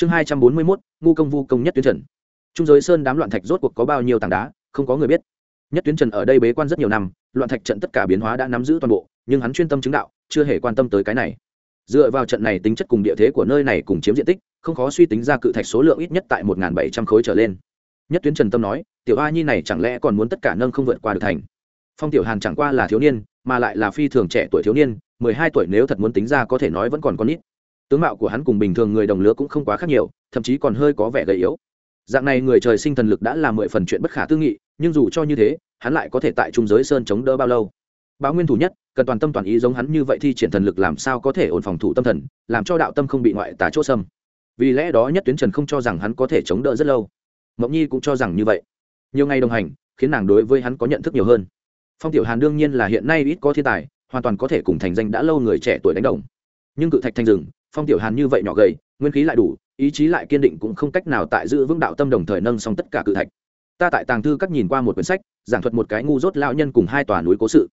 chương hai trăm bốn mươi mốt, ngu công vu công nhất tuyến trần. Trung giới sơn đám loạn thạch rốt cuộc có bao nhiêu tảng đá, không có người biết. Nhất tuyến trần ở đây bế quan rất nhiều năm, loạn thạch trận tất cả biến hóa đã nắm giữ toàn bộ, nhưng hắn chuyên tâm chứng đạo, chưa hề quan tâm tới cái này. Dựa vào trận này tính chất cùng địa thế của nơi này cùng chiếm diện tích, không khó suy tính ra cự thạch số lượng ít nhất tại một bảy trăm khối trở lên. Nhất tuyến trần tâm nói, tiểu a nhi này chẳng lẽ còn muốn tất cả nâng không vượt qua được thành? Phong tiểu hàn chẳng qua là thiếu niên, mà lại là phi thường trẻ tuổi thiếu niên, mười hai tuổi nếu thật muốn tính ra có thể nói vẫn còn con nít tướng mạo của hắn cùng bình thường người đồng lứa cũng không quá khác nhiều, thậm chí còn hơi có vẻ gầy yếu. Dạng này người trời sinh thần lực đã là mười phần chuyện bất khả tư nghị, nhưng dù cho như thế, hắn lại có thể tại trung giới sơn chống đỡ bao lâu? Báo nguyên thủ nhất, cần toàn tâm toàn ý giống hắn như vậy thi triển thần lực làm sao có thể ổn phòng thủ tâm thần, làm cho đạo tâm không bị ngoại tà chốt xâm. Vì lẽ đó nhất tuyến trần không cho rằng hắn có thể chống đỡ rất lâu. Mộng nhi cũng cho rằng như vậy. Nhiều ngày đồng hành, khiến nàng đối với hắn có nhận thức nhiều hơn. Phong tiểu hàn đương nhiên là hiện nay ít có thiên tài, hoàn toàn có thể cùng thành danh đã lâu người trẻ tuổi đánh đồng. Nhưng cự thạch thanh rừng phong tiểu hàn như vậy nhỏ gầy, nguyên khí lại đủ, ý chí lại kiên định cũng không cách nào tại giữ vững đạo tâm đồng thời nâng xong tất cả cự thạch. Ta tại tàng thư các nhìn qua một quyển sách, giảng thuật một cái ngu dốt lão nhân cùng hai tòa núi cố sự.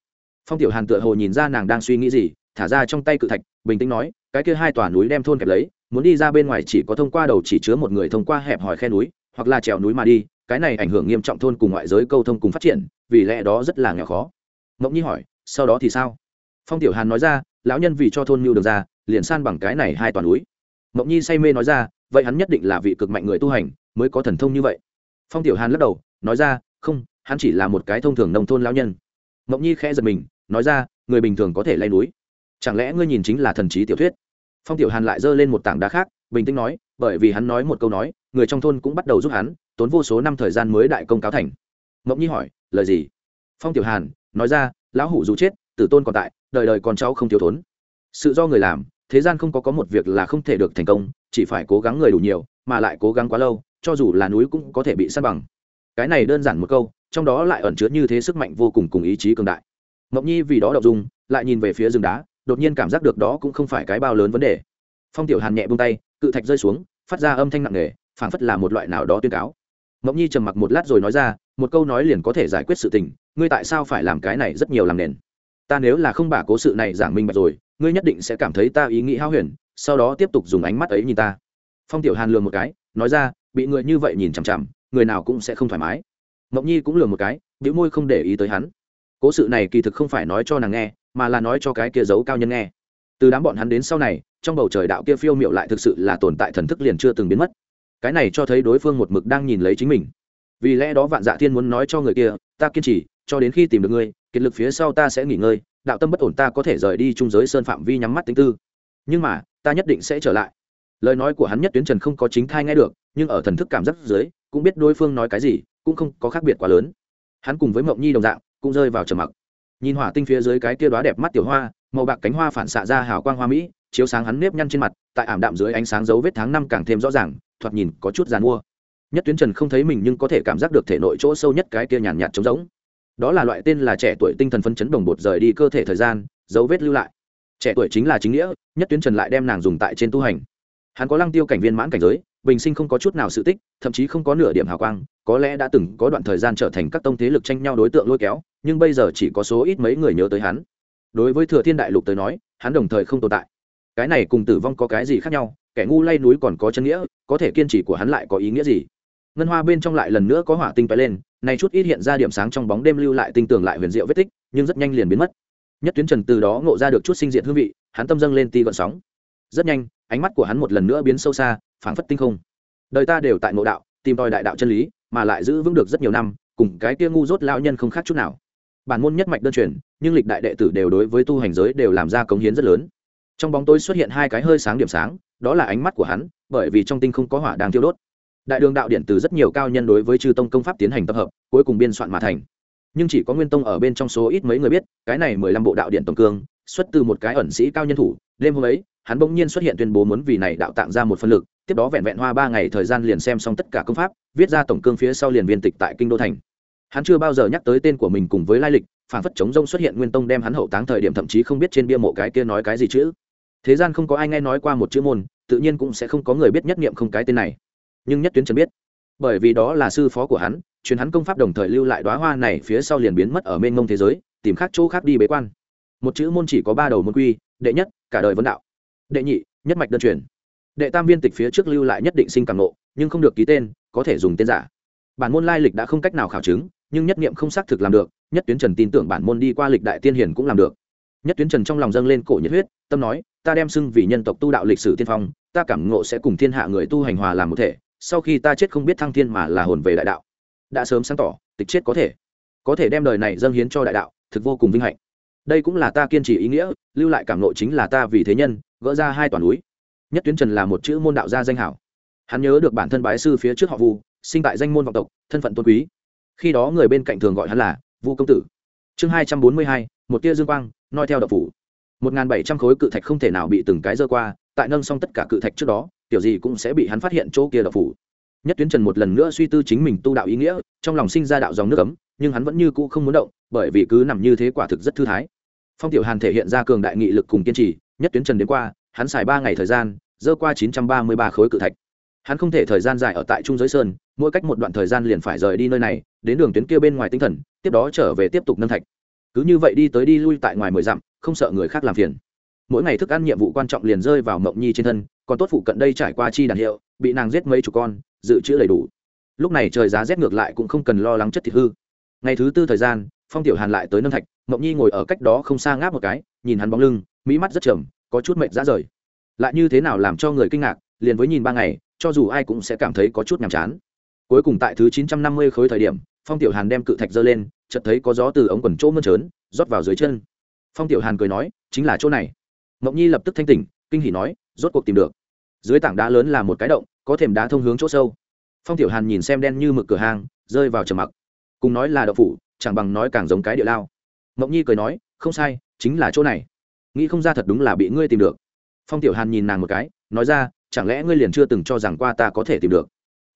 Phong tiểu hàn tựa hồ nhìn ra nàng đang suy nghĩ gì, thả ra trong tay cự thạch, bình tĩnh nói, cái kia hai tòa núi đem thôn kẹp lấy, muốn đi ra bên ngoài chỉ có thông qua đầu chỉ chứa một người thông qua hẹp hòi khe núi, hoặc là trèo núi mà đi, cái này ảnh hưởng nghiêm trọng thôn cùng ngoại giới câu thông cùng phát triển, vì lẽ đó rất là nghèo khó. Mộng nhi hỏi, sau đó thì sao? Phong tiểu hàn nói ra, lão nhân vì cho thôn mưu đường ra liền san bằng cái này hai toàn núi. Mộng nhi say mê nói ra, vậy hắn nhất định là vị cực mạnh người tu hành, mới có thần thông như vậy. Phong tiểu hàn lắc đầu, nói ra, không, hắn chỉ là một cái thông thường nông thôn lão nhân. Mộng nhi khẽ giật mình, nói ra, người bình thường có thể lay núi. Chẳng lẽ ngươi nhìn chính là thần trí tiểu thuyết? Phong tiểu hàn lại giơ lên một tảng đá khác, bình tĩnh nói, bởi vì hắn nói một câu nói, người trong thôn cũng bắt đầu giúp hắn, tốn vô số năm thời gian mới đại công cáo thành. Mộng nhi hỏi, lời gì? Phong tiểu hàn, nói ra, lão hủ dù chết, tử tôn còn tại, đời đời con cháu không thiếu thốn. Sự do người làm thế gian không có có một việc là không thể được thành công, chỉ phải cố gắng người đủ nhiều, mà lại cố gắng quá lâu, cho dù là núi cũng có thể bị săn bằng. Cái này đơn giản một câu, trong đó lại ẩn chứa như thế sức mạnh vô cùng cùng ý chí cường đại. Mộng nhi vì đó đậu dung, lại nhìn về phía rừng đá, đột nhiên cảm giác được đó cũng không phải cái bao lớn vấn đề. Phong tiểu hàn nhẹ bông tay, cự thạch rơi xuống, phát ra âm thanh nặng nề, phảng phất là một loại nào đó tuyên cáo. Mộng nhi trầm mặc một lát rồi nói ra, một câu nói liền có thể giải quyết sự tình, ngươi tại sao phải làm cái này rất nhiều làm nền? Ta nếu là không bả cố sự này giảng minh bạch rồi, ngươi nhất định sẽ cảm thấy ta ý nghĩ hao huyền, sau đó tiếp tục dùng ánh mắt ấy nhìn ta. Phong tiểu hàn lường một cái, nói ra, bị người như vậy nhìn chằm chằm, người nào cũng sẽ không thoải mái. Mộng nhi cũng lường một cái, bĩu môi không để ý tới hắn. Cố sự này kỳ thực không phải nói cho nàng nghe, mà là nói cho cái kia giấu cao nhân nghe. Từ đám bọn hắn đến sau này, trong bầu trời đạo kia phiêu miệu lại thực sự là tồn tại thần thức liền chưa từng biến mất. Cái này cho thấy đối phương một mực đang nhìn lấy chính mình. Vì lẽ đó vạn dạ thiên muốn nói cho người kia, ta kiên trì, cho đến khi tìm được ngươi kiệt lực phía sau ta sẽ nghỉ ngơi, đạo tâm bất ổn ta có thể rời đi trung giới sơn phạm vi nhắm mắt tính tư. Nhưng mà, ta nhất định sẽ trở lại. Lời nói của hắn nhất tuyến trần không có chính thai nghe được, nhưng ở thần thức cảm giác dưới, cũng biết đối phương nói cái gì, cũng không có khác biệt quá lớn. Hắn cùng với mộng nhi đồng dạng, cũng rơi vào trầm mặc. Nhìn hỏa tinh phía dưới cái kia đoá đẹp mắt tiểu hoa, màu bạc cánh hoa phản xạ ra hào quang hoa mỹ, chiếu sáng hắn nếp nhăn trên mặt, tại ảm đạm dưới ánh sáng dấu vết tháng năm càng thêm rõ ràng, thoạt nhìn có chút g mua nhất tuyến trần không thấy mình nhưng có thể cảm giác được thể nội chỗ sâu nhất cái kia nhàn nhạt trống rỗng đó là loại tên là trẻ tuổi tinh thần phân chấn đồng bột rời đi cơ thể thời gian, dấu vết lưu lại. Trẻ tuổi chính là chính nghĩa, nhất tuyến trần lại đem nàng dùng tại trên tu hành. Hắn có lăng tiêu cảnh viên mãn cảnh giới, bình sinh không có chút nào sự tích, thậm chí không có nửa điểm hào quang, có lẽ đã từng có đoạn thời gian trở thành các tông thế lực tranh nhau đối tượng lôi kéo, nhưng bây giờ chỉ có số ít mấy người nhớ tới hắn. Đối với thừa thiên đại lục tới nói, hắn đồng thời không tồn tại. Cái này cùng tử vong có cái gì khác nhau, kẻ ngu lay núi còn có chân nghĩa, có thể kiên trì của hắn lại có ý nghĩa gì? Ngân hoa bên trong lại lần nữa có hỏa tinh bay lên này chút ít hiện ra điểm sáng trong bóng đêm lưu lại tinh tường lại huyền diệu vết tích, nhưng rất nhanh liền biến mất. Nhất tuyến trần từ đó ngộ ra được chút sinh diện hương vị, hắn tâm dâng lên ti gọn sóng. Rất nhanh, ánh mắt của hắn một lần nữa biến sâu xa, phảng phất tinh không. Đời ta đều tại ngộ đạo, tìm tòi đại đạo chân lý, mà lại giữ vững được rất nhiều năm, cùng cái kia ngu dốt lao nhân không khác chút nào. Bản môn nhất mạch đơn truyền, nhưng lịch đại đệ tử đều đối với tu hành giới đều làm ra cống hiến rất lớn. Trong bóng tối xuất hiện hai cái hơi sáng điểm sáng, đó là ánh mắt của hắn, bởi vì trong tinh không có hỏa đang thiêu đốt đại đường đạo điện từ rất nhiều cao nhân đối với chư tông công pháp tiến hành tập hợp, cuối cùng biên soạn mà thành. Nhưng chỉ có nguyên tông ở bên trong số ít mấy người biết, cái này mười lăm bộ đạo điện tổng cương, xuất từ một cái ẩn sĩ cao nhân thủ. Đêm hôm ấy, hắn bỗng nhiên xuất hiện tuyên bố muốn vì này đạo tạng ra một phân lực, tiếp đó vẹn vẹn hoa ba ngày thời gian liền xem xong tất cả công pháp, viết ra tổng cương phía sau liền viên tịch tại kinh đô thành. Hắn chưa bao giờ nhắc tới tên của mình cùng với lai lịch phản phất chống rông xuất hiện nguyên tông đem hắn hậu táng thời điểm thậm chí không biết trên bia mộ cái kia nói cái gì chữ. Thế gian không có ai nghe nói qua một chữ môn, tự nhiên cũng sẽ không có người biết nhất niệm không cái tên này nhưng nhất tuyến trần biết. Bởi vì đó là sư phó của hắn, truyền hắn công pháp đồng thời lưu lại đoá hoa này phía sau liền biến mất ở mênh mông thế giới, tìm khác chỗ khác đi bế quan. Một chữ môn chỉ có ba đầu môn quy, đệ nhất, cả đời vấn đạo. Đệ nhị, nhất mạch đơn truyền. Đệ tam viên tịch phía trước lưu lại nhất định sinh càng nộ nhưng không được ký tên, có thể dùng tên giả. Bản môn lai lịch đã không cách nào khảo chứng, nhưng nhất nghiệm không xác thực làm được, nhất tuyến trần tin tưởng bản môn đi qua lịch đại tiên hiền cũng làm được. Nhất tuyến trần trong lòng dâng lên cổ nhiệt huyết, tâm nói, ta đem xưng vì nhân tộc tu đạo lịch sử tiên phong, ta cảm ngộ sẽ cùng thiên hạ người tu hành hòa làm một thể sau khi ta chết không biết thăng thiên mà là hồn về đại đạo. Đã sớm sáng tỏ, tịch chết có thể. Có thể đem đời này dâng hiến cho đại đạo, thực vô cùng vinh hạnh. Đây cũng là ta kiên trì ý nghĩa, lưu lại cảm nội chính là ta vì thế nhân, gỡ ra hai toàn núi. Nhất tuyến trần là một chữ môn đạo gia danh hảo. Hắn nhớ được bản thân bái sư phía trước họ vu, sinh tại danh môn vọng tộc, thân phận tôn quý. Khi đó người bên cạnh thường gọi hắn là vu công tử. Chương hai trăm bốn mươi hai, một tia dương quang, noi theo đậu phủ. Một n g h n bảy trăm khối cự thạch không thể nào bị từng cái dơ qua, tại nâng xong tất cả cự thạch trước đó kiểu gì cũng sẽ bị hắn phát hiện chỗ kia độc phủ. Nhất tuyến trần một lần nữa suy tư chính mình tu đạo ý nghĩa, trong lòng sinh ra đạo dòng nước ấm, nhưng hắn vẫn như cũ không muốn động, bởi vì cứ nằm như thế quả thực rất thư thái. Phong tiểu hàn thể hiện ra cường đại nghị lực cùng kiên trì, nhất tuyến trần đến qua, hắn xài ba ngày thời gian, dơ qua chín trăm ba mươi ba khối cự thạch. Hắn không thể thời gian dài ở tại trung giới sơn, mỗi cách một đoạn thời gian liền phải rời đi nơi này, đến đường tuyến kia bên ngoài tinh thần, tiếp đó trở về tiếp tục nâng thạch. Cứ như vậy đi tới đi lui tại ngoài mười dặm, không sợ người khác làm phiền. Mỗi ngày thức ăn nhiệm vụ quan trọng liền rơi vào mộng nhi trên thân còn tốt phụ cận đây trải qua chi đàn hiệu, bị nàng giết mấy chục con, dự trữ đầy đủ. Lúc này trời giá rét ngược lại cũng không cần lo lắng chất thịt hư. Ngày thứ tư thời gian, phong tiểu hàn lại tới nâng thạch, mộng nhi ngồi ở cách đó không xa ngáp một cái, nhìn hắn bóng lưng, mỹ mắt rất trầm, có chút mệt ra rời. Lại như thế nào làm cho người kinh ngạc, liền với nhìn ba ngày, cho dù ai cũng sẽ cảm thấy có chút nhàm chán. Cuối cùng tại thứ chín trăm năm mươi khối thời điểm, phong tiểu hàn đem cự thạch giơ lên, chợt thấy có gió từ ống quần chỗ mơn trớn, rót vào dưới chân. Phong tiểu hàn cười nói, chính là chỗ này. Mộng nhi lập tức thanh tỉnh kinh hỉ nói, rốt cuộc tìm được. Dưới tảng đá lớn là một cái động, có thềm đá thông hướng chỗ sâu. Phong tiểu hàn nhìn xem đen như mực cửa hang, rơi vào trầm mặc. Cùng nói là đậu phủ, chẳng bằng nói càng giống cái địa lao. Mộng nhi cười nói, không sai, chính là chỗ này. Nghĩ không ra thật đúng là bị ngươi tìm được. Phong tiểu hàn nhìn nàng một cái, nói ra, chẳng lẽ ngươi liền chưa từng cho rằng qua ta có thể tìm được?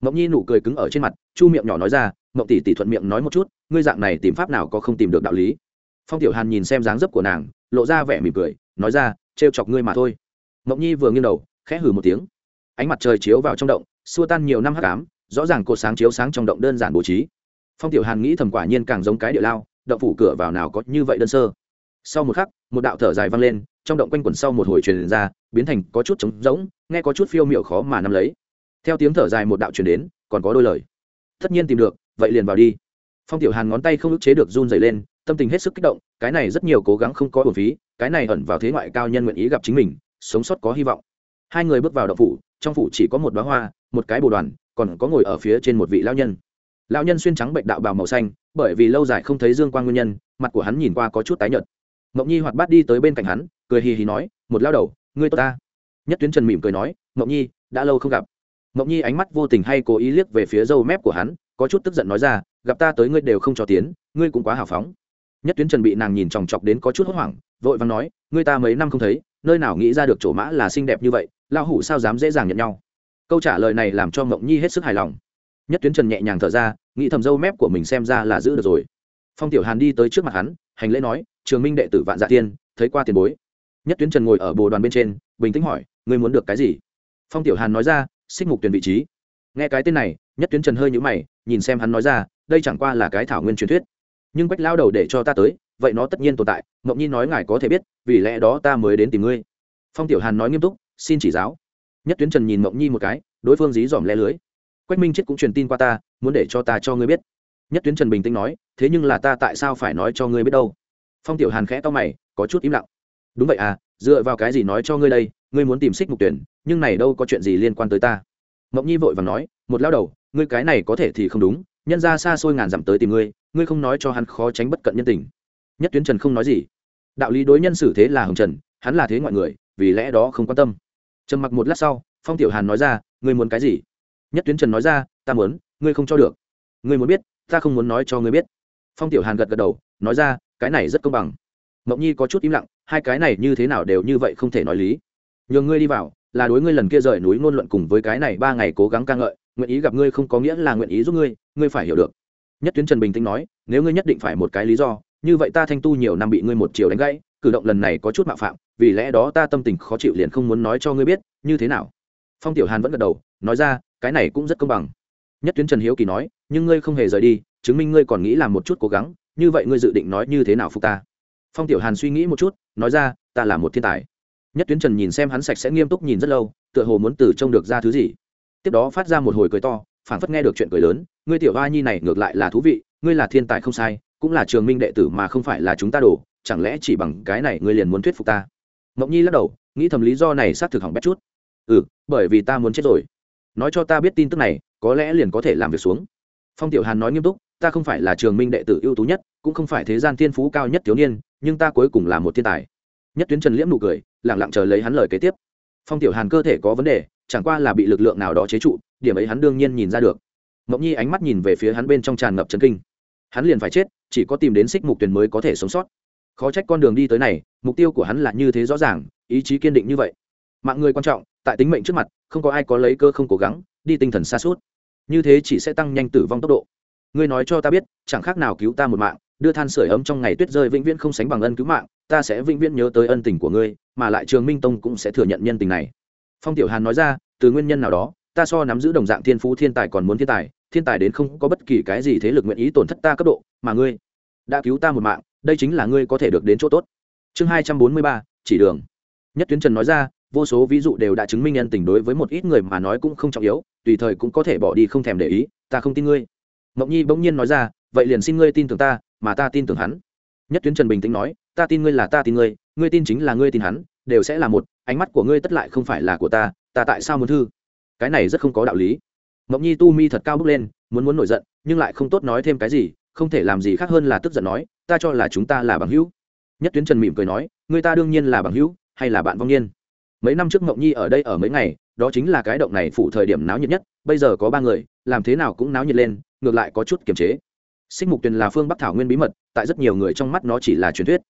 Mộng nhi nụ cười cứng ở trên mặt, chu miệng nhỏ nói ra, mộng tỷ tỷ thuận miệng nói một chút, ngươi dạng này tìm pháp nào có không tìm được đạo lý? Phong tiểu hàn nhìn xem dáng dấp của nàng, lộ ra vẻ mỉm cười, nói ra, trêu chọc ngươi mà thôi mộng nhi vừa nghiêng đầu, khẽ hừ một tiếng. Ánh mặt trời chiếu vào trong động, xua tan nhiều năm hắc ám, rõ ràng cột sáng chiếu sáng trong động đơn giản bố trí. Phong tiểu hàn nghĩ thầm quả nhiên càng giống cái địa lao, động phủ cửa vào nào có như vậy đơn sơ. Sau một khắc, một đạo thở dài vang lên, trong động quanh quẩn sau một hồi truyền ra, biến thành có chút trống rỗng, nghe có chút phiêu miệu khó mà nắm lấy. Theo tiếng thở dài một đạo truyền đến, còn có đôi lời. Tất nhiên tìm được, vậy liền vào đi. Phong tiểu hàn ngón tay không ức chế được run dày lên, tâm tình hết sức kích động, cái này rất nhiều cố gắng không có bổn phí, cái này ẩn vào thế ngoại cao nhân nguyện ý gặp chính mình sống sót có hy vọng. Hai người bước vào động phủ, trong phủ chỉ có một đoá hoa, một cái bồ đoàn, còn có ngồi ở phía trên một vị lao nhân. Lão nhân xuyên trắng bệnh đạo bào màu xanh, bởi vì lâu dài không thấy dương quang nguyên nhân, mặt của hắn nhìn qua có chút tái nhợt. Mộng nhi hoạt bát đi tới bên cạnh hắn, cười hì hì nói, một lao đầu, ngươi tốt ta. Nhất tuyến trần mỉm cười nói, mộng nhi, đã lâu không gặp. Mộng nhi ánh mắt vô tình hay cố ý liếc về phía râu mép của hắn, có chút tức giận nói ra, gặp ta tới ngươi đều không cho tiến, ngươi cũng quá hào phóng. Nhất tuyến trần bị nàng nhìn chòng chọc đến có chút hốt hoảng, vội vàng nói, ngươi ta mấy năm không thấy nơi nào nghĩ ra được chỗ mã là xinh đẹp như vậy lao hủ sao dám dễ dàng nhận nhau? Câu trả lời này làm cho mộng nhi hết sức hài lòng. Nhất tuyến trần nhẹ nhàng thở ra, nghĩ thầm dâu mép của mình xem ra là giữ được rồi. Phong tiểu hàn đi tới trước mặt hắn, hành lễ nói, trường minh đệ tử vạn dạ tiên, thấy qua tiền bối. Nhất tuyến trần ngồi ở bồ đoàn bên trên, bình tĩnh hỏi, ngươi muốn được cái gì? Phong tiểu hàn nói ra, xích mục tuyển vị trí. Nghe cái tên này, nhất tuyến trần hơi nhũ mày, nhìn xem hắn nói ra, đây chẳng qua là cái thảo nguyên truyền thuyết. Nhưng quách lao đầu để cho ta tới vậy nó tất nhiên tồn tại, mộng nhi nói ngài có thể biết, vì lẽ đó ta mới đến tìm ngươi. Phong tiểu hàn nói nghiêm túc, xin chỉ giáo. Nhất tuyến trần nhìn mộng nhi một cái, đối phương dí dỏm le lưới. Quách minh chết cũng truyền tin qua ta, muốn để cho ta cho ngươi biết. Nhất tuyến trần bình tĩnh nói, thế nhưng là ta tại sao phải nói cho ngươi biết đâu? Phong tiểu hàn khẽ to mày, có chút im lặng. Đúng vậy à dựa vào cái gì nói cho ngươi đây, ngươi muốn tìm xích mục tuyển, nhưng này đâu có chuyện gì liên quan tới ta. Mộng nhi vội và nói, một lao đầu, ngươi cái này có thể thì không đúng, nhân ra xa xôi ngàn dặm tới tìm ngươi ngươi không nói cho hắn khó tránh bất cận nhân tình nhất tuyến trần không nói gì. Đạo lý đối nhân xử thế là hồng trần, hắn là thế ngoại người, vì lẽ đó không quan tâm. Trầm mặc một lát sau, phong tiểu hàn nói ra, ngươi muốn cái gì? Nhất tuyến trần nói ra, ta muốn, ngươi không cho được. Ngươi muốn biết, ta không muốn nói cho ngươi biết. Phong tiểu hàn gật gật đầu, nói ra, cái này rất công bằng. Mộng nhi có chút im lặng, hai cái này như thế nào đều như vậy không thể nói lý. Nhường ngươi đi vào, là đối ngươi lần kia rời núi ngôn luận cùng với cái này ba ngày cố gắng ca ngợi, nguyện ý gặp ngươi không có nghĩa là nguyện ý giúp ngươi ngươi phải hiểu được. Nhất tuyến trần bình tĩnh nói, nếu ngươi nhất định phải một cái lý do như vậy ta thanh tu nhiều năm bị ngươi một chiều đánh gãy, cử động lần này có chút mạo phạm, vì lẽ đó ta tâm tình khó chịu liền không muốn nói cho ngươi biết, như thế nào? Phong tiểu hàn vẫn gật đầu, nói ra, cái này cũng rất công bằng. Nhất tuyến trần hiếu kỳ nói, nhưng ngươi không hề rời đi, chứng minh ngươi còn nghĩ làm một chút cố gắng, như vậy ngươi dự định nói như thế nào phục ta? Phong tiểu hàn suy nghĩ một chút, nói ra, ta là một thiên tài. Nhất tuyến trần nhìn xem hắn sạch sẽ nghiêm túc nhìn rất lâu, tựa hồ muốn từ trông được ra thứ gì. Tiếp đó phát ra một hồi cười to, phảng phất nghe được chuyện cười lớn, ngươi tiểu hoa nhi này ngược lại là thú vị, ngươi là thiên tài không sai cũng là trường minh đệ tử mà không phải là chúng ta đổ chẳng lẽ chỉ bằng cái này ngươi liền muốn thuyết phục ta? Mộng nhi lắc đầu, nghĩ thầm lý do này xác thực hỏng bét chút. Ừ bởi vì ta muốn chết rồi. Nói cho ta biết tin tức này, có lẽ liền có thể làm việc xuống. Phong tiểu hàn nói nghiêm túc, ta không phải là trường minh đệ tử ưu tú nhất, cũng không phải thế gian thiên phú cao nhất thiếu niên, nhưng ta cuối cùng là một thiên tài. Nhất tuyến trần liễm nụ cười lẳng lặng chờ lấy hắn lời kế tiếp. Phong tiểu hàn cơ thể có vấn đề, chẳng qua là bị lực lượng nào đó chế trụ, điểm ấy hắn đương nhiên nhìn ra được. Mộng nhi ánh mắt nhìn về phía hắn bên trong tràn ngập trấn kinh. Hắn liền phải chết chỉ có tìm đến xích mục tuyển mới có thể sống sót. Khó trách con đường đi tới này, mục tiêu của hắn là như thế rõ ràng, ý chí kiên định như vậy. Mạng người quan trọng, tại tính mệnh trước mặt, không có ai có lấy cơ không cố gắng, đi tinh thần xa suốt. Như thế chỉ sẽ tăng nhanh tử vong tốc độ. Ngươi nói cho ta biết, chẳng khác nào cứu ta một mạng, đưa than sửa ấm trong ngày tuyết rơi vĩnh viễn không sánh bằng ân cứu mạng, ta sẽ vĩnh viễn nhớ tới ân tình của ngươi, mà lại trường minh tông cũng sẽ thừa nhận nhân tình này. Phong tiểu hàn nói ra, từ nguyên nhân nào đó, ta so nắm giữ đồng dạng thiên phú thiên tài còn muốn thiên tài thiên tài đến không có bất kỳ cái gì thế lực nguyện ý tổn thất ta cấp độ, mà ngươi đã cứu ta một mạng, đây chính là ngươi có thể được đến chỗ tốt. Chương hai trăm bốn mươi ba, chỉ đường. Nhất tuyến trần nói ra, vô số ví dụ đều đã chứng minh nhân tình đối với một ít người mà nói cũng không trọng yếu, tùy thời cũng có thể bỏ đi không thèm để ý, ta không tin ngươi. Mộng nhi bỗng nhiên nói ra, vậy liền xin ngươi tin tưởng ta, mà ta tin tưởng hắn. Nhất tuyến trần bình tĩnh nói, ta tin ngươi là ta tin ngươi ngươi tin chính là ngươi tin hắn, đều sẽ là một, ánh mắt của ngươi tất lại không phải là của ta ta tại sao muốn thư? Cái này rất không có đạo lý mộng nhi tu mi thật cao bước lên, muốn muốn nổi giận, nhưng lại không tốt nói thêm cái gì, không thể làm gì khác hơn là tức giận nói, ta cho là chúng ta là bằng hữu. Nhất tuyến trần mỉm cười nói, người ta đương nhiên là bằng hữu, hay là bạn vong niên? Mấy năm trước mộng nhi ở đây ở mấy ngày, đó chính là cái động này phụ thời điểm náo nhiệt nhất, bây giờ có ba người, làm thế nào cũng náo nhiệt lên, ngược lại có chút kiềm chế. Xích mục tuyền là phương bắc thảo nguyên bí mật, tại rất nhiều người trong mắt nó chỉ là truyền thuyết.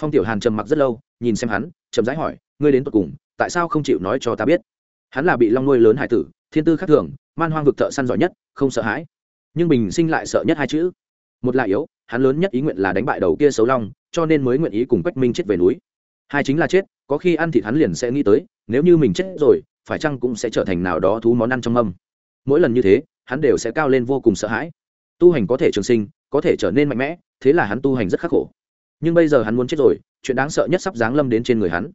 Phong tiểu hàn trầm mặc rất lâu, nhìn xem hắn, chậm rãi hỏi, ngươi đến tột cùng, tại sao không chịu nói cho ta biết? Hắn là bị long nuôi lớn hải tử thiên tư khác thường, man hoang vực thợ săn giỏi nhất, không sợ hãi. Nhưng bình sinh lại sợ nhất hai chữ. Một là yếu, hắn lớn nhất ý nguyện là đánh bại đầu kia xấu long, cho nên mới nguyện ý cùng quách minh chết về núi. Hai chính là chết, có khi ăn thịt hắn liền sẽ nghĩ tới, nếu như mình chết rồi, phải chăng cũng sẽ trở thành nào đó thú món ăn trong mâm. Mỗi lần như thế, hắn đều sẽ cao lên vô cùng sợ hãi. Tu hành có thể trường sinh, có thể trở nên mạnh mẽ, thế là hắn tu hành rất khắc khổ. Nhưng bây giờ hắn muốn chết rồi, chuyện đáng sợ nhất sắp giáng lâm đến trên người hắn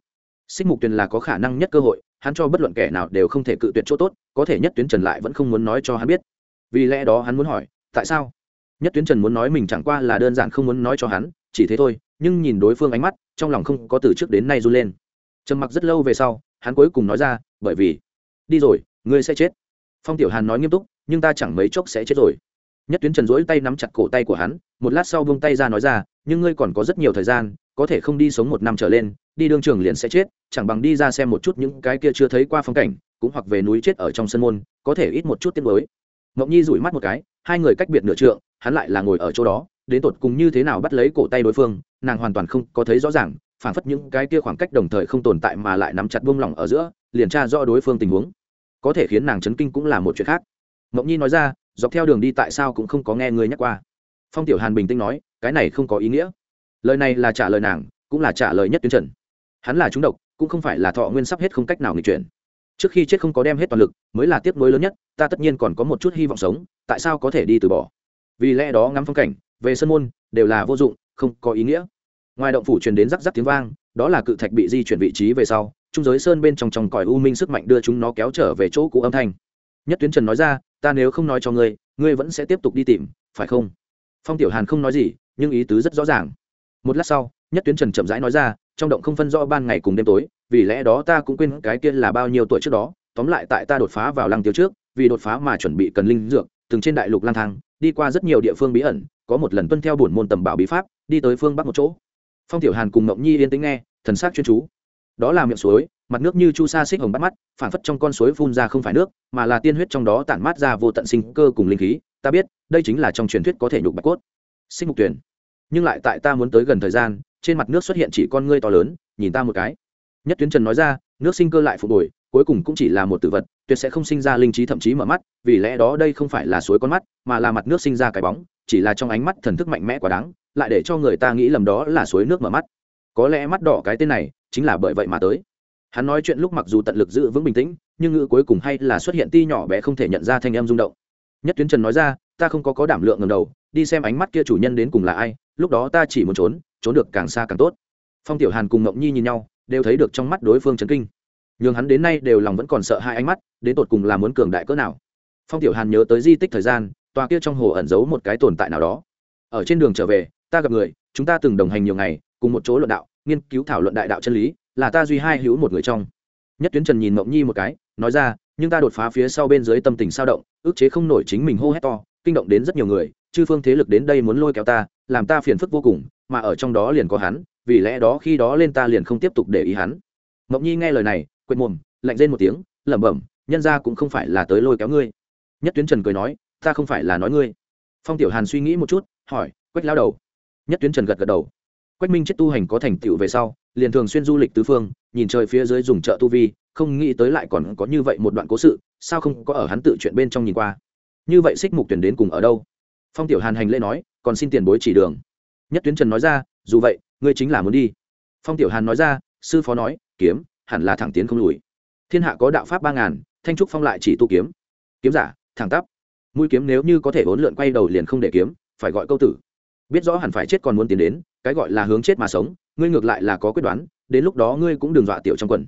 xích mục tuyền là có khả năng nhất cơ hội, hắn cho bất luận kẻ nào đều không thể cự tuyệt chỗ tốt, có thể nhất tuyến trần lại vẫn không muốn nói cho hắn biết. Vì lẽ đó hắn muốn hỏi, tại sao? Nhất tuyến trần muốn nói mình chẳng qua là đơn giản không muốn nói cho hắn, chỉ thế thôi, nhưng nhìn đối phương ánh mắt, trong lòng không có từ trước đến nay run lên. Trầm mặc rất lâu về sau, hắn cuối cùng nói ra, bởi vì, đi rồi, ngươi sẽ chết. Phong tiểu hàn nói nghiêm túc, nhưng ta chẳng mấy chốc sẽ chết rồi. Nhất tuyến trần rỗi tay nắm chặt cổ tay của hắn, một lát sau buông tay ra nói ra, nhưng ngươi còn có rất nhiều thời gian, có thể không đi sống một năm trở lên đi đương trường liền sẽ chết, chẳng bằng đi ra xem một chút những cái kia chưa thấy qua phong cảnh, cũng hoặc về núi chết ở trong sân môn, có thể ít một chút tiết mới Ngọc nhi rủi mắt một cái, hai người cách biệt nửa trượng, hắn lại là ngồi ở chỗ đó, đến tột cùng như thế nào bắt lấy cổ tay đối phương, nàng hoàn toàn không có thấy rõ ràng phản phất những cái kia khoảng cách đồng thời không tồn tại mà lại nắm chặt buông lỏng ở giữa, liền tra rõ đối phương tình huống. Có thể khiến nàng chấn kinh cũng là một chuyện khác. Ngọc nhi nói ra, dọc theo đường đi tại sao cũng không có nghe người nhắc qua. Phong tiểu hàn bình tĩnh nói, cái này không có ý nghĩa. Lời này là trả lời nàng, cũng là trả lời nhất tuyến trần hắn là trúng độc, cũng không phải là thọ nguyên sắp hết không cách nào nghịch chuyển. Trước khi chết không có đem hết toàn lực, mới là tiếc nuối lớn nhất, ta tất nhiên còn có một chút hy vọng sống, tại sao có thể đi từ bỏ? Vì lẽ đó ngắm phong cảnh, về sân môn, đều là vô dụng, không có ý nghĩa. Ngoài động phủ truyền đến rắc rắc tiếng vang, đó là cự thạch bị di chuyển vị trí về sau, trung giới sơn bên trong trong còi u minh sức mạnh đưa chúng nó kéo trở về chỗ cũ âm thanh. Nhất tuyến trần nói ra, ta nếu không nói cho ngươi ngươi vẫn sẽ tiếp tục đi tìm, phải không? Phong tiểu hàn không nói gì, nhưng ý tứ rất rõ ràng. Một lát sau, nhất tuyến trần chậm rãi nói ra trong động không phân rõ ban ngày cùng đêm tối, vì lẽ đó ta cũng quên cái kia là bao nhiêu tuổi trước đó, tóm lại tại ta đột phá vào lăng tiêu trước, vì đột phá mà chuẩn bị cần linh dược, từng trên đại lục lang thang, đi qua rất nhiều địa phương bí ẩn, có một lần tuân theo bổn môn tầm bảo bí pháp, đi tới phương bắc một chỗ. Phong tiểu hàn cùng ngọc nhi yên tĩnh nghe, thần sắc chuyên chú. Đó là miệng suối, mặt nước như chu sa xích hồng bắt mắt, phản phất trong con suối phun ra không phải nước, mà là tiên huyết trong đó tản mát ra vô tận sinh cơ cùng linh khí. Ta biết, đây chính là trong truyền thuyết có thể nhục bạch cốt. Xích mục tuyển. Nhưng lại tại ta muốn tới gần thời gian trên mặt nước xuất hiện chỉ con ngươi to lớn, nhìn ta một cái. Nhất tuyến trần nói ra, nước sinh cơ lại phục hồi, cuối cùng cũng chỉ là một tử vật, tuyệt sẽ không sinh ra linh trí thậm chí mở mắt, vì lẽ đó đây không phải là suối con mắt, mà là mặt nước sinh ra cái bóng, chỉ là trong ánh mắt thần thức mạnh mẽ quá đáng, lại để cho người ta nghĩ lầm đó là suối nước mở mắt. Có lẽ mắt đỏ cái tên này, chính là bởi vậy mà tới. Hắn nói chuyện lúc mặc dù tận lực giữ vững bình tĩnh, nhưng ngữ cuối cùng hay là xuất hiện ti nhỏ bé không thể nhận ra thanh âm rung động. Nhất tuyến trần nói ra, ta không có có đảm lượng ngầm đầu đi xem ánh mắt kia chủ nhân đến cùng là ai, lúc đó ta chỉ muốn trốn trốn được càng xa càng tốt. Phong tiểu hàn cùng ngộng nhi nhìn nhau, đều thấy được trong mắt đối phương chấn kinh. Nhường hắn đến nay đều lòng vẫn còn sợ hai ánh mắt, đến tột cùng là muốn cường đại cỡ nào. Phong tiểu hàn nhớ tới di tích thời gian, tòa kia trong hồ ẩn giấu một cái tồn tại nào đó. Ở trên đường trở về, ta gặp người, chúng ta từng đồng hành nhiều ngày, cùng một chỗ luận đạo, nghiên cứu thảo luận đại đạo chân lý, là ta duy hai hữu một người trong. Nhất tuyến trần nhìn mộng nhi một cái, nói ra, nhưng ta đột phá phía sau bên dưới tâm tình sao động, ức chế không nổi chính mình hô hét to, kinh động đến rất nhiều người chư phương thế lực đến đây muốn lôi kéo ta, làm ta phiền phức vô cùng, mà ở trong đó liền có hắn, vì lẽ đó khi đó lên ta liền không tiếp tục để ý hắn. Mộng nhi nghe lời này quên mồm, lạnh rên một tiếng, lẩm bẩm, nhân ra cũng không phải là tới lôi kéo ngươi. Nhất tuyến trần cười nói, ta không phải là nói ngươi. Phong tiểu hàn suy nghĩ một chút, hỏi, quách lao đầu? Nhất tuyến trần gật gật đầu. Quách minh chết tu hành có thành tựu về sau, liền thường xuyên du lịch tứ phương, nhìn trời phía dưới dùng chợ tu vi, không nghĩ tới lại còn có như vậy một đoạn cố sự, sao không có ở hắn tự chuyện bên trong nhìn qua? Như vậy xích mục tuyển đến cùng ở đâu? Phong tiểu hàn hành lễ nói, còn xin tiền bối chỉ đường. Nhất tuyến trần nói ra, dù vậy, ngươi chính là muốn đi. Phong tiểu hàn nói ra, sư phó nói, kiếm, hẳn là thẳng tiến không lùi. Thiên hạ có đạo pháp ba ngàn, thanh trúc phong lại chỉ tu kiếm. Kiếm giả, thẳng tắp. Mũi kiếm nếu như có thể bốn lượn quay đầu liền không để kiếm, phải gọi câu tử. Biết rõ hẳn phải chết còn muốn tiến đến, cái gọi là hướng chết mà sống, ngươi ngược lại là có quyết đoán, đến lúc đó ngươi cũng đừng dọa tiểu trong quần.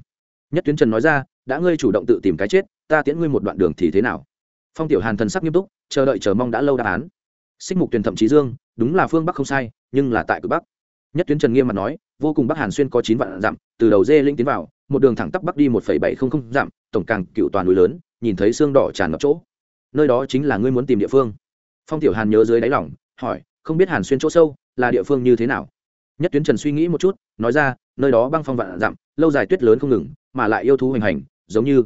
Nhất tuyến trần nói ra, đã ngươi chủ động tự tìm cái chết, ta tiễn ngươi một đoạn đường thì thế nào? Phong tiểu hàn thần sắc nghiêm túc, chờ đợi chờ mong đã lâu đáp án xích mục tuyển thậm chí dương, đúng là phương bắc không sai, nhưng là tại cực bắc. Nhất tuyến trần nghiêm mặt nói, vô cùng bắc hàn xuyên có chín vạn dặm, từ đầu dê linh tiến vào, một đường thẳng tắp bắc đi một bảy không không dặm, tổng càng cựu toàn núi lớn, nhìn thấy xương đỏ tràn ngập chỗ. Nơi đó chính là ngươi muốn tìm địa phương. Phong tiểu hàn nhớ dưới đáy lỏng hỏi, không biết hàn xuyên chỗ sâu là địa phương như thế nào? Nhất tuyến trần suy nghĩ một chút, nói ra, nơi đó băng phong vạn dặm, lâu dài tuyết lớn không ngừng, mà lại yêu thú hoành hành, giống như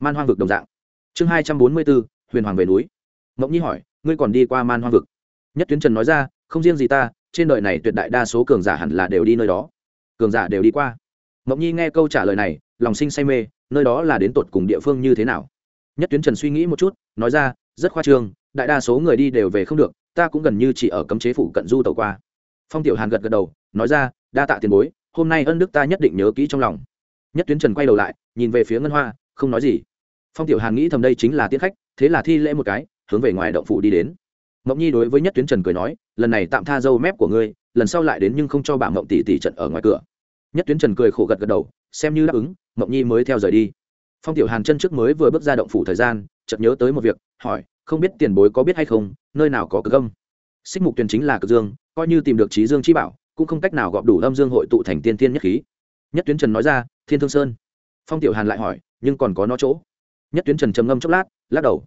man hoang vực đồng dạng. Chương hai trăm bốn mươi bốn, huyền hoàng về núi. Mộng nhi hỏi, ngươi còn đi qua man hoang vực? Nhất tuyến trần nói ra, không riêng gì ta, trên đời này tuyệt đại đa số cường giả hẳn là đều đi nơi đó. Cường giả đều đi qua. Mộng nhi nghe câu trả lời này, lòng sinh say mê, nơi đó là đến tột cùng địa phương như thế nào? Nhất tuyến trần suy nghĩ một chút, nói ra, rất khoa trương, đại đa số người đi đều về không được, ta cũng gần như chỉ ở cấm chế phủ cận du tàu qua. Phong tiểu hàn gật gật đầu, nói ra, đa tạ tiền bối, hôm nay ân đức ta nhất định nhớ kỹ trong lòng. Nhất tuyến trần quay đầu lại, nhìn về phía ngân hoa, không nói gì. Phong tiểu hàn nghĩ thầm đây chính là tiết khách, thế là thi lễ một cái, hướng về ngoài động phủ đi đến mộng nhi đối với nhất tuyến trần cười nói, lần này tạm tha dâu mép của ngươi, lần sau lại đến nhưng không cho bà mộng tỷ tỷ trận ở ngoài cửa. Nhất tuyến trần cười khổ gật gật đầu, xem như đáp ứng, mộng nhi mới theo rời đi. Phong tiểu hàn chân trước mới vừa bước ra động phủ thời gian, chợt nhớ tới một việc, hỏi, không biết tiền bối có biết hay không, nơi nào có cực âm? Xích mục tuyền chính là cực dương, coi như tìm được trí dương chi bảo, cũng không cách nào gọp đủ âm dương hội tụ thành tiên tiên nhất khí. Nhất tuyến trần nói ra, thiên thương sơn. Phong tiểu hàn lại hỏi, nhưng còn có nó chỗ? Nhất tuyến trần trầm ngâm chốc lát, lắc đầu.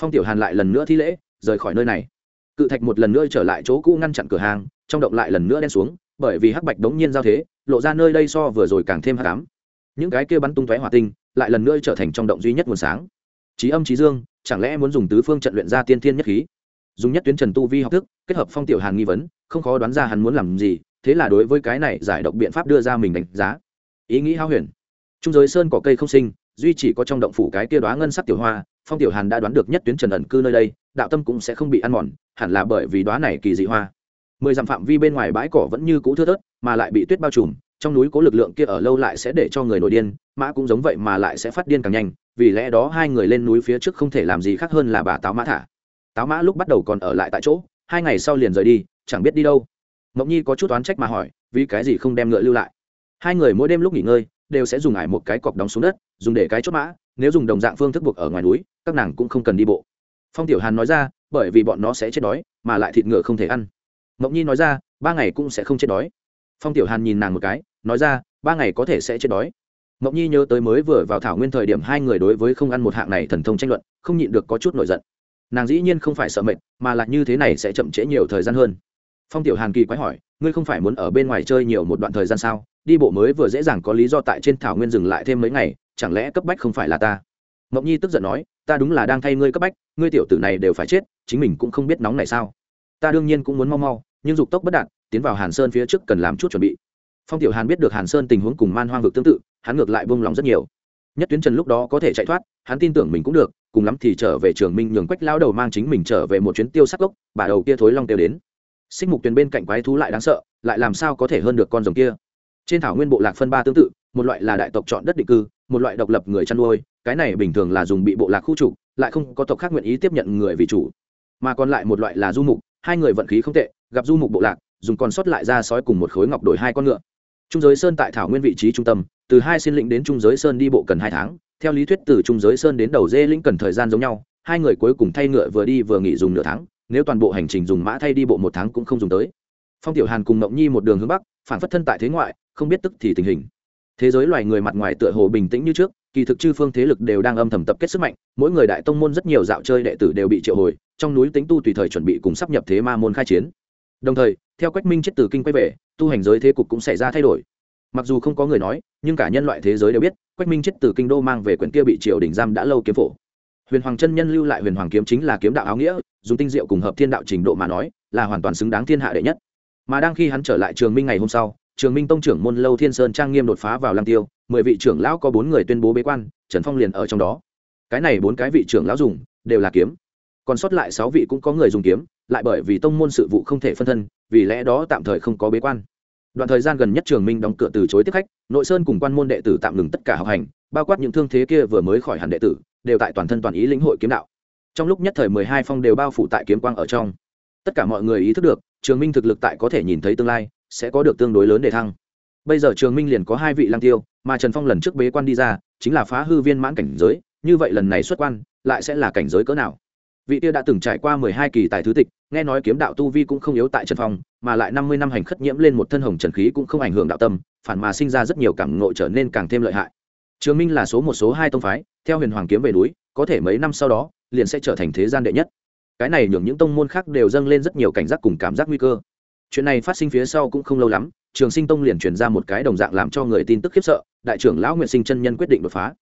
Phong tiểu hàn lại lần nữa thi lễ, rời khỏi nơi này cự thạch một lần nữa trở lại chỗ cũ ngăn chặn cửa hàng, trong động lại lần nữa đen xuống, bởi vì hắc bạch đống nhiên giao thế, lộ ra nơi đây so vừa rồi càng thêm hắc ám. Những cái kia bắn tung tóe hỏa tinh, lại lần nữa trở thành trong động duy nhất nguồn sáng. Trí âm trí dương, chẳng lẽ muốn dùng tứ phương trận luyện ra tiên thiên nhất khí? Dùng nhất tuyến trần tu vi học thức, kết hợp phong tiểu hàn nghi vấn, không khó đoán ra hắn muốn làm gì, thế là đối với cái này giải độc biện pháp đưa ra mình đánh giá. Ý nghĩ hao huyền. Trung giới sơn cỏ cây không sinh, duy chỉ có trong động phủ cái kia đoá ngân sắc tiểu hoa phong tiểu hàn đã đoán được nhất tuyến trần ẩn cư nơi đây, đạo tâm cũng sẽ không bị ăn mòn, hẳn là bởi vì đoá này kỳ dị hoa. Mười dặm phạm vi bên ngoài bãi cỏ vẫn như cũ thưa thớt, mà lại bị tuyết bao trùm, trong núi có lực lượng kia ở lâu lại sẽ để cho người nổi điên, mã cũng giống vậy mà lại sẽ phát điên càng nhanh, vì lẽ đó hai người lên núi phía trước không thể làm gì khác hơn là bà táo mã thả. Táo mã lúc bắt đầu còn ở lại tại chỗ, hai ngày sau liền rời đi, chẳng biết đi đâu. Mộng nhi có chút oán trách mà hỏi, vì cái gì không đem ngựa lưu lại? Hai người mỗi đêm lúc nghỉ ngơi, đều sẽ dùng ải một cái cọc đóng xuống đất, dùng để cái chốt mã nếu dùng đồng dạng phương thức buộc ở ngoài núi, các nàng cũng không cần đi bộ. Phong tiểu hàn nói ra, bởi vì bọn nó sẽ chết đói, mà lại thịt ngựa không thể ăn. Mộng nhi nói ra, ba ngày cũng sẽ không chết đói. Phong tiểu hàn nhìn nàng một cái, nói ra, ba ngày có thể sẽ chết đói. Mộng nhi nhớ tới mới vừa vào thảo nguyên thời điểm hai người đối với không ăn một hạng này thần thông tranh luận, không nhịn được có chút nổi giận. Nàng dĩ nhiên không phải sợ mệt, mà là như thế này sẽ chậm trễ nhiều thời gian hơn. Phong tiểu hàn kỳ quái hỏi, ngươi không phải muốn ở bên ngoài chơi nhiều một đoạn thời gian sao? Đi bộ mới vừa dễ dàng có lý do tại trên thảo nguyên dừng lại thêm mấy ngày chẳng lẽ cấp bách không phải là ta? Mộng nhi tức giận nói, ta đúng là đang thay ngươi cấp bách, ngươi tiểu tử này đều phải chết, chính mình cũng không biết nóng này sao. Ta đương nhiên cũng muốn mau mau, nhưng dục tốc bất đạt, tiến vào hàn sơn phía trước cần làm chút chuẩn bị. Phong tiểu hàn biết được hàn sơn tình huống cùng man hoang vực tương tự, hắn ngược lại vung lòng rất nhiều. Nhất tuyến trần lúc đó có thể chạy thoát, hắn tin tưởng mình cũng được, cùng lắm thì trở về trường minh nhường quách lao đầu mang chính mình trở về một chuyến tiêu sắc gốc, bà đầu kia thối long tiêu đến. Xích mục tuyền bên cạnh quái thú lại đáng sợ, lại làm sao có thể hơn được con rồng kia? Trên thảo nguyên bộ lạc phân ba tương tự, một loại là đại tộc chọn đất định cư một loại độc lập người chăn nuôi, cái này bình thường là dùng bị bộ lạc khu chủ, lại không có tộc khác nguyện ý tiếp nhận người vì chủ. Mà còn lại một loại là du mục, hai người vận khí không tệ, gặp du mục bộ lạc, dùng còn sót lại ra sói cùng một khối ngọc đổi hai con ngựa. Trung giới sơn tại thảo nguyên vị trí trung tâm, từ hai xin lĩnh đến trung giới sơn đi bộ cần hai tháng, theo lý thuyết từ trung giới sơn đến đầu dê lĩnh cần thời gian giống nhau, hai người cuối cùng thay ngựa vừa đi vừa nghỉ dùng nửa tháng, nếu toàn bộ hành trình dùng mã thay đi bộ một tháng cũng không dùng tới. Phong tiểu hàn cùng mộng nhi một đường hướng bắc, phản phất thân tại thế ngoại, không biết tức thì tình hình thế giới loài người mặt ngoài tựa hồ bình tĩnh như trước, kỳ thực chư phương thế lực đều đang âm thầm tập kết sức mạnh, mỗi người đại tông môn rất nhiều dạo chơi đệ tử đều bị triệu hồi, trong núi tính tu tùy thời chuẩn bị cùng sắp nhập thế ma môn khai chiến. Đồng thời, theo quách minh chết từ kinh quay về, tu hành giới thế cục cũng xảy ra thay đổi. Mặc dù không có người nói, nhưng cả nhân loại thế giới đều biết, quách minh chết từ kinh đô mang về quyển kia bị triều đình giam đã lâu kiếm phổ. Huyền hoàng chân nhân lưu lại huyền hoàng kiếm chính là kiếm đạo áo nghĩa, dùng tinh diệu cùng hợp thiên đạo trình độ mà nói, là hoàn toàn xứng đáng thiên hạ đệ nhất. Mà đang khi hắn trở lại trường minh ngày hôm sau trường minh tông trưởng môn lâu thiên sơn trang nghiêm đột phá vào lăng tiêu, mười vị trưởng lão có bốn người tuyên bố bế quan, trần phong liền ở trong đó. Cái này bốn cái vị trưởng lão dùng, đều là kiếm. Còn sót lại sáu vị cũng có người dùng kiếm, lại bởi vì tông môn sự vụ không thể phân thân, vì lẽ đó tạm thời không có bế quan. Đoạn thời gian gần nhất trường minh đóng cửa từ chối tiếp khách, nội sơn cùng quan môn đệ tử tạm ngừng tất cả học hành, bao quát những thương thế kia vừa mới khỏi hẳn đệ tử, đều tại toàn thân toàn ý lĩnh hội kiếm đạo. Trong lúc nhất thời mười hai phong đều bao phủ tại kiếm quang ở trong. Tất cả mọi người ý thức được, trường minh thực lực tại có thể nhìn thấy tương lai sẽ có được tương đối lớn để thăng. Bây giờ trường minh liền có hai vị lang tiêu, mà trần phong lần trước bế quan đi ra, chính là phá hư viên mãn cảnh giới, như vậy lần này xuất quan, lại sẽ là cảnh giới cỡ nào? Vị tiêu đã từng trải qua mười hai kỳ tài thứ tịch, nghe nói kiếm đạo tu vi cũng không yếu tại trần phong, mà lại năm mươi năm hành khất nhiễm lên một thân hồng trần khí cũng không ảnh hưởng đạo tâm, phản mà sinh ra rất nhiều cảm ngộ trở nên càng thêm lợi hại. Trường minh là số một, số hai tông phái, theo huyền hoàng kiếm về núi, có thể mấy năm sau đó, liền sẽ trở thành thế gian đệ nhất. Cái này nhường những tông môn khác đều dâng lên rất nhiều cảnh giác cùng cảm giác nguy cơ chuyện này phát sinh phía sau cũng không lâu lắm, trường sinh tông liền truyền ra một cái đồng dạng làm cho người tin tức khiếp sợ, đại trưởng lão nguyện sinh chân nhân quyết định đột phá.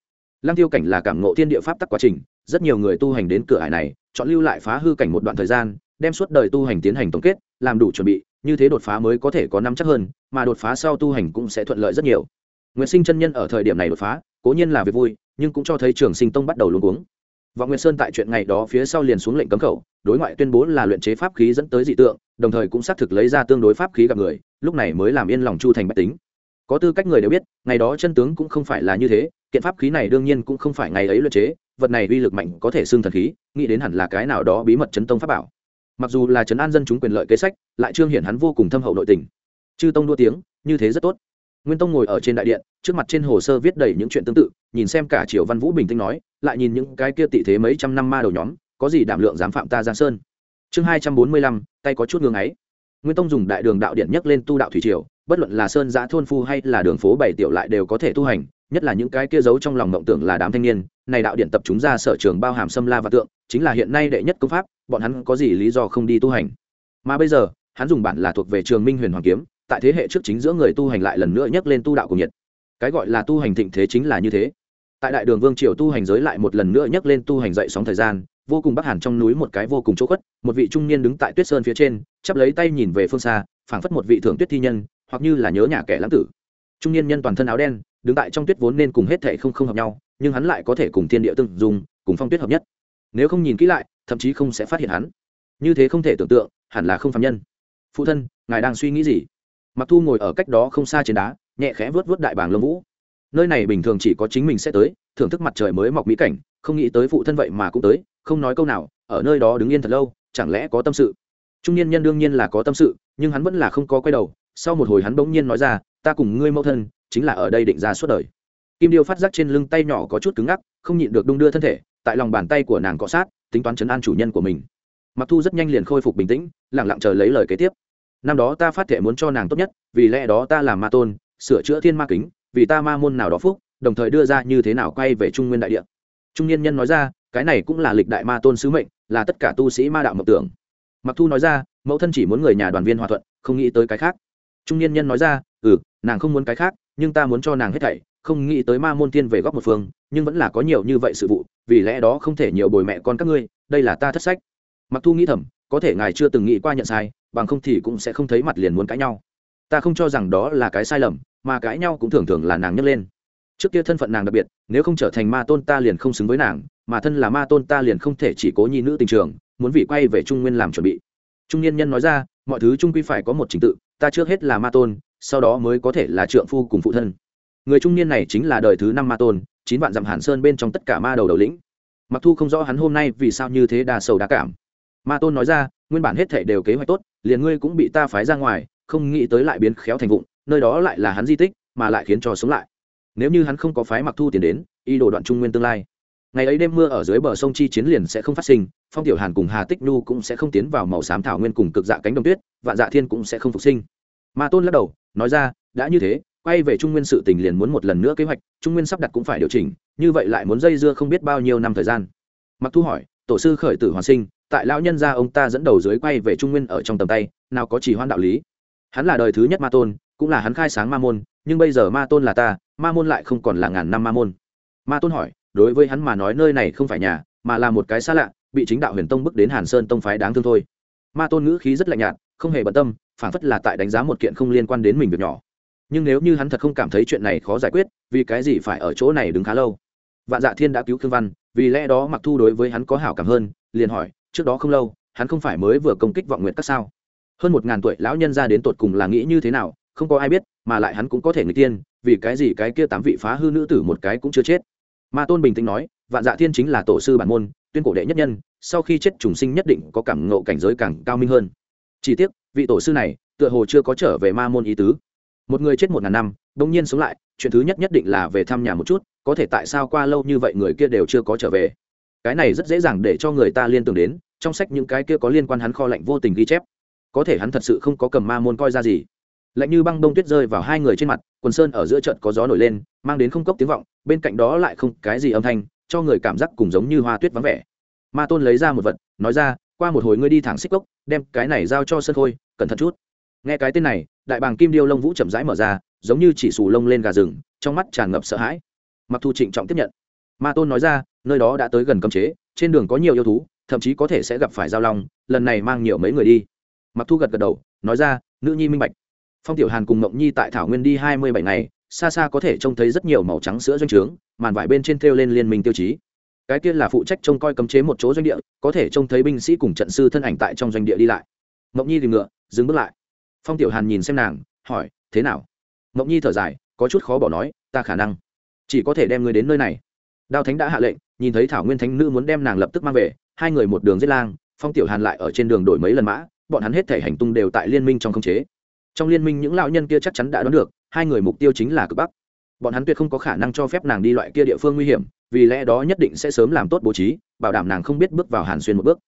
Lăng tiêu cảnh là cảm ngộ thiên địa pháp tắc quá trình, rất nhiều người tu hành đến cửa hải này, chọn lưu lại phá hư cảnh một đoạn thời gian, đem suốt đời tu hành tiến hành tổng kết, làm đủ chuẩn bị, như thế đột phá mới có thể có năm chắc hơn, mà đột phá sau tu hành cũng sẽ thuận lợi rất nhiều. Nguyện sinh chân nhân ở thời điểm này đột phá, cố nhiên là việc vui, nhưng cũng cho thấy trường sinh tông bắt đầu luôn cuống vọng nguyệt sơn tại chuyện ngày đó phía sau liền xuống lệnh cấm khẩu, đối ngoại tuyên bố là luyện chế pháp khí dẫn tới dị tượng, đồng thời cũng xác thực lấy ra tương đối pháp khí gặp người, lúc này mới làm yên lòng chu thành bách tính. Có tư cách người đều biết, ngày đó chân tướng cũng không phải là như thế, kiện pháp khí này đương nhiên cũng không phải ngày ấy luyện chế, vật này uy lực mạnh có thể xưng thần khí, nghĩ đến hẳn là cái nào đó bí mật chấn tông pháp bảo. Mặc dù là chấn an dân chúng quyền lợi kế sách, lại trương hiển hắn vô cùng thâm hậu nội tình. Chư tông đua tiếng, như thế rất tốt. Nguyên tông ngồi ở trên đại điện, trước mặt trên hồ sơ viết đầy những chuyện tương tự nhìn xem cả triều văn vũ bình tĩnh nói, lại nhìn những cái kia tị thế mấy trăm năm ma đầu nhóm, có gì đảm lượng dám phạm ta giang sơn? Chương hai trăm bốn mươi lăm, tay có chút ngưng ấy. Nguyên tông dùng đại đường đạo điện nhắc lên tu đạo thủy triều, bất luận là sơn giã thôn phu hay là đường phố bảy tiểu lại đều có thể tu hành, nhất là những cái kia giấu trong lòng mộng tưởng là đám thanh niên, này đạo điện tập chúng ra sở trường bao hàm xâm la và tượng, chính là hiện nay đệ nhất công pháp, bọn hắn có gì lý do không đi tu hành? Mà bây giờ, hắn dùng bản là thuộc về trường minh huyền hoàng kiếm, tại thế hệ trước chính giữa người tu hành lại lần nữa nhắc lên tu đạo của nhiệt. Cái gọi là tu hành thịnh thế chính là như thế tại đại đường vương triều tu hành giới lại một lần nữa nhắc lên tu hành dậy sóng thời gian, vô cùng bắc hàn trong núi một cái vô cùng chỗ khuất, một vị trung niên đứng tại tuyết sơn phía trên, chắp lấy tay nhìn về phương xa, phảng phất một vị thượng tuyết thi nhân, hoặc như là nhớ nhà kẻ lãng tử. Trung niên nhân toàn thân áo đen, đứng tại trong tuyết vốn nên cùng hết thể không không hợp nhau, nhưng hắn lại có thể cùng thiên địa tương dùng cùng phong tuyết hợp nhất. Nếu không nhìn kỹ lại, thậm chí không sẽ phát hiện hắn. Như thế không thể tưởng tượng, hẳn là không phạm nhân. Phụ thân, ngài đang suy nghĩ gì? Mặc thu ngồi ở cách đó không xa trên đá, nhẹ khẽ vớt vớt đại bàng lông vũ nơi này bình thường chỉ có chính mình sẽ tới, thưởng thức mặt trời mới mọc mỹ cảnh, không nghĩ tới phụ thân vậy mà cũng tới, không nói câu nào, ở nơi đó đứng yên thật lâu, chẳng lẽ có tâm sự? Trung niên nhân đương nhiên là có tâm sự, nhưng hắn vẫn là không có quay đầu, sau một hồi hắn bỗng nhiên nói ra, ta cùng ngươi mẫu thân, chính là ở đây định ra suốt đời. Kim điêu phát giác trên lưng tay nhỏ có chút cứng ngắc, không nhịn được đung đưa thân thể, tại lòng bàn tay của nàng cọ sát, tính toán chấn an chủ nhân của mình. Mặc thu rất nhanh liền khôi phục bình tĩnh lẳng lặng chờ lấy lời kế tiếp. Năm đó ta phát thể muốn cho nàng tốt nhất, vì lẽ đó ta làm ma tôn, sửa chữa thiên ma kính vì ta ma môn nào đó phúc, đồng thời đưa ra như thế nào quay về trung nguyên đại địa. Trung niên nhân nói ra, cái này cũng là lịch đại ma tôn sứ mệnh, là tất cả tu sĩ ma đạo mộng tưởng. Mặc thu nói ra, mẫu thân chỉ muốn người nhà đoàn viên hòa thuận, không nghĩ tới cái khác. Trung niên nhân nói ra ừ nàng không muốn cái khác, nhưng ta muốn cho nàng hết thảy, không nghĩ tới ma môn tiên về góc một phương, nhưng vẫn là có nhiều như vậy sự vụ, vì lẽ đó không thể nhiều bồi mẹ con các ngươi, đây là ta thất sách. Mặc thu nghĩ thầm, có thể ngài chưa từng nghĩ qua nhận sai, bằng không thì cũng sẽ không thấy mặt liền muốn cãi nhau. Ta không cho rằng đó là cái sai lầm mà cãi nhau cũng thường thường là nàng nhấc lên. Trước kia thân phận nàng đặc biệt, nếu không trở thành ma tôn ta liền không xứng với nàng, mà thân là ma tôn ta liền không thể chỉ cố nhi nữ tình trường, muốn vị quay về trung nguyên làm chuẩn bị. Trung niên nhân nói ra, mọi thứ trung quy phải có một trình tự, ta trước hết là ma tôn, sau đó mới có thể là trượng phu cùng phụ thân. Người trung niên này chính là đời thứ năm ma tôn, chín vạn dặm hàn sơn bên trong tất cả ma đầu đầu lĩnh. Mặc thu không rõ hắn hôm nay vì sao như thế đa sầu đa cảm. Ma tôn nói ra, nguyên bản hết thể đều kế hoạch tốt, liền ngươi cũng bị ta phái ra ngoài, không nghĩ tới lại biến khéo thành vụng nơi đó lại là hắn di tích, mà lại khiến cho sống lại. Nếu như hắn không có phái mặc thu tiền đến y đồ đoạn trung nguyên tương lai, ngày ấy đêm mưa ở dưới bờ sông chi chiến liền sẽ không phát sinh, phong tiểu hàn cùng hà tích nhu cũng sẽ không tiến vào màu xám thảo nguyên cùng cực dạ cánh đồng tuyết, vạn dạ thiên cũng sẽ không phục sinh. Ma tôn lắc đầu, nói ra, đã như thế, quay về trung nguyên sự tình liền muốn một lần nữa kế hoạch, trung nguyên sắp đặt cũng phải điều chỉnh, như vậy lại muốn dây dưa không biết bao nhiêu năm thời gian. Mặc thu hỏi, tổ sư khởi tử hoàn sinh, tại lão nhân gia ông ta dẫn đầu dưới quay về trung nguyên ở trong tầm tay, nào có chỉ hoan đạo lý? Hắn là đời thứ nhất ma tôn cũng là hắn khai sáng ma môn, nhưng bây giờ ma tôn là ta, ma môn lại không còn là ngàn năm ma môn. Ma tôn hỏi, đối với hắn mà nói nơi này không phải nhà, mà là một cái xa lạ, bị chính đạo huyền tông bước đến hàn sơn tông phái đáng thương thôi. Ma tôn ngữ khí rất lạnh nhạt, không hề bận tâm phản phất là tại đánh giá một kiện không liên quan đến mình việc nhỏ. Nhưng nếu như hắn thật không cảm thấy chuyện này khó giải quyết, vì cái gì phải ở chỗ này đứng khá lâu? Vạn dạ thiên đã cứu khương văn, vì lẽ đó mặc thu đối với hắn có hảo cảm hơn, liền hỏi, trước đó không lâu, hắn không phải mới vừa công kích vọng nguyện các sao? Hơn một ngàn tuổi lão nhân ra đến tột cùng là nghĩ như thế nào không có ai biết, mà lại hắn cũng có thể người tiên vì cái gì cái kia tám vị phá hư nữ tử một cái cũng chưa chết. Ma tôn bình tĩnh nói, vạn dạ thiên chính là tổ sư bản môn, tuyên cổ đệ nhất nhân, sau khi chết trùng sinh nhất định có cảm ngộ cảnh giới càng cao minh hơn. Chỉ tiếc, vị tổ sư này, tựa hồ chưa có trở về ma môn ý tứ. Một người chết một ngàn năm đông nhiên sống lại, chuyện thứ nhất nhất định là về thăm nhà một chút, có thể tại sao qua lâu như vậy người kia đều chưa có trở về. Cái này rất dễ dàng để cho người ta liên tưởng đến, trong sách những cái kia có liên quan hắn kho lạnh vô tình ghi chép. Có thể hắn thật sự không có cầm ma môn coi ra gì lạnh như băng đông tuyết rơi vào hai người trên mặt, quần sơn ở giữa trận có gió nổi lên, mang đến không cốc tiếng vọng, bên cạnh đó lại không cái gì âm thanh, cho người cảm giác cùng giống như hoa tuyết vắng vẻ. Ma tôn lấy ra một vật, nói ra, qua một hồi ngươi đi thẳng xích cốc, đem cái này giao cho sân khôi, cẩn thận chút. Nghe cái tên này, đại bàng kim điêu lông vũ chậm rãi mở ra, giống như chỉ xù lông lên gà rừng, trong mắt tràn ngập sợ hãi. Mặc thu trịnh trọng tiếp nhận. Ma tôn nói ra, nơi đó đã tới gần cấm chế, trên đường có nhiều yêu thú, thậm chí có thể sẽ gặp phải giao long, lần này mang nhiều mấy người đi. Mặc thu gật gật đầu, nói ra, nữ nhi minh bạch phong tiểu hàn cùng mộng nhi tại thảo nguyên đi hai mươi bảy ngày, xa xa có thể trông thấy rất nhiều màu trắng sữa doanh trướng, màn vải bên trên thêu lên liên minh tiêu chí. Cái kia là phụ trách trông coi cấm chế một chỗ doanh địa, có thể trông thấy binh sĩ cùng trận sư thân ảnh tại trong doanh địa đi lại. Mộng nhi tìm ngựa, dừng bước lại. Phong tiểu hàn nhìn xem nàng, hỏi, thế nào? Mộng nhi thở dài, có chút khó bỏ nói, ta khả năng chỉ có thể đem người đến nơi này. Đao thánh đã hạ lệnh, nhìn thấy thảo nguyên thánh nữ muốn đem nàng lập tức mang về, hai người một đường giết lang, phong tiểu hàn lại ở trên đường đổi mấy lần mã, bọn hắn hết thể hành tung đều tại liên minh trong khống chế trong liên minh những lão nhân kia chắc chắn đã đoán được, hai người mục tiêu chính là cực bắc. Bọn hắn tuyệt không có khả năng cho phép nàng đi loại kia địa phương nguy hiểm, vì lẽ đó nhất định sẽ sớm làm tốt bố trí, bảo đảm nàng không biết bước vào hàn xuyên một bước.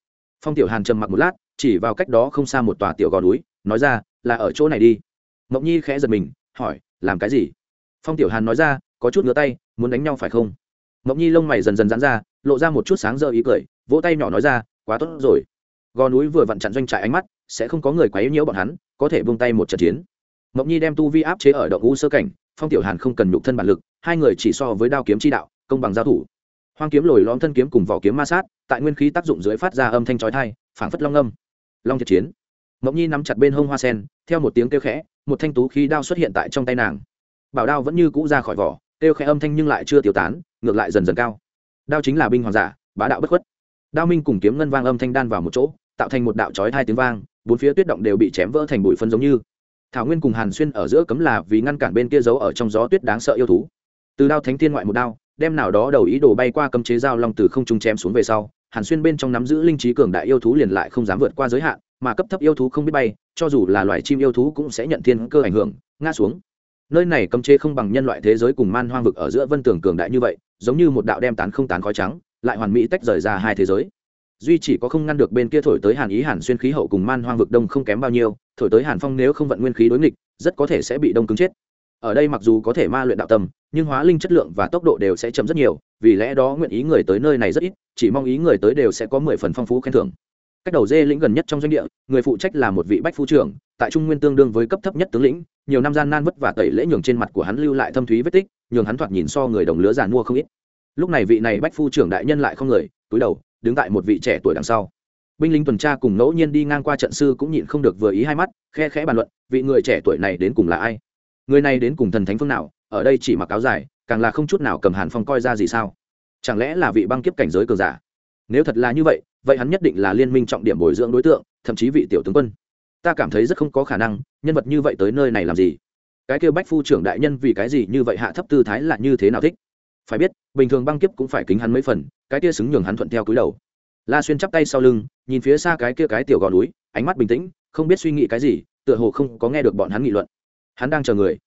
Phong tiểu hàn trầm mặc một lát, chỉ vào cách đó không xa một tòa tiểu gò núi, nói ra, là ở chỗ này đi. Mộng nhi khẽ giật mình, hỏi, làm cái gì? Phong tiểu hàn nói ra, có chút ngứa tay, muốn đánh nhau phải không? Mộng nhi lông mày dần dần dán ra, lộ ra một chút sáng rỡ ý cười, vỗ tay nhỏ nói ra, quá tốt rồi. Gò núi vừa vặn chặn doanh trại ánh mắt, sẽ không có người quấy nhiễu bọn hắn có thể buông tay một trận chiến. Mộng nhi đem tu vi áp chế ở động u sơ cảnh, phong tiểu hàn không cần nhục thân bản lực, hai người chỉ so với đao kiếm chi đạo, công bằng giao thủ. Hoang kiếm lồi lõm thân kiếm cùng vỏ kiếm ma sát, tại nguyên khí tác dụng dưới phát ra âm thanh chói tai, phảng phất long âm. Long thiệt chiến. Mộng nhi nắm chặt bên hông hoa sen, theo một tiếng kêu khẽ, một thanh tú khí đao xuất hiện tại trong tay nàng. Bảo đao vẫn như cũ ra khỏi vỏ, kêu khẽ âm thanh nhưng lại chưa tiêu tán, ngược lại dần dần cao. Đao chính là binh hoàng giả, bá đạo bất khuất. Đao minh cùng kiếm ngân vang âm thanh đan vào một chỗ, tạo thành một đạo chói tai tiếng vang bốn phía tuyết động đều bị chém vỡ thành bụi phân giống như. Thảo nguyên cùng hàn xuyên ở giữa cấm là vì ngăn cản bên kia giấu ở trong gió tuyết đáng sợ yêu thú. Từ đao thánh thiên ngoại một đao, đem nào đó đầu ý đồ bay qua cấm chế dao long từ không trung chém xuống về sau, hàn xuyên bên trong nắm giữ linh trí cường đại yêu thú liền lại không dám vượt qua giới hạn, mà cấp thấp yêu thú không biết bay, cho dù là loài chim yêu thú cũng sẽ nhận thiên cơ ảnh hưởng, ngã xuống. Nơi này cấm chế không bằng nhân loại thế giới cùng man hoang vực ở giữa vân tường cường đại như vậy, giống như một đạo đem tán không tán khói trắng, lại hoàn mỹ tách rời ra hai thế giới duy chỉ có không ngăn được bên kia thổi tới hàn ý, hàn xuyên khí hậu cùng man hoang vực đông không kém bao nhiêu, thổi tới hàn phong nếu không vận nguyên khí đối nghịch, rất có thể sẽ bị đông cứng chết. Ở đây mặc dù có thể ma luyện đạo tâm nhưng hóa linh chất lượng và tốc độ đều sẽ chậm rất nhiều, vì lẽ đó nguyện ý người tới nơi này rất ít, chỉ mong ý người tới đều sẽ có mười phần phong phú khen thưởng. Cách đầu dê lĩnh gần nhất trong doanh địa, người phụ trách là một vị bách phu trưởng, tại trung nguyên tương đương với cấp thấp nhất tướng lĩnh, nhiều năm gian nan vất vả tẩy lễ nhường trên mặt của hắn lưu lại thâm thúy vết tích, nhường hắn thoạt nhìn so người đồng lứa giàn mua không ít. Lúc này vị này bách phu trưởng đại nhân lại không người, túi đầu đứng tại một vị trẻ tuổi đằng sau. Binh lính tuần tra cùng ngẫu nhiên đi ngang qua trận sư cũng nhịn không được vừa ý hai mắt, khe khẽ bàn luận, vị người trẻ tuổi này đến cùng là ai? Người này đến cùng thần thánh phương nào? Ở đây chỉ mặc áo dài, càng là không chút nào cầm hàn phong coi ra gì sao? Chẳng lẽ là vị băng kiếp cảnh giới cường giả? Nếu thật là như vậy vậy hắn nhất định là liên minh trọng điểm bồi dưỡng đối tượng, thậm chí vị tiểu tướng quân. Ta cảm thấy rất không có khả năng, nhân vật như vậy tới nơi này làm gì? Cái kêu bách phu trưởng đại nhân vì cái gì như vậy hạ thấp tư thái là như thế nào thích? Phải biết, bình thường băng kiếp cũng phải kính hắn mấy phần, cái kia xứng nhường hắn thuận theo cúi đầu. La xuyên chắp tay sau lưng, nhìn phía xa cái kia cái tiểu gò núi, ánh mắt bình tĩnh, không biết suy nghĩ cái gì, tựa hồ không có nghe được bọn hắn nghị luận. Hắn đang chờ người.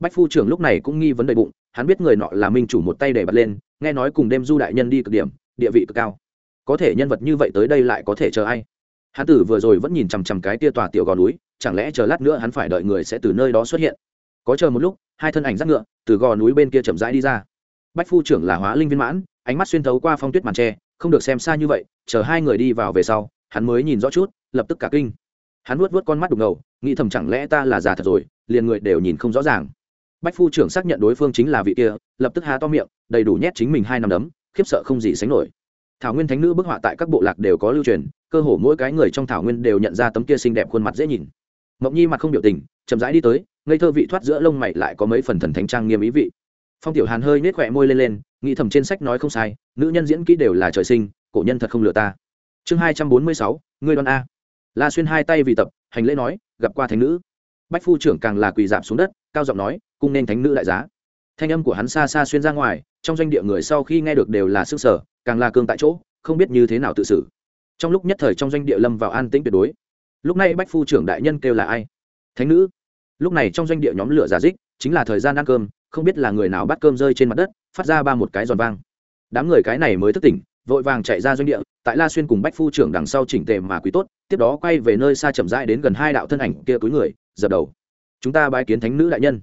Bách phu trưởng lúc này cũng nghi vấn đầy bụng, hắn biết người nọ là minh chủ một tay để bật lên, nghe nói cùng đêm du đại nhân đi cực điểm, địa vị cực cao. Có thể nhân vật như vậy tới đây lại có thể chờ ai? Hắn tử vừa rồi vẫn nhìn chằm chằm cái tia tòa tiểu gò núi, chẳng lẽ chờ lát nữa hắn phải đợi người sẽ từ nơi đó xuất hiện? Có chờ một lúc, hai thân ảnh dắt ngựa, từ gò núi bên kia chậm rãi đi ra bách phu trưởng là hóa linh viên mãn, ánh mắt xuyên thấu qua phong tuyết màn tre, không được xem xa như vậy, chờ hai người đi vào về sau, hắn mới nhìn rõ chút, lập tức cả kinh. Hắn nuốt vớt con mắt đục ngầu, nghĩ thầm chẳng lẽ ta là già thật rồi, liền người đều nhìn không rõ ràng. Bách phu trưởng xác nhận đối phương chính là vị kia, lập tức há to miệng, đầy đủ nhét chính mình hai năm đấm, khiếp sợ không gì sánh nổi. Thảo nguyên thánh nữ bức họa tại các bộ lạc đều có lưu truyền, cơ hồ mỗi cái người trong thảo nguyên đều nhận ra tấm kia xinh đẹp khuôn mặt dễ nhìn. Mộng nhi mặt không biểu tình, chậm rãi đi tới, ngây thơ vị thoát giữa lông mày lại có mấy phần thần thánh trang nghiêm ý vị phong tiểu hàn hơi nết khỏe môi lên lên, nghĩ thầm trên sách nói không sai, nữ nhân diễn kỹ đều là trời sinh, cổ nhân thật không lừa ta. Chương hai trăm bốn mươi sáu, ngươi đoan a. La xuyên hai tay vì tập, hành lễ nói, gặp qua thánh nữ. Bách phu trưởng càng là quỳ giảm xuống đất, cao giọng nói, cung nên thánh nữ đại giá. Thanh âm của hắn xa xa xuyên ra ngoài, trong doanh địa người sau khi nghe được đều là sức sở, càng là cương tại chỗ, không biết như thế nào tự xử. Trong lúc nhất thời trong doanh địa lâm vào an tĩnh tuyệt đối. Lúc này bách phu trưởng đại nhân kêu là ai? Thánh nữ. Lúc này trong doanh địa nhóm lửa giả dích, chính là thời gian ăn cơm không biết là người nào bắt cơm rơi trên mặt đất, phát ra ba một cái giòn vang. Đám người cái này mới thức tỉnh, vội vàng chạy ra doanh địa, tại la xuyên cùng bách phu trưởng đằng sau chỉnh tề mà quý tốt, tiếp đó quay về nơi xa chậm rãi đến gần hai đạo thân ảnh kia túi người, dập đầu. Chúng ta bái kiến thánh nữ đại nhân.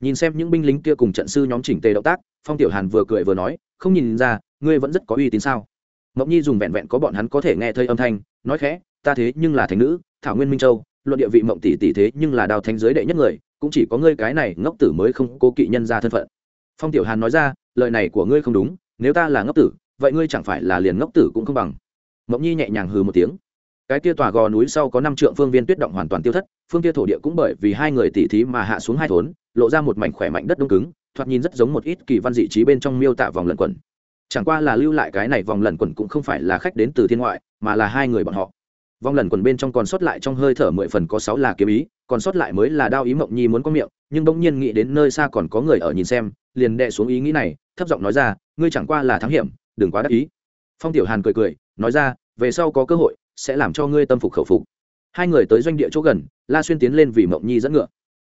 Nhìn xem những binh lính kia cùng trận sư nhóm chỉnh tề động tác, phong tiểu hàn vừa cười vừa nói, không nhìn ra, ngươi vẫn rất có uy tín sao? Mộng nhi dùng vẹn vẹn có bọn hắn có thể nghe thấy âm thanh, nói khẽ, ta thế nhưng là thánh nữ, thảo nguyên minh châu, luận địa vị mộng tỷ tỷ thế nhưng là đào thánh giới đệ nhất người cũng chỉ có ngươi cái này ngốc tử mới không cố kỵ nhân ra thân phận. Phong tiểu hàn nói ra, lời này của ngươi không đúng, nếu ta là ngốc tử, vậy ngươi chẳng phải là liền ngốc tử cũng không bằng. Mộng nhi nhẹ nhàng hừ một tiếng. Cái kia tòa gò núi sau có năm trượng phương viên tuyết động hoàn toàn tiêu thất, phương kia thổ địa cũng bởi vì hai người tỉ thí mà hạ xuống hai thốn, lộ ra một mảnh khỏe mạnh đất đông cứng, thoạt nhìn rất giống một ít kỳ văn dị trí bên trong miêu tả vòng lẩn quẩn. Chẳng qua là lưu lại cái này vòng lẩn quẩn cũng không phải là khách đến từ thiên ngoại, mà là hai người bọn họ vong lần quần bên trong còn sót lại trong hơi thở mười phần có sáu là kiếm ý, còn sót lại mới là đao ý mộng nhi muốn có miệng, nhưng bỗng nhiên nghĩ đến nơi xa còn có người ở nhìn xem, liền đệ xuống ý nghĩ này, thấp giọng nói ra, ngươi chẳng qua là thắng hiểm, đừng quá đắc ý. Phong tiểu hàn cười cười, nói ra, về sau có cơ hội, sẽ làm cho ngươi tâm phục khẩu phục. Hai người tới doanh địa chỗ gần, la xuyên tiến lên vì mộng nhi dẫn ngựa.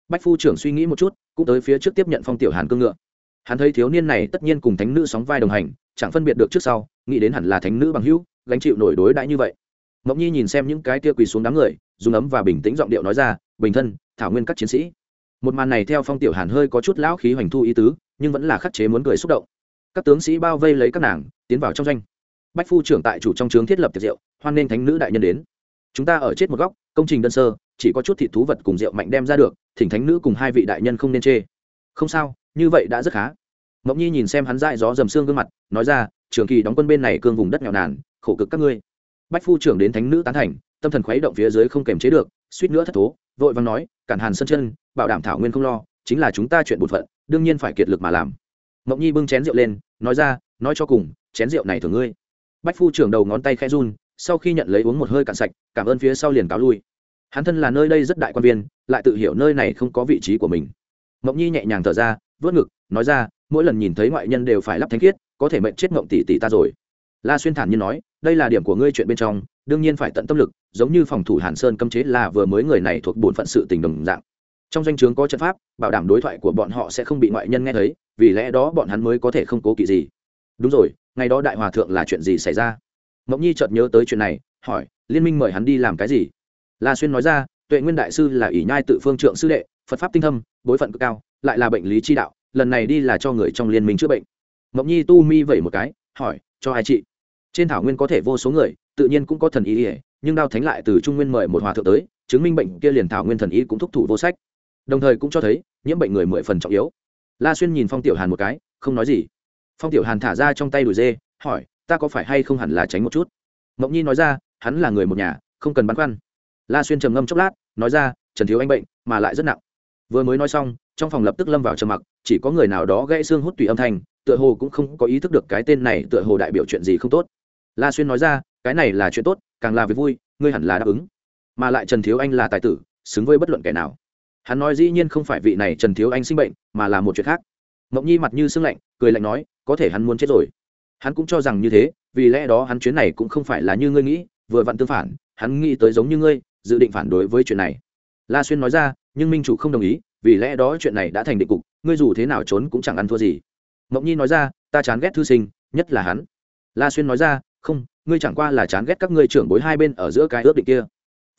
Bách phu trưởng suy nghĩ một chút, cũng tới phía trước tiếp nhận phong tiểu hàn cương ngựa. Hắn thấy thiếu niên này tất nhiên cùng thánh nữ sóng vai đồng hành, chẳng phân biệt được trước sau, nghĩ đến hẳn là thánh nữ bằng hữu, gánh chịu nổi đối đãi như vậy mộng nhi nhìn xem những cái kia quỳ xuống đám người, dùng ấm và bình tĩnh giọng điệu nói ra, bình thân, thảo nguyên các chiến sĩ. Một màn này theo phong tiểu hàn hơi có chút lão khí hoành thu ý tứ, nhưng vẫn là khắc chế muốn cười xúc động. Các tướng sĩ bao vây lấy các nàng, tiến vào trong doanh. Bách phu trưởng tại chủ trong trướng thiết lập tiệc rượu, hoan nên thánh nữ đại nhân đến. Chúng ta ở chết một góc, công trình đơn sơ, chỉ có chút thịt thú vật cùng rượu mạnh đem ra được, thỉnh thánh nữ cùng hai vị đại nhân không nên chê. Không sao, như vậy đã rất khá. Mộng nhi nhìn xem hắn dại gió dầm xương gương mặt, nói ra, trường kỳ đóng quân bên này cương vùng đất nghèo nàn, khổ cực các ngươi bách phu trưởng đến thánh nữ tán thành, tâm thần khuấy động phía dưới không kềm chế được, suýt nữa thất thố, vội vàng nói, cản hàn sân chân, bảo đảm thảo nguyên không lo, chính là chúng ta chuyện bột phận, đương nhiên phải kiệt lực mà làm. Mộng nhi bưng chén rượu lên, nói ra, nói cho cùng, chén rượu này thường ngươi. Bách phu trưởng đầu ngón tay khẽ run, sau khi nhận lấy uống một hơi cạn sạch, cảm ơn phía sau liền cáo lui. Hắn thân là nơi đây rất đại quan viên, lại tự hiểu nơi này không có vị trí của mình. Mộng nhi nhẹ nhàng thở ra, vớt ngực, nói ra, mỗi lần nhìn thấy ngoại nhân đều phải lắp thánh khiết, có thể mệnh chết mộng tỷ tỷ ta rồi la xuyên thản nhiên nói, đây là điểm của ngươi chuyện bên trong, đương nhiên phải tận tâm lực, giống như phòng thủ hàn sơn cấm chế là vừa mới người này thuộc bổn phận sự tình đồng dạng. Trong danh o chướng có trận pháp, bảo đảm đối thoại của bọn họ sẽ không bị ngoại nhân nghe thấy, vì lẽ đó bọn hắn mới có thể không cố kỵ gì. Đúng rồi, ngày đó đại hòa thượng là chuyện gì xảy ra? Mộng nhi chợt nhớ tới chuyện này, hỏi, liên minh mời hắn đi làm cái gì? La xuyên nói ra, tuệ nguyên đại sư là ỷ nhai tự phương trượng sư đệ, phật pháp tinh thâm, bối phận cực cao, lại là bệnh lý chi đạo, lần này đi là cho người trong liên minh chữa bệnh. Mộng nhi tu mi vẩy một cái, hỏi cho ai trị trên thảo nguyên có thể vô số người, tự nhiên cũng có thần ý ỉa nhưng đao thánh lại từ trung nguyên mời một hòa thượng tới, chứng minh bệnh kia liền thảo nguyên thần ý cũng thúc thủ vô sách. Đồng thời cũng cho thấy, nhiễm bệnh người mười phần trọng yếu. La xuyên nhìn phong tiểu hàn một cái, không nói gì. Phong tiểu hàn thả ra trong tay đùi dê, hỏi, ta có phải hay không hẳn là tránh một chút? Mộng nhi nói ra, hắn là người một nhà, không cần băn khoăn. La xuyên trầm ngâm chốc lát, nói ra, trần thiếu anh bệnh, mà lại rất nặng. Vừa mới nói xong, trong phòng lập tức lâm vào trầm mặc, chỉ có người nào đó gãy xương hút tùy âm thanh tựa hồ cũng không có ý thức được cái tên này tựa hồ đại biểu chuyện gì không tốt. La xuyên nói ra, cái này là chuyện tốt, càng là việc vui, ngươi hẳn là đáp ứng. Mà lại trần thiếu anh là tài tử, xứng với bất luận kẻ nào. Hắn nói dĩ nhiên không phải vị này trần thiếu anh sinh bệnh, mà là một chuyện khác. Mộng nhi mặt như sưng lạnh, cười lạnh nói, có thể hắn muốn chết rồi. Hắn cũng cho rằng như thế, vì lẽ đó hắn chuyến này cũng không phải là như ngươi nghĩ, vừa vặn tương phản, hắn nghĩ tới giống như ngươi, dự định phản đối với chuyện này. La xuyên nói ra, nhưng minh chủ không đồng ý, vì lẽ đó chuyện này đã thành định cục, ngươi dù thế nào trốn cũng chẳng ăn thua gì mộng nhi nói ra, ta chán ghét thư sinh, nhất là hắn. La xuyên nói ra, không, ngươi chẳng qua là chán ghét các ngươi trưởng bối hai bên ở giữa cái ước định kia.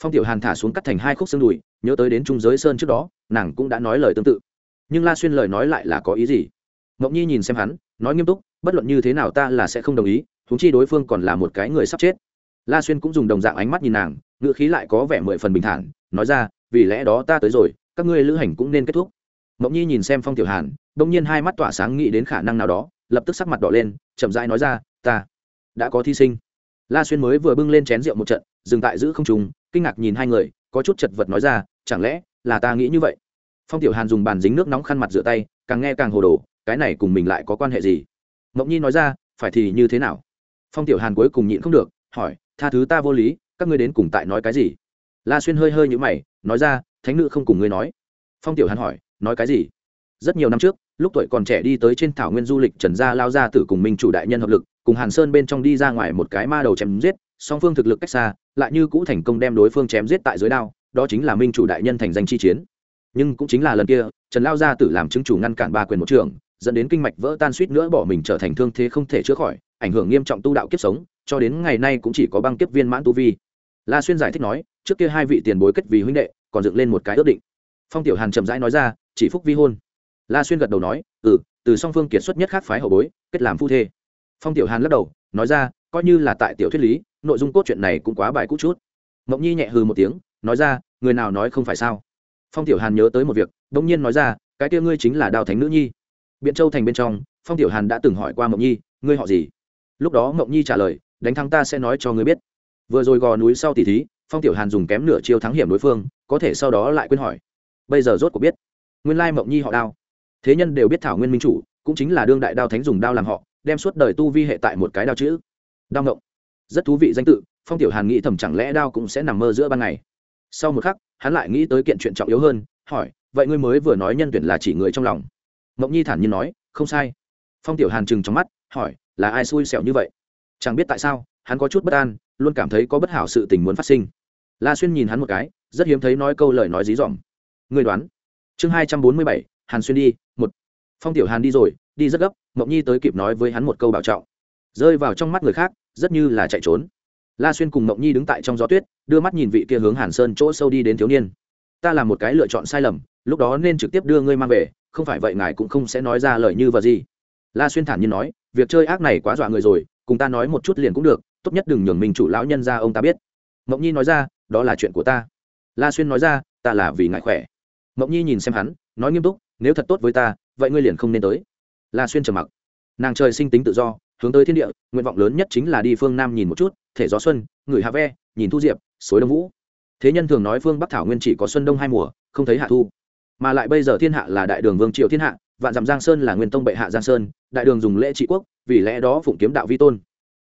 Phong tiểu hàn thả xuống cắt thành hai khúc xương đùi, nhớ tới đến trung giới sơn trước đó, nàng cũng đã nói lời tương tự. Nhưng la xuyên lời nói lại là có ý gì? Mộng nhi nhìn xem hắn, nói nghiêm túc, bất luận như thế nào ta là sẽ không đồng ý thúng chi đối phương còn là một cái người sắp chết. La xuyên cũng dùng đồng dạng ánh mắt nhìn nàng ngựa khí lại có vẻ mười phần bình thản, nói ra, vì lẽ đó ta tới rồi, các ngươi lữ hành cũng nên kết thúc mộng nhi nhìn xem phong tiểu hàn, đông nhiên hai mắt tỏa sáng nghĩ đến khả năng nào đó, lập tức sắc mặt đỏ lên, chậm rãi nói ra, ta đã có thi sinh. La xuyên mới vừa bưng lên chén rượu một trận, dừng tại giữ không trùng kinh ngạc nhìn hai người, có chút chật vật nói ra, chẳng lẽ là ta nghĩ như vậy? Phong tiểu hàn dùng bàn dính nước nóng khăn mặt rửa tay, càng nghe càng hồ đồ, cái này cùng mình lại có quan hệ gì? Mộng nhi nói ra, phải thì như thế nào? Phong tiểu hàn cuối cùng nhịn không được, hỏi, tha thứ ta vô lý, các ngươi đến cùng tại nói cái gì? La xuyên hơi hơi nhũ mày, nói ra, thánh nữ không cùng ngươi nói. Phong tiểu hàn hỏi nói cái gì? Rất nhiều năm trước, lúc tuổi còn trẻ đi tới trên thảo nguyên du lịch, trần gia lao ra tử cùng minh chủ đại nhân hợp lực, cùng hàn sơn bên trong đi ra ngoài một cái ma đầu chém giết, song phương thực lực cách xa, lại như cũ thành công đem đối phương chém giết tại dưới đao, đó chính là minh chủ đại nhân thành danh chi chiến. Nhưng cũng chính là lần kia, trần lao gia tử làm chứng chủ ngăn cản ba quyền một trường, dẫn đến kinh mạch vỡ tan suýt nữa bỏ mình trở thành thương thế không thể chữa khỏi, ảnh hưởng nghiêm trọng tu đạo kiếp sống, cho đến ngày nay cũng chỉ có băng kiếp viên mãn tu vi. La xuyên giải thích nói, trước kia hai vị tiền bối kết vì huynh đệ, còn dựng lên một cái ước định. Phong tiểu hàn chậm rãi nói ra chỉ phúc vi hôn. La xuyên gật đầu nói ừ từ song phương kiệt xuất nhất khác phái hậu bối, kết làm phu thê. Phong tiểu hàn lắc đầu, nói ra, coi như là tại tiểu thuyết lý, nội dung cốt truyện này cũng quá bài cũ chút. Mộng nhi nhẹ hừ một tiếng, nói ra, người nào nói không phải sao? Phong tiểu hàn nhớ tới một việc đông nhiên nói ra, cái kia ngươi chính là đào thánh nữ nhi. Biện châu thành bên trong, phong tiểu hàn đã từng hỏi qua mộng nhi, ngươi họ gì? Lúc đó mộng nhi trả lời, đánh thắng ta sẽ nói cho ngươi biết. Vừa rồi gò núi sau tỉ thí, phong tiểu hàn dùng kém nửa chiêu thắng hiểm đối phương, có thể sau đó lại quên hỏi. Bây giờ rốt cuộc biết nguyên lai mộng nhi họ đao. Thế nhân đều biết thảo nguyên minh chủ, cũng chính là đương đại đao thánh dùng đao làm họ, đem suốt đời tu vi hệ tại một cái đao chữ. Đao ngộng. Rất thú vị danh tự, phong tiểu hàn nghĩ thầm chẳng lẽ đao cũng sẽ nằm mơ giữa ban ngày. Sau một khắc, hắn lại nghĩ tới kiện chuyện trọng yếu hơn, hỏi, vậy ngươi mới vừa nói nhân tuyển là chỉ người trong lòng? Mộng nhi thản nhiên nói, không sai. Phong tiểu hàn chừng trong mắt, hỏi, là ai xui xẻo như vậy? Chẳng biết tại sao, hắn có chút bất an, luôn cảm thấy có bất hảo sự tình muốn phát sinh. La xuyên nhìn hắn một cái, rất hiếm thấy nói câu lời nói dí dỏm. Người đoán chương hai trăm bốn mươi bảy, hàn xuyên đi, một. Phong tiểu hàn đi rồi, đi rất gấp, mộng nhi tới kịp nói với hắn một câu bảo trọng. Rơi vào trong mắt người khác, rất như là chạy trốn. La xuyên cùng mộng nhi đứng tại trong gió tuyết, đưa mắt nhìn vị kia hướng hàn sơn chỗ sâu đi đến thiếu niên. Ta làm một cái lựa chọn sai lầm, lúc đó nên trực tiếp đưa ngươi mang về, không phải vậy ngài cũng không sẽ nói ra lời như vợ gì. La xuyên thản nhiên nói, việc chơi ác này quá dọa người rồi, cùng ta nói một chút liền cũng được, tốt nhất đừng nhường mình chủ lão nhân ra ông ta biết. Mộng nhi nói ra, đó là chuyện của ta. La xuyên nói ra, ta là vì ngài khỏe mộng nhi nhìn xem hắn, nói nghiêm túc, nếu thật tốt với ta, vậy ngươi liền không nên tới. La xuyên trầm mặc. Nàng trời sinh tính tự do, hướng tới thiên địa, nguyện vọng lớn nhất chính là đi phương nam nhìn một chút, thể gió xuân, người hạ ve, nhìn thu diệp, suối đông vũ. Thế nhân thường nói phương bắc thảo nguyên chỉ có xuân đông hai mùa, không thấy hạ thu. Mà lại bây giờ thiên hạ là đại đường vương triều thiên hạ, vạn dặm giang sơn là nguyên tông bệ hạ giang sơn, đại đường dùng lễ trị quốc, vì lẽ đó phụng kiếm đạo vi tôn.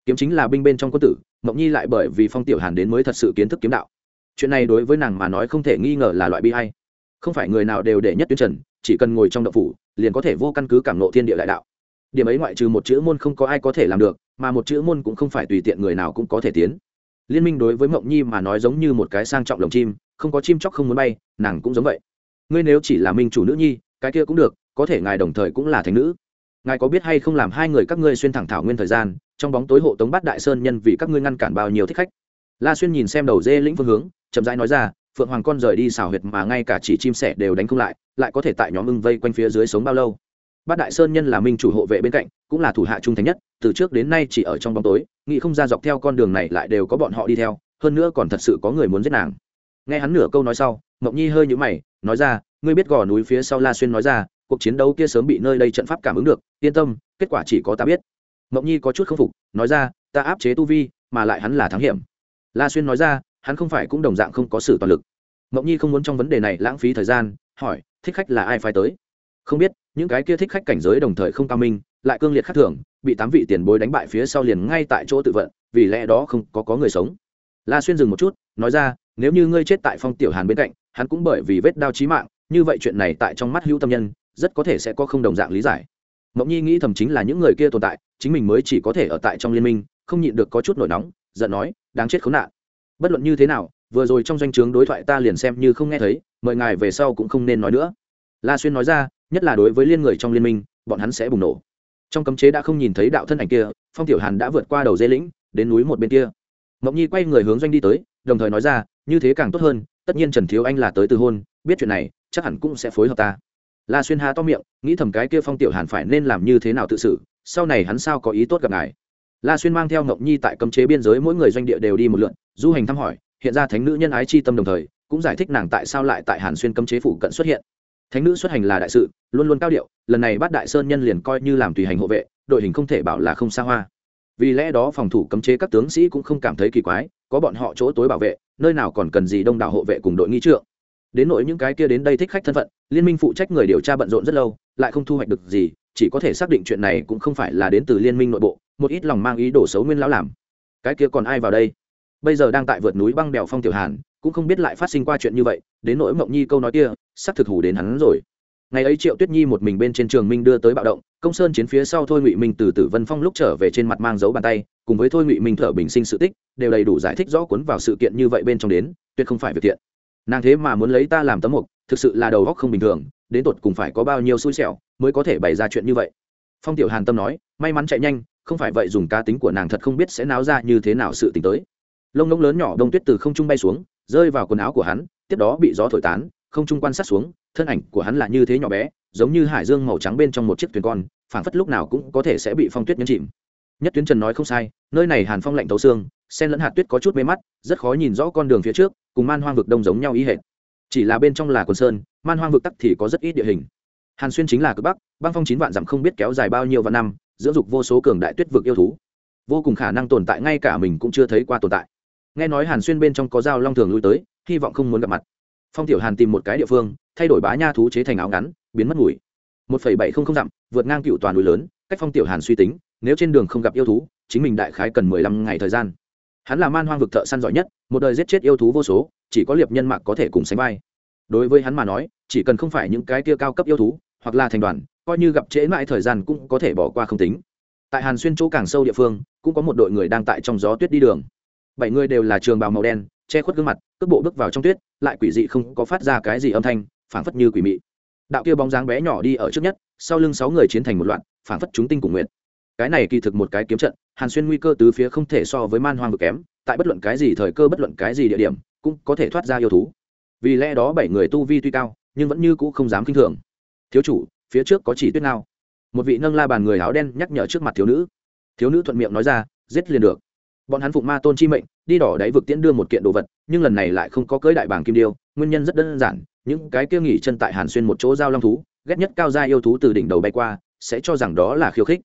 Kiếm chính là binh bên trong quân tử, mộng nhi lại bởi vì phong tiểu hàn đến mới thật sự kiến thức kiếm đạo. Chuyện này đối với nàng mà nói không thể nghi ngờ là loại bi hay không phải người nào đều để nhất tuyến trần, chỉ cần ngồi trong đậu phủ, liền có thể vô căn cứ cảm nộ thiên địa đại đạo. Điểm ấy ngoại trừ một chữ môn không có ai có thể làm được, mà một chữ môn cũng không phải tùy tiện người nào cũng có thể tiến. Liên minh đối với mộng nhi mà nói giống như một cái sang trọng lồng chim, không có chim chóc không muốn bay, nàng cũng giống vậy. Ngươi nếu chỉ là minh chủ nữ nhi, cái kia cũng được, có thể ngài đồng thời cũng là thành nữ. Ngài có biết hay không làm hai người các ngươi xuyên thẳng thảo nguyên thời gian, trong bóng tối hộ tống bắt đại sơn nhân vì các ngươi ngăn cản bao nhiêu thích khách? La xuyên nhìn xem đầu dê lĩnh phương hướng, chậm rãi nói ra phượng hoàng con rời đi xào huyệt mà ngay cả chỉ chim sẻ đều đánh không lại lại có thể tại nhóm ưng vây quanh phía dưới sống bao lâu. Bát đại sơn nhân là minh chủ hộ vệ bên cạnh, cũng là thủ hạ trung thành nhất, từ trước đến nay chỉ ở trong bóng tối, nghĩ không ra dọc theo con đường này lại đều có bọn họ đi theo, hơn nữa còn thật sự có người muốn giết nàng. Nghe hắn nửa câu nói sau, mộng nhi hơi nhũ mày, nói ra, ngươi biết gò núi phía sau la xuyên nói ra, cuộc chiến đấu kia sớm bị nơi đây trận pháp cảm ứng được, yên tâm, kết quả chỉ có ta biết. Mộng nhi có chút k phục, nói ra, ta áp chế tu vi, mà lại hắn là thắng hiểm. La xuyên nói ra hắn không phải cũng đồng dạng không có sự toàn lực. Mộng nhi không muốn trong vấn đề này lãng phí thời gian, hỏi, thích khách là ai phải tới? Không biết, những cái kia thích khách cảnh giới đồng thời không cao minh, lại cương liệt khắc thường, bị tám vị tiền bối đánh bại phía sau liền ngay tại chỗ tự vận, vì lẽ đó không có có người sống. La xuyên dừng một chút, nói ra, nếu như ngươi chết tại phong tiểu hàn bên cạnh, hắn cũng bởi vì vết đao chí mạng, như vậy chuyện này tại trong mắt hữu tâm nhân, rất có thể sẽ có không đồng dạng lý giải. Mộng nhi nghĩ thầm chính là những người kia tồn tại, chính mình mới chỉ có thể ở tại trong liên minh, không nhịn được có chút nổi nóng, giận nói, đáng chết khốn nạn bất luận như thế nào, vừa rồi trong danh o chướng đối thoại ta liền xem như không nghe thấy, mời ngài về sau cũng không nên nói nữa. La xuyên nói ra, nhất là đối với liên người trong liên minh, bọn hắn sẽ bùng nổ. Trong cấm chế đã không nhìn thấy đạo thân ảnh kia, phong tiểu hàn đã vượt qua đầu dây lĩnh, đến núi một bên kia. Mộng nhi quay người hướng doanh đi tới, đồng thời nói ra, như thế càng tốt hơn, tất nhiên trần thiếu anh là tới từ hôn, biết chuyện này, chắc hẳn cũng sẽ phối hợp ta. La xuyên há to miệng, nghĩ thầm cái kia phong tiểu hàn phải nên làm như thế nào tự xử, sau này hắn sao có ý tốt gặp ngài? La xuyên mang theo ngọc nhi tại cấm chế biên giới mỗi người doanh địa đều đi một lượn, du hành thăm hỏi, hiện ra thánh nữ nhân ái chi tâm đồng thời, cũng giải thích nàng tại sao lại tại hàn xuyên cấm chế phủ cận xuất hiện. Thánh nữ xuất hành là đại sự, luôn luôn cao điệu, lần này bắt đại sơn nhân liền coi như làm tùy hành hộ vệ, đội hình không thể bảo là không xa hoa. Vì lẽ đó phòng thủ cấm chế các tướng sĩ cũng không cảm thấy kỳ quái, có bọn họ chỗ tối bảo vệ, nơi nào còn cần gì đông đảo hộ vệ cùng đội nghi trượng. Đến nỗi những cái kia đến đây thích khách thân phận, liên minh phụ trách người điều tra bận rộn rất lâu, lại không thu hoạch được gì chỉ có thể xác định chuyện này cũng không phải là đến từ liên minh nội bộ, một ít lòng mang ý đồ xấu nguyên lão làm. Cái kia còn ai vào đây? Bây giờ đang tại vượt núi băng đèo phong tiểu hàn, cũng không biết lại phát sinh qua chuyện như vậy, đến nỗi mộng nhi câu nói kia sắp thực hủ đến hắn rồi. Ngày ấy triệu tuyết nhi một mình bên trên trường minh đưa tới bạo động, công sơn chiến phía sau thôi ngụy minh từ tử vân phong lúc trở về trên mặt mang dấu bàn tay, cùng với thôi ngụy minh thở bình sinh sự tích, đều đầy đủ giải thích rõ cuốn vào sự kiện như vậy bên trong đến, tuyệt không phải việc thiện. Nàng thế mà muốn lấy ta làm tấm mục, thực sự là đầu góc không bình thường, đến tột cùng phải có bao nhiêu xui xẻo mới có thể bày ra chuyện như vậy. Phong tiểu hàn tâm nói, may mắn chạy nhanh, không phải vậy dùng cá tính của nàng thật không biết sẽ náo ra như thế nào sự t tới. Lông lông lớn nhỏ đông tuyết từ không trung bay xuống, rơi vào quần áo của hắn, tiếp đó bị gió thổi tán, không trung quan sát xuống, thân ảnh của hắn là như thế nhỏ bé, giống như hải dương màu trắng bên trong một chiếc thuyền con, phảng phất lúc nào cũng có thể sẽ bị phong tuyết nhấn chìm. Nhất tuyến trần nói không sai, nơi này hàn phong lạnh tấu xương, sen lẫn hạt tuyết có chút mê mắt, rất khó nhìn rõ con đường phía trước, cùng man hoang vực đông giống nhau ý hệ chỉ là bên trong là quần sơn, man hoang vực tắc thì có rất ít địa hình hàn xuyên chính là cực bắc, băng phong chín vạn dặm không biết kéo dài bao nhiêu vạn năm, dưỡng dục vô số cường đại tuyết vực yêu thú. Vô cùng khả năng tồn tại, ngay cả mình cũng chưa thấy qua tồn tại. Nghe nói hàn xuyên bên trong có dao long thường lui tới, hy vọng không muốn gặp mặt. Phong tiểu hàn tìm một cái địa phương, thay đổi bá nha thú chế thành áo ngắn, biến mất mùi. Một phẩy bảy không không dặm, vượt ngang cựu toàn núi lớn, cách phong tiểu hàn suy tính, nếu trên đường không gặp yêu thú, chính mình đại khái cần mười lăm ngày thời gian. Hắn là man hoang vực thợ săn giỏi nhất, một đời giết chết yêu thú vô số, chỉ có liệp nhân mạc có thể cùng sánh vai đối với hắn mà nói, chỉ cần không phải những cái tia cao cấp yêu thú, hoặc là thành đoàn, coi như gặp trễ mãi thời gian cũng có thể bỏ qua không tính. Tại hàn xuyên chỗ càng sâu địa phương, cũng có một đội người đang tại trong gió tuyết đi đường. Bảy người đều là trường bào màu đen, che khuất gương mặt, cước bộ bước vào trong tuyết, lại quỷ dị không có phát ra cái gì âm thanh, phảng phất như quỷ mị. Đạo kia bóng dáng bé nhỏ đi ở trước nhất, sau lưng sáu người chiến thành một loạt, phảng phất chúng tinh cùng nguyện cái này kỳ thực một cái kiếm trận, hàn xuyên nguy cơ từ phía không thể so với man hoang vực kém, tại bất luận cái gì thời cơ, bất luận cái gì địa điểm, cũng có thể thoát ra yêu thú vì lẽ đó bảy người tu vi tuy cao, nhưng vẫn như cũ không dám kinh thường. Thiếu chủ, phía trước có chỉ tuyết ngao. Một vị nâng la bàn người áo đen nhắc nhở trước mặt thiếu nữ. Thiếu nữ thuận miệng nói ra, giết liền được. Bọn hắn phụng ma tôn chi mệnh, đi đỏ đáy vực tiễn đưa một kiện đồ vật, nhưng lần này lại không có cưới đại bảng kim điêu, nguyên nhân rất đơn giản, những cái kia nghỉ chân tại hàn xuyên một chỗ giao long thú, ghét nhất cao gia yêu thú từ đỉnh đầu bay qua, sẽ cho rằng đó là khiêu khích.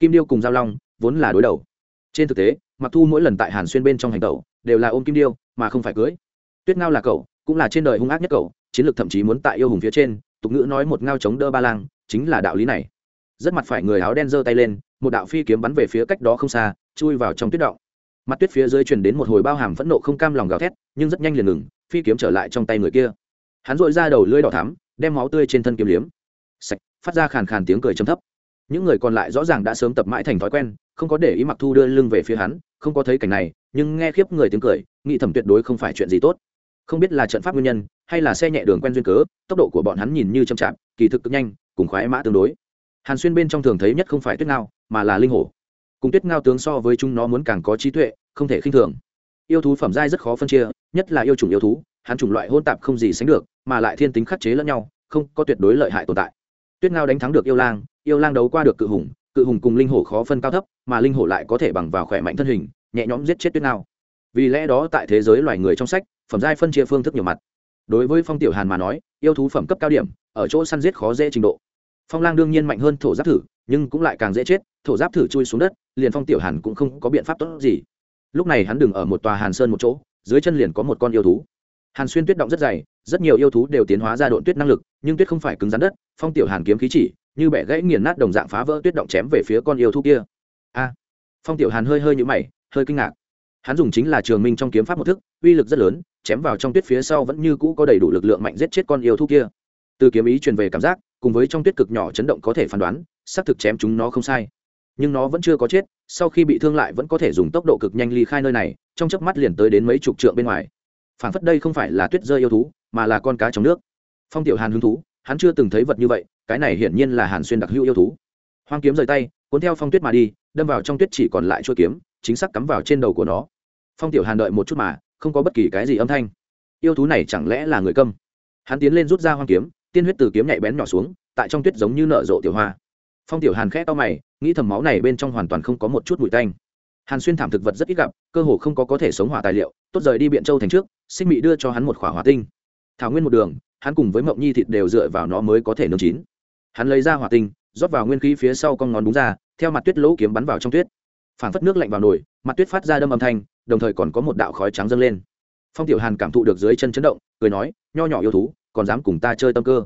Kim điêu cùng giao long, vốn là đối đầu. Trên thực tế, mặc thu mỗi lần tại hàn xuyên bên trong hành tẩu, đều là ôm kim điêu, mà không phải cưới. Tuyết ngao là cậu cũng là trên đời hung ác nhất cậu, chiến lược thậm chí muốn tại yêu hùng phía trên, tục ngữ nói một ngao chống đỡ ba lang, chính là đạo lý này. Rất mặt phải người áo đen giơ tay lên, một đạo phi kiếm bắn về phía cách đó không xa, chui vào trong tuyết động. Mặt tuyết phía dưới truyền đến một hồi bao hàm phẫn nộ không cam lòng gào thét, nhưng rất nhanh liền ngừng, phi kiếm trở lại trong tay người kia. Hắn dội ra đầu lưỡi đỏ thắm, đem máu tươi trên thân kiếm liếm. Sạch, phát ra khàn khàn tiếng cười chấm thấp. Những người còn lại rõ ràng đã sớm tập mãi thành thói quen, không có để ý mặc thu đưa lưng về phía hắn, không có thấy cảnh này, nhưng nghe khiếp người tiếng cười, nghĩ thầm tuyệt đối không phải chuyện gì tốt không biết là trận pháp nguyên nhân, hay là xe nhẹ đường quen duyên cớ, tốc độ của bọn hắn nhìn như chậm chạp, kỳ thực cực nhanh, cùng khoái mã tương đối. Hàn xuyên bên trong thường thấy nhất không phải tuyết ngao, mà là linh hổ. Cùng tuyết ngao tướng so với chúng nó muốn càng có trí tuệ, không thể khinh thường. Yêu thú phẩm giai rất khó phân chia, nhất là yêu chủng yêu thú, hắn chủng loại hôn tạp không gì sánh được, mà lại thiên tính khắc chế lẫn nhau, không có tuyệt đối lợi hại tồn tại. Tuyết ngao đánh thắng được yêu lang yêu lang đấu qua được cự hùng cự hùng cùng linh hổ khó phân cao thấp, mà linh hổ lại có thể bằng vào khỏe mạnh thân hình, nhẹ nhõm giết chết tuyết ngao. Vì lẽ đó tại thế giới loài người trong sách phẩm giai phân chia phương thức nhiều mặt. Đối với phong tiểu hàn mà nói, yêu thú phẩm cấp cao điểm, ở chỗ săn giết khó dễ trình độ. Phong lang đương nhiên mạnh hơn thổ giáp thử, nhưng cũng lại càng dễ chết, thổ giáp thử chui xuống đất, liền phong tiểu hàn cũng không có biện pháp tốt gì. Lúc này hắn đừng ở một tòa hàn sơn một chỗ, dưới chân liền có một con yêu thú. Hàn xuyên tuyết động rất dày, rất nhiều yêu thú đều tiến hóa ra độn tuyết năng lực, nhưng tuyết không phải cứng rắn đất, phong tiểu hàn kiếm khí chỉ, như bẻ gãy nghiền nát đồng dạng phá vỡ tuyết động chém về phía con yêu thú kia. A! Phong tiểu hàn hơi hơi nhũ mày, hơi kinh ngạc hắn dùng chính là trường minh trong kiếm pháp một thức, uy lực rất lớn, chém vào trong tuyết phía sau vẫn như cũ có đầy đủ lực lượng mạnh giết chết con yêu thú kia. Từ kiếm ý truyền về cảm giác, cùng với trong tuyết cực nhỏ chấn động có thể phán đoán, xác thực chém chúng nó không sai. Nhưng nó vẫn chưa có chết, sau khi bị thương lại vẫn có thể dùng tốc độ cực nhanh ly khai nơi này, trong chớp mắt liền tới đến mấy chục trượng bên ngoài. Phản phất đây không phải là tuyết rơi yêu thú, mà là con cá trong nước. Phong tiểu hàn hứng thú, hắn chưa từng thấy vật như vậy, cái này hiển nhiên là hàn xuyên đặc hữu yêu thú. Hoang kiếm rời tay, cuốn theo phong tuyết mà đi, đâm vào trong tuyết chỉ còn lại chuôi kiếm chính xác cắm vào trên đầu của nó. Phong tiểu hàn đợi một chút mà, không có bất kỳ cái gì âm thanh. Yêu thú này chẳng lẽ là người câm? Hắn tiến lên rút ra hoang kiếm, tiên huyết từ kiếm nhạy bén nhỏ xuống, tại trong tuyết giống như nở rộ tiểu hoa. Phong tiểu hàn khẽ to mày, nghĩ thầm máu này bên trong hoàn toàn không có một chút bụi tanh. Hàn xuyên thảm thực vật rất ít gặp, cơ hồ không có có thể sống hỏa tài liệu, tốt rời đi biện châu thành trước, sinh mỹ đưa cho hắn một khỏa hỏa tinh. Thảo nguyên một đường, hắn cùng với mộng nhi thịt đều dựa vào nó mới có thể nướng chín. Hắn lấy ra hỏa tinh, rót vào nguyên khí phía sau con ngón đúng ra, theo mặt tuyết lỗ kiếm bắn vào trong tuyết phảng phất nước lạnh vào nồi, mặt tuyết phát ra đâm âm thanh, đồng thời còn có một đạo khói trắng dâng lên. Phong tiểu hàn cảm thụ được dưới chân chấn động, cười nói, nho nhỏ yêu thú, còn dám cùng ta chơi tâm cơ?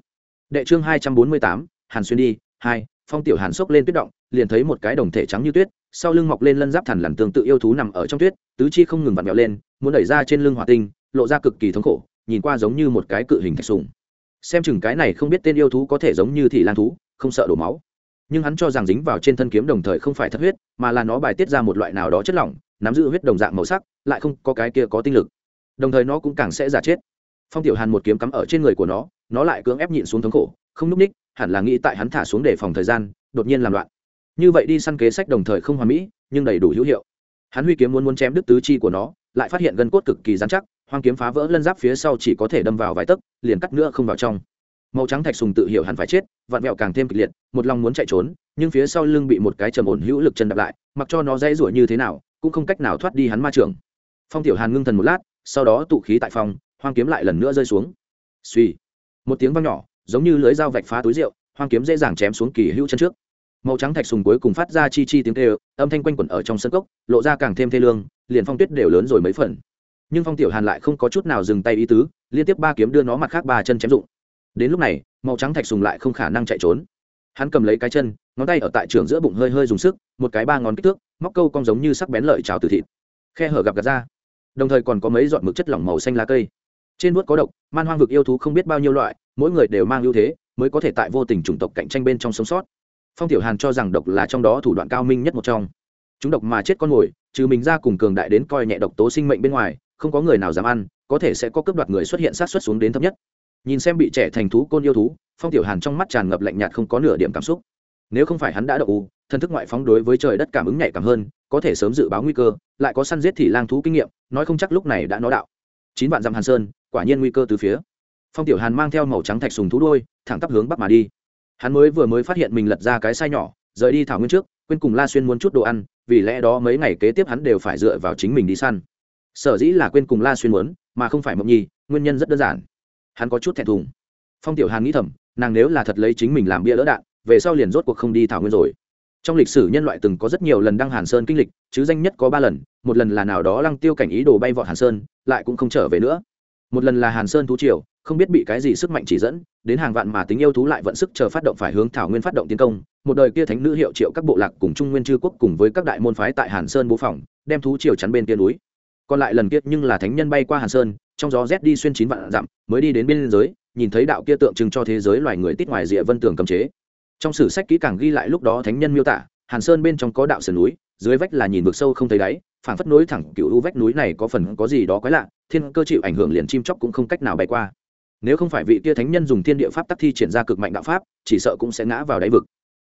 Đệ chương hai trăm bốn mươi tám, hàn xuyên đi, hai, phong tiểu hàn xốc lên tuyết động, liền thấy một cái đồng thể trắng như tuyết, sau lưng mọc lên lân giáp thần lằn tương tự yêu thú nằm ở trong tuyết, tứ chi không ngừng vặn vẹo lên, muốn đẩy ra trên lưng hỏa tinh, lộ ra cực kỳ thống khổ, nhìn qua giống như một cái cự hình thạch sùng. Xem chừng cái này không biết tên yêu thú có thể giống như thị lan thú, không sợ đổ máu nhưng hắn cho rằng dính vào trên thân kiếm đồng thời không phải thất huyết, mà là nó bài tiết ra một loại nào đó chất lỏng, nắm giữ huyết đồng dạng màu sắc, lại không có cái kia có tinh lực. Đồng thời nó cũng càng sẽ giả chết. Phong tiểu hàn một kiếm cắm ở trên người của nó nó lại cưỡng ép nhịn xuống thống khổ, không núp ních, hẳn là nghĩ tại hắn thả xuống để phòng thời gian, đột nhiên làm loạn. Như vậy đi săn kế sách đồng thời không hoàn mỹ, nhưng đầy đủ hữu hiệu. Hắn huy kiếm muốn muốn chém đứt tứ chi của nó, lại phát hiện gân cốt cực kỳ dán chắc, hoang kiếm phá vỡ lân giáp phía sau chỉ có thể đâm vào vài tấc, liền cắt nữa không vào trong màu trắng thạch sùng tự hiểu hẳn phải chết, vặn vẹo càng thêm kịch liệt, một lòng muốn chạy trốn, nhưng phía sau lưng bị một cái trầm ổn hữu lực chân đập lại, mặc cho nó dãy rủa như thế nào, cũng không cách nào thoát đi hắn ma trưởng. Phong tiểu hàn ngưng thần một lát, sau đó tụ khí tại phòng, hoang kiếm lại lần nữa rơi xuống. Suy một tiếng vang nhỏ, giống như lưới dao vạch phá túi rượu, hoang kiếm dễ dàng chém xuống kỳ hữu chân trước. Màu trắng thạch sùng cuối cùng phát ra chi chi tiếng kêu, âm thanh quanh quẩn ở trong sân cốc, lộ ra càng thêm thê lương, liền phong tuyết đều lớn rồi mấy phần. Nhưng phong tiểu hàn lại không có chút nào dừng tay ý tứ, liên tiếp ba kiếm đưa nó mặt khác ba chân chém dụng đến lúc này, màu trắng thạch sùng lại không khả năng chạy trốn. Hắn cầm lấy cái chân, ngón tay ở tại trường giữa bụng hơi hơi dùng sức, một cái ba ngón kích thước, móc câu cong giống như sắc bén lợi trào từ thịt. Khe hở gặp gạt ra. Đồng thời còn có mấy giọt mực chất lỏng màu xanh lá cây. Trên vuốt có độc, man hoang vực yêu thú không biết bao nhiêu loại, mỗi người đều mang ưu thế, mới có thể tại vô tình chủng tộc cạnh tranh bên trong sống sót. Phong tiểu hàn cho rằng độc là trong đó thủ đoạn cao minh nhất một trong. Chúng độc mà chết con mồi, trừ mình ra cùng cường đại đến coi nhẹ độc tố sinh mệnh bên ngoài, không có người nào dám ăn, có thể sẽ có cướp đoạt người xuất hiện sát xuất xuống đến thấp nhất nhìn xem bị trẻ thành thú, côn yêu thú, phong tiểu hàn trong mắt tràn ngập lạnh nhạt không có nửa điểm cảm xúc. Nếu không phải hắn đã đậu u thân thức ngoại phóng đối với trời đất cảm ứng nhạy cảm hơn, có thể sớm dự báo nguy cơ, lại có săn giết thì lang thú kinh nghiệm, nói không chắc lúc này đã nó đạo. Chín vạn dặm hàn sơn, quả nhiên nguy cơ từ phía. Phong tiểu hàn mang theo màu trắng thạch sùng thú đôi thẳng tắp hướng bắc mà đi. Hắn mới vừa mới phát hiện mình lật ra cái sai nhỏ, rời đi thảo nguyên trước, quên cùng la xuyên muốn chút đồ ăn, vì lẽ đó mấy ngày kế tiếp hắn đều phải dựa vào chính mình đi săn. Sở dĩ là quên cùng la xuyên muốn, mà không phải mộng nhi, nguyên nhân rất đơn giản hắn có chút thẹn thùng. Phong tiểu hàn nghĩ thầm, nàng nếu là thật lấy chính mình làm bia lỡ đạn, về sau liền rốt cuộc không đi thảo nguyên rồi. Trong lịch sử nhân loại từng có rất nhiều lần đăng hàn sơn kinh lịch, chứ danh nhất có ba lần, một lần là nào đó lăng tiêu cảnh ý đồ bay vọt hàn sơn, lại cũng không trở về nữa. Một lần là hàn sơn thú triều, không biết bị cái gì sức mạnh chỉ dẫn, đến hàng vạn mà tính yêu thú lại vận sức chờ phát động phải hướng thảo nguyên phát động tiến công, một đời kia thánh nữ hiệu triệu các bộ lạc cùng trung nguyên chư quốc cùng với các đại môn phái tại hàn sơn bố phòng, đem thú triều chắn bên kia núi. Còn lại lần kia nhưng là thánh nhân bay qua hàn sơn trong gió rét đi xuyên chín vạn dặm, mới đi đến biên giới, nhìn thấy đạo kia tượng trưng cho thế giới loài người tít ngoài rìa vân tường cầm chế. Trong sử sách kỹ càng ghi lại lúc đó thánh nhân miêu tả, hàn sơn bên trong có đạo sườn núi, dưới vách là nhìn vực sâu không thấy đáy, phảng phất nối thẳng cựu u vách núi này có phần có gì đó quái lạ, thiên cơ chịu ảnh hưởng liền chim chóc cũng không cách nào bay qua. Nếu không phải vị kia thánh nhân dùng thiên địa pháp tắc thi triển ra cực mạnh đạo pháp, chỉ sợ cũng sẽ ngã vào đáy vực.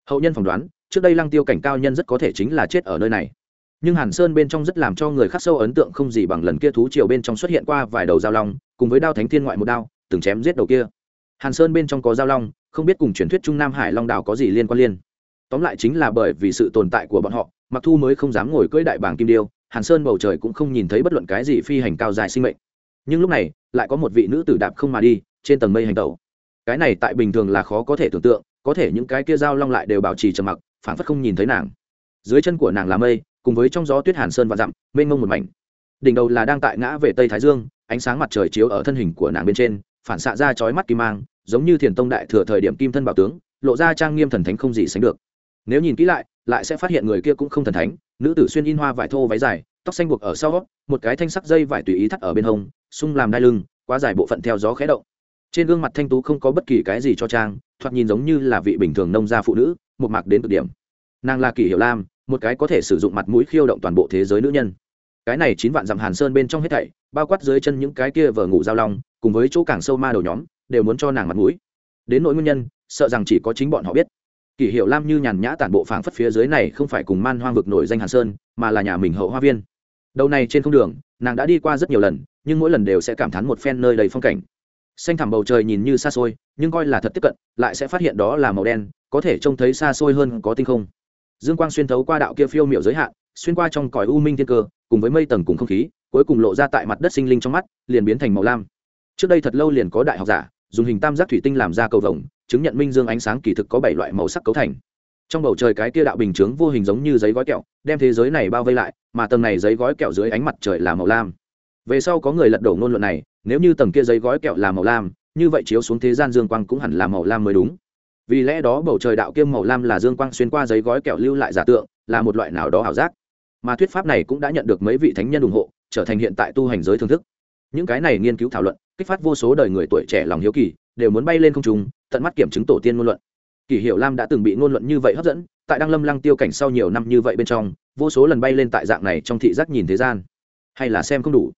Hậu nhân phỏng đoán, trước đây lăng tiêu cảnh cao nhân rất có thể chính là chết ở nơi này nhưng hàn sơn bên trong rất làm cho người khắc sâu ấn tượng không gì bằng lần kia thú triều bên trong xuất hiện qua vài đầu giao long, cùng với đao thánh thiên ngoại một đao, từng chém giết đầu kia. Hàn sơn bên trong có giao long, không biết cùng truyền thuyết trung nam hải long đảo có gì liên quan liên. Tóm lại chính là bởi vì sự tồn tại của bọn họ, mặc thu mới không dám ngồi cưỡi đại bảng kim điêu, hàn sơn bầu trời cũng không nhìn thấy bất luận cái gì phi hành cao dài sinh mệnh. Nhưng lúc này, lại có một vị nữ tử đạp không mà đi, trên tầng mây hành tẩu. Cái này tại bình thường là khó có thể tưởng tượng, có thể những cái kia giao long lại đều bảo trì trầm mặc phản phất không nhìn thấy nàng. Dưới chân của nàng là mây cùng với trong gió tuyết hàn sơn và dặm, mênh mông một mảnh. Đỉnh đầu là đang tại ngã về tây thái dương, ánh sáng mặt trời chiếu ở thân hình của nàng bên trên, phản xạ ra chói mắt kim mang, giống như thiền tông đại thừa thời điểm kim thân bảo tướng, lộ ra trang nghiêm thần thánh không gì sánh được. Nếu nhìn kỹ lại lại sẽ phát hiện người kia cũng không thần thánh, nữ tử xuyên in hoa vải thô váy dài, tóc xanh buộc ở sau một cái thanh sắc dây vải tùy ý thắt ở bên hông, sung làm đai lưng, quá dài bộ phận theo gió khẽ động. Trên gương mặt thanh tú không có bất kỳ cái gì cho trang, thoạt nhìn giống như là vị bình thường nông gia phụ nữ một mạc đến cực điểm. Nàng là kỷ hiệu lam một cái có thể sử dụng mặt mũi khiêu động toàn bộ thế giới nữ nhân. Cái này chín vạn dặm hàn sơn bên trong hết thảy, bao quát dưới chân những cái kia vờ ngủ giao long, cùng với chỗ càng sâu ma đầu nhóm, đều muốn cho nàng mặt mũi. Đến nỗi nguyên nhân, sợ rằng chỉ có chính bọn họ biết. Kỷ hiệu lam như nhàn nhã tản bộ phảng phất phía dưới này không phải cùng man hoang vực nổi danh hàn sơn, mà là nhà mình hậu hoa viên. Đầu này trên không đường, nàng đã đi qua rất nhiều lần, nhưng mỗi lần đều sẽ cảm thán một phen nơi đầy phong cảnh. Xanh thẳm bầu trời nhìn như xa xôi, nhưng coi là thật tiếp cận, lại sẽ phát hiện đó là màu đen, có thể trông thấy xa xôi hơn có tinh không dương quang xuyên thấu qua đạo kia phiêu miệu giới hạn, xuyên qua trong cõi u minh thiên cơ, cùng với mây tầng cùng không khí, cuối cùng lộ ra tại mặt đất sinh linh trong mắt, liền biến thành màu lam. Trước đây thật lâu liền có đại học giả, dùng hình tam giác thủy tinh làm ra cầu vồng, chứng nhận minh dương ánh sáng kỳ thực có bảy loại màu sắc cấu thành. Trong bầu trời cái kia đạo bình chướng vô hình giống như giấy gói kẹo, đem thế giới này bao vây lại, mà tầng này giấy gói kẹo dưới ánh mặt trời là màu lam. Về sau có người lật đổ ngôn luận này, nếu như tầng kia giấy gói kẹo là màu lam, như vậy chiếu xuống thế gian dương quang cũng hẳn là màu lam mới đúng vì lẽ đó bầu trời đạo kiêm màu lam là dương quang xuyên qua giấy gói kẹo lưu lại giả tượng, là một loại nào đó ảo giác. Mà thuyết pháp này cũng đã nhận được mấy vị thánh nhân ủng hộ, trở thành hiện tại tu hành giới thưởng thức. Những cái này nghiên cứu thảo luận, kích phát vô số đời người tuổi trẻ lòng hiếu kỳ, đều muốn bay lên không trung, tận mắt kiểm chứng tổ tiên ngôn luận. Kỷ hiệu lam đã từng bị ngôn luận như vậy hấp dẫn, tại đăng lâm lăng tiêu cảnh sau nhiều năm như vậy bên trong, vô số lần bay lên tại dạng này trong thị giác nhìn thế gian. Hay là xem không đủ.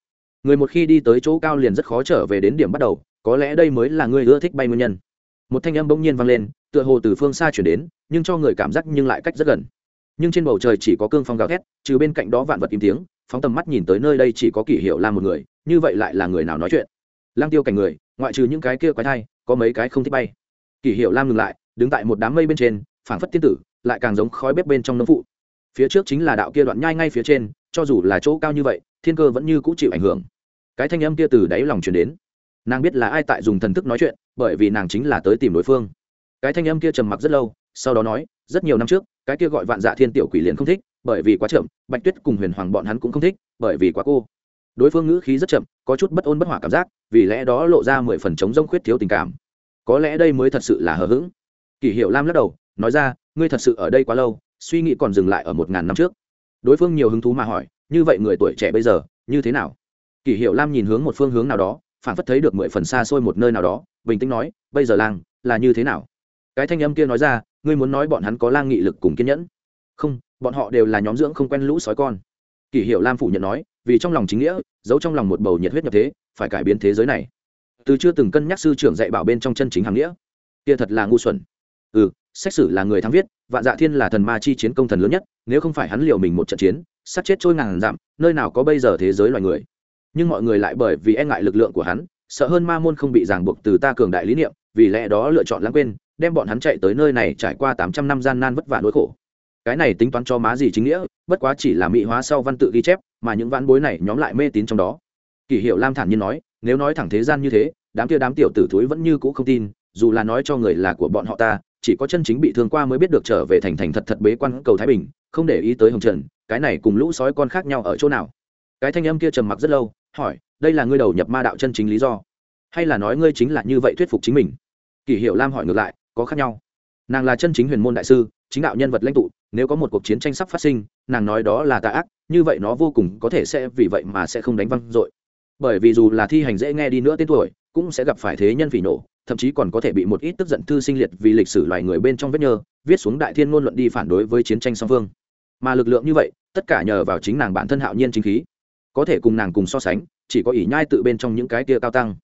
Người một khi đi tới chỗ cao liền rất khó trở về đến điểm bắt đầu, có lẽ đây mới là người ưa thích bay nguyên nhân một thanh âm bỗng nhiên vang lên, tựa hồ từ phương xa chuyển đến, nhưng cho người cảm giác nhưng lại cách rất gần. Nhưng trên bầu trời chỉ có cương phong gào thét, trừ bên cạnh đó vạn vật im tiếng, phóng tầm mắt nhìn tới nơi đây chỉ có kỷ hiệu lam một người, như vậy lại là người nào nói chuyện? Lang tiêu cảnh người, ngoại trừ những cái kia quái thai, có mấy cái không thích bay. Kỷ hiệu lam ngừng lại, đứng tại một đám mây bên trên, phảng phất tiên tử, lại càng giống khói bếp bên trong nấm phụ. Phía trước chính là đạo kia đoạn nhai ngay phía trên, cho dù là chỗ cao như vậy, thiên cơ vẫn như cũ chịu ảnh hưởng. Cái thanh âm kia từ đáy lòng truyền đến. Nàng biết là ai tại dùng thần thức nói chuyện bởi vì nàng chính là tới tìm đối phương. Cái thanh âm kia trầm mặc rất lâu, sau đó nói, rất nhiều năm trước, cái kia gọi vạn dạ thiên tiểu quỷ liền không thích, bởi vì quá chậm, bạch tuyết cùng huyền hoàng bọn hắn cũng không thích, bởi vì quá cô. Đối phương ngữ khí rất chậm, có chút bất ôn bất hỏa cảm giác, vì lẽ đó lộ ra mười phần chống rông khuyết thiếu tình cảm. Có lẽ đây mới thật sự là hờ hững. Kỷ hiệu lam lắc đầu, nói ra, ngươi thật sự ở đây quá lâu, suy nghĩ còn dừng lại ở một ngàn năm trước. Đối phương nhiều hứng thú mà hỏi, như vậy người tuổi trẻ bây giờ, như thế nào? Kỷ hiệu lam nhìn hướng một phương hướng nào đó phản phất thấy được mười phần xa xôi một nơi nào đó, bình tĩnh nói, bây giờ lang là như thế nào? Cái thanh âm kia nói ra, ngươi muốn nói bọn hắn có lang nghị lực cùng kiên nhẫn. Không, bọn họ đều là nhóm dưỡng không quen lũ sói con. Kỷ hiệu lam phủ nhận nói, vì trong lòng chính nghĩa, giấu trong lòng một bầu nhiệt huyết nhập thế, phải cải biến thế giới này. Từ chưa từng cân nhắc sư trưởng dạy bảo bên trong chân chính hàng nghĩa. Kia thật là ngu xuẩn. Ừ xét xử là người thắng viết, vạn dạ thiên là thần ma chi chiến công thần lớn nhất, nếu không phải hắn liều mình một trận chiến sát chết trôi ngàn dặm, nơi nào có bây giờ thế giới loài người? Nhưng mọi người lại bởi vì e ngại lực lượng của hắn, sợ hơn ma môn không bị ràng buộc từ ta cường đại lý niệm, vì lẽ đó lựa chọn lãng quên, đem bọn hắn chạy tới nơi này trải qua tám trăm năm gian nan vất vả nỗi khổ. Cái này tính toán cho má gì chính nghĩa, bất quá chỉ là mỹ hóa sau văn tự ghi chép, mà những vãn bối này nhóm lại mê tín trong đó. Kỷ hiệu lam thản nhiên nói, nếu nói thẳng thế gian như thế, đám kia đám tiểu tử thúi vẫn như cũ không tin, dù là nói cho người là của bọn họ ta, chỉ có chân chính bị thương qua mới biết được trở về thành thành thật thật bế quan cầu thái bình, không để ý tới hồng trần, cái này cùng lũ sói con khác nhau ở chỗ nào. Cái thanh âm kia trầm mặc rất lâu hỏi, đây là ngươi đầu nhập ma đạo chân chính lý do? Hay là nói ngươi chính là như vậy thuyết phục chính mình? Kỷ hiệu lam hỏi ngược lại, có khác nhau. Nàng là chân chính huyền môn đại sư, chính đạo nhân vật lãnh tụ, nếu có một cuộc chiến tranh sắp phát sinh, nàng nói đó là tà ác, như vậy nó vô cùng có thể sẽ vì vậy mà sẽ không đánh văng dội. Bởi vì dù là thi hành dễ nghe đi nữa tên tuổi, cũng sẽ gặp phải thế nhân phỉ nổ thậm chí còn có thể bị một ít tức giận thư sinh liệt vì lịch sử loài người bên trong vết nhơ, viết xuống đại thiên ngôn luận đi phản đối với chiến tranh song phương. Mà lực lượng như vậy, tất cả nhờ vào chính nàng bản thân hạo nhiên chính khí có thể cùng nàng cùng so sánh, chỉ có ỷ nhai tự bên trong những cái kia cao tăng.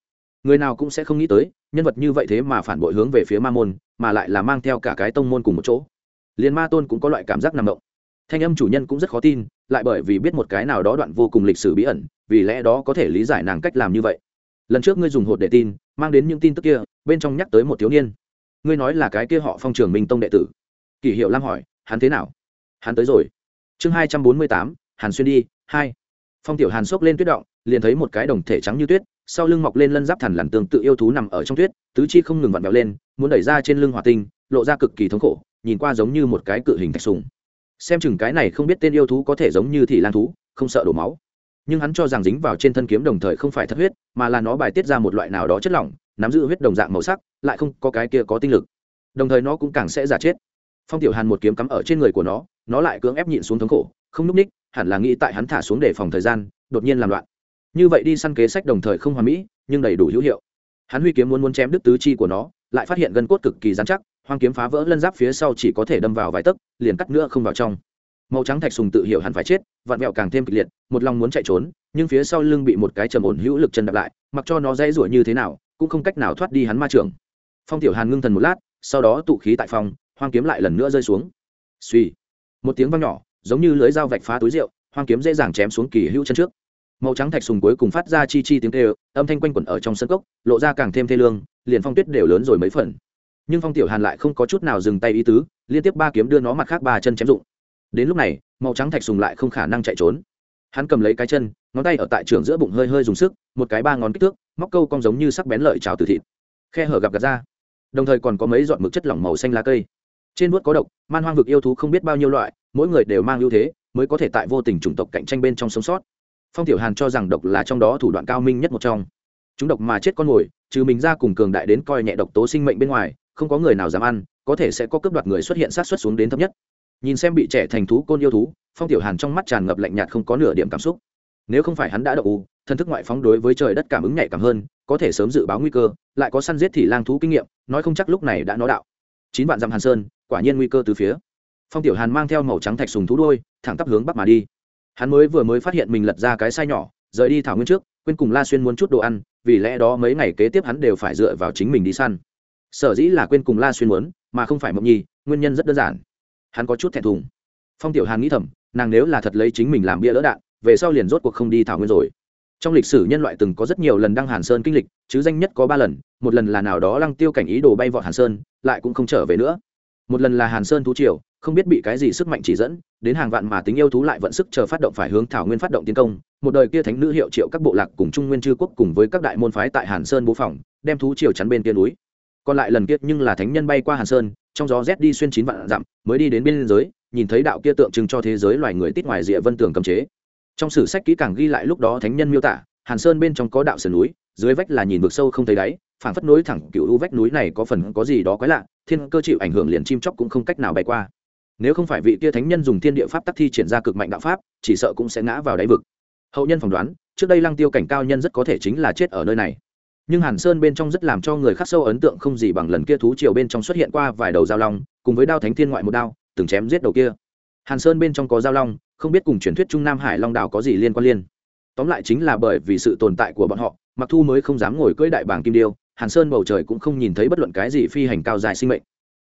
Người nào cũng sẽ không nghĩ tới, nhân vật như vậy thế mà phản bội hướng về phía ma môn, mà lại là mang theo cả cái tông môn cùng một chỗ. Liền ma tôn cũng có loại cảm giác nằm động. Thanh âm chủ nhân cũng rất khó tin, lại bởi vì biết một cái nào đó đoạn vô cùng lịch sử bí ẩn, vì lẽ đó có thể lý giải nàng cách làm như vậy. Lần trước ngươi dùng hột để tin, mang đến những tin tức kia, bên trong nhắc tới một thiếu niên. Ngươi nói là cái kia họ phong trường minh tông đệ tử. Kỷ hiệu lam hỏi, hắn thế nào? Hắn tới rồi. Chương hai trăm bốn mươi tám, hàn xuyên đi, hai phong tiểu hàn xốc lên tuyết động, liền thấy một cái đồng thể trắng như tuyết, sau lưng mọc lên lân giáp thằn lằn tương tự yêu thú nằm ở trong tuyết, tứ chi không ngừng vặn vẹo lên, muốn đẩy ra trên lưng hỏa tinh, lộ ra cực kỳ thống khổ, nhìn qua giống như một cái cự hình thạch sùng. Xem chừng cái này không biết tên yêu thú có thể giống như thị lan thú, không sợ đổ máu. Nhưng hắn cho rằng dính vào trên thân kiếm đồng thời không phải thật huyết, mà là nó bài tiết ra một loại nào đó chất lỏng, nắm giữ huyết đồng dạng màu sắc, lại không có cái kia có tinh lực. Đồng thời nó cũng càng sẽ giả chết. Phong tiểu hàn một kiếm cắm ở trên người của nó nó lại cưỡng ép nhịn xuống thống khổ, không núp ních hẳn là nghĩ tại hắn thả xuống để phòng thời gian, đột nhiên làm loạn. Như vậy đi săn kế sách đồng thời không hoàn mỹ, nhưng đầy đủ hữu hiệu. Hắn huy kiếm muốn muốn chém đứt tứ chi của nó, lại phát hiện gân cốt cực kỳ dán chắc, hoang kiếm phá vỡ lân giáp phía sau chỉ có thể đâm vào vài tấc, liền cắt nữa không vào trong. Màu trắng thạch sùng tự hiểu hẳn phải chết, vặn vẹo càng thêm kịch liệt, một lòng muốn chạy trốn, nhưng phía sau lưng bị một cái trầm ổn hữu lực chân đập lại, mặc cho nó dãy rủa như thế nào, cũng không cách nào thoát đi hắn ma trường phong tiểu hàn ngưng thần một lát, sau đó tụ khí tại phòng, hoang kiếm lại lần nữa rơi xuống. Suy một tiếng vang nhỏ giống như lưới dao vạch phá túi rượu, hoang kiếm dễ dàng chém xuống kỳ hữu chân trước. Màu trắng thạch sùng cuối cùng phát ra chi chi tiếng kêu, âm thanh quanh quẩn ở trong sân cốc, lộ ra càng thêm thê lương, liền phong tuyết đều lớn rồi mấy phần. Nhưng phong tiểu hàn lại không có chút nào dừng tay ý tứ, liên tiếp ba kiếm đưa nó mặt khác ba chân chém dụng. Đến lúc này, màu trắng thạch sùng lại không khả năng chạy trốn. Hắn cầm lấy cái chân, ngón tay ở tại trường giữa bụng hơi hơi dùng sức, một cái ba ngón kích thước, móc câu cong giống như sắc bén lợi trào từ thịt. Khe hở gặp gạt ra. Đồng thời còn có mấy giọt mực chất lỏng màu xanh lá cây. Trên vuốt có độc, man hoang vực yêu thú không biết bao nhiêu loại mỗi người đều mang ưu thế, mới có thể tại vô tình chủng tộc cạnh tranh bên trong sống sót. Phong tiểu hàn cho rằng độc là trong đó thủ đoạn cao minh nhất một trong. Chúng độc mà chết con mồi, trừ mình ra cùng cường đại đến coi nhẹ độc tố sinh mệnh bên ngoài, không có người nào dám ăn, có thể sẽ có cướp đoạt người xuất hiện sát xuất xuống đến thấp nhất. Nhìn xem bị trẻ thành thú, côn yêu thú, phong tiểu hàn trong mắt tràn ngập lạnh nhạt không có nửa điểm cảm xúc. Nếu không phải hắn đã đậu u thân thức ngoại phóng đối với trời đất cảm ứng nhạy cảm hơn, có thể sớm dự báo nguy cơ, lại có săn giết thì lang thú kinh nghiệm, nói không chắc lúc này đã nó đạo. Chín vạn dặm hàn sơn, quả nhiên nguy cơ từ phía phong tiểu hàn mang theo màu trắng thạch sùng thú đôi thẳng tắp hướng bắc mà đi. Hắn mới vừa mới phát hiện mình lật ra cái sai nhỏ, rời đi thảo nguyên trước, quên cùng la xuyên muốn chút đồ ăn, vì lẽ đó mấy ngày kế tiếp hắn đều phải dựa vào chính mình đi săn. Sở dĩ là quên cùng la xuyên muốn, mà không phải mộng nhi, nguyên nhân rất đơn giản. Hắn có chút thẹn thùng. Phong tiểu hàn nghĩ thầm, nàng nếu là thật lấy chính mình làm bia lỡ đạn, về sau liền rốt cuộc không đi thảo nguyên rồi. Trong lịch sử nhân loại từng có rất nhiều lần đăng hàn sơn kinh lịch, chứ danh nhất có ba lần, một lần là nào đó lăng tiêu cảnh ý đồ bay vọt hàn sơn, lại cũng không trở về nữa một lần là hàn sơn thú triều, không biết bị cái gì sức mạnh chỉ dẫn, đến hàng vạn mà tính yêu thú lại vận sức chờ phát động phải hướng thảo nguyên phát động tiến công, một đời kia thánh nữ hiệu triệu các bộ lạc cùng trung nguyên chư quốc cùng với các đại môn phái tại hàn sơn bố phòng, đem thú triều chắn bên kia núi. Còn lại lần kia nhưng là thánh nhân bay qua hàn sơn, trong gió rét đi xuyên chín vạn dặm, mới đi đến biên giới, nhìn thấy đạo kia tượng trưng cho thế giới loài người tít ngoài rìa vân tường cầm chế. Trong sử sách kỹ càng ghi lại lúc đó thánh nhân miêu tả, hàn sơn bên trong có đạo sườn núi, dưới vách là nhìn vực sâu không thấy đáy, phảng phất núi thẳng cựu u vách núi này có phần có gì đó quái lạ thiên cơ chịu ảnh hưởng liền chim chóc cũng không cách nào bay qua. Nếu không phải vị kia thánh nhân dùng thiên địa pháp tắc thi triển ra cực mạnh đạo pháp, chỉ sợ cũng sẽ ngã vào đáy vực. Hậu nhân phỏng đoán, trước đây lăng tiêu cảnh cao nhân rất có thể chính là chết ở nơi này. Nhưng hàn sơn bên trong rất làm cho người khắc sâu ấn tượng không gì bằng lần kia thú triều bên trong xuất hiện qua vài đầu giao long, cùng với đao thánh thiên ngoại một đao, từng chém giết đầu kia. Hàn sơn bên trong có giao long, không biết cùng truyền thuyết trung nam hải long đảo có gì liên quan liên. Tóm lại chính là bởi vì sự tồn tại của bọn họ mặc thu mới không dám ngồi cưỡi đại bảng kim điêu hàn sơn bầu trời cũng không nhìn thấy bất luận cái gì phi hành cao dài sinh mệnh.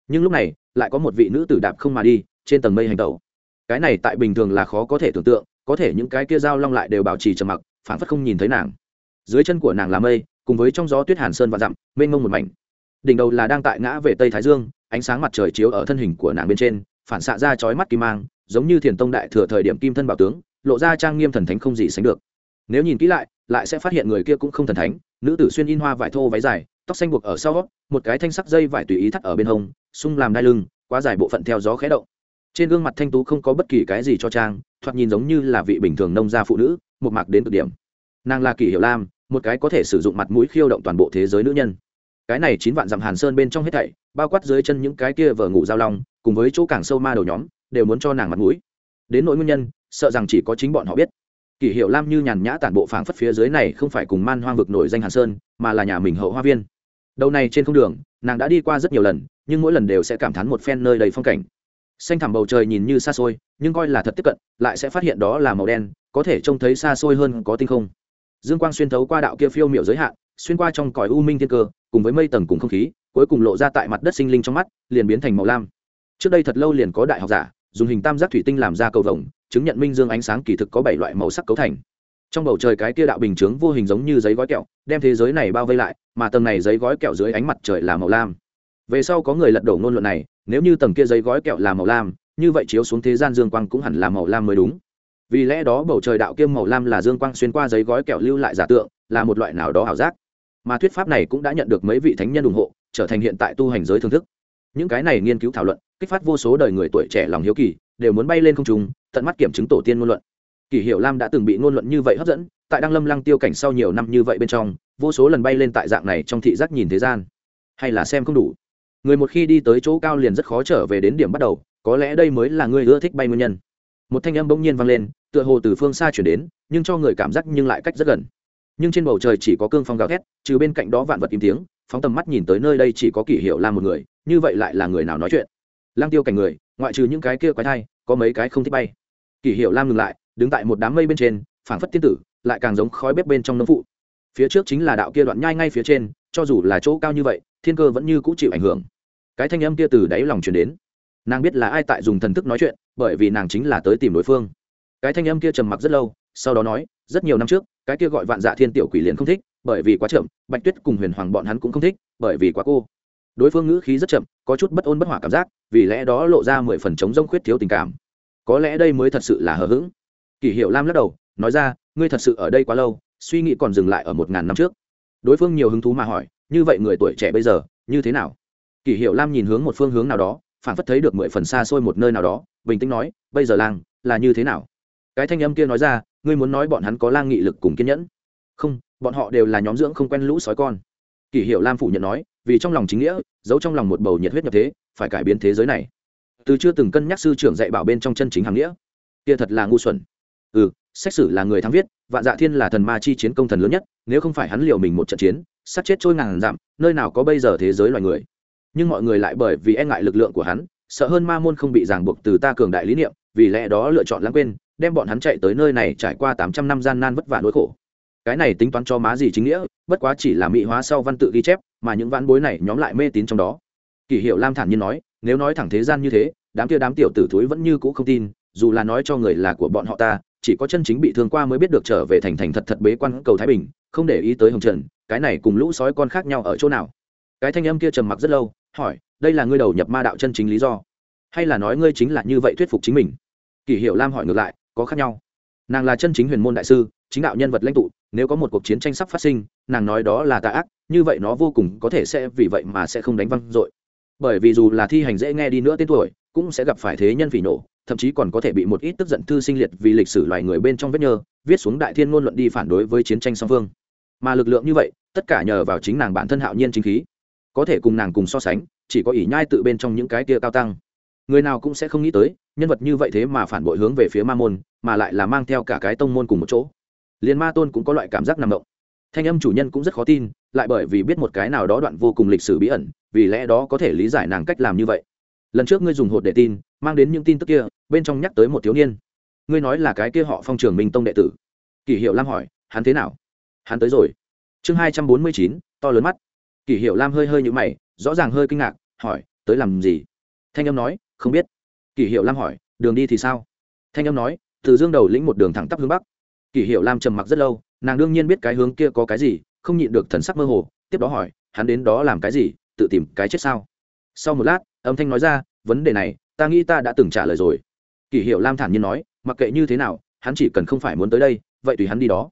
Nhưng lúc này, lại có một vị nữ tử đạp không mà đi, trên tầng mây hành tẩu. Cái này tại bình thường là khó có thể tưởng tượng, có thể những cái kia dao long lại đều bảo trì trầm mặc phản phất không nhìn thấy nàng. Dưới chân của nàng là mây, cùng với trong gió tuyết hàn sơn và dặm, mênh mông một mảnh. Đỉnh đầu là đang tại ngã về tây thái dương, ánh sáng mặt trời chiếu ở thân hình của nàng bên trên, phản xạ ra chói mắt kim mang, giống như thiền tông đại thừa thời điểm kim thân bảo tướng, lộ ra trang nghiêm thần thánh không gì sánh được. Nếu nhìn kỹ lại lại sẽ phát hiện người kia cũng không thần thánh. Nữ tử xuyên in hoa vải thô váy dài, tóc xanh buộc ở sau, một cái thanh sắc dây vải tùy ý thắt ở bên hông, sung làm đai lưng, quá dài bộ phận theo gió khẽ động. Trên gương mặt thanh tú không có bất kỳ cái gì cho trang, thoạt nhìn giống như là vị bình thường nông gia phụ nữ một mạc đến cực điểm. Nàng là kỷ hiệu lam, một cái có thể sử dụng mặt mũi khiêu động toàn bộ thế giới nữ nhân. Cái này chín vạn dặm hàn sơn bên trong hết thảy, bao quát dưới chân những cái kia vờ ngủ giao long, cùng với chỗ càng sâu ma đầu nhóm, đều muốn cho nàng mặt mũi. Đến nỗi nguyên nhân, sợ rằng chỉ có chính bọn họ biết kỷ hiệu lam như nhàn nhã tản bộ phảng phất phía dưới này không phải cùng man hoang vực nổi danh hàn sơn, mà là nhà mình hậu hoa viên. Đầu này trên không đường, nàng đã đi qua rất nhiều lần, nhưng mỗi lần đều sẽ cảm thán một phen nơi đầy phong cảnh. Xanh thẳm bầu trời nhìn như xa xôi, nhưng coi là thật tiếp cận, lại sẽ phát hiện đó là màu đen, có thể trông thấy xa xôi hơn có tinh không. Dương quang xuyên thấu qua đạo kia phiêu miệu giới hạn, xuyên qua trong cõi u minh thiên cơ, cùng với mây tầng cùng không khí, cuối cùng lộ ra tại mặt đất sinh linh trong mắt, liền biến thành màu lam. Trước đây thật lâu liền có đại học giả, dùng hình tam giác thủy tinh làm ra cầu vồng chứng nhận minh dương ánh sáng kỳ thực có bảy loại màu sắc cấu thành. Trong bầu trời cái kia đạo bình chướng vô hình giống như giấy gói kẹo, đem thế giới này bao vây lại, mà tầng này giấy gói kẹo dưới ánh mặt trời là màu lam. Về sau có người lật đổ ngôn luận này, nếu như tầng kia giấy gói kẹo là màu lam, như vậy chiếu xuống thế gian dương quang cũng hẳn là màu lam mới đúng. Vì lẽ đó bầu trời đạo kiêm màu lam là dương quang xuyên qua giấy gói kẹo lưu lại giả tượng, là một loại nào đó ảo giác. Mà thuyết pháp này cũng đã nhận được mấy vị thánh nhân ủng hộ, trở thành hiện tại tu hành giới thưởng thức. Những cái này nghiên cứu thảo luận, kích phát vô số đời người tuổi trẻ lòng hiếu kỳ, đều muốn bay lên không trung tận mắt kiểm chứng tổ tiên ngôn luận. Kỷ hiệu lam đã từng bị ngôn luận như vậy hấp dẫn, tại đăng lâm lăng tiêu cảnh sau nhiều năm như vậy bên trong, vô số lần bay lên tại dạng này trong thị giác nhìn thế gian. Hay là xem không đủ. Người một khi đi tới chỗ cao liền rất khó trở về đến điểm bắt đầu, có lẽ đây mới là người ưa thích bay nguyên nhân. Một thanh âm bỗng nhiên vang lên, tựa hồ từ phương xa chuyển đến, nhưng cho người cảm giác nhưng lại cách rất gần. Nhưng trên bầu trời chỉ có cương phong gào thét, trừ bên cạnh đó vạn vật im tiếng, phóng tầm mắt nhìn tới nơi đây chỉ có kỷ hiệu lam một người, như vậy lại là người nào nói chuyện? Lang tiêu cảnh người, ngoại trừ những cái kia quái thai, có mấy cái không thích bay? Kỷ hiệu lam ngừng lại, đứng tại một đám mây bên trên, phảng phất tiên tử, lại càng giống khói bếp bên trong nông phụ. Phía trước chính là đạo kia đoạn nhai ngay phía trên, cho dù là chỗ cao như vậy, thiên cơ vẫn như cũ chịu ảnh hưởng. Cái thanh âm kia từ đáy lòng truyền đến. Nàng biết là ai tại dùng thần thức nói chuyện, bởi vì nàng chính là tới tìm đối phương. Cái thanh âm kia trầm mặc rất lâu, sau đó nói, rất nhiều năm trước, cái kia gọi vạn dạ thiên tiểu quỷ liền không thích, bởi vì quá chậm, bạch tuyết cùng huyền hoàng bọn hắn cũng không thích, bởi vì quá cô. Đối phương ngữ khí rất chậm, có chút bất ôn bất hỏa cảm giác, vì lẽ đó lộ ra mười phần chống rông khuyết thiếu tình cảm có lẽ đây mới thật sự là hờ hững. Kỷ hiệu lam lắc đầu, nói ra, ngươi thật sự ở đây quá lâu, suy nghĩ còn dừng lại ở một ngàn năm trước. Đối phương nhiều hứng thú mà hỏi, như vậy người tuổi trẻ bây giờ, như thế nào? Kỷ hiệu lam nhìn hướng một phương hướng nào đó phản phất thấy được mười phần xa xôi một nơi nào đó, bình tĩnh nói, bây giờ lang là như thế nào? Cái thanh âm kia nói ra, ngươi muốn nói bọn hắn có lang nghị lực cùng kiên nhẫn. Không, bọn họ đều là nhóm dưỡng không quen lũ sói con. Kỷ hiệu lam phủ nhận nói, vì trong lòng chính nghĩa, giấu trong lòng một bầu nhiệt huyết nhập thế, phải cải biến thế giới này từ chưa từng cân nhắc sư trưởng dạy bảo bên trong chân chính hàng nghĩa. Kia thật là ngu xuẩn. Ừ xét xử là người thắng viết, vạn dạ thiên là thần ma chi chiến công thần lớn nhất, nếu không phải hắn liều mình một trận chiến sát chết trôi ngàn dặm, nơi nào có bây giờ thế giới loài người. Nhưng mọi người lại bởi vì e ngại lực lượng của hắn, sợ hơn ma môn không bị ràng buộc từ ta cường đại lý niệm, vì lẽ đó lựa chọn lãng quên, đem bọn hắn chạy tới nơi này trải qua tám trăm năm gian nan vất vả nỗi khổ. Cái này tính toán cho má gì chính nghĩa, bất quá chỉ là mỹ hóa sau văn tự ghi chép, mà những vãn bối này nhóm lại mê tín trong đó kỷ hiệu lam thản nhiên nói, nếu nói thẳng thế gian như thế, đám kia đám tiểu tử thúi vẫn như cũ không tin, dù là nói cho người là của bọn họ ta, chỉ có chân chính bị thương qua mới biết được trở về thành thành thật thật bế quan cầu thái bình, không để ý tới hồng trần, cái này cùng lũ sói con khác nhau ở chỗ nào? Cái thanh âm kia trầm mặc rất lâu, hỏi, đây là ngươi đầu nhập ma đạo chân chính lý do? Hay là nói ngươi chính là như vậy thuyết phục chính mình? Kỷ hiệu lam hỏi ngược lại, có khác nhau. Nàng là chân chính huyền môn đại sư, chính đạo nhân vật lãnh tụ, nếu có một cuộc chiến tranh sắp phát sinh, nàng nói đó là tà ác, như vậy nó vô cùng có thể sẽ vì vậy mà sẽ không đánh văng dội bởi vì dù là thi hành dễ nghe đi nữa tên tuổi, cũng sẽ gặp phải thế nhân phỉ nổ thậm chí còn có thể bị một ít tức giận thư sinh liệt vì lịch sử loài người bên trong vết nhơ, viết xuống đại thiên ngôn luận đi phản đối với chiến tranh song phương. Mà lực lượng như vậy, tất cả nhờ vào chính nàng bản thân hạo nhiên chính khí. Có thể cùng nàng cùng so sánh, chỉ có ỷ nhai tự bên trong những cái kia cao tăng. Người nào cũng sẽ không nghĩ tới, nhân vật như vậy thế mà phản bội hướng về phía ma môn, mà lại là mang theo cả cái tông môn cùng một chỗ. Liền ma tôn cũng có loại cảm giác nằm động. Thanh âm chủ nhân cũng rất khó tin, lại bởi vì biết một cái nào đó đoạn vô cùng lịch sử bí ẩn vì lẽ đó có thể lý giải nàng cách làm như vậy. Lần trước ngươi dùng hột để tin, mang đến những tin tức kia, bên trong nhắc tới một thiếu niên. Ngươi nói là cái kia họ phong trường minh tông đệ tử. Kỷ hiệu lam hỏi, hắn thế nào? Hắn tới rồi. Chương hai trăm bốn mươi chín, to lớn mắt. Kỷ hiệu lam hơi hơi nhũ mày, rõ ràng hơi kinh ngạc, hỏi, tới làm gì? Thanh âm nói, không biết. Kỷ hiệu lam hỏi, đường đi thì sao? Thanh âm nói, từ dương đầu lĩnh một đường thẳng tắp hướng bắc. Kỷ hiệu lam trầm mặc rất lâu, nàng đương nhiên biết cái hướng kia có cái gì, không nhịn được thần sắc mơ hồ, tiếp đó hỏi, hắn đến đó làm cái gì? Tự tìm cái chết sao? Sau một lát, âm thanh nói ra, vấn đề này, ta nghĩ ta đã từng trả lời rồi. Kỷ hiệu lam thản nhiên nói, mặc kệ như thế nào, hắn chỉ cần không phải muốn tới đây, vậy tùy hắn đi đó.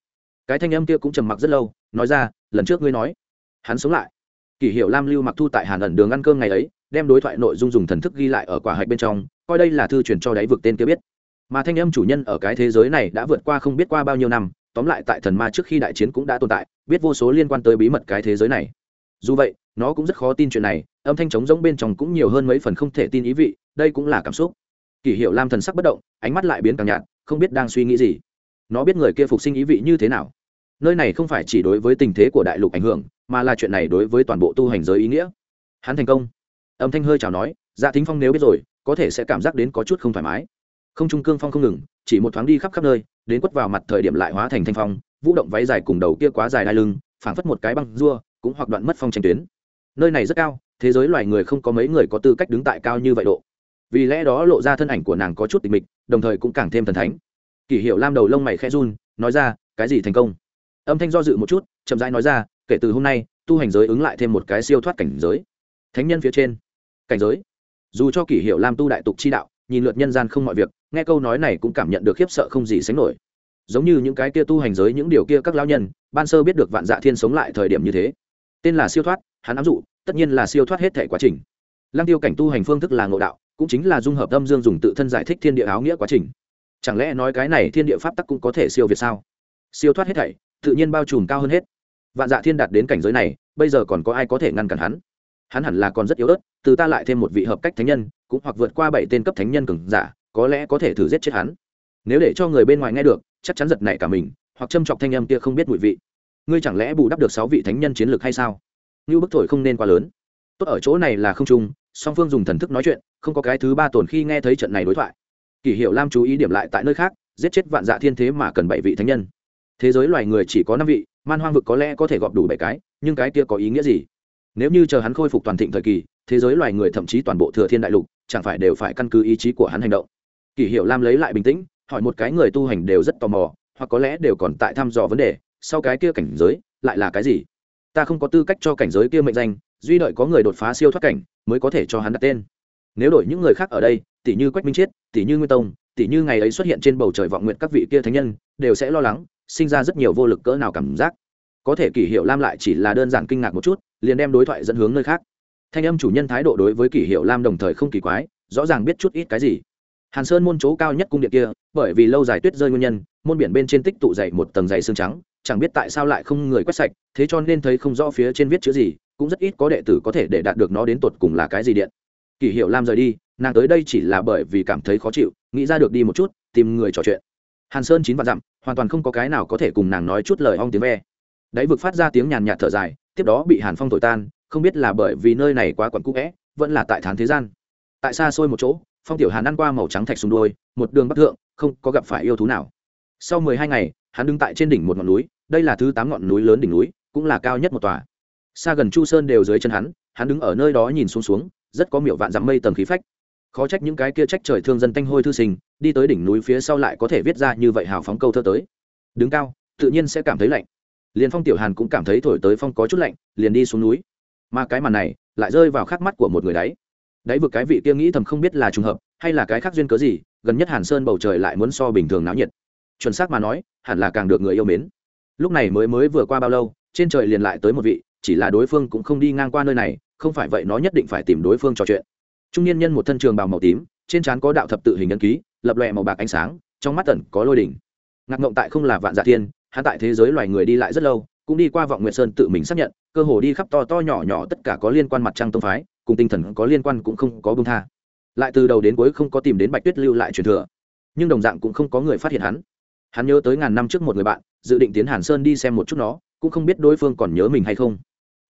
Cái thanh âm kia cũng trầm mặc rất lâu, nói ra, lần trước ngươi nói, hắn sống lại. Kỷ hiệu lam lưu mặc thu tại hàn ẩn đường ăn cơm ngày ấy, đem đối thoại nội dung dùng thần thức ghi lại ở quả hạch bên trong, coi đây là thư truyền cho đáy vực tên kia biết. Mà thanh âm chủ nhân ở cái thế giới này đã vượt qua không biết qua bao nhiêu năm, tóm lại tại thần ma trước khi đại chiến cũng đã tồn tại, biết vô số liên quan tới bí mật cái thế giới này dù vậy, nó cũng rất khó tin chuyện này, âm thanh trống rỗng bên trong cũng nhiều hơn mấy phần không thể tin ý vị, đây cũng là cảm xúc. Kỷ hiệu lam thần sắc bất động, ánh mắt lại biến càng nhạt, không biết đang suy nghĩ gì. Nó biết người kia phục sinh ý vị như thế nào. Nơi này không phải chỉ đối với tình thế của đại lục ảnh hưởng, mà là chuyện này đối với toàn bộ tu hành giới ý nghĩa. Hắn thành công. Âm thanh hơi chào nói dạ thính phong nếu biết rồi, có thể sẽ cảm giác đến có chút không thoải mái. Không trung cương phong không ngừng, chỉ một thoáng đi khắp khắp nơi, đến quất vào mặt thời điểm lại hóa thành thanh phong, vũ động váy dài cùng đầu kia quá dài đai lưng, phảng phất một cái băng dua cũng hoặc đoạn mất phong tranh tuyến. Nơi này rất cao, thế giới loài người không có mấy người có tư cách đứng tại cao như vậy độ. Vì lẽ đó lộ ra thân ảnh của nàng có chút tịch mịch, đồng thời cũng càng thêm thần thánh. Kỷ hiệu lam đầu lông mày khẽ run, nói ra, cái gì thành công? Âm thanh do dự một chút, chậm rãi nói ra, kể từ hôm nay, tu hành giới ứng lại thêm một cái siêu thoát cảnh giới. Thánh nhân phía trên. Cảnh giới. Dù cho kỷ hiệu lam tu đại tục chi đạo, nhìn lượt nhân gian không mọi việc, nghe câu nói này cũng cảm nhận được khiếp sợ không gì sánh nổi. Giống như những cái kia tu hành giới, những điều kia các lao nhân, ban sơ biết được vạn dạ thiên sống lại thời điểm như thế tên là siêu thoát, hắn ám dụ, tất nhiên là siêu thoát hết thể quá trình. Lăng tiêu cảnh tu hành phương thức là ngộ đạo, cũng chính là dung hợp âm dương dùng tự thân giải thích thiên địa áo nghĩa quá trình. Chẳng lẽ nói cái này thiên địa pháp tắc cũng có thể siêu việt sao? Siêu thoát hết thảy, tự nhiên bao trùm cao hơn hết. Vạn dạ thiên đạt đến cảnh giới này, bây giờ còn có ai có thể ngăn cản hắn? Hắn hẳn là còn rất yếu ớt, từ ta lại thêm một vị hợp cách thánh nhân, cũng hoặc vượt qua bảy tên cấp thánh nhân cường giả, có lẽ có thể thử giết chết hắn. Nếu để cho người bên ngoài nghe được, chắc chắn giật nảy cả mình, hoặc châm chọc thanh âm kia không biết mùi vị ngươi chẳng lẽ bù đắp được sáu vị thánh nhân chiến lược hay sao? Như bức thổi không nên quá lớn. Tốt ở chỗ này là không trung song phương dùng thần thức nói chuyện, không có cái thứ ba tổn khi nghe thấy trận này đối thoại. Kỷ hiệu lam chú ý điểm lại tại nơi khác, giết chết vạn dạ thiên thế mà cần bảy vị thánh nhân. Thế giới loài người chỉ có năm vị, man hoang vực có lẽ có thể gọp đủ bảy cái, nhưng cái kia có ý nghĩa gì? Nếu như chờ hắn khôi phục toàn thịnh thời kỳ, thế giới loài người thậm chí toàn bộ thừa thiên đại lục, chẳng phải đều phải căn cứ ý chí của hắn hành động. Kỷ hiệu lam lấy lại bình tĩnh, hỏi một cái người tu hành đều rất tò mò, hoặc có lẽ đều còn tại thăm dò vấn đề sau cái kia cảnh giới, lại là cái gì? Ta không có tư cách cho cảnh giới kia mệnh danh, duy đợi có người đột phá siêu thoát cảnh, mới có thể cho hắn đặt tên. Nếu đổi những người khác ở đây, tỷ như quách minh chiết, tỷ như nguyên tông, tỷ như ngày ấy xuất hiện trên bầu trời vọng nguyện các vị kia thánh nhân, đều sẽ lo lắng, sinh ra rất nhiều vô lực cỡ nào cảm giác. Có thể kỷ hiệu lam lại chỉ là đơn giản kinh ngạc một chút, liền đem đối thoại dẫn hướng nơi khác. Thanh âm chủ nhân thái độ đối với kỷ hiệu lam đồng thời không kỳ quái, rõ ràng biết chút ít cái gì. Hàn sơn môn chỗ cao nhất cung điện kia, bởi vì lâu dài tuyết rơi nguyên nhân, môn biển bên trên tích tụ dày một tầng dày xương trắng chẳng biết tại sao lại không người quét sạch, thế cho nên thấy không rõ phía trên viết chữ gì, cũng rất ít có đệ tử có thể để đạt được nó đến tột cùng là cái gì điện. Kỷ hiệu lam rời đi, nàng tới đây chỉ là bởi vì cảm thấy khó chịu, nghĩ ra được đi một chút, tìm người trò chuyện. Hàn sơn chín vạn dặm, hoàn toàn không có cái nào có thể cùng nàng nói chút lời ong tiếng ve. Đáy vực phát ra tiếng nhàn nhạt thở dài, tiếp đó bị hàn phong thổi tan, không biết là bởi vì nơi này quá quẩn cũ vẽ, vẫn là tại thán thế gian. Tại xa xôi một chỗ, phong tiểu hàn ăn qua màu trắng thạch sùng đôi một đường bắc thượng, không có gặp phải yêu thú nào. Sau mười hai ngày, hắn đứng tại trên đỉnh một ngọn núi đây là thứ tám ngọn núi lớn đỉnh núi, cũng là cao nhất một tòa. Xa gần chu sơn đều dưới chân hắn hắn đứng ở nơi đó nhìn xuống xuống, rất có miệu vạn dặm mây tầng khí phách. Khó trách những cái kia trách trời thương dân tanh hôi thư sinh, đi tới đỉnh núi phía sau lại có thể viết ra như vậy hào phóng câu thơ tới. Đứng cao, tự nhiên sẽ cảm thấy lạnh. Liền phong tiểu hàn cũng cảm thấy thổi tới phong có chút lạnh, liền đi xuống núi. Mà cái màn này, lại rơi vào khắc mắt của một người đấy. Đấy vực cái vị kia nghĩ thầm không biết là trùng hợp, hay là cái khác duyên cớ gì, gần nhất hàn sơn bầu trời lại muốn so bình thường náo nhiệt. Chuẩn xác mà nói, hẳn là càng được người yêu mến lúc này mới mới vừa qua bao lâu, trên trời liền lại tới một vị, chỉ là đối phương cũng không đi ngang qua nơi này, không phải vậy nó nhất định phải tìm đối phương trò chuyện. Trung niên nhân một thân trường bào màu tím, trên trán có đạo thập tự hình nhân ký, lập lòe màu bạc ánh sáng, trong mắt tẩn có lôi đỉnh. Ngạc ngộng tại không là vạn dạ thiên, hắn tại thế giới loài người đi lại rất lâu, cũng đi qua vọng nguyện sơn tự mình xác nhận, cơ hồ đi khắp to to nhỏ nhỏ tất cả có liên quan mặt trăng tông phái, cùng tinh thần có liên quan cũng không có bông tha. Lại từ đầu đến cuối không có tìm đến bạch tuyết lưu lại truyền thừa, nhưng đồng dạng cũng không có người phát hiện hắn. Hắn nhớ tới ngàn năm trước một người bạn dự định tiến hàn sơn đi xem một chút nó, cũng không biết đối phương còn nhớ mình hay không.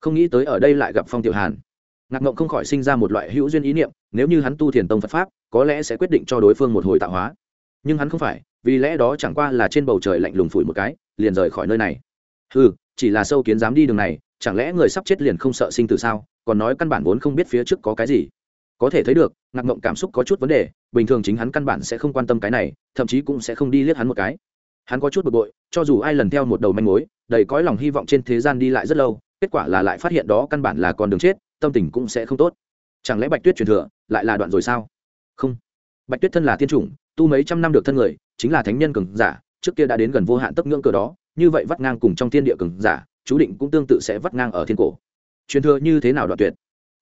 Không nghĩ tới ở đây lại gặp phong tiểu hàn. Ngạc ngộng không khỏi sinh ra một loại hữu duyên ý niệm, nếu như hắn tu thiền tông phật pháp, có lẽ sẽ quyết định cho đối phương một hồi tạo hóa. Nhưng hắn không phải, vì lẽ đó chẳng qua là trên bầu trời lạnh lùng phủi một cái, liền rời khỏi nơi này. Ừ chỉ là sâu kiến dám đi đường này, chẳng lẽ người sắp chết liền không sợ sinh từ sao? Còn nói căn bản vốn không biết phía trước có cái gì. Có thể thấy được, ngạc mộng cảm xúc có chút vấn đề, bình thường chính hắn căn bản sẽ không quan tâm cái này, thậm chí cũng sẽ không đi liếc hắn một cái hắn có chút bực bội, cho dù ai lần theo một đầu manh mối, đầy cõi lòng hy vọng trên thế gian đi lại rất lâu, kết quả là lại phát hiện đó căn bản là con đường chết, tâm tình cũng sẽ không tốt. Chẳng lẽ bạch tuyết truyền thừa lại là đoạn rồi sao? Không. Bạch tuyết thân là thiên chủng, tu mấy trăm năm được thân người, chính là thánh nhân cường giả, trước kia đã đến gần vô hạn tấp ngưỡng cửa đó, như vậy vắt ngang cùng trong thiên địa cường giả, chú định cũng tương tự sẽ vắt ngang ở thiên cổ. Truyền thừa như thế nào đoạn tuyệt?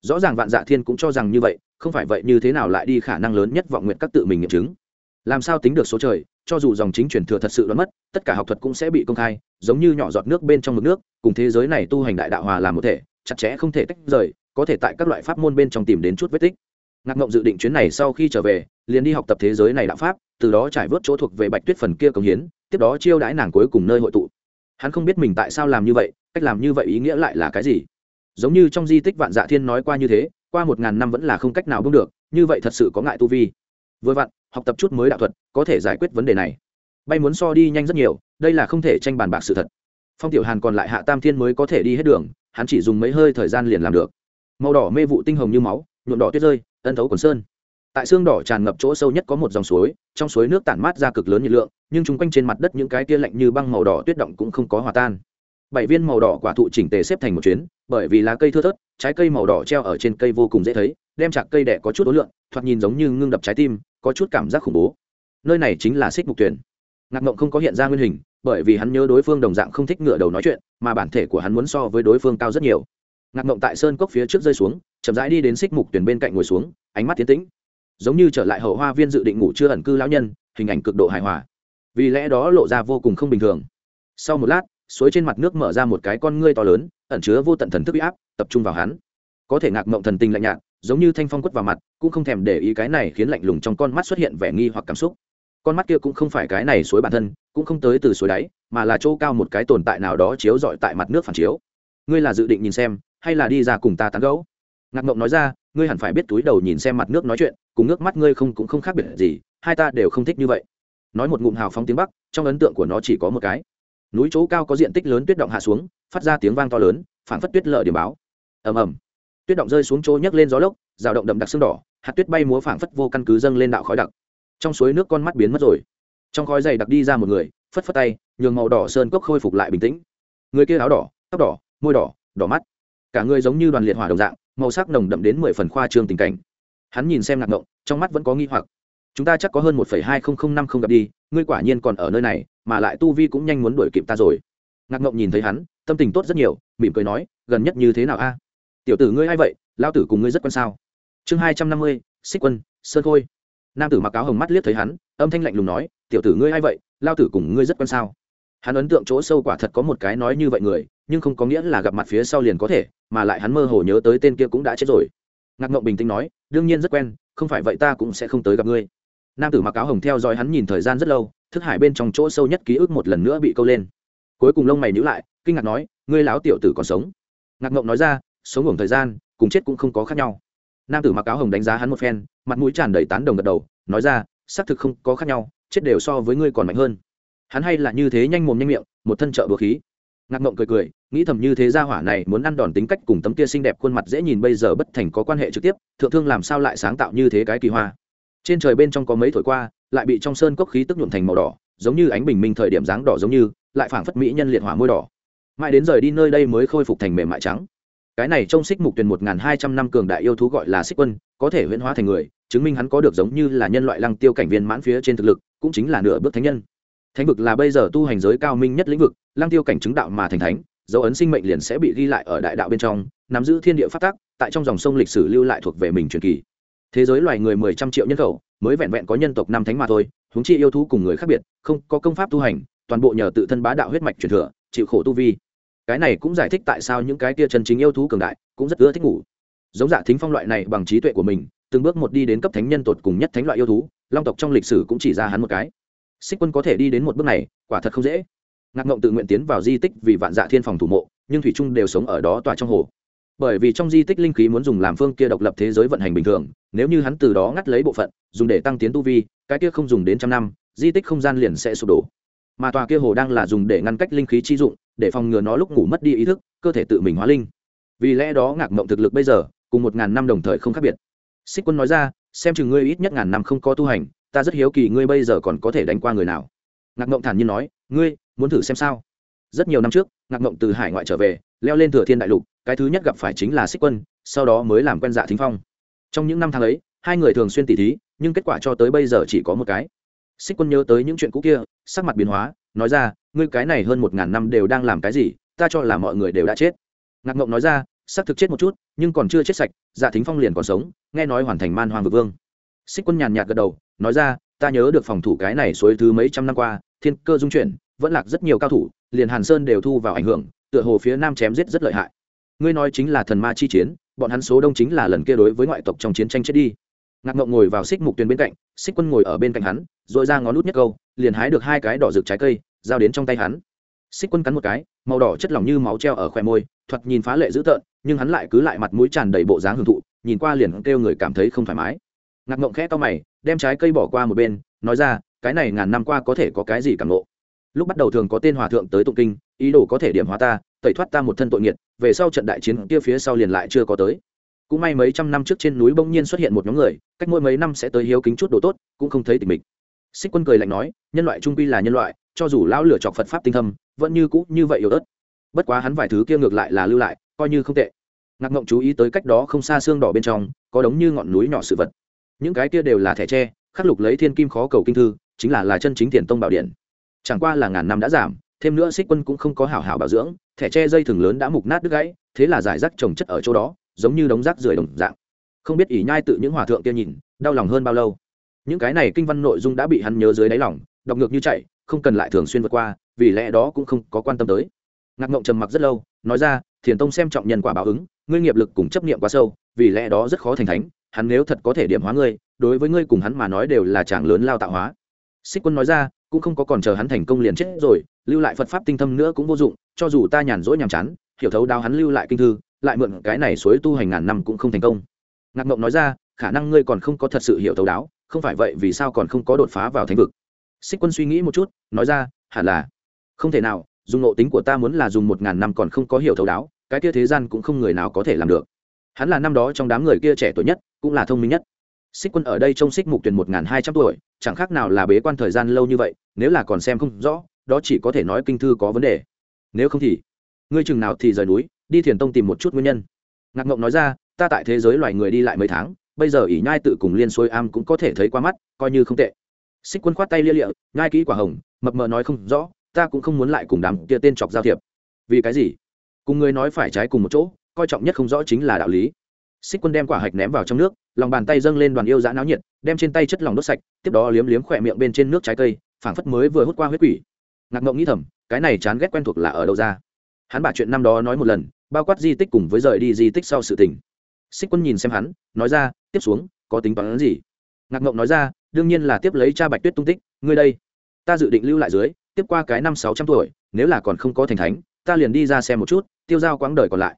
Rõ ràng vạn dạ thiên cũng cho rằng như vậy, không phải vậy như thế nào lại đi khả năng lớn nhất vọng nguyện các tự mình nghiệm chứng làm sao tính được số trời, cho dù dòng chính truyền thừa thật sự đoán mất, tất cả học thuật cũng sẽ bị công khai, giống như nhỏ giọt nước bên trong mực nước, cùng thế giới này tu hành đại đạo hòa làm một thể, chặt chẽ không thể tách rời, có thể tại các loại pháp môn bên trong tìm đến chút vết tích. Ngạc ngộng dự định chuyến này sau khi trở về, liền đi học tập thế giới này đạo pháp, từ đó trải vớt chỗ thuộc về bạch tuyết phần kia công hiến, tiếp đó chiêu đãi nàng cuối cùng nơi hội tụ. Hắn không biết mình tại sao làm như vậy, cách làm như vậy ý nghĩa lại là cái gì? Giống như trong di tích vạn dạ thiên nói qua như thế, qua một ngàn năm vẫn là không cách nào bưng được, như vậy thật sự có ngại tu vi vừa vặn, học tập chút mới đạo thuật có thể giải quyết vấn đề này. Bay muốn so đi nhanh rất nhiều, đây là không thể tranh bàn bạc sự thật. Phong tiểu hàn còn lại hạ tam thiên mới có thể đi hết đường, hắn chỉ dùng mấy hơi thời gian liền làm được. Màu đỏ mê vụ tinh hồng như máu, nhuộm đỏ tuyết rơi, ân thấu quần sơn. Tại xương đỏ tràn ngập chỗ sâu nhất có một dòng suối, trong suối nước tản mát ra cực lớn nhiệt lượng, nhưng chung quanh trên mặt đất những cái tia lạnh như băng màu đỏ tuyết động cũng không có hòa tan. Bảy viên màu đỏ quả thụ chỉnh tề xếp thành một chuyến, bởi vì lá cây thưa thớt, trái cây màu đỏ treo ở trên cây vô cùng dễ thấy, đem chạc cây đẻ có chút ối lượng, thoạt nhìn giống như ngưng đập trái tim có chút cảm giác khủng bố. Nơi này chính là xích mục tuyển ngạc mộng không có hiện ra nguyên hình, bởi vì hắn nhớ đối phương đồng dạng không thích ngựa đầu nói chuyện, mà bản thể của hắn muốn so với đối phương cao rất nhiều. Ngạc mộng tại sơn cốc phía trước rơi xuống, chậm rãi đi đến xích mục tuyển bên cạnh ngồi xuống, ánh mắt tiến tĩnh. Giống như trở lại hậu hoa viên dự định ngủ chưa ẩn cư lão nhân, hình ảnh cực độ hài hòa. Vì lẽ đó lộ ra vô cùng không bình thường. Sau một lát, suối trên mặt nước mở ra một cái con ngươi to lớn, ẩn chứa vô tận thần thức áp, tập trung vào hắn. Có thể ngạc mộng thần tình lạnh nhạt giống như thanh phong quất vào mặt, cũng không thèm để ý cái này khiến lạnh lùng trong con mắt xuất hiện vẻ nghi hoặc cảm xúc. Con mắt kia cũng không phải cái này suối bản thân, cũng không tới từ suối đáy, mà là chỗ cao một cái tồn tại nào đó chiếu rọi tại mặt nước phản chiếu. Ngươi là dự định nhìn xem, hay là đi ra cùng ta tán gẫu? Ngạc mộng nói ra, ngươi hẳn phải biết túi đầu nhìn xem mặt nước nói chuyện, cùng nước mắt ngươi không cũng không khác biệt gì, hai ta đều không thích như vậy. Nói một ngụm hào phóng tiếng bắc, trong ấn tượng của nó chỉ có một cái. Núi chỗ cao có diện tích lớn tuyết động hạ xuống, phát ra tiếng vang to lớn phản phất tuyết lợ điểm báo. Ầm ầm tuyết động rơi xuống chỗ nhấc lên gió lốc, rào động đậm đặc sương đỏ, hạt tuyết bay múa phảng phất vô căn cứ dâng lên đạo khói đặc. Trong suối nước con mắt biến mất rồi. Trong khói dày đặc đi ra một người, phất phất tay, nhường màu đỏ sơn cốc khôi phục lại bình tĩnh. Người kia áo đỏ, tóc đỏ, môi đỏ đỏ mắt. Cả người giống như đoàn liệt hỏa đồng dạng, màu sắc nồng đậm đến mười phần khoa trương tình cảnh. Hắn nhìn xem ngạc ngộng, trong mắt vẫn có nghi hoặc. Chúng ta chắc có hơn một phẩy hai không không năm không gặp đi, ngươi quả nhiên còn ở nơi này, mà lại tu vi cũng nhanh muốn đuổi kịp ta rồi. Ngạc ngộng nhìn thấy hắn, tâm tình tốt rất nhiều, mỉm cười nói, gần nhất như thế nào a? Tiểu tử ngươi a i vậy? Lao tử cùng ngươi rất quan sao? Chương hai trăm năm mươi, xích quân, sơn khôi. Nam tử mặc áo hồng mắt liếc thấy hắn, âm thanh lạnh lùng nói, tiểu tử ngươi a i vậy? Lao tử cùng ngươi rất quan sao? Hắn ấn tượng chỗ sâu quả thật có một cái nói như vậy người, nhưng không có nghĩa là gặp mặt phía sau liền có thể, mà lại hắn mơ hồ nhớ tới tên kia cũng đã chết rồi. Ngạc ngộng bình tĩnh nói, đương nhiên rất quen, không phải vậy ta cũng sẽ không tới gặp ngươi. Nam tử mặc áo hồng theo dõi hắn nhìn thời gian rất lâu, thức hải bên trong chỗ sâu nhất ký ức một lần nữa bị câu lên. Cuối cùng lông mày nhữ lại, kinh ngạc nói, ngươi láo tiểu tử còn sống. Ngạc ngộng nói ra sống ngủ thời gian, cùng chết cũng không có khác nhau. Nam tử mặc áo hồng đánh giá hắn một phen, mặt mũi tràn đầy tán đồng gật đầu, nói ra, xác thực không có khác nhau, chết đều so với ngươi còn mạnh hơn. Hắn hay là như thế nhanh mồm nhanh miệng, một thân trợ bừa khí. Ngạc mộng cười cười, nghĩ thầm như thế gia hỏa này muốn ăn đòn tính cách cùng tấm kia xinh đẹp khuôn mặt dễ nhìn bây giờ bất thành có quan hệ trực tiếp, thượng thương làm sao lại sáng tạo như thế cái kỳ hoa. Trên trời bên trong có mấy thổi qua, lại bị trong sơn cốc khí tức nhuộm thành màu đỏ, giống như ánh bình minh thời điểm dáng đỏ giống như, lại phảng phất mỹ nhân liệt hỏa môi đỏ. Mãi đến rời đi nơi đây mới khôi phục thành mềm mại trắng cái này trong xích mục tuyển một nghìn hai trăm năm cường đại yêu thú gọi là xích quân, có thể huyễn hóa thành người, chứng minh hắn có được giống như là nhân loại lăng tiêu cảnh viên mãn phía trên thực lực, cũng chính là nửa bước thánh nhân. Thánh vực là bây giờ tu hành giới cao minh nhất lĩnh vực, lăng tiêu cảnh chứng đạo mà thành thánh, dấu ấn sinh mệnh liền sẽ bị ghi lại ở đại đạo bên trong, nắm giữ thiên địa phát tác tại trong dòng sông lịch sử lưu lại thuộc về mình truyền kỳ. Thế giới loài người mười trăm triệu nhân khẩu, mới vẹn vẹn có nhân tộc năm thánh mà thôi, huống chi yêu thú cùng người khác biệt, không có công pháp tu hành, toàn bộ nhờ tự thân bá đạo huyết mạch truyền thừa, chịu khổ tu vi cái này cũng giải thích tại sao những cái kia chân chính yêu thú cường đại cũng rất ưa thích ngủ. Giống dạ thính phong loại này bằng trí tuệ của mình, từng bước một đi đến cấp thánh nhân tột cùng nhất thánh loại yêu thú, long tộc trong lịch sử cũng chỉ ra hắn một cái. Xích quân có thể đi đến một bước này, quả thật không dễ. Ngạc ngộng tự nguyện tiến vào di tích vì vạn dạ thiên phòng thủ mộ, nhưng thủy trung đều sống ở đó tòa trong hồ. Bởi vì trong di tích linh khí muốn dùng làm phương kia độc lập thế giới vận hành bình thường, nếu như hắn từ đó ngắt lấy bộ phận, dùng để tăng tiến tu vi, cái kia không dùng đến trăm năm, di tích không gian liền sẽ sụp đổ. Mà tòa kia hồ đang là dùng để ngăn cách linh khí chi dụng để phòng ngừa nó lúc ngủ mất đi ý thức, cơ thể tự mình hóa linh. Vì lẽ đó ngạc mộng thực lực bây giờ, cùng một ngàn năm đồng thời không khác biệt. Xích quân nói ra, xem chừng ngươi ít nhất ngàn năm không có tu hành, ta rất hiếu kỳ ngươi bây giờ còn có thể đánh qua người nào. Ngạc mộng thản nhiên nói, ngươi, muốn thử xem sao? Rất nhiều năm trước, ngạc mộng từ hải ngoại trở về, leo lên thừa thiên đại lục, cái thứ nhất gặp phải chính là xích quân, sau đó mới làm quen dạ thính phong. Trong những năm tháng ấy, hai người thường xuyên tỉ thí, nhưng kết quả cho tới bây giờ chỉ có một cái xích quân nhớ tới những chuyện cũ kia, sắc mặt biến hóa, nói ra, ngươi cái này hơn một ngàn năm đều đang làm cái gì, ta cho là mọi người đều đã chết. Ngạc ngộng nói ra xác thực chết một chút, nhưng còn chưa chết sạch dạ thính phong liền còn sống, nghe nói hoàn thành man hoàng vực vương. Xích quân nhàn nhạt gật đầu, nói ra, ta nhớ được phòng thủ cái này suối thứ mấy trăm năm qua, thiên cơ dung chuyển, vẫn lạc rất nhiều cao thủ, liền hàn sơn đều thu vào ảnh hưởng, tựa hồ phía nam chém giết rất lợi hại. Ngươi nói chính là thần ma chi chiến, bọn hắn số đông chính là lần kia đối với ngoại tộc trong chiến tranh chết đi ngạc ngộng ngồi vào xích mục tuyền bên cạnh, xích quân ngồi ở bên cạnh hắn dội ra ngón nút nhất câu, liền hái được hai cái đỏ rực trái cây, giao đến trong tay hắn. Xích quân cắn một cái, màu đỏ chất lỏng như máu treo ở khoe môi, thoạt nhìn phá lệ dữ tợn, nhưng hắn lại cứ lại mặt mũi tràn đầy bộ dáng hưởng thụ, nhìn qua liền kêu người cảm thấy không thoải mái. Ngạc ngộng khẽ to mày, đem trái cây bỏ qua một bên, nói ra, cái này ngàn năm qua có thể có cái gì cảm ngộ? Lúc bắt đầu thường có tên hòa thượng tới tụng kinh, ý đồ có thể điểm hóa ta, tẩy thoát ta một thân tội nghiệt, về sau trận đại chiến kia phía sau liền lại chưa có tới cũng may mấy trăm năm trước trên núi bỗng nhiên xuất hiện một nhóm người, cách mỗi mấy năm sẽ tới hiếu kính chút đồ tốt, cũng không thấy tình mình xích quân cười lạnh nói, nhân loại trung quy là nhân loại, cho dù lão lửa chọc phật pháp tinh thâm, vẫn như cũ như vậy yếu ớt. Bất quá hắn vài thứ kia ngược lại là lưu lại, coi như không tệ. Ngạc ngộng chú ý tới cách đó không xa xương đỏ bên trong, có đống như ngọn núi nhỏ sự vật. Những cái kia đều là thẻ tre, khắc lục lấy thiên kim khó cầu kinh thư, chính là là chân chính tiền tông bảo điện. Chẳng qua là ngàn năm đã giảm, thêm nữa xích quân cũng không có hảo hảo bảo dưỡng, thẻ tre dây thừng lớn đã mục nát đứt gãy, thế là giải rác trồng chất ở chỗ đó giống như đống rác rưởi đồng dạng. Không biết ỷ nhai tự những hòa thượng kia nhìn, đau lòng hơn bao lâu. Những cái này kinh văn nội dung đã bị hắn nhớ dưới đáy lòng, đọc ngược như chạy, không cần lại thường xuyên vượt qua, vì lẽ đó cũng không có quan tâm tới. Ngạc ngộng trầm mặc rất lâu, nói ra, thiền tông xem trọng nhân quả báo ứng, ngươi nghiệp lực cùng chấp niệm quá sâu, vì lẽ đó rất khó thành thánh, hắn nếu thật có thể điểm hóa ngươi, đối với ngươi cùng hắn mà nói đều là chàng lớn lao tạo hóa. Xích quân nói ra, cũng không có còn chờ hắn thành công liền chết rồi, lưu lại phật pháp tinh thâm nữa cũng vô dụng, cho dù ta nhàn rỗi nhàm chán, hiểu thấu đao hắn lưu lại kinh thư lại mượn cái này suối tu hành ngàn năm cũng không thành công. Ngạc mộng nói ra, khả năng ngươi còn không có thật sự hiểu thấu đáo, không phải vậy vì sao còn không có đột phá vào thánh vực. Xích quân suy nghĩ một chút, nói ra, hẳn là, không thể nào, dùng nộ tính của ta muốn là dùng một ngàn năm còn không có hiểu thấu đáo, cái kia thế gian cũng không người nào có thể làm được. Hắn là năm đó trong đám người kia trẻ tuổi nhất, cũng là thông minh nhất. Xích quân ở đây trông xích mục tuyển một ngàn hai trăm tuổi, chẳng khác nào là bế quan thời gian lâu như vậy, nếu là còn xem không rõ, đó chỉ có thể nói kinh thư có vấn đề. Nếu không thì, ngươi chừng nào thì rời núi đi thiền tông tìm một chút nguyên nhân. Ngạc ngộng nói ra, ta tại thế giới loài người đi lại mấy tháng, bây giờ ỷ nhai tự cùng liên xuôi am cũng có thể thấy qua mắt, coi như không tệ. Xích quân khoát tay lia lịa, nhai kỹ quả hồng, mập mờ nói không rõ, ta cũng không muốn lại cùng đám kia tên chọc giao thiệp. Vì cái gì? Cùng người nói phải trái cùng một chỗ, coi trọng nhất không rõ chính là đạo lý. Xích quân đem quả hạch ném vào trong nước, lòng bàn tay dâng lên đoàn yêu dã náo nhiệt, đem trên tay chất lòng đốt sạch, tiếp đó liếm liếm khỏe miệng bên trên nước trái cây, phảng phất mới vừa hút qua huyết quỷ. Ngạc ngộng nghĩ thầm, cái này chán ghét quen thuộc là ở đâu ra? hắn 把 chuyện năm đó nói một lần, bao quát di tích cùng với rời đi di tích sau sự tình. Xích quân nhìn xem hắn, nói ra, tiếp xuống, có tính toán gì? Ngạc ngộng nói ra, đương nhiên là tiếp lấy cha bạch tuyết tung tích, ngươi đây, ta dự định lưu lại dưới, tiếp qua cái năm sáu trăm tuổi, nếu là còn không có thành thánh, ta liền đi ra xem một chút, tiêu giao quãng đời còn lại.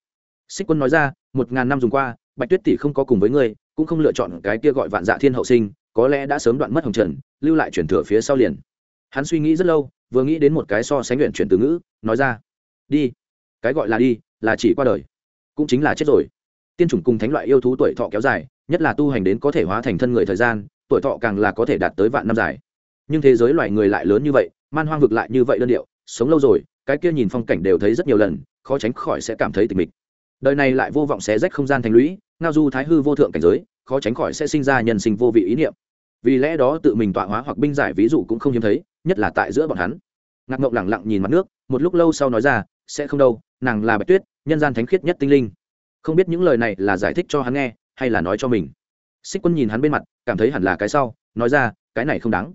Xích quân nói ra, một ngàn năm dùng qua, bạch tuyết tỷ không có cùng với ngươi, cũng không lựa chọn cái kia gọi vạn dạ thiên hậu sinh, có lẽ đã sớm đoạn mất hồng trần, lưu lại chuyển thừa phía sau liền. Hắn suy nghĩ rất lâu, vừa nghĩ đến một cái so sánh luyện chuyển từ ngữ, nói ra, đi cái gọi là đi, là chỉ qua đời, cũng chính là chết rồi. Tiên chủng cùng thánh loại yêu thú tuổi thọ kéo dài, nhất là tu hành đến có thể hóa thành thân người thời gian, tuổi thọ càng là có thể đạt tới vạn năm dài. Nhưng thế giới loài người lại lớn như vậy, man hoang vực lại như vậy đơn điệu, sống lâu rồi, cái kia nhìn phong cảnh đều thấy rất nhiều lần, khó tránh khỏi sẽ cảm thấy tịch mịch. Đời này lại vô vọng xé rách không gian thành lũy, ngao du thái hư vô thượng cảnh giới, khó tránh khỏi sẽ sinh ra nhân sinh vô vị ý niệm. Vì lẽ đó tự mình tọa hóa hoặc binh giải ví dụ cũng không hiếm thấy, nhất là tại giữa bọn hắn. Ngạc ngộng lẳng lặng nhìn mặt nước, một lúc lâu sau nói ra, sẽ không đâu nàng là bạch tuyết, nhân gian thánh khiết nhất tinh linh. Không biết những lời này là giải thích cho hắn nghe, hay là nói cho mình. Xích quân nhìn hắn bên mặt, cảm thấy hẳn là cái sau, nói ra, cái này không đáng.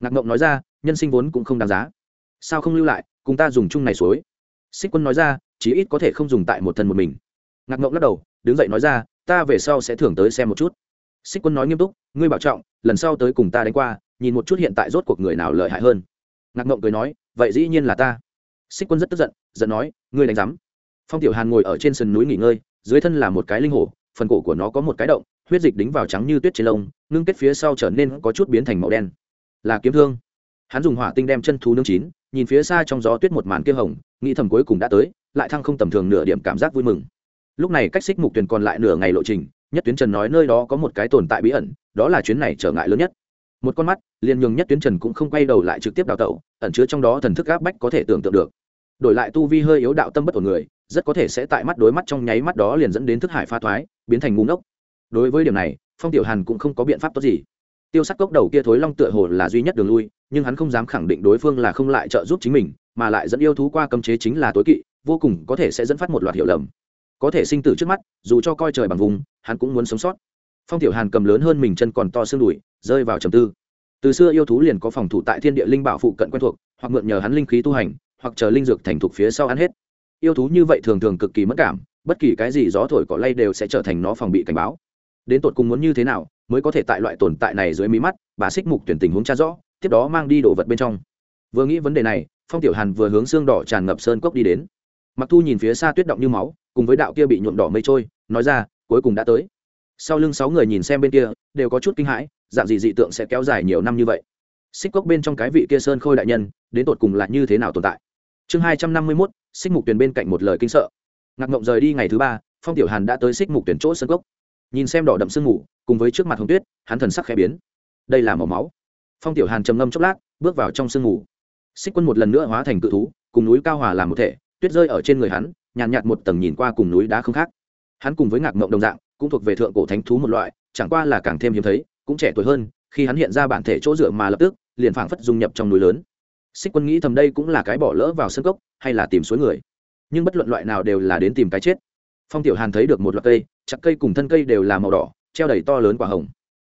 Ngạc mộng nói ra, nhân sinh vốn cũng không đáng giá. Sao không lưu lại, cùng ta dùng chung này suối? Xích quân nói ra, chí ít có thể không dùng tại một thân một mình. Ngạc mộng lắc đầu, đứng dậy nói ra, ta về sau sẽ thưởng tới xem một chút. Xích quân nói nghiêm túc, ngươi bảo trọng, lần sau tới cùng ta đánh qua, nhìn một chút hiện tại rốt cuộc người nào lợi hại hơn. Ngạc mộng cười nói, vậy dĩ nhiên là ta xích quân rất tức giận giận nói, ngươi đánh giám. Phong tiểu hàn ngồi ở trên sườn núi nghỉ ngơi, dưới thân là một cái linh hổ, phần cổ của nó có một cái động, huyết dịch đính vào trắng như tuyết trên lông, ngưng kết phía sau trở nên có chút biến thành màu đen. Là kiếm thương. Hắn dùng hỏa tinh đem chân thú nương chín, nhìn phía xa trong gió tuyết một màn kia hồng, nghĩ thầm cuối cùng đã tới, lại thăng không tầm thường nửa điểm cảm giác vui mừng. Lúc này cách xích mục tuyển còn lại nửa ngày lộ trình, nhất tuyến trần nói nơi đó có một cái tồn tại bí ẩn, đó là chuyến này trở ngại lớn nhất. Một con mắt, liền nhường nhất tuyến trần cũng không quay đầu lại trực tiếp đào tẩu, ẩn chứa trong đó thần thức áp bách có thể tưởng tượng được đổi lại tu vi hơi yếu đạo tâm bất ổn người, rất có thể sẽ tại mắt đối mắt trong nháy mắt đó liền dẫn đến thức hải pha thoái, biến thành ngu ngốc. Đối với điểm này, phong tiểu hàn cũng không có biện pháp tốt gì. Tiêu sắc cốc đầu kia thối long tựa hồ là duy nhất đường lui, nhưng hắn không dám khẳng định đối phương là không lại trợ giúp chính mình, mà lại dẫn yêu thú qua cấm chế chính là tối kỵ, vô cùng có thể sẽ dẫn phát một loạt hiểu lầm. Có thể sinh tử trước mắt, dù cho coi trời bằng vùng, hắn cũng muốn sống sót. Phong tiểu hàn cầm lớn hơn mình chân còn to xương đùi, rơi vào trầm tư. Từ xưa yêu thú liền có phòng thủ tại thiên địa linh bảo phụ cận quen thuộc, hoặc mượn nhờ hắn linh khí tu hành hoặc chờ linh dược thành thục phía sau ăn hết. Yêu thú như vậy thường thường cực kỳ mất cảm, bất kỳ cái gì gió thổi cỏ lay đều sẽ trở thành nó phòng bị cảnh báo. Đến tột cùng muốn như thế nào mới có thể tại loại tồn tại này dưới mí mắt, bà xích mục tuyển tình huống tra rõ, tiếp đó mang đi đồ vật bên trong. Vừa nghĩ vấn đề này, phong tiểu hàn vừa hướng xương đỏ tràn ngập sơn cốc đi đến. Mặc thu nhìn phía xa tuyết động như máu, cùng với đạo kia bị nhuộm đỏ mây trôi, nói ra, cuối cùng đã tới. Sau lưng sáu người nhìn xem bên kia, đều có chút kinh hãi, dạng gì dị tượng sẽ kéo dài nhiều năm như vậy? Xích cốc bên trong cái vị kia sơn khôi đại nhân, đến tột cùng là như thế nào tồn tại? Chương hai trăm năm mươi mốt, xích mục tuyển bên cạnh một lời kinh sợ. Ngạc ngộng rời đi ngày thứ ba, phong tiểu hàn đã tới xích mục tuyển chỗ sơn gốc. nhìn xem đỏ đậm sương mù, cùng với trước mặt hồng tuyết, hắn thần sắc khẽ biến. Đây là màu máu. Phong tiểu hàn trầm ngâm chốc lát, bước vào trong sương mù. Xích quân một lần nữa hóa thành cự thú, cùng núi cao hòa làm một thể, tuyết rơi ở trên người hắn, nhàn nhạt một tầng nhìn qua cùng núi đá không khác. Hắn cùng với ngạc mộng đồng dạng, cũng thuộc về thượng cổ thánh thú một loại, chẳng qua là càng thêm hiếm thấy, cũng trẻ tuổi hơn, khi hắn hiện ra bản thể chỗ dựa mà lập tức, liền phảng phất dung nhập trong núi lớn xích quân nghĩ thầm đây cũng là cái bỏ lỡ vào sân cốc, hay là tìm suối người. Nhưng bất luận loại nào đều là đến tìm cái chết. Phong tiểu hàn thấy được một loạt cây, chặt cây cùng thân cây đều là màu đỏ, treo đầy to lớn quả hồng.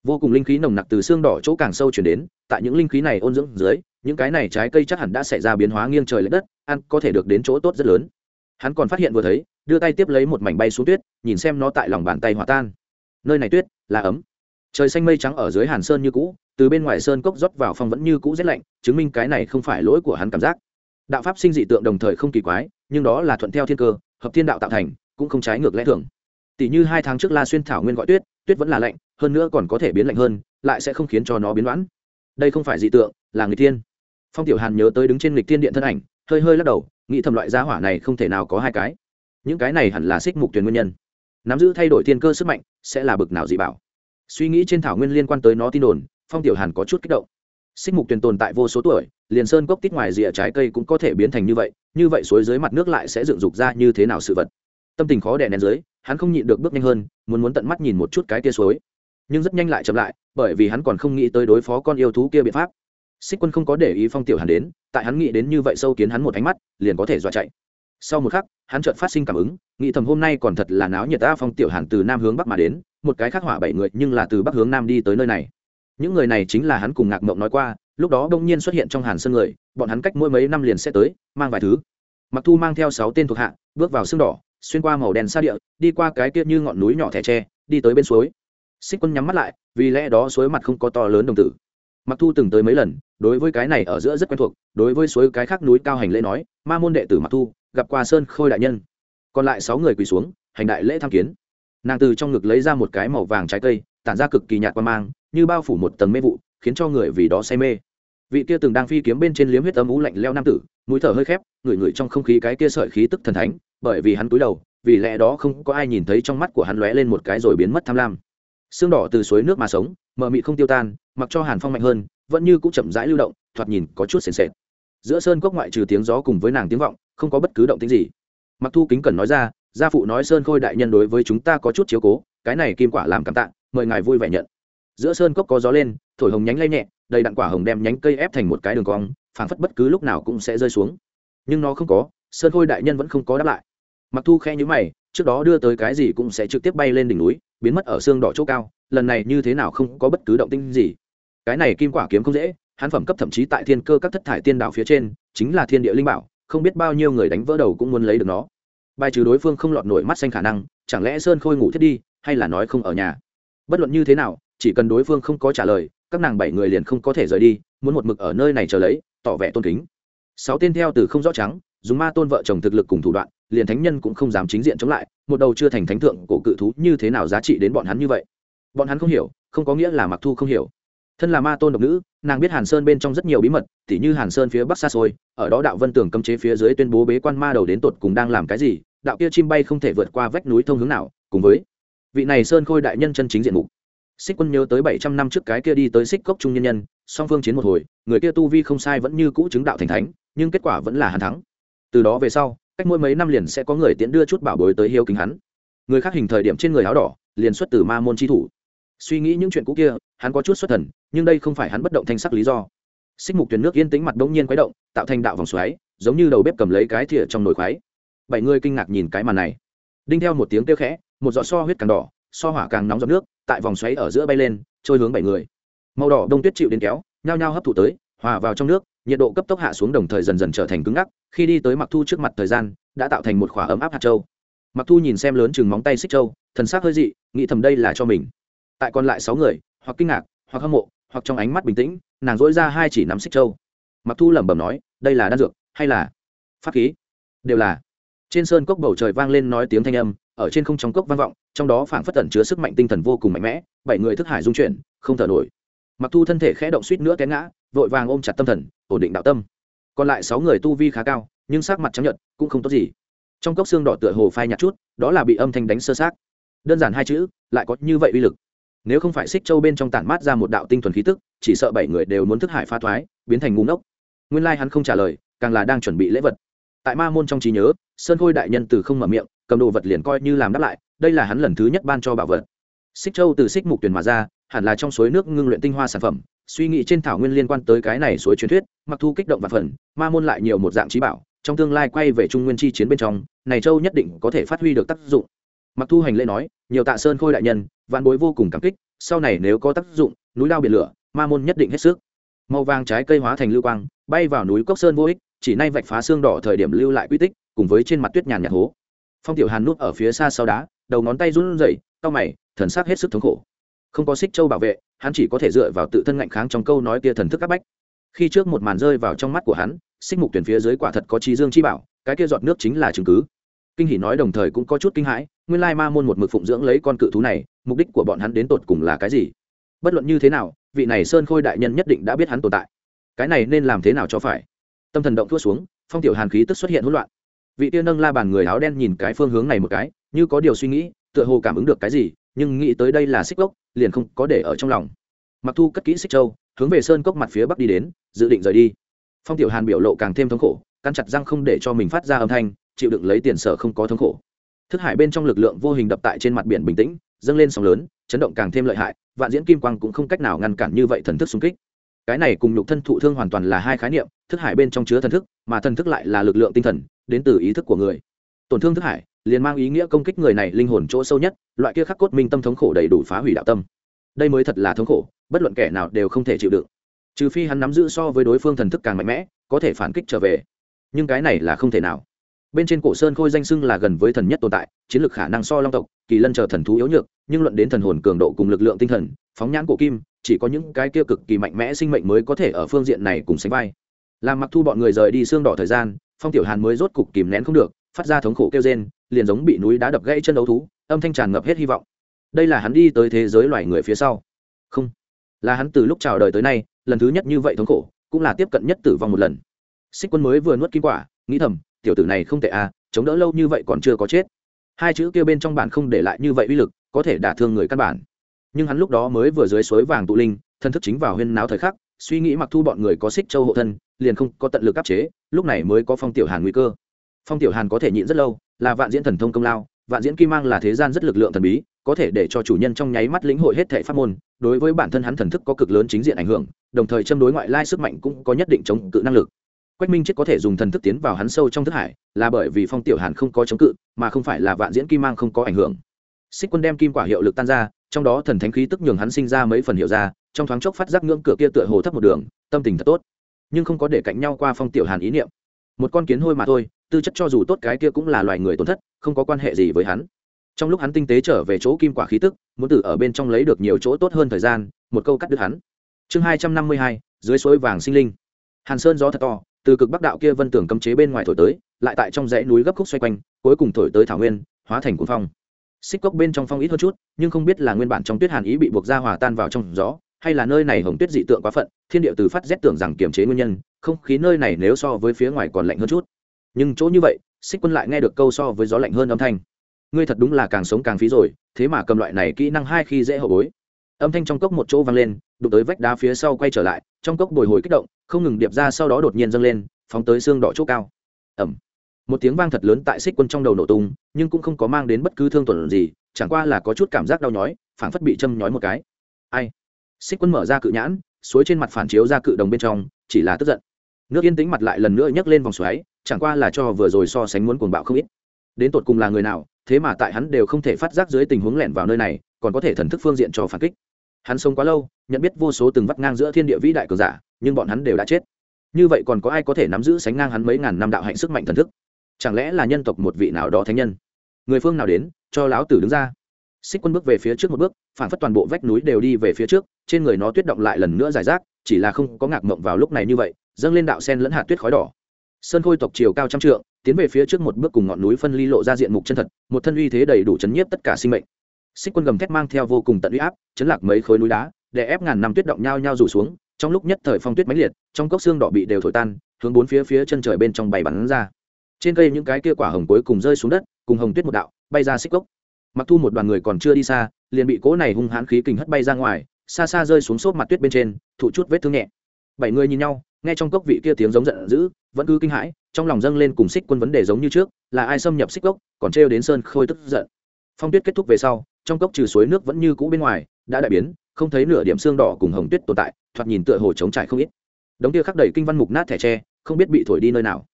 Vô cùng linh khí nồng nặc từ xương đỏ chỗ càng sâu chuyển đến, tại những linh khí này ôn dưỡng dưới, những cái này trái cây chắc hẳn đã xảy ra biến hóa nghiêng trời l ệ đất, ăn có thể được đến chỗ tốt rất lớn. Hắn còn phát hiện vừa thấy, đưa tay tiếp lấy một mảnh bay xuống tuyết, nhìn xem nó tại lòng bàn tay hòa tan. Nơi này tuyết là ấm. Trời xanh mây trắng ở dưới hàn sơn như cũ từ bên ngoài sơn cốc rót vào phong vẫn như cũ rét lạnh, chứng minh cái này không phải lỗi của hắn cảm giác. Đạo pháp sinh dị tượng đồng thời không kỳ quái, nhưng đó là thuận theo thiên cơ, hợp thiên đạo tạo thành, cũng không trái ngược lẽ thường. Tỷ như hai tháng trước la xuyên thảo nguyên gọi tuyết tuyết vẫn là lạnh, hơn nữa còn có thể biến lạnh hơn, lại sẽ không khiến cho nó biến đoán đây không phải dị tượng, là người tiên phong tiểu hàn nhớ tới đứng trên lịch tiên điện thân ảnh, hơi hơi lắc đầu, nghĩ thầm loại gia hỏa này không thể nào có hai cái. Những cái này hẳn là xích mục tuyển nguyên nhân. Nắm giữ thay đổi thiên cơ sức mạnh, sẽ là bực nào dị bảo. Suy nghĩ trên thảo nguyên liên quan tới nó tin đồn phong tiểu hàn có chút kích động. Xích mục tuyền tồn tại vô số tuổi, liền sơn cốc tít ngoài rìa trái cây cũng có thể biến thành như vậy như vậy suối dưới mặt nước lại sẽ dựng dục ra như thế nào sự vật? Tâm tình khó đè nén dưới, hắn không nhịn được bước nhanh hơn, muốn muốn tận mắt nhìn một chút cái kia suối. Nhưng rất nhanh lại chậm lại, bởi vì hắn còn không nghĩ tới đối phó con yêu thú kia biện pháp. Xích quân không có để ý phong tiểu hàn đến, tại hắn nghĩ đến như vậy sâu kiến hắn một ánh mắt, liền có thể dọa chạy. Sau một khắc, hắn chợt phát sinh cảm ứng, nghĩ thầm hôm nay còn thật là náo nhiệt ta phong tiểu hàn từ nam hướng bắc mà đến, một cái khác hỏa bảy người nhưng là từ bắc hướng nam đi tới nơi này những người này chính là hắn cùng ngạc mộng nói qua, lúc đó đông nhiên xuất hiện trong hàn sơn người, bọn hắn cách mỗi mấy năm liền sẽ tới, mang vài thứ. Mặc thu mang theo sáu tên thuộc hạ, bước vào xương đỏ, xuyên qua màu đen xa địa, đi qua cái kia như ngọn núi nhỏ thẻ tre, đi tới bên suối. Xích quân nhắm mắt lại, vì lẽ đó suối mặt không có to lớn đồng tử. Mặc thu từng tới mấy lần, đối với cái này ở giữa rất quen thuộc, đối với suối cái khác núi cao hành lễ nói, ma môn đệ tử mặc thu, gặp qua sơn khôi đại nhân. Còn lại sáu người quỳ xuống, hành đại lễ tham kiến. Nàng từ trong ngực lấy ra một cái màu vàng trái cây, tản ra cực kỳ nhạt quan mang như bao phủ một tầng mê vụ, khiến cho người vì đó say mê. Vị kia từng đang phi kiếm bên trên liếm huyết âm ú lạnh leo nam tử, mũi thở hơi khép ngửi ngửi trong không khí cái kia sợi khí tức thần thánh, bởi vì hắn cúi đầu, vì lẽ đó không có ai nhìn thấy trong mắt của hắn lóe lên một cái rồi biến mất tham lam. Xương đỏ từ suối nước mà sống, mờ mị không tiêu tan, mặc cho hàn phong mạnh hơn, vẫn như cũng chậm rãi lưu động, thoạt nhìn có chút sền sệt. Giữa sơn cốc ngoại trừ tiếng gió cùng với nàng tiếng vọng, không có bất cứ động tính gì. Mặc thu kính cần nói ra, gia phụ nói sơn khôi đại nhân đối với chúng ta có chút chiếu cố, cái này kim quả làm cảm tạ, mời ngài vui vẻ nhận giữa sơn cốc có gió lên, thổi hồng nhánh lay nhẹ, đầy đặn quả hồng đem nhánh cây ép thành một cái đường cong, phảng phất bất cứ lúc nào cũng sẽ rơi xuống. Nhưng nó không có, sơn khôi đại nhân vẫn không có đáp lại. Mặc thu khe nhữ mày, trước đó đưa tới cái gì cũng sẽ trực tiếp bay lên đỉnh núi, biến mất ở xương đỏ chỗ cao, lần này như thế nào không có bất cứ động tinh gì. Cái này kim quả kiếm không dễ, hắn phẩm cấp thậm chí tại thiên cơ các thất thải tiên đạo phía trên, chính là thiên địa linh bảo, không biết bao nhiêu người đánh vỡ đầu cũng muốn lấy được nó. Bài trừ đối phương không lọt nổi mắt xanh khả năng, chẳng lẽ sơn khôi ngủ thiết đi, hay là nói không ở nhà? Bất luận như thế nào chỉ cần đối phương không có trả lời, các nàng bảy người liền không có thể rời đi, muốn một mực ở nơi này chờ lấy, tỏ vẻ tôn kính. Sáu tên theo từ không rõ trắng, dùng ma tôn vợ chồng thực lực cùng thủ đoạn, liền thánh nhân cũng không dám chính diện chống lại, một đầu chưa thành thánh thượng cổ cự thú như thế nào giá trị đến bọn hắn như vậy? Bọn hắn không hiểu, không có nghĩa là mặc thu không hiểu. Thân là ma tôn độc nữ, nàng biết hàn sơn bên trong rất nhiều bí mật, tỉ như hàn sơn phía bắc xa xôi, ở đó đạo vân tường cấm chế phía dưới tuyên bố bế quan ma đầu đến tột cùng đang làm cái gì, đạo kia chim bay không thể vượt qua vách núi thông hướng nào, cùng với vị này sơn khôi đại nhân chân chính diện mục xích quân nhớ tới bảy trăm năm trước cái kia đi tới xích cốc trung nhân nhân, song phương chiến một hồi, người kia tu vi không sai vẫn như cũ chứng đạo thành thánh, nhưng kết quả vẫn là hàn thắng. Từ đó về sau, cách mỗi mấy năm liền sẽ có người tiễn đưa chút bảo bối tới hiếu kính hắn. Người khác hình thời điểm trên người áo đỏ, liền xuất từ ma môn chi thủ. Suy nghĩ những chuyện cũ kia, hắn có chút xuất thần, nhưng đây không phải hắn bất động thanh sắc lý do. Xích mục tuyển nước yên tĩnh mặt bỗng nhiên quấy động, tạo thành đạo vòng xoáy, giống như đầu bếp cầm lấy cái thìa trong nồi khoáy bảy người kinh ngạc nhìn cái màn này. Đinh theo một tiếng kêu khẽ, một giọt so huyết càng đỏ, so hỏa càng nóng giọt nước tại vòng xoáy ở giữa bay lên, trôi hướng bảy người. Màu đỏ đông tuyết chịu đến kéo, nhao nhao hấp thụ tới, hòa vào trong nước, nhiệt độ cấp tốc hạ xuống đồng thời dần dần trở thành cứng ngắc, khi đi tới mặc thu trước mặt thời gian, đã tạo thành một khỏa ấm áp hạt châu. Mặc thu nhìn xem lớn chừng móng tay xích châu, thần sắc hơi dị, nghĩ thầm đây là cho mình. Tại còn lại sáu người, hoặc kinh ngạc, hoặc hâm mộ, hoặc trong ánh mắt bình tĩnh, nàng dỗi ra hai chỉ nắm xích châu. Mặc thu lẩm bẩm nói, đây là đan dược, hay là pháp khí? Đều là. Trên sơn cốc bầu trời vang lên nói tiếng thanh âm, ở trên không trong cốc vang vọng trong đó phảng phất tẩn chứa sức mạnh tinh thần vô cùng mạnh mẽ, bảy người thức hải dung chuyển, không thở nổi. Mặc thu thân thể khẽ động suýt nữa té ngã, vội vàng ôm chặt tâm thần, ổn định đạo tâm. Còn lại sáu người tu vi khá cao, nhưng sắc mặt trắng nhợt, cũng không tốt gì. Trong cốc xương đỏ tựa hồ phai nhạt chút, đó là bị âm thanh đánh sơ sát đơn giản hai chữ, lại có như vậy uy lực. Nếu không phải xích châu bên trong tản mát ra một đạo tinh thuần khí tức, chỉ sợ bảy người đều muốn thức hải pha thoái, biến thành ngu ngốc. Nguyên lai hắn không trả lời, càng là đang chuẩn bị lễ vật. Tại ma môn trong trí nhớ, sơn khôi đại nhân từ không mở miệng, cầm đồ vật liền coi như làm đáp lại đây là hắn lần thứ nhất ban cho bảo vật. Xích châu từ xích mục tuyển mà ra, hẳn là trong suối nước ngưng luyện tinh hoa sản phẩm. Suy nghĩ trên thảo nguyên liên quan tới cái này suối truyền thuyết, mặc thu kích động và phần ma môn lại nhiều một dạng trí bảo, trong tương lai quay về trung nguyên chi chiến bên trong, này châu nhất định có thể phát huy được tác dụng. Mặc thu hành lễ nói, nhiều tạ sơn khôi đại nhân, vạn bối vô cùng cảm kích, sau này nếu có tác dụng, núi lao biển lửa, ma môn nhất định hết sức. Màu vàng trái cây hóa thành lưu quang, bay vào núi cốc sơn vô ích, chỉ nay vạch phá xương đỏ thời điểm lưu lại quy tích, cùng với trên mặt tuyết nhàn nhạt hố. Phong tiểu hàn núp ở phía xa sau đá đầu ngón tay run rẩy, cau mày, thần sắc hết sức thống khổ. Không có xích châu bảo vệ, hắn chỉ có thể dựa vào tự thân ngạnh kháng trong câu nói kia thần thức áp bách. Khi trước một màn rơi vào trong mắt của hắn, xích mục tuyển phía dưới quả thật có trí dương chi bảo, cái kia giọt nước chính là chứng cứ. Kinh hỉ nói đồng thời cũng có chút kinh hãi, nguyên lai ma môn một mực phụng dưỡng lấy con cự thú này, mục đích của bọn hắn đến tột cùng là cái gì? Bất luận như thế nào, vị này sơn khôi đại nhân nhất định đã biết hắn tồn tại. Cái này nên làm thế nào cho phải? Tâm thần động thua xuống, phong tiểu hàn khí tức xuất hiện hỗn loạn vị tiên nâng la bàn người áo đen nhìn cái phương hướng này một cái, như có điều suy nghĩ, tựa hồ cảm ứng được cái gì, nhưng nghĩ tới đây là xích gốc liền không có để ở trong lòng. Mặc thu cất kỹ xích châu, hướng về sơn cốc mặt phía bắc đi đến, dự định rời đi. Phong tiểu hàn biểu lộ càng thêm thống khổ căn chặt răng không để cho mình phát ra âm thanh, chịu đựng lấy tiền sở không có thống khổ. Thức hải bên trong lực lượng vô hình đập tại trên mặt biển bình tĩnh, dâng lên sóng lớn, chấn động càng thêm lợi hại, vạn diễn kim quang cũng không cách nào ngăn cản như vậy thần thức xung kích. Cái này cùng nhục thân thụ thương hoàn toàn là hai khái niệm, thức hải bên trong chứa thần thức, mà thần thức lại là lực lượng tinh thần đến từ ý thức của người. Tổn thương thức hải liền mang ý nghĩa công kích người này linh hồn chỗ sâu nhất, loại kia khắc cốt minh tâm thống khổ đầy đủ phá hủy đạo tâm. Đây mới thật là thống khổ, bất luận kẻ nào đều không thể chịu đựng. Trừ phi hắn nắm giữ so với đối phương thần thức càng mạnh mẽ, có thể phản kích trở về. Nhưng cái này là không thể nào. Bên trên cổ sơn khôi danh xưng là gần với thần nhất tồn tại, chiến lược khả năng so long tộc, kỳ lân chờ thần thú yếu nhược, nhưng luận đến thần hồn cường độ cùng lực lượng tinh thần, phóng nhãn cổ kim, chỉ có những cái kia cực kỳ mạnh mẽ sinh mệnh mới có thể ở phương diện này cùng sánh vai. Làm mặc thu bọn người rời đi xương đỏ thời gian phong tiểu hàn mới rốt cục kìm nén không được, phát ra thống khổ kêu rên, liền giống bị núi đá đập gãy chân đấu thú, âm thanh tràn ngập hết hy vọng. Đây là hắn đi tới thế giới loài người phía sau. Không, là hắn từ lúc chào đời tới nay, lần thứ nhất như vậy thống khổ, cũng là tiếp cận nhất tử vong một lần. Xích quân mới vừa nuốt kim quả, nghĩ thầm, tiểu tử này không tệ à chống đỡ lâu như vậy còn chưa có chết. Hai chữ kia bên trong bản không để lại như vậy uy lực, có thể đả thương người căn bản. Nhưng hắn lúc đó mới vừa dưới suối vàng tụ linh, thân thức chính vào huyên náo thời khắc suy nghĩ mặc thu bọn người có xích châu hộ thân, liền không có tận lực áp chế, lúc này mới có phong tiểu hàn nguy cơ. Phong tiểu hàn có thể nhịn rất lâu, là vạn diễn thần thông công lao, vạn diễn kim mang là thế gian rất lực lượng thần bí, có thể để cho chủ nhân trong nháy mắt lĩnh hội hết thể pháp môn, đối với bản thân hắn thần thức có cực lớn chính diện ảnh hưởng, đồng thời châm đối ngoại lai sức mạnh cũng có nhất định chống cự năng lực. Quách minh chết có thể dùng thần thức tiến vào hắn sâu trong thức hải, là bởi vì phong tiểu hàn không có chống cự, mà không phải là vạn diễn kim mang không có ảnh hưởng xích quân đem kim quả hiệu lực tan ra, trong đó thần thánh khí tức nhường hắn sinh ra mấy phần hiệu ra, trong thoáng chốc phát giác ngưỡng cửa kia tựa hồ thấp một đường, tâm tình thật tốt. Nhưng không có để cạnh nhau qua phong tiểu hàn ý niệm. Một con kiến hôi mà thôi, tư chất cho dù tốt cái kia cũng là loài người tổn thất, không có quan hệ gì với hắn. Trong lúc hắn tinh tế trở về chỗ kim quả khí tức, muốn từ ở bên trong lấy được nhiều chỗ tốt hơn thời gian, một câu cắt đứt hắn. Chương hai trăm năm mươi hai, dưới suối vàng sinh linh. Hàn sơn gió thật to, từ cực bắc đạo kia vân tưởng cấm chế bên ngoài thổi tới, lại tại trong dãy núi gấp khúc xoay quanh, cuối cùng thổi tới thảo nguyên, hóa thành cuồng phong xích cốc bên trong phong ít hơn chút, nhưng không biết là nguyên bản trong tuyết hàn ý bị buộc ra hòa tan vào trong gió, hay là nơi này hồng tuyết dị tượng quá phận, thiên địa từ phát rét tưởng rằng kiềm chế nguyên nhân, không khí nơi này nếu so với phía ngoài còn lạnh hơn chút. Nhưng chỗ như vậy, xích quân lại nghe được câu so với gió lạnh hơn âm thanh. Ngươi thật đúng là càng sống càng phí rồi, thế mà cầm loại này kỹ năng hai khi dễ hậu bối. Âm thanh trong cốc một chỗ vang lên, đụng tới vách đá phía sau quay trở lại, trong cốc bồi hồi kích động, không ngừng điệp ra sau đó đột nhiên dâng lên, phóng tới xương đỏ chỗ cao. Ẩm một tiếng vang thật lớn tại xích quân trong đầu nổ tung, nhưng cũng không có mang đến bất cứ thương tuần gì, chẳng qua là có chút cảm giác đau nhói, phảng phất bị châm nhói một cái. Ai? Xích quân mở ra cự nhãn, suối trên mặt phản chiếu ra cự đồng bên trong, chỉ là tức giận. Nước yên tĩnh mặt lại lần nữa nhấc lên vòng xoáy, chẳng qua là cho vừa rồi so sánh muốn cuồng bạo không ít. Đến tột cùng là người nào, thế mà tại hắn đều không thể phát giác dưới tình huống lẻn vào nơi này, còn có thể thần thức phương diện cho phản kích. Hắn sống quá lâu, nhận biết vô số từng vắt ngang giữa thiên địa vĩ đại cường giả, nhưng bọn hắn đều đã chết. Như vậy còn có ai có thể nắm giữ sánh ngang hắn mấy ngàn năm đạo hạnh sức mạnh thần thức? Chẳng lẽ là nhân tộc một vị nào đó thánh nhân? Người phương nào đến, cho lão tử đứng ra. Xích quân bước về phía trước một bước, phản phất toàn bộ vách núi đều đi về phía trước, trên người nó tuyết động lại lần nữa giải rác, chỉ là không có ngạc mộng vào lúc này như vậy, dâng lên đạo sen lẫn hạt tuyết khói đỏ. Sơn khôi tộc chiều cao trăm trượng, tiến về phía trước một bước cùng ngọn núi phân ly lộ ra diện mục chân thật, một thân uy thế đầy đủ chấn nhiếp tất cả sinh mệnh. Xích quân gầm thét mang theo vô cùng tận uy áp, chấn lạc mấy khối núi đá để ép ngàn năm tuyết động nhao nhao rủ xuống, trong lúc nhất thời phong tuyết mãnh liệt, trong cốc xương đỏ bị đều thổi tan, hướng bốn phía phía chân trời bên trong bay bắn ra trên cây những cái kia quả hồng cuối cùng rơi xuống đất, cùng hồng tuyết một đạo, bay ra xích cốc mặc thu một đoàn người còn chưa đi xa, liền bị cỗ này hung hãn khí kình hất bay ra ngoài, xa xa rơi xuống xốp mặt tuyết bên trên, thụ chút vết thương nhẹ. Bảy người nhìn nhau, nghe trong cốc vị kia tiếng giống giận dữ, vẫn cứ kinh hãi, trong lòng dâng lên cùng xích quân vấn đề giống như trước, là ai xâm nhập xích cốc còn trêu đến sơn khôi tức giận. Phong tuyết kết thúc về sau, trong cốc trừ suối nước vẫn như cũ bên ngoài, đã đại biến, không thấy nửa điểm xương đỏ cùng hồng tuyết tồn tại, thoạt nhìn tựa hồ chống trải không ít. Đống kia khắc đầy kinh văn mục nát thẻ tre, không biết bị thổi đi nơi nào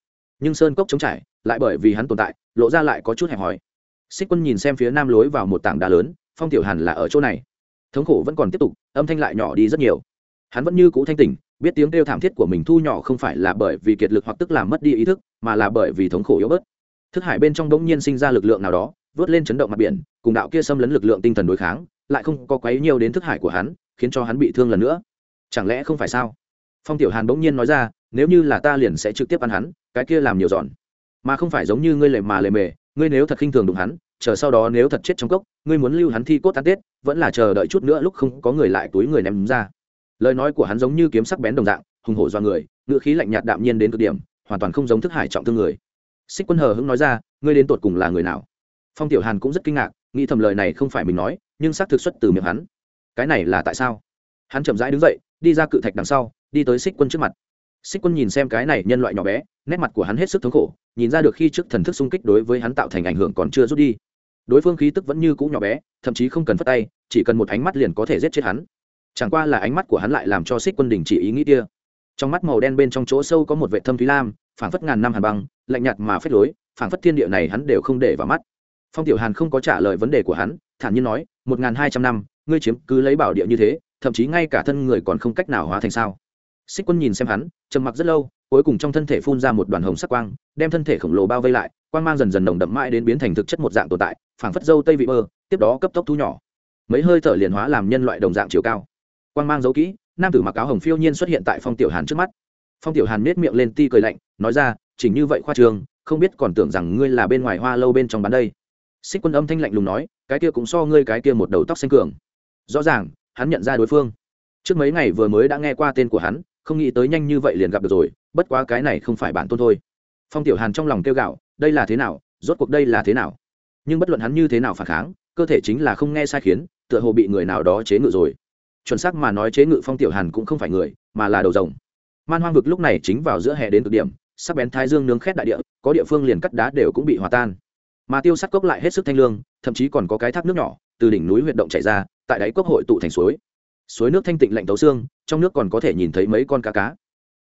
nhưng sơn cốc chống trải, lại bởi vì hắn tồn tại, lộ ra lại có chút hẹp hòi. Xích quân nhìn xem phía nam lối vào một tảng đá lớn, phong tiểu hàn là ở chỗ này. Thống khổ vẫn còn tiếp tục, âm thanh lại nhỏ đi rất nhiều. Hắn vẫn như cũ thanh tỉnh, biết tiếng kêu thảm thiết của mình thu nhỏ không phải là bởi vì kiệt lực hoặc tức làm mất đi ý thức, mà là bởi vì thống khổ yếu bớt. Thức hải bên trong đ ỗ n g nhiên sinh ra lực lượng nào đó, vớt lên chấn động mặt biển, cùng đạo kia xâm lấn lực lượng tinh thần đối kháng, lại không có quấy nhiều đến thức hải của hắn, khiến cho hắn bị thương lần nữa. Chẳng lẽ không phải sao? Phong tiểu hàn bỗng nhiên nói ra, nếu như là ta liền sẽ trực tiếp ăn hắn, cái kia làm nhiều dọn. Mà không phải giống như ngươi lề mà lề mề, ngươi nếu thật khinh thường đụng hắn, chờ sau đó nếu thật chết trong cốc, ngươi muốn lưu hắn thi cốt tan tết, vẫn là chờ đợi chút nữa lúc không có người lại túi người ném ra. Lời nói của hắn giống như kiếm sắc bén đồng dạng, hùng hổ do người ngựa khí lạnh nhạt đạm nhiên đến cực điểm, hoàn toàn không giống thức hải trọng thương người. Xích quân hờ hững nói ra, ngươi đến tột cùng là người nào? Phong tiểu hàn cũng rất kinh ngạc, nghĩ thầm lời này không phải mình nói, nhưng xác thực xuất từ miệng hắn. Cái này là tại sao? Hắn chậm rãi đứng dậy, đi ra cự thạch đằng sau đi tới xích quân trước mặt. Xích quân nhìn xem cái này nhân loại nhỏ bé, nét mặt của hắn hết sức thống khổ, nhìn ra được khi trước thần thức xung kích đối với hắn tạo thành ảnh hưởng còn chưa rút đi. Đối phương khí tức vẫn như cũ nhỏ bé, thậm chí không cần phất tay, chỉ cần một ánh mắt liền có thể giết chết hắn. Chẳng qua là ánh mắt của hắn lại làm cho xích quân đình chỉ ý nghĩ kia. Trong mắt màu đen bên trong chỗ sâu có một vệ thâm thúy lam, phảng phất ngàn năm hàn băng, lạnh nhạt mà phết lối, phảng phất thiên địa này hắn đều không để vào mắt. Phong tiểu hàn không có trả lời vấn đề của hắn, thản nhiên nói, một ngàn hai trăm năm, ngươi chiếm cứ lấy bảo địa như thế, thậm chí ngay cả thân người còn không cách nào hóa thành sao? Xích quân nhìn xem hắn, trầm mặc rất lâu, cuối cùng trong thân thể phun ra một đoàn hồng sắc quang, đem thân thể khổng lồ bao vây lại, quang mang dần dần nồng đậm mãi đến biến thành thực chất một dạng tồn tại, phảng phất dâu tây vị bơ, tiếp đó cấp tốc thu nhỏ. Mấy hơi thở liền hóa làm nhân loại đồng dạng chiều cao. Quang mang giấu kỹ, nam tử mặc áo hồng phiêu nhiên xuất hiện tại phong tiểu hàn trước mắt. Phong tiểu hàn nết miệng lên ti cười lạnh, nói ra, chỉnh như vậy khoa trường, không biết còn tưởng rằng ngươi là bên ngoài hoa lâu bên trong bán đây. Xích quân âm thanh lạnh lùng nói, cái kia cũng so ngươi cái kia một đầu tóc xanh cường. Rõ ràng, hắn nhận ra đối phương. Trước mấy ngày vừa mới đã nghe qua tên của hắn không nghĩ tới nhanh như vậy liền gặp được rồi, bất quá cái này không phải bản tôn thôi. Phong tiểu hàn trong lòng kêu gạo đây là thế nào, rốt cuộc đây là thế nào? Nhưng bất luận hắn như thế nào phản kháng, cơ thể chính là không nghe sai khiến, tựa hồ bị người nào đó chế ngự rồi. Chuẩn xác mà nói chế ngự phong tiểu hàn cũng không phải người, mà là đầu rồng. Man hoang vực lúc này chính vào giữa hè đến cực điểm, sắc bén thái dương nướng khét đại địa, có địa phương liền cắt đá đều cũng bị hòa tan. Mà tiêu sắt cốc lại hết sức thanh lương, thậm chí còn có cái thác nước nhỏ, từ đỉnh núi huyệt động chảy ra, tại đáy cốc hội tụ thành suối suối nước thanh tịnh lạnh tấu xương, trong nước còn có thể nhìn thấy mấy con cá cá.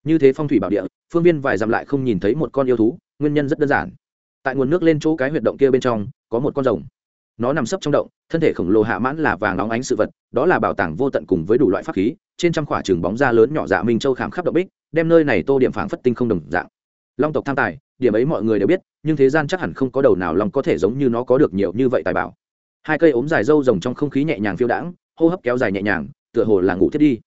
Như thế phong thủy bảo địa, phương viên vài dặm lại không nhìn thấy một con yêu thú, nguyên nhân rất đơn giản. Tại nguồn nước lên chỗ cái huyệt động kia bên trong, có một con rồng. Nó nằm sấp trong động, thân thể khổng lồ hạ mãn là vàng óng ánh sự vật, đó là bảo tàng vô tận cùng với đủ loại pháp khí, trên trăm khỏa trường bóng da lớn nhỏ dạ minh châu khám khắp động bích, đem nơi này tô điểm phảng phất tinh không đồng dạng. Long tộc tham tài, điểm ấy mọi người đều biết, nhưng thế gian chắc hẳn không có đầu nào long có thể giống như nó có được nhiều như vậy tài bảo. Hai cây ốm dài râu rồng trong không khí nhẹ nhàng phiêu đãng, hô hấp kéo dài nhẹ nhàng tựa hồ là ngủ thiết đi.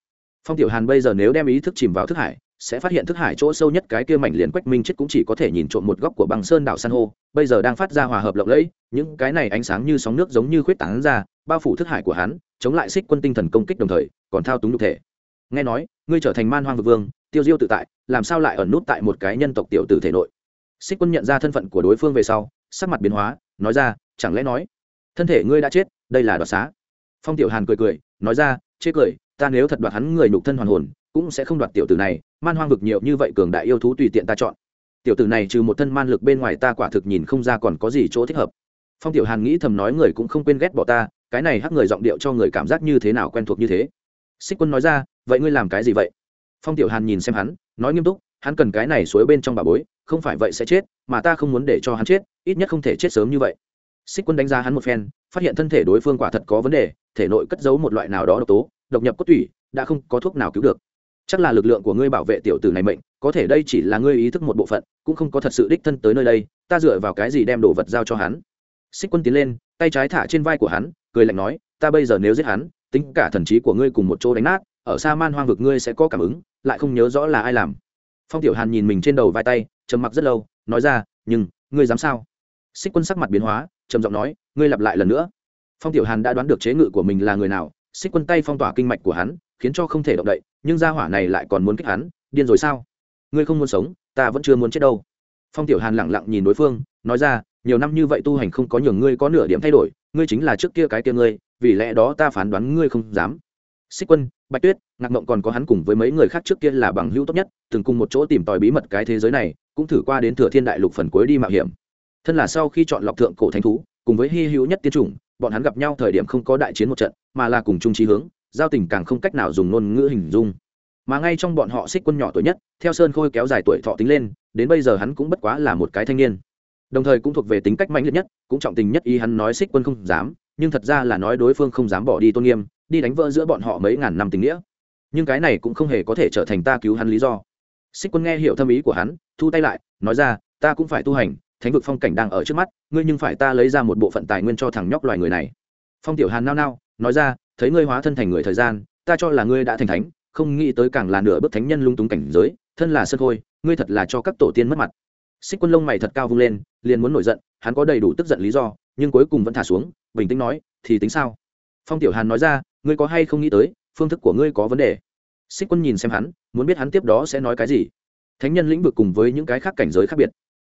Phong tiểu hàn bây giờ nếu đem ý thức chìm vào thức hải, sẽ phát hiện thức hải chỗ sâu nhất cái kia mảnh liền quách minh chết cũng chỉ có thể nhìn trộm một góc của băng sơn đảo san hô. Bây giờ đang phát ra hòa hợp lộng lẫy, những cái này ánh sáng như sóng nước giống như khuyết tảng ra, bao phủ thức hải của hắn, chống lại xích quân tinh thần công kích đồng thời, còn thao túng nhục thể. Nghe nói, ngươi trở thành man hoang vực vương, tiêu diêu tự tại, làm sao lại ẩn nút tại một cái nhân tộc tiểu tử thể nội? Xích quân nhận ra thân phận của đối phương về sau, sắc mặt biến hóa, nói ra, chẳng lẽ nói, thân thể ngươi đã chết, đây là đoạt xá? Phong tiểu hàn cười cười, nói ra chê cười, ta nếu thật đoạt hắn người nhục thân hoàn hồn, cũng sẽ không đoạt tiểu tử này, man hoang vực nhiều như vậy cường đại yêu thú tùy tiện ta chọn. Tiểu tử này trừ một thân man lực bên ngoài ta quả thực nhìn không ra còn có gì chỗ thích hợp. Phong tiểu hàn nghĩ thầm nói người cũng không quên ghét bỏ ta, cái này hắc người giọng điệu cho người cảm giác như thế nào quen thuộc như thế. Xích quân nói ra, vậy ngươi làm cái gì vậy? Phong tiểu hàn nhìn xem hắn, nói nghiêm túc, hắn cần cái này suối bên trong bà bối, không phải vậy sẽ chết, mà ta không muốn để cho hắn chết, ít nhất không thể chết sớm như vậy. Xích quân đánh giá hắn một phen, phát hiện thân thể đối phương quả thật có vấn đề thể nội cất giấu một loại nào đó độc tố, độc nhập cốt tủy, đã không có thuốc nào cứu được. Chắc là lực lượng của ngươi bảo vệ tiểu tử này mệnh, có thể đây chỉ là ngươi ý thức một bộ phận, cũng không có thật sự đích thân tới nơi đây, ta dựa vào cái gì đem đồ vật giao cho hắn? Xích quân tiến lên, tay trái thả trên vai của hắn, cười lạnh nói, ta bây giờ nếu giết hắn, tính cả thần trí của ngươi cùng một chỗ đánh nát, ở xa man hoang vực ngươi sẽ có cảm ứng, lại không nhớ rõ là ai làm. Phong tiểu hàn nhìn mình trên đầu vai tay, trầm mặc rất lâu, nói ra, nhưng, ngươi dám sao? Xích quân sắc mặt biến hóa, trầm giọng nói, ngươi lặp lại lần nữa phong tiểu hàn đã đoán được chế ngự của mình là người nào, xích quân tay phong tỏa kinh mạch của hắn, khiến cho không thể động đậy, nhưng gia hỏa này lại còn muốn kích hắn, điên rồi sao? Ngươi không muốn sống, ta vẫn chưa muốn chết đâu. Phong tiểu hàn lẳng lặng nhìn đối phương, nói ra, nhiều năm như vậy tu hành không có nhường ngươi có nửa điểm thay đổi, ngươi chính là trước kia cái kia ngươi, vì lẽ đó ta phán đoán ngươi không dám. Xích quân, bạch tuyết, ngạc mộng còn có hắn cùng với mấy người khác trước kia là bằng hữu tốt nhất, từng cùng một chỗ tìm tòi bí mật cái thế giới này, cũng thử qua đến thừa thiên đại lục phần cuối đi mạo hiểm. Thân là sau khi chọn lọc thượng cổ thánh thú, cùng với hy hữu nhất tiên chủng bọn hắn gặp nhau thời điểm không có đại chiến một trận, mà là cùng chung trí hướng, giao tình càng không cách nào dùng ngôn ngữ hình dung. Mà ngay trong bọn họ xích quân nhỏ tuổi nhất, theo sơn khôi kéo dài tuổi thọ tính lên, đến bây giờ hắn cũng bất quá là một cái thanh niên. Đồng thời cũng thuộc về tính cách mạnh liệt nhất, cũng trọng tình nhất ý hắn nói xích quân không dám, nhưng thật ra là nói đối phương không dám bỏ đi tôn nghiêm, đi đánh vỡ giữa bọn họ mấy ngàn năm tình nghĩa. Nhưng cái này cũng không hề có thể trở thành ta cứu hắn lý do. Xích quân nghe hiểu thâm ý của hắn, thu tay lại, nói ra, ta cũng phải tu hành thánh vực phong cảnh đang ở trước mắt, ngươi nhưng phải ta lấy ra một bộ phận tài nguyên cho thằng nhóc loài người này. Phong tiểu hàn nao nao, nói ra, thấy ngươi hóa thân thành người thời gian, ta cho là ngươi đã thành thánh, không nghĩ tới càng là nửa bước thánh nhân lung túng cảnh giới, thân là sơ khôi, ngươi thật là cho các tổ tiên mất mặt. Xích quân lông mày thật cao vung lên, liền muốn nổi giận, hắn có đầy đủ tức giận lý do, nhưng cuối cùng vẫn thả xuống, bình tĩnh nói, thì tính sao? Phong tiểu hàn nói ra, ngươi có hay không nghĩ tới, phương thức của ngươi có vấn đề. Xích quân nhìn xem hắn, muốn biết hắn tiếp đó sẽ nói cái gì. Thánh nhân lĩnh vực cùng với những cái khác cảnh giới khác biệt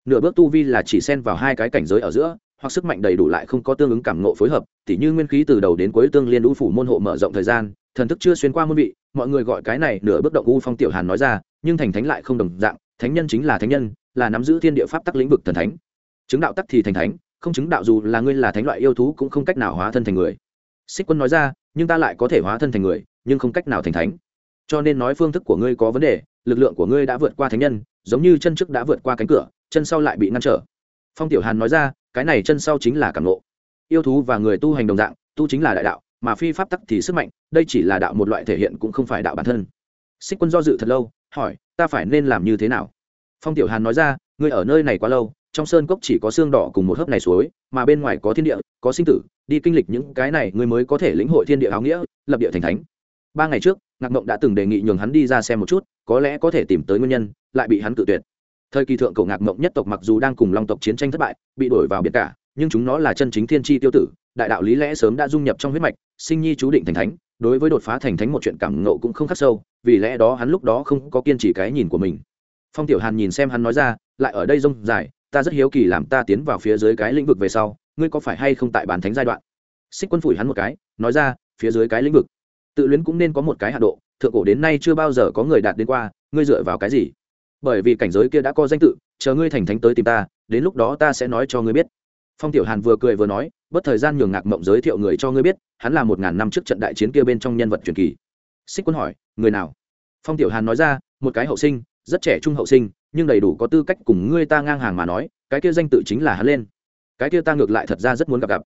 nửa bước tu vi là chỉ xen vào hai cái cảnh giới ở giữa, hoặc sức mạnh đầy đủ lại không có tương ứng cảm nộ phối hợp, tỉ như nguyên khí từ đầu đến cuối tương liên u phủ môn hộ mở rộng thời gian, thần thức chưa xuyên qua môn vị, mọi người gọi cái này nửa bước động u phong tiểu hàn nói ra, nhưng thành thánh lại không đồng dạng, thánh nhân chính là thánh nhân, là nắm giữ thiên địa pháp tắc lĩnh vực thần thánh. Chứng đạo tắc thì thành thánh, không chứng đạo dù là ngươi là thánh loại yêu thú cũng không cách nào hóa thân thành người. Xích quân nói ra, nhưng ta lại có thể hóa thân thành người, nhưng không cách nào thành thánh. Cho nên nói phương thức của ngươi có vấn đề, lực lượng của ngươi đã vượt qua thánh nhân, giống như chân trước đã vượt qua cánh cửa chân sau lại bị ngăn trở. Phong tiểu hàn nói ra, cái này chân sau chính là cảm nộ yêu thú và người tu hành đồng dạng, tu chính là đại đạo, mà phi pháp tắc thì sức mạnh, đây chỉ là đạo một loại thể hiện cũng không phải đạo bản thân. Xích quân do dự thật lâu, hỏi, ta phải nên làm như thế nào? Phong tiểu hàn nói ra, ngươi ở nơi này quá lâu, trong sơn cốc chỉ có xương đỏ cùng một hớp này suối, mà bên ngoài có thiên địa, có sinh tử, đi kinh lịch những cái này ngươi mới có thể lĩnh hội thiên địa áo nghĩa, lập địa thành thánh. Ba ngày trước, ngạc mộng đã từng đề nghị nhường hắn đi ra xem một chút, có lẽ có thể tìm tới nguyên nhân, lại bị hắn cự tuyệt thời kỳ thượng cổ ngạc mộng nhất tộc mặc dù đang cùng long tộc chiến tranh thất bại, bị đổi vào biệt cả, nhưng chúng nó là chân chính thiên tri tiêu tử, đại đạo lý lẽ sớm đã dung nhập trong huyết mạch, sinh nhi chú định thành thánh, đối với đột phá thành thánh một chuyện cảm ngộ cũng không khắc sâu, vì lẽ đó hắn lúc đó không có kiên trì cái nhìn của mình. Phong tiểu hàn nhìn xem hắn nói ra, lại ở đây rông dài, ta rất hiếu kỳ làm ta tiến vào phía dưới cái lĩnh vực về sau, ngươi có phải hay không tại bàn thánh giai đoạn? Xích quân phủi hắn một cái, nói ra, phía dưới cái lĩnh vực, tự luyến cũng nên có một cái hạ độ, thượng cổ đến nay chưa bao giờ có người đạt đến qua, ngươi dựa vào cái gì? Bởi vì cảnh giới kia đã có danh tự, chờ ngươi thành thánh tới tìm ta, đến lúc đó ta sẽ nói cho ngươi biết. Phong tiểu hàn vừa cười vừa nói, bất thời gian nhường ngạc mộng giới thiệu người cho ngươi biết, hắn là một ngàn năm trước trận đại chiến kia bên trong nhân vật truyền kỳ. Xích quân hỏi, người nào? Phong tiểu hàn nói ra, một cái hậu sinh, rất trẻ trung hậu sinh, nhưng đầy đủ có tư cách cùng ngươi ta ngang hàng mà nói, cái kia danh tự chính là hắn lên. Cái kia ta ngược lại thật ra rất muốn gặp gặp.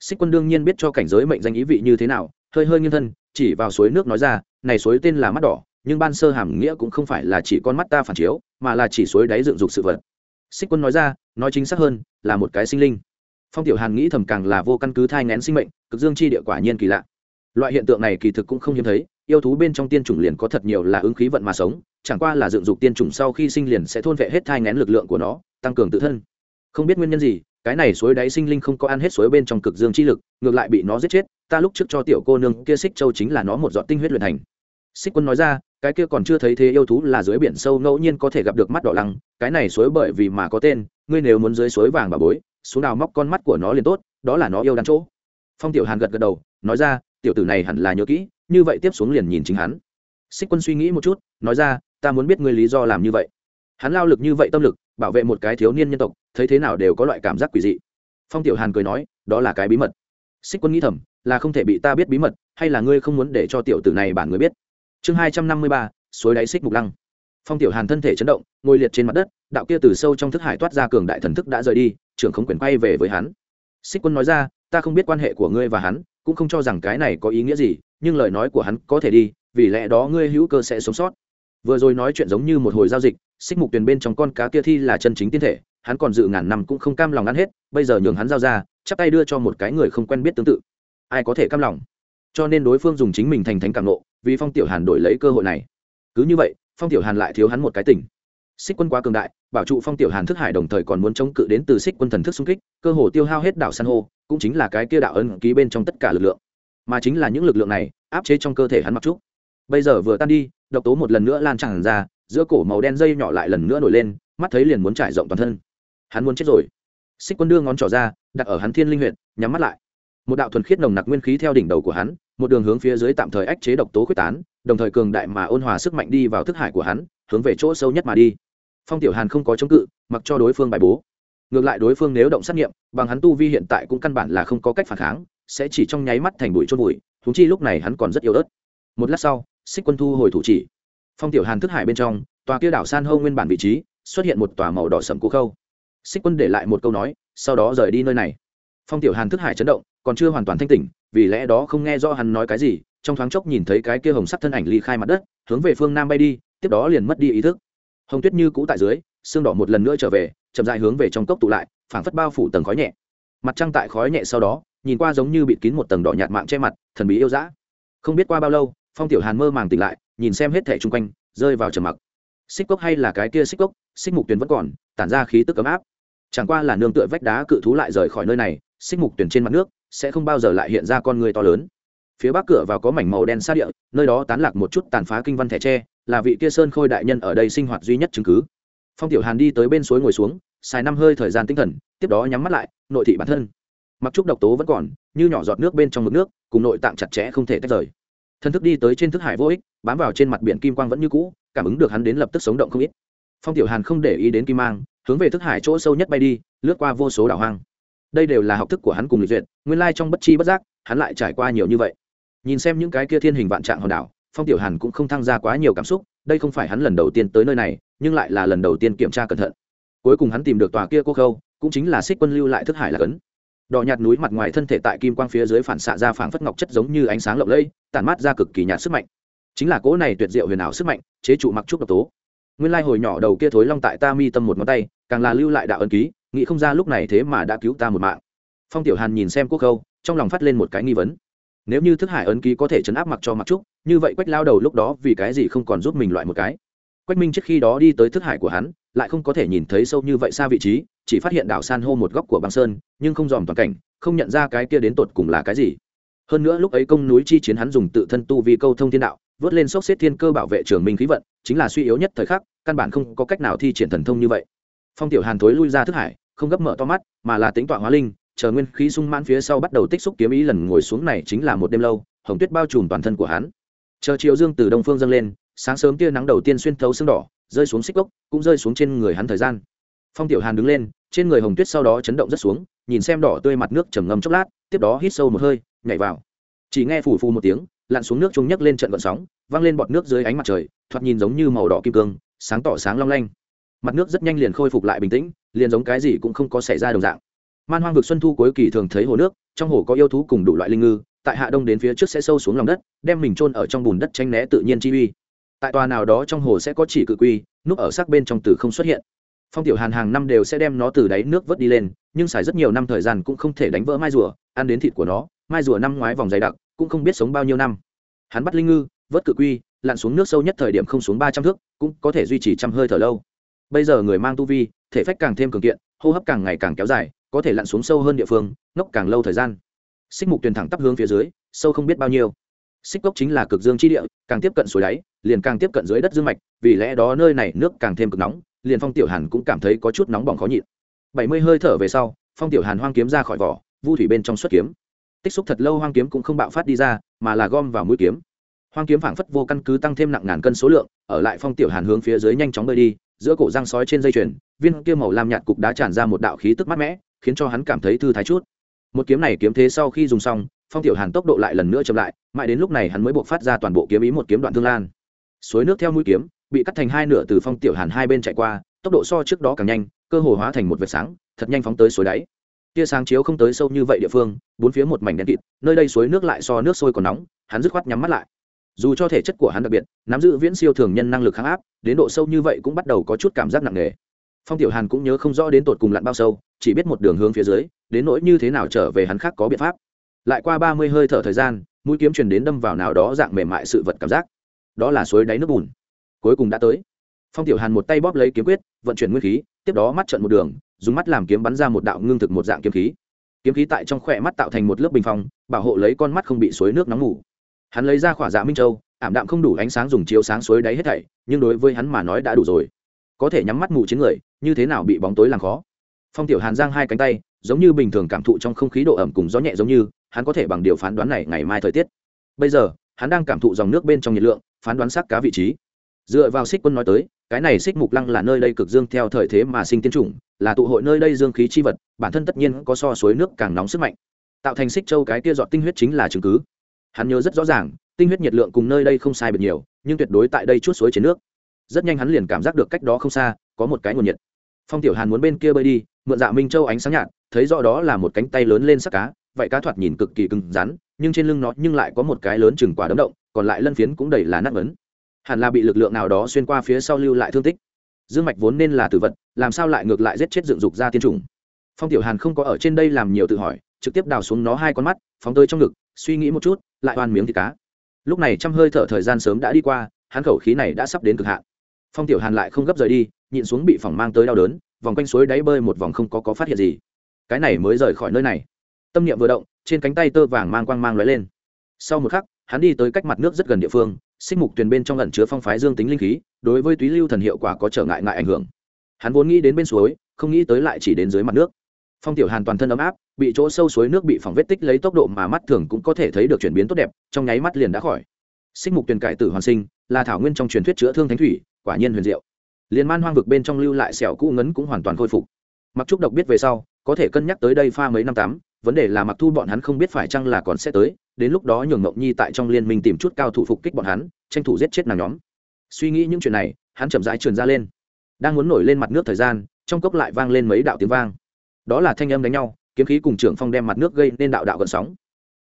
Xích quân đương nhiên biết cho cảnh giới mệnh danh ý vị như thế nào, hơi hơi nghiêng thân, chỉ vào suối nước nói ra, này suối tên là mắt đỏ nhưng ban sơ hàm nghĩa cũng không phải là chỉ con mắt ta phản chiếu, mà là chỉ suối đáy dựng dục sự vật. Xích quân nói ra, nói chính xác hơn, là một cái sinh linh. Phong tiểu hàn nghĩ thầm càng là vô căn cứ thai ngén sinh mệnh, cực dương chi địa quả nhiên kỳ lạ. Loại hiện tượng này kỳ thực cũng không hiếm thấy, yêu thú bên trong tiên chủng liền có thật nhiều là ứng khí vận mà sống, chẳng qua là dựng dục tiên chủng sau khi sinh liền sẽ thôn vệ hết thai ngén lực lượng của nó, tăng cường tự thân. Không biết nguyên nhân gì, cái này suối đáy sinh linh không có ăn hết suối bên trong cực dương chi lực, ngược lại bị nó giết chết, ta lúc trước cho tiểu cô nương kia xích châu chính là nó một giọt tinh huyết luyện thành. Xích quân nói ra cái kia còn chưa thấy thế yêu thú là dưới biển sâu ngẫu nhiên có thể gặp được mắt đỏ lăng, cái này suối bởi vì mà có tên, ngươi nếu muốn dưới suối vàng bà bối, xuống đào móc con mắt của nó liền tốt, đó là nó yêu đắn chỗ. Phong tiểu hàn gật gật đầu, nói ra, tiểu tử này hẳn là nhớ kỹ, như vậy tiếp xuống liền nhìn chính hắn. Xích quân suy nghĩ một chút, nói ra, ta muốn biết ngươi lý do làm như vậy. Hắn lao lực như vậy tâm lực, bảo vệ một cái thiếu niên nhân tộc, thấy thế nào đều có loại cảm giác quỷ dị. Phong tiểu hàn cười nói, đó là cái bí mật. Xích quân nghĩ thầm, là không thể bị ta biết bí mật, hay là ngươi không muốn để cho tiểu tử này bản người biết? Chương hai trăm năm mươi ba, suối đáy xích mục lăng. Phong tiểu hàn thân thể chấn động, ngồi liệt trên mặt đất, đạo kia từ sâu trong thức hải toát ra cường đại thần thức đã rời đi, trưởng không quyền quay về với hắn. Xích quân nói ra, ta không biết quan hệ của ngươi và hắn, cũng không cho rằng cái này có ý nghĩa gì, nhưng lời nói của hắn có thể đi, vì lẽ đó ngươi hữu cơ sẽ sống sót. Vừa rồi nói chuyện giống như một hồi giao dịch, xích mục tuyền bên trong con cá kia thi là chân chính tiên thể, hắn còn dự ngàn năm cũng không cam lòng ăn hết, bây giờ nhường hắn giao ra, chắp tay đưa cho một cái người không quen biết tương tự. Ai có thể cam lòng? Cho nên đối phương dùng chính mình thành thánh cảm nộ vì phong tiểu hàn đổi lấy cơ hội này. Cứ như vậy, phong tiểu hàn lại thiếu hắn một cái tỉnh. xích quân quá cường đại, bảo trụ phong tiểu hàn thức hải đồng thời còn muốn chống cự đến từ xích quân thần thức xung kích, cơ hồ tiêu hao hết đảo san hô, cũng chính là cái kia đạo ân ký bên trong tất cả lực lượng. Mà chính là những lực lượng này, áp chế trong cơ thể hắn mặc trúc bây giờ vừa tan đi, độc tố một lần nữa lan tràn ra, giữa cổ màu đen dây nhỏ lại lần nữa nổi lên, mắt thấy liền muốn trải rộng toàn thân. Hắn muốn chết rồi. Xích quân đưa ngón trỏ ra, đặt ở hắn thiên linh huyện nhắm mắt lại. Một đạo thuần khiết nồng nặc nguyên khí theo đỉnh đầu của hắn một đường hướng phía dưới tạm thời ách chế độc tố quyết tán, đồng thời cường đại mà ôn hòa sức mạnh đi vào thức hải của hắn, hướng về chỗ sâu nhất mà đi. Phong tiểu hàn không có chống cự, mặc cho đối phương bài bố. Ngược lại đối phương nếu động xét nghiệm, bằng hắn tu vi hiện tại cũng căn bản là không có cách phản kháng, sẽ chỉ trong nháy mắt thành bụi chôn bụi thúng chi lúc này hắn còn rất yếu ớt. Một lát sau, xích quân thu hồi thủ chỉ. Phong tiểu hàn thức hải bên trong, tòa kia đảo san hô nguyên bản vị trí, xuất hiện một tòa màu đỏ sầm cố khâu. Xích quân để lại một câu nói, sau đó rời đi nơi này. Phong tiểu hàn thức hải chấn động, còn chưa hoàn toàn thanh tỉnh vì lẽ đó không nghe rõ hắn nói cái gì, trong thoáng chốc nhìn thấy cái kia hồng sắc thân ảnh ly khai mặt đất, hướng về phương nam bay đi, tiếp đó liền mất đi ý thức. Hồng tuyết như cũ tại dưới, xương đỏ một lần nữa trở về, chậm dài hướng về trong cốc tụ lại, phảng phất bao phủ tầng khói nhẹ. Mặt trăng tại khói nhẹ sau đó, nhìn qua giống như bịt kín một tầng đỏ nhạt mạng che mặt, thần bí yêu dã. Không biết qua bao lâu, phong tiểu hàn mơ màng tỉnh lại, nhìn xem hết thẻ chung quanh, rơi vào trầm mặc. Xích cốc hay là cái kia xích cốc, xích mục tuyền vẫn còn, tản ra khí tức ấm áp. Chẳng qua là nương tựa vách đá cự thú lại rời khỏi nơi này, xích mục tuyền trên mặt nước sẽ không bao giờ lại hiện ra con người to lớn. Phía bắc cửa vào có mảnh màu đen xa địa, nơi đó tán lạc một chút tàn phá kinh văn thẻ tre, là vị kia sơn khôi đại nhân ở đây sinh hoạt duy nhất chứng cứ. Phong tiểu hàn đi tới bên suối ngồi xuống, xài năm hơi thời gian tinh thần, tiếp đó nhắm mắt lại, nội thị bản thân. Mặc trúc độc tố vẫn còn, như nhỏ giọt nước bên trong mực nước, cùng nội tạng chặt chẽ không thể tách rời. Thân thức đi tới trên thức hải vô ích, bám vào trên mặt biển kim quang vẫn như cũ, cảm ứng được hắn đến lập tức sống động không ít. Phong tiểu hàn không để ý đến kim mang, hướng về thức hải chỗ sâu nhất bay đi, lướt qua vô số đảo hoang đây đều là học thức của hắn cùng lịch duyệt, nguyên lai trong bất chi bất giác, hắn lại trải qua nhiều như vậy. Nhìn xem những cái kia thiên hình vạn trạng hòn đảo, phong tiểu hàn cũng không thăng ra quá nhiều cảm xúc, đây không phải hắn lần đầu tiên tới nơi này, nhưng lại là lần đầu tiên kiểm tra cẩn thận. Cuối cùng hắn tìm được tòa kia cô khâu, cũng chính là xích quân lưu lại thức hải là cấn. Đỏ nhạt núi mặt ngoài thân thể tại kim quang phía dưới phản xạ ra phảng phất ngọc chất giống như ánh sáng lộng lẫy, tản mát ra cực kỳ nhạt sức mạnh. Chính là cỗ này tuyệt diệu huyền ảo sức mạnh, chế trụ mặc trúc độc tố. Nguyên lai hồi nhỏ đầu kia thối long tại ta mi tâm một ngón tay, càng là lưu lại đạo ân ký nghĩ không ra lúc này thế mà đã cứu ta một mạng. Phong tiểu hàn nhìn xem quốc khâu, trong lòng phát lên một cái nghi vấn. Nếu như thức hải ấn ký có thể chấn áp mặc cho mặc trúc, như vậy quách lao đầu lúc đó vì cái gì không còn giúp mình loại một cái? Quách minh trước khi đó đi tới thức hải của hắn, lại không có thể nhìn thấy sâu như vậy xa vị trí, chỉ phát hiện đảo san hô một góc của băng sơn, nhưng không dòm toàn cảnh, không nhận ra cái kia đến tột cùng là cái gì. Hơn nữa lúc ấy công núi chi chiến hắn dùng tự thân tu vì câu thông thiên đạo, vớt lên sốc xếp thiên cơ bảo vệ trường minh khí vận, chính là suy yếu nhất thời khắc, căn bản không có cách nào thi triển thần thông như vậy. Phong tiểu hàn thối lui ra thức hải không gấp mở to mắt, mà là tính tọa hóa linh, chờ nguyên khí sung mãn phía sau bắt đầu tích xúc kiếm ý lần ngồi xuống này chính là một đêm lâu, hồng tuyết bao trùm toàn thân của hắn. Chờ chiều dương từ đông phương dâng lên, sáng sớm tia nắng đầu tiên xuyên thấu xương đỏ, rơi xuống xích gốc, cũng rơi xuống trên người hắn thời gian. Phong tiểu hàn đứng lên, trên người hồng tuyết sau đó chấn động rất xuống, nhìn xem đỏ tươi mặt nước trầm ngâm chốc lát, tiếp đó hít sâu một hơi, nhảy vào. Chỉ nghe phù phù một tiếng, lặn xuống nước trung nhấc lên trận vận sóng văng lên bọt nước dưới ánh mặt trời, thoạt nhìn giống như màu đỏ kim cương, sáng tỏ sáng long lanh. Mặt nước rất nhanh liền khôi phục lại bình tĩnh liền giống cái gì cũng không có xảy ra đồng dạng. Man hoang vực xuân thu cuối kỳ thường thấy hồ nước, trong hồ có yêu thú cùng đủ loại linh ngư, tại hạ đông đến phía trước sẽ sâu xuống lòng đất, đem mình trôn ở trong bùn đất tranh né tự nhiên chi uy. Tại tòa nào đó trong hồ sẽ có chỉ cự quy, núp ở sắc bên trong từ không xuất hiện. Phong tiểu hàn hàng năm đều sẽ đem nó từ đáy nước vớt đi lên, nhưng xài rất nhiều năm thời gian cũng không thể đánh vỡ mai rùa, ăn đến thịt của nó, mai rùa năm ngoái vòng dày đặc, cũng không biết sống bao nhiêu năm. Hắn bắt linh ngư, vớt cự quy, lặn xuống nước sâu nhất thời điểm không xuống ba trăm thước, cũng có thể duy trì trăm hơi thở lâu. Bây giờ người mang tu vi thể phách càng thêm cường kiện, hô hấp càng ngày càng kéo dài, có thể lặn xuống sâu hơn địa phương, ngốc càng lâu thời gian. Xích mục tuyền thẳng tắp hướng phía dưới, sâu không biết bao nhiêu. Xích cốc chính là cực dương chi địa, càng tiếp cận suối đáy, liền càng tiếp cận dưới đất dương mạch, vì lẽ đó nơi này nước càng thêm cực nóng, liền phong tiểu hàn cũng cảm thấy có chút nóng bỏng khó nhịn. Bảy mươi hơi thở về sau, phong tiểu hàn hoang kiếm ra khỏi vỏ, vu thủy bên trong xuất kiếm. Tích xúc thật lâu hoang kiếm cũng không bạo phát đi ra, mà là gom vào mũi kiếm. Hoang kiếm phảng phất vô căn cứ tăng thêm nặng ngàn cân số lượng, ở lại phong tiểu hàn hướng phía dưới nhanh chóng bơi đi, giữa cổ răng sói trên dây chuyền viên kia màu lam nhạt cục đá tràn ra một đạo khí tức mát mẽ khiến cho hắn cảm thấy thư thái chút. Một kiếm này kiếm thế sau khi dùng xong, phong tiểu hàn tốc độ lại lần nữa chậm lại, mãi đến lúc này hắn mới buộc phát ra toàn bộ kiếm ý một kiếm đoạn thương lan. Suối nước theo mũi kiếm, bị cắt thành hai nửa từ phong tiểu hàn hai bên chạy qua, tốc độ so trước đó càng nhanh, cơ hồ hóa thành một vệt sáng, thật nhanh phóng tới suối đáy. Tia sáng chiếu không tới sâu như vậy địa phương, bốn phía một mảnh đen kịt, nơi đây suối nước lại so nước sôi còn nóng, hắn dứt khoát nhắm mắt lại. Dù cho thể chất của hắn đặc biệt, nắm giữ viễn siêu thường nhân năng lực kháng áp, đến độ sâu như vậy cũng bắt đầu có chút cảm giác nặng nề phong tiểu hàn cũng nhớ không rõ đến tột cùng lặn bao sâu, chỉ biết một đường hướng phía dưới, đến nỗi như thế nào trở về hắn khác có biện pháp. Lại qua ba mươi hơi thở thời gian, mũi kiếm truyền đến đâm vào nào đó dạng mềm mại sự vật cảm giác. Đó là suối đáy nước bùn. Cuối cùng đã tới. Phong tiểu hàn một tay bóp lấy kiếm quyết, vận chuyển nguyên khí, tiếp đó mắt trận một đường, dùng mắt làm kiếm bắn ra một đạo ngưng thực một dạng kiếm khí. Kiếm khí tại trong khỏe mắt tạo thành một lớp bình phong, bảo hộ lấy con mắt không bị suối nước nóng ngủ hắn lấy ra khỏa dạ minh châu, ảm đạm không đủ ánh sáng dùng chiếu sáng suối đáy hết thảy, nhưng đối với hắn mà nói đã đủ rồi. Có thể nhắm mắt ngủ chiến người như thế nào bị bóng tối làm khó. Phong tiểu hàn giang hai cánh tay, giống như bình thường cảm thụ trong không khí độ ẩm cùng gió nhẹ giống như, hắn có thể bằng điều phán đoán này ngày mai thời tiết. Bây giờ, hắn đang cảm thụ dòng nước bên trong nhiệt lượng, phán đoán xác cá vị trí. Dựa vào xích quân nói tới, cái này xích mục lăng là nơi đây cực dương theo thời thế mà sinh tiên chủng, là tụ hội nơi đây dương khí chi vật, bản thân tất nhiên có so suối nước càng nóng sức mạnh. Tạo thành xích châu cái kia dọn tinh huyết chính là chứng cứ. Hắn nhớ rất rõ ràng, tinh huyết nhiệt lượng cùng nơi đây không sai biệt nhiều, nhưng tuyệt đối tại đây chút suối trên nước. Rất nhanh hắn liền cảm giác được cách đó không xa, có một cái nguồn nhiệt phong tiểu hàn muốn bên kia bơi đi, mượn dạ minh châu ánh sáng nhạt, thấy rõ đó là một cánh tay lớn lên sắc cá, vậy cá thoạt nhìn cực kỳ cứng rắn, nhưng trên lưng nó nhưng lại có một cái lớn chừng quả đấm động, còn lại lân phiến cũng đầy là nát ấn. Hẳn là bị lực lượng nào đó xuyên qua phía sau lưu lại thương tích. Dương mạch vốn nên là tử vật, làm sao lại ngược lại giết chết dựng dục ra tiên trùng phong tiểu hàn không có ở trên đây làm nhiều tự hỏi, trực tiếp đào xuống nó hai con mắt, phóng tới trong ngực, suy nghĩ một chút, lại oan miếng thịt cá. Lúc này trăm hơi thở thời gian sớm đã đi qua, hắn khẩu khí này đã sắp đến cực hạn phong tiểu hàn lại không gấp rời đi, nhịn xuống bị phỏng mang tới đau đớn, vòng quanh suối đáy bơi một vòng không có có phát hiện gì. Cái này mới rời khỏi nơi này. Tâm niệm vừa động, trên cánh tay tơ vàng mang quang mang lóe lên. Sau một khắc, hắn đi tới cách mặt nước rất gần địa phương, xích mục tuyền bên trong ẩn chứa phong phái dương tính linh khí, đối với túy lưu thần hiệu quả có trở ngại ngại ảnh hưởng. Hắn vốn nghĩ đến bên suối, không nghĩ tới lại chỉ đến dưới mặt nước. Phong tiểu hàn toàn thân ấm áp, bị chỗ sâu suối nước bị phỏng vết tích lấy tốc độ mà mắt thường cũng có thể thấy được chuyển biến tốt đẹp, trong nháy mắt liền đã khỏi. Xích mục tuyền cải tử hoàn sinh, là thảo nguyên trong truyền thuyết chữa thương thánh thủy quả nhiên huyền diệu. Liền man hoang vực bên trong lưu lại sẹo cũ ngấn cũng hoàn toàn khôi phục. Mặc trúc độc biết về sau, có thể cân nhắc tới đây pha mấy năm tám vấn đề là mặc thu bọn hắn không biết phải chăng là còn sẽ tới, đến lúc đó nhường ngộng nhi tại trong liên minh tìm chút cao thủ phục kích bọn hắn, tranh thủ giết chết nàng nhóm. Suy nghĩ những chuyện này, hắn chậm rãi truyền ra lên. Đang muốn nổi lên mặt nước thời gian, trong cốc lại vang lên mấy đạo tiếng vang. Đó là thanh âm đánh nhau, kiếm khí cùng trưởng phong đem mặt nước gây nên đạo đạo gần sóng.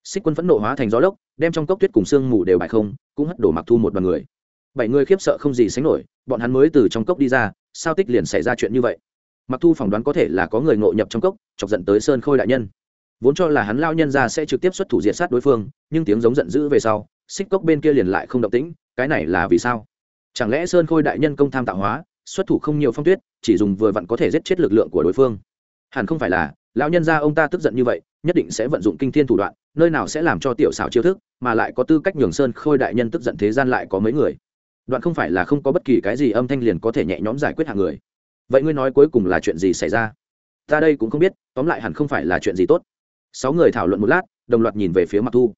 Xích quân phẫn nộ hóa thành gió lốc, đem trong cốc tuyết cùng sương mù đều bại không, cũng hất đổ mặc thu một đoàn người bảy người khiếp sợ không gì sánh nổi, bọn hắn mới từ trong cốc đi ra, sao tích liền xảy ra chuyện như vậy? Mặc thu phỏng đoán có thể là có người ngộ nhập trong cốc, chọc giận tới sơn khôi đại nhân. Vốn cho là hắn lao nhân ra sẽ trực tiếp xuất thủ diệt sát đối phương, nhưng tiếng giống giận dữ về sau, xích cốc bên kia liền lại không động tĩnh, cái này là vì sao? Chẳng lẽ sơn khôi đại nhân công tham tạo hóa, xuất thủ không nhiều phong tuyết, chỉ dùng vừa vặn có thể giết chết lực lượng của đối phương? Hẳn không phải là, lão nhân gia ông ta tức giận như vậy, nhất định sẽ vận dụng kinh thiên thủ đoạn, nơi nào sẽ làm cho tiểu xảo chiêu thức, mà lại có tư cách nhường sơn khôi đại nhân tức giận thế gian lại có mấy người? Đoạn không phải là không có bất kỳ cái gì âm thanh liền có thể nhẹ nhõm giải quyết hạng người. Vậy ngươi nói cuối cùng là chuyện gì xảy ra? Ta đây cũng không biết, tóm lại hẳn không phải là chuyện gì tốt. Sáu người thảo luận một lát, đồng loạt nhìn về phía mặc thu.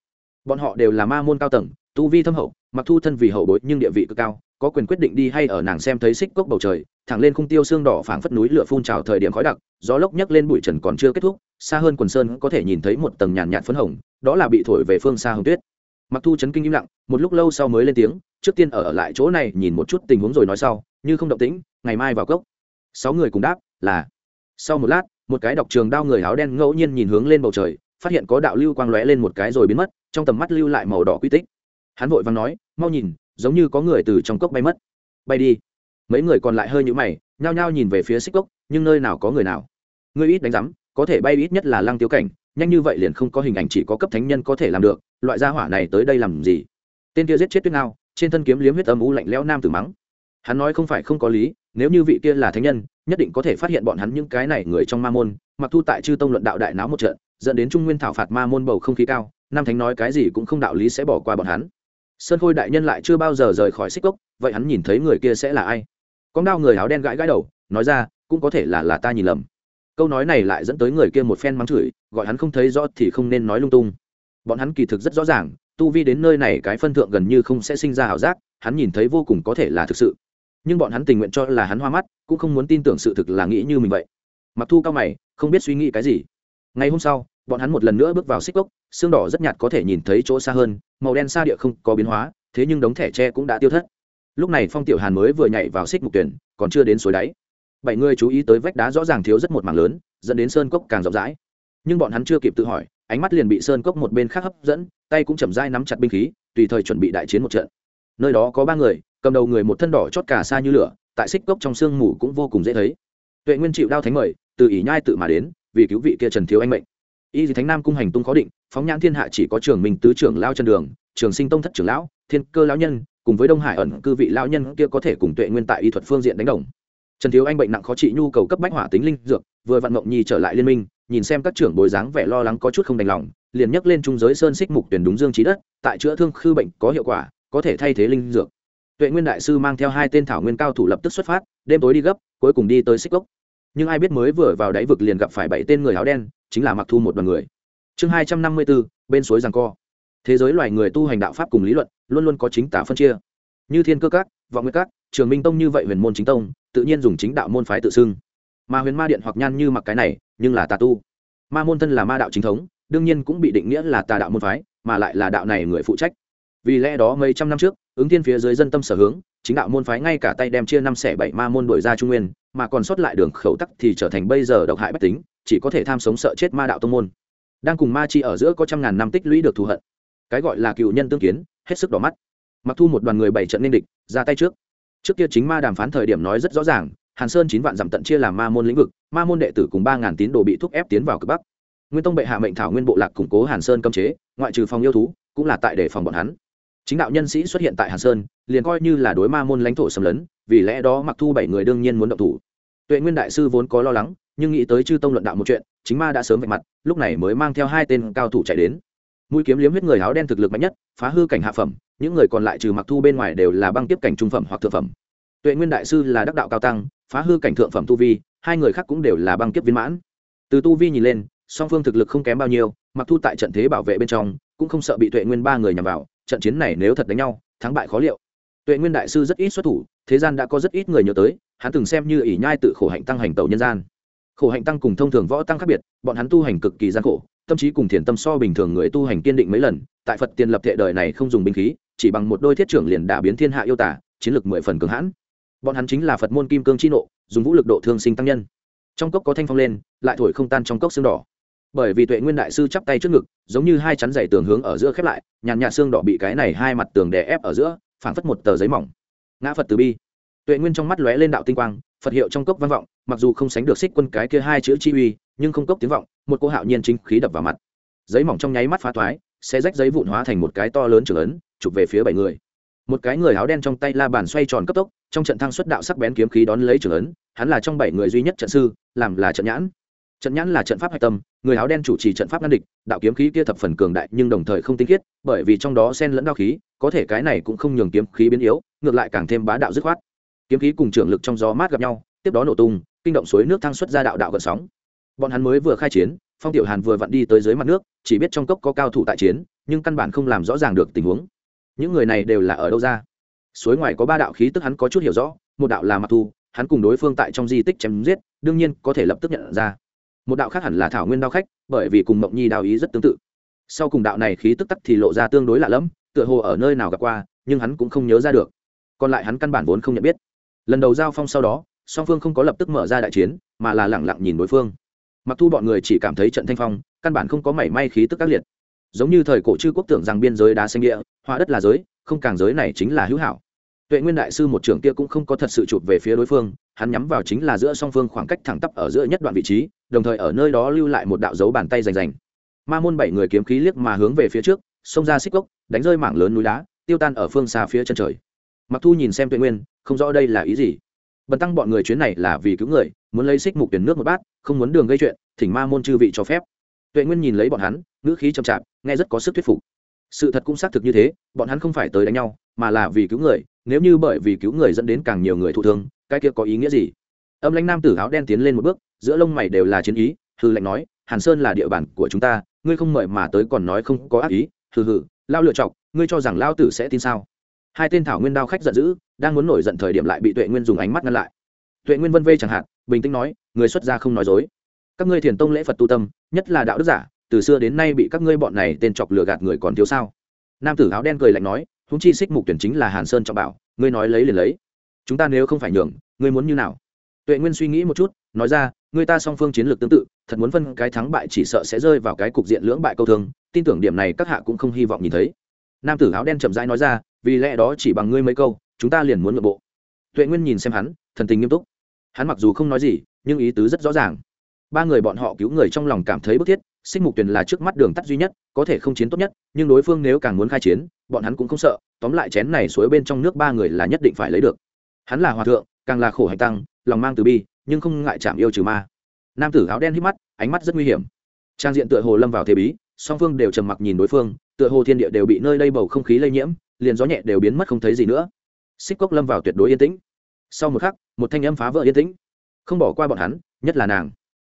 Bọn họ đều là ma môn cao tầng, tu vi thâm hậu mặc thu thân vì hậu bối nhưng địa vị cực cao, có quyền quyết định đi hay ở nàng xem thấy xích cốc bầu trời, thẳng lên khung tiêu xương đỏ phảng phất núi lửa phun trào thời điểm khói đặc, gió lốc nhấc lên bụi trần còn chưa kết thúc, xa hơn quần sơn có thể nhìn thấy một tầng nhàn nhạt phấn hồng, đó là bị thổi về phương xa hồng tuyết mặc thu chấn kinh im lặng, một lúc lâu sau mới lên tiếng, trước tiên ở lại chỗ này nhìn một chút tình huống rồi nói sau, như không động tĩnh, ngày mai vào cốc. Sáu người cùng đáp, là. Sau một lát, một cái đọc trường đao người áo đen ngẫu nhiên nhìn hướng lên bầu trời, phát hiện có đạo lưu quang lóe lên một cái rồi biến mất, trong tầm mắt lưu lại màu đỏ quy tích. Hắn vội vàng nói, mau nhìn, giống như có người từ trong cốc bay mất. Bay đi. Mấy người còn lại hơi nhũ mày, nhao nhao nhìn về phía xích cốc, nhưng nơi nào có người nào? Ngươi ít đánh rắm có thể bay ít nhất là lăng tiêu cảnh, nhanh như vậy liền không có hình ảnh chỉ có cấp thánh nhân có thể làm được loại gia hỏa này tới đây làm gì? Tên kia giết chết tuyết nào trên thân kiếm liếm huyết âm u lạnh lẽo nam tử mắng. Hắn nói không phải không có lý, nếu như vị kia là thánh nhân, nhất định có thể phát hiện bọn hắn những cái này người trong ma môn, mặc thu tại chư tông luận đạo đại náo một trận, dẫn đến trung nguyên thảo phạt ma môn bầu không khí cao, nam thánh nói cái gì cũng không đạo lý sẽ bỏ qua bọn hắn. Sơn khôi đại nhân lại chưa bao giờ rời khỏi xích cốc, vậy hắn nhìn thấy người kia sẽ là ai? Con đao người áo đen gãi gãi đầu, nói ra, cũng có thể là là ta nhìn lầm. Câu nói này lại dẫn tới người kia một phen mắng chửi, gọi hắn không thấy rõ thì không nên nói lung tung bọn hắn kỳ thực rất rõ ràng, tu vi đến nơi này cái phân thượng gần như không sẽ sinh ra ảo giác, hắn nhìn thấy vô cùng có thể là thực sự. Nhưng bọn hắn tình nguyện cho là hắn hoa mắt, cũng không muốn tin tưởng sự thực là nghĩ như mình vậy. Mặc thu cao mày, không biết suy nghĩ cái gì. Ngày hôm sau, bọn hắn một lần nữa bước vào xích cốc xương đỏ rất nhạt có thể nhìn thấy chỗ xa hơn, màu đen xa địa không có biến hóa, thế nhưng đống thẻ tre cũng đã tiêu thất. Lúc này phong tiểu hàn mới vừa nhảy vào xích mục tuyển, còn chưa đến suối đáy. Bảy người chú ý tới vách đá rõ ràng thiếu rất một mảng lớn, dẫn đến sơn cốc càng rộng rãi nhưng bọn hắn chưa kịp tự hỏi, ánh mắt liền bị sơn cốc một bên khác hấp dẫn, tay cũng chậm dai nắm chặt binh khí, tùy thời chuẩn bị đại chiến một trận. Nơi đó có ba người, cầm đầu người một thân đỏ chót cả xa như lửa, tại xích cốc trong sương mù cũng vô cùng dễ thấy. Tuệ nguyên chịu đao thánh mời, từ ỷ nhai tự mà đến, vì cứu vị kia trần thiếu anh mệnh. Y thánh nam cung hành tung khó định, phóng nhãn thiên hạ chỉ có trường minh tứ trưởng lao chân đường, trường sinh tông thất trưởng lão, thiên cơ lão nhân, cùng với đông hải ẩn cư vị lão nhân kia có thể cùng tuệ nguyên tại y thuật phương diện đánh đồng trần thiếu anh bệnh nặng khó trị nhu cầu cấp bách hỏa tính linh dược, vừa vận mộng nhi trở lại liên minh, nhìn xem các trưởng bồi dáng vẻ lo lắng có chút không đành lòng, liền nhắc lên trung giới sơn xích mục tuyển đúng dương trí đất, tại chữa thương khư bệnh có hiệu quả, có thể thay thế linh dược. Tuệ nguyên đại sư mang theo hai tên thảo nguyên cao thủ lập tức xuất phát, đêm tối đi gấp, cuối cùng đi tới xích cốc nhưng ai biết mới vừa vào đáy vực liền gặp phải bảy tên người áo đen, chính là mặc thu một đoàn người. Chương hai trăm năm mươi bốn bên suối giằng co. Thế giới loài người tu hành đạo pháp cùng lý luận, luôn luôn có chính tả phân chia. Như thiên cơ các vọng nguyệt các trường minh tông như vậy huyền môn chính tông, tự nhiên dùng chính đạo môn phái tự xưng. Mà huyền ma điện hoặc nhan như mặc cái này, nhưng là tà tu. Ma môn thân là ma đạo chính thống, đương nhiên cũng bị định nghĩa là tà đạo môn phái, mà lại là đạo này người phụ trách. Vì lẽ đó mấy trăm năm trước, ứng thiên phía dưới dân tâm sở hướng, chính đạo môn phái ngay cả tay đem chia năm xẻ bảy ma môn đổi ra trung nguyên, mà còn sót lại đường khẩu tắc thì trở thành bây giờ độc hại bất tính, chỉ có thể tham sống sợ chết ma đạo tông môn. Đang cùng ma chi ở giữa có trăm ngàn năm tích lũy được thù hận. Cái gọi là cựu nhân tương kiến, hết sức đỏ mắt mặc thu một đoàn người bảy trận nên địch, ra tay trước. Trước kia chính ma đàm phán thời điểm nói rất rõ ràng, hàn sơn chín vạn dặm tận chia làm ma môn lĩnh vực, ma môn đệ tử cùng ba ngàn tín đồ bị thúc ép tiến vào cực bắc. Nguyên tông bệ hạ mệnh thảo nguyên bộ lạc củng cố hàn sơn cấm chế, ngoại trừ phòng yêu thú, cũng là tại để phòng bọn hắn. Chính đạo nhân sĩ xuất hiện tại hàn sơn, liền coi như là đối ma môn lãnh thổ xâm lấn, vì lẽ đó mặc thu bảy người đương nhiên muốn động thủ. Tuệ nguyên đại sư vốn có lo lắng, nhưng nghĩ tới chư tông luận đạo một chuyện, chính ma đã sớm vạch mặt, lúc này mới mang theo hai tên cao thủ chạy đến. Mũi kiếm liếm huyết người áo đen thực lực mạnh nhất, phá hư cảnh hạ phẩm những người còn lại trừ mặc thu bên ngoài đều là băng tiếp cảnh trung phẩm hoặc thượng phẩm. Tuệ nguyên đại sư là đắc đạo cao tăng, phá hư cảnh thượng phẩm tu vi, hai người khác cũng đều là băng kiếp viên mãn. Từ tu vi nhìn lên, song phương thực lực không kém bao nhiêu, mặc thu tại trận thế bảo vệ bên trong, cũng không sợ bị tuệ nguyên ba người nhằm vào, trận chiến này nếu thật đánh nhau, thắng bại khó liệu. Tuệ nguyên đại sư rất ít xuất thủ, thế gian đã có rất ít người nhớ tới, hắn từng xem như ỷ nhai tự khổ hạnh tăng hành tẩu nhân gian. Khổ hạnh tăng cùng thông thường võ tăng khác biệt, bọn hắn tu hành cực kỳ gian khổ, tâm trí cùng thiền tâm so bình thường người tu hành kiên định mấy lần, tại phật tiền lập thệ đời này không dùng binh khí chỉ bằng một đôi thiết trưởng liền đả biến thiên hạ yêu tả, chiến lược mười phần cường hãn. Bọn hắn chính là phật môn kim cương chi nộ, dùng vũ lực độ thương sinh tăng nhân. Trong cốc có thanh phong lên, lại thổi không tan trong cốc xương đỏ. Bởi vì tuệ nguyên đại sư chắp tay trước ngực, giống như hai chắn dày tường hướng ở giữa khép lại, nhàn nhạt xương đỏ bị cái này hai mặt tường đè ép ở giữa, phảng phất một tờ giấy mỏng. Ngã phật từ bi. Tuệ nguyên trong mắt lóe lên đạo tinh quang, phật hiệu trong cốc vang vọng, mặc dù không sánh được xích quân cái kia hai chữ chi uy, nhưng không cốc tiếng vọng, một cô hạo nhiên chính khí đập vào mặt. Giấy mỏng trong nháy mắt phá thoái sẽ rách giấy vụn hóa thành một cái to lớn trưởng ấn chụp về phía bảy người. Một cái người áo đen trong tay la bàn xoay tròn cấp tốc, trong trận thăng xuất đạo sắc bén kiếm khí đón lấy trưởng ấn, hắn là trong bảy người duy nhất trận sư, làm là trận nhãn. Trận nhãn là trận pháp hạch tâm, người áo đen chủ trì trận pháp ngăn địch, đạo kiếm khí kia thập phần cường đại nhưng đồng thời không tinh khiết, bởi vì trong đó xen lẫn đao khí, có thể cái này cũng không nhường kiếm khí biến yếu, ngược lại càng thêm bá đạo dứt khoát. Kiếm khí cùng trưởng lực trong gió mát gặp nhau, tiếp đó nổ tung, kinh động suối nước thăng xuất ra đạo đạo gợn sóng. Bọn hắn mới vừa khai chiến, phong tiểu hàn vừa vặn đi tới dưới mặt nước, chỉ biết trong cốc có cao thủ tại chiến, nhưng căn bản không làm rõ ràng được tình huống những người này đều là ở đâu ra? Suối ngoài có ba đạo khí tức hắn có chút hiểu rõ, một đạo là mặc thu, hắn cùng đối phương tại trong di tích chém giết, đương nhiên có thể lập tức nhận ra. Một đạo khác hẳn là thảo nguyên đao khách, bởi vì cùng mộng nhi đào ý rất tương tự. Sau cùng đạo này khí tức tắc thì lộ ra tương đối lạ lẫm, tựa hồ ở nơi nào gặp qua, nhưng hắn cũng không nhớ ra được. Còn lại hắn căn bản vốn không nhận biết. Lần đầu giao phong sau đó, song phương không có lập tức mở ra đại chiến, mà là lẳng lặng nhìn đối phương. Mặc thu bọn người chỉ cảm thấy trận thanh phong, căn bản không có mảy may khí tức các liệt giống như thời cổ chư quốc tưởng rằng biên giới đá xanh địa, hóa đất là giới, không càng giới này chính là hữu hảo. Tuệ nguyên đại sư một trưởng kia cũng không có thật sự chụp về phía đối phương, hắn nhắm vào chính là giữa song phương khoảng cách thẳng tắp ở giữa nhất đoạn vị trí, đồng thời ở nơi đó lưu lại một đạo dấu bàn tay rành rành. Ma môn bảy người kiếm khí liếc mà hướng về phía trước, xông ra xích cốc, đánh rơi mảng lớn núi đá, tiêu tan ở phương xa phía chân trời. Mặc thu nhìn xem tuệ nguyên, không rõ đây là ý gì. Bần tăng bọn người chuyến này là vì cứu người, muốn lấy xích mục tuyển nước một bát, không muốn đường gây chuyện, thỉnh ma môn chư vị cho phép tuệ nguyên nhìn lấy bọn hắn, ngữ khí chậm chạp, nghe rất có sức thuyết phục. Sự thật cũng xác thực như thế, bọn hắn không phải tới đánh nhau, mà là vì cứu người, nếu như bởi vì cứu người dẫn đến càng nhiều người thụ thương, cái kia có ý nghĩa gì? Âm lãnh nam tử áo đen tiến lên một bước, giữa lông mày đều là chiến ý hư lệnh nói, hàn sơn là địa bàn của chúng ta, ngươi không mời mà tới còn nói không có ác ý, hừ hừ, lao lựa chọc, ngươi cho rằng lao tử sẽ tin sao? Hai tên thảo nguyên đao khách giận dữ, đang muốn nổi giận thời điểm lại bị tuệ nguyên dùng ánh mắt ngăn lại. Tuệ nguyên vân vê chẳng hạn, bình tĩnh nói, người xuất gia không nói dối các ngươi thiền tông lễ phật tu tâm, nhất là đạo đức giả, từ xưa đến nay bị các ngươi bọn này tên chọc lừa gạt người còn thiếu sao? Nam tử áo đen cười lạnh nói húng chi xích mục tuyển chính là hàn sơn trọng bảo, ngươi nói lấy liền lấy. Chúng ta nếu không phải nhường, ngươi muốn như nào? Tuệ nguyên suy nghĩ một chút, nói ra người ta song phương chiến lược tương tự, thật muốn phân cái thắng bại chỉ sợ sẽ rơi vào cái cục diện lưỡng bại câu thương, tin tưởng điểm này các hạ cũng không hy vọng nhìn thấy. Nam tử áo đen chậm rãi nói ra, vì lẽ đó chỉ bằng ngươi mấy câu, chúng ta liền muốn nội bộ. Tuệ nguyên nhìn xem hắn, thần tình nghiêm túc. Hắn mặc dù không nói gì, nhưng ý tứ rất rõ ràng ba người bọn họ cứu người trong lòng cảm thấy bức thiết xích mục tuyền là trước mắt đường tắt duy nhất, có thể không chiến tốt nhất, nhưng đối phương nếu càng muốn khai chiến, bọn hắn cũng không sợ, tóm lại chén này suối bên trong nước ba người là nhất định phải lấy được. Hắn là hòa thượng, càng là khổ hành tăng, lòng mang từ bi, nhưng không ngại chạm yêu trừ ma. Nam tử áo đen hít mắt, ánh mắt rất nguy hiểm. Trang diện tựa hồ lâm vào thế bí, song phương đều trầm mặc nhìn đối phương, tựa hồ thiên địa đều bị nơi đây bầu không khí lây nhiễm, liền gió nhẹ đều biến mất không thấy gì nữa. Xích cốc lâm vào tuyệt đối yên tĩnh. Sau một khắc, một thanh âm phá vỡ yên tĩnh. Không bỏ qua bọn hắn, nhất là nàng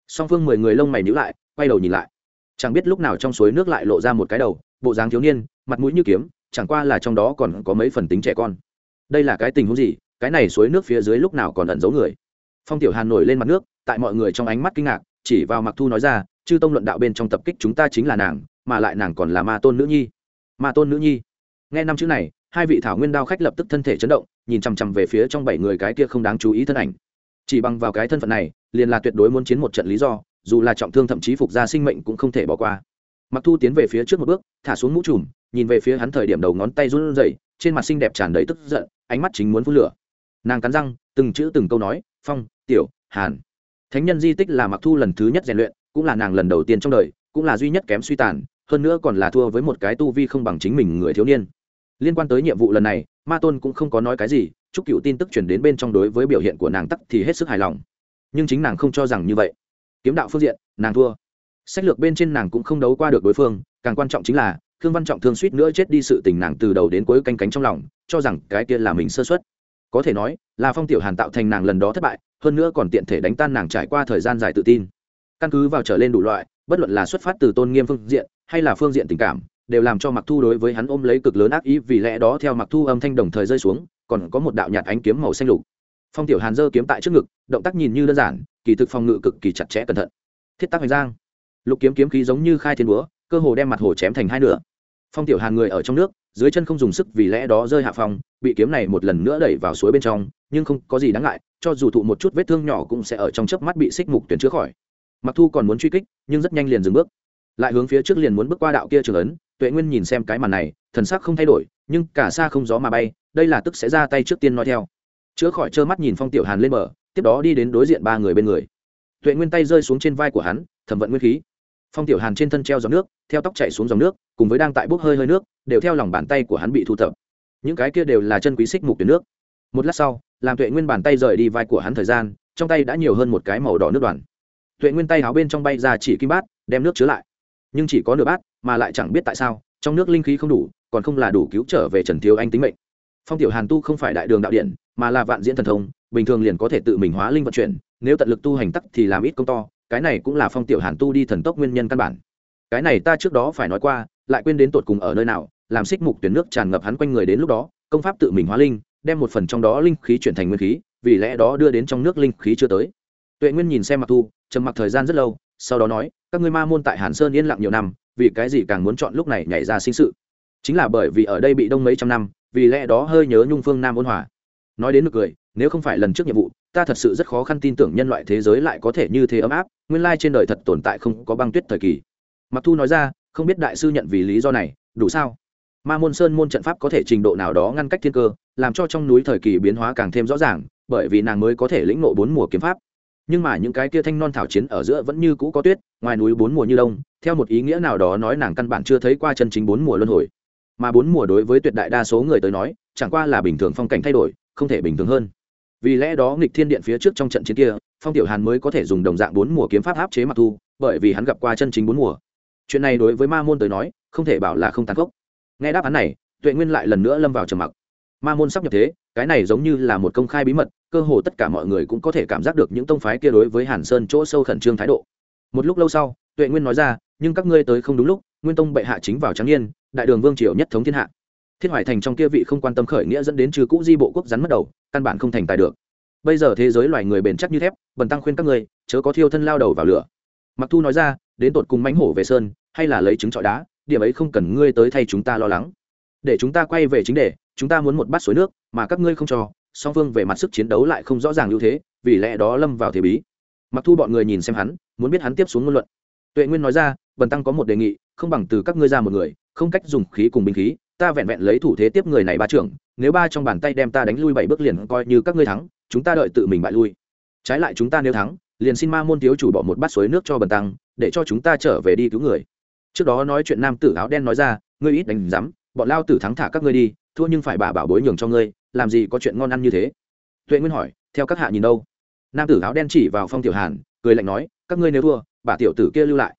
song phương mười người lông mày nhữ lại, quay đầu nhìn lại. Chẳng biết lúc nào trong suối nước lại lộ ra một cái đầu, bộ dáng thiếu niên, mặt mũi như kiếm, chẳng qua là trong đó còn có mấy phần tính trẻ con. Đây là cái tình huống gì? Cái này suối nước phía dưới lúc nào còn ẩn giấu người? Phong tiểu hàn nổi lên mặt nước, tại mọi người trong ánh mắt kinh ngạc, chỉ vào mặc thu nói ra, chư tông luận đạo bên trong tập kích chúng ta chính là nàng, mà lại nàng còn là ma tôn nữ nhi. Ma tôn nữ nhi. Nghe năm chữ này, hai vị thảo nguyên đao khách lập tức thân thể chấn động, nhìn chằm chằm về phía trong bảy người cái kia không đáng chú ý thân ảnh chỉ bằng vào cái thân phận này, liền là tuyệt đối muốn chiến một trận lý do, dù là trọng thương thậm chí phục ra sinh mệnh cũng không thể bỏ qua. Mặc thu tiến về phía trước một bước, thả xuống mũ trùm, nhìn về phía hắn thời điểm đầu ngón tay run rẩy, trên mặt xinh đẹp tràn đầy tức giận, ánh mắt chính muốn phun lửa. Nàng cắn răng, từng chữ từng câu nói, phong, tiểu, hàn. Thánh nhân di tích là mặc thu lần thứ nhất rèn luyện, cũng là nàng lần đầu tiên trong đời, cũng là duy nhất kém suy tàn, hơn nữa còn là thua với một cái tu vi không bằng chính mình người thiếu niên. Liên quan tới nhiệm vụ lần này, ma tôn cũng không có nói cái gì chúc cựu tin tức chuyển đến bên trong đối với biểu hiện của nàng tắc thì hết sức hài lòng. Nhưng chính nàng không cho rằng như vậy. Kiếm đạo phương diện, nàng thua. Sách lược bên trên nàng cũng không đấu qua được đối phương, càng quan trọng chính là thương văn trọng thương suýt nữa chết đi sự tình nàng từ đầu đến cuối canh cánh trong lòng, cho rằng cái kia là mình sơ xuất có thể nói, là phong tiểu hàn tạo thành nàng lần đó thất bại, hơn nữa còn tiện thể đánh tan nàng trải qua thời gian dài tự tin. Căn cứ vào trở lên đủ loại, bất luận là xuất phát từ tôn nghiêm phương diện, hay là phương diện tình cảm, đều làm cho mặc thu đối với hắn ôm lấy cực lớn ác ý vì lẽ đó theo mặc thu âm thanh đồng thời rơi xuống còn có một đạo nhạt ánh kiếm màu xanh lục. Phong tiểu hàn giơ kiếm tại trước ngực, động tác nhìn như đơn giản, kỳ thực phòng ngự cực kỳ chặt chẽ cẩn thận. Thiết tác hành giang. Lục kiếm kiếm khí giống như khai thiên búa, cơ hồ đem mặt hồ chém thành hai nửa. Phong tiểu hàn người ở trong nước, dưới chân không dùng sức vì lẽ đó rơi hạ phòng bị kiếm này một lần nữa đẩy vào suối bên trong, nhưng không có gì đáng ngại, cho dù thụ một chút vết thương nhỏ cũng sẽ ở trong chớp mắt bị xích mục tuyển chữa khỏi. Mặc thu còn muốn truy kích, nhưng rất nhanh liền dừng bước. Lại hướng phía trước liền muốn bước qua đạo kia trường ấn, tuệ nguyên nhìn xem cái màn này, thần sắc không thay đổi, nhưng cả xa không gió mà bay đây là tức sẽ ra tay trước tiên nói theo. Chữa khỏi trơ mắt nhìn phong tiểu hàn lên bờ, tiếp đó đi đến đối diện ba người bên người. Tuệ nguyên tay rơi xuống trên vai của hắn, thẩm vận nguyên khí. Phong tiểu hàn trên thân treo dòng nước, theo tóc chạy xuống dòng nước, cùng với đang tại bốc hơi hơi nước, đều theo lòng bàn tay của hắn bị thu thập. Những cái kia đều là chân quý xích mục tuyến nước. Một lát sau, làm tuệ nguyên bàn tay rời đi vai của hắn thời gian, trong tay đã nhiều hơn một cái màu đỏ nước đoàn. Tuệ nguyên tay háo bên trong bay ra chỉ kim bát, đem nước chứa lại. Nhưng chỉ có nửa bát, mà lại chẳng biết tại sao, trong nước linh khí không đủ, còn không là đủ cứu trở về trần thiếu anh tính mệnh phong tiểu hàn tu không phải đại đường đạo điện, mà là vạn diễn thần thông, bình thường liền có thể tự mình hóa linh vận chuyển, nếu tận lực tu hành tắc thì làm ít công to, cái này cũng là phong tiểu hàn tu đi thần tốc nguyên nhân căn bản. Cái này ta trước đó phải nói qua, lại quên đến tột cùng ở nơi nào, làm xích mục tuyển nước tràn ngập hắn quanh người đến lúc đó, công pháp tự mình hóa linh, đem một phần trong đó linh khí chuyển thành nguyên khí, vì lẽ đó đưa đến trong nước linh khí chưa tới. Tuệ nguyên nhìn xem mặc thu, trầm mặc thời gian rất lâu, sau đó nói, các ngươi ma môn tại hàn sơn yên lặng nhiều năm, vì cái gì càng muốn chọn lúc này nhảy ra sinh sự? Chính là bởi vì ở đây bị đông mấy trăm năm vì lẽ đó hơi nhớ nhung phương nam ôn hòa. Nói đến nực cười, nếu không phải lần trước nhiệm vụ, ta thật sự rất khó khăn tin tưởng nhân loại thế giới lại có thể như thế ấm áp, nguyên lai trên đời thật tồn tại không có băng tuyết thời kỳ. Mặc thu nói ra, không biết đại sư nhận vì lý do này, đủ sao? Ma môn sơn môn trận pháp có thể trình độ nào đó ngăn cách thiên cơ, làm cho trong núi thời kỳ biến hóa càng thêm rõ ràng, bởi vì nàng mới có thể lĩnh nộ bốn mùa kiếm pháp. Nhưng mà những cái kia thanh non thảo chiến ở giữa vẫn như cũ có tuyết, ngoài núi bốn mùa như đông, theo một ý nghĩa nào đó nói nàng căn bản chưa thấy qua chân chính bốn mùa luân hồi mà bốn mùa đối với tuyệt đại đa số người tới nói, chẳng qua là bình thường phong cảnh thay đổi, không thể bình thường hơn. Vì lẽ đó nghịch thiên điện phía trước trong trận chiến kia, phong tiểu hàn mới có thể dùng đồng dạng bốn mùa kiếm pháp áp chế mặc thu, bởi vì hắn gặp qua chân chính bốn mùa. Chuyện này đối với ma môn tới nói, không thể bảo là không tàn khốc. Nghe đáp án này, tuệ nguyên lại lần nữa lâm vào trầm mặc. Ma môn sắp nhập thế, cái này giống như là một công khai bí mật, cơ hồ tất cả mọi người cũng có thể cảm giác được những tông phái kia đối với hàn sơn chỗ sâu khẩn trương thái độ. Một lúc lâu sau, tuệ nguyên nói ra, nhưng các ngươi tới không đúng lúc, nguyên tông bệ hạ chính vào trắng niên đại đường vương triều nhất thống thiên hạ. Thiết hoài thành trong kia vị không quan tâm khởi nghĩa dẫn đến trừ cũ di bộ quốc rắn mất đầu, căn bản không thành tài được. Bây giờ thế giới loài người bền chắc như thép, bần tăng khuyên các ngươi, chớ có thiêu thân lao đầu vào lửa. Mặc thu nói ra, đến tột cùng mánh hổ về sơn, hay là lấy trứng trọi đá, điểm ấy không cần ngươi tới thay chúng ta lo lắng. Để chúng ta quay về chính đề, chúng ta muốn một bát suối nước, mà các ngươi không cho, song phương về mặt sức chiến đấu lại không rõ ràng ưu thế, vì lẽ đó lâm vào thế bí. Mặc thu bọn người nhìn xem hắn, muốn biết hắn tiếp xuống ngôn luận. Tuệ nguyên nói ra, bần tăng có một đề nghị, không bằng từ các ngươi ra một người không cách dùng khí cùng binh khí, ta vẹn vẹn lấy thủ thế tiếp người này ba trưởng, nếu ba trong bàn tay đem ta đánh lui bảy bước liền coi như các ngươi thắng, chúng ta đợi tự mình bại lui. Trái lại chúng ta nếu thắng, liền xin ma môn thiếu chủ bỏ một bát suối nước cho bần tăng, để cho chúng ta trở về đi cứu người. Trước đó nói chuyện nam tử áo đen nói ra, ngươi ít đánh rắm bọn lao tử thắng thả các ngươi đi, thua nhưng phải bà bảo bối nhường cho ngươi, làm gì có chuyện ngon ăn như thế? Tuệ nguyên hỏi, theo các hạ nhìn đâu? Nam tử áo đen chỉ vào phong tiểu hàn, cười lạnh nói, các ngươi nếu thua, bà tiểu tử kia lưu lại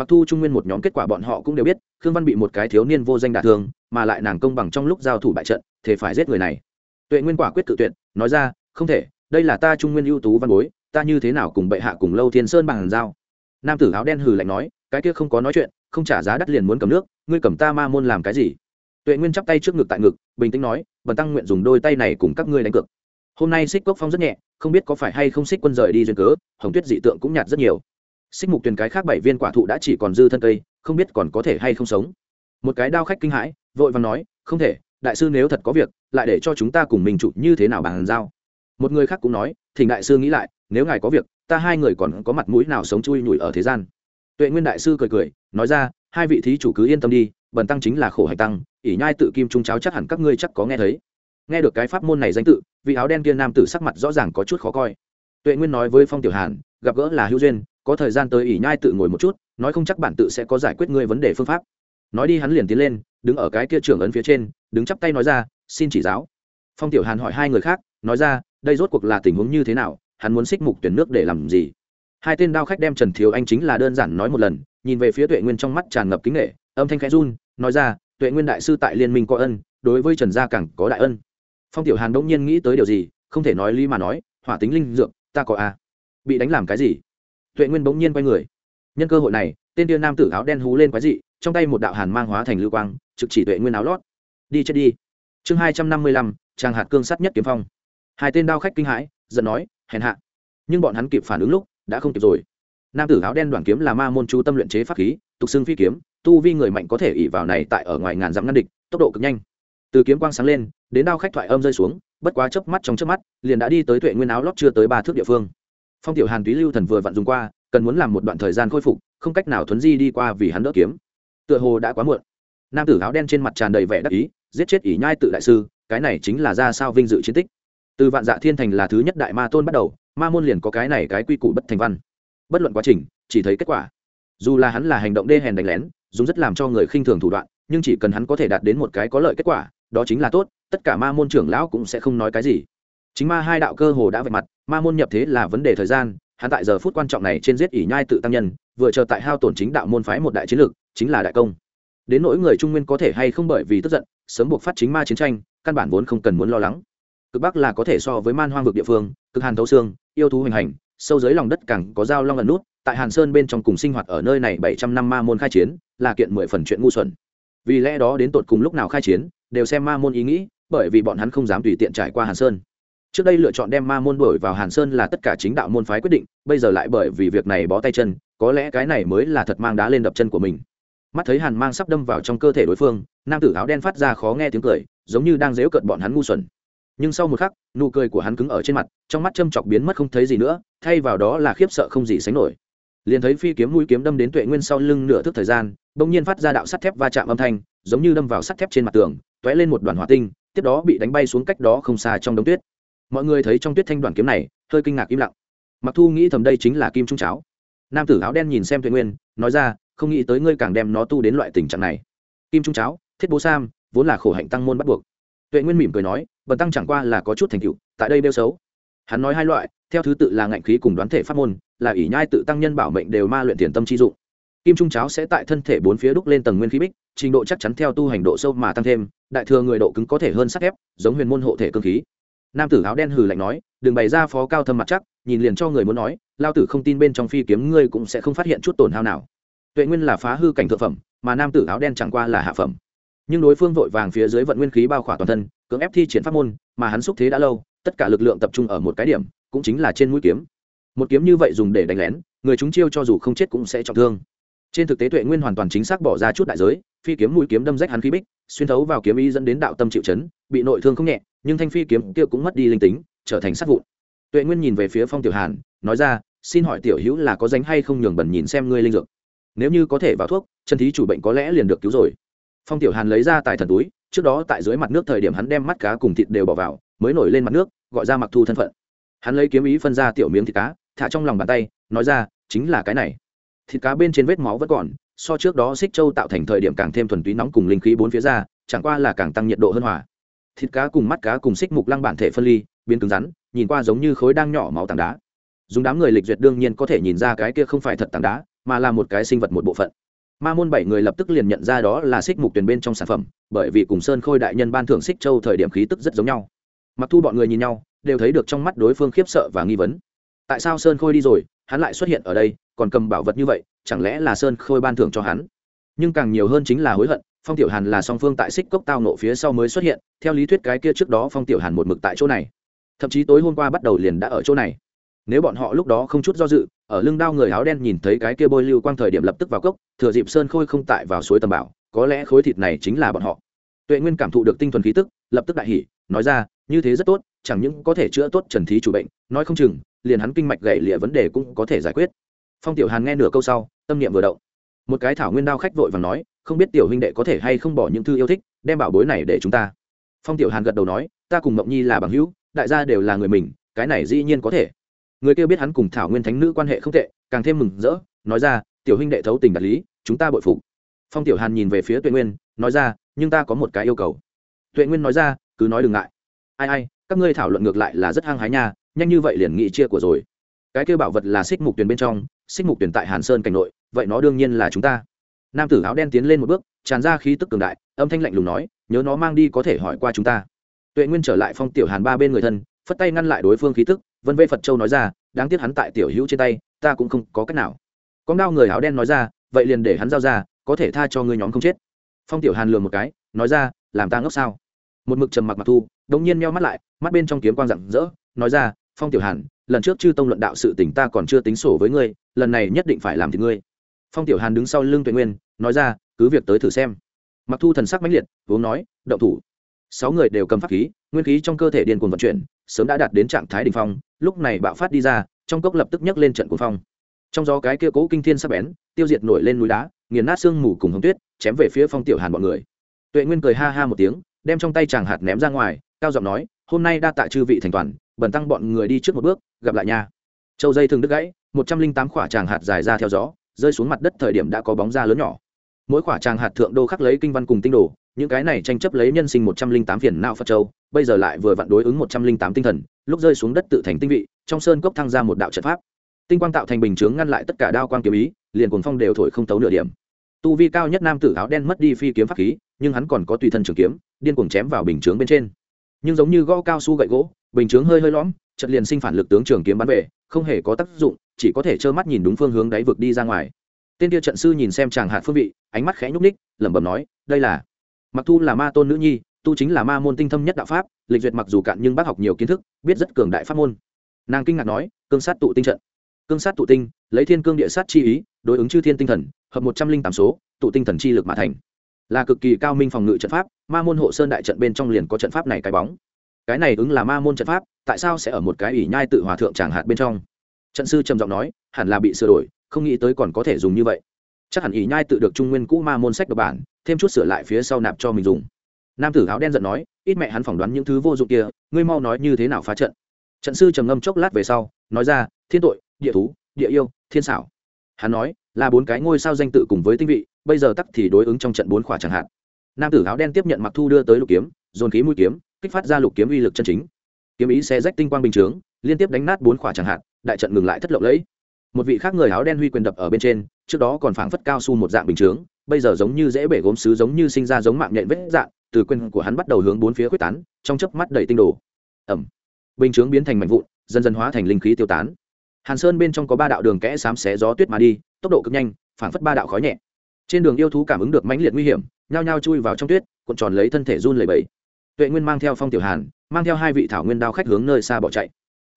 mặc thu trung nguyên một nhóm kết quả bọn họ cũng đều biết, khương văn bị một cái thiếu niên vô danh đả thương, mà lại nàng công bằng trong lúc giao thủ bại trận thì phải giết người này. Tuệ nguyên quả quyết tự tuyệt, nói ra, không thể, đây là ta trung nguyên ưu tú văn bối, ta như thế nào cùng bệ hạ cùng lâu thiên sơn bằng giao? Nam tử áo đen hừ lạnh nói, cái kia không có nói chuyện, không trả giá đắt liền muốn cầm nước, ngươi cầm ta ma môn làm cái gì? Tuệ nguyên chắp tay trước ngực tại ngực, bình tĩnh nói, bần tăng nguyện dùng đôi tay này cùng các ngươi đánh cược. Hôm nay xích cốc phong rất nhẹ, không biết có phải hay không xích quân rời đi duyên cớ, hồng tuyết dị tượng cũng nhạt rất nhiều xích mục tuyền cái khác bảy viên quả thụ đã chỉ còn dư thân cây, không biết còn có thể hay không sống. Một cái đao khách kinh hãi, vội vàng nói, không thể, đại sư nếu thật có việc, lại để cho chúng ta cùng mình chủ như thế nào bàn giao? Một người khác cũng nói, thỉnh đại sư nghĩ lại, nếu ngài có việc, ta hai người còn có mặt mũi nào sống chui nhủi ở thế gian? Tuệ nguyên đại sư cười cười, nói ra, hai vị thí chủ cứ yên tâm đi, bần tăng chính là khổ hạch tăng, ỷ nhai tự kim trung cháo chắc hẳn các ngươi chắc có nghe thấy. Nghe được cái pháp môn này danh tự, vị áo đen kia nam tử sắc mặt rõ ràng có chút khó coi. Tuệ nguyên nói với phong tiểu hàn, gặp gỡ là hữu duyên có thời gian tới ỉ nhai tự ngồi một chút, nói không chắc bản tự sẽ có giải quyết ngươi vấn đề phương pháp. Nói đi hắn liền tiến lên, đứng ở cái kia trưởng ấn phía trên, đứng chắp tay nói ra, xin chỉ giáo. Phong tiểu hàn hỏi hai người khác, nói ra, đây rốt cuộc là tình huống như thế nào, hắn muốn xích mục tuyển nước để làm gì? Hai tên đao khách đem trần thiếu anh chính là đơn giản nói một lần, nhìn về phía tuệ nguyên trong mắt tràn ngập kính nghệ, âm thanh khẽ run, nói ra, tuệ nguyên đại sư tại liên minh có ân, đối với trần gia càng có đại ân. Phong tiểu hàn đông nhiên nghĩ tới điều gì, không thể nói lý mà nói, hỏa tính linh dược, ta có a bị đánh làm cái gì? Tuệ nguyên bỗng nhiên quay người. Nhân cơ hội này, tên tiên nam tử áo đen hú lên quái dị, trong tay một đạo hàn mang hóa thành lưu quang, trực chỉ tuệ nguyên áo lót. Đi chết đi. Chương hai trăm năm mươi lăm tràng hạt cương sắt nhất kiếm phong. Hai tên đao khách kinh hãi, giận nói, hèn hạ. Nhưng bọn hắn kịp phản ứng lúc, đã không kịp rồi. Nam tử áo đen đoàn kiếm là ma môn chú tâm luyện chế pháp khí, tục xưng phi kiếm, tu vi người mạnh có thể ỉ vào này tại ở ngoài ngàn dặm ngăn địch, tốc độ cực nhanh. Từ kiếm quang sáng lên, đến đao khách thoại âm rơi xuống, bất quá chớp mắt trong chớp mắt, liền đã đi tới tuệ nguyên áo lót chưa tới ba thước địa phương phong tiểu hàn túy lưu thần vừa vặn dùng qua, cần muốn làm một đoạn thời gian khôi phục, không cách nào thuấn di đi qua vì hắn đỡ kiếm. Tựa hồ đã quá muộn. Nam tử áo đen trên mặt tràn đầy vẻ đắc ý, giết chết ỷ nhai tự đại sư, cái này chính là ra sao vinh dự chiến tích. Từ vạn dạ thiên thành là thứ nhất đại ma tôn bắt đầu, ma môn liền có cái này cái quy củ bất thành văn. Bất luận quá trình, chỉ thấy kết quả. Dù là hắn là hành động đê hèn đánh lén, dùng rất làm cho người khinh thường thủ đoạn, nhưng chỉ cần hắn có thể đạt đến một cái có lợi kết quả, đó chính là tốt, tất cả ma môn trưởng lão cũng sẽ không nói cái gì chính ma hai đạo cơ hồ đã vạch mặt, ma môn nhập thế là vấn đề thời gian, hắn tại giờ phút quan trọng này trên giết ỷ nhai tự tăng nhân, vừa chờ tại hao tổn chính đạo môn phái một đại chiến lược, chính là đại công. Đến nỗi người trung nguyên có thể hay không bởi vì tức giận, sớm buộc phát chính ma chiến tranh, căn bản vốn không cần muốn lo lắng. Cực bắc là có thể so với man hoang vực địa phương, cực hàn thấu xương, yêu thú hình hành, sâu dưới lòng đất càng có dao long ẩn nút, tại hàn sơn bên trong cùng sinh hoạt ở nơi này bảy trăm năm ma môn khai chiến, là kiện mười phần chuyện ngu xuẩn. Vì lẽ đó đến tột cùng lúc nào khai chiến, đều xem ma môn ý nghĩ, bởi vì bọn hắn không dám tùy tiện trải qua hàn sơn trước đây lựa chọn đem ma môn đuổi vào hàn sơn là tất cả chính đạo môn phái quyết định, bây giờ lại bởi vì việc này bó tay chân, có lẽ cái này mới là thật mang đá lên đập chân của mình. Mắt thấy hàn mang sắp đâm vào trong cơ thể đối phương, nam tử áo đen phát ra khó nghe tiếng cười, giống như đang dếu cợt bọn hắn ngu xuẩn. Nhưng sau một khắc, nụ cười của hắn cứng ở trên mặt, trong mắt châm chọc biến mất không thấy gì nữa, thay vào đó là khiếp sợ không gì sánh nổi. Liền thấy phi kiếm mũi kiếm đâm đến tuệ nguyên sau lưng nửa thước thời gian, bỗng nhiên phát ra đạo sắt thép va chạm âm thanh, giống như đâm vào sắt thép trên mặt tường t ó é lên một đoàn hỏa tinh, tiếp đó bị đánh bay xuống cách đó không xa trong đống tuyết mọi người thấy trong tuyết thanh đoàn kiếm này, hơi kinh ngạc im lặng. Mặc thu nghĩ thầm đây chính là kim trung cháo. Nam tử áo đen nhìn xem tuệ nguyên, nói ra, không nghĩ tới ngươi càng đem nó tu đến loại tình trạng này. Kim trung cháo, thiết bố sam, vốn là khổ hạnh tăng môn bắt buộc. Tuệ nguyên mỉm cười nói, bần tăng chẳng qua là có chút thành tựu, tại đây đeo xấu. Hắn nói hai loại, theo thứ tự là ngạnh khí cùng đoán thể pháp môn, là ỷ nhai tự tăng nhân bảo mệnh đều ma luyện tiền tâm chi dụng. Kim trung cháo sẽ tại thân thể bốn phía đúc lên tầng nguyên khí bích, trình độ chắc chắn theo tu hành độ sâu mà tăng thêm, đại thừa người độ cứng có thể hơn sắt thép, giống huyền môn hộ thể cơ khí nam tử áo đen hừ lạnh nói, đừng bày ra phó cao thâm mặt chắc, nhìn liền cho người muốn nói, lao tử không tin bên trong phi kiếm ngươi cũng sẽ không phát hiện chút tổn hao nào. Tuệ nguyên là phá hư cảnh thượng phẩm, mà nam tử áo đen chẳng qua là hạ phẩm. Nhưng đối phương vội vàng phía dưới vận nguyên khí bao khỏa toàn thân, cưỡng ép thi triển pháp môn, mà hắn xúc thế đã lâu, tất cả lực lượng tập trung ở một cái điểm, cũng chính là trên mũi kiếm. Một kiếm như vậy dùng để đánh lén, người chúng chiêu cho dù không chết cũng sẽ trọng thương. Trên thực tế tuệ nguyên hoàn toàn chính xác bỏ ra chút đại giới, phi kiếm mũi kiếm đâm rách hắn khí bích, xuyên thấu vào kiếm ý dẫn đến đạo tâm chịu chấn, bị nội thương không nhẹ nhưng thanh phi kiếm kia cũng mất đi linh tính, trở thành sát vụn. Tuệ nguyên nhìn về phía phong tiểu hàn, nói ra, xin hỏi tiểu hữu là có dánh hay không nhường bẩn nhìn xem ngươi linh dược? Nếu như có thể vào thuốc chân thí chủ bệnh có lẽ liền được cứu rồi. Phong tiểu hàn lấy ra tài thần túi, trước đó tại dưới mặt nước thời điểm hắn đem mắt cá cùng thịt đều bỏ vào, mới nổi lên mặt nước, gọi ra mặc thu thân phận. Hắn lấy kiếm ý phân ra tiểu miếng thịt cá, thả trong lòng bàn tay, nói ra, chính là cái này. Thịt cá bên trên vết máu vẫn còn, so trước đó xích châu tạo thành thời điểm càng thêm thuần túy nóng cùng linh khí bốn phía ra, chẳng qua là càng tăng nhiệt độ hơn hòa thịt cá cùng mắt cá cùng xích mục lăng bản thể phân ly, biến cứng rắn, nhìn qua giống như khối đang nhỏ máu tảng đá. Dùng đám người lịch duyệt đương nhiên có thể nhìn ra cái kia không phải thật tảng đá, mà là một cái sinh vật một bộ phận. Ma môn bảy người lập tức liền nhận ra đó là xích mục tuyển bên trong sản phẩm, bởi vì cùng sơn khôi đại nhân ban thưởng xích châu thời điểm khí tức rất giống nhau. Mặc thu bọn người nhìn nhau, đều thấy được trong mắt đối phương khiếp sợ và nghi vấn. Tại sao sơn khôi đi rồi, hắn lại xuất hiện ở đây, còn cầm bảo vật như vậy, chẳng lẽ là sơn khôi ban thưởng cho hắn? Nhưng càng nhiều hơn chính là hối hận phong tiểu hàn là song phương tại xích cốc tao nộ phía sau mới xuất hiện, theo lý thuyết cái kia trước đó phong tiểu hàn một mực tại chỗ này. Thậm chí tối hôm qua bắt đầu liền đã ở chỗ này. Nếu bọn họ lúc đó không chút do dự, ở lưng đao người áo đen nhìn thấy cái kia bôi lưu quang thời điểm lập tức vào cốc, thừa dịp sơn khôi không tại vào suối tầm bảo, có lẽ khối thịt này chính là bọn họ. Tuệ nguyên cảm thụ được tinh thuần khí tức, lập tức đại hỉ, nói ra, như thế rất tốt, chẳng những có thể chữa tốt trần thí chủ bệnh, nói không chừng, liền hắn kinh mạch gậy lịa vấn đề cũng có thể giải quyết. Phong tiểu hàn nghe nửa câu sau, tâm niệm vừa động. Một cái thảo nguyên đao khách vội và nói không biết tiểu huynh đệ có thể hay không bỏ những thư yêu thích, đem bảo bối này để chúng ta. Phong tiểu hàn gật đầu nói, ta cùng mộng nhi là bằng hữu, đại gia đều là người mình, cái này dĩ nhiên có thể. Người kia biết hắn cùng thảo nguyên thánh nữ quan hệ không tệ, càng thêm mừng rỡ, nói ra, tiểu huynh đệ thấu tình đạt lý, chúng ta bội phục. Phong tiểu hàn nhìn về phía tuệ nguyên, nói ra, nhưng ta có một cái yêu cầu. Tuệ nguyên nói ra, cứ nói đừng ngại. Ai ai, các ngươi thảo luận ngược lại là rất hăng hái nha, nhanh như vậy liền nghị chia của rồi. Cái kêu bảo vật là xích mục tuyển bên trong, xích mục tuyển tại hàn sơn cảnh nội, vậy nó đương nhiên là chúng ta nam tử áo đen tiến lên một bước, tràn ra khí tức cường đại, âm thanh lạnh lùng nói, nhớ nó mang đi có thể hỏi qua chúng ta. Tuệ nguyên trở lại phong tiểu hàn ba bên người thân, phất tay ngăn lại đối phương khí tức, vân vê phật châu nói ra, đáng tiếc hắn tại tiểu hữu trên tay, ta cũng không có cách nào. Con đao người áo đen nói ra, vậy liền để hắn giao ra, có thể tha cho ngươi nhóm không chết. Phong tiểu hàn lừa một cái, nói ra, làm ta ngốc sao? Một mực trầm mặc mặc thu, đống nhiên meo mắt lại, mắt bên trong kiếm quang rạng rỡ, nói ra, phong tiểu hàn, lần trước chư tông luận đạo sự tỉnh ta còn chưa tính sổ với ngươi, lần này nhất định phải làm thì ngươi phong tiểu hàn đứng sau lưng tuệ nguyên, nói ra, cứ việc tới thử xem. Mặc thu thần sắc mãnh liệt, vốn nói, động thủ. Sáu người đều cầm pháp khí, nguyên khí trong cơ thể điên cuồng vận chuyển, sớm đã đạt đến trạng thái đ ỉ n h phong, lúc này bạo phát đi ra, trong cốc lập tức nhấc lên trận cuồng phong. Trong gió cái kia cố kinh thiên sắp bén, tiêu diệt nổi lên núi đá, nghiền nát sương mù cùng hồng tuyết, chém về phía phong tiểu hàn bọn người. Tuệ nguyên cười ha ha một tiếng, đem trong tay chàng hạt ném ra ngoài, cao giọng nói, hôm nay đa tạ chư vị thành toàn, bần tăng bọn người đi trước một bước, gặp lại nha. Châu dây thường đứt gãy, một trăm linh tám khỏa tràng hạt dài ra theo gió rơi xuống mặt đất thời điểm đã có bóng da lớn nhỏ. Mỗi khỏa tràng hạt thượng đô khắc lấy kinh văn cùng tinh đồ, những cái này tranh chấp lấy nhân sinh một trăm linh tám phiền não phật châu, bây giờ lại vừa vặn đối ứng một trăm linh tám tinh thần, lúc rơi xuống đất tự thành tinh vị, trong sơn cốc thăng ra một đạo trận pháp. Tinh quang tạo thành bình chướng ngăn lại tất cả đao quang kiếm ý, liền cuồng phong đều thổi không tấu nửa điểm. Tu vi cao nhất nam tử áo đen mất đi phi kiếm pháp khí, nhưng hắn còn có tùy thân trường kiếm, điên cuồng chém vào bình chướng bên trên. Nhưng giống như gõ cao su gậy gỗ, bình chướng hơi hơi lõm chật liền sinh phản lực tướng trường kiếm bắn về, không hề có tác dụng chỉ có thể trơ mắt nhìn đúng phương hướng đáy vực đi ra ngoài. Tên kia trận sư nhìn xem chàng hạt phương vị, ánh mắt khẽ nhúc ních lẩm bẩm nói, đây là mặc thu là ma tôn nữ nhi, tu chính là ma môn tinh thâm nhất đạo pháp, lịch duyệt mặc dù cạn nhưng bác học nhiều kiến thức, biết rất cường đại pháp môn. Nàng kinh ngạc nói, cương sát tụ tinh trận. Cương sát tụ tinh, lấy thiên cương địa sát chi ý, đối ứng chư thiên tinh thần, hợp một trăm linh tám số, tụ tinh thần chi lực mà thành. Là cực kỳ cao minh phòng ngự trận pháp, ma môn hộ sơn đại trận bên trong liền có trận pháp này cái bóng. Cái này ứng là ma môn trận pháp, tại sao sẽ ở một cái ủy nhai tự hòa thượng tràng hạt bên trong? Trận sư trầm giọng nói, hẳn là bị sửa đổi, không nghĩ tới còn có thể dùng như vậy. Chắc hẳn ý nhai tự được trung nguyên cũ ma môn sách độc bản, thêm chút sửa lại phía sau nạp cho mình dùng. Nam tử áo đen giận nói, ít mẹ hắn phỏng đoán những thứ vô dụng kia, ngươi mau nói như thế nào phá trận. Trận sư trầm ngâm chốc lát về sau, nói ra, thiên tội, địa thú, địa yêu, thiên xảo. Hắn nói, là bốn cái ngôi sao danh tự cùng với tinh vị, bây giờ tắc thì đối ứng trong trận bốn khỏa chẳng hạn. Nam tử áo đen tiếp nhận mặc thu đưa tới lục kiếm, dồn khí mũi kiếm, kích phát ra lục kiếm uy lực chân chính. Kiếm ý xe rách tinh quang bình chướng, liên tiếp đánh nát bốn khỏa chẳng hạn đại trận ngừng lại thất lộng lẫy. Một vị khác người áo đen huy quyền đập ở bên trên, trước đó còn phảng phất cao su một dạng bình chướng, bây giờ giống như dễ bể gốm sứ, giống như sinh ra giống mạng nhện vết dạng, từ quyền của hắn bắt đầu hướng bốn phía quyết tán, trong chớp mắt đầy tinh đồ. Ẩm. Bình chướng biến thành mảnh vụn, dần dần hóa thành linh khí tiêu tán. Hàn sơn bên trong có ba đạo đường kẽ xám xé gió tuyết mà đi, tốc độ cực nhanh, phảng phất ba đạo khói nhẹ. Trên đường yêu thú cảm ứng được mãnh liệt nguy hiểm, nhao nhao chui vào trong tuyết, cuộn tròn lấy thân thể run lẩy bẩy. Tuệ nguyên mang theo phong tiểu hàn, mang theo hai vị thảo nguyên đao khách hướng nơi xa bỏ chạy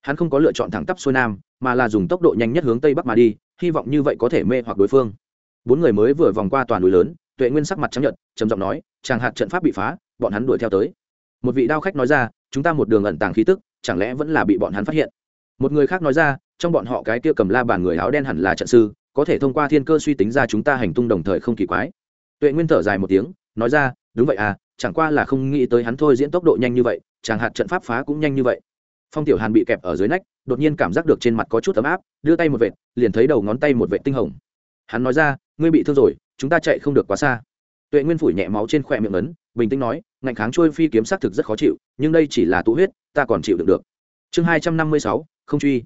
hắn không có lựa chọn thẳng tắp xuôi nam, mà là dùng tốc độ nhanh nhất hướng tây bắc mà đi, hy vọng như vậy có thể mê hoặc đối phương. Bốn người mới vừa vòng qua toàn núi lớn, tuệ nguyên sắc mặt chấp nhận trầm giọng nói, chàng hạt trận pháp bị phá, bọn hắn đuổi theo tới. Một vị đao khách nói ra, chúng ta một đường ẩn tàng khí tức, chẳng lẽ vẫn là bị bọn hắn phát hiện? Một người khác nói ra, trong bọn họ cái kia cầm la bàn người áo đen hẳn là trận sư, có thể thông qua thiên cơ suy tính ra chúng ta hành tung đồng thời không kỳ quái. Tuệ nguyên thở dài một tiếng, nói ra, đúng vậy à chẳng qua là không nghĩ tới hắn thôi diễn tốc độ nhanh như vậy, chàng hạt trận pháp phá cũng nhanh như vậy phong tiểu hàn bị kẹp ở dưới nách, đột nhiên cảm giác được trên mặt có chút ấm áp, đưa tay một vệt, liền thấy đầu ngón tay một vệt tinh hồng. Hắn nói ra, ngươi bị thương rồi, chúng ta chạy không được quá xa. Tuệ nguyên phủi nhẹ máu trên khỏe miệng ấn, bình tĩnh nói, ngạnh kháng trôi phi kiếm xác thực rất khó chịu, nhưng đây chỉ là tụ huyết, ta còn chịu được được. Chương hai trăm năm mươi sáu, không truy.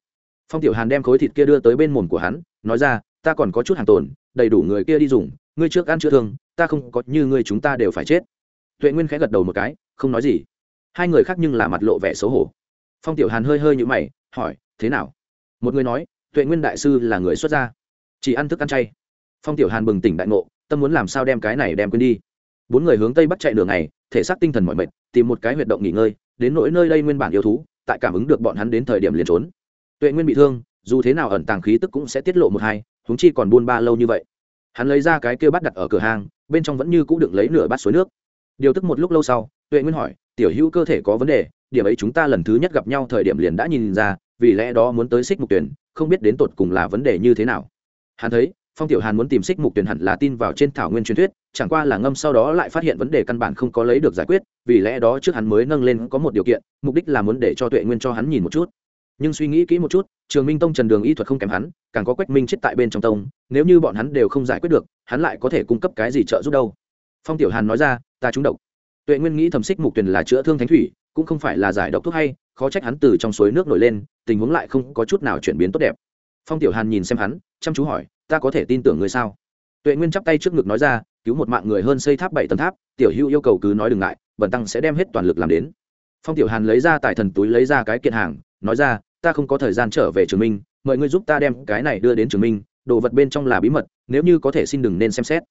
Phong tiểu hàn đem khối thịt kia đưa tới bên mồm của hắn, nói ra, ta còn có chút hàng tồn, đầy đủ người kia đi dùng, ngươi trước ăn chữa thương, ta không có như ngươi chúng ta đều phải chết. Tuệ nguyên khẽ gật đầu một cái, không nói gì. Hai người khác nhưng là mặt lộ vẻ xấu hổ phong tiểu hàn hơi hơi như mày, hỏi, thế nào? Một người nói, tuệ nguyên đại sư là người xuất gia, chỉ ăn thức ăn chay. Phong tiểu hàn bừng tỉnh đại ngộ, tâm muốn làm sao đem cái này đem quên đi? Bốn người hướng tây bắc chạy đường này thể xác tinh thần mọi mệt, tìm một cái huyệt động nghỉ ngơi, đến nỗi nơi đây nguyên bản yêu thú, tại cảm ứng được bọn hắn đến thời điểm liền trốn. Tuệ nguyên bị thương, dù thế nào ẩn tàng khí tức cũng sẽ tiết lộ một hai húng chi còn buôn ba lâu như vậy. Hắn lấy ra cái kia bắt đặt ở cửa hàng bên trong vẫn như cũ đựng lấy nửa bát suối nước. Điều tức một lúc lâu sau, tuệ nguyên hỏi, tiểu hữu cơ thể có vấn đề điểm ấy chúng ta lần thứ nhất gặp nhau thời điểm liền đã nhìn ra, vì lẽ đó muốn tới xích mục tuyển, không biết đến tột cùng là vấn đề như thế nào. Hắn thấy, phong tiểu hàn muốn tìm xích mục tuyển hẳn là tin vào trên thảo nguyên truyền thuyết, chẳng qua là ngâm sau đó lại phát hiện vấn đề căn bản không có lấy được giải quyết, vì lẽ đó trước hắn mới nâng lên có một điều kiện, mục đích là muốn để cho tuệ nguyên cho hắn nhìn một chút. Nhưng suy nghĩ kỹ một chút, trường minh tông trần đường y thuật không kém hắn, càng có quách minh chết tại bên trong tông, nếu như bọn hắn đều không giải quyết được, hắn lại có thể cung cấp cái gì trợ giúp đâu? Phong tiểu hàn nói ra, ta trúng độc. Tuệ nguyên nghĩ thẩm xích mục tuyển là chữa thương thánh thủy cũng không phải là giải độc thuốc hay, khó trách hắn từ trong suối nước nổi lên, tình huống lại không có chút nào chuyển biến tốt đẹp. Phong tiểu hàn nhìn xem hắn, chăm chú hỏi, ta có thể tin tưởng người sao? Tuệ nguyên chắp tay trước ngực nói ra, cứu một mạng người hơn xây tháp bảy tầng tháp, tiểu hữu yêu cầu cứ nói đừng ngại bẩn tăng sẽ đem hết toàn lực làm đến. Phong tiểu hàn lấy ra tài thần túi lấy ra cái kiện hàng, nói ra, ta không có thời gian trở về trường minh, mời ngươi giúp ta đem cái này đưa đến trường minh, đồ vật bên trong là bí mật, nếu như có thể xin đừng nên xem xét.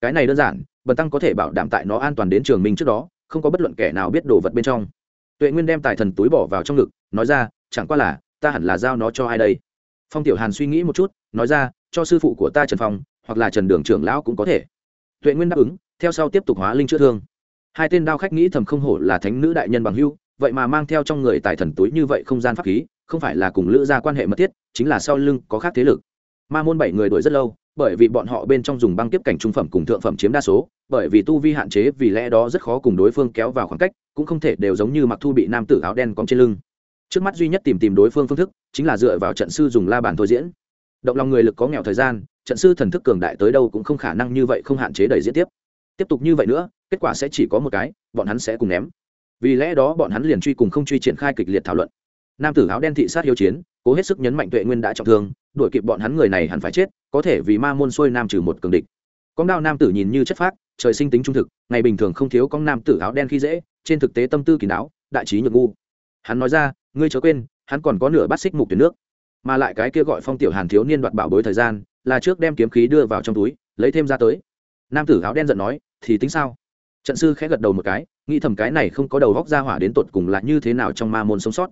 Cái này đơn giản bần tăng có thể bảo đảm tại nó an toàn đến trường minh trước đó, không có bất luận kẻ nào biết đồ vật bên trong tuệ nguyên đem tài thần túi bỏ vào trong ngực, nói ra, chẳng qua là, ta hẳn là giao nó cho ai đây? Phong tiểu hàn suy nghĩ một chút, nói ra, cho sư phụ của ta trần phong, hoặc là trần đường trưởng lão cũng có thể. Tuệ nguyên đáp ứng, theo sau tiếp tục hóa linh chữa thương. Hai tên đao khách nghĩ thầm không hổ là thánh nữ đại nhân bằng hưu vậy mà mang theo trong người tài thần túi như vậy không gian pháp khí, không phải là cùng lữ gia quan hệ mật thiết, chính là sau lưng có khác thế lực. Ma môn bảy người đuổi rất lâu, bởi vì bọn họ bên trong dùng băng tiếp cảnh trung phẩm cùng thượng phẩm chiếm đa số bởi vì tu vi hạn chế vì lẽ đó rất khó cùng đối phương kéo vào khoảng cách, cũng không thể đều giống như mặc thu bị nam tử áo đen cóng trên lưng. Trước mắt duy nhất tìm tìm đối phương phương thức, chính là dựa vào trận sư dùng la bàn thôi diễn. Động lòng người lực có nghèo thời gian, trận sư thần thức cường đại tới đâu cũng không khả năng như vậy không hạn chế đầy diễn tiếp. Tiếp tục như vậy nữa, kết quả sẽ chỉ có một cái, bọn hắn sẽ cùng ném. Vì lẽ đó bọn hắn liền truy cùng không truy triển khai kịch liệt thảo luận. Nam tử áo đen thị sát hiếu chiến, cố hết sức nhấn mạnh tuệ nguyên đã trọng thương, đuổi kịp bọn hắn người này hẳn phải chết, có thể vì ma môn xuôi nam trừ một cường địch. Con đao nam tử nhìn như chất phác trời sinh tính trung thực, ngày bình thường không thiếu con nam tử áo đen khi dễ, trên thực tế tâm tư kỳ đáo, đại trí nhược ngu. Hắn nói ra, ngươi chớ quên, hắn còn có nửa bát xích mục tuyển nước. Mà lại cái kia gọi phong tiểu hàn thiếu niên đoạt bảo bối thời gian, là trước đem kiếm khí đưa vào trong túi, lấy thêm ra tới. Nam tử áo đen giận nói, thì tính sao? Trận sư khẽ gật đầu một cái, nghĩ thầm cái này không có đầu góc ra hỏa đến tột cùng là như thế nào trong ma môn sống sót.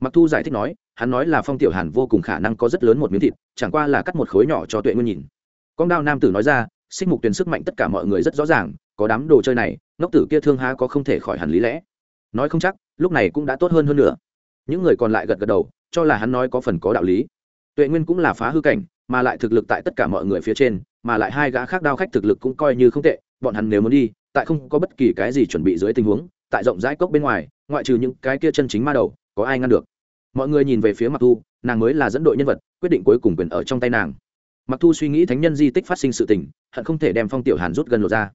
Mặc thu giải thích nói, hắn nói là phong tiểu hàn vô cùng khả năng có rất lớn một miếng thịt, chẳng qua là cắt một khối nhỏ cho tuệ nguyên nhìn. Con đao nam tử nói ra xích mục tuyển sức mạnh tất cả mọi người rất rõ ràng, có đám đồ chơi này, ngốc tử kia thương há có không thể khỏi hẳn lý lẽ. Nói không chắc, lúc này cũng đã tốt hơn hơn nữa. Những người còn lại gật gật đầu, cho là hắn nói có phần có đạo lý. Tuệ nguyên cũng là phá hư cảnh, mà lại thực lực tại tất cả mọi người phía trên, mà lại hai gã khác đao khách thực lực cũng coi như không tệ, bọn hắn nếu muốn đi, tại không có bất kỳ cái gì chuẩn bị dưới tình huống, tại rộng rãi cốc bên ngoài, ngoại trừ những cái kia chân chính ma đầu, có ai ngăn được? Mọi người nhìn về phía mặc thu, nàng mới là dẫn đội nhân vật, quyết định cuối cùng quyền ở trong tay nàng mặc thu suy nghĩ thánh nhân di tích phát sinh sự tình, hận không thể đem phong tiểu hàn rút gần lột ra.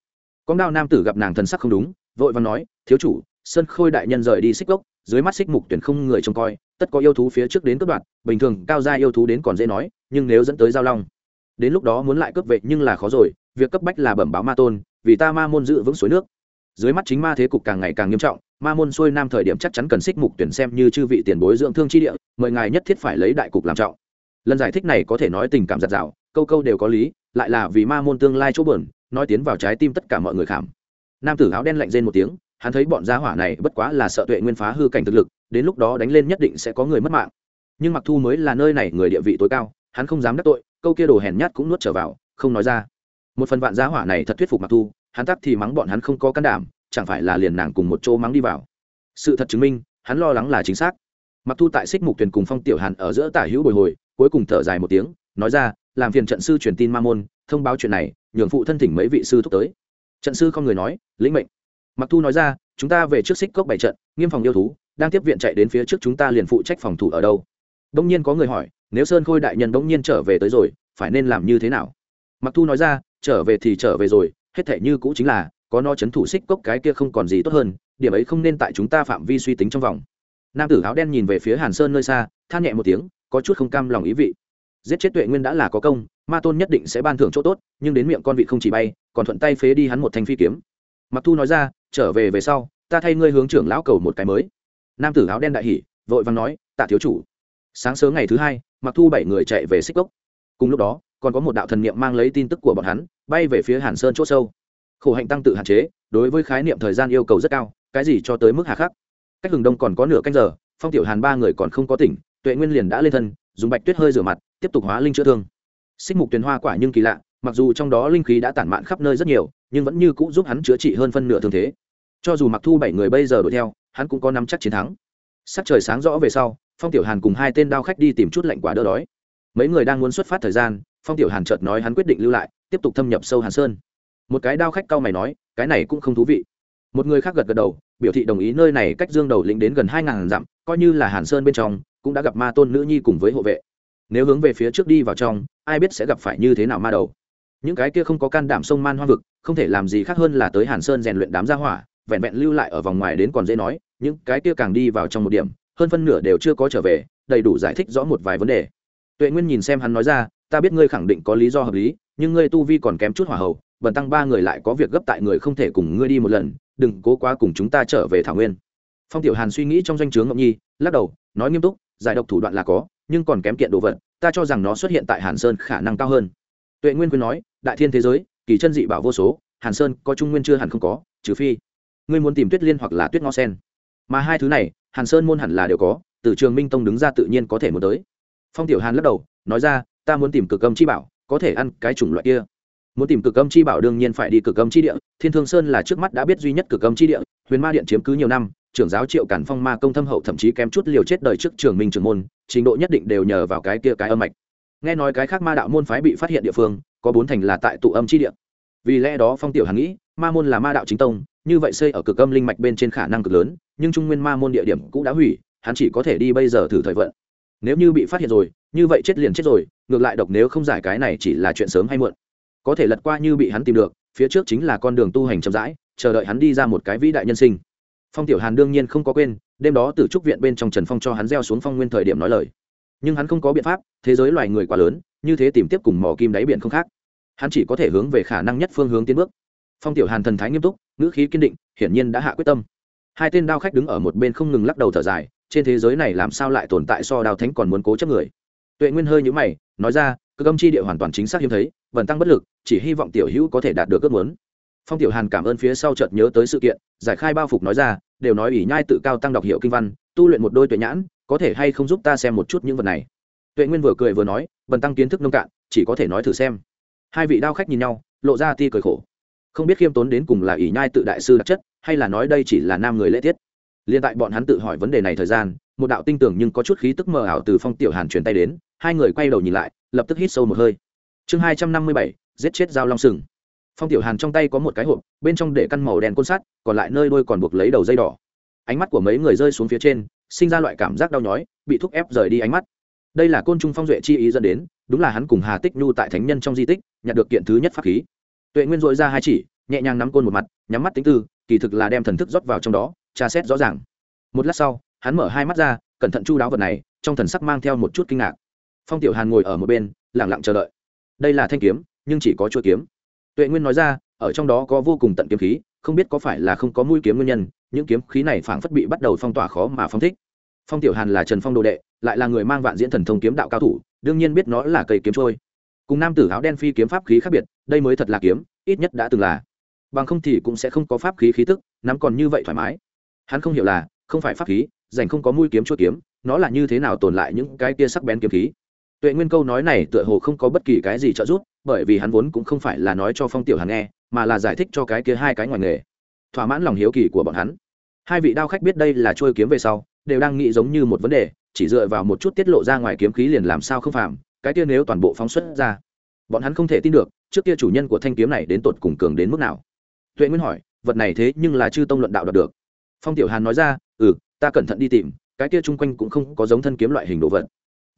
Con đao nam tử gặp nàng thần sắc không đúng, vội và nói, thiếu chủ, sơn khôi đại nhân rời đi xích gốc, dưới mắt xích mục tuyển không người trông coi, tất có yêu thú phía trước đến cướp đoạt, bình thường cao gia yêu thú đến còn dễ nói, nhưng nếu dẫn tới giao long, đến lúc đó muốn lại cướp vệ nhưng là khó rồi, việc cấp bách là bẩm báo ma tôn, vì ta ma môn giữ vững suối nước. Dưới mắt chính ma thế cục càng ngày càng nghiêm trọng, ma môn xuôi nam thời điểm chắc chắn cần xích mục tuyển xem như chư vị tiền bối dưỡng thương chi địa, mời ngài nhất thiết phải lấy đại cục làm trọng. Lần giải thích này có thể nói tình cảm giặt rào câu câu đều có lý, lại là vì ma môn tương lai chỗ bờn nói tiến vào trái tim tất cả mọi người khảm. Nam tử áo đen lạnh rên một tiếng, hắn thấy bọn gia hỏa này bất quá là sợ tuệ nguyên phá hư cảnh thực lực, đến lúc đó đánh lên nhất định sẽ có người mất mạng. Nhưng mặc thu mới là nơi này người địa vị tối cao, hắn không dám đắc tội, câu kia đồ hèn nhát cũng nuốt trở vào, không nói ra. Một phần vạn gia hỏa này thật thuyết phục mặc thu, hắn tắc thì mắng bọn hắn không có can đảm, chẳng phải là liền nàng cùng một chỗ mắng đi vào. Sự thật chứng minh, hắn lo lắng là chính xác. Mặc thu tại xích mục thuyền cùng phong tiểu hàn ở giữa tả hữu bồi hồi, cuối cùng thở dài một tiếng, nói ra làm phiền trận sư truyền tin ma môn, thông báo chuyện này, nhường phụ thân thỉnh mấy vị sư thúc tới. Trận sư không người nói, lĩnh mệnh. Mặc thu nói ra, chúng ta về trước xích cốc bảy trận, nghiêm phòng yêu thú, đang tiếp viện chạy đến phía trước chúng ta liền phụ trách phòng thủ ở đâu. Đông nhiên có người hỏi, nếu sơn khôi đại nhân đông nhiên trở về tới rồi, phải nên làm như thế nào? Mặc thu nói ra, trở về thì trở về rồi, hết thể như cũ chính là, có nó chấn thủ xích cốc cái kia không còn gì tốt hơn, điểm ấy không nên tại chúng ta phạm vi suy tính trong vòng. Nam tử áo đen nhìn về phía hàn sơn nơi xa, than nhẹ một tiếng, có chút không cam lòng ý vị giết chết tuệ nguyên đã là có công, ma tôn nhất định sẽ ban thưởng chỗ tốt, nhưng đến miệng con vị không chỉ bay, còn thuận tay phế đi hắn một thanh phi kiếm. Mặc thu nói ra, trở về về sau, ta thay ngươi hướng trưởng lão cầu một cái mới. Nam tử áo đen đại hỉ, vội vàng nói, tạ thiếu chủ. Sáng sớm ngày thứ hai, mặc thu bảy người chạy về xích cốc. Cùng lúc đó, còn có một đạo thần niệm mang lấy tin tức của bọn hắn, bay về phía hàn sơn c h ỗ sâu. Khổ hạnh tăng tự hạn chế, đối với khái niệm thời gian yêu cầu rất cao, cái gì cho tới mức hà khắc. Cách hừng đông còn có nửa canh giờ, phong tiểu hàn ba người còn không có tỉnh, tuệ nguyên liền đã lên thân, dùng bạch tuyết hơi rửa mặt tiếp tục hóa linh chữa thương. Xích mục tuyền hoa quả nhưng kỳ lạ, mặc dù trong đó linh khí đã tản mạn khắp nơi rất nhiều, nhưng vẫn như cũ giúp hắn chữa trị hơn phân nửa thương thế. Cho dù mặc thu bảy người bây giờ đuổi theo, hắn cũng có nắm chắc chiến thắng. Sắc trời sáng rõ về sau, phong tiểu hàn cùng hai tên đao khách đi tìm chút lạnh quả đỡ đói. Mấy người đang muốn xuất phát thời gian, phong tiểu hàn chợt nói hắn quyết định lưu lại, tiếp tục thâm nhập sâu hàn sơn. Một cái đao khách cao mày nói, cái này cũng không thú vị. Một người khác gật gật đầu, biểu thị đồng ý nơi này cách dương đầu lĩnh đến gần hai ngàn dặm, coi như là hàn sơn bên trong, cũng đã gặp ma tôn nữ nhi cùng với hộ vệ nếu hướng về phía trước đi vào trong ai biết sẽ gặp phải như thế nào ma đầu. Những cái kia không có can đảm sông man hoa vực không thể làm gì khác hơn là tới hàn sơn rèn luyện đám gia hỏa vẹn vẹn lưu lại ở vòng ngoài đến còn dễ nói những cái kia càng đi vào trong một điểm hơn phân nửa đều chưa có trở về đầy đủ giải thích rõ một vài vấn đề. Tuệ nguyên nhìn xem hắn nói ra ta biết ngươi khẳng định có lý do hợp lý nhưng ngươi tu vi còn kém chút hỏa hầu, bần tăng ba người lại có việc gấp tại người không thể cùng ngươi đi một lần đừng cố quá cùng chúng ta trở về thảo nguyên. Phong tiểu hàn suy nghĩ trong danh o chướng ngọc nhi lắc đầu nói nghiêm túc giải độc thủ đoạn là có nhưng còn kém kiện đồ vật, ta cho rằng nó xuất hiện tại hàn sơn khả năng cao hơn. Tuệ nguyên quyên nói, đại thiên thế giới, kỳ chân dị bảo vô số, hàn sơn có trung nguyên chưa hẳn không có, trừ phi ngươi muốn tìm tuyết liên hoặc là tuyết ngó sen. Mà hai thứ này, hàn sơn môn hẳn là đều có, từ trường minh tông đứng ra tự nhiên có thể muốn tới. Phong tiểu hàn lắc đầu, nói ra, ta muốn tìm cực âm chi bảo, có thể ăn cái chủng loại kia. Muốn tìm cực âm chi bảo đương nhiên phải đi cực âm chi địa, thiên thương sơn là trước mắt đã biết duy nhất cực âm chi địa, huyền ma điện chiếm cứ nhiều năm, trưởng giáo triệu cản phong ma công thâm hậu thậm chí kém chút liều chết đời trước trường minh trường môn trình độ nhất định đều nhờ vào cái kia cái âm mạch. Nghe nói cái khác ma đạo môn phái bị phát hiện địa phương, có bốn thành là tại tụ âm chi địa. Vì lẽ đó phong tiểu hàn nghĩ, ma môn là ma đạo chính tông, như vậy xây ở cực âm linh mạch bên trên khả năng cực lớn, nhưng trung nguyên ma môn địa điểm cũng đã hủy, hắn chỉ có thể đi bây giờ thử thời vận. Nếu như bị phát hiện rồi, như vậy chết liền chết rồi, ngược lại độc nếu không giải cái này chỉ là chuyện sớm hay muộn. Có thể lật qua như bị hắn tìm được, phía trước chính là con đường tu hành chậm rãi, chờ đợi hắn đi ra một cái vĩ đại nhân sinh. Phong tiểu hàn đương nhiên không có quên đêm đó từ trúc viện bên trong trần phong cho hắn gieo xuống phong nguyên thời điểm nói lời. Nhưng hắn không có biện pháp, thế giới loài người quá lớn, như thế tìm tiếp cùng mỏ kim đáy biển không khác. Hắn chỉ có thể hướng về khả năng nhất phương hướng tiến bước. Phong tiểu hàn thần thái nghiêm túc, ngữ khí kiên định, hiển nhiên đã hạ quyết tâm. Hai tên đao khách đứng ở một bên không ngừng lắc đầu thở dài, trên thế giới này làm sao lại tồn tại so đao thánh còn muốn cố chấp người? Tuệ nguyên hơi nhũ mày, nói ra, cơ âm chi địa hoàn toàn chính xác hiếm thấy vần tăng bất lực, chỉ hy vọng tiểu hữu có thể đạt được ước muốn. Phong tiểu hàn cảm ơn phía sau chợt nhớ tới sự kiện, giải khai bao phục nói ra đều nói ủy nhai tự cao tăng đọc hiệu kinh văn, tu luyện một đôi tuệ nhãn, có thể hay không giúp ta xem một chút những vật này? Tuệ nguyên vừa cười vừa nói vần tăng kiến thức nông cạn, chỉ có thể nói thử xem. Hai vị đao khách nhìn nhau, lộ ra ti cười khổ. Không biết khiêm tốn đến cùng là ỷ nhai tự đại sư đặc chất, hay là nói đây chỉ là nam người lễ tiết. Liên tại bọn hắn tự hỏi vấn đề này thời gian, một đạo tinh tưởng nhưng có chút khí tức mờ ảo từ phong tiểu hàn truyền tay đến, hai người quay đầu nhìn lại, lập tức hít sâu một hơi. Chương hai trăm năm mươi bảy, giết chết dao long sừng phong tiểu hàn trong tay có một cái hộp, bên trong để căn màu đen côn sắt, còn lại nơi đôi còn buộc lấy đầu dây đỏ. Ánh mắt của mấy người rơi xuống phía trên, sinh ra loại cảm giác đau nhói, bị thúc ép rời đi ánh mắt. Đây là côn trung phong duệ chi ý dẫn đến, đúng là hắn cùng hà tích nhu tại thánh nhân trong di tích, nhặt được kiện thứ nhất pháp khí. Tuệ nguyên dội ra hai chỉ, nhẹ nhàng nắm côn một mặt, nhắm mắt tính tư, kỳ thực là đem thần thức rót vào trong đó, tra xét rõ ràng. Một lát sau, hắn mở hai mắt ra, cẩn thận chu đáo vật này, trong thần sắc mang theo một chút kinh ngạc. Phong tiểu hàn ngồi ở một bên lẳng lặng chờ đợi. Đây là thanh kiếm, nhưng chỉ có chuỗi kiếm tuệ nguyên nói ra, ở trong đó có vô cùng tận kiếm khí, không biết có phải là không có mũi kiếm nguyên nhân, những kiếm khí này phảng phất bị bắt đầu phong tỏa khó mà phong thích. Phong tiểu hàn là trần phong đồ đệ, lại là người mang vạn diễn thần thông kiếm đạo cao thủ, đương nhiên biết nó là cây kiếm trôi. Cùng nam tử áo đen phi kiếm pháp khí khác biệt, đây mới thật là kiếm, ít nhất đã từng là. Bằng không thì cũng sẽ không có pháp khí khí tức, nắm còn như vậy thoải mái. Hắn không hiểu là, không phải pháp khí dành không có mũi kiếm chua kiếm, nó là như thế nào tồn lại những cái kia sắc bén kiếm khí tuệ nguyên câu nói này tựa hồ không có bất kỳ cái gì trợ giúp, bởi vì hắn vốn cũng không phải là nói cho phong tiểu hàn nghe, mà là giải thích cho cái kia hai cái ngoài nghề. Thỏa mãn lòng hiếu kỳ của bọn hắn. Hai vị đao khách biết đây là trôi kiếm về sau, đều đang nghĩ giống như một vấn đề, chỉ dựa vào một chút tiết lộ ra ngoài kiếm khí liền làm sao không phạm cái kia nếu toàn bộ phóng xuất ra, bọn hắn không thể tin được, trước kia chủ nhân của thanh kiếm này đến tột cùng cường đến mức nào. Tuệ nguyên hỏi, vật này thế nhưng là chư tông luận đạo đạt được. Phong tiểu hàn nói ra ừ ta cẩn thận đi tìm, cái kia chung quanh cũng không có giống thân kiếm loại hình đồ vật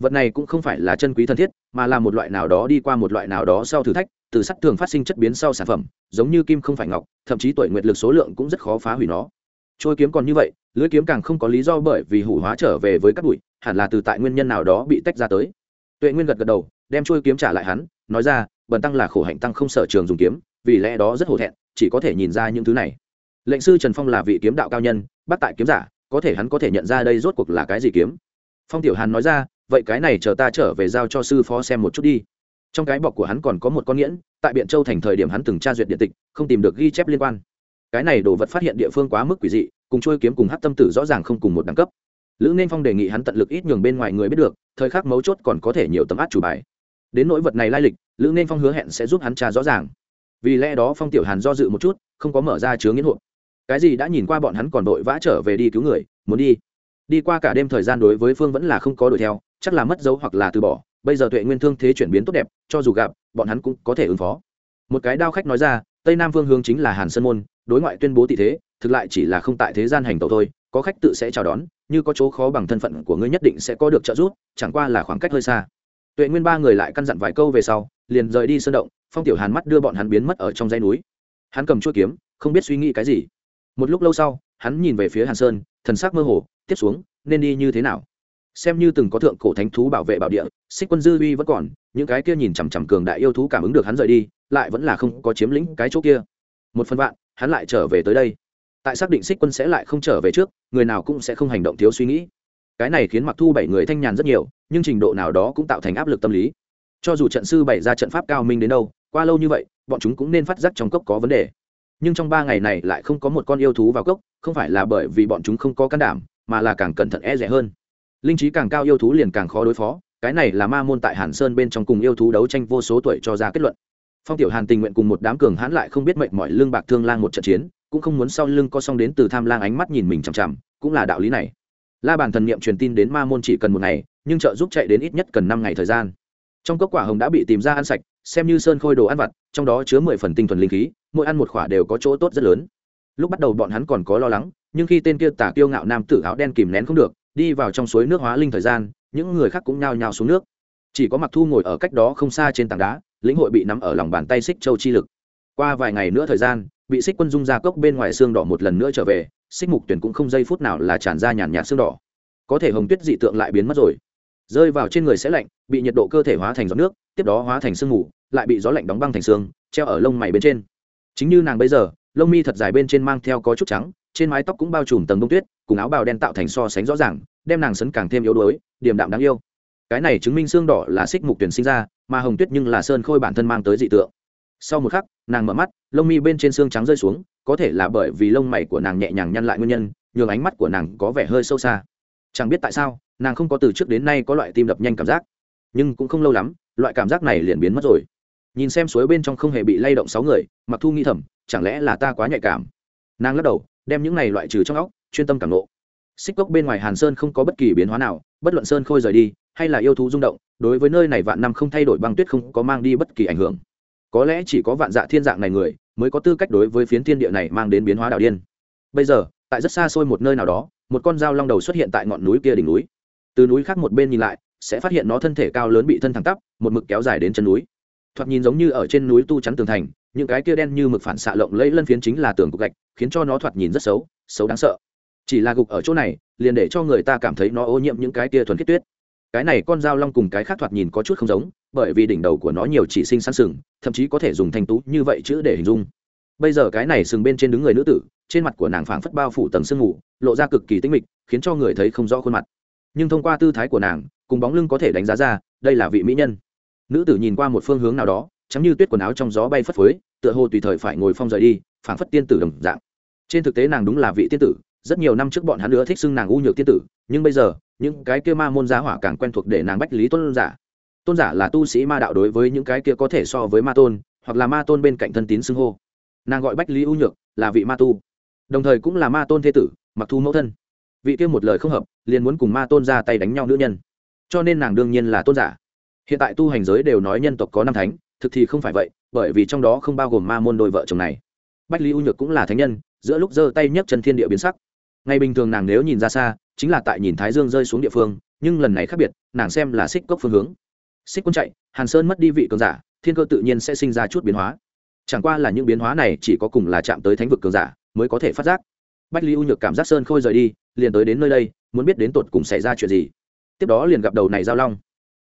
vật này cũng không phải là chân quý thân thiết, mà là một loại nào đó đi qua một loại nào đó sau thử thách, từ sắt thường phát sinh chất biến sau sản phẩm, giống như kim không phải ngọc, thậm chí tuổi nguyệt lực số lượng cũng rất khó phá hủy nó. Trôi kiếm còn như vậy, lưỡi kiếm càng không có lý do bởi vì hủ hóa trở về với các bụi, hẳn là từ tại nguyên nhân nào đó bị tách ra tới. Tuệ nguyên gật gật đầu, đem trôi kiếm trả lại hắn, nói ra, bần tăng là khổ hạnh tăng không sở trường dùng kiếm, vì lẽ đó rất hổ thẹn, chỉ có thể nhìn ra những thứ này. Lệnh sư trần phong là vị kiếm đạo cao nhân bắt tại kiếm giả, có thể hắn có thể nhận ra đây rốt cuộc là cái gì kiếm? Phong tiểu hàn nói ra vậy cái này chờ ta trở về giao cho sư phó xem một chút đi. Trong cái bọc của hắn còn có một con nghiễn, tại biện châu thành thời điểm hắn từng tra duyệt điện tịch, không tìm được ghi chép liên quan. Cái này đồ vật phát hiện địa phương quá mức quỷ dị, cùng trôi kiếm cùng hát tâm tử rõ ràng không cùng một đẳng cấp. Lữ nên phong đề nghị hắn tận lực ít nhường bên ngoài người biết được, thời khắc mấu chốt còn có thể nhiều tấm át chủ bài. Đến nỗi vật này lai lịch, lữ nên phong hứa hẹn sẽ giúp hắn tra rõ ràng. Vì lẽ đó phong tiểu hàn do dự một chút, không có mở ra chứa nghiến hộp. Cái gì đã nhìn qua bọn hắn còn đội vã trở về đi cứu người, muốn đi. Đi qua cả đêm thời gian đối với phương vẫn là không có đuổi theo chắc là mất dấu hoặc là từ bỏ, bây giờ tuệ nguyên thương thế chuyển biến tốt đẹp, cho dù gặp, bọn hắn cũng có thể ứng phó. Một cái đao khách nói ra, tây nam phương hướng chính là hàn sơn môn, đối ngoại tuyên bố tị thế, thực lại chỉ là không tại thế gian hành tẩu thôi, có khách tự sẽ chào đón, như có chỗ khó bằng thân phận của ngươi nhất định sẽ có được trợ giúp, chẳng qua là khoảng cách hơi xa. Tuệ nguyên ba người lại căn dặn vài câu về sau, liền rời đi sơn động, phong tiểu hàn mắt đưa bọn hắn biến mất ở trong dãy núi. Hắn cầm chuỗi kiếm, không biết suy nghĩ cái gì. Một lúc lâu sau, hắn nhìn về phía hàn sơn, thần sắc mơ hồ, tiếp xuống, nên đi như thế nào? Xem như từng có thượng cổ thánh thú bảo vệ bảo địa, xích quân dư uy vẫn còn, những cái kia nhìn chằm chằm cường đại yêu thú cảm ứng được hắn rời đi, lại vẫn là không có chiếm lĩnh cái chỗ kia. Một phần vạn, hắn lại trở về tới đây. Tại xác định xích quân sẽ lại không trở về trước, người nào cũng sẽ không hành động thiếu suy nghĩ. Cái này khiến mặc thu bảy người thanh nhàn rất nhiều, nhưng trình độ nào đó cũng tạo thành áp lực tâm lý. Cho dù trận sư bày ra trận pháp cao minh đến đâu, qua lâu như vậy, bọn chúng cũng nên phát giác trong cốc có vấn đề. Nhưng trong ba ngày này lại không có một con yêu thú vào cốc, không phải là bởi vì bọn chúng không có can đảm, mà là càng cẩn thận e rẻ hơn linh trí càng cao yêu thú liền càng khó đối phó, cái này là ma môn tại hàn sơn bên trong cùng yêu thú đấu tranh vô số tuổi cho ra kết luận. Phong tiểu hàn tình nguyện cùng một đám cường hãn lại không biết mệnh mọi lương bạc thương lang một trận chiến, cũng không muốn sau lưng có xong đến từ tham lang ánh mắt nhìn mình chằm chằm, cũng là đạo lý này. La bàn thần niệm truyền tin đến ma môn chỉ cần một ngày, nhưng trợ giúp chạy đến ít nhất cần năm ngày thời gian. Trong cốc quả hồng đã bị tìm ra ăn sạch, xem như sơn khôi đồ ăn vặt, trong đó chứa mười phần tinh thuần linh khí, mỗi ăn một khỏa đều có chỗ tốt rất lớn. Lúc bắt đầu bọn hắn còn có lo lắng, nhưng khi tên kia tả kiêu ngạo nam tử áo đen kìm nén không được đi vào trong suối nước hóa linh thời gian, những người khác cũng nhao nhao xuống nước. Chỉ có mặc thu ngồi ở cách đó không xa trên tảng đá, lĩnh hội bị nắm ở lòng bàn tay xích châu chi lực. Qua vài ngày nữa thời gian, bị xích quân dung ra cốc bên ngoài xương đỏ một lần nữa trở về, xích mục tuyển cũng không giây phút nào là tràn ra nhàn nhạt xương đỏ. Có thể hồng tuyết dị tượng lại biến mất rồi. Rơi vào trên người sẽ lạnh, bị nhiệt độ cơ thể hóa thành giọt nước, tiếp đó hóa thành sương mù, lại bị gió lạnh đóng băng thành xương, treo ở lông mày bên trên. Chính như nàng bây giờ, lông mi thật dài bên trên mang theo có chút trắng trên mái tóc cũng bao trùm tầng đông tuyết, cùng áo bào đen tạo thành so sánh rõ ràng, đem nàng sấn càng thêm yếu đuối, điềm đạm đáng yêu. Cái này chứng minh xương đỏ là xích mục tuyển sinh ra, mà hồng tuyết nhưng là sơn khôi bản thân mang tới dị tượng. Sau một khắc, nàng mở mắt, lông mi bên trên xương trắng rơi xuống, có thể là bởi vì lông mày của nàng nhẹ nhàng nhăn lại nguyên nhân, nhường ánh mắt của nàng có vẻ hơi sâu xa. Chẳng biết tại sao, nàng không có từ trước đến nay có loại tim đập nhanh cảm giác, nhưng cũng không lâu lắm, loại cảm giác này liền biến mất rồi. Nhìn xem suối bên trong không hề bị lay động sáu người mặc thu nghi thầm, chẳng lẽ là ta quá nhạy cảm? Nàng lắc đầu đem những này loại trừ trong óc, chuyên tâm cảm nộ xích cốc bên ngoài hàn sơn không có bất kỳ biến hóa nào, bất luận sơn khôi rời đi, hay là yêu thú rung động, đối với nơi này vạn năm không thay đổi băng tuyết không có mang đi bất kỳ ảnh hưởng. Có lẽ chỉ có vạn dạ thiên dạng này người, mới có tư cách đối với phiến thiên địa này mang đến biến hóa đạo điên. Bây giờ, tại rất xa xôi một nơi nào đó, một con dao long đầu xuất hiện tại ngọn núi kia đỉnh núi. Từ núi khác một bên nhìn lại, sẽ phát hiện nó thân thể cao lớn bị thân thẳng tắp, một mực kéo dài đến chân núi. Thoạt nhìn giống như ở trên núi tu chắn tường thành những cái kia đen như mực phản xạ lộng lẫy lân phiến chính là tường cục gạch, khiến cho nó thoạt nhìn rất xấu xấu đáng sợ. Chỉ là gục ở chỗ này, liền để cho người ta cảm thấy nó ô nhiễm những cái kia thuần khiết tuyết. Cái này con dao long cùng cái khác thoạt nhìn có chút không giống, bởi vì đỉnh đầu của nó nhiều chỉ sinh săn sừng, thậm chí có thể dùng thanh tú như vậy chữ để hình dung. Bây giờ cái này sừng bên trên đứng người nữ tử, trên mặt của nàng phảng phất bao phủ tầng sương mù, lộ ra cực kỳ tinh mịch, khiến cho người thấy không rõ khuôn mặt. Nhưng thông qua tư thái của nàng, cùng bóng lưng có thể đánh giá ra, đây là vị mỹ nhân. Nữ tử nhìn qua một phương hướng nào đó trắng như tuyết quần áo trong gió bay phất phới, tựa hồ tùy thời phải ngồi phong rời đi, phảng phất tiên tử đồng dạng. Trên thực tế nàng đúng là vị tiên tử, rất nhiều năm trước bọn hắn nữa thích xưng nàng u nhược tiên tử, nhưng bây giờ, những cái kia ma môn giá hỏa càng quen thuộc để nàng bách lý tôn giả. Tôn giả là tu sĩ ma đạo đối với những cái kia có thể so với ma tôn, hoặc là ma tôn bên cạnh thân tín xưng hô. Nàng gọi bách lý u nhược là vị ma tu. Đồng thời cũng là ma tôn thế tử, mặc thu mẫu thân. Vị kia một lời không hợp, liền muốn cùng ma tôn ra tay đánh nhau nữ nhân. Cho nên nàng đương nhiên là tôn giả. Hiện tại tu hành giới đều nói nhân tộc có năm thánh thực thì không phải vậy, bởi vì trong đó không bao gồm ma môn đôi vợ chồng này. Bách lý u nhược cũng là thánh nhân, giữa lúc giơ tay nhấc chân thiên địa biến sắc. Ngày bình thường nàng nếu nhìn ra xa, chính là tại nhìn thái dương rơi xuống địa phương, nhưng lần này khác biệt, nàng xem là xích cốc phương hướng. Xích quân chạy, hàn sơn mất đi vị cường giả, thiên cơ tự nhiên sẽ sinh ra chút biến hóa. Chẳng qua là những biến hóa này chỉ có cùng là chạm tới thánh vực cường giả mới có thể phát giác. Bách lý u nhược cảm giác sơn khôi rời đi, liền tới đến nơi đây, muốn biết đến tột cùng xảy ra chuyện gì. Tiếp đó liền gặp đầu này giao long.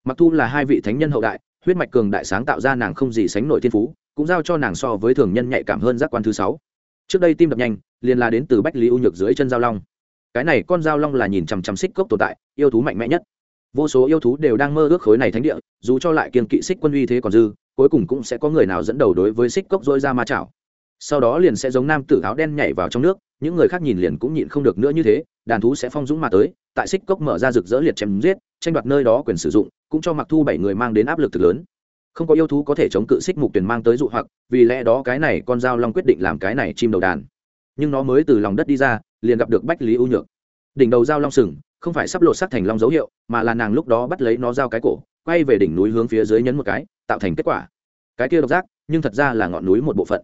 Mặc thu là hai vị thánh nhân hậu đại huyết mạch cường đại sáng tạo ra nàng không gì sánh nổi thiên phú, cũng giao cho nàng so với thường nhân nhạy cảm hơn giác quan thứ sáu. Trước đây tim đập nhanh, liền là đến từ bách lý u nhược dưới chân giao long. Cái này con giao long là nhìn chằm chằm xích cốc tồn tại, yêu thú mạnh mẽ nhất. Vô số yêu thú đều đang mơ ước khối này thánh địa, dù cho lại kiên kỵ xích quân uy thế còn dư, cuối cùng cũng sẽ có người nào dẫn đầu đối với xích cốc dỗi ra ma chảo. Sau đó liền sẽ giống nam tử áo đen nhảy vào trong nước, những người khác nhìn liền cũng nhịn không được nữa như thế, đàn thú sẽ phong dũng mà tới, tại xích cốc mở ra rực rỡ liệt chém giết tranh đoạt nơi đó quyền sử dụng, cũng cho mặc thu bảy người mang đến áp lực thực lớn. Không có yêu thú có thể chống cự xích mục tuyển mang tới dụ hoặc, vì lẽ đó cái này con dao long quyết định làm cái này chim đầu đàn. Nhưng nó mới từ lòng đất đi ra, liền gặp được bách lý ưu nhược. Đỉnh đầu dao long sừng, không phải sắp lột sắc thành long dấu hiệu, mà là nàng lúc đó bắt lấy nó dao cái cổ, quay về đỉnh núi hướng phía dưới nhấn một cái, tạo thành kết quả. Cái kia độc giác, nhưng thật ra là ngọn núi một bộ phận.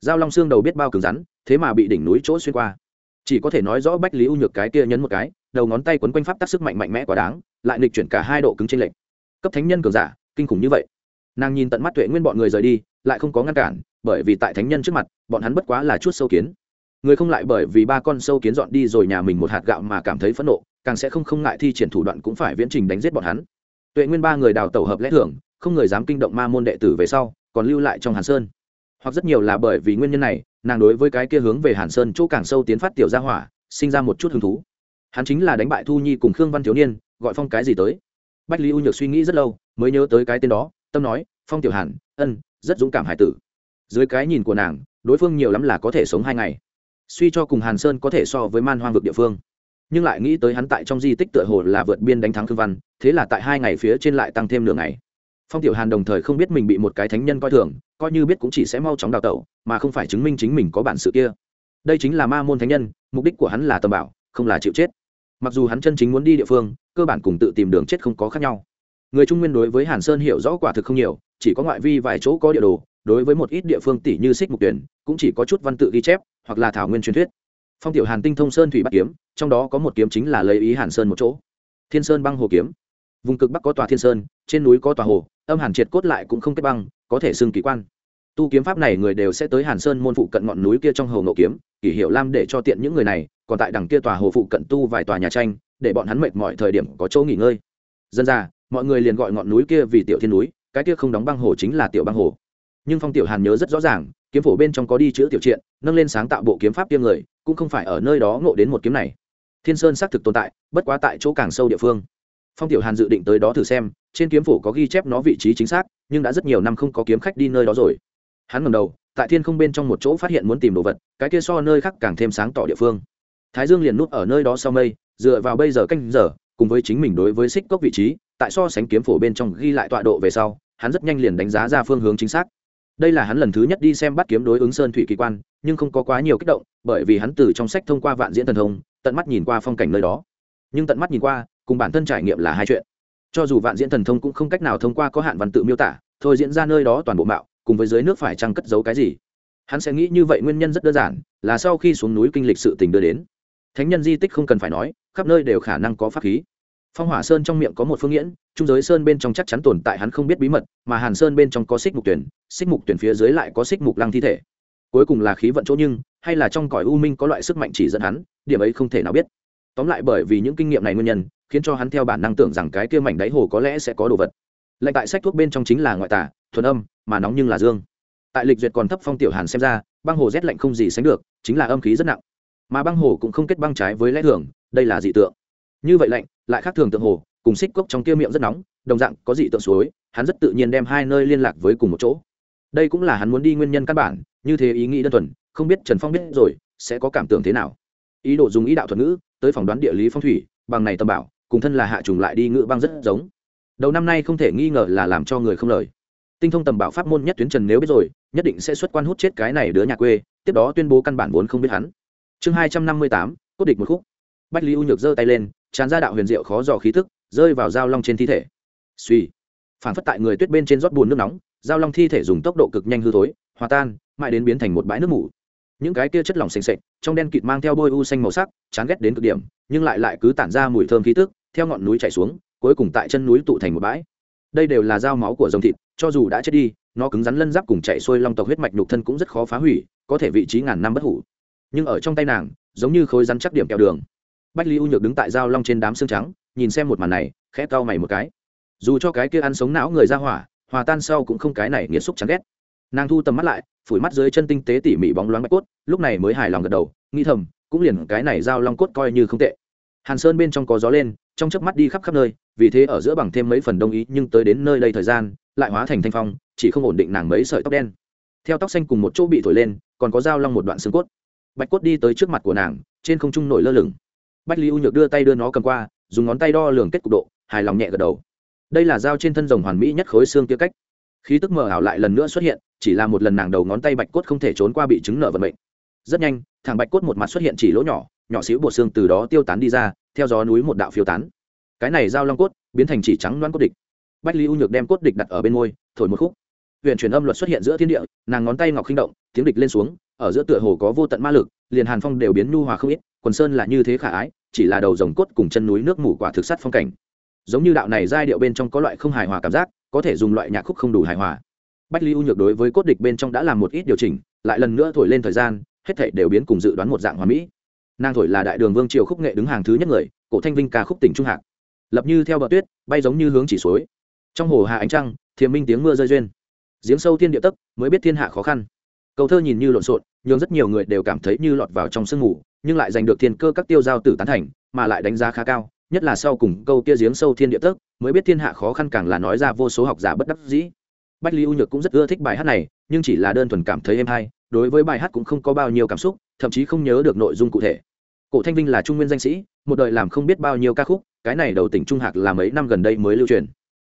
Dao long xương đầu biết bao cứng rắn, thế mà bị đỉnh núi chỗ xuyên qua. Chỉ có thể nói rõ bách lý ưu nhược cái kia nhấn một cái đầu ngón tay quấn quanh pháp tác sức mạnh mạnh mẽ quá đáng, lại nghịch chuyển cả hai độ cứng trên lệnh cấp thánh nhân cường giả, kinh khủng như vậy. Nàng nhìn tận mắt tuệ nguyên bọn người rời đi, lại không có ngăn cản, bởi vì tại thánh nhân trước mặt, bọn hắn bất quá là chút sâu kiến. Người không lại bởi vì ba con sâu kiến dọn đi rồi nhà mình một hạt gạo mà cảm thấy phẫn nộ, càng sẽ không không ngại thi triển thủ đoạn cũng phải viễn trình đánh giết bọn hắn. Tuệ nguyên ba người đào tẩu hợp lẽ thưởng không người dám kinh động ma môn đệ tử về sau, còn lưu lại trong hàn sơn. Hoặc rất nhiều là bởi vì nguyên nhân này, nàng đối với cái kia hướng về hàn sơn chỗ càng sâu tiến phát tiểu gia hỏa, sinh ra một chút hứng thú hắn chính là đánh bại thu nhi cùng khương văn thiếu niên, gọi phong cái gì tới? Bách lý u nhược suy nghĩ rất lâu, mới nhớ tới cái tên đó, tâm nói, phong tiểu hàn, ân, rất dũng cảm hải tử. Dưới cái nhìn của nàng, đối phương nhiều lắm là có thể sống hai ngày. Suy cho cùng hàn sơn có thể so với man hoang vực địa phương. Nhưng lại nghĩ tới hắn tại trong di tích tựa hồ là vượt biên đánh thắng khương văn, thế là tại hai ngày phía trên lại tăng thêm nửa ngày. Phong tiểu hàn đồng thời không biết mình bị một cái thánh nhân coi thường, coi như biết cũng chỉ sẽ mau chóng đào tẩu, mà không phải chứng minh chính mình có bản sự kia. Đây chính là ma môn thánh nhân, mục đích của hắn là tầm bảo, không là chịu chết mặc dù hắn chân chính muốn đi địa phương, cơ bản cùng tự tìm đường chết không có khác nhau. Người trung nguyên đối với hàn sơn hiểu rõ quả thực không nhiều, chỉ có ngoại vi vài chỗ có địa đồ, đối với một ít địa phương tỷ như xích mục tuyển, cũng chỉ có chút văn tự ghi chép, hoặc là thảo nguyên truyền thuyết. Phong tiểu hàn tinh thông sơn thủy bắc kiếm, trong đó có một kiếm chính là lấy ý hàn sơn một chỗ. Thiên sơn băng hồ kiếm. Vùng cực bắc có tòa thiên sơn, trên núi có tòa hồ, âm hàn triệt cốt lại cũng không kết băng, có thể xưng kỳ quan tu kiếm pháp này người đều sẽ tới hàn sơn môn phụ cận ngọn núi kia trong hồ ngộ kiếm, kỷ hiệu lam để cho tiện những người này, còn tại đằng kia tòa hồ phụ cận tu vài tòa nhà tranh, để bọn hắn mệt mọi thời điểm có chỗ nghỉ ngơi. Dân ra mọi người liền gọi ngọn núi kia vì tiểu thiên núi, cái kia không đóng băng hồ chính là tiểu băng hồ. Nhưng phong tiểu hàn nhớ rất rõ ràng, kiếm phổ bên trong có đi chữ tiểu triện, nâng lên sáng tạo bộ kiếm pháp tiêm người, cũng không phải ở nơi đó ngộ đến một kiếm này. Thiên sơn xác thực tồn tại, bất quá tại chỗ càng sâu địa phương. Phong tiểu hàn dự định tới đó thử xem, trên kiếm phổ có ghi chép nó vị trí chính xác, nhưng đã rất nhiều năm không có kiếm khách đi nơi đó rồi hắn ngầm đầu, tại thiên không bên trong một chỗ phát hiện muốn tìm đồ vật, cái kia so nơi khác càng thêm sáng tỏ địa phương. Thái dương liền núp ở nơi đó sau mây, dựa vào bây giờ canh giờ, cùng với chính mình đối với xích cốc vị trí, tại so sánh kiếm phổ bên trong ghi lại tọa độ về sau, hắn rất nhanh liền đánh giá ra phương hướng chính xác. Đây là hắn lần thứ nhất đi xem bắt kiếm đối ứng sơn thủy kỳ quan, nhưng không có quá nhiều kích động, bởi vì hắn từ trong sách thông qua vạn diễn thần thông, tận mắt nhìn qua phong cảnh nơi đó. Nhưng tận mắt nhìn qua, cùng bản thân trải nghiệm là hai chuyện. Cho dù vạn diễn thần thông cũng không cách nào thông qua có hạn văn tự miêu tả, thôi diễn ra nơi đó toàn bộ mạo cùng với dưới nước phải chăng cất giấu cái gì? Hắn sẽ nghĩ như vậy nguyên nhân rất đơn giản, là sau khi xuống núi kinh lịch sự tình đưa đến. Thánh nhân di tích không cần phải nói, khắp nơi đều khả năng có pháp khí. Phong hỏa sơn trong miệng có một phương nghiễn, trung giới sơn bên trong chắc chắn tồn tại hắn không biết bí mật, mà hàn sơn bên trong có xích mục tuyển, xích mục tuyển phía dưới lại có xích mục lăng thi thể. Cuối cùng là khí vận chỗ nhưng, hay là trong cõi u minh có loại sức mạnh chỉ dẫn hắn, điểm ấy không thể nào biết. Tóm lại bởi vì những kinh nghiệm này nguyên nhân, khiến cho hắn theo bản năng tưởng rằng cái kia mảnh đáy hồ có lẽ sẽ có đồ vật. Lệnh tại sách thuốc bên trong chính là ngoại tả thuần âm, mà nóng nhưng là dương. Tại lịch duyệt còn thấp phong tiểu hàn xem ra, băng hồ rét lạnh không gì sánh được, chính là âm khí rất nặng. Mà băng hồ cũng không kết băng trái với lẽ thường, đây là dị tượng. Như vậy lạnh, lại khác thường tượng hồ, cùng xích cốc trong kia miệng rất nóng, đồng dạng có dị tượng suối, hắn rất tự nhiên đem hai nơi liên lạc với cùng một chỗ. Đây cũng là hắn muốn đi nguyên nhân căn bản, như thế ý nghĩ đơn thuần, không biết trần phong biết rồi, sẽ có cảm tưởng thế nào. Ý đồ dùng ý đạo thuật ngữ, tới phỏng đoán địa lý phong thủy, bằng này tâm bảo, cùng thân là hạ trùng lại đi ngữ băng rất giống. Đầu năm nay không thể nghi ngờ là làm cho người không lời tinh thông tầm bảo pháp môn nhất tuyến trần nếu biết rồi, nhất định sẽ xuất quan hút chết cái này đứa nhà quê, tiếp đó tuyên bố căn bản vốn không biết hắn. Chương hai trăm năm mươi tám, cốt địch một khúc. Bách lý u nhược giơ tay lên, tràn ra đạo huyền diệu khó dò khí thức rơi vào dao long trên thi thể. Suy phản phất tại người tuyết bên trên rót bùn nước nóng dao long thi thể dùng tốc độ cực nhanh hư thối, hòa tan, mãi đến biến thành một bãi nước mủ những cái kia chất lỏng s ề n s ệ c trong đen kịt mang theo bôi u xanh màu sắc, chán ghét đến cực điểm, nhưng lại lại cứ tản ra mùi thơm khí tức, theo ngọn núi chảy xuống, cuối cùng tại chân núi tụ thành một bãi đây đều là dao máu của dòng thịt, cho dù đã chết đi, nó cứng rắn lân giáp cùng chạy xuôi long tộc huyết mạch nhục thân cũng rất khó phá hủy, có thể vị trí ngàn năm bất hủ. Nhưng ở trong tay nàng, giống như khối rắn chắc điểm kẹo đường. Bách lý u nhược đứng tại dao long trên đám xương trắng, nhìn xem một màn này, khẽ cau mày một cái. Dù cho cái kia ăn sống não người ra hỏa, hòa tan sau cũng không cái này nghiệt xúc chán ghét. Nàng thu tầm mắt lại, phủi mắt dưới chân tinh tế tỉ mỉ bóng loáng bạch cốt, lúc này mới hài lòng gật đầu, nghĩ thầm, cũng liền cái này dao long cốt coi như không tệ. Hàn sơn bên trong có gió lên trong chớp mắt đi khắp khắp nơi, vì thế ở giữa bằng thêm mấy phần đông ý, nhưng tới đến nơi đây thời gian, lại hóa thành thanh phong, chỉ không ổn định nàng mấy sợi tóc đen. Theo tóc xanh cùng một chỗ bị thổi lên, còn có dao long một đoạn xương cốt. Bạch cốt đi tới trước mặt của nàng, trên không trung nổi lơ lửng. Bách lý u nhược đưa tay đưa nó cầm qua, dùng ngón tay đo lường kết cục độ, hài lòng nhẹ gật đầu. Đây là dao trên thân rồng hoàn mỹ nhất khối xương kia cách. Khí tức mờ ảo lại lần nữa xuất hiện, chỉ là một lần nàng đầu ngón tay bạch cốt không thể trốn qua bị chứng nợ vận mệnh. Rất nhanh, thằng bạch cốt một mặt xuất hiện chỉ lỗ nhỏ nhỏ xíu bột xương từ đó tiêu tán đi ra theo gió núi một đạo phiêu tán. Cái này dao long cốt, biến thành chỉ trắng loan cốt địch. Bách lý u nhược đem cốt địch đặt ở bên môi, thổi một khúc. Huyện truyền âm luật xuất hiện giữa thiên địa, nàng ngón tay ngọc khinh động, tiếng địch lên xuống, ở giữa tựa hồ có vô tận ma lực, liền hàn phong đều biến nhu hòa không ít, quần sơn là như thế khả ái, chỉ là đầu dòng cốt cùng chân núi nước mù quả thực sắt phong cảnh. Giống như đạo này giai điệu bên trong có loại không hài hòa cảm giác, có thể dùng loại nhạc khúc không đủ hài hòa. Bách lý u nhược đối với cốt địch bên trong đã làm một ít điều chỉnh, lại lần nữa thổi lên thời gian, hết thảy đều biến cùng dự đoán một dạng hòa mỹ nàng thổi là đại đường vương triều khúc nghệ đứng hàng thứ nhất người, cổ thanh vinh ca khúc tỉnh trung hạc. Lập như theo bờ tuyết, bay giống như hướng chỉ suối. Trong hồ hạ ánh trăng, thiềm minh tiếng mưa rơi duyên. Giếng sâu thiên địa tấc mới biết thiên hạ khó khăn. Câu thơ nhìn như lộn xộn nhưng rất nhiều người đều cảm thấy như lọt vào trong sương mù, nhưng lại giành được thiên cơ các tiêu giao tử tán thành, mà lại đánh giá khá cao, nhất là sau cùng câu kia giếng sâu thiên địa tấc mới biết thiên hạ khó khăn càng là nói ra vô số học giả bất đắc dĩ. Bách lý u nhược cũng rất ưa thích bài hát này, nhưng chỉ là đơn thuần cảm thấy êm hay đối với bài hát cũng không có bao nhiêu cảm xúc, thậm chí không nhớ được nội dung cụ thể. Cổ thanh vinh là trung nguyên danh sĩ, một đời làm không biết bao nhiêu ca khúc, cái này đầu tỉnh trung hạc là mấy năm gần đây mới lưu truyền.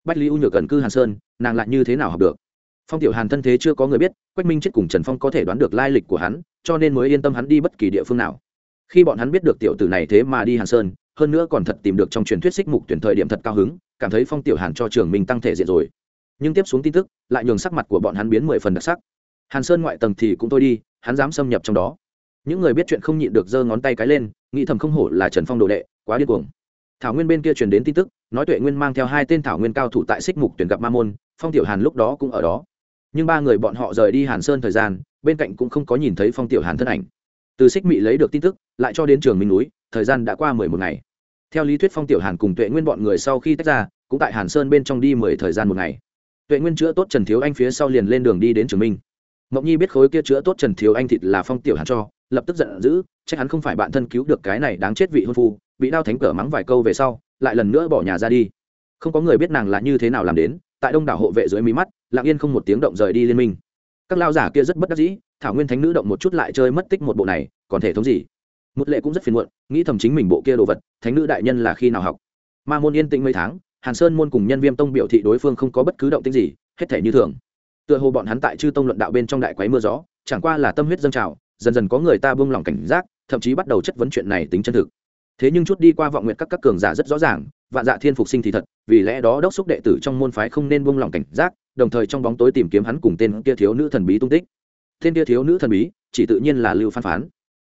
Bách lý u nhược gần cư hàn sơn, nàng lại như thế nào học được? Phong tiểu hàn thân thế chưa có người biết, quách minh chết cùng trần phong có thể đoán được lai lịch của hắn, cho nên mới yên tâm hắn đi bất kỳ địa phương nào. Khi bọn hắn biết được tiểu tử này thế mà đi hàn sơn, hơn nữa còn thật tìm được trong truyền thuyết xích mục tuyển thời điểm thật cao hứng, cảm thấy phong tiểu hàn cho trường mình tăng thể diện rồi. Nhưng tiếp xuống tin tức, lại nhường sắc mặt của bọn hắn biến mười phần đặc sắc hàn sơn ngoại tầng thì cũng thôi đi, hắn dám xâm nhập trong đó. Những người biết chuyện không nhịn được giơ ngón tay cái lên, nghĩ thầm không hổ là trần phong đồ đệ, quá điên cuồng. Thảo nguyên bên kia truyền đến tin tức, nói tuệ nguyên mang theo hai tên thảo nguyên cao thủ tại xích mục tuyển gặp ma môn, phong tiểu hàn lúc đó cũng ở đó. Nhưng ba người bọn họ rời đi hàn sơn thời gian, bên cạnh cũng không có nhìn thấy phong tiểu hàn thân ảnh. Từ xích mị lấy được tin tức, lại cho đến trường minh núi, thời gian đã qua mười một ngày. Theo lý thuyết phong tiểu hàn cùng tuệ nguyên bọn người sau khi tách ra, cũng tại hàn sơn bên trong đi mười thời gian một ngày. Tuệ nguyên chữa tốt trần thiếu anh phía sau liền lên đường đi đến trường minh mộng nhi biết khối kia chữa tốt trần thiếu anh thịt là phong tiểu hàn cho, lập tức giận dữ, chắc hắn không phải bạn thân cứu được cái này đáng chết vị hôn phu, bị đao thánh cờ mắng vài câu về sau, lại lần nữa bỏ nhà ra đi. Không có người biết nàng là như thế nào làm đến, tại đông đảo hộ vệ dưới mí mắt, lặng yên không một tiếng động rời đi liên minh. Các lao giả kia rất bất đắc dĩ, thảo nguyên thánh nữ động một chút lại chơi mất tích một bộ này, còn thể thống gì? Một lệ cũng rất phiền muộn, nghĩ thầm chính mình bộ kia đồ vật, thánh nữ đại nhân là khi nào học? Ma môn yên tĩnh mấy tháng, hàn sơn môn cùng nhân viêm tông biểu thị đối phương không có bất cứ động tĩnh gì, hết thể như thường tựa hồ bọn hắn tại chư tông luận đạo bên trong đại quái mưa gió, chẳng qua là tâm huyết dâng trào, dần dần có người ta buông lỏng cảnh giác, thậm chí bắt đầu chất vấn chuyện này tính chân thực. Thế nhưng chút đi qua vọng nguyện các các cường giả rất rõ ràng, vạn dạ thiên phục sinh thì thật, vì lẽ đó đốc xúc đệ tử trong môn phái không nên buông lỏng cảnh giác, đồng thời trong bóng tối tìm kiếm hắn cùng tên kia thiếu nữ thần bí tung tích. Tên kia thiếu nữ thần bí, chỉ tự nhiên là lưu phán phán.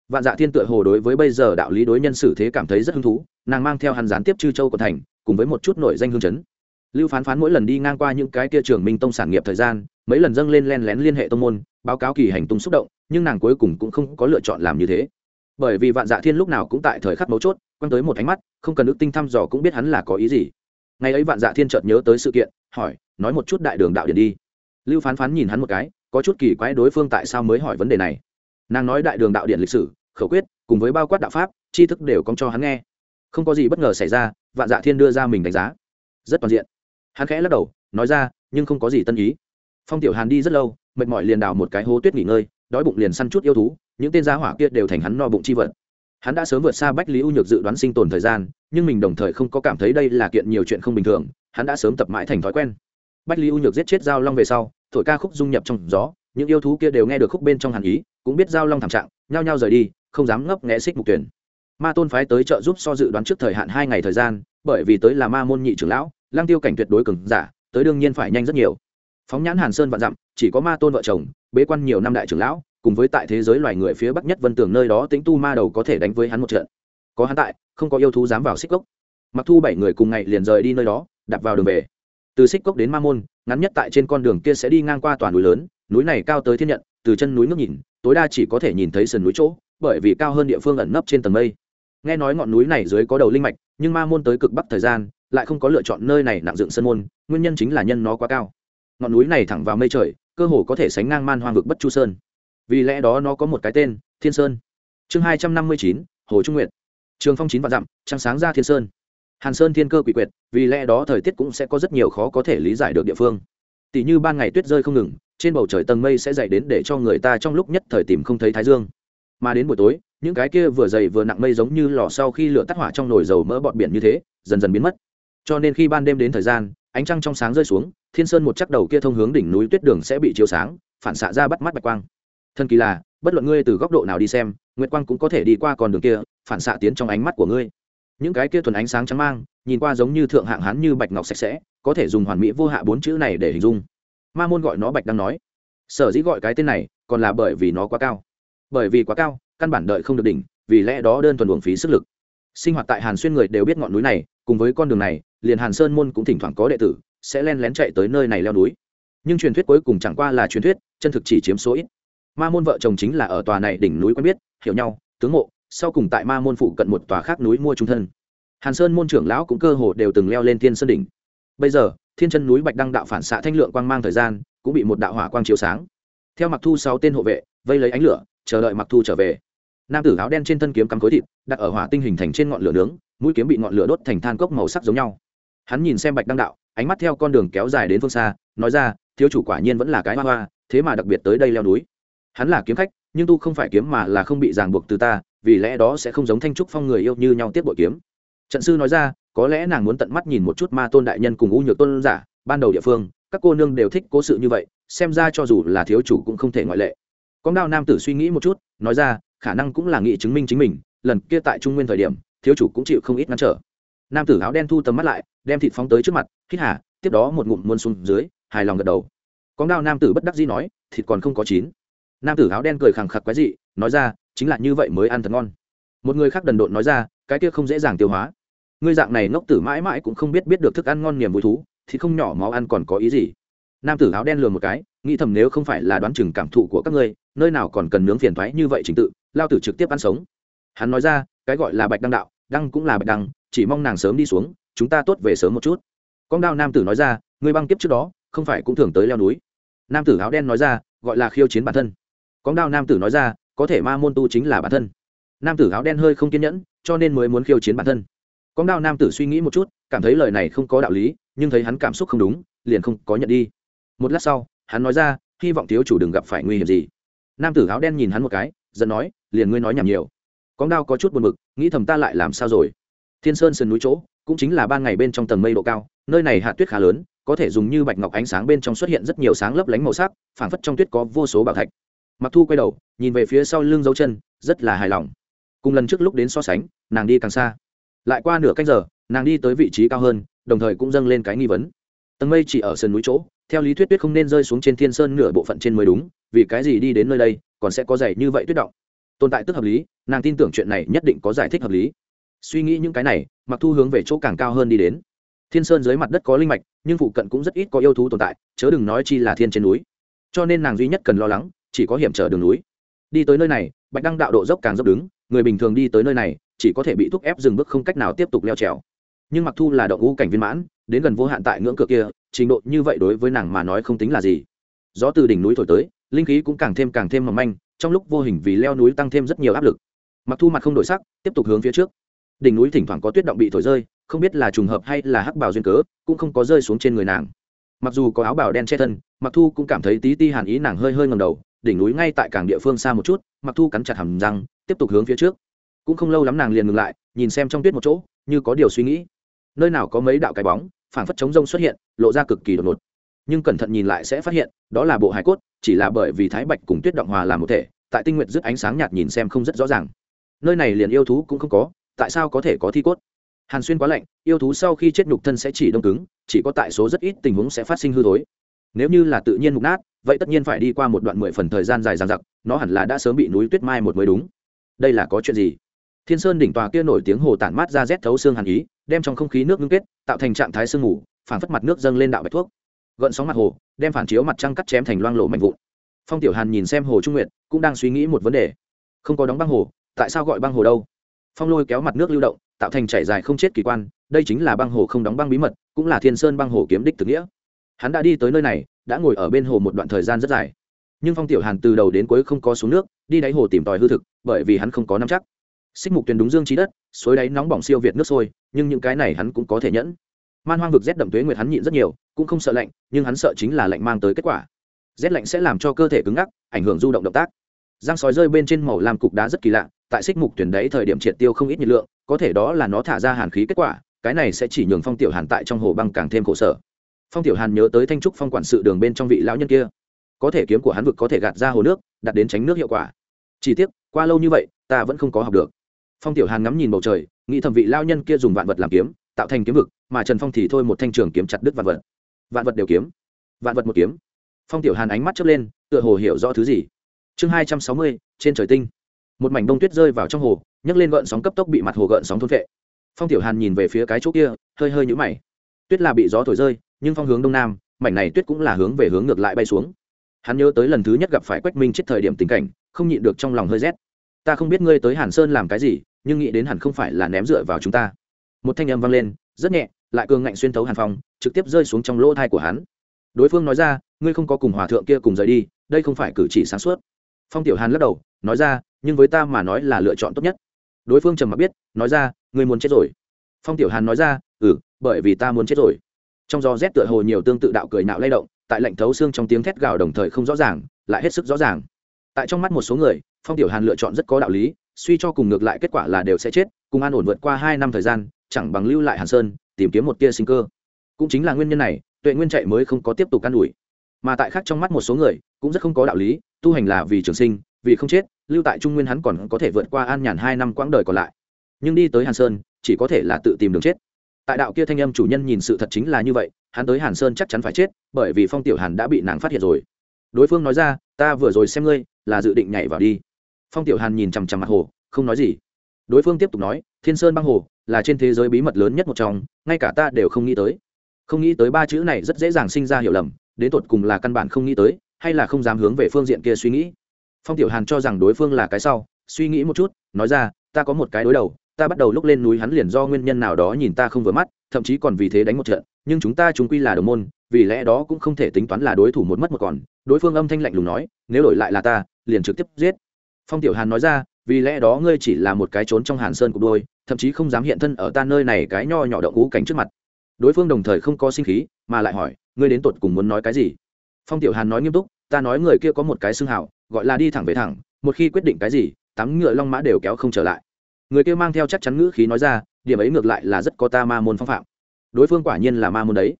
Vạn dạ thiên tựa hồ đối với bây giờ đạo lý đối nhân xử thế cảm thấy rất hứng thú, nàng mang theo hắn gián tiếp chư châu của thành, cùng với một chút nội danh hương chấn lưu phán phán mỗi lần đi ngang qua những cái kia trường minh tông sản nghiệp thời gian, mấy lần dâng lên len lén liên hệ tông môn, báo cáo kỳ hành tung xúc động, nhưng nàng cuối cùng cũng không có lựa chọn làm như thế. Bởi vì vạn dạ thiên lúc nào cũng tại thời khắc mấu chốt, quăng tới một ánh mắt, không cần ước tinh thăm dò cũng biết hắn là có ý gì. Ngày ấy vạn dạ thiên chợt nhớ tới sự kiện, hỏi, nói một chút đại đường đạo điển đi. Lưu phán phán nhìn hắn một cái, có chút kỳ quái đối phương tại sao mới hỏi vấn đề này. Nàng nói đại đường đạo điện lịch sử, khẩu quyết, cùng với bao quát đạo pháp, tri thức đều công cho hắn nghe. Không có gì bất ngờ xảy ra, vạn dạ thiên đưa ra mình đánh giá. Rất toàn diện hắn khẽ lắc đầu, nói ra, nhưng không có gì tân ý. Phong tiểu hàn đi rất lâu, mệt mỏi liền đào một cái hố tuyết nghỉ ngơi, đói bụng liền săn chút yêu thú, những tên gia hỏa kia đều thành hắn no bụng chi vật. Hắn đã sớm vượt xa bách lý u nhược dự đoán sinh tồn thời gian, nhưng mình đồng thời không có cảm thấy đây là kiện nhiều chuyện không bình thường, hắn đã sớm tập mãi thành thói quen. Bách lý u nhược giết chết giao long về sau, thổi ca khúc dung nhập trong gió, những yêu thú kia đều nghe được khúc bên trong hàn ý, cũng biết giao long thảm trạng, nhao nhao rời đi, không dám ngấp nghẽ xích mục tuyển. Ma tôn phái tới trợ giúp so dự đoán trước thời hạn hai ngày thời gian, bởi vì tới là ma môn nhị trưởng lão lang tiêu cảnh tuyệt đối cường giả, tới đương nhiên phải nhanh rất nhiều. Phóng nhãn hàn sơn vạn dặm, chỉ có ma tôn vợ chồng, bế quan nhiều năm đại trưởng lão, cùng với tại thế giới loài người phía bắc nhất vân tường nơi đó tính tu ma đầu có thể đánh với hắn một trận. Có hắn tại, không có yêu thú dám vào xích cốc. Mặc thu bảy người cùng ngày liền rời đi nơi đó, đạp vào đường về. Từ xích cốc đến ma môn, ngắn nhất tại trên con đường kia sẽ đi ngang qua toàn núi lớn, núi này cao tới thiên nhận, từ chân núi ngước nhìn, tối đa chỉ có thể nhìn thấy sườn núi chỗ, bởi vì cao hơn địa phương ẩn nấp trên tầng mây. Nghe nói ngọn núi này dưới có đầu linh mạch, nhưng ma môn tới cực bắc thời gian lại không có lựa chọn nơi này nặng dựng sân môn, nguyên nhân chính là nhân nó quá cao. Ngọn núi này thẳng vào mây trời, cơ hồ có thể sánh ngang man hoang vực bất chu sơn. Vì lẽ đó nó có một cái tên, thiên sơn. Chương hai trăm năm mươi chín, hồ trung nguyện trường phong chín vạn dặm, trăng sáng ra thiên sơn. Hàn sơn thiên cơ quỷ quyệt, vì lẽ đó thời tiết cũng sẽ có rất nhiều khó có thể lý giải được địa phương. Tỷ như ban ngày tuyết rơi không ngừng, trên bầu trời tầng mây sẽ dày đến để cho người ta trong lúc nhất thời tìm không thấy thái dương. Mà đến buổi tối, những cái kia vừa dày vừa nặng mây giống như lò sau khi lửa tắt hỏa trong nồi dầu mỡ bọt biển như thế, dần dần biến mất cho nên khi ban đêm đến thời gian, ánh trăng trong sáng rơi xuống, thiên sơn một chắc đầu kia thông hướng đỉnh núi tuyết đường sẽ bị chiếu sáng, phản xạ ra bắt mắt bạch quang. Thần kỳ là, bất luận ngươi từ góc độ nào đi xem, nguyệt quang cũng có thể đi qua con đường kia, phản xạ tiến trong ánh mắt của ngươi. Những cái kia thuần ánh sáng trắng mang, nhìn qua giống như thượng hạng hán như bạch ngọc sạch sẽ, có thể dùng hoàn mỹ vô hạ bốn chữ này để hình dung. Ma môn gọi nó bạch đang nói. Sở dĩ gọi cái tên này, còn là bởi vì nó quá cao. Bởi vì quá cao, căn bản đợi không được đỉnh, vì lẽ đó đơn thuần uổng phí sức lực. Sinh hoạt tại hàn xuyên người đều biết ngọn núi này, cùng với con đường này liền hàn sơn môn cũng thỉnh thoảng có đệ tử, sẽ len lén chạy tới nơi này leo núi. Nhưng truyền thuyết cuối cùng chẳng qua là truyền thuyết, chân thực chỉ chiếm số ít. Ma môn vợ chồng chính là ở tòa này đỉnh núi quen biết, hiểu nhau, tướng mộ, sau cùng tại ma môn phụ cận một tòa khác núi mua trung thân. Hàn sơn môn trưởng lão cũng cơ hồ đều từng leo lên thiên sơn đỉnh. Bây giờ, thiên chân núi bạch đăng đạo phản xạ thanh lượng quang mang thời gian, cũng bị một đạo hỏa quang chiếu sáng. Theo mặc thu sáu tên hộ vệ, vây lấy ánh lửa, chờ đợi mặc thu trở về. Nam tử áo đen trên thân kiếm cắm khối thịt, đặt ở hỏa tinh hình thành trên ngọn lửa nướng, mũi kiếm bị ngọn lửa đốt thành than cốc màu sắc giống nhau hắn nhìn xem bạch đăng đạo, ánh mắt theo con đường kéo dài đến phương xa, nói ra, thiếu chủ quả nhiên vẫn là cái hoa hoa, thế mà đặc biệt tới đây leo núi. Hắn là kiếm khách, nhưng tu không phải kiếm mà là không bị ràng buộc từ ta, vì lẽ đó sẽ không giống thanh trúc phong người yêu như nhau tiếp bội kiếm. Trận sư nói ra, có lẽ nàng muốn tận mắt nhìn một chút ma tôn đại nhân cùng u nhược tôn giả, ban đầu địa phương, các cô nương đều thích cố sự như vậy, xem ra cho dù là thiếu chủ cũng không thể ngoại lệ. Con đao nam tử suy nghĩ một chút, nói ra, khả năng cũng là nghị chứng minh chính mình, lần kia tại trung nguyên thời điểm, thiếu chủ cũng chịu không ít ngăn trở. Nam tử áo đen thu tầm mắt lại đem thịt phóng tới trước mặt hít hà. tiếp đó một ngụm muôn xuống dưới, hài lòng gật đầu. Con đao nam tử bất đắc dĩ nói, thịt còn không có chín. Nam tử áo đen cười khẳng khặc quái dị, nói ra, chính là như vậy mới ăn thật ngon. Một người khác đần độn nói ra, cái kia không dễ dàng tiêu hóa. Ngươi dạng này ngốc tử mãi mãi cũng không biết biết được thức ăn ngon niềm vui thú thì không nhỏ máu ăn còn có ý gì? Nam tử áo đen lừa một cái, nghĩ thầm nếu không phải là đoán chừng cảm thụ của các ngươi, nơi nào còn cần nướng phiền thoái như vậy trình tự, lao tử trực tiếp ăn sống. Hắn nói ra, cái gọi là bạch đăng đạo, đăng cũng là bạch đăng, chỉ mong nàng sớm đi xuống chúng ta tốt về sớm một chút. Con đao nam tử nói ra người băng kiếp trước đó, không phải cũng thường tới leo núi. Nam tử áo đen nói ra, gọi là khiêu chiến bản thân. Con đao nam tử nói ra, có thể ma môn tu chính là bản thân. Nam tử áo đen hơi không kiên nhẫn, cho nên mới muốn khiêu chiến bản thân. Con đao nam tử suy nghĩ một chút, cảm thấy lời này không có đạo lý, nhưng thấy hắn cảm xúc không đúng, liền không có nhận đi. Một lát sau, hắn nói ra, hy vọng thiếu chủ đừng gặp phải nguy hiểm gì. Nam tử áo đen nhìn hắn một cái, giận nói, liền ngươi nói nhảm nhiều. Con đao có chút buồn bực, nghĩ thầm ta lại làm sao rồi. Thiên sơn sườn núi chỗ cũng chính là ban ngày bên trong tầng mây độ cao, nơi này hạ tuyết khá lớn, có thể dùng như bạch ngọc ánh sáng bên trong xuất hiện rất nhiều sáng lấp lánh màu sắc, phảng phất trong tuyết có vô số bảo thạch. Mặc thu quay đầu, nhìn về phía sau lưng dấu chân, rất là hài lòng. Cùng lần trước lúc đến so sánh, nàng đi càng xa. Lại qua nửa canh giờ, nàng đi tới vị trí cao hơn, đồng thời cũng dâng lên cái nghi vấn. Tầng mây chỉ ở sườn núi chỗ, theo lý thuyết tuyết không nên rơi xuống trên thiên sơn nửa bộ phận trên mới đúng, vì cái gì đi đến nơi đây, còn sẽ có dày như vậy tuyết động. Tồn tại tức hợp lý, nàng tin tưởng chuyện này nhất định có giải thích hợp lý suy nghĩ những cái này, mặc thu hướng về chỗ càng cao hơn đi đến. Thiên sơn dưới mặt đất có linh mạch, nhưng phụ cận cũng rất ít có yêu thú tồn tại, chớ đừng nói chi là thiên trên núi. Cho nên nàng duy nhất cần lo lắng, chỉ có hiểm trở đường núi. Đi tới nơi này, bạch đăng đạo độ dốc càng dốc đứng, người bình thường đi tới nơi này, chỉ có thể bị thúc ép dừng bước không cách nào tiếp tục leo trèo. Nhưng mặc thu là động ngũ cảnh viên mãn, đến gần vô hạn tại ngưỡng cửa kia, trình độ như vậy đối với nàng mà nói không tính là gì. Gió từ đỉnh núi thổi tới, linh khí cũng càng thêm càng thêm mỏng manh, trong lúc vô hình vì leo núi tăng thêm rất nhiều áp lực. Mặc thu mặt không đổi sắc, tiếp tục hướng phía trước đỉnh núi thỉnh thoảng có tuyết động bị thổi rơi, không biết là trùng hợp hay là hắc bào duyên cớ, cũng không có rơi xuống trên người nàng. Mặc dù có áo bào đen che thân mặc thu cũng cảm thấy tí ti hàn ý nàng hơi hơi ngầm đầu, đỉnh núi ngay tại cảng địa phương xa một chút mặc thu cắn chặt hầm răng, tiếp tục hướng phía trước. Cũng không lâu lắm nàng liền ngừng lại, nhìn xem trong tuyết một chỗ, như có điều suy nghĩ. Nơi nào có mấy đạo cái bóng, phảng phất chống rông xuất hiện, lộ ra cực kỳ đột ngột. Nhưng cẩn thận nhìn lại sẽ phát hiện, đó là bộ hải cốt, chỉ là bởi vì thái bạch cùng tuyết động hòa làm một thể, tại tinh nguyện dứt ánh sáng nhạt nhìn xem không rất rõ ràng. Nơi này liền yêu thú cũng không có tại sao có thể có thi cốt? Hàn xuyên quá lạnh, yêu thú sau khi chết nhục thân sẽ chỉ đông cứng, chỉ có tại số rất ít tình huống sẽ phát sinh hư thối. Nếu như là tự nhiên mục nát, vậy tất nhiên phải đi qua một đoạn mười phần thời gian dài dằng dặc, nó hẳn là đã sớm bị núi tuyết mai một mới đúng. Đây là có chuyện gì? Thiên sơn đỉnh tòa kia nổi tiếng hồ tản mát ra rét thấu xương hàn ý, đem trong không khí nước ngưng kết, tạo thành trạng thái sương mù phản phất mặt nước dâng lên đạo bạch thuốc. Gợn sóng mặt hồ, đem phản chiếu mặt trăng cắt chém thành loang lộ mạnh vụn. Phong tiểu hàn nhìn xem hồ trung nguyện cũng đang suy nghĩ một vấn đề. Không có đóng băng hồ, tại sao gọi băng hồ đâu? Phong lôi kéo mặt nước lưu động, tạo thành chảy dài không chết kỳ quan, đây chính là băng hồ không đóng băng bí mật, cũng là thiên sơn băng hồ kiếm đích thực nghĩa. Hắn đã đi tới nơi này, đã ngồi ở bên hồ một đoạn thời gian rất dài. Nhưng phong tiểu hàn từ đầu đến cuối không có xuống nước, đi đáy hồ tìm tòi hư thực, bởi vì hắn không có nắm chắc. Xích mục tuyền đúng dương trí đất, suối đáy nóng bỏng siêu việt nước sôi, nhưng những cái này hắn cũng có thể nhẫn. Man hoang vực rét đậm tuế nguyệt hắn nhịn rất nhiều, cũng không sợ lạnh, nhưng hắn sợ chính là lạnh mang tới kết quả. Rét lạnh sẽ làm cho cơ thể cứng ngắc, ảnh hưởng du động động tác. Giang sói rơi bên trên màu làm cục đá rất kỳ lạ tại xích mục tuyển đấy thời điểm triệt tiêu không ít nhiệt lượng, có thể đó là nó thả ra hàn khí kết quả, cái này sẽ chỉ nhường phong tiểu hàn tại trong hồ băng càng thêm khổ sở. Phong tiểu hàn nhớ tới thanh trúc phong quản sự đường bên trong vị lão nhân kia. Có thể kiếm của hắn vực có thể gạt ra hồ nước đặt đến tránh nước hiệu quả. Chỉ tiếc, qua lâu như vậy, ta vẫn không có học được. Phong tiểu hàn ngắm nhìn bầu trời, nghĩ thẩm vị lao nhân kia dùng vạn vật làm kiếm, tạo thành kiếm vực, mà trần phong thì thôi một thanh trường kiếm chặt đứt vạn vật. Vạn vật đều kiếm. Vạn vật một kiếm. Phong tiểu hàn ánh mắt chớp lên, tựa hồ hiểu rõ thứ gì. Chương hai trăm sáu mươi, trên trời tinh một mảnh đông tuyết rơi vào trong hồ, nhấc lên gợn sóng cấp tốc bị mặt hồ gợn sóng thôn vệ phong tiểu hàn nhìn về phía cái chỗ kia, hơi hơi nhũ mày. Tuyết là bị gió thổi rơi, nhưng phong hướng đông nam, mảnh này tuyết cũng là hướng về hướng ngược lại bay xuống. Hắn nhớ tới lần thứ nhất gặp phải quách minh chết thời điểm tình cảnh, không nhịn được trong lòng hơi rét. Ta không biết ngươi tới hàn sơn làm cái gì, nhưng nghĩ đến hẳn không phải là ném dựa vào chúng ta. Một thanh âm vang lên, rất nhẹ, lại cường ngạnh xuyên thấu hàn phong, trực tiếp rơi xuống trong lỗ thai của hắn. Đối phương nói ra, ngươi không có cùng hòa thượng kia cùng rời đi, đây không phải cử chỉ sáng suốt phong tiểu hàn lắc đầu, nói ra, nhưng với ta mà nói là lựa chọn tốt nhất. Đối phương trầm mặc biết, nói ra, ngươi muốn chết rồi. Phong tiểu hàn nói ra ừ bởi vì ta muốn chết rồi. Trong gió rét tựa hồ nhiều tương tự đạo cười nạo lay động, tại lạnh thấu xương trong tiếng thét gào đồng thời không rõ ràng, lại hết sức rõ ràng. Tại trong mắt một số người, phong tiểu hàn lựa chọn rất có đạo lý, suy cho cùng ngược lại kết quả là đều sẽ chết, cùng an ổn vượt qua hai năm thời gian, chẳng bằng lưu lại hàn sơn, tìm kiếm một tia sinh cơ. Cũng chính là nguyên nhân này, tuệ nguyên chạy mới không có tiếp tục can đuổi mà tại khác trong mắt một số người, cũng rất không có đạo lý, tu hành là vì trường sinh, vì không chết, lưu tại trung nguyên hắn còn có thể vượt qua an nhàn hai năm quãng đời còn lại. Nhưng đi tới hàn sơn, chỉ có thể là tự tìm đường chết. Tại đạo kia thanh âm chủ nhân nhìn sự thật chính là như vậy, hắn tới hàn sơn chắc chắn phải chết, bởi vì phong tiểu hàn đã bị nàng phát hiện rồi. Đối phương nói ra, ta vừa rồi xem ngươi, là dự định nhảy vào đi. Phong tiểu hàn nhìn chằm chằm mặt hồ, không nói gì. Đối phương tiếp tục nói, thiên sơn băng hồ là trên thế giới bí mật lớn nhất một trong, ngay cả ta đều không nghĩ tới. Không nghĩ tới ba chữ này rất dễ dàng sinh ra hiểu lầm đến tột cùng là căn bản không nghĩ tới, hay là không dám hướng về phương diện kia suy nghĩ. Phong tiểu hàn cho rằng đối phương là cái sau, suy nghĩ một chút, nói ra, ta có một cái đối đầu, ta bắt đầu lúc lên núi hắn liền do nguyên nhân nào đó nhìn ta không vừa mắt, thậm chí còn vì thế đánh một trận, nhưng chúng ta chúng quy là đồng môn, vì lẽ đó cũng không thể tính toán là đối thủ một mất một còn. Đối phương âm thanh lạnh lùng nói, nếu đổi lại là ta, liền trực tiếp giết. Phong tiểu hàn nói ra, vì lẽ đó ngươi chỉ là một cái trốn trong hàn sơn của đôi, thậm chí không dám hiện thân ở ta nơi này cái nho nhỏ động ngũ cánh trước mặt. Đối phương đồng thời không có sinh khí, mà lại hỏi ngươi đến tột cùng muốn nói cái gì? Phong tiểu hàn nói nghiêm túc, ta nói người kia có một cái xưng hào, gọi là đi thẳng về thẳng, một khi quyết định cái gì tắm ngựa long mã đều kéo không trở lại. Người kia mang theo chắc chắn ngữ khí nói ra, điểm ấy ngược lại là rất có ta ma môn phong phạm. Đối phương quả nhiên là ma môn đấy.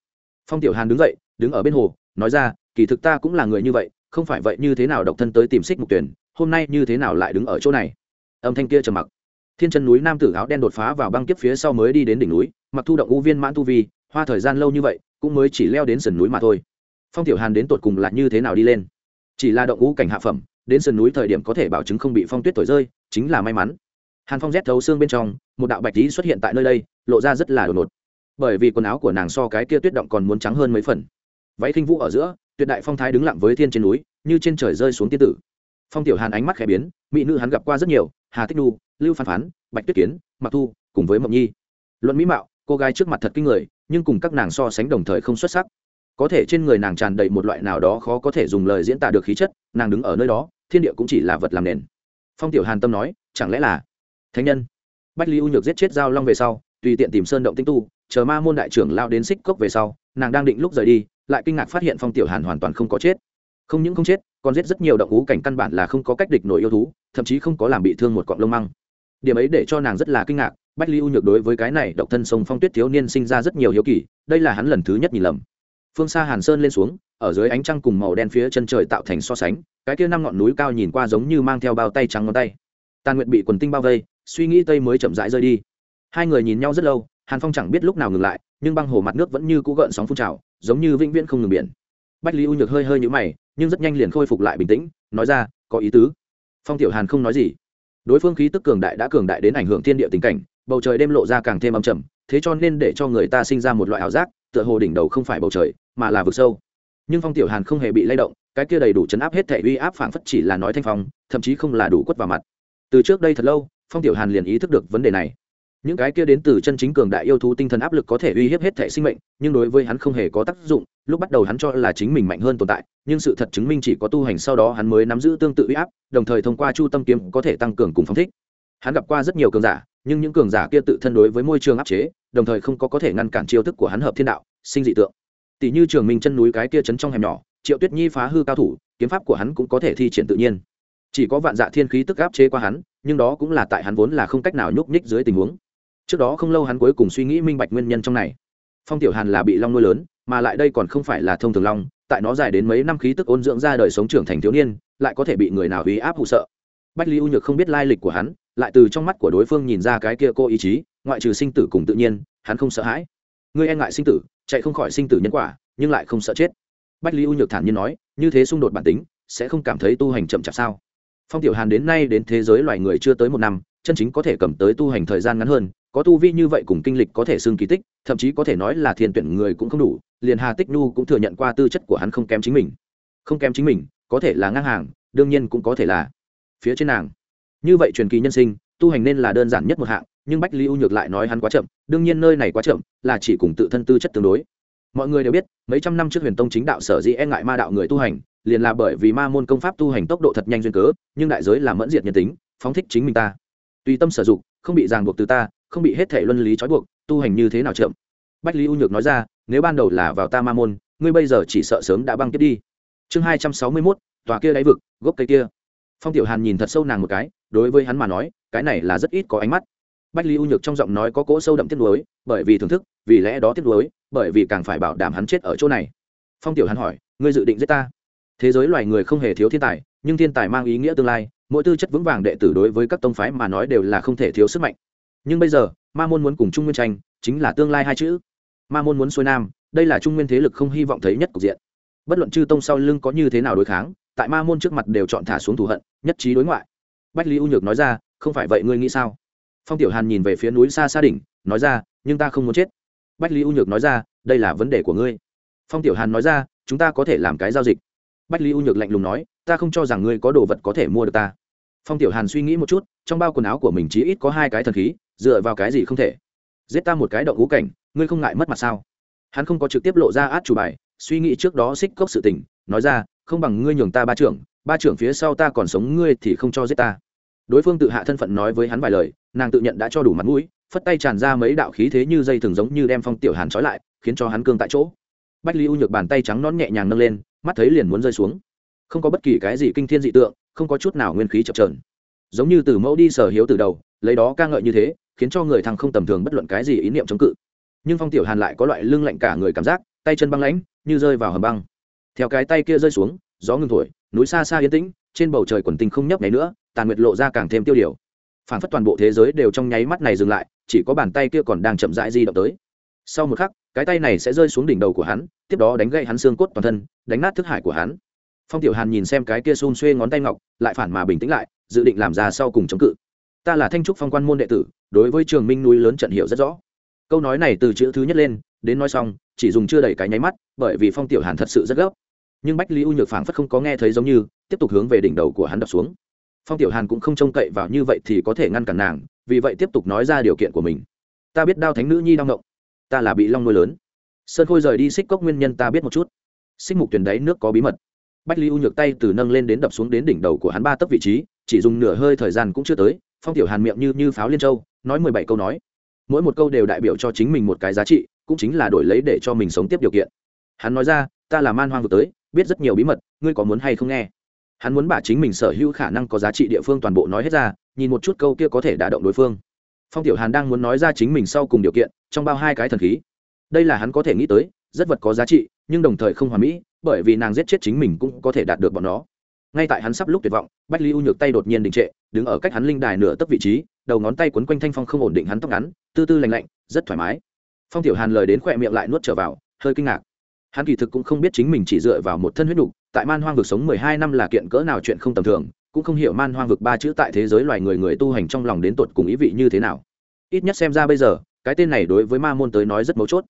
Phong tiểu hàn đứng dậy, đứng ở bên hồ, nói ra, kỳ thực ta cũng là người như vậy, không phải vậy như thế nào độc thân tới tìm xích mục tuyển, hôm nay như thế nào lại đứng ở chỗ này? Âm thanh kia trầm mặc. Thiên chân núi nam tử áo đen đột phá vào băng kiếp phía sau mới đi đến đỉnh núi, mặc thu động u viên mãn tu vi, hoa thời gian lâu như vậy cũng mới chỉ leo đến sườn núi mà thôi. Phong tiểu hàn đến tột cùng là như thế nào đi lên? Chỉ là động ngũ cảnh hạ phẩm, đến sườn núi thời điểm có thể bảo chứng không bị phong tuyết thổi rơi, chính là may mắn. Hàn phong rét thấu xương bên trong, một đạo bạch tí xuất hiện tại nơi đây, lộ ra rất là đột ngột. Bởi vì quần áo của nàng so cái kia tuyết động còn muốn trắng hơn mấy phần. Váy khinh vũ ở giữa, tuyệt đại phong thái đứng lặng với thiên trên núi, như trên trời rơi xuống tiên tử. Phong tiểu hàn ánh mắt khẽ biến, mỹ nữ hắn gặp qua rất nhiều, hà tích đu lưu Phan phán, bạch tuyết kiến mặc thu, cùng với mộng nhi. Luận mỹ mạo, cô gái trước mặt thật kinh người nhưng cùng các nàng so sánh đồng thời không xuất sắc. Có thể trên người nàng tràn đầy một loại nào đó khó có thể dùng lời diễn tả được khí chất, nàng đứng ở nơi đó, thiên địa cũng chỉ là vật làm nền. Phong tiểu hàn tâm nói, chẳng lẽ là thánh nhân? Bách lý u nhược giết chết giao long về sau, tùy tiện tìm sơn động tinh tu, chờ ma môn đại trưởng lao đến xích cốc về sau, nàng đang định lúc rời đi, lại kinh ngạc phát hiện phong tiểu hàn hoàn toàn không có chết. Không những không chết, còn giết rất nhiều động ú cảnh căn bản là không có cách địch nổi yêu thú, thậm chí không có làm bị thương một cọng lông măng. Điểm ấy để cho nàng rất là kinh ngạc bách ly u nhược đối với cái này độc thân sông phong tuyết thiếu niên sinh ra rất nhiều hiếu kỳ, đây là hắn lần thứ nhất nhìn lầm. Phương xa hàn sơn lên xuống, ở dưới ánh trăng cùng màu đen phía chân trời tạo thành so sánh, cái kia năm ngọn núi cao nhìn qua giống như mang theo bao tay trắng ngón tay. Tàn nguyện bị quần tinh bao vây, suy nghĩ tây mới chậm rãi rơi đi. Hai người nhìn nhau rất lâu, hàn phong chẳng biết lúc nào ngừng lại, nhưng băng hồ mặt nước vẫn như cũ gợn sóng phun trào, giống như vĩnh viễn không ngừng biển. Bách lý u nhược hơi hơi nhũ mày, nhưng rất nhanh liền khôi phục lại bình tĩnh, nói ra, có ý tứ. Phong tiểu hàn không nói gì. Đối phương khí tức cường đại đã cường đại đến ảnh hưởng thiên địa tình cảnh bầu trời đêm lộ ra càng thêm âm trầm, thế cho nên để cho người ta sinh ra một loại ảo giác, tựa hồ đỉnh đầu không phải bầu trời, mà là vực sâu. Nhưng phong tiểu hàn không hề bị lay động, cái kia đầy đủ chấn áp hết thể uy áp phảng phất chỉ là nói thanh phong, thậm chí không là đủ quất vào mặt. Từ trước đây thật lâu, phong tiểu hàn liền ý thức được vấn đề này. Những cái kia đến từ chân chính cường đại yêu thú tinh thần áp lực có thể uy hiếp hết thể sinh mệnh, nhưng đối với hắn không hề có tác dụng, lúc bắt đầu hắn cho là chính mình mạnh hơn tồn tại, nhưng sự thật chứng minh chỉ có tu hành sau đó hắn mới nắm giữ tương tự uy áp, đồng thời thông qua chu tâm kiếm có thể tăng cường cùng phong thích. Hắn gặp qua rất nhiều cường giả nhưng những cường giả kia tự thân đối với môi trường áp chế, đồng thời không có có thể ngăn cản chiêu thức của hắn hợp thiên đạo, sinh dị tượng. Tỷ như trường minh chân núi cái kia chấn trong hẻm nhỏ, triệu tuyết nhi phá hư cao thủ, kiếm pháp của hắn cũng có thể thi triển tự nhiên. Chỉ có vạn dạ thiên khí tức áp chế qua hắn, nhưng đó cũng là tại hắn vốn là không cách nào nhúc nhích dưới tình huống. Trước đó không lâu hắn cuối cùng suy nghĩ minh bạch nguyên nhân trong này. Phong tiểu hàn là bị long nuôi lớn, mà lại đây còn không phải là thông thường long, tại nó dài đến mấy năm khí tức ôn dưỡng ra đời sống trưởng thành thiếu niên, lại có thể bị người nào uy áp hụ sợ. Bách lý u nhược không biết lai lịch của hắn lại từ trong mắt của đối phương nhìn ra cái kia cô ý chí, ngoại trừ sinh tử cùng tự nhiên, hắn không sợ hãi. Ngươi e ngại sinh tử, chạy không khỏi sinh tử nhân quả, nhưng lại không sợ chết. Bách lý u nhược thản nhiên nói, như thế xung đột bản tính, sẽ không cảm thấy tu hành chậm chạp sao? Phong tiểu hàn đến nay đến thế giới loài người chưa tới một năm, chân chính có thể cầm tới tu hành thời gian ngắn hơn, có tu vi như vậy cùng kinh lịch có thể xưng kỳ tích, thậm chí có thể nói là thiên tuyển người cũng không đủ, liền hà tích nhu cũng thừa nhận qua tư chất của hắn không kém chính mình. Không kém chính mình, có thể là ngang hàng, đương nhiên cũng có thể là. Phía trên nàng như vậy truyền kỳ nhân sinh, tu hành nên là đơn giản nhất một hạng, nhưng bách lý u nhược lại nói hắn quá chậm, đương nhiên nơi này quá chậm, là chỉ cùng tự thân tư chất tương đối. Mọi người đều biết, mấy trăm năm trước huyền tông chính đạo sở dĩ e ngại ma đạo người tu hành, liền là bởi vì ma môn công pháp tu hành tốc độ thật nhanh duyên cớ, nhưng đại giới là mẫn diệt nhân tính, phóng thích chính mình ta. Tùy tâm sử dụng, không bị ràng buộc từ ta, không bị hết thể luân lý trói buộc, tu hành như thế nào chậm? Bách lý u nhược nói ra, nếu ban đầu là vào ta ma môn, ngươi bây giờ chỉ sợ sớm đã băng kết đi. Chương hai trăm sáu mươi mốt, tòa kia đáy vực, gốc cây kia. Phong tiểu hàn nhìn thật sâu nàng một cái đối với hắn mà nói, cái này là rất ít có ánh mắt. Bách lý u nhược trong giọng nói có cỗ sâu đậm tiếc nuối, bởi vì thưởng thức, vì lẽ đó tiếc nuối, bởi vì càng phải bảo đảm hắn chết ở chỗ này. Phong tiểu hắn hỏi, ngươi dự định giết ta? Thế giới loài người không hề thiếu thiên tài, nhưng thiên tài mang ý nghĩa tương lai, mỗi tư chất vững vàng đệ tử đối với các tông phái mà nói đều là không thể thiếu sức mạnh. Nhưng bây giờ, ma môn muốn cùng trung nguyên tranh, chính là tương lai hai chữ. Ma môn muốn xuôi nam, đây là trung nguyên thế lực không hy vọng thấy nhất cục diện. Bất luận chư tông sau lưng có như thế nào đối kháng, tại ma môn trước mặt đều chọn thả xuống thù hận, nhất trí đối ngoại bách lý u nhược nói ra, không phải vậy ngươi nghĩ sao? Phong tiểu hàn nhìn về phía núi xa xa đỉnh, nói ra, nhưng ta không muốn chết. Bách lý u nhược nói ra, đây là vấn đề của ngươi. Phong tiểu hàn nói ra, chúng ta có thể làm cái giao dịch. Bách lý u nhược lạnh lùng nói, ta không cho rằng ngươi có đồ vật có thể mua được ta. Phong tiểu hàn suy nghĩ một chút, trong bao quần áo của mình chỉ ít có hai cái thần khí, dựa vào cái gì không thể? Giết ta một cái động ngũ cảnh, ngươi không ngại mất mặt sao? Hắn không có trực tiếp lộ ra át chủ bài, suy nghĩ trước đó xích cốc sự tình, nói ra, không bằng ngươi nhường ta ba trưởng ba trưởng phía sau ta còn sống ngươi thì không cho giết ta đối phương tự hạ thân phận nói với hắn vài lời, nàng tự nhận đã cho đủ mặt mũi, phất tay tràn ra mấy đạo khí thế như dây thường giống như đem phong tiểu hàn trói lại, khiến cho hắn cương tại chỗ. Bách lý u nhược bàn tay trắng nón nhẹ nhàng nâng lên, mắt thấy liền muốn rơi xuống. Không có bất kỳ cái gì kinh thiên dị tượng, không có chút nào nguyên khí chập trờn giống như từ mẫu đi sở hiếu từ đầu, lấy đó ca ngợi như thế, khiến cho người thằng không tầm thường bất luận cái gì ý niệm chống cự. Nhưng phong tiểu hàn lại có loại lưng lạnh cả người cảm giác, tay chân băng lãnh, như rơi vào hầm băng. Theo cái tay kia rơi xuống, gió ngừng thổi, núi xa xa yên tĩnh, trên bầu trời quần tinh không nhấp nháy nữa tàn nguyệt lộ ra càng thêm tiêu điều. Phản phất toàn bộ thế giới đều trong nháy mắt này dừng lại, chỉ có bàn tay kia còn đang chậm rãi di động tới. Sau một khắc, cái tay này sẽ rơi xuống đỉnh đầu của hắn, tiếp đó đánh gậy hắn xương cốt toàn thân, đánh nát thức hải của hắn. Phong tiểu hàn nhìn xem cái kia xun xuê ngón tay ngọc, lại phản mà bình tĩnh lại, dự định làm ra sau cùng chống cự. Ta là thanh trúc phong quan môn đệ tử, đối với trường minh núi lớn trận hiệu rất rõ. Câu nói này từ chữ thứ nhất lên, đến nói xong, chỉ dùng chưa đầy cái nháy mắt, bởi vì phong tiểu hàn thật sự rất gấp. Nhưng bách lý u nhược phảng phất không có nghe thấy giống như, tiếp tục hướng về đỉnh đầu của hắn đập xuống phong tiểu hàn cũng không trông cậy vào như vậy thì có thể ngăn cản nàng, vì vậy tiếp tục nói ra điều kiện của mình. Ta biết đao thánh nữ nhi đau ngộng ta là bị long nuôi lớn. Sơn khôi rời đi xích cốc nguyên nhân ta biết một chút. Xích mục tuyển đáy nước có bí mật. Bách ly u nhược tay từ nâng lên đến đập xuống đến đỉnh đầu của hắn ba tấc vị trí, chỉ dùng nửa hơi thời gian cũng chưa tới, phong tiểu hàn miệng như như pháo liên châu, nói mười bảy câu nói. Mỗi một câu đều đại biểu cho chính mình một cái giá trị, cũng chính là đổi lấy để cho mình sống tiếp điều kiện. Hắn nói ra, ta là man hoang vừa tới, biết rất nhiều bí mật, ngươi có muốn hay không nghe? Hắn muốn bá chính mình sở hữu khả năng có giá trị địa phương toàn bộ nói hết ra, nhìn một chút câu kia có thể đả động đối phương. Phong tiểu hàn đang muốn nói ra chính mình sau cùng điều kiện, trong bao hai cái thần khí. Đây là hắn có thể nghĩ tới, rất vật có giá trị, nhưng đồng thời không hoàn mỹ, bởi vì nàng giết chết chính mình cũng có thể đạt được bọn nó. Ngay tại hắn sắp lúc tuyệt vọng, bách lý u nhược tay đột nhiên đình trệ, đứng ở cách hắn linh đài nửa tấc vị trí, đầu ngón tay quấn quanh thanh phong không ổn định hắn tóc ngắn, tư tư lành lạnh, rất thoải mái. Phong tiểu hàn lời đến khỏe miệng lại nuốt trở vào, hơi kinh ngạc hắn kỳ thực cũng không biết chính mình chỉ dựa vào một thân huyết đục, tại man hoang vực sống mười hai năm là kiện cỡ nào chuyện không tầm thường, cũng không hiểu man hoang vực ba chữ tại thế giới loài người người tu hành trong lòng đến tột cùng ý vị như thế nào. Ít nhất xem ra bây giờ, cái tên này đối với ma môn tới nói rất mấu chốt.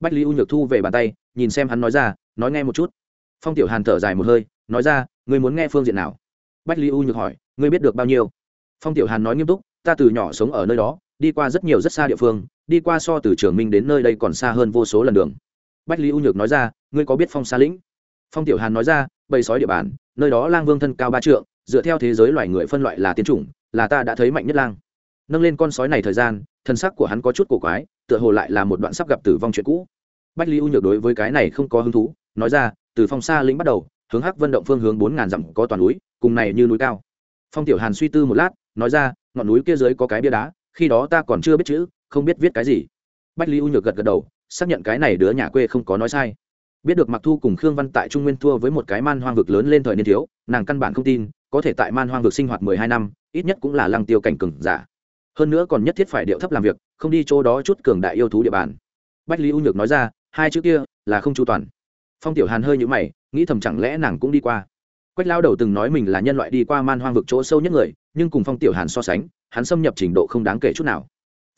Bách lý u nhược thu về bàn tay, nhìn xem hắn nói ra, nói nghe một chút. Phong tiểu hàn thở dài một hơi, nói ra, ngươi muốn nghe phương diện nào? Bách lý u nhược hỏi, ngươi biết được bao nhiêu? Phong tiểu hàn nói nghiêm túc, ta từ nhỏ sống ở nơi đó, đi qua rất nhiều rất xa địa phương, đi qua so từ trường minh đến nơi đây còn xa hơn vô số lần đường bách lý u nhược nói ra, ngươi có biết phong xa lĩnh? Phong tiểu hàn nói ra, bầy sói địa bàn, nơi đó lang vương thân cao ba trượng, dựa theo thế giới loài người phân loại là tiến chủng, là ta đã thấy mạnh nhất lang. Nâng lên con sói này thời gian, thân sắc của hắn có chút cổ quái, tựa hồ lại là một đoạn sắp gặp tử vong chuyện cũ. Bách lý u nhược đối với cái này không có hứng thú, nói ra, từ phong xa lĩnh bắt đầu, hướng hắc vận động phương hướng bốn ngàn dặm có toàn núi, cùng này như núi cao. Phong tiểu hàn suy tư một lát, nói ra, ngọn núi kia dưới có cái bia đá, khi đó ta còn chưa biết chữ, không biết viết cái gì. Bách lý u nhược gật gật đầu xác nhận cái này đứa nhà quê không có nói sai. Biết được mặc thu cùng khương văn tại trung nguyên thua với một cái man hoang vực lớn lên thời niên thiếu, nàng căn bản không tin, có thể tại man hoang vực sinh hoạt mười hai năm, ít nhất cũng là lăng tiêu cảnh cừng giả. Hơn nữa còn nhất thiết phải điệu thấp làm việc, không đi chỗ đó chút cường đại yêu thú địa bàn. Bách lý u nhược nói ra, hai chữ kia là không chu toàn. Phong tiểu hàn hơi nhũ mày, nghĩ thầm chẳng lẽ nàng cũng đi qua. Quách lao đầu từng nói mình là nhân loại đi qua man hoang vực chỗ sâu nhất người, nhưng cùng phong tiểu hàn so sánh, hắn xâm nhập trình độ không đáng kể chút nào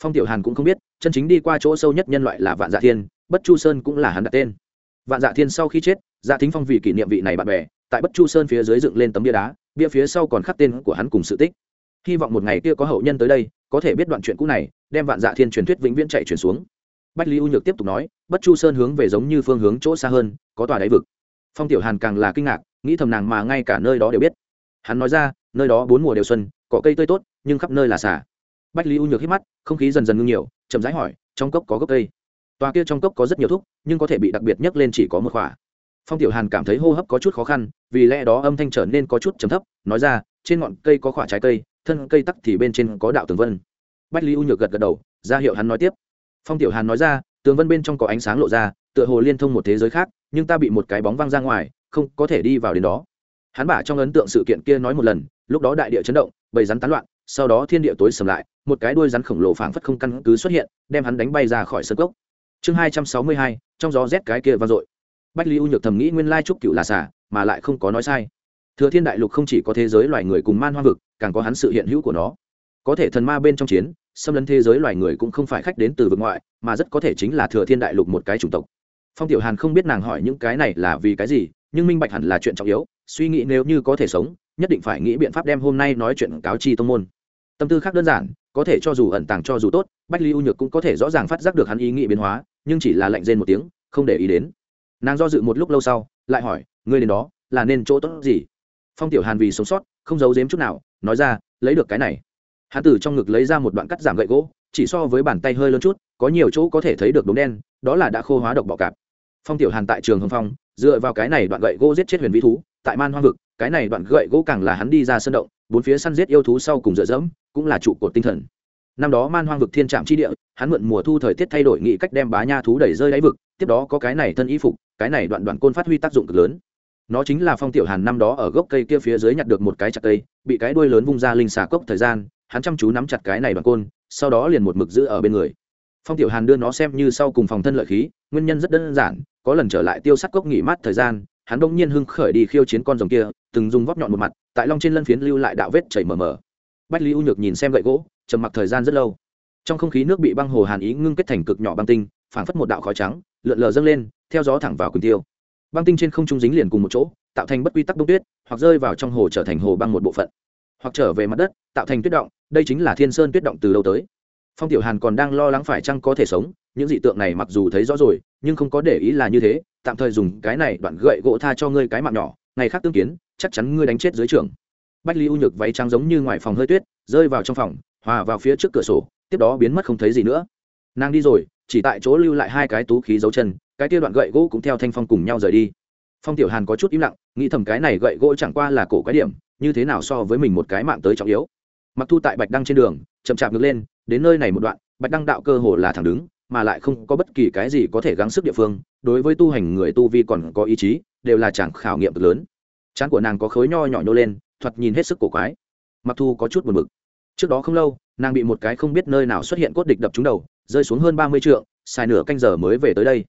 phong tiểu hàn cũng không biết, chân chính đi qua chỗ sâu nhất nhân loại là vạn dạ thiên, bất chu sơn cũng là hắn đặt tên. Vạn dạ thiên sau khi chết dạ thính phong vì kỷ niệm vị này bạn bè, tại bất chu sơn phía dưới dựng lên tấm bia đá, bia phía sau còn khắc tên của hắn cùng sự tích. Hy vọng một ngày kia có hậu nhân tới đây, có thể biết đoạn chuyện cũ này, đem vạn dạ thiên truyền thuyết vĩnh viễn chạy chuyển xuống. Bách lý u nhược tiếp tục nói, bất chu sơn hướng về giống như phương hướng chỗ xa hơn, có tòa đáy vực. Phong tiểu hàn càng là kinh ngạc, nghĩ thầm nàng mà ngay cả nơi đó đều biết. Hắn nói ra, nơi đó bốn mùa đều xuân, cỏ cây tươi tốt, nhưng khắp nơi là xả bách lý u nhược hít mắt, không khí dần dần ngưng nhiều, chậm rãi hỏi, trong cốc có gốc cây? Tòa kia trong cốc có rất nhiều thuốc nhưng có thể bị đặc biệt nhấc lên chỉ có một khỏa phong tiểu hàn cảm thấy hô hấp có chút khó khăn, vì lẽ đó âm thanh trở nên có chút trầm thấp, nói ra, trên ngọn cây có khỏa trái cây, thân cây tắc thì bên trên có đạo tường vân. Bách lý u nhược gật gật đầu, ra hiệu hắn nói tiếp. Phong tiểu hàn nói ra, tường vân bên trong có ánh sáng lộ ra, tựa hồ liên thông một thế giới khác, nhưng ta bị một cái bóng văng ra ngoài, không có thể đi vào đến đó. Hắn bả trong ấn tượng sự kiện kia nói một lần, lúc đó đại địa chấn động, bầy rắn tán loạn sau đó thiên địa tối sầm lại, một cái đuôi rắn khổng lồ phảng phất không căn cứ xuất hiện, đem hắn đánh bay ra khỏi sân cốc. Chương hai trăm sáu mươi hai, trong gió rét cái kia vang dội. Bách lý u nhược thầm nghĩ nguyên lai trúc cựu là xả mà lại không có nói sai. Thừa thiên đại lục không chỉ có thế giới loài người cùng man hoa vực, càng có hắn sự hiện hữu của nó. Có thể thần ma bên trong chiến, xâm lấn thế giới loài người cũng không phải khách đến từ vực ngoại, mà rất có thể chính là thừa thiên đại lục một cái chủng tộc. Phong tiểu hàn không biết nàng hỏi những cái này là vì cái gì, nhưng minh bạch hẳn là chuyện trọng yếu, suy nghĩ nếu như có thể sống, nhất định phải nghĩ biện pháp đem hôm nay nói chuyện cáo chi tông môn tâm tư khác đơn giản, có thể cho dù ẩn tàng cho dù tốt, bách lý u nhược cũng có thể rõ ràng phát giác được hắn ý nghĩ biến hóa, nhưng chỉ là lạnh rên một tiếng, không để ý đến. Nàng do dự một lúc lâu sau, lại hỏi, ngươi đến đó, là nên chỗ tốt gì? Phong tiểu hàn vì sống sót, không giấu giếm chút nào, nói ra, lấy được cái này. Hắn từ trong ngực lấy ra một đoạn cắt giảm gậy gỗ, chỉ so với bàn tay hơi lớn chút, có nhiều chỗ có thể thấy được đốm đen, đó là đã khô hóa độc bọ cạp. Phong tiểu hàn tại trường hồng phong, dựa vào cái này đoạn gậy gỗ giết chết huyền vĩ thú tại man hoang vực, cái này đoạn gậy gỗ càng là hắn đi ra sân động, bốn phía săn giết yêu thú sau cùng dựa dẫm, cũng là trụ cột tinh thần. Năm đó man hoang vực thiên trạm chi địa, hắn mượn mùa thu thời tiết thay đổi nghị cách đem bá nha thú đẩy rơi đáy vực, tiếp đó có cái này thân y phục, cái này đoạn đoạn côn phát huy tác dụng cực lớn. Nó chính là phong tiểu hàn năm đó ở gốc cây kia phía dưới nhặt được một cái chặt cây, bị cái đuôi lớn vung ra linh xà cốc thời gian, hắn chăm chú nắm chặt cái này đoạn côn, sau đó liền một mực giữ ở bên người. Phong tiểu hàn đưa nó xem như sau cùng phòng thân lợi khí, nguyên nhân rất đơn giản, có lần trở lại tiêu sắt cốc nghỉ mát thời gian hắn bỗng nhiên hưng khởi đi khiêu chiến con rồng kia, từng dùng vóc nhọn một mặt, tại long trên lân phiến lưu lại đạo vết chảy mờ mờ. Bách lý u nhược nhìn xem gậy gỗ, trầm mặc thời gian rất lâu. Trong không khí nước bị băng hồ hàn ý ngưng kết thành cực nhỏ băng tinh, phảng phất một đạo khói trắng, lượn lờ dâng lên, theo gió thẳng vào quỳnh tiêu. Băng tinh trên không trung dính liền cùng một chỗ, tạo thành bất quy tắc đông tuyết, hoặc rơi vào trong hồ trở thành hồ băng một bộ phận. Hoặc trở về mặt đất, tạo thành tuyết động, đây chính là thiên sơn tuyết động từ lâu tới. Phong tiểu hàn còn đang lo lắng phải chăng có thể sống những dị tượng này mặc dù thấy rõ rồi, nhưng không có để ý là như thế, tạm thời dùng cái này đoạn gậy gỗ tha cho ngươi cái mạng nhỏ, ngày khác tương kiến, chắc chắn ngươi đánh chết dưới trường. Bách lý u nhược váy trắng giống như ngoài phòng hơi tuyết, rơi vào trong phòng, hòa vào phía trước cửa sổ, tiếp đó biến mất không thấy gì nữa. Nàng đi rồi, chỉ tại chỗ lưu lại hai cái tú khí dấu chân, cái kia đoạn gậy gỗ cũng theo thanh phong cùng nhau rời đi. Phong tiểu hàn có chút im lặng, nghĩ thầm cái này gậy gỗ chẳng qua là cổ cái điểm, như thế nào so với mình một cái mạng tới trọng yếu. Mặc thu tại bạch đăng trên đường, chậm chạp ngược lên, đến nơi này một đoạn, bạch đăng đạo cơ hồ là thẳng đứng mà lại không có bất kỳ cái gì có thể gắng sức địa phương, đối với tu hành người tu vi còn có ý chí, đều là chẳng khảo nghiệm cực lớn. Trán của nàng có khối nho nhỏ nhô lên, thoạt nhìn hết sức cổ quái. Mặc thu có chút buồn bực. Trước đó không lâu, nàng bị một cái không biết nơi nào xuất hiện cốt địch đập trúng đầu, rơi xuống hơn ba mươi trượng, xài nửa canh giờ mới về tới đây.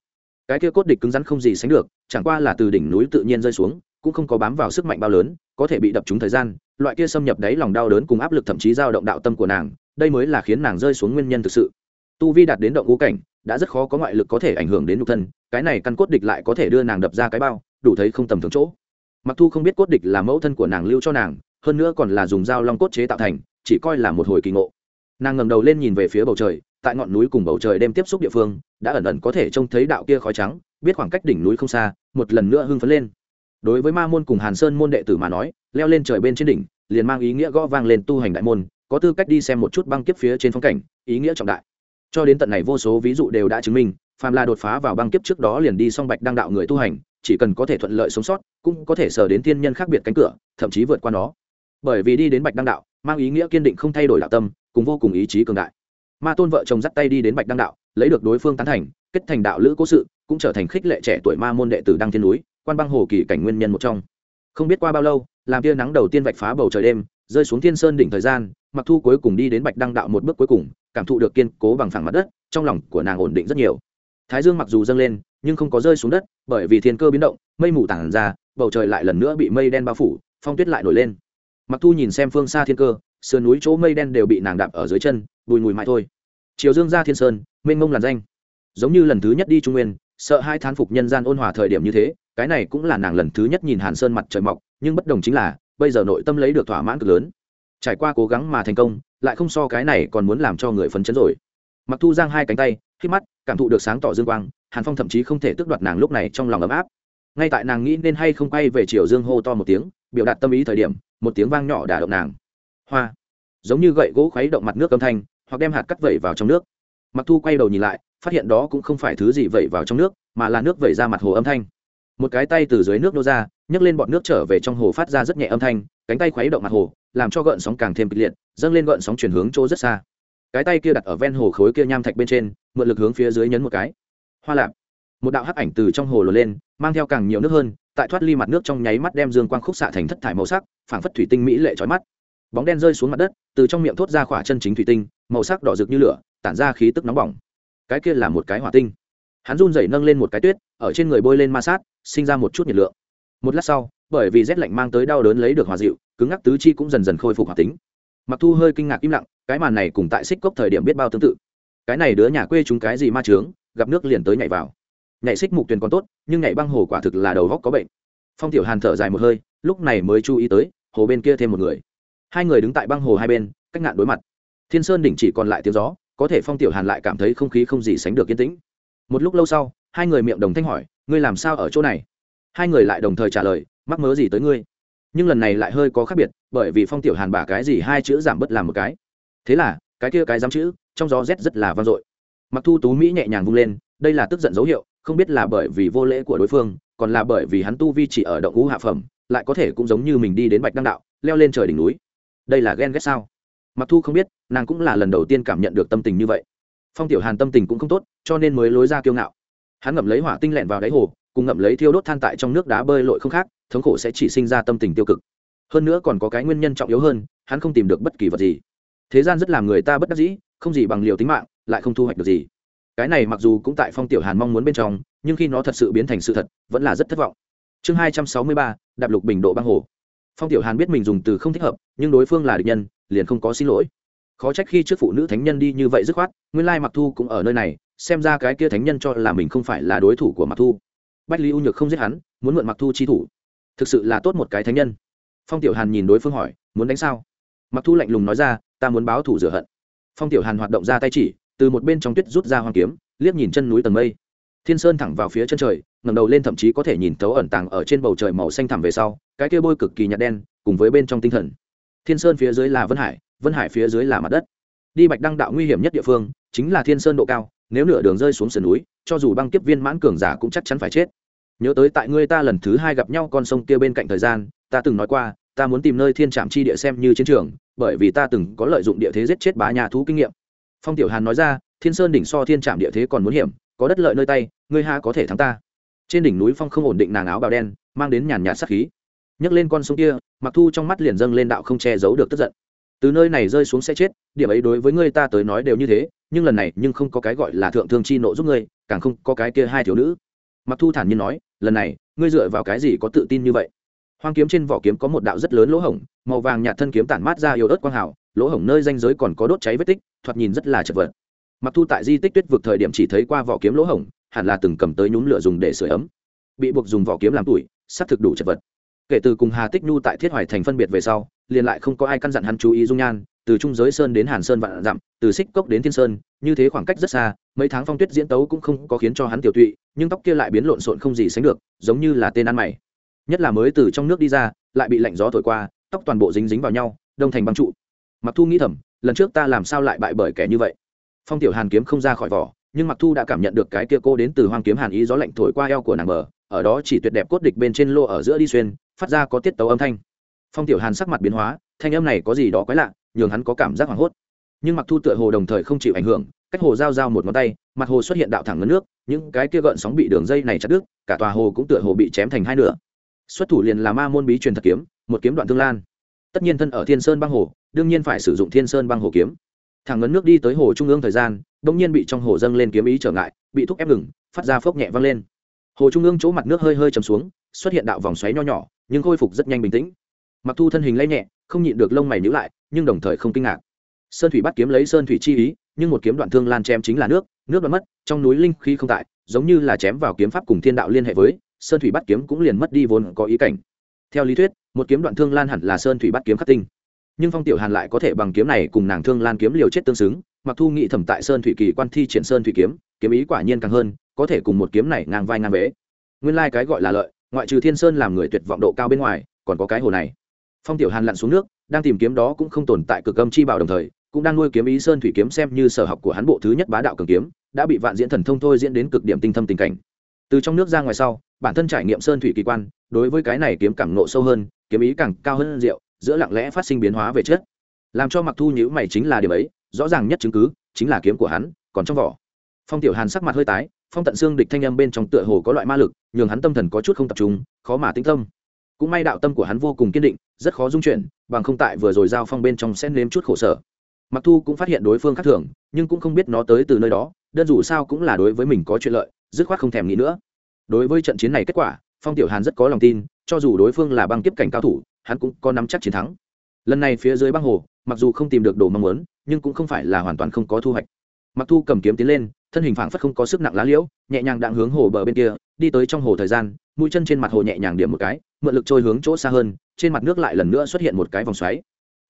Cái kia cốt địch cứng rắn không gì sánh được, chẳng qua là từ đỉnh núi tự nhiên rơi xuống, cũng không có bám vào sức mạnh bao lớn, có thể bị đập trúng thời gian, loại kia xâm nhập đáy lòng đau đớn cùng áp lực thậm chí dao động đạo tâm của nàng, đây mới là khiến nàng rơi xuống nguyên nhân thực sự tu vi đạt đến động ngũ cảnh, đã rất khó có ngoại lực có thể ảnh hưởng đến nhục thân, cái này căn cốt địch lại có thể đưa nàng đập ra cái bao, đủ thấy không tầm thường chỗ. Mặc thu không biết cốt địch là mẫu thân của nàng lưu cho nàng, hơn nữa còn là dùng dao long cốt chế tạo thành, chỉ coi là một hồi kỳ ngộ. Nàng ngẩng đầu lên nhìn về phía bầu trời, tại ngọn núi cùng bầu trời đem tiếp xúc địa phương, đã ẩn ẩn có thể trông thấy đạo kia khói trắng, biết khoảng cách đỉnh núi không xa, một lần nữa hưng phấn lên. Đối với ma môn cùng hàn sơn môn đệ tử mà nói, leo lên trời bên trên đỉnh, liền mang ý nghĩa gõ vang lên tu hành đại môn, có tư cách đi xem một chút băng kiếp phía trên phong cảnh, ý nghĩa trọng đại cho đến tận này vô số ví dụ đều đã chứng minh, phàm là đột phá vào băng kiếp trước đó liền đi song bạch đăng đạo người tu hành, chỉ cần có thể thuận lợi sống sót, cũng có thể sở đến thiên nhân khác biệt cánh cửa, thậm chí vượt qua nó. Bởi vì đi đến bạch đăng đạo, mang ý nghĩa kiên định không thay đổi đạo tâm, cùng vô cùng ý chí cường đại. Ma tôn vợ chồng dắt tay đi đến bạch đăng đạo, lấy được đối phương tán thành, kết thành đạo lữ cố sự, cũng trở thành khích lệ trẻ tuổi ma môn đệ tử đăng thiên núi, quan băng hồ kỳ cảnh nguyên nhân một trong. Không biết qua bao lâu, làm tia nắng đầu tiên vạch phá bầu trời đêm, rơi xuống thiên sơn đỉnh thời gian, mặc thu cuối cùng đi đến bạch đăng đạo một bước cuối cùng cảm thụ được kiên cố bằng phẳng mặt đất, trong lòng của nàng ổn định rất nhiều. Thái dương mặc dù dâng lên, nhưng không có rơi xuống đất, bởi vì thiên cơ biến động, mây mù tản ra, bầu trời lại lần nữa bị mây đen bao phủ, phong tuyết lại nổi lên. Mặc thu nhìn xem phương xa thiên cơ, sườn núi chỗ mây đen đều bị nàng đạp ở dưới chân, bùi mùi mãi thôi. Chiều dương ra thiên sơn, mênh mông làn danh. Giống như lần thứ nhất đi trung nguyên, sợ hai thán phục nhân gian ôn hòa thời điểm như thế, cái này cũng là nàng lần thứ nhất nhìn hàn sơn mặt trời mọc, nhưng bất đồng chính là, bây giờ nội tâm lấy được thỏa mãn cực lớn trải qua cố gắng mà thành công, lại không so cái này còn muốn làm cho người phấn chấn rồi. Mặc thu giang hai cánh tay, khi mắt, cảm thụ được sáng tỏ dương quang, hàn phong thậm chí không thể tước đoạt nàng lúc này trong lòng ấm áp. Ngay tại nàng nghĩ nên hay không quay về chiều dương hô to một tiếng, biểu đạt tâm ý thời điểm, một tiếng vang nhỏ đả động nàng. Hoa! Giống như gậy gỗ khuấy động mặt nước âm thanh, hoặc đem hạt cắt vẩy vào trong nước. Mặc thu quay đầu nhìn lại, phát hiện đó cũng không phải thứ gì vẩy vào trong nước, mà là nước vẩy ra mặt hồ âm thanh. Một cái tay từ dưới nước nô ra, nhấc lên bọn nước trở về trong hồ phát ra rất nhẹ âm thanh, cánh tay khuấy động mặt hồ làm cho gợn sóng càng thêm kịch liệt, dâng lên gợn sóng chuyển hướng chỗ rất xa. Cái tay kia đặt ở ven hồ khối kia nham thạch bên trên, mượn lực hướng phía dưới nhấn một cái. Hoa lạp. Một đạo hắc ảnh từ trong hồ lồ lên, mang theo càng nhiều nước hơn, tại thoát ly mặt nước trong nháy mắt đem dương quang khúc xạ thành thất thải màu sắc, phảng phất thủy tinh mỹ lệ trói mắt. Bóng đen rơi xuống mặt đất, từ trong miệng thốt ra khỏa chân chính thủy tinh, màu sắc đỏ rực như lửa, tản ra khí tức nóng bỏng. Cái kia là một cái hỏa tinh. Hắn run rẩy nâng lên một cái tuyết, ở trên người bôi lên ma sát, sinh ra một chút nhiệt lượng. Một lát sau, bởi vì rét lạnh mang tới đau đớn lấy được hòa dịu cứng ngắc tứ chi cũng dần dần khôi phục hoạt tính. Mặc thu hơi kinh ngạc im lặng, cái màn này cùng tại xích cốc thời điểm biết bao tương tự. Cái này đứa nhà quê chúng cái gì ma trướng gặp nước liền tới nhảy vào. Nhảy xích mục tuyền còn tốt, nhưng nhảy băng hồ quả thực là đầu góc có bệnh. Phong tiểu hàn thở dài một hơi, lúc này mới chú ý tới, hồ bên kia thêm một người. Hai người đứng tại băng hồ hai bên, cách ngạn đối mặt. Thiên sơn đỉnh chỉ còn lại tiếng gió, có thể phong tiểu hàn lại cảm thấy không khí không gì sánh được yên tĩnh. Một lúc lâu sau, hai người miệng đồng thanh hỏi, ngươi làm sao ở chỗ này? Hai người lại đồng thời trả lời, mắc mớ gì tới ngươi? Nhưng lần này lại hơi có khác biệt, bởi vì phong tiểu hàn bả cái gì hai chữ giảm bớt làm một cái. Thế là, cái kia cái dám chữ, trong gió rét rất là vang dội. Mặc thu tú mỹ nhẹ nhàng vung lên, đây là tức giận dấu hiệu, không biết là bởi vì vô lễ của đối phương, còn là bởi vì hắn tu vi chỉ ở động ngũ hạ phẩm, lại có thể cũng giống như mình đi đến bạch đăng đạo, leo lên trời đỉnh núi. Đây là ghen ghét sao? Mặc thu không biết, nàng cũng là lần đầu tiên cảm nhận được tâm tình như vậy. Phong tiểu hàn tâm tình cũng không tốt, cho nên mới lối ra kiêu ngạo. Hắn ngậm lấy hỏa tinh lẹn vào đáy hồ, cùng ngậm lấy thiêu đốt than tại trong nước đá bơi lội không khác thống khổ sẽ chỉ sinh ra tâm tình tiêu cực. Hơn nữa còn có cái nguyên nhân trọng yếu hơn, hắn không tìm được bất kỳ vật gì. Thế gian rất làm người ta bất đắc dĩ, không gì bằng liều tính mạng, lại không thu hoạch được gì. Cái này mặc dù cũng tại phong tiểu hàn mong muốn bên trong, nhưng khi nó thật sự biến thành sự thật, vẫn là rất thất vọng. Chương hai trăm sáu mươi ba, đạp lục bình độ băng hồ. Phong tiểu hàn biết mình dùng từ không thích hợp, nhưng đối phương là địch nhân, liền không có xin lỗi. Khó trách khi trước phụ nữ thánh nhân đi như vậy dứt khoát, nguyên lai mặc thu cũng ở nơi này, xem ra cái kia thánh nhân cho là mình không phải là đối thủ của mặc thu. Bách lý u nhược không giết hắn, muốn mượn mặc thu chi thủ thực sự là tốt một cái thánh nhân. Phong tiểu hàn nhìn đối phương hỏi, muốn đánh sao? Mặc thu lạnh lùng nói ra, ta muốn báo thủ rửa hận. Phong tiểu hàn hoạt động ra tay chỉ, từ một bên trong tuyết rút ra hoàng kiếm, liếc nhìn chân núi tầng mây. Thiên sơn thẳng vào phía chân trời, ngẩng đầu lên thậm chí có thể nhìn thấu ẩn tàng ở trên bầu trời màu xanh thẳm về sau, cái kia bôi cực kỳ nhạt đen, cùng với bên trong tinh thần. Thiên sơn phía dưới là vân hải vân hải phía dưới là mặt đất. Đi bạch đăng đạo nguy hiểm nhất địa phương, chính là thiên sơn độ cao, nếu nửa đường rơi xuống sườn núi, cho dù băng kiếp viên mãn cường giả cũng chắc chắn phải chết nhớ tới tại ngươi ta lần thứ hai gặp nhau con sông kia bên cạnh thời gian, ta từng nói qua, ta muốn tìm nơi thiên trạm chi địa xem như chiến trường, bởi vì ta từng có lợi dụng địa thế giết chết bá nhà thú kinh nghiệm. Phong tiểu hàn nói ra, thiên sơn đỉnh so thiên trạm địa thế còn muốn hiểm, có đất lợi nơi tay, ngươi ha có thể thắng ta. Trên đỉnh núi phong không ổn định nàng áo bào đen, mang đến nhàn nhạt sát khí. Nhấc lên con sông kia, mặc thu trong mắt liền dâng lên đạo không che giấu được tức giận. Từ nơi này rơi xuống sẽ chết, điểm ấy đối với ngươi ta tới nói đều như thế, nhưng lần này nhưng không có cái gọi là thượng thương chi nộ giúp ngươi, càng không có cái kia hai thiếu nữ. Mặc thu thản nhiên nói lần này, ngươi dựa vào cái gì có tự tin như vậy? Hoang kiếm trên vỏ kiếm có một đạo rất lớn lỗ hổng, màu vàng nhạt thân kiếm tản mát ra yếu ớt quang hảo lỗ hổng nơi danh giới còn có đốt cháy vết tích, thoạt nhìn rất là chật vật. Mặc thu tại di tích tuyết vực thời điểm chỉ thấy qua vỏ kiếm lỗ hổng, hẳn là từng cầm tới nhúm lửa dùng để sửa ấm. Bị buộc dùng vỏ kiếm làm tuổi sắp thực đủ chật vật. Kể từ cùng hà tích nhu tại thiết hoài thành phân biệt về sau, liền lại không có ai căn dặn hắn chú ý dung nhan từ trung giới sơn đến hàn sơn vạn dặm, từ xích cốc đến thiên sơn, như thế khoảng cách rất xa, mấy tháng phong tuyết diễn tấu cũng không có khiến cho hắn tiểu tụy, nhưng tóc kia lại biến lộn xộn không gì sánh được, giống như là tên ăn mày. Nhất là mới từ trong nước đi ra, lại bị lạnh gió thổi qua, tóc toàn bộ dính dính vào nhau, đông thành băng trụ. Mặc thu nghĩ thầm, lần trước ta làm sao lại bại bởi kẻ như vậy? Phong tiểu hàn kiếm không ra khỏi vỏ, nhưng mặc thu đã cảm nhận được cái kia cô đến từ hoang kiếm hàn ý gió lạnh thổi qua eo của nàng bờ, ở đó chỉ tuyệt đẹp cốt địch bên trên lô ở giữa đi xuyên, phát ra có tiết tấu âm thanh. Phong tiểu hàn sắc mặt biến hóa, thanh âm này có gì đó quái lạ nhường hắn có cảm giác hoảng hốt. Nhưng mặc thu tựa hồ đồng thời không chịu ảnh hưởng, cách hồ giao giao một ngón tay, mặt hồ xuất hiện đạo thẳng ngấn nước, những cái kia gợn sóng bị đường dây này chặt đứt, cả tòa hồ cũng tựa hồ bị chém thành hai nửa. Xuất thủ liền là ma môn bí truyền thật kiếm, một kiếm đoạn thương lan. Tất nhiên thân ở thiên sơn băng hồ, đương nhiên phải sử dụng thiên sơn băng hồ kiếm. Thẳng ngấn nước đi tới hồ trung ương thời gian, bỗng nhiên bị trong hồ dâng lên kiếm ý trở ngại, bị thúc ép ngừng, phát ra phốc nhẹ văng lên. Hồ trung ương chỗ mặt nước hơi hơi chầm xuống, xuất hiện đạo vòng xoáy nho nhỏ, nhưng khôi phục rất nhanh bình tĩnh. Mặc thu thân hình lây nhẹ, không nhịn được lông mày nhữ lại nhưng đồng thời không kinh ngạc. Sơn thủy bắt kiếm lấy sơn thủy chi ý, nhưng một kiếm đoạn thương lan chém chính là nước nước đoạn mất, trong núi linh khí không tại, giống như là chém vào kiếm pháp cùng thiên đạo liên hệ với, sơn thủy bắt kiếm cũng liền mất đi vốn có ý cảnh. Theo lý thuyết, một kiếm đoạn thương lan hẳn là sơn thủy bắt kiếm khắc tinh. Nhưng phong tiểu hàn lại có thể bằng kiếm này cùng nàng thương lan kiếm liều chết tương xứng, mặc thu nghị thẩm tại sơn thủy kỳ quan thi triển sơn thủy kiếm kiếm ý quả nhiên càng hơn, có thể cùng một kiếm này ngang vai ngang vế. Nguyên lai cái gọi là lợi, ngoại trừ thiên sơn làm người tuyệt vọng độ cao bên ngoài, còn có cái hồ này. Phong tiểu hàn lặn xuống nước đang tìm kiếm đó cũng không tồn tại cực âm chi bảo đồng thời, cũng đang nuôi kiếm ý sơn thủy kiếm xem như sở học của hắn bộ thứ nhất bá đạo cường kiếm, đã bị vạn diễn thần thông thôi diễn đến cực điểm tinh thâm tình cảnh. Từ trong nước ra ngoài sau, bản thân trải nghiệm sơn thủy kỳ quan, đối với cái này kiếm càng nộ sâu hơn, kiếm ý càng cao hơn rượu giữa lặng lẽ phát sinh biến hóa về chất. Làm cho mặc thu nhữ mày chính là điểm ấy, rõ ràng nhất chứng cứ, chính là kiếm của hắn, còn trong vỏ. Phong tiểu hàn sắc mặt hơi tái, phong tận xương địch thanh âm bên trong tựa hồ có loại ma lực, nhường hắn tâm thần có chút không tập trung, khó mà tĩnh tâm cũng may đạo tâm của hắn vô cùng kiên định, rất khó dung chuyển, bằng không tại vừa rồi giao phong bên trong sẽ nếm chút khổ sở. Mặc thu cũng phát hiện đối phương khác thường, nhưng cũng không biết nó tới từ nơi đó, đơn dù sao cũng là đối với mình có chuyện lợi, dứt khoát không thèm nghĩ nữa. Đối với trận chiến này kết quả, phong tiểu hàn rất có lòng tin, cho dù đối phương là băng kiếp cảnh cao thủ, hắn cũng có nắm chắc chiến thắng. Lần này phía dưới băng hồ, mặc dù không tìm được đồ mong muốn, nhưng cũng không phải là hoàn toàn không có thu hoạch. Mặc thu cầm kiếm tiến lên, thân hình phảng phất không có sức nặng lá liễu, nhẹ nhàng đặng hướng hồ bờ bên kia, đi tới trong hồ thời gian, mũi chân trên mặt hồ nhẹ nhàng điểm một cái mượn lực trôi hướng chỗ xa hơn, trên mặt nước lại lần nữa xuất hiện một cái vòng xoáy.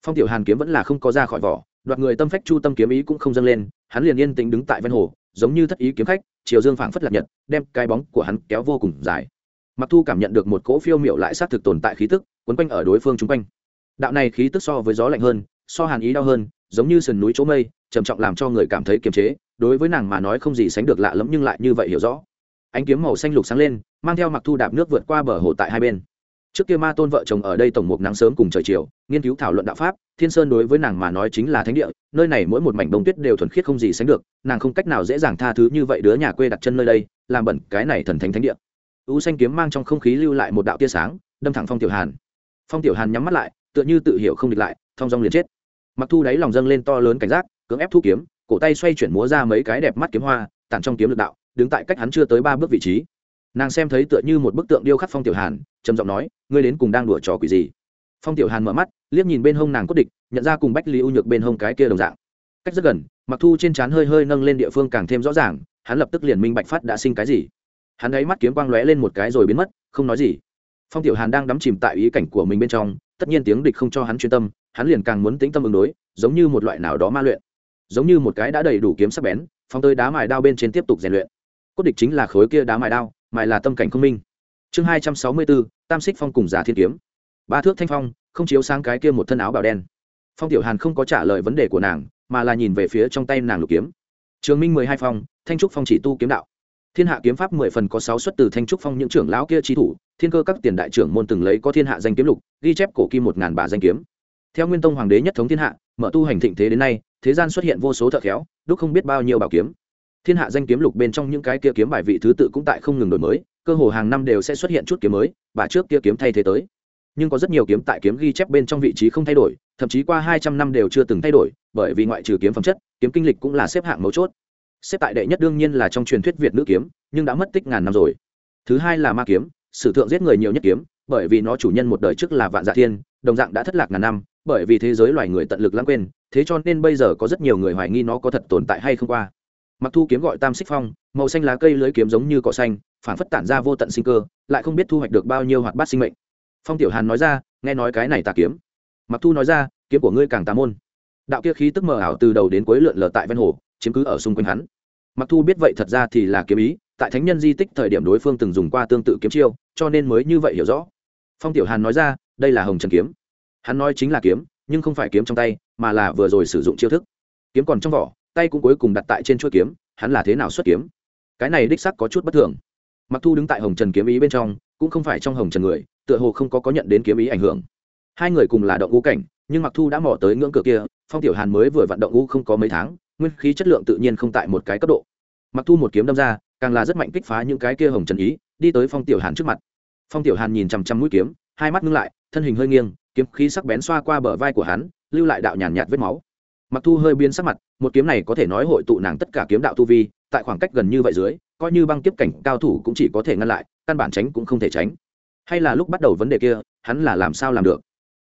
Phong tiểu hàn kiếm vẫn là không có ra khỏi vỏ, đoạt người tâm phách chu tâm kiếm ý cũng không dâng lên, hắn liền yên tĩnh đứng tại ven hồ, giống như thất ý kiếm khách, chiều dương phảng phất lạc nhật, đem cái bóng của hắn kéo vô cùng dài. Mặc thu cảm nhận được một cỗ phiêu miệu lại sát thực tồn tại khí tức, quấn quanh ở đối phương chung quanh. Đạo này khí tức so với gió lạnh hơn, so hàn ý đau hơn, giống như sườn núi chỗ mây, trầm trọng làm cho người cảm thấy kiềm chế, đối với nàng mà nói không gì sánh được lạ lẫm nhưng lại như vậy hiểu rõ. Ánh kiếm màu xanh lục sáng lên, mang theo mặc thu đạp nước vượt qua bờ hồ tại hai bên trước kia ma tôn vợ chồng ở đây tổng mục nắng sớm cùng trời chiều, nghiên cứu thảo luận đạo pháp, thiên sơn đối với nàng mà nói chính là thánh địa, nơi này mỗi một mảnh bông tuyết đều thuần khiết không gì sánh được, nàng không cách nào dễ dàng tha thứ như vậy đứa nhà quê đặt chân nơi đây, làm bẩn cái này thần thánh thánh địa. U xanh kiếm mang trong không khí lưu lại một đạo tia sáng, đâm thẳng phong tiểu hàn. Phong tiểu hàn nhắm mắt lại, tựa như tự hiểu không địch lại, thong dong liền chết. Mặc thu đáy lòng dâng lên to lớn cảnh giác, cưỡng ép thu kiếm, cổ tay xoay chuyển múa ra mấy cái đẹp mắt kiếm hoa, tản trong kiếm lực đạo, đứng tại cách hắn chưa tới ba bước vị trí nàng xem thấy tựa như một bức tượng điêu khắc phong tiểu hàn, trầm giọng nói, ngươi đến cùng đang đùa trò quỷ gì? Phong tiểu hàn mở mắt, liếc nhìn bên hông nàng cốt địch, nhận ra cùng bách lý u nhược bên hông cái kia đồng dạng. Cách rất gần mặc thu trên trán hơi hơi nâng lên địa phương càng thêm rõ ràng, hắn lập tức liền minh bạch phát đã sinh cái gì. Hắn ấy mắt kiếm quang lóe lên một cái rồi biến mất, không nói gì. Phong tiểu hàn đang đắm chìm tại ý cảnh của mình bên trong, tất nhiên tiếng địch không cho hắn chuyên tâm, hắn liền càng muốn tĩnh tâm ứng đối, giống như một loại nào đó ma luyện. Giống như một cái đã đầy đủ kiếm sắc bén phong tới đá mài đao bên trên tiếp tục rèn luyện. Cốt địch chính là khối kia đá mài đao mài là tâm cảnh không minh. Chương hai trăm sáu mươi bốn, tam xích phong cùng giả thiên kiếm. Ba thước thanh phong, không chiếu sang cái kia một thân áo bào đen. Phong tiểu hàn không có trả lời vấn đề của nàng, mà là nhìn về phía trong tay nàng lục kiếm. Trường minh mười hai phong, thanh trúc phong chỉ tu kiếm đạo. Thiên hạ kiếm pháp mười phần có sáu xuất từ thanh trúc phong những trưởng lão kia trí thủ, thiên cơ các tiền đại trưởng môn từng lấy có thiên hạ danh kiếm lục, ghi chép cổ kim một ngàn bà danh kiếm. Theo nguyên tông hoàng đế nhất thống thiên hạ, mở tu hành thịnh thế đến nay, thế gian xuất hiện vô số thợ khéo, đúc không biết bao nhiêu bảo kiếm thiên hạ danh kiếm lục bên trong những cái kia kiếm bài vị thứ tự cũng tại không ngừng đổi mới, cơ hồ hàng năm đều sẽ xuất hiện chút kiếm mới, và trước kia kiếm thay thế tới. Nhưng có rất nhiều kiếm tại kiếm ghi chép bên trong vị trí không thay đổi, thậm chí qua hai trăm năm đều chưa từng thay đổi, bởi vì ngoại trừ kiếm phẩm chất, kiếm kinh lịch cũng là xếp hạng mấu chốt. Xếp tại đệ nhất đương nhiên là trong truyền thuyết việt nữ kiếm, nhưng đã mất tích ngàn năm rồi. Thứ hai là ma kiếm, sử thượng giết người nhiều nhất kiếm, bởi vì nó chủ nhân một đời trước là vạn dạ thiên, đồng dạng đã thất lạc ngàn năm, bởi vì thế giới loài người tận lực lãng quên, thế cho nên bây giờ có rất nhiều người hoài nghi nó có thật tồn tại hay không qua mặc thu kiếm gọi tam xích phong, màu xanh lá cây lưới kiếm giống như cỏ xanh phản phất tản ra vô tận sinh cơ, lại không biết thu hoạch được bao nhiêu hoạt bát sinh mệnh. Phong tiểu hàn nói ra, nghe nói cái này tà kiếm. Mặc thu nói ra, kiếm của ngươi càng tà môn. Đạo kia khí tức mờ ảo từ đầu đến cuối lượn lờ tại ven hồ, chiếm cứ ở xung quanh hắn. Mặc thu biết vậy thật ra thì là kiếm ý, tại thánh nhân di tích thời điểm đối phương từng dùng qua tương tự kiếm chiêu, cho nên mới như vậy hiểu rõ. Phong tiểu hàn nói ra, đây là hồng trần kiếm. Hắn nói chính là kiếm, nhưng không phải kiếm trong tay, mà là vừa rồi sử dụng chiêu thức. Kiếm còn trong vỏ tay cũng cuối cùng đặt tại trên chuôi kiếm hắn là thế nào xuất kiếm? Cái này đích sắc có chút bất thường. Mặc thu đứng tại hồng trần kiếm ý bên trong cũng không phải trong hồng trần người tựa hồ không có có nhận đến kiếm ý ảnh hưởng. Hai người cùng là động ngũ cảnh nhưng mặc thu đã mò tới ngưỡng cửa kia phong tiểu hàn mới vừa vận động ngũ không có mấy tháng nguyên khí chất lượng tự nhiên không tại một cái cấp độ. Mặc thu một kiếm đâm ra càng là rất mạnh kích phá những cái kia hồng trần ý đi tới phong tiểu hàn trước mặt. Phong tiểu hàn nhìn chằm chằm mũi kiếm hai mắt ngưng lại thân hình hơi nghiêng kiếm khí sắc bén xoa qua bờ vai của hắn lưu lại đạo nhàn nhạt, nhạt vết máu mặc thu hơi biến sắc mặt, một kiếm này có thể nói hội tụ nàng tất cả kiếm đạo tu vi, tại khoảng cách gần như vậy dưới, coi như băng kiếp cảnh cao thủ cũng chỉ có thể ngăn lại, căn bản tránh cũng không thể tránh. Hay là lúc bắt đầu vấn đề kia, hắn là làm sao làm được?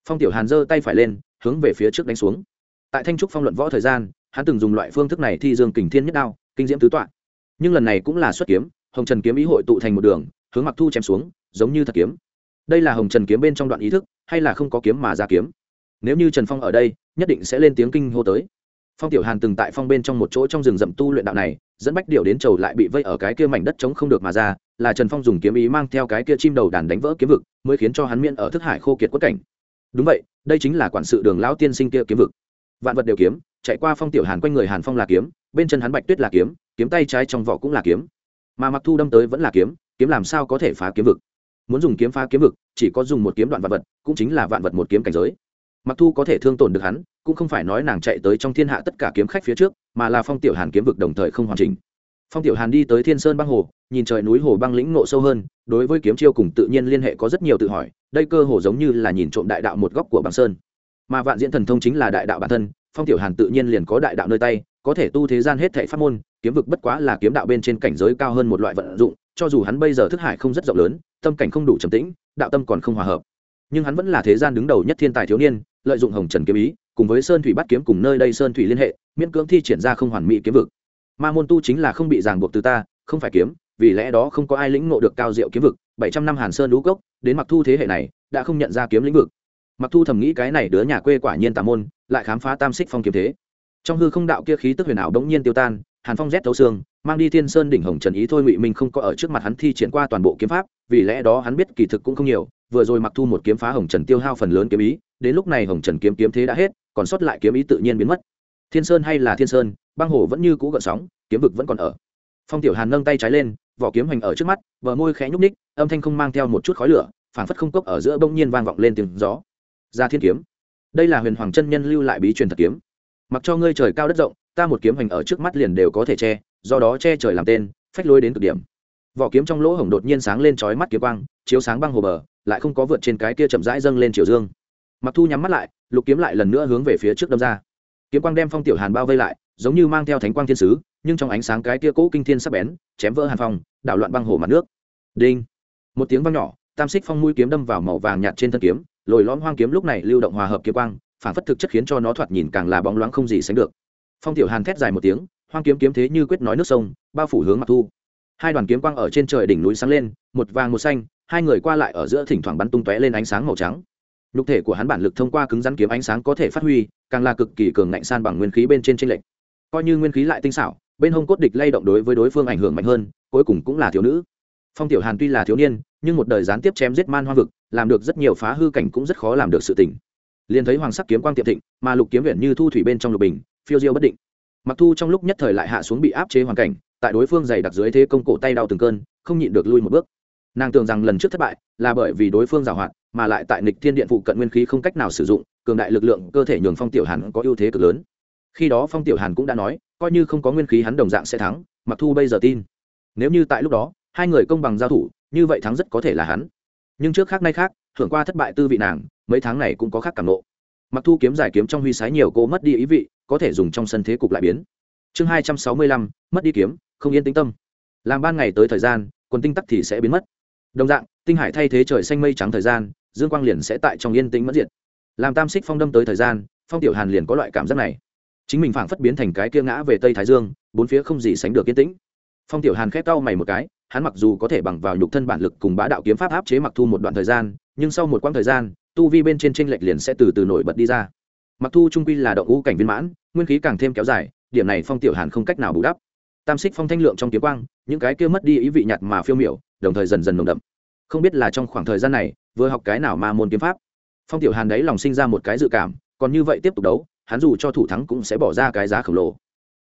Phong tiểu hàn giơ tay phải lên, hướng về phía trước đánh xuống. Tại thanh trúc phong luận võ thời gian, hắn từng dùng loại phương thức này thi dương kình thiên nhất đao, kinh diễm tứ tọa. Nhưng lần này cũng là xuất kiếm, hồng trần kiếm ý hội tụ thành một đường, hướng mặc thu chém xuống, giống như thật kiếm. Đây là hồng trần kiếm bên trong đoạn ý thức, hay là không có kiếm mà ra kiếm? Nếu như trần phong ở đây nhất định sẽ lên tiếng kinh hô tới. Phong tiểu hàn từng tại phong bên trong một chỗ trong rừng rậm tu luyện đạo này, dẫn bách điệu đến trầu lại bị vây ở cái kia mảnh đất trống không được mà ra, là trần phong dùng kiếm ý mang theo cái kia chim đầu đàn đánh vỡ kiếm vực, mới khiến cho hắn miễn ở thức hải khô kiệt quất cảnh. Đúng vậy, đây chính là quản sự đường lão tiên sinh kia kiếm vực. Vạn vật đều kiếm, chạy qua phong tiểu hàn quanh người hàn phong là kiếm, bên chân hắn bạch tuyết là kiếm kiếm tay trái trong vỏ cũng là kiếm. Mà mặc thu đâm tới vẫn là kiếm kiếm làm sao có thể phá kiếm vực? Muốn dùng kiếm phá kiếm vực, chỉ có dùng một kiếm đoạn vạn vật, cũng chính là vạn vật một kiếm cảnh giới mặc thu có thể thương tổn được hắn, cũng không phải nói nàng chạy tới trong thiên hạ tất cả kiếm khách phía trước, mà là phong tiểu hàn kiếm vực đồng thời không hoàn chỉnh. Phong tiểu hàn đi tới thiên sơn băng hồ, nhìn trời núi hồ băng lĩnh ngộ sâu hơn, đối với kiếm chiêu cùng tự nhiên liên hệ có rất nhiều tự hỏi, đây cơ hồ giống như là nhìn trộm đại đạo một góc của băng sơn. Mà vạn diễn thần thông chính là đại đạo bản thân, phong tiểu hàn tự nhiên liền có đại đạo nơi tay, có thể tu thế gian hết thảy pháp môn, kiếm vực bất quá là kiếm đạo bên trên cảnh giới cao hơn một loại vận dụng, cho dù hắn bây giờ thức hải không rất rộng lớn, tâm cảnh không đủ trầm tĩnh, đạo tâm còn không hòa hợp nhưng hắn vẫn là thế gian đứng đầu nhất thiên tài thiếu niên, lợi dụng hồng trần kiếm ý, cùng với sơn thủy bắt kiếm cùng nơi đây sơn thủy liên hệ, miễn cưỡng thi triển ra không hoàn mỹ kiếm vực. Ma môn tu chính là không bị ràng buộc từ ta, không phải kiếm, vì lẽ đó không có ai lĩnh ngộ được cao diệu kiếm vực. Bảy trăm năm hàn sơn lũ cốc, đến mặc thu thế hệ này, đã không nhận ra kiếm lĩnh vực. Mặc thu thầm nghĩ cái này đứa nhà quê quả nhiên tà môn, lại khám phá tam xích phong kiếm thế. Trong hư không đạo kia khí tức huyền ảo bỗng nhiên tiêu tan, hàn phong rét thấu xương, mang đi thiên sơn đỉnh hồng trần ý thôi ngụy minh không có ở trước mặt hắn thi triển qua toàn bộ kiếm pháp, vì lẽ đó hắn biết kỳ thực cũng không nhiều vừa rồi mặc thu một kiếm phá hồng trần tiêu hao phần lớn kiếm ý, đến lúc này hồng trần kiếm kiếm thế đã hết, còn sót lại kiếm ý tự nhiên biến mất. Thiên sơn hay là thiên sơn, băng hồ vẫn như cũ gợn sóng, kiếm vực vẫn còn ở. Phong tiểu hàn nâng tay trái lên, vỏ kiếm hoành ở trước mắt vợ môi khẽ nhúc ních âm thanh không mang theo một chút khói lửa, phảng phất không cốc ở giữa bỗng nhiên vang vọng lên tiếng gió. Ra thiên kiếm. Đây là huyền hoàng chân nhân lưu lại bí truyền thật kiếm. Mặc cho ngươi trời cao đất rộng, ta một kiếm hoành ở trước mắt liền đều có thể che, do đó che trời làm tên, phách lối đến cực điểm. Vỏ kiếm trong lỗ hổng đột nhiên sáng lên chói mắt kiếm quang, chiếu sáng băng hồ bờ lại không có vượt trên cái kia chậm rãi dâng lên chiều dương. Mặc thu nhắm mắt lại, lục kiếm lại lần nữa hướng về phía trước đâm ra. Kiếm quang đem phong tiểu hàn bao vây lại, giống như mang theo thánh quang thiên sứ, nhưng trong ánh sáng cái kia cỗ kinh thiên sắp bén, chém vỡ hàn phong, đảo loạn băng hồ mặt nước. Đinh! Một tiếng vang nhỏ, tam xích phong mũi kiếm đâm vào màu vàng nhạt trên thân kiếm, lồi lõm hoang kiếm lúc này lưu động hòa hợp kiếm quang, phản phất thực chất khiến cho nó thoạt nhìn càng là bóng loáng không gì sánh được. Phong tiểu hàn thét dài một tiếng, hoang kiếm kiếm thế như quyết nói nước sông, bao phủ hướng mặt thu. Hai đoàn kiếm quang ở trên trời đỉnh núi sáng lên, một vàng một xanh hai người qua lại ở giữa thỉnh thoảng bắn tung tóe lên ánh sáng màu trắng. Nhục thể của hắn bản lực thông qua cứng rắn kiếm ánh sáng có thể phát huy, càng là cực kỳ cường ngạnh san bằng nguyên khí bên trên tranh lệch. Coi như nguyên khí lại tinh xảo, bên hông cốt địch lay động đối với đối phương ảnh hưởng mạnh hơn, cuối cùng cũng là thiếu nữ. Phong tiểu hàn tuy là thiếu niên, nhưng một đời gián tiếp chém giết man hoa vực, làm được rất nhiều phá hư cảnh cũng rất khó làm được sự tỉnh liền thấy hoàng sắc kiếm quang tiệm thịnh, mà lục kiếm viện như thu thủy bên trong lục bình, phiêu diêu bất định. Mặc thu trong lúc nhất thời lại hạ xuống bị áp chế hoàn cảnh, tại đối phương dày đặc dưới thế công cổ tay đau từng cơn, không nhịn được lui một bước nàng tưởng rằng lần trước thất bại là bởi vì đối phương giảo hoạt, mà lại tại nịch thiên điện phụ cận nguyên khí không cách nào sử dụng, cường đại lực lượng, cơ thể nhường phong tiểu hàn có ưu thế cực lớn. Khi đó phong tiểu hàn cũng đã nói, coi như không có nguyên khí hắn đồng dạng sẽ thắng, mặc thu bây giờ tin. Nếu như tại lúc đó, hai người công bằng giao thủ, như vậy thắng rất có thể là hắn. Nhưng trước khác nay khác, thưởng qua thất bại tư vị nàng, mấy tháng này cũng có khác cảm nộ. Mặc thu kiếm giải kiếm trong huy sái nhiều cô mất đi ý vị, có thể dùng trong sân thế cục lại biến. Chương hai trăm sáu mươi lăm, mất đi kiếm, không yên tĩnh tâm. Làm ban ngày tới thời gian, quần tinh tắc thì sẽ biến mất đồng dạng, tinh hải thay thế trời xanh mây trắng thời gian, dương quang liền sẽ tại trong yên tĩnh mất diệt. Làm tam xích phong đâm tới thời gian, phong tiểu hàn liền có loại cảm giác này. Chính mình phảng phất biến thành cái kia ngã về tây thái dương, bốn phía không gì sánh được yên tĩnh. Phong tiểu hàn khép cau mày một cái, hắn mặc dù có thể bằng vào nhục thân bản lực cùng bá đạo kiếm pháp áp chế mặc thu một đoạn thời gian, nhưng sau một quãng thời gian, tu vi bên trên tranh lệch liền sẽ từ từ nổi bật đi ra. Mặc thu trung quy là động ngũ cảnh viên mãn, nguyên khí càng thêm kéo dài, điểm này phong tiểu hàn không cách nào bù đắp. Tam xích phong thanh lượng trong kiếm quang, những cái kia mất đi ý vị nhạt mà phiêu miểu đồng thời dần dần nồng đậm. Không biết là trong khoảng thời gian này, vừa học cái nào mà môn kiếm pháp, phong tiểu hàn đấy lòng sinh ra một cái dự cảm, còn như vậy tiếp tục đấu, hắn dù cho thủ thắng cũng sẽ bỏ ra cái giá khổng lồ.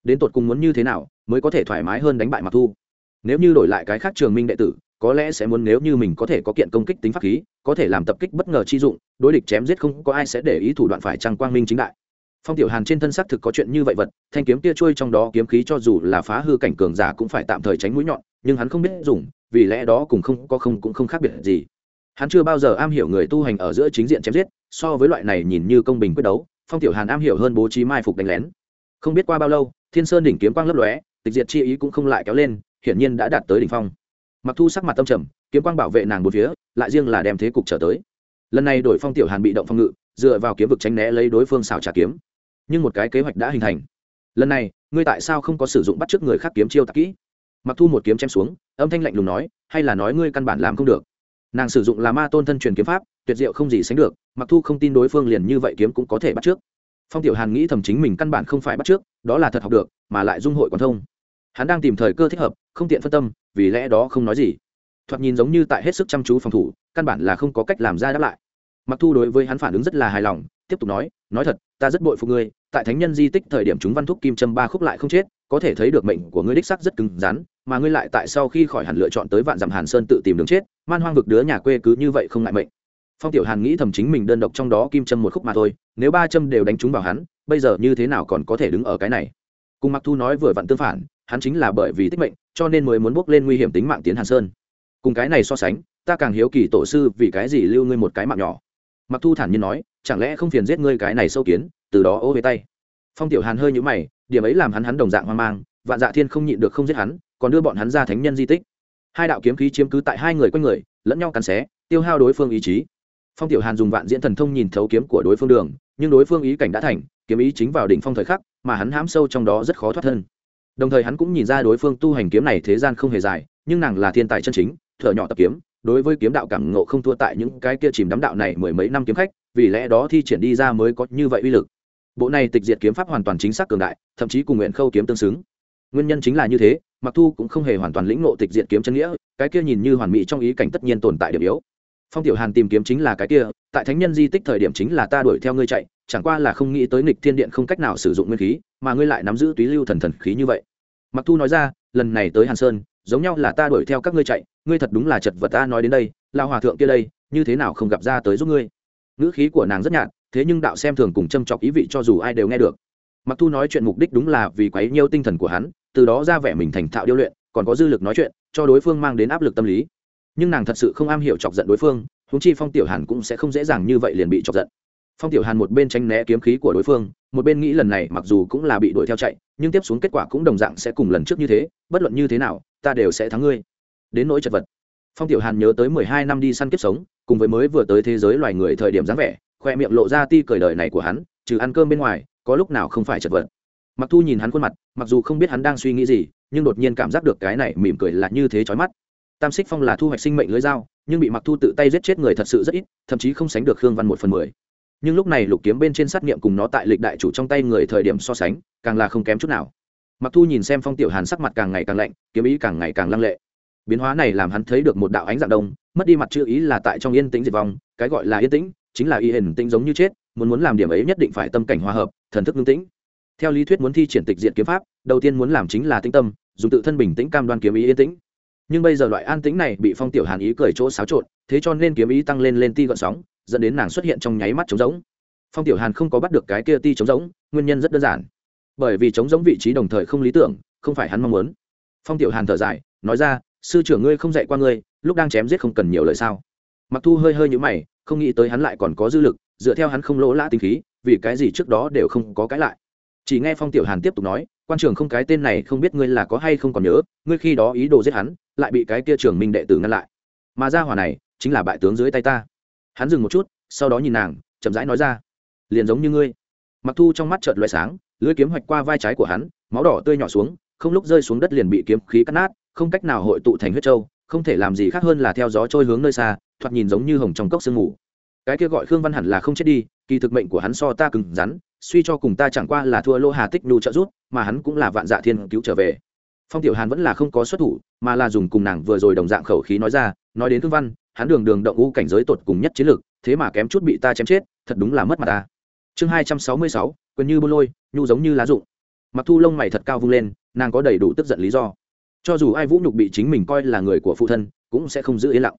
Đến tột cùng muốn như thế nào, mới có thể thoải mái hơn đánh bại mặc thu? Nếu như đổi lại cái khác trường minh đệ tử, có lẽ sẽ muốn nếu như mình có thể có kiện công kích tính pháp khí, có thể làm tập kích bất ngờ chi dụng, đối địch chém giết không có ai sẽ để ý thủ đoạn phải trăng quang minh chính đại. Phong tiểu hàn trên thân xác thực có chuyện như vậy vật, thanh kiếm kia trôi trong đó kiếm khí cho dù là phá hư cảnh cường giả cũng phải tạm thời tránh mũi nhọn, nhưng hắn không biết dùng vì lẽ đó cùng không có không cũng không khác biệt gì. Hắn chưa bao giờ am hiểu người tu hành ở giữa chính diện chém giết, so với loại này nhìn như công bình quyết đấu, phong tiểu hàn am hiểu hơn bố trí mai phục đánh lén. Không biết qua bao lâu, thiên sơn đỉnh kiếm quang lấp lóe, tịch diệt chi ý cũng không lại kéo lên, hiển nhiên đã đạt tới đỉnh phong. Mặc thu sắc mặt tâm trầm, kiếm quang bảo vệ nàng một phía, lại riêng là đem thế cục trở tới. Lần này đổi phong tiểu hàn bị động phong ngự, dựa vào kiếm vực tránh né lấy đối phương xảo trả kiếm. Nhưng một cái kế hoạch đã hình thành. Lần này, ngươi tại sao không có sử dụng bắt trước người khác kiếm chiêu tạc kỹ? Mặc thu một kiếm chém xuống, âm thanh lạnh lùng nói, hay là nói ngươi căn bản làm không được? Nàng sử dụng là ma tôn thân truyền kiếm pháp, tuyệt diệu không gì sánh được, mặc thu không tin đối phương liền như vậy kiếm cũng có thể bắt trước. Phong tiểu hàn nghĩ thầm chính mình căn bản không phải bắt trước, đó là thật học được, mà lại dung hội quan thông. Hắn đang tìm thời cơ thích hợp, không tiện phân tâm, vì lẽ đó không nói gì. Thoạt nhìn giống như tại hết sức chăm chú phòng thủ, căn bản là không có cách làm ra đáp lại. Mặc thu đối với hắn phản ứng rất là hài lòng, tiếp tục nói nói thật, ta rất bội phục ngươi tại thánh nhân di tích thời điểm chúng văn thúc kim châm ba khúc lại không chết, có thể thấy được mệnh của ngươi đích sắc rất cứng rắn, mà ngươi lại tại sau khi khỏi hẳn lựa chọn tới vạn dặm hàn sơn tự tìm đường chết, man hoang vực đứa nhà quê cứ như vậy không ngại mệnh. Phong tiểu hàn nghĩ thầm chính mình đơn độc trong đó kim châm một khúc mà thôi, nếu ba châm đều đánh trúng vào hắn, bây giờ như thế nào còn có thể đứng ở cái này? Cùng mặc thu nói vừa vặn tương phản, hắn chính là bởi vì tích mệnh, cho nên mới muốn bước lên nguy hiểm tính mạng tiến hàn sơn. Cùng cái này so sánh, ta càng hiếu kỳ tổ sư vì cái gì lưu ngươi một cái mạng nhỏ. Mặc thu thản nhiên nói, chẳng lẽ không phiền giết ngươi cái này sâu kiến từ đó ô về tay. Phong tiểu hàn hơi nhũ mày, điểm ấy làm hắn hắn đồng dạng hoang mang, vạn dạ thiên không nhịn được không giết hắn, còn đưa bọn hắn ra thánh nhân di tích. Hai đạo kiếm khí chiếm cứ tại hai người quanh người, lẫn nhau cắn xé, tiêu hao đối phương ý chí. Phong tiểu hàn dùng vạn diễn thần thông nhìn thấu kiếm của đối phương đường, nhưng đối phương ý cảnh đã thành, kiếm ý chính vào đỉnh phong thời khắc, mà hắn hãm sâu trong đó rất khó thoát thân. Đồng thời hắn cũng nhìn ra đối phương tu hành kiếm này thế gian không hề dài, nhưng nàng là thiên tài chân chính thở nhỏ tập kiếm, đối với kiếm đạo cảm ngộ không thua tại những cái kia chìm đắm đạo này mười mấy năm kiếm khách, vì lẽ đó thi triển đi ra mới có như vậy uy lực bộ này tịch diệt kiếm pháp hoàn toàn chính xác cường đại, thậm chí cùng nguyện khâu kiếm tương xứng. Nguyên nhân chính là như thế mặc thu cũng không hề hoàn toàn lĩnh ngộ tịch diệt kiếm chân nghĩa, cái kia nhìn như hoàn mỹ trong ý cảnh tất nhiên tồn tại điểm yếu. Phong tiểu hàn tìm kiếm chính là cái kia, tại thánh nhân di tích thời điểm chính là ta đuổi theo ngươi chạy, chẳng qua là không nghĩ tới nghịch thiên điện không cách nào sử dụng nguyên khí, mà ngươi lại nắm giữ túy lưu thần thần khí như vậy. Mặc thu nói ra, lần này tới hàn sơn, giống nhau là ta đuổi theo các ngươi chạy, ngươi thật đúng là chật vật ta nói đến đây lao hòa thượng kia đây, như thế nào không gặp ra tới giúp ngươi? Ngữ khí của nàng rất nhạt thế nhưng đạo xem thường cùng châm chọc ý vị cho dù ai đều nghe được. Mặc thu nói chuyện mục đích đúng là vì quấy nhiêu tinh thần của hắn, từ đó ra vẻ mình thành thạo điêu luyện, còn có dư lực nói chuyện, cho đối phương mang đến áp lực tâm lý. Nhưng nàng thật sự không am hiểu chọc giận đối phương húng chi phong tiểu hàn cũng sẽ không dễ dàng như vậy liền bị chọc giận. Phong tiểu hàn một bên tránh né kiếm khí của đối phương, một bên nghĩ lần này mặc dù cũng là bị đuổi theo chạy, nhưng tiếp xuống kết quả cũng đồng dạng sẽ cùng lần trước như thế, bất luận như thế nào, ta đều sẽ thắng ngươi. Đến nỗi chật vật. Phong tiểu hàn nhớ tới mười hai năm đi săn kiếp sống, cùng với mới vừa tới thế giới loài người thời điểm dáng vẻ khoe miệng lộ ra ti cười đời này của hắn, trừ ăn cơm bên ngoài, có lúc nào không phải chật vật. Mặc thu nhìn hắn khuôn mặt, mặc dù không biết hắn đang suy nghĩ gì, nhưng đột nhiên cảm giác được cái này mỉm cười là như thế chói mắt. Tam xích phong là thu hoạch sinh mệnh lưới dao, nhưng bị mặc thu tự tay giết chết người thật sự rất ít, thậm chí không sánh được khương văn một phần mười. Nhưng lúc này lục kiếm bên trên sát nghiệm cùng nó tại lịch đại chủ trong tay người thời điểm so sánh, càng là không kém chút nào. Mặc thu nhìn xem phong tiểu hàn sắc mặt càng ngày càng lạnh, kiếm ý càng ngày càng lăng lệ. Biến hóa này làm hắn thấy được một đạo ánh dạng đông, mất đi mặt chữ ý là tại trong yên tĩnh diệt vong, cái gọi là yên tĩnh chính là y hình tĩnh giống như chết, muốn muốn làm điểm ấy nhất định phải tâm cảnh hòa hợp, thần thức ngưng tĩnh. Theo lý thuyết muốn thi triển tịch diện kiếm pháp, đầu tiên muốn làm chính là tĩnh tâm, dùng tự thân bình tĩnh cam đoan kiếm ý yên tĩnh. Nhưng bây giờ loại an tĩnh này bị phong tiểu hàn ý cởi chỗ xáo trộn, thế cho nên kiếm ý tăng lên lên ti gợn sóng, dẫn đến nàng xuất hiện trong nháy mắt trống rỗng. Phong tiểu hàn không có bắt được cái kia ti trống rỗng, nguyên nhân rất đơn giản. Bởi vì trống rỗng vị trí đồng thời không lý tưởng, không phải hắn mong muốn. Phong tiểu hàn thở dài, nói ra, sư trưởng ngươi không dạy qua ngươi, lúc đang chém giết không cần nhiều lời sao? Mặc thu hơi hơi nhũ mày không nghĩ tới hắn lại còn có dư lực, dựa theo hắn không lỗ lã tinh khí, vì cái gì trước đó đều không có cái lại. Chỉ nghe phong tiểu hàn tiếp tục nói, quan trường không cái tên này không biết ngươi là có hay không còn nhớ, ngươi khi đó ý đồ giết hắn, lại bị cái kia trường minh đệ tử ngăn lại. Mà ra hỏa này, chính là bại tướng dưới tay ta. Hắn dừng một chút, sau đó nhìn nàng, chậm rãi nói ra, liền giống như ngươi. Mặc thu trong mắt trợt loại sáng, lưỡi kiếm hoạch qua vai trái của hắn, máu đỏ tươi nhỏ xuống, không lúc rơi xuống đất liền bị kiếm khí cắt nát, không cách nào hội tụ thành huyết trâu không thể làm gì khác hơn là theo gió trôi hướng nơi xa thoạt nhìn giống như hồng trong cốc sương ngủ cái kia gọi khương văn hẳn là không chết đi, kỳ thực mệnh của hắn so ta cứng rắn, suy cho cùng ta chẳng qua là thua lô hà tích nhu trợ rút mà hắn cũng là vạn dạ thiên cứu trở về. Phong tiểu hàn vẫn là không có xuất thủ, mà là dùng cùng nàng vừa rồi đồng dạng khẩu khí nói ra, nói đến thương văn, hắn đường đường động u cảnh giới tột cùng nhất chiến lược, thế mà kém chút bị ta chém chết, thật đúng là mất mặt ta. Chương hai trăm sáu mươi sáu quyền như bô lôi, nhu giống như lá rụng. Mặc thu lông mày thật cao vung lên, nàng có đầy đủ tức giận lý do. Cho dù ai vũ nhục bị chính mình coi là người của phụ thân, cũng sẽ không giữ yên lặng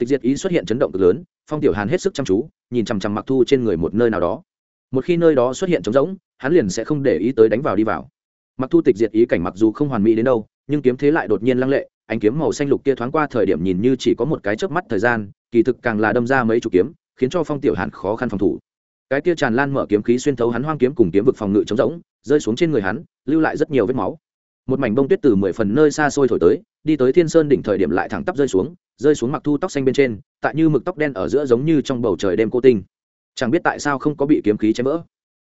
tịch diệt ý xuất hiện chấn động cực lớn, phong tiểu hàn hết sức chăm chú, nhìn chằm chằm mặc thu trên người một nơi nào đó. Một khi nơi đó xuất hiện trống rỗng, hắn liền sẽ không để ý tới đánh vào đi vào. Mặc thu tịch diệt ý cảnh mặc dù không hoàn mỹ đến đâu, nhưng kiếm thế lại đột nhiên lăng lệ, ánh kiếm màu xanh lục kia thoáng qua thời điểm nhìn như chỉ có một cái chớp mắt thời gian, kỳ thực càng là đâm ra mấy chục kiếm, khiến cho phong tiểu hàn khó khăn phòng thủ. Cái kia tràn lan mở kiếm khí xuyên thấu hắn hoang kiếm cùng kiếm vực phòng ngự trống rỗng, rơi xuống trên người hắn, lưu lại rất nhiều vết máu một mảnh bông tuyết từ mười phần nơi xa xôi thổi tới, đi tới thiên sơn đỉnh thời điểm lại thẳng tắp rơi xuống rơi xuống mặc thu tóc xanh bên trên, tại như mực tóc đen ở giữa giống như trong bầu trời đêm cô tinh. Chẳng biết tại sao không có bị kiếm khí chém vỡ.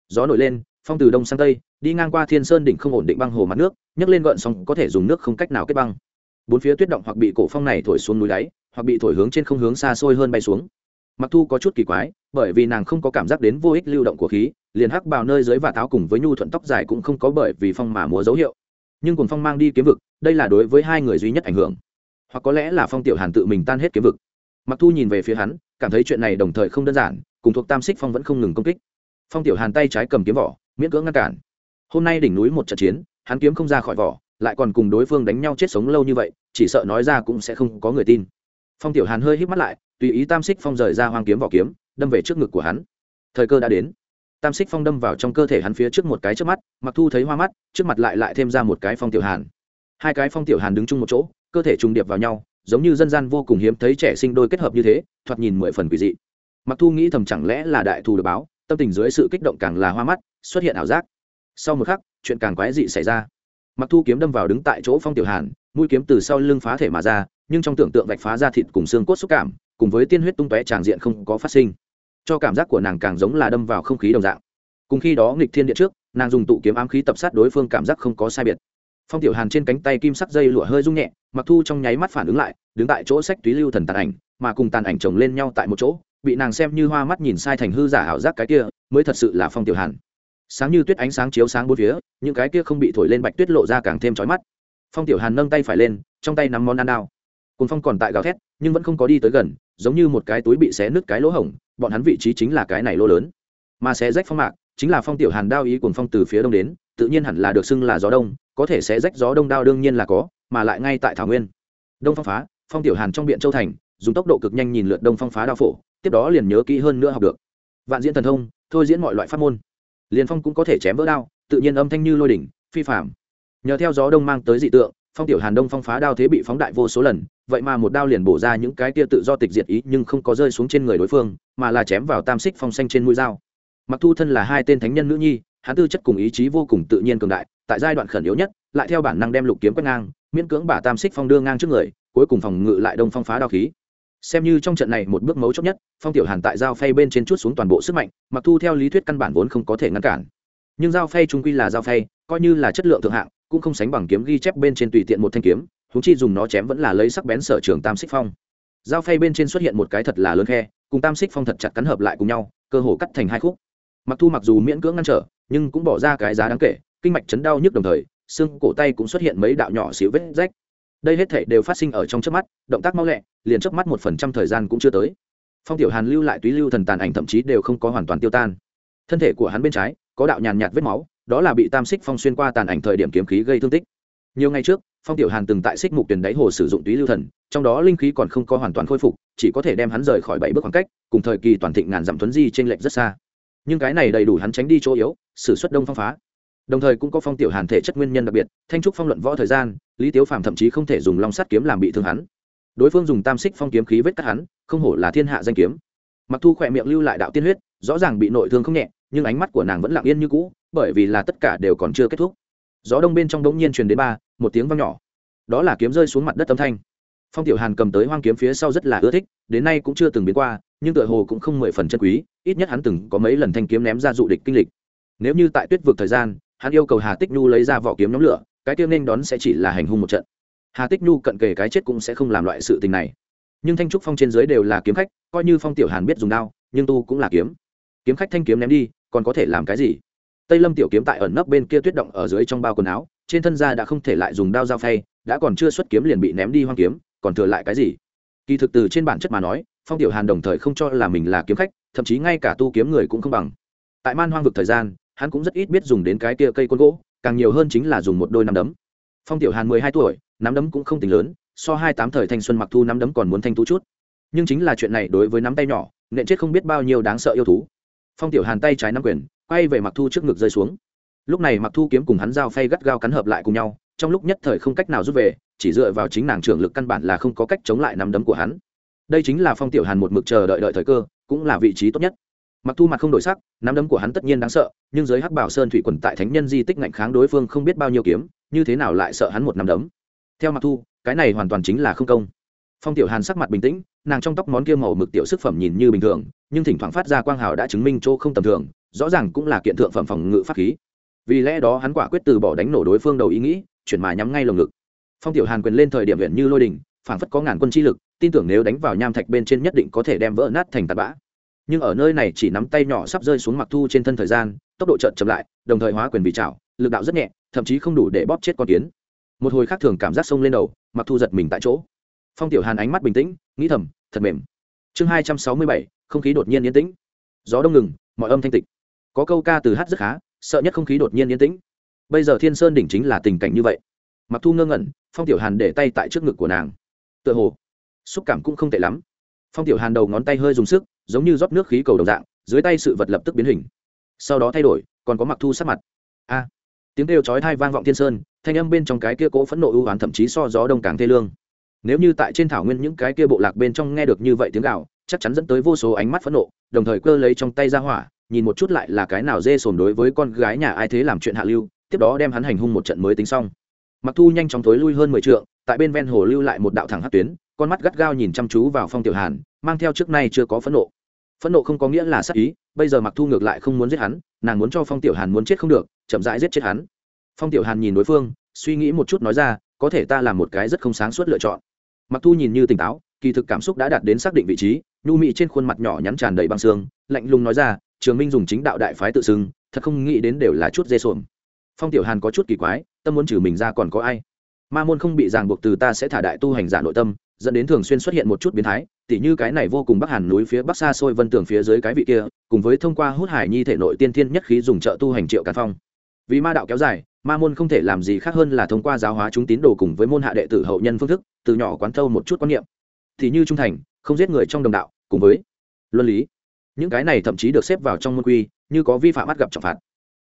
Gió nổi lên, phong từ đông sang tây, đi ngang qua thiên sơn đỉnh không ổn định băng hồ mặt nước, nhấc lên gợn sóng có thể dùng nước không cách nào kết băng. Bốn phía tuyết động hoặc bị cổ phong này thổi xuống núi đáy, hoặc bị thổi hướng trên không hướng xa xôi hơn bay xuống. Mặc thu có chút kỳ quái, bởi vì nàng không có cảm giác đến vô ích lưu động của khí, liền hắc bào nơi dưới và tháo cùng với nhu thuận tóc dài cũng không có bởi vì phong mà múa dấu hiệu nhưng cùng phong mang đi kiếm vực, đây là đối với hai người duy nhất ảnh hưởng. Hoặc có lẽ là phong tiểu hàn tự mình tan hết kiếm vực. Mặc thu nhìn về phía hắn, cảm thấy chuyện này đồng thời không đơn giản, cùng thuộc tam xích phong vẫn không ngừng công kích. Phong tiểu hàn tay trái cầm kiếm vỏ, miễn cưỡng ngăn cản. Hôm nay đỉnh núi một trận chiến, hắn kiếm không ra khỏi vỏ, lại còn cùng đối phương đánh nhau chết sống lâu như vậy, chỉ sợ nói ra cũng sẽ không có người tin. Phong tiểu hàn hơi hít mắt lại, tùy ý tam xích phong rời ra hoang kiếm vỏ kiếm, đâm về trước ngực của hắn. Thời cơ đã đến tam xích phong đâm vào trong cơ thể hắn phía trước một cái trước mắt, mặc thu thấy hoa mắt, trước mặt lại lại thêm ra một cái phong tiểu hàn. Hai cái phong tiểu hàn đứng chung một chỗ, cơ thể trùng điệp vào nhau, giống như dân gian vô cùng hiếm thấy trẻ sinh đôi kết hợp như thế, thoạt nhìn mười phần quỷ dị. Mặc thu nghĩ thầm chẳng lẽ là đại thù được báo, tâm tình dưới sự kích động càng là hoa mắt, xuất hiện ảo giác. Sau một khắc, chuyện càng quái dị xảy ra. Mặc thu kiếm đâm vào đứng tại chỗ phong tiểu hàn, mũi kiếm từ sau lưng phá thể mà ra, nhưng trong tưởng tượng vạch phá ra thịt cùng xương cốt xúc cảm, cùng với tiên huyết tung tóe tràng diện không có phát sinh cho cảm giác của nàng càng giống là đâm vào không khí đồng dạng. Cùng khi đó nghịch thiên điện trước, nàng dùng tụ kiếm ám khí tập sát đối phương cảm giác không có sai biệt. Phong tiểu hàn trên cánh tay kim sắc dây lụa hơi rung nhẹ, mặc thu trong nháy mắt phản ứng lại, đứng tại chỗ sách túy lưu thần tàn ảnh, mà cùng tàn ảnh chồng lên nhau tại một chỗ, bị nàng xem như hoa mắt nhìn sai thành hư giả ảo giác cái kia, mới thật sự là phong tiểu hàn. Sáng như tuyết ánh sáng chiếu sáng bốn phía, những cái kia không bị thổi lên bạch tuyết lộ ra càng thêm chói mắt. Phong tiểu hàn nâng tay phải lên, trong tay nắm món ăn đao. Cùng phong còn tại gào thét, nhưng vẫn không có đi tới gần, giống như một cái túi bị xé nứt cái lỗ hổng bọn hắn vị trí chính là cái này lô lớn. Mà xé rách phong mạc, chính là phong tiểu hàn đao ý cùng phong từ phía đông đến, tự nhiên hẳn là được xưng là gió đông, có thể xé rách gió đông đao đương nhiên là có, mà lại ngay tại thảo nguyên. Đông phong phá, phong tiểu hàn trong biện châu thành, dùng tốc độ cực nhanh nhìn lượt đông phong phá đao phổ, tiếp đó liền nhớ kỹ hơn nữa học được. Vạn diễn thần thông, thôi diễn mọi loại pháp môn. Liền phong cũng có thể chém vỡ đao, tự nhiên âm thanh như lôi đỉnh, phi phạm nhờ theo gió đông mang tới dị tượng, phong tiểu hàn đông phong phá đao thế bị phóng đại vô số lần vậy mà một đao liền bổ ra những cái tia tự do tịch diệt ý nhưng không có rơi xuống trên người đối phương, mà là chém vào tam xích phong xanh trên mũi dao. Mặc thu thân là hai tên thánh nhân nữ nhi, hắn tư chất cùng ý chí vô cùng tự nhiên cường đại, tại giai đoạn khẩn yếu nhất, lại theo bản năng đem lục kiếm quét ngang, miễn cưỡng bả tam xích phong đưa ngang trước người, cuối cùng phòng ngự lại đông phong phá đao khí. Xem như trong trận này một bước mấu chốt nhất, phong tiểu hàn tại dao phay bên trên chút xuống toàn bộ sức mạnh, mặc thu theo lý thuyết căn bản vốn không có thể ngăn cản. Nhưng dao phay trung quy là dao phay, coi như là chất lượng thượng hạng, cũng không sánh bằng kiếm ghi chép bên trên tùy tiện một thanh kiếm húng chi dùng nó chém vẫn là lấy sắc bén sở trường tam xích phong. Dao phay bên trên xuất hiện một cái thật là lớn khe, cùng tam xích phong thật chặt cắn hợp lại cùng nhau, cơ hồ cắt thành hai khúc. Mặc thu mặc dù miễn cưỡng ngăn trở, nhưng cũng bỏ ra cái giá đáng kể, kinh mạch chấn đau nhức đồng thời, xương cổ tay cũng xuất hiện mấy đạo nhỏ xíu vết rách. Đây hết thể đều phát sinh ở trong chớp mắt, động tác mau lẹ, liền chớp mắt một phần trăm thời gian cũng chưa tới. Phong tiểu hàn lưu lại túy lưu thần tàn ảnh thậm chí đều không có hoàn toàn tiêu tan. Thân thể của hắn bên trái, có đạo nhàn nhạt vết máu, đó là bị tam xích phong xuyên qua tàn ảnh thời điểm kiếm khí gây thương tích. Nhiều ngày trước phong tiểu hàn từng tại xích mục tuyển đáy hồ sử dụng túy lưu thần, trong đó linh khí còn không có hoàn toàn khôi phục, chỉ có thể đem hắn rời khỏi bảy bước khoảng cách, cùng thời kỳ toàn thịnh ngàn dặm tuấn di trên lệch rất xa. Nhưng cái này đầy đủ hắn tránh đi chỗ yếu, sử xuất đông phong phá. Đồng thời cũng có phong tiểu hàn thể chất nguyên nhân đặc biệt, thanh trúc phong luận võ thời gian, lý tiếu phàm thậm chí không thể dùng long sắt kiếm làm bị thương hắn. Đối phương dùng tam xích phong kiếm khí vết cắt hắn, không hổ là thiên hạ danh kiếm. Mặc thu khỏe miệng lưu lại đạo tiên huyết, rõ ràng bị nội thương không nhẹ, nhưng ánh mắt của nàng vẫn lặng yên như cũ, bởi vì là tất cả đều còn chưa kết thúc. Gió đông bên trong đống nhiên truyền đến ba một tiếng vang nhỏ. Đó là kiếm rơi xuống mặt đất âm thanh. Phong tiểu hàn cầm tới hoang kiếm phía sau rất là ưa thích, đến nay cũng chưa từng biến qua, nhưng tựa hồ cũng không mười phần chân quý, ít nhất hắn từng có mấy lần thanh kiếm ném ra dụ địch kinh lịch. Nếu như tại tuyết vực thời gian, hắn yêu cầu hà tích nhu lấy ra vỏ kiếm nhóm lửa, cái tiêu nên đón sẽ chỉ là hành hung một trận. Hà tích nhu cận kề cái chết cũng sẽ không làm loại sự tình này. Nhưng thanh trúc phong trên dưới đều là kiếm khách, coi như phong tiểu hàn biết dùng đao, nhưng tu cũng là kiếm. Kiếm khách thanh kiếm ném đi, còn có thể làm cái gì? Tây lâm tiểu kiếm tại ẩn nấp bên kia tuyết động ở dưới trong bao quần áo trên thân ra đã không thể lại dùng đao dao phay, đã còn chưa xuất kiếm liền bị ném đi hoang kiếm, còn thừa lại cái gì? Kỳ thực từ trên bản chất mà nói, phong tiểu hàn đồng thời không cho là mình là kiếm khách, thậm chí ngay cả tu kiếm người cũng không bằng. Tại man hoang vực thời gian, hắn cũng rất ít biết dùng đến cái kia cây côn gỗ, càng nhiều hơn chính là dùng một đôi nắm đấm. Phong tiểu hàn mười hai tuổi, nắm đấm cũng không tính lớn, so hai tám thời thanh xuân mặc thu nắm đấm còn muốn thanh tú chút. Nhưng chính là chuyện này đối với nắm tay nhỏ, nện chết không biết bao nhiêu đáng sợ yêu thú. Phong tiểu hàn tay trái nắm quyền, quay về mặc thu trước ngực rơi xuống lúc này mặc thu kiếm cùng hắn dao phay gắt gao cắn hợp lại cùng nhau, trong lúc nhất thời không cách nào rút về, chỉ dựa vào chính nàng trưởng lực căn bản là không có cách chống lại nắm đấm của hắn. Đây chính là phong tiểu hàn một mực chờ đợi đợi thời cơ, cũng là vị trí tốt nhất. Mặc thu mặt không đổi sắc, nắm đấm của hắn tất nhiên đáng sợ, nhưng giới hắc bảo sơn thủy quần tại thánh nhân di tích ngạnh kháng đối phương không biết bao nhiêu kiếm, như thế nào lại sợ hắn một nắm đấm. Theo mặc thu, cái này hoàn toàn chính là không công. Phong tiểu hàn sắc mặt bình tĩnh, nàng trong tóc món kia màu mực tiểu sức phẩm nhìn như bình thường, nhưng thỉnh thoảng phát ra quang hào đã chứng minh chỗ không tầm thường, rõ ràng cũng là kiện thượng phẩm phòng ngự pháp khí vì lẽ đó hắn quả quyết từ bỏ đánh nổ đối phương đầu ý nghĩ, chuyển mà nhắm ngay lồng ngực. Phong tiểu hàn quyền lên thời điểm viện như lôi đình, phảng phất có ngàn quân chi lực, tin tưởng nếu đánh vào nham thạch bên trên nhất định có thể đem vỡ nát thành tạt bã. Nhưng ở nơi này chỉ nắm tay nhỏ sắp rơi xuống mặc thu trên thân thời gian, tốc độ chợt chậm lại, đồng thời hóa quyền bị chảo lực đạo rất nhẹ, thậm chí không đủ để bóp chết con kiến. Một hồi khác thường cảm giác sông lên đầu, mặc thu giật mình tại chỗ. Phong tiểu hàn ánh mắt bình tĩnh, nghĩ thầm, thật mềm. Chương hai trăm sáu mươi bảy, không khí đột nhiên yên tĩnh. Gió đông ngừng, mọi âm thanh tịch. Có câu ca từ hát rất khá sợ nhất không khí đột nhiên yên tĩnh. Bây giờ thiên sơn đỉnh chính là tình cảnh như vậy. Mặc thu ngơ ngẩn, phong tiểu hàn để tay tại trước ngực của nàng. Tựa hồ, xúc cảm cũng không tệ lắm. Phong tiểu hàn đầu ngón tay hơi dùng sức, giống như rót nước khí cầu đồng dạng, dưới tay sự vật lập tức biến hình. Sau đó thay đổi, còn có mặc thu sát mặt. A, tiếng kêu chói thai vang vọng thiên sơn, thanh âm bên trong cái kia cỗ phẫn nộ ưu oán thậm chí so gió đông càng thê lương. Nếu như tại trên thảo nguyên những cái kia bộ lạc bên trong nghe được như vậy tiếng gạo chắc chắn dẫn tới vô số ánh mắt phẫn nộ, đồng thời cơ lấy trong tay ra hỏa nhìn một chút lại là cái nào dê sồn đối với con gái nhà ai thế làm chuyện hạ lưu, tiếp đó đem hắn hành hung một trận mới tính xong. Mặc thu nhanh chóng thối lui hơn mười t tại bên ven hồ lưu lại một đạo thẳng hát tuyến, con mắt gắt gao nhìn chăm chú vào phong tiểu hàn, mang theo trước nay chưa có phẫn nộ. Phẫn nộ không có nghĩa là sắc ý, bây giờ mặc thu ngược lại không muốn giết hắn, nàng muốn cho phong tiểu hàn muốn chết không được, chậm rãi giết chết hắn. Phong tiểu hàn nhìn đối phương, suy nghĩ một chút nói ra, có thể ta làm một cái rất không sáng suốt lựa chọn. Mặc thu nhìn như tỉnh táo, kỳ thực cảm xúc đã đạt đến xác định vị trí, nhu mị trên khuôn mặt nhỏ nhắn tràn đầy băng xương lạnh lùng nói ra trường minh dùng chính đạo đại phái tự xưng, thật không nghĩ đến đều là chút dê xuồng phong tiểu hàn có chút kỳ quái, tâm muốn trừ mình ra còn có ai? Ma môn không bị ràng buộc từ ta sẽ thả đại tu hành giả nội tâm, dẫn đến thường xuyên xuất hiện một chút biến thái, tỉ như cái này vô cùng bắc hàn núi phía bắc xa xôi vân tường phía dưới cái vị kia, cùng với thông qua hút hải nhi thể nội tiên thiên nhất khí dùng trợ tu hành triệu càn phong. Vì ma đạo kéo dài, ma môn không thể làm gì khác hơn là thông qua giáo hóa chúng tín đồ cùng với môn hạ đệ tử hậu nhân phương thức, từ nhỏ quán thâu một chút quan niệm. Thì như trung thành, không giết người trong đồng đạo, cùng với luân lý những cái này thậm chí được xếp vào trong môn quy, như có vi phạm bắt gặp trọng phạt.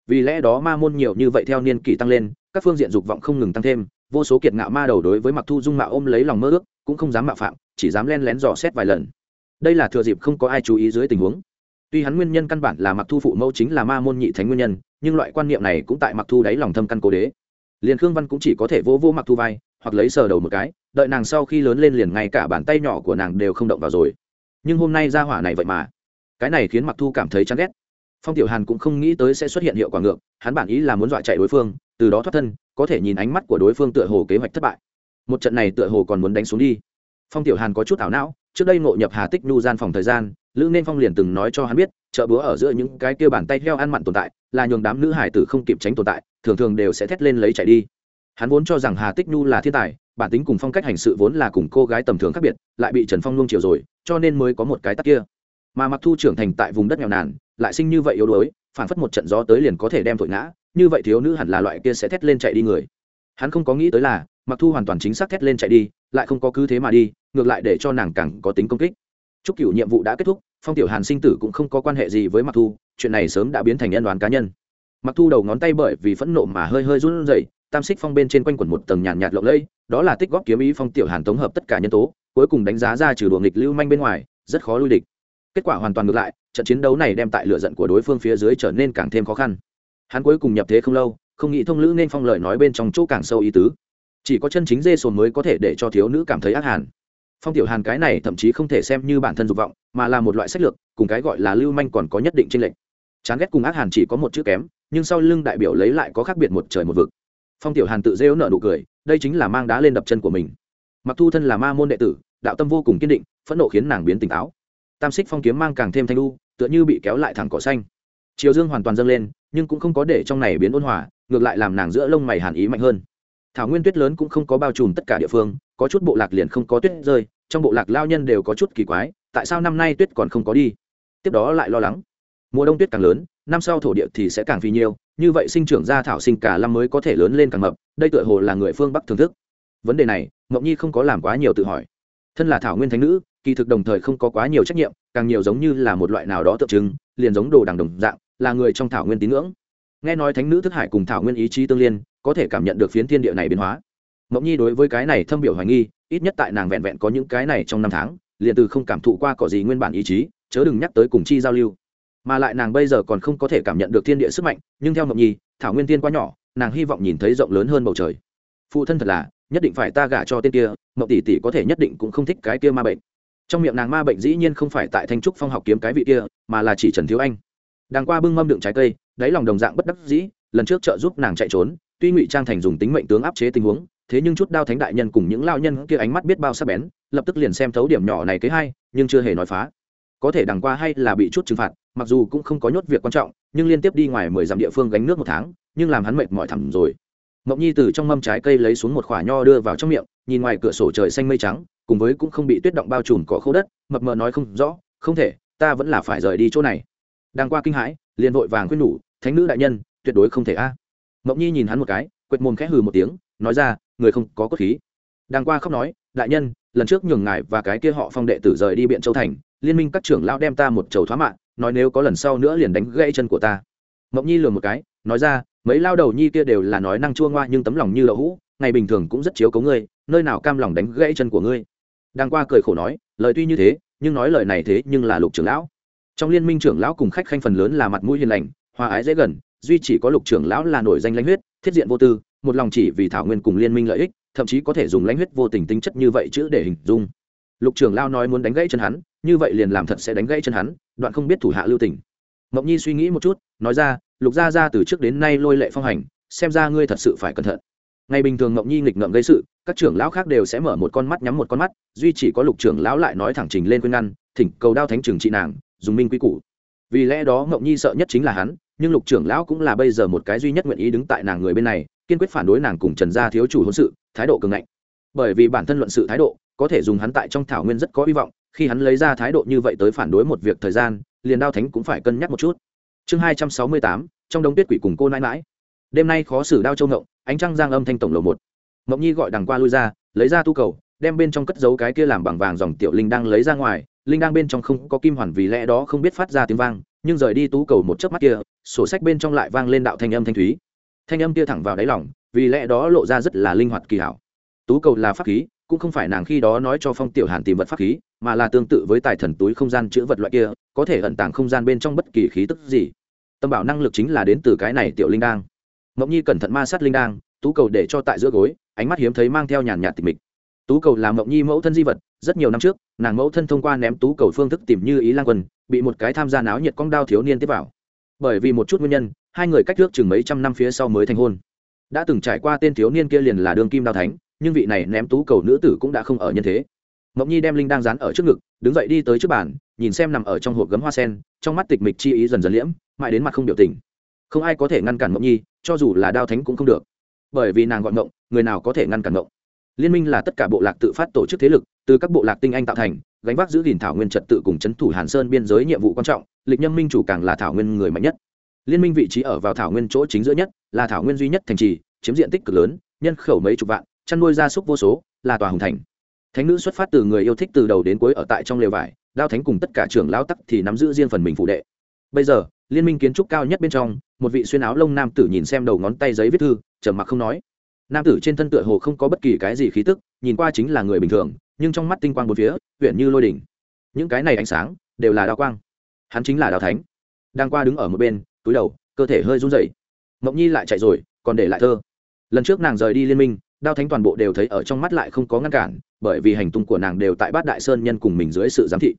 Vì lẽ đó ma môn nhiều như vậy theo niên kỷ tăng lên, các phương diện dục vọng không ngừng tăng thêm, vô số kiệt ngạo ma đầu đối với mặc thu dung mạo ôm lấy lòng mơ ước, cũng không dám mạo phạm, chỉ dám len lén dò xét vài lần. Đây là thừa dịp không có ai chú ý dưới tình huống. Tuy hắn nguyên nhân căn bản là mặc thu phụ mẫu chính là ma môn nhị thánh nguyên nhân, nhưng loại quan niệm này cũng tại mặc thu đáy lòng thâm căn cố đế. Liền khương văn cũng chỉ có thể vô vô mặc thu vai, hoặc lấy sờ đầu một cái, đợi nàng sau khi lớn lên liền ngay cả bàn tay nhỏ của nàng đều không động vào rồi. Nhưng hôm nay ra hỏa này vậy mà cái này khiến mặc thu cảm thấy chán ghét. Phong tiểu hàn cũng không nghĩ tới sẽ xuất hiện hiệu quả ngược, hắn bản ý là muốn dọa chạy đối phương, từ đó thoát thân, có thể nhìn ánh mắt của đối phương tựa hồ kế hoạch thất bại. Một trận này tựa hồ còn muốn đánh xuống đi. Phong tiểu hàn có chút ảo não, trước đây ngộ nhập hà tích nhu gian phòng thời gian, lữ nên phong liền từng nói cho hắn biết, chợ búa ở giữa những cái kia bàn tay heo ăn mặn tồn tại, là nhường đám nữ hải tử không kịp tránh tồn tại, thường thường đều sẽ thét lên lấy chạy đi. Hắn vốn cho rằng hà tích nhu là thiên tài, bản tính cùng phong cách hành sự vốn là cùng cô gái tầm thường khác biệt, lại bị trần phong nung chiều rồi, cho nên mới có một cái tắc kia mà mặc thu trưởng thành tại vùng đất nghèo nàn lại sinh như vậy yếu đuối phản phất một trận gió tới liền có thể đem thổi ngã như vậy thiếu nữ hẳn là loại kia sẽ thét lên chạy đi người. Hắn không có nghĩ tới là mặc thu hoàn toàn chính xác thét lên chạy đi lại không có cứ thế mà đi ngược lại để cho nàng càng có tính công kích. Chúc cựu nhiệm vụ đã kết thúc phong tiểu hàn sinh tử cũng không có quan hệ gì với mặc thu chuyện này sớm đã biến thành nhân đoán cá nhân. Mặc thu đầu ngón tay bởi vì phẫn nộ mà hơi hơi run rẩy tam xích phong bên trên quanh quẩn một tầng nhàn nhạt, nhạt lộng lẫy đó là tích góp kiếm ý phong tiểu hàn tổng hợp tất cả nhân tố cuối cùng đánh giá ra trừ đùa nghịch lưu manh bên ngoài rất khó lui địch kết quả hoàn toàn ngược lại, trận chiến đấu này đem tại lựa giận của đối phương phía dưới trở nên càng thêm khó khăn. Hắn cuối cùng nhập thế không lâu, không nghĩ thông lữ nên phong lời nói bên trong chỗ càng sâu ý tứ. Chỉ có chân chính dê sồn mới có thể để cho thiếu nữ cảm thấy ác hàn. Phong tiểu hàn cái này thậm chí không thể xem như bản thân dục vọng, mà là một loại sách lược, cùng cái gọi là lưu manh còn có nhất định tranh lệch. Chán ghét cùng ác hàn chỉ có một chữ kém, nhưng sau lưng đại biểu lấy lại có khác biệt một trời một vực. Phong tiểu hàn tự rêu nợ nụ cười, đây chính là mang đá lên đập chân của mình. Mặc thu thân là ma môn đệ tử, đạo tâm vô cùng kiên định, phẫn nộ khiến nàng biến tỉnh táo tam xích phong kiếm mang càng thêm thanh lu tựa như bị kéo lại thẳng cỏ xanh. Chiều dương hoàn toàn dâng lên, nhưng cũng không có để trong này biến ôn hòa, ngược lại làm nàng giữa lông mày hàn ý mạnh hơn. Thảo nguyên tuyết lớn cũng không có bao trùm tất cả địa phương, có chút bộ lạc liền không có tuyết rơi, trong bộ lạc lao nhân đều có chút kỳ quái, tại sao năm nay tuyết còn không có đi? Tiếp đó lại lo lắng. Mùa đông tuyết càng lớn, năm sau thổ địa thì sẽ càng phì nhiêu như vậy sinh trưởng ra thảo sinh cả năm mới có thể lớn lên càng mập, đây tựa hồ là người phương bắc thưởng thức. Vấn đề này, mộng nhi không có làm quá nhiều tự hỏi. Thân là thảo nguyên thánh nữ kỳ thực đồng thời không có quá nhiều trách nhiệm, càng nhiều giống như là một loại nào đó tượng trưng, liền giống đồ đằng đồng dạng, là người trong thảo nguyên tín ngưỡng. Nghe nói thánh nữ thức hải cùng thảo nguyên ý chí tương liên, có thể cảm nhận được phiến thiên địa này biến hóa. Mộng nhi đối với cái này thâm biểu hoài nghi, ít nhất tại nàng vẹn vẹn có những cái này trong năm tháng, liền từ không cảm thụ qua cỏ gì nguyên bản ý chí, chớ đừng nhắc tới cùng chi giao lưu. Mà lại nàng bây giờ còn không có thể cảm nhận được thiên địa sức mạnh, nhưng theo mộng nhi, thảo nguyên tiên quá nhỏ, nàng hy vọng nhìn thấy rộng lớn hơn bầu trời. Phụ thân thật là, nhất định phải ta gả cho tên kia, mộng tỷ tỷ có thể nhất định cũng không thích cái kia ma bệnh trong miệng nàng ma bệnh dĩ nhiên không phải tại thanh trúc phong học kiếm cái vị kia, mà là chỉ trần thiếu anh. Đằng qua bưng mâm đựng trái cây, đáy lòng đồng dạng bất đắc dĩ, lần trước trợ giúp nàng chạy trốn, tuy ngụy trang thành dùng tính mệnh tướng áp chế tình huống, thế nhưng chút đao thánh đại nhân cùng những lao nhân kia ánh mắt biết bao sắc bén, lập tức liền xem thấu điểm nhỏ này kế hay, nhưng chưa hề nói phá. Có thể đằng qua hay là bị chút trừng phạt, mặc dù cũng không có nhốt việc quan trọng, nhưng liên tiếp đi ngoài mười dặm địa phương gánh nước một tháng, nhưng làm hắn mệt mỏi thẳm rồi. Mộng nhi từ trong mâm trái cây lấy xuống một khoả nho đưa vào trong miệng, nhìn ngoài cửa sổ trời xanh mây trắng cùng với cũng không bị tuyết động bao trùm cỏ khô đất, mập mờ nói không rõ, không thể, ta vẫn là phải rời đi chỗ này. Đang qua kinh hãi, liền vội vàng khuyên nhủ, thánh nữ đại nhân, tuyệt đối không thể a. Mộng nhi nhìn hắn một cái, quệt mồm khẽ hừ một tiếng, nói ra, người không có cốt khí. Đang qua khóc nói, đại nhân, lần trước nhường ngài và cái kia họ phong đệ tử rời đi biện châu thành, liên minh các trưởng lão đem ta một chầu thoá mạng, nói nếu có lần sau nữa liền đánh gãy chân của ta. Mộng nhi lừa một cái, nói ra, mấy lao đầu nhi kia đều là nói năng chua ngoa nhưng tấm lòng như lậu hũ, ngày bình thường cũng rất chiếu cấu ngươi, nơi nào cam lòng đánh gãy chân của ngươi? Đang qua cười khổ nói, lời tuy như thế, nhưng nói lời này thế nhưng là lục trưởng lão. Trong liên minh trưởng lão cùng khách khanh phần lớn là mặt mũi hiền lành, hòa ái dễ gần, duy chỉ có lục trưởng lão là nổi danh lãnh huyết, thiết diện vô tư, một lòng chỉ vì thảo nguyên cùng liên minh lợi ích, thậm chí có thể dùng lãnh huyết vô tình tính chất như vậy chữ để hình dung. Lục trưởng lão nói muốn đánh gãy chân hắn, như vậy liền làm thật sẽ đánh gãy chân hắn, đoạn không biết thủ hạ lưu tình. Mộng nhi suy nghĩ một chút, nói ra, lục gia gia từ trước đến nay lôi lệ phong hành, xem ra ngươi thật sự phải cẩn thận. Ngày bình thường mộng nhi nghịch ngợm gây sự các trưởng lão khác đều sẽ mở một con mắt nhắm một con mắt, duy chỉ có lục trưởng lão lại nói thẳng trình lên khuyên ngăn, thỉnh cầu đao thánh trường trị nàng, dùng minh quy củ. Vì lẽ đó mộng nhi sợ nhất chính là hắn, nhưng lục trưởng lão cũng là bây giờ một cái duy nhất nguyện ý đứng tại nàng người bên này, kiên quyết phản đối nàng cùng trần gia thiếu chủ hôn sự, thái độ cường ngạnh. Bởi vì bản thân luận sự thái độ, có thể dùng hắn tại trong thảo nguyên rất có hy vọng, khi hắn lấy ra thái độ như vậy tới phản đối một việc thời gian, liền đao thánh cũng phải cân nhắc một chút. Chương hai trăm sáu mươi tám, trong đống tuyết quỷ cùng cô nãi mãi đêm nay khó xử đao châu ngộng, ánh trăng giang âm thanh tổng lầu một ngộng nhi gọi đằng qua lui ra, lấy ra tu cầu, đem bên trong cất giấu cái kia làm bằng vàng dòng tiểu linh đang lấy ra ngoài. Linh đang bên trong không có kim hoàn vì lẽ đó không biết phát ra tiếng vang, nhưng rời đi tú cầu một chớp mắt kia, sổ sách bên trong lại vang lên đạo thanh âm thanh thúy. Thanh âm kia thẳng vào đáy lòng, vì lẽ đó lộ ra rất là linh hoạt kỳ hảo. Tú cầu là pháp khí, cũng không phải nàng khi đó nói cho phong tiểu hàn tìm vật pháp khí, mà là tương tự với tài thần túi không gian chữ vật loại kia, có thể ẩn tàng không gian bên trong bất kỳ khí tức gì. Tâm bảo năng lực chính là đến từ cái này tiểu linh đang. Mộng nhi cẩn thận ma sát linh đang, tú cầu để cho tại giữa gối ánh mắt hiếm thấy mang theo nhàn nhạt tịch mịch. Tú cầu là mộng nhi mẫu thân di vật, rất nhiều năm trước, nàng mẫu thân thông qua ném tú cầu phương thức tìm như ý lang quân, bị một cái tham gia náo nhiệt cong đao thiếu niên tiếp vào. Bởi vì một chút nguyên nhân, hai người cách trước chừng mấy trăm năm phía sau mới thành hôn. Đã từng trải qua tên thiếu niên kia liền là đường kim đao thánh, nhưng vị này ném tú cầu nữ tử cũng đã không ở nhân thế. Mộng nhi đem linh đang dán ở trước ngực, đứng dậy đi tới trước bàn, nhìn xem nằm ở trong hộp gấm hoa sen, trong mắt tịch mịch chi ý dần dần liễm, mãi đến mặt không biểu tình. Không ai có thể ngăn cản mộng nhi, cho dù là đao thánh cũng không được bởi vì nàng gọi ngộng người nào có thể ngăn cản ngộng liên minh là tất cả bộ lạc tự phát tổ chức thế lực, từ các bộ lạc tinh anh tạo thành, gánh vác giữ gìn thảo nguyên trật tự cùng c h ấ n thủ hàn sơn biên giới nhiệm vụ quan trọng, lịch nhâm minh chủ càng là thảo nguyên người mạnh nhất. Liên minh vị trí ở vào thảo nguyên chỗ chính giữa nhất, là thảo nguyên duy nhất thành trì, chiếm diện tích cực lớn, nhân khẩu mấy chục vạn, chăn nuôi gia súc vô số, là tòa hồng thành. Thánh nữ xuất phát từ người yêu thích từ đầu đến cuối ở tại trong lều vải, đao thánh cùng tất cả trưởng lao tắc thì nắm giữ riêng phần mình phụ đệ. Bây giờ liên minh kiến trúc cao nhất bên trong, một vị xuyên áo lông nam tử nhìn xem đầu ngón tay giấy viết thư, trầm mặc không nói. Nam tử trên thân tựa hồ không có bất kỳ cái gì khí tức, nhìn qua chính là người bình thường, nhưng trong mắt tinh quang bốn phía, huyện như lôi đỉnh. Những cái này ánh sáng, đều là đao quang. Hắn chính là đào thánh. Đang qua đứng ở một bên, túi đầu, cơ thể hơi run rẩy. Mộng nhi lại chạy rồi, còn để lại thơ. Lần trước nàng rời đi liên minh, đao thánh toàn bộ đều thấy ở trong mắt lại không có ngăn cản, bởi vì hành tung của nàng đều tại bát đại sơn nhân cùng mình dưới sự giám thị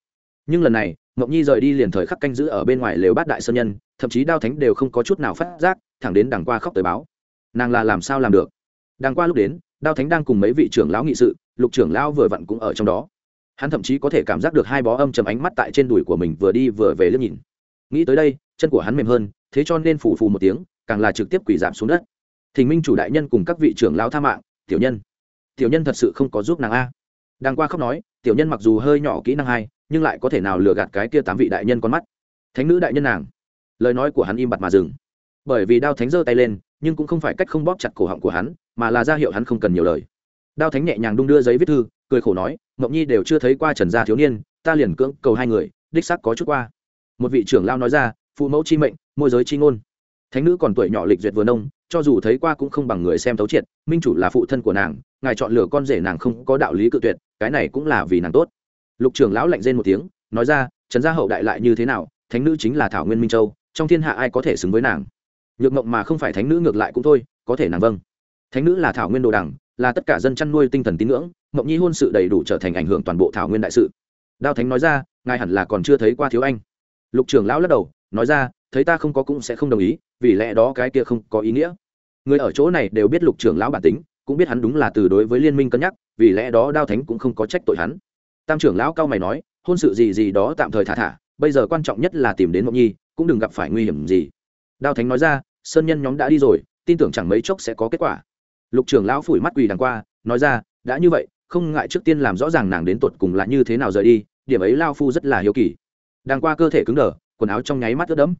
nhưng lần này mộng nhi rời đi liền thời khắc canh giữ ở bên ngoài lều bát đại sơn nhân, thậm chí đao thánh đều không có chút nào phát giác, thẳng đến đằng qua khóc tới báo. Nàng là làm sao làm được? Đằng qua lúc đến, đao thánh đang cùng mấy vị trưởng lão nghị sự, lục trưởng lão vừa vặn cũng ở trong đó. Hắn thậm chí có thể cảm giác được hai bó âm chầm ánh mắt tại trên đùi của mình vừa đi vừa về liếc nhìn. Nghĩ tới đây, chân của hắn mềm hơn, thế cho nên phủ phù một tiếng, càng là trực tiếp quỷ giảm xuống đất. Thình minh chủ đại nhân cùng các vị trưởng lão tha mạng, tiểu nhân. Tiểu nhân thật sự không có giúp nàng a. Đang qua khóc nói, tiểu nhân mặc dù hơi nhỏ kỹ năng hai nhưng lại có thể nào lừa gạt cái kia tám vị đại nhân con mắt? Thánh nữ đại nhân nàng. Lời nói của hắn im bặt mà dừng. Bởi vì đao thánh giơ tay lên, nhưng cũng không phải cách không bóp chặt cổ họng của hắn, mà là ra hiệu hắn không cần nhiều lời. Đao thánh nhẹ nhàng đung đưa giấy viết thư, cười khổ nói, mộng nhi đều chưa thấy qua trần gia thiếu niên, ta liền cưỡng cầu hai người, đích xác có chút qua. Một vị trưởng lao nói ra, phụ mẫu chi mệnh, môi giới chi ngôn. Thánh nữ còn tuổi nhỏ lịch duyệt vừa nông, cho dù thấy qua cũng không bằng người xem thấu triệt, minh chủ là phụ thân của nàng, ngài chọn lựa con rể nàng không có đạo lý cự tuyệt, cái này cũng là vì nàng tốt lục trưởng lão lạnh rên một tiếng, nói ra, trần gia hậu đại lại như thế nào, thánh nữ chính là thảo nguyên minh châu, trong thiên hạ ai có thể xứng với nàng? Nhược mộng mà không phải thánh nữ ngược lại cũng thôi, có thể nàng vâng. Thánh nữ là thảo nguyên đồ đằng là tất cả dân chăn nuôi tinh thần tín ngưỡng, mộng nhi hôn sự đầy đủ trở thành ảnh hưởng toàn bộ thảo nguyên đại sự. Đao thánh nói ra, ngài hẳn là còn chưa thấy qua thiếu anh. Lục trưởng lão lắc đầu, nói ra, thấy ta không có cũng sẽ không đồng ý, vì lẽ đó cái kia không có ý nghĩa. Người ở chỗ này đều biết lục trưởng lão bản tính, cũng biết hắn đúng là từ đối với liên minh cân nhắc, vì lẽ đó đao thánh cũng không có trách tội hắn tam trưởng lão cao mày nói, hôn sự gì gì đó tạm thời thả thả, bây giờ quan trọng nhất là tìm đến mộng nhi, cũng đừng gặp phải nguy hiểm gì. Đao thánh nói ra, sơn nhân nhóm đã đi rồi, tin tưởng chẳng mấy chốc sẽ có kết quả. Lục trưởng lão phủi mắt quỳ đằng qua, nói ra, đã như vậy, không ngại trước tiên làm rõ ràng nàng đến tột cùng là như thế nào rời đi, điểm ấy lao phu rất là hiếu kỳ. Đằng qua cơ thể cứng đờ, quần áo trong nháy mắt ướt đẫm.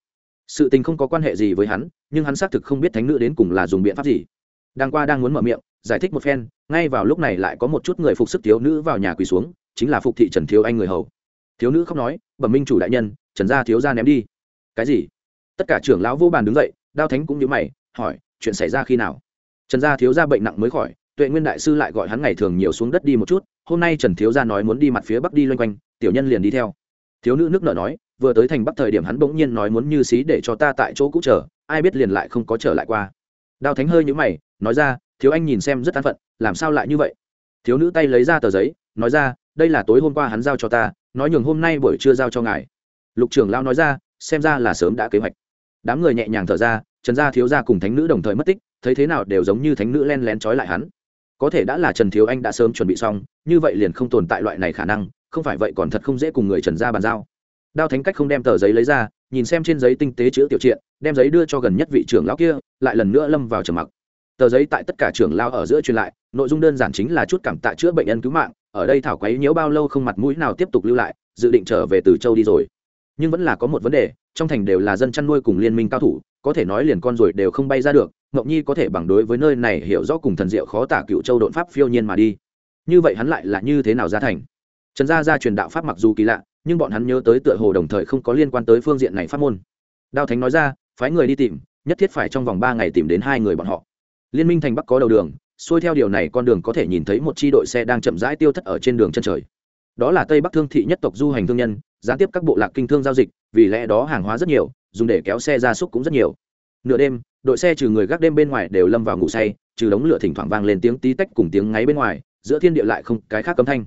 Sự tình không có quan hệ gì với hắn, nhưng hắn xác thực không biết thánh nữ đến cùng là dùng biện pháp gì. Đằng qua đang muốn mở miệng, giải thích một phen, ngay vào lúc này lại có một chút người phục sức thiếu nữ vào nhà quỳ xuống chính là phục thị trần thiếu anh người hầu. Thiếu nữ không nói, bẩm minh chủ đại nhân, trần gia thiếu gia ném đi. Cái gì? Tất cả trưởng lão vô bàn đứng dậy, đao thánh cũng nhớ mày, hỏi, chuyện xảy ra khi nào? Trần gia thiếu gia bệnh nặng mới khỏi, tuệ nguyên đại sư lại gọi hắn ngày thường nhiều xuống đất đi một chút, hôm nay trần thiếu gia nói muốn đi mặt phía bắc đi loanh quanh, tiểu nhân liền đi theo. Thiếu nữ nước nở nói, vừa tới thành bắc thời điểm hắn bỗng nhiên nói muốn như xí để cho ta tại chỗ cũ chờ, ai biết liền lại không có trở lại qua. Đao thánh hơi nhũ mày, nói ra, thiếu anh nhìn xem rất an phận, làm sao lại như vậy? Thiếu nữ tay lấy ra tờ giấy, nói ra đây là tối hôm qua hắn giao cho ta, nói nhường hôm nay buổi trưa giao cho ngài. Lục trưởng lao nói ra, xem ra là sớm đã kế hoạch. Đám người nhẹ nhàng thở ra, trần gia thiếu gia cùng thánh nữ đồng thời mất tích, thấy thế nào đều giống như thánh nữ len lén trói lại hắn. Có thể đã là trần thiếu anh đã sớm chuẩn bị xong, như vậy liền không tồn tại loại này khả năng, không phải vậy còn thật không dễ cùng người trần gia bàn giao. Đao thánh cách không đem tờ giấy lấy ra, nhìn xem trên giấy tinh tế chữ tiểu triện đem giấy đưa cho gần nhất vị trưởng lão kia, lại lần nữa lâm vào trầm mặc tờ giấy tại tất cả trưởng lao ở giữa truyền lại, nội dung đơn giản chính là chút cảm tạ chữa bệnh nhân cứu mạng, ở đây thảo quấy nhiễu bao lâu không mặt mũi nào tiếp tục lưu lại, dự định trở về từ châu đi rồi. Nhưng vẫn là có một vấn đề, trong thành đều là dân chăn nuôi cùng liên minh cao thủ, có thể nói liền con rồi đều không bay ra được, ngọc nhi có thể bằng đối với nơi này hiểu rõ cùng thần diệu khó tả cựu châu độn pháp phiêu nhiên mà đi. Như vậy hắn lại là như thế nào ra thành? Trần gia gia truyền đạo pháp mặc dù kỳ lạ, nhưng bọn hắn nhớ tới tựa hồ đồng thời không có liên quan tới phương diện này pháp môn. Đao thánh nói ra, phái người đi tìm, nhất thiết phải trong vòng ba ngày tìm đến hai người bọn họ liên minh thành bắc có đầu đường, xuôi theo điều này con đường có thể nhìn thấy một chi đội xe đang chậm rãi tiêu thất ở trên đường chân trời. Đó là tây bắc thương thị nhất tộc du hành thương nhân, gián tiếp các bộ lạc kinh thương giao dịch, vì lẽ đó hàng hóa rất nhiều, dùng để kéo xe ra súc cũng rất nhiều. Nửa đêm, đội xe trừ người gác đêm bên ngoài đều lâm vào ngủ say, trừ đống lửa thỉnh thoảng vang lên tiếng tí tách cùng tiếng ngáy bên ngoài, giữa thiên địa lại không cái khác cấm thanh.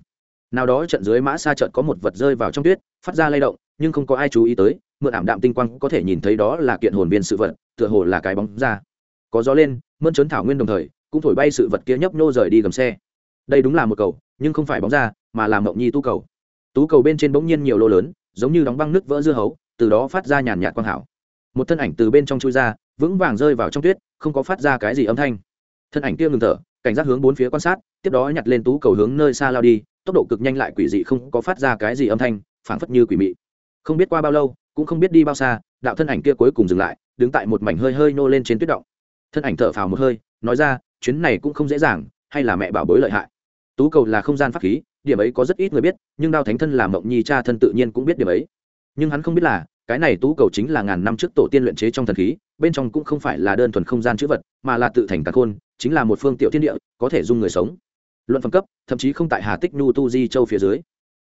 Nào đó trận dưới mã xa trận có một vật rơi vào trong tuyết, phát ra lay động, nhưng không có ai chú ý tới, mượn ảm đạm tinh quang có thể nhìn thấy đó là kiện hồn viên sự vật, tựa hồ là cái bóng ra có gió lên mơn trớn thảo nguyên đồng thời, cũng thổi bay sự vật kia nhấp nhô rời đi gầm xe. Đây đúng là một cầu, nhưng không phải bóng ra, mà là mộng nhi tu cầu. Tú cầu bên trên bỗng nhiên nhiều lô lớn, giống như đóng băng nước vỡ dưa hấu, từ đó phát ra nhàn nhạt quang hảo. Một thân ảnh từ bên trong chui ra, vững vàng rơi vào trong tuyết, không có phát ra cái gì âm thanh. Thân ảnh kia ngừng thở, cảnh giác hướng bốn phía quan sát, tiếp đó nhặt lên tú cầu hướng nơi xa lao đi, tốc độ cực nhanh lại quỷ dị không có phát ra cái gì âm thanh, phảng phất như quỷ mị. Không biết qua bao lâu, cũng không biết đi bao xa, đạo thân ảnh kia cuối cùng dừng lại, đứng tại một mảnh hơi hơi nô lên trên tuyết động thân ảnh thở phào một hơi, nói ra, chuyến này cũng không dễ dàng, hay là mẹ bảo bối lợi hại. Tú cầu là không gian pháp khí, điểm ấy có rất ít người biết, nhưng đao thánh thân là mộng nhi cha thân tự nhiên cũng biết điểm ấy. Nhưng hắn không biết là, cái này tú cầu chính là ngàn năm trước tổ tiên luyện chế trong thần khí, bên trong cũng không phải là đơn thuần không gian chữ vật, mà là tự thành cả khôn, chính là một phương tiện thiên địa, có thể dung người sống. Luận phẩm cấp, thậm chí không tại hà tích nu tu di châu phía dưới.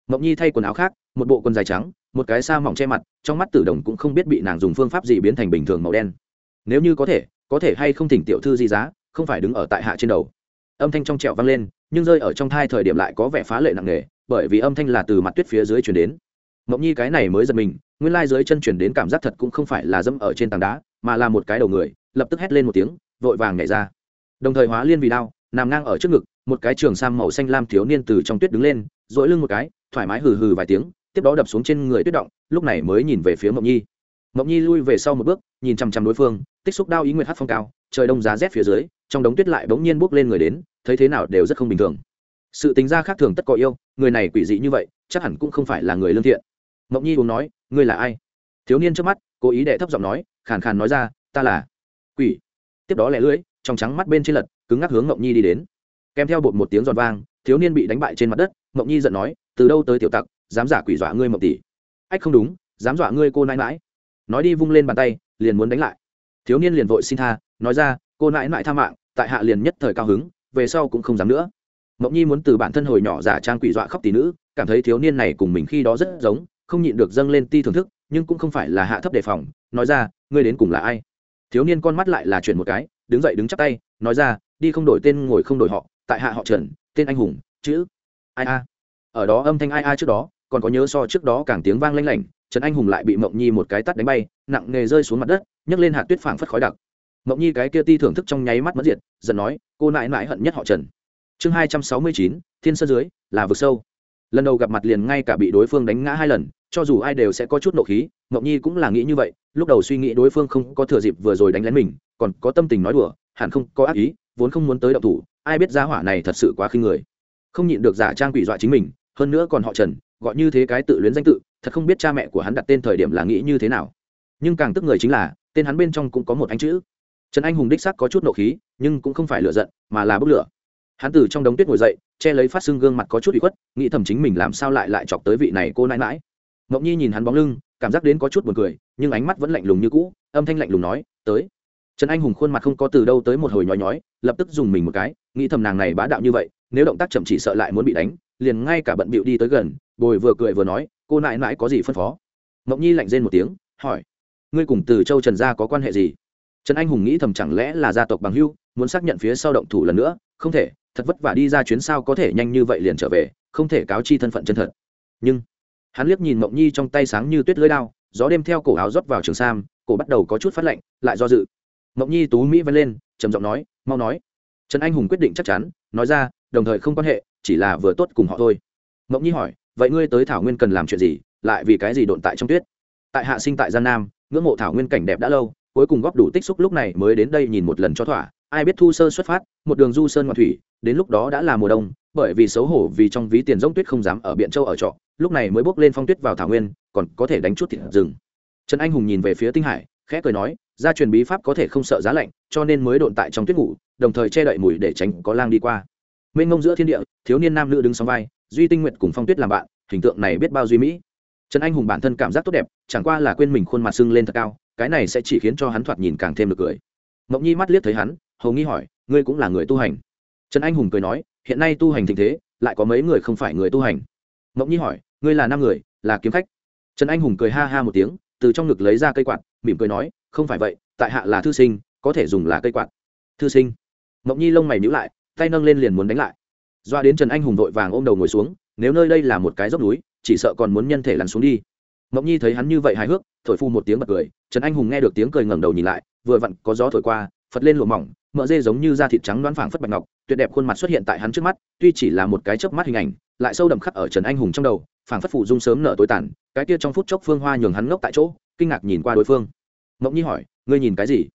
Mộng nhi thay quần áo khác, một bộ quần dài trắng, một cái sa mỏng che mặt, trong mắt tử đồng cũng không biết bị nàng dùng phương pháp gì biến thành bình thường màu đen. Nếu như có thể có thể hay không thỉnh tiểu thư di giá, không phải đứng ở tại hạ trên đầu. Âm thanh trong trẹo vang lên, nhưng rơi ở trong thai thời điểm lại có vẻ phá lệ nặng nề, bởi vì âm thanh là từ mặt tuyết phía dưới chuyển đến. Mộng nhi cái này mới giật mình, nguyên lai dưới chân chuyển đến cảm giác thật cũng không phải là dẫm ở trên tảng đá, mà là một cái đầu người, lập tức hét lên một tiếng, vội vàng nhảy ra. Đồng thời hóa liên vì đao, nằm ngang ở trước ngực, một cái trường sam màu xanh lam thiếu niên từ trong tuyết đứng lên dỗi lưng một cái, thoải mái hừ hừ vài tiếng, tiếp đó đập xuống trên người tuyết động, lúc này mới nhìn về phía mộng nhi mộng nhi lui về sau một bước, nhìn chằm chằm đối phương, tích xúc đao ý nguyệt hát phong cao, trời đông giá rét phía dưới, trong đống tuyết lại bỗng nhiên bốc lên người đến, thấy thế nào đều rất không bình thường. Sự tính ra khác thường tất có yêu, người này quỷ dị như vậy, chắc hẳn cũng không phải là người lương thiện. Mộng nhi uống nói, ngươi là ai? Thiếu niên trước mắt, cố ý đệ thấp giọng nói, khàn khàn nói ra, ta là quỷ. Tiếp đó lẻ lưỡi, trong trắng mắt bên trên lật, cứng ngắc hướng mộng nhi đi đến. Kèm theo bột một tiếng giòn vang, thiếu niên bị đánh bại trên mặt đất mộng nhi giận nói, từ đâu tới tiểu tặc, dám giả quỷ dọa ngươi mộng tỷ? Ách không đúng, dám dọa ngươi cô nãi mãi nói đi vung lên bàn tay, liền muốn đánh lại. Thiếu niên liền vội xin tha, nói ra, cô nãi nãi tha mạng, tại hạ liền nhất thời cao hứng, về sau cũng không dám nữa. Mộng nhi muốn từ bản thân hồi nhỏ giả trang quỷ dọa khóc tỷ nữ, cảm thấy thiếu niên này cùng mình khi đó rất giống, không nhịn được dâng lên ti thưởng thức, nhưng cũng không phải là hạ thấp đề phòng, nói ra, ngươi đến cùng là ai? Thiếu niên con mắt lại là chuyển một cái, đứng dậy đứng chắp tay, nói ra, đi không đổi tên ngồi không đổi họ, tại hạ họ trần, tên anh hùng, chữ, ai a. Ở đó âm thanh ai a trước đó, còn có nhớ so trước đó càng tiếng vang lanh lảnh trần anh hùng lại bị mộng nhi một cái tắt đánh bay, nặng nề rơi xuống mặt đất, nhấc lên hạt tuyết phảng phất khói đặc. Mộng nhi cái kia ti thưởng thức trong nháy mắt mất diệt dần nói, cô nại nại hận nhất họ trần. Chương hai trăm sáu mươi chín, thiên sơ dưới, là vực sâu. Lần đầu gặp mặt liền ngay cả bị đối phương đánh ngã hai lần, cho dù ai đều sẽ có chút nộ khí, mộng nhi cũng là nghĩ như vậy, lúc đầu suy nghĩ đối phương không có thừa dịp vừa rồi đánh lén mình, còn có tâm tình nói đùa, hẳn không có ác ý, vốn không muốn tới động thủ, ai biết ra hỏa này thật sự quá khinh người. Không nhịn được giả trang quỷ dọa chính mình, hơn nữa còn họ trần gọi như thế cái tự luyến danh tự, thật không biết cha mẹ của hắn đặt tên thời điểm là nghĩ như thế nào. Nhưng càng tức người chính là, tên hắn bên trong cũng có một anh chữ. Trần anh hùng đích sắc có chút nộ khí, nhưng cũng không phải lựa giận, mà là bốc lửa. Hắn từ trong đống tuyết ngồi dậy, che lấy phát xương gương mặt có chút bị khuất, nghĩ thầm chính mình làm sao lại lại chọc tới vị này cô nãi mãi ngẫu nhi nhìn hắn bóng lưng, cảm giác đến có chút buồn cười, nhưng ánh mắt vẫn lạnh lùng như cũ, âm thanh lạnh lùng nói, tới. Trần anh hùng khuôn mặt không có từ đâu tới một hồi nhói nhói, lập tức dùng mình một cái, nghĩ thầm nàng này bá đạo như vậy, nếu động tác chậm chỉ sợ lại muốn bị đánh, liền ngay cả bận bịu đi tới gần bồi vừa cười vừa nói, cô nại nãi có gì phân phó? Mộng nhi lạnh rên một tiếng, hỏi, ngươi cùng từ châu trần gia có quan hệ gì? Trần anh hùng nghĩ thầm chẳng lẽ là gia tộc bằng hưu muốn xác nhận phía sau động thủ lần nữa, không thể, thật vất vả đi ra chuyến sao có thể nhanh như vậy liền trở về, không thể cáo chi thân phận chân thật. Nhưng, hắn liếc nhìn mộng nhi trong tay sáng như tuyết lưới đao, gió đêm theo cổ áo rót vào trường sam, cổ bắt đầu có chút phát lạnh, lại do dự. Mộng nhi tú mỹ vân lên, trầm giọng nói, mau nói. Trần anh hùng quyết định chắc chắn, nói ra, đồng thời không quan hệ, chỉ là vừa tốt cùng họ thôi. Mộng nhi hỏi vậy ngươi tới thảo nguyên cần làm chuyện gì, lại vì cái gì độn tại trong tuyết? Tại hạ sinh tại gian nam, ngưỡng mộ thảo nguyên cảnh đẹp đã lâu, cuối cùng góp đủ tích xúc lúc này mới đến đây nhìn một lần cho thỏa. Ai biết thu sơ xuất phát, một đường du sơn ngoại thủy, đến lúc đó đã là mùa đông, bởi vì xấu hổ vì trong ví tiền giống tuyết không dám ở biện châu ở trọ, lúc này mới bước lên phong tuyết vào thảo nguyên, còn có thể đánh chút thịt rừng. Trần anh hùng nhìn về phía tinh hải, khẽ cười nói, gia truyền bí pháp có thể không sợ giá lạnh, cho nên mới độn tại trong tuyết ngủ, đồng thời che đậy mùi để tránh có lang đi qua. Mênh ngông giữa thiên địa, thiếu niên nam nữ đứng song vai duy tinh nguyện cùng phong tuyết làm bạn, hình tượng này biết bao duy mỹ. Trần anh hùng bản thân cảm giác tốt đẹp, chẳng qua là quên mình khuôn mặt sưng lên thật cao, cái này sẽ chỉ khiến cho hắn thoạt nhìn càng thêm được cười. Mộng nhi mắt liếc thấy hắn hầu nghi hỏi, ngươi cũng là người tu hành? Trần anh hùng cười nói, hiện nay tu hành tình thế, lại có mấy người không phải người tu hành? Mộng nhi hỏi, ngươi là năm người, là kiếm khách? Trần anh hùng cười ha ha một tiếng, từ trong ngực lấy ra cây quạt, mỉm cười nói, không phải vậy, tại hạ là thư sinh, có thể dùng là cây quạt. Thư sinh? Mộng nhi lông mày nhữ lại, tay nâng lên liền muốn đánh lại doa đến trần anh hùng vội vàng ôm đầu ngồi xuống, nếu nơi đây là một cái dốc núi, chỉ sợ còn muốn nhân thể lăn xuống đi. Mộng nhi thấy hắn như vậy hài hước, thổi phu một tiếng bật cười, trần anh hùng nghe được tiếng cười ngẩng đầu nhìn lại, vừa vặn có gió thổi qua, phật lên lụa mỏng, mỡ dê giống như da thịt trắng đoán phảng phất bạch ngọc, tuyệt đẹp khuôn mặt xuất hiện tại hắn trước mắt, tuy chỉ là một cái chớp mắt hình ảnh, lại sâu đậm khắc ở trần anh hùng trong đầu, phảng phất phụ dung sớm nở tối tàn, cái kia trong phút chốc phương hoa nhường hắn ngốc tại chỗ, kinh ngạc nhìn qua đối phương. Mộng nhi hỏi, ngươi nhìn cái gì?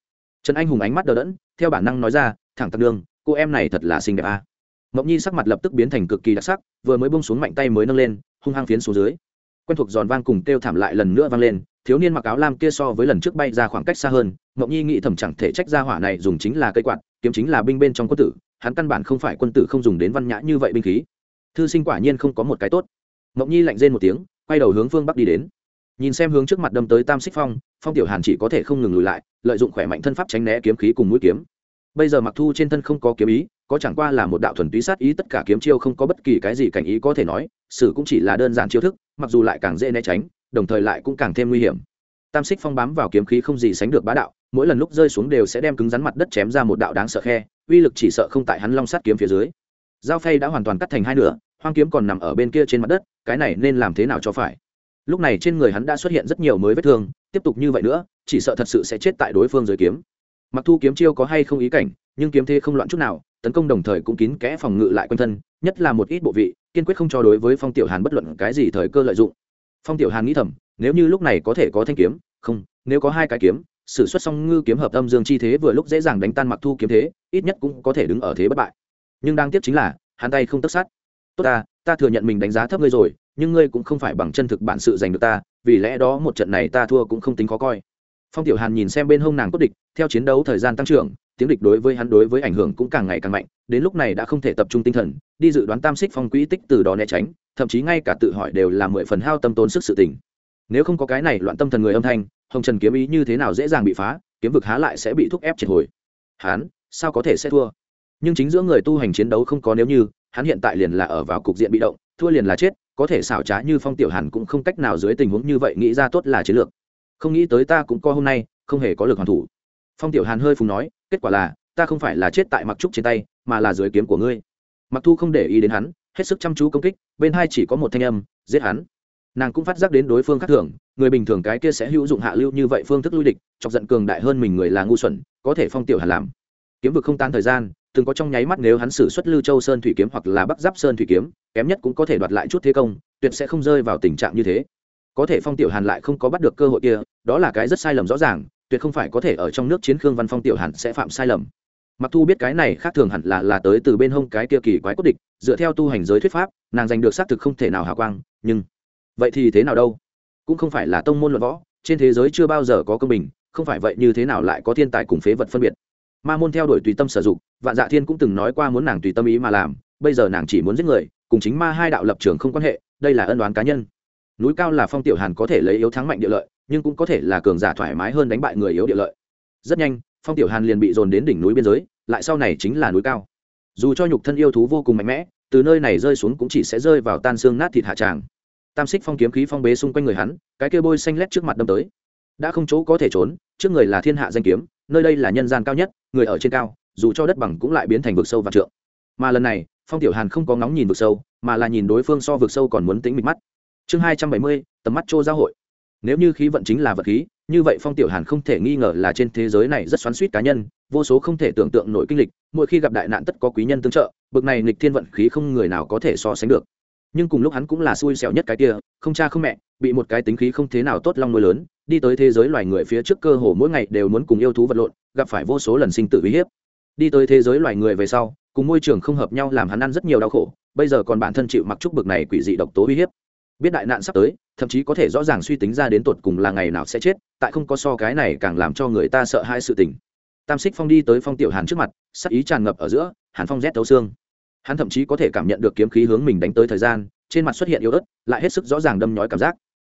Trần anh hùng ánh mắt đờ đẫn, theo bản năng nói ra, thẳng tặc đường cô em này thật là xinh đẹp à mộng nhi sắc mặt lập tức biến thành cực kỳ đặc sắc, vừa mới bông xuống mạnh tay mới nâng lên, hung hăng phiến xuống dưới. Quen thuộc giòn vang cùng kêu thảm lại lần nữa vang lên, thiếu niên mặc áo lam kia so với lần trước bay ra khoảng cách xa hơn mộng nhi nghĩ thầm chẳng thể trách ra hỏa này dùng chính là cây quạt, kiếm chính là binh bên trong quân tử, hắn căn bản không phải quân tử không dùng đến văn nhã như vậy binh khí. Thư sinh quả nhiên không có một cái tốt. Mộng nhi lạnh rên một tiếng, quay đầu hướng phương bắc đi đến. Nhìn xem hướng trước mặt đâm tới tam xích phong phong tiểu hàn chỉ có thể không ngừng lùi lại, lợi dụng khỏe mạnh thân pháp tránh né kiếm khí cùng mũi kiếm. Bây giờ mặc thu trên thân không có kiếm ý có chẳng qua là một đạo thuần túy sát ý, tất cả kiếm chiêu không có bất kỳ cái gì cảnh ý có thể nói, sử cũng chỉ là đơn giản chiêu thức, mặc dù lại càng dễ né tránh, đồng thời lại cũng càng thêm nguy hiểm. Tam xích phong bám vào kiếm khí không gì sánh được bá đạo, mỗi lần lúc rơi xuống đều sẽ đem cứng rắn mặt đất chém ra một đạo đáng sợ khe, uy lực chỉ sợ không tại hắn long sát kiếm phía dưới. Dao phay đã hoàn toàn cắt thành hai nửa, hoang kiếm còn nằm ở bên kia trên mặt đất, cái này nên làm thế nào cho phải? Lúc này trên người hắn đã xuất hiện rất nhiều mới vết thương, tiếp tục như vậy nữa, chỉ sợ thật sự sẽ chết tại đối phương dưới kiếm. Mặc thu kiếm chiêu có hay không ý cảnh, nhưng kiếm thế không loạn chút nào tấn công đồng thời cũng kín kẽ phòng ngự lại quanh thân, nhất là một ít bộ vị, kiên quyết không cho đối với phong tiểu hàn bất luận cái gì thời cơ lợi dụng. Phong tiểu hàn nghĩ thầm, nếu như lúc này có thể có thanh kiếm, không, nếu có hai cái kiếm s ử suất song ngư kiếm hợp âm dương chi thế vừa lúc dễ dàng đánh tan mặc thu kiếm thế, ít nhất cũng có thể đứng ở thế bất bại. Nhưng đang tiếp chính là, hắn tay không tất sát. Tốt ta ta thừa nhận mình đánh giá thấp ngươi rồi, nhưng ngươi cũng không phải bằng chân thực bản sự giành được ta, vì lẽ đó một trận này ta thua cũng không tính khó coi. Phong tiểu hàn nhìn xem bên hông nàng cốt địch, theo chiến đấu thời gian tăng trưởng tiếng địch đối với hắn đối với ảnh hưởng cũng càng ngày càng mạnh, đến lúc này đã không thể tập trung tinh thần, đi dự đoán tam xích phong quỹ tích từ đó né tránh, thậm chí ngay cả tự hỏi đều là mười phần hao tâm tốn sức sự tình. Nếu không có cái này loạn tâm thần người âm thanh, hồng trần kiếm ý như thế nào dễ dàng bị phá, kiếm vực há lại sẽ bị thúc ép triệt hồi. Hắn sao có thể sẽ thua? Nhưng chính giữa người tu hành chiến đấu không có nếu như, hắn hiện tại liền là ở vào cục diện bị động, thua liền là chết, có thể xảo trá như phong tiểu hàn cũng không cách nào dưới tình huống như vậy nghĩ ra tốt là chiến lược. Không nghĩ tới ta cũng có hôm nay không hề có lực hoàn thủ phong tiểu hàn hơi phùng nói, kết quả là, ta không phải là chết tại mặc trúc trên tay, mà là dưới kiếm của ngươi. Mặc thu không để ý đến hắn, hết sức chăm chú công kích, bên hai chỉ có một thanh âm, giết hắn. Nàng cũng phát giác đến đối phương khác thường, người bình thường cái kia sẽ hữu dụng hạ lưu như vậy phương thức lui địch, chọc giận cường đại hơn mình người là ngu xuẩn, có thể phong tiểu hàn làm. Kiếm vực không tan thời gian, từng có trong nháy mắt nếu hắn xử xuất lưu châu sơn thủy kiếm hoặc là bắc giáp sơn thủy kiếm, kém nhất cũng có thể đoạt lại chút thế công, tuyệt sẽ không rơi vào tình trạng như thế. Có thể phong tiểu hàn lại không có bắt được cơ hội kia, đó là cái rất sai lầm rõ ràng tuyệt không phải có thể ở trong nước chiến khương văn phong tiểu hàn sẽ phạm sai lầm. Mặc thu biết cái này khác thường hẳn là là tới từ bên hông cái kia kỳ quái cốt địch, dựa theo tu hành giới thuyết pháp, nàng giành được xác thực không thể nào hào quang, nhưng vậy thì thế nào đâu? Cũng không phải là tông môn luận võ, trên thế giới chưa bao giờ có công bình, không phải vậy như thế nào lại có thiên tài cùng phế vật phân biệt? Ma môn theo đuổi tùy tâm sử dụng, vạn dạ thiên cũng từng nói qua muốn nàng tùy tâm ý mà làm, bây giờ nàng chỉ muốn giết người, cùng chính ma hai đạo lập trường không quan hệ, đây là ân đoán cá nhân núi cao là phong tiểu hàn có thể lấy yếu thắng mạnh địa lợi, nhưng cũng có thể là cường giả thoải mái hơn đánh bại người yếu địa lợi. Rất nhanh, phong tiểu hàn liền bị dồn đến đỉnh núi biên giới, lại sau này chính là núi cao. Dù cho nhục thân yêu thú vô cùng mạnh mẽ, từ nơi này rơi xuống cũng chỉ sẽ rơi vào tan xương nát thịt hạ tràng. Tam xích phong kiếm khí phong bế xung quanh người hắn, cái kia bôi xanh lét trước mặt đâm tới. Đã không chỗ có thể trốn, trước người là thiên hạ danh kiếm, nơi đây là nhân gian cao nhất, người ở trên cao, dù cho đất bằng cũng lại biến thành vực sâu và trượng. Mà lần này, phong tiểu hàn không có ngóng nhìn vực sâu, mà là nhìn đối phương so vực sâu còn muốn tính mịt mắt chương hai trăm bảy mươi, tầm mắt chô giao hội. Nếu như khí vận chính là vật khí, như vậy phong tiểu hàn không thể nghi ngờ là trên thế giới này rất xoắn suýt cá nhân, vô số không thể tưởng tượng nổi kinh lịch, mỗi khi gặp đại nạn tất có quý nhân tương trợ, bực này nghịch thiên vận khí không người nào có thể so sánh được. Nhưng cùng lúc hắn cũng là xui xẻo nhất cái kia, không cha không mẹ, bị một cái tính khí không thế nào tốt long nuôi lớn, đi tới thế giới loài người phía trước cơ hồ mỗi ngày đều muốn cùng yêu thú vật lộn, gặp phải vô số lần sinh tử uy hiếp. Đi tới thế giới loài người về sau, cùng môi trường không hợp nhau làm hắn ăn rất nhiều đau khổ, bây giờ còn bản thân chịu mặc trúc bực này quỷ dị độc tố uy hiếp biết đại nạn sắp tới, thậm chí có thể rõ ràng suy tính ra đến tột cùng là ngày nào sẽ chết, tại không có so cái này càng làm cho người ta sợ hai sự tình. Tam xích phong đi tới phong tiểu hàn trước mặt, sắc ý tràn ngập ở giữa, hàn phong rét thấu xương. Hắn thậm chí có thể cảm nhận được kiếm khí hướng mình đánh tới thời gian, trên mặt xuất hiện yếu ớt, lại hết sức rõ ràng đâm nhói cảm giác.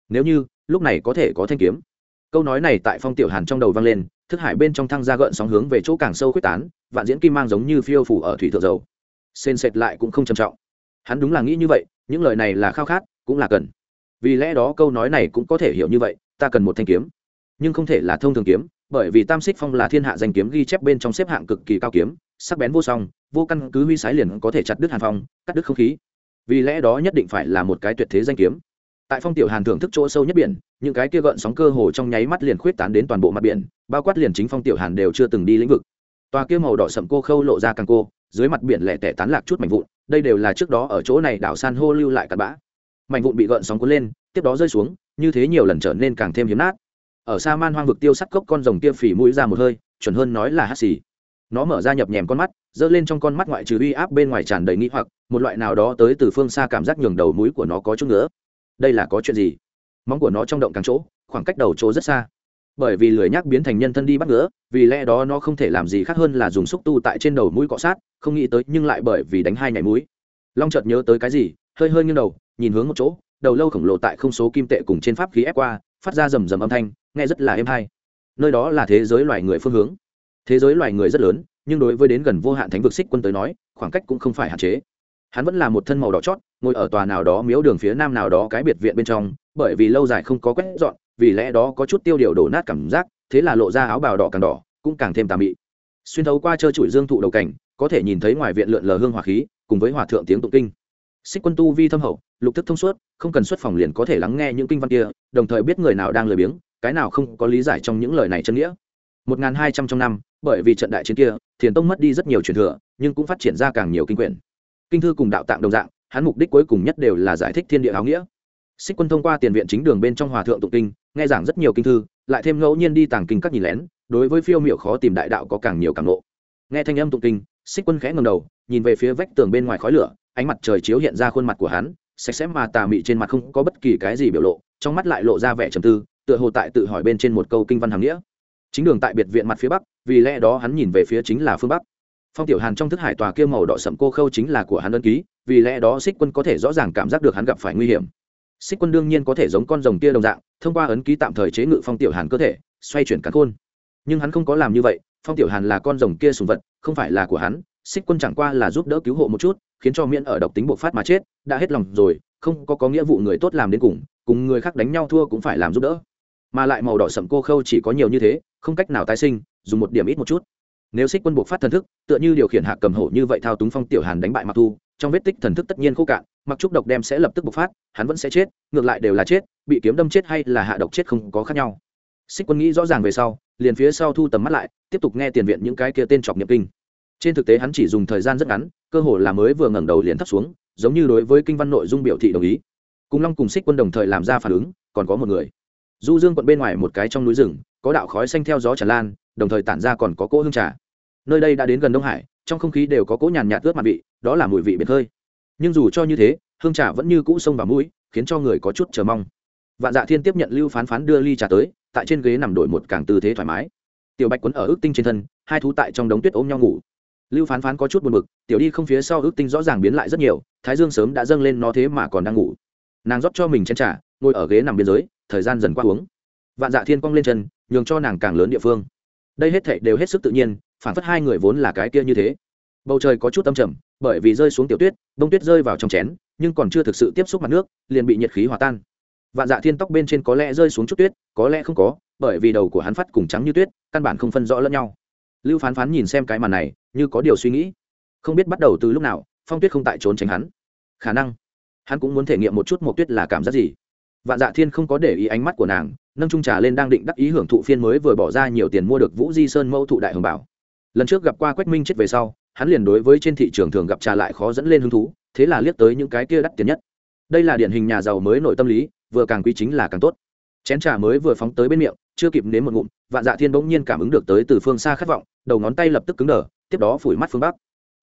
Nếu như, lúc này có thể có thanh kiếm. Câu nói này tại phong tiểu hàn trong đầu vang lên, thức hải bên trong thăng ra gợn sóng hướng về chỗ càng sâu quyết tán, vạn diễn kim mang giống như phiêu phủ ở thủy thượng dầu. Sên sệt lại cũng không trầm trọng. Hắn đúng là nghĩ như vậy, những lời này là khao khát cũng là cần. Vì lẽ đó câu nói này cũng có thể hiểu như vậy, ta cần một thanh kiếm. Nhưng không thể là thông thường kiếm, bởi vì tam xích phong là thiên hạ danh kiếm ghi chép bên trong xếp hạng cực kỳ cao kiếm, sắc bén vô song, vô căn cứ huy sái liền có thể chặt đứt hàn phong, cắt đứt không khí. Vì lẽ đó nhất định phải là một cái tuyệt thế danh kiếm. Tại phong tiểu hàn thưởng thức chỗ sâu nhất biển, những cái kia gợn sóng cơ hồ trong nháy mắt liền khuyết tán đến toàn bộ mặt biển, bao quát liền chính phong tiểu hàn đều chưa từng đi lĩnh vực. Tòa kia màu đỏ sậm cô khâu lộ ra càng cô, dưới mặt biển lẻ tẻ tán lạc chút mảnh vụn, đây đều là trước đó ở chỗ này đảo san hô lưu lại cặn bã mảnh vụn bị gợn sóng cuốn lên tiếp đó rơi xuống như thế nhiều lần trở nên càng thêm hiếm nát. Ở xa man hoang vực tiêu sắt cốc con rồng kia phỉ mũi ra một hơi chuẩn hơn nói là hát xì. Nó mở ra nhập nhèm con mắt giơ lên trong con mắt ngoại trừ uy áp bên ngoài tràn đầy nghĩ hoặc một loại nào đó tới từ phương xa cảm giác nhường đầu mũi của nó có chút nữa đây là có chuyện gì? Móng của nó trong động càng chỗ khoảng cách đầu chỗ rất xa. Bởi vì lười nhác biến thành nhân thân đi bắt ngứa, vì lẽ đó nó không thể làm gì khác hơn là dùng xúc tu tại trên đầu mũi cọ sát không nghĩ tới nhưng lại bởi vì đánh hai nhảy mũi. Long chợt nhớ tới cái gì hơi hơi nghiêng đầu, nhìn hướng một chỗ, đầu lâu khổng lồ tại không số kim tệ cùng trên pháp khí ép qua, phát ra rầm rầm âm thanh, nghe rất là êm hay. Nơi đó là thế giới loài người phương hướng. Thế giới loài người rất lớn, nhưng đối với đến gần vô hạn thánh vực xích quân tới nói, khoảng cách cũng không phải hạn chế. Hắn vẫn là một thân màu đỏ chót, ngồi ở tòa nào đó miếu đường phía nam nào đó cái biệt viện bên trong, bởi vì lâu dài không có quét dọn, vì lẽ đó có chút tiêu điều đổ nát cảm giác, thế là lộ ra áo bào đỏ càng đỏ, cũng càng thêm tà mị. Xuyên thấu qua trơ trụi dương thụ đầu cảnh, có thể nhìn thấy ngoài viện lượn lờ hương hỏa khí, cùng với hòa thượng tiếng tụng kinh xích quân tu vi thâm hậu, lục thức thông suốt, không cần xuất phòng liền có thể lắng nghe những kinh văn kia, đồng thời biết người nào đang lười biếng, cái nào không có lý giải trong những lời này chân nghĩa. Một n g h n hai trăm trong năm, bởi vì trận đại chiến kia, thiền tông mất đi rất nhiều truyền thừa, nhưng cũng phát triển ra càng nhiều kinh quyển. Kinh thư cùng đạo tạng đồng dạng, hắn mục đích cuối cùng nhất đều là giải thích thiên địa áo nghĩa. Xích quân thông qua tiền viện chính đường bên trong hòa thượng tụng kinh, nghe giảng rất nhiều kinh thư, lại thêm ngẫu nhiên đi tàng kinh các nhìn lén, đối với phiêu miệu khó tìm đại đạo có càng nhiều càng lộ nghe thanh âm tụng kinh, xích quân khẽ ngầm đầu, nhìn về phía vách tường bên ngoài khói lửa ánh mặt trời chiếu hiện ra khuôn mặt của hắn, sạch sẽ mà tà mị trên mặt không có bất kỳ cái gì biểu lộ, trong mắt lại lộ ra vẻ trầm tư, tựa hồ tại tự hỏi bên trên một câu kinh văn hàm nghĩa. Chính đường tại biệt viện mặt phía bắc, vì lẽ đó hắn nhìn về phía chính là phương bắc. Phong tiểu hàn trong thức hải tòa kia màu đỏ sậm cô khâu chính là của hắn ân ký, vì lẽ đó xích quân có thể rõ ràng cảm giác được hắn gặp phải nguy hiểm. Xích quân đương nhiên có thể giống con rồng kia đồng dạng, thông qua ấn ký tạm thời chế ngự phong tiểu hàn cơ thể, xoay chuyển cắn khôn. Nhưng hắn không có làm như vậy, phong tiểu hàn là con rồng kia sùng vật, không phải là của hắn xích quân chẳng qua là giúp đỡ cứu hộ một chút, khiến cho miễn ở độc tính bộc phát mà chết, đã hết lòng rồi, không có có nghĩa vụ người tốt làm đến cùng cùng người khác đánh nhau thua cũng phải làm giúp đỡ. Mà lại màu đỏ sậm cô khâu chỉ có nhiều như thế, không cách nào tái sinh, dùng một điểm ít một chút. Nếu xích quân buộc phát thần thức, tựa như điều khiển hạ cầm hổ như vậy thao túng phong tiểu hàn đánh bại mặc thu, trong vết tích thần thức tất nhiên khô cạn, mặc trúc độc đem sẽ lập tức bộc phát, hắn vẫn sẽ chết, ngược lại đều là chết, bị kiếm đâm chết hay là hạ độc chết không có khác nhau. Xích quân nghĩ rõ ràng về sau, liền phía sau thu tầm mắt lại, tiếp tục nghe tiền viện những cái kia tên chọc niệm kinh trên thực tế hắn chỉ dùng thời gian rất ngắn, cơ hồ là mới vừa ngẩng đầu liền thấp xuống, giống như đối với kinh văn nội dung biểu thị đồng ý. Cùng long cùng xích quân đồng thời làm ra phản ứng, còn có một người. Du dương quận bên ngoài một cái trong núi rừng, có đạo khói xanh theo gió tràn lan, đồng thời tản ra còn có cỗ hương trà. Nơi đây đã đến gần đông hải, trong không khí đều có cỗ nhàn nhạt ướt mặt vị, đó là mùi vị biệt hơi nhưng dù cho như thế, hương trà vẫn như cũ sông vào mũi, khiến cho người có chút chờ mong. Vạn dạ thiên tiếp nhận lưu phán phán đưa ly trà tới, tại trên ghế nằm đổi một càng tư thế thoải mái. Tiểu bạch quấn ở ước tinh trên thân, hai thú tại trong đống tuyết ôm nhau ngủ lưu phán phán có chút buồn b ự c tiểu đi không phía sau ước tinh rõ ràng biến lại rất nhiều, thái dương sớm đã dâng lên nó thế mà còn đang ngủ. Nàng rót cho mình chen trả ngồi ở ghế nằm biên giới thời gian dần qua uống. Vạn dạ thiên cong lên chân, nhường cho nàng càng lớn địa phương. Đây hết thệ đều hết sức tự nhiên, phản phất hai người vốn là cái kia như thế. Bầu trời có chút âm trầm, bởi vì rơi xuống tiểu tuyết bông tuyết rơi vào trong chén, nhưng còn chưa thực sự tiếp xúc mặt nước, liền bị nhiệt khí hòa tan. Vạn dạ thiên tóc bên trên có lẽ rơi xuống chút tuyết, có lẽ không có, bởi vì đầu của hắn phát cùng trắng như tuyết, căn bản không phân rõ lẫn nhau lưu phán phán nhìn xem cái màn này, như có điều suy nghĩ. Không biết bắt đầu từ lúc nào, phong tuyết không tại trốn tránh hắn. Khả năng, hắn cũng muốn thể nghiệm một chút Mộc tuyết là cảm giác gì. Vạn dạ thiên không có để ý ánh mắt của nàng, nâng trung trà lên đang định đắc ý hưởng thụ phiên mới vừa bỏ ra nhiều tiền mua được vũ di sơn mẫu thụ đại hồng bảo. Lần trước gặp qua quách minh chết về sau, hắn liền đối với trên thị trường thường gặp trà lại khó dẫn lên hứng thú, thế là liếc tới những cái kia đắt tiền nhất. Đây là điển hình nhà giàu mới nội tâm lý, vừa càng quý chính là càng tốt. Chén trà mới vừa phóng tới bên miệng, chưa kịp nếm một ngụm vạn dạ thiên bỗng nhiên cảm ứng được tới từ phương xa khát vọng, đầu ngón tay lập tức cứng đờ, tiếp đó phủi mắt phương bắc.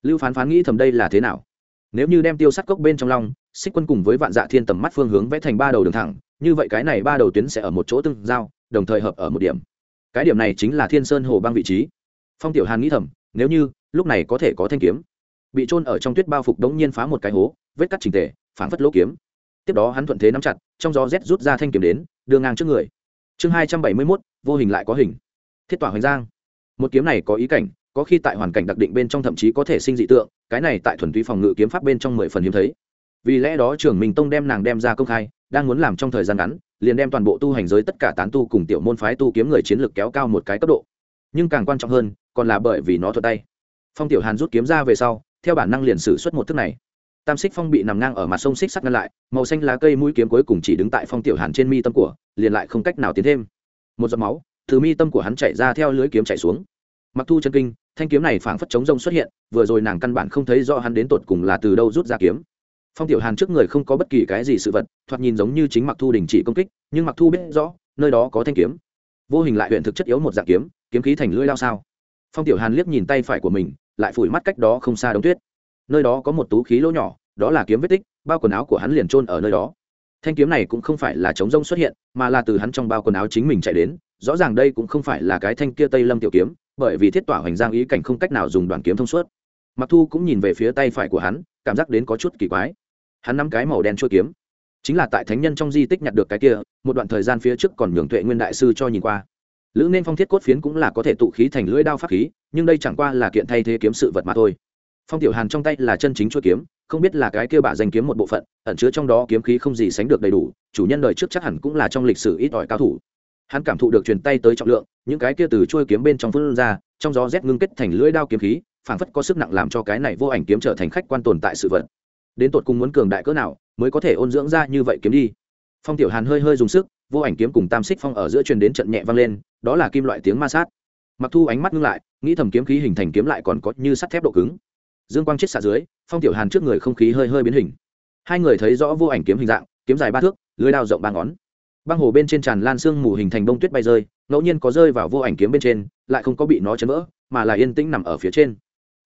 Lưu phán phán nghĩ thầm đây là thế nào? Nếu như đem tiêu sắt cốc bên trong long, xích quân cùng với vạn dạ thiên tầm mắt phương hướng vẽ thành ba đầu đường thẳng, như vậy cái này ba đầu tuyến sẽ ở một chỗ tương giao, đồng thời hợp ở một điểm. Cái điểm này chính là thiên sơn hồ băng vị trí. Phong tiểu hàn nghĩ thầm, nếu như, lúc này có thể có thanh kiếm. Bị trôn ở trong tuyết bao phục đống nhiên phá một cái hố, vết cắt trình tề, phảng phất lỗ kiếm. Tiếp đó hắn thuận thế nắm chặt, trong gió rét rút ra thanh kiếm đến, đưa ngang trước người chương hai trăm bảy mươi mốt, vô hình lại có hình. Thiết tỏa hoành giang. Một kiếm này có ý cảnh, có khi tại hoàn cảnh đặc định bên trong thậm chí có thể sinh dị tượng, cái này tại thuần túy phòng ngự kiếm pháp bên trong mười phần hiếm thấy. Vì lẽ đó trưởng minh tông đem nàng đem ra công khai, đang muốn làm trong thời gian ngắn, liền đem toàn bộ tu hành giới tất cả tán tu cùng tiểu môn phái tu kiếm người chiến lược kéo cao một cái cấp độ. Nhưng càng quan trọng hơn, còn là bởi vì nó thuật tay. Phong tiểu hàn rút kiếm ra về sau, theo bản năng liền sử xuất một thức này tam xích phong bị nằm ngang ở mặt sông xích sắt ngăn lại, màu xanh lá cây mũi kiếm cuối cùng chỉ đứng tại phong tiểu hàn trên mi tâm của, liền lại không cách nào tiến thêm. Một giọt máu, từ mi tâm của hắn chạy ra theo lưới kiếm chạy xuống. Mặc thu chân kinh, thanh kiếm này phảng phất chống rông xuất hiện, vừa rồi nàng căn bản không thấy rõ hắn đến tột cùng là từ đâu rút ra kiếm. Phong tiểu hàn trước người không có bất kỳ cái gì sự vật, thoạt nhìn giống như chính mặc thu đình chỉ công kích, nhưng mặc thu biết rõ, nơi đó có thanh kiếm. Vô hình lại huyện thực chất yếu một dạng kiếm kiếm khí thành lưỡi lao sao. Phong tiểu hàn liếc nhìn tay phải của mình, lại phủi mắt cách đó không xa đống tuyết nơi đó có một tú khí lỗ nhỏ, đó là kiếm vết tích, bao quần áo của hắn liền trôn ở nơi đó. Thanh kiếm này cũng không phải là chống rông xuất hiện, mà là từ hắn trong bao quần áo chính mình chạy đến, rõ ràng đây cũng không phải là cái thanh kia tây lâm tiểu kiếm, bởi vì thiết tỏa hoành giang ý cảnh không cách nào dùng đoàn kiếm thông suốt. Mặc thu cũng nhìn về phía tay phải của hắn, cảm giác đến có chút kỳ quái. Hắn nắm cái màu đen chua kiếm. Chính là tại thánh nhân trong di tích nhặt được cái kia, một đoạn thời gian phía trước còn nhường tuệ nguyên đại sư cho nhìn qua. Lữ nên phong thiết cốt phiến cũng là có thể tụ khí thành lưỡi đao pháp khí, nhưng đây chẳng qua là kiện thay thế kiếm sự vật mà thôi phong tiểu hàn trong tay là chân chính chuôi kiếm, không biết là cái kia bả danh kiếm một bộ phận, ẩn chứa trong đó kiếm khí không gì sánh được đầy đủ, chủ nhân đời trước chắc hẳn cũng là trong lịch sử ít ỏi cao thủ. Hắn cảm thụ được truyền tay tới trọng lượng, những cái kia từ chuôi kiếm bên trong phương ra, trong gió rét ngưng kết thành lưỡi đao kiếm khí, phảng phất có sức nặng làm cho cái này vô ảnh kiếm trở thành khách quan tồn tại sự vật. Đến tột cùng muốn cường đại cỡ nào, mới có thể ôn dưỡng ra như vậy kiếm đi. Phong tiểu hàn hơi hơi dùng sức, vô ảnh kiếm cùng tam xích phong ở giữa truyền đến trận nhẹ vang lên, đó là kim loại tiếng ma sát. Mặc thu ánh mắt ngưng lại, nghĩ thầm kiếm khí hình thành kiếm lại còn có như sắt thép độ cứng dương quang chết xạ dưới, phong tiểu hàn trước người không khí hơi hơi biến hình. Hai người thấy rõ vô ảnh kiếm hình dạng, kiếm dài ba thước, lưới đao rộng ba ngón. Băng hồ bên trên tràn lan sương mù hình thành bông tuyết bay rơi, ngẫu nhiên có rơi vào vô ảnh kiếm bên trên, lại không có bị nó chấn vỡ, mà là yên tĩnh nằm ở phía trên.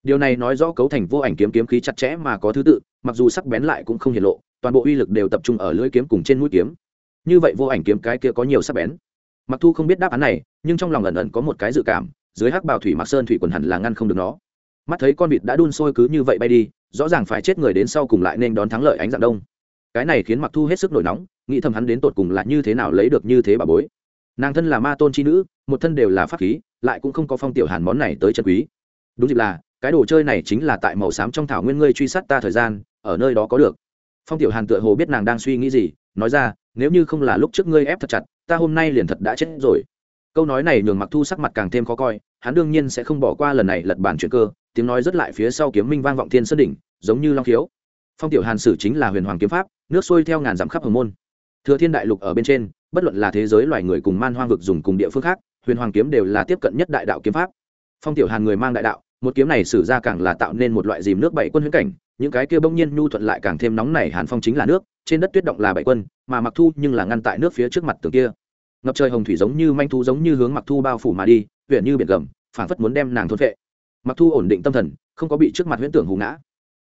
Điều này nói rõ cấu thành vô ảnh kiếm kiếm khí chặt chẽ mà có thứ tự, mặc dù sắc bén lại cũng không hiện lộ, toàn bộ uy lực đều tập trung ở lưỡi kiếm cùng trên mũi kiếm. Như vậy vô ảnh kiếm cái kia có nhiều sắc bén. Mặc thu không biết đáp án này, nhưng trong lòng ẩn ẩn có một cái dự cảm, dưới hắc bào thủy mặc sơn thủy quần hẳn là ngăn không được nó mắt thấy con vịt đã đun sôi cứ như vậy bay đi, rõ ràng phải chết người đến sau cùng lại nên đón thắng lợi ánh dạng đông. Cái này khiến mặc thu hết sức nổi nóng, nghĩ thầm hắn đến tột cùng là như thế nào lấy được như thế bà bối. Nàng thân là ma tôn chi nữ, một thân đều là pháp khí, lại cũng không có phong tiểu hàn món này tới chân quý. Đúng dịp là, cái đồ chơi này chính là tại màu xám trong thảo nguyên ngươi truy sát ta thời gian, ở nơi đó có được. Phong tiểu hàn tựa hồ biết nàng đang suy nghĩ gì, nói ra, nếu như không là lúc trước ngươi ép thật chặt, ta hôm nay liền thật đã chết rồi. Câu nói này nhường mặc thu sắc mặt càng thêm khó coi, hắn đương nhiên sẽ không bỏ qua lần này lật bản chuyện cơ tiếng nói rất lại phía sau kiếm minh vang vọng thiên sơn đỉnh, giống như long khiếu. Phong tiểu hàn sử chính là huyền hoàng kiếm pháp, nước xuôi theo ngàn dặm khắp hồng môn. Thừa thiên đại lục ở bên trên, bất luận là thế giới loài người cùng man hoang vực dùng cùng địa phương khác, huyền hoàng kiếm đều là tiếp cận nhất đại đạo kiếm pháp. Phong tiểu hàn người mang đại đạo, một kiếm này sử ra càng là tạo nên một loại dìm nước bảy quân huyễn cảnh, những cái kia bỗng nhiên nhu thuận lại càng thêm nóng nảy hàn phong chính là nước, trên đất tuyết động là bảy quân, mà mặc thu nhưng là ngăn tại nước phía trước mặt tường kia. Ngập trời hồng thủy giống như manh thu giống như hướng mặc thu bao phủ mà đi huyện như biển gầm, phảng phất muốn đem nàng thôn vệ mặc thu ổn định tâm thần, không có bị trước mặt huyễn tưởng hù ngã.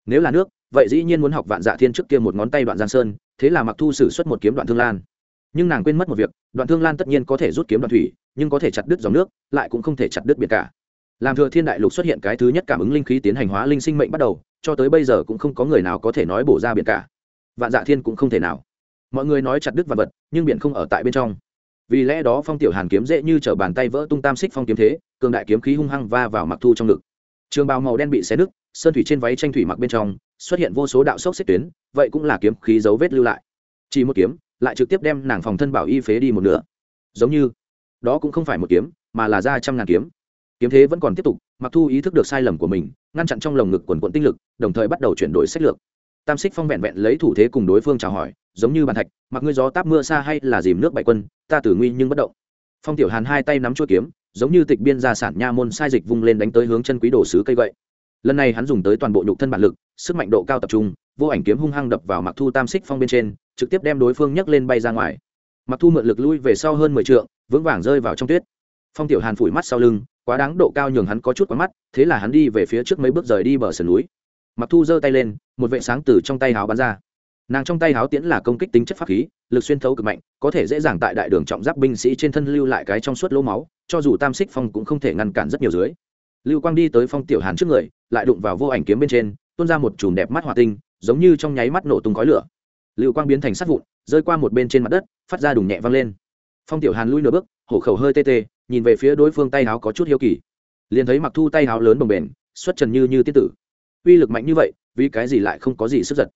Nếu là nước, vậy dĩ nhiên muốn học vạn dạ thiên trước kia một ngón tay đoạn giang sơn, thế là mặc thu xử suất một kiếm đoạn thương lan. Nhưng nàng quên mất một việc, đoạn thương lan tất nhiên có thể rút kiếm đoạn thủy, nhưng có thể chặt đứt dòng nước, lại cũng không thể chặt đứt biển cả. Làm thừa thiên đại lục xuất hiện cái thứ nhất cảm ứng linh khí tiến hành hóa linh sinh mệnh bắt đầu, cho tới bây giờ cũng không có người nào có thể nói bổ ra biển cả. Vạn dạ thiên cũng không thể nào. Mọi người nói chặt đứt vật vật, nhưng biển không ở tại bên trong. Vì lẽ đó phong tiểu hàn kiếm dễ như t bàn tay vỡ tung tam xích phong kiếm thế, cường đại kiếm khí hung hăng va vào mặc thu trong ngực trường bào màu đen bị xé nứt, sơn thủy trên váy tranh thủy mặc bên trong, xuất hiện vô số đạo sốc xích tuyến, vậy cũng là kiếm khí dấu vết lưu lại. Chỉ một kiếm, lại trực tiếp đem nàng phòng thân bảo y phế đi một nửa. Giống như, đó cũng không phải một kiếm, mà là ra trăm ngàn kiếm. Kiếm thế vẫn còn tiếp tục, mặc thu ý thức được sai lầm của mình, ngăn chặn trong lồng ngực quần quận tinh lực, đồng thời bắt đầu chuyển đổi sách lược. Tam xích phong vẹn vẹn lấy thủ thế cùng đối phương chào hỏi, giống như bàn thạch, mặc ngươi gió táp mưa xa hay là dìm nước bại quân, ta tử nguy nhưng bất động. Phong tiểu hàn hai tay nắm chuôi kiếm giống như tịch biên gia sản nha môn sai dịch vung lên đánh tới hướng chân quý đồ sứ cây gậy. Lần này hắn dùng tới toàn bộ nhục thân bản lực, sức mạnh độ cao tập trung, vô ảnh kiếm hung hăng đập vào mặc thu tam xích phong bên trên, trực tiếp đem đối phương nhấc lên bay ra ngoài. Mặc thu mượn lực lui về sau hơn mười t vững vàng rơi vào trong tuyết. Phong tiểu hàn phủi mắt sau lưng, quá đáng độ cao nhường hắn có chút quá mắt, thế là hắn đi về phía trước mấy bước rời đi bờ sườn núi. Mặc thu giơ tay lên, một vệ sáng từ trong tay háo bắn ra nàng trong tay háo tiễn là công kích tính chất pháp khí, lực xuyên thấu cực mạnh, có thể dễ dàng tại đại đường trọng giáp binh sĩ trên thân lưu lại cái trong suốt lỗ máu, cho dù tam xích phong cũng không thể ngăn cản rất nhiều dưới. Lưu quang đi tới phong tiểu hàn trước người, lại đụng vào vô ảnh kiếm bên trên, tuôn ra một chùm đẹp mắt hỏa tinh, giống như trong nháy mắt nổ tung khói lửa. Lưu quang biến thành sắt vụn, rơi qua một bên trên mặt đất, phát ra đùng nhẹ văng lên. Phong tiểu hàn lui nửa bước, hổ khẩu hơi tê tê, nhìn về phía đối phương tay háo có chút hiếu kỳ. Liền thấy mặc thu tay háo lớn bồng bềnh, xuất trần như như tiết tử. Uy lực mạnh như vậy, vì cái gì lại không có gì sức giật?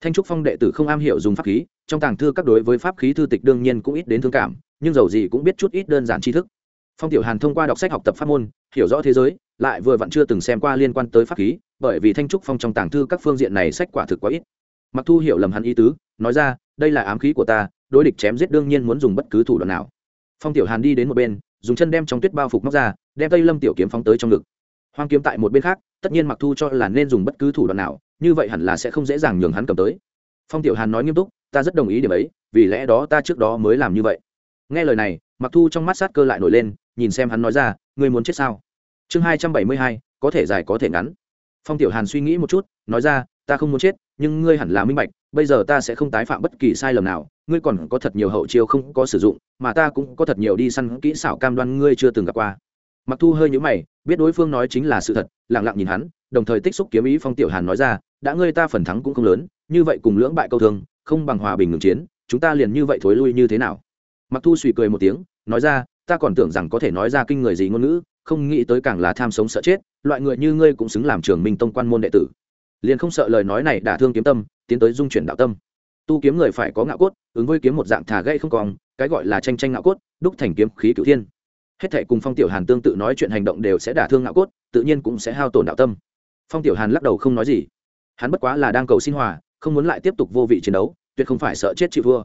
Thanh trúc phong đệ tử không am hiểu dùng pháp khí, trong tàng thư các đối với pháp khí thư tịch đương nhiên cũng ít đến thương cảm, nhưng dầu gì cũng biết chút ít đơn giản tri thức. Phong tiểu hàn thông qua đọc sách học tập pháp môn, hiểu rõ thế giới, lại vừa vặn chưa từng xem qua liên quan tới pháp khí, bởi vì thanh trúc phong trong tàng thư các phương diện này sách quả thực quá ít. Mặc thu hiểu lầm hắn ý tứ, nói ra, đây là ám khí của ta, đối địch chém giết đương nhiên muốn dùng bất cứ thủ đoạn nào. Phong tiểu hàn đi đến một bên, dùng chân đem trong tuyết bao phục móc ra, đem tây lâm tiểu kiếm phóng tới trong ngực. Hoang kiếm tại một bên khác, tất nhiên mặc thu cho là nên dùng bất cứ thủ đoạn nào như vậy hẳn là sẽ không dễ dàng nhường hắn cầm tới. Phong tiểu hàn nói nghiêm túc, ta rất đồng ý điểm ấy, vì lẽ đó ta trước đó mới làm như vậy. Nghe lời này mặc thu trong mắt sát cơ lại nổi lên, nhìn xem hắn nói ra, ngươi muốn chết sao? Chương hai trăm bảy mươi hai, có thể dài có thể ngắn. Phong tiểu hàn suy nghĩ một chút, nói ra, ta không muốn chết, nhưng ngươi hẳn là minh bạch, bây giờ ta sẽ không tái phạm bất kỳ sai lầm nào, ngươi còn có thật nhiều hậu chiêu không có sử dụng, mà ta cũng có thật nhiều đi săn kỹ xảo cam đoan ngươi chưa từng gặp qua. Mặc thu hơi nhíu mày, biết đối phương nói chính là sự thật lẳng lặng nhìn hắn, đồng thời tích xúc kiếm ý phong tiểu hàn nói ra đã ngươi ta phần thắng cũng không lớn, như vậy cùng lưỡng bại câu thương, không bằng hòa bình ngừng chiến, chúng ta liền như vậy thối lui như thế nào? Mặc thu suy cười một tiếng, nói ra, ta còn tưởng rằng có thể nói ra kinh người gì ngôn ngữ, không nghĩ tới càng là tham sống sợ chết, loại người như ngươi cũng xứng làm trường minh tông quan môn đệ tử. Liền không sợ lời nói này đả thương kiếm tâm, tiến tới dung chuyển đạo tâm. Tu kiếm người phải có ngạo cốt, ứng với kiếm một dạng thả gây không còn, cái gọi là tranh tranh ngạo cốt, đúc thành kiếm khí cửu thiên. Hết thệ cùng phong tiểu hàn tương tự nói chuyện hành động đều sẽ đả thương ngạo cốt, tự nhiên cũng sẽ hao tổn đạo tâm. Phong tiểu hàn lắc đầu không nói gì hắn bất quá là đang cầu xin hòa, không muốn lại tiếp tục vô vị chiến đấu, tuyệt không phải sợ chết chịu vua.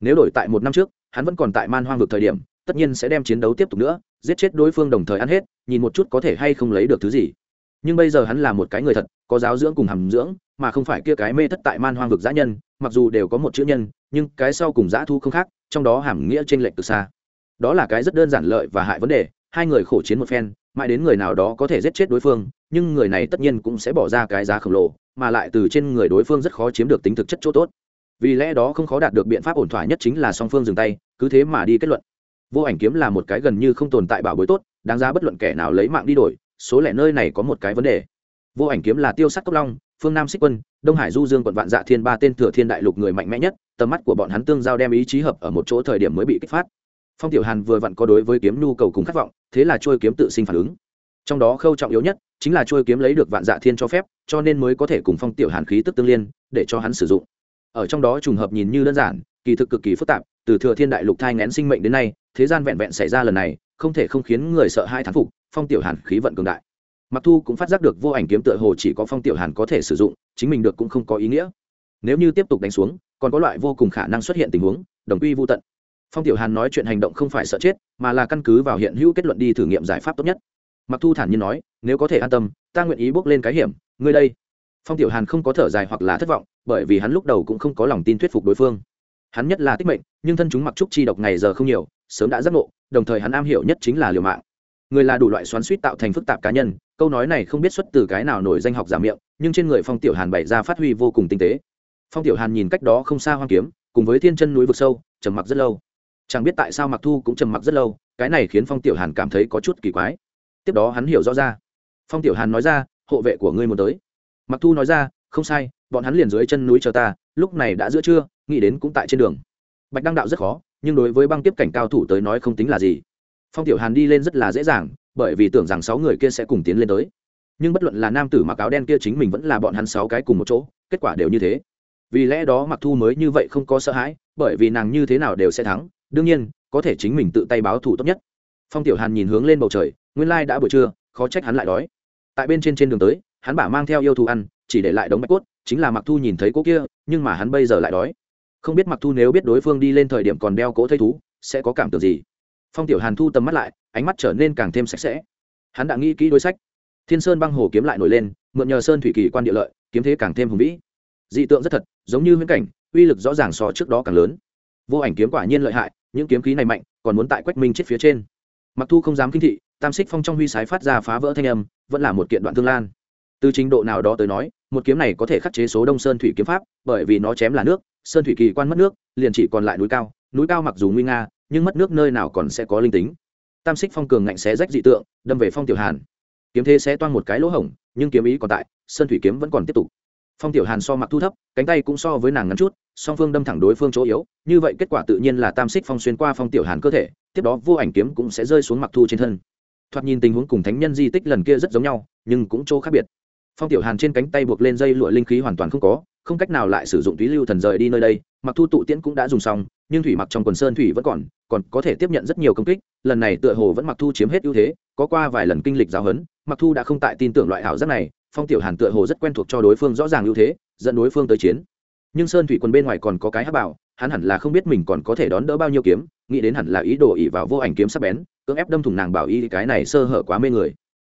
Nếu đổi tại một năm trước, hắn vẫn còn tại man hoang vực thời điểm, tất nhiên sẽ đem chiến đấu tiếp tục nữa, giết chết đối phương đồng thời ăn hết, nhìn một chút có thể hay không lấy được thứ gì. Nhưng bây giờ hắn là một cái người thật, có giáo dưỡng cùng hàm dưỡng, mà không phải kia cái mê thất tại man hoang vực giã nhân, mặc dù đều có một chữ nhân, nhưng cái sau cùng giã thu không khác, trong đó hàm nghĩa t r ê n lệch từ xa. Đó là cái rất đơn giản lợi và hại vấn đề, hai người khổ chiến một phen, mãi đến người nào đó có thể giết chết đối phương, nhưng người này tất nhiên cũng sẽ bỏ ra cái giá khổng lồ mà lại từ trên người đối phương rất khó chiếm được tính thực chất chỗ tốt. Vì lẽ đó không khó đạt được biện pháp ổn thỏa nhất chính là song phương dừng tay, cứ thế mà đi kết luận. Vô ảnh kiếm là một cái gần như không tồn tại bảo bối tốt, đáng giá bất luận kẻ nào lấy mạng đi đổi, số lẻ nơi này có một cái vấn đề. Vô ảnh kiếm là tiêu sắc cốc long, phương nam xích quân, đông hải du dương quận vạn dạ thiên ba tên thừa thiên đại lục người mạnh mẽ nhất, tầm mắt của bọn hắn tương giao đem ý chí hợp ở một chỗ thời điểm mới bị kích phát. Phong tiểu hàn vừa vặn có đối với kiếm nhu cầu cùng khát vọng, thế là trôi kiếm tự sinh phản ứng trong đó khâu trọng yếu nhất chính là trôi kiếm lấy được vạn dạ thiên cho phép, cho nên mới có thể cùng phong tiểu hàn khí tức tương liên, để cho hắn sử dụng. Ở trong đó trùng hợp nhìn như đơn giản, kỳ thực cực kỳ phức tạp, từ thừa thiên đại lục thai ngén sinh mệnh đến nay, thế gian vẹn vẹn xảy ra lần này, không thể không khiến người sợ hai thán phục, phong tiểu hàn khí vận cường đại. Mặc thu cũng phát giác được vô ảnh kiếm tựa hồ chỉ có phong tiểu hàn có thể sử dụng, chính mình được cũng không có ý nghĩa. Nếu như tiếp tục đánh xuống, còn có loại vô cùng khả năng xuất hiện tình huống, đồng quy vô tận. Phong tiểu hàn nói chuyện hành động không phải sợ chết, mà là căn cứ vào hiện hữu kết luận đi thử nghiệm giải pháp tốt nhất mặc thu thản nhiên nói, nếu có thể an tâm, ta nguyện ý bước lên cái hiểm. Ngươi đây. Phong tiểu hàn không có thở dài hoặc là thất vọng, bởi vì hắn lúc đầu cũng không có lòng tin thuyết phục đối phương. Hắn nhất là tích mệnh, nhưng thân chúng mặc trúc chi độc ngày giờ không nhiều, sớm đã giác ngộ, đồng thời hắn am hiểu nhất chính là liều mạng. Người là đủ loại xoắn suýt tạo thành phức tạp cá nhân, câu nói này không biết xuất từ cái nào nổi danh học giả miệng, nhưng trên người phong tiểu hàn bày ra phát huy vô cùng tinh tế. Phong tiểu hàn nhìn cách đó không xa hoang kiếm, cùng với thiên chân núi vực sâu, trầm mặc rất lâu. Chẳng biết tại sao mặc thu cũng trầm mặc rất lâu, cái này khiến phong tiểu hàn cảm thấy có chút kỳ quái tiếp đó hắn hiểu rõ ra. Phong tiểu hàn nói ra, hộ vệ của ngươi muốn tới. Mặc thu nói ra, không sai, bọn hắn liền dưới chân núi chờ ta, lúc này đã giữa trưa, nghĩ đến cũng tại trên đường. Bạch đăng đạo rất khó, nhưng đối với băng tiếp cảnh cao thủ tới nói không tính là gì. Phong tiểu hàn đi lên rất là dễ dàng, bởi vì tưởng rằng sáu người kia sẽ cùng tiến lên tới. Nhưng bất luận là nam tử mặc áo đen kia chính mình vẫn là bọn hắn sáu cái cùng một chỗ, kết quả đều như thế. Vì lẽ đó mặc thu mới như vậy không có sợ hãi, bởi vì nàng như thế nào đều sẽ thắng, đương nhiên, có thể chính mình tự tay báo thủ tốt nhất. Phong tiểu hàn nhìn hướng lên bầu trời nguyên lai đã buổi trưa, khó trách hắn lại đói. Tại bên trên trên đường tới, hắn bả mang theo yêu thù ăn, chỉ để lại đống bạch cốt, chính là mặc thu nhìn thấy cỗ kia, nhưng mà hắn bây giờ lại đói. Không biết mặc thu nếu biết đối phương đi lên thời điểm còn đeo cỗ thây thú, sẽ có cảm tưởng gì? Phong tiểu hàn thu tầm mắt lại, ánh mắt trở nên càng thêm sạch sẽ. Hắn đã nghĩ kỹ đối sách. Thiên sơn băng hồ kiếm lại nổi lên, mượn nhờ sơn thủy kỳ quan địa lợi, kiếm thế càng thêm hùng vĩ. Dị tượng rất thật, giống như viễn cảnh, uy lực rõ ràng so trước đó càng lớn. Vô ảnh kiếm quả nhiên lợi hại, những kiếm khí này mạnh, còn muốn tại quách minh chết phía trên. Mặc thu không dám kinh thị tam xích phong trong huy sái phát ra phá vỡ thanh âm, vẫn là một kiện đoạn thương lan. Từ trình độ nào đó tới nói, một kiếm này có thể khắc chế số đông sơn thủy kiếm pháp, bởi vì nó chém là nước, sơn thủy kỳ quan mất nước, liền chỉ còn lại núi cao. Núi cao mặc dù nguy nga, nhưng mất nước nơi nào còn sẽ có linh tính. Tam xích phong cường ngạnh xé rách dị tượng, đâm về phong tiểu hàn. Kiếm thế sẽ toan một cái lỗ hổng, nhưng kiếm ý còn tại, sơn thủy kiếm vẫn còn tiếp tục. Phong tiểu hàn so mặc thu thấp, cánh tay cũng so với nàng ngắn chút, song phương đâm thẳng đối phương chỗ yếu, như vậy kết quả tự nhiên là tam xích phong xuyên qua phong tiểu hàn cơ thể, tiếp đó vô ảnh kiếm cũng sẽ rơi xuống mặc thu trên thân thoạt nhìn tình huống cùng thánh nhân di tích lần kia rất giống nhau, nhưng cũng chỗ khác biệt. Phong tiểu hàn trên cánh tay buộc lên dây lụa linh khí hoàn toàn không có, không cách nào lại sử dụng túy lưu thần rời đi nơi đây, mặc thu tụ tiễn cũng đã dùng xong, nhưng thủy mặc trong quần sơn thủy vẫn còn còn có thể tiếp nhận rất nhiều công kích, lần này tựa hồ vẫn mặc thu chiếm hết ưu thế, có qua vài lần kinh lịch giáo huấn, mặc thu đã không tại tin tưởng loại hảo giác này, phong tiểu hàn tựa hồ rất quen thuộc cho đối phương rõ ràng ưu thế, dẫn đối phương tới chiến. Nhưng sơn thủy quân bên ngoài còn có cái hắc bảo hắn hẳn là không biết mình còn có thể đón đỡ bao nhiêu kiếm, nghĩ đến hẳn là ý đồ ỉ vào vô ảnh kiếm sắp bén, cưỡng ép đâm thủng nàng bảo y cái này sơ hở quá mê người.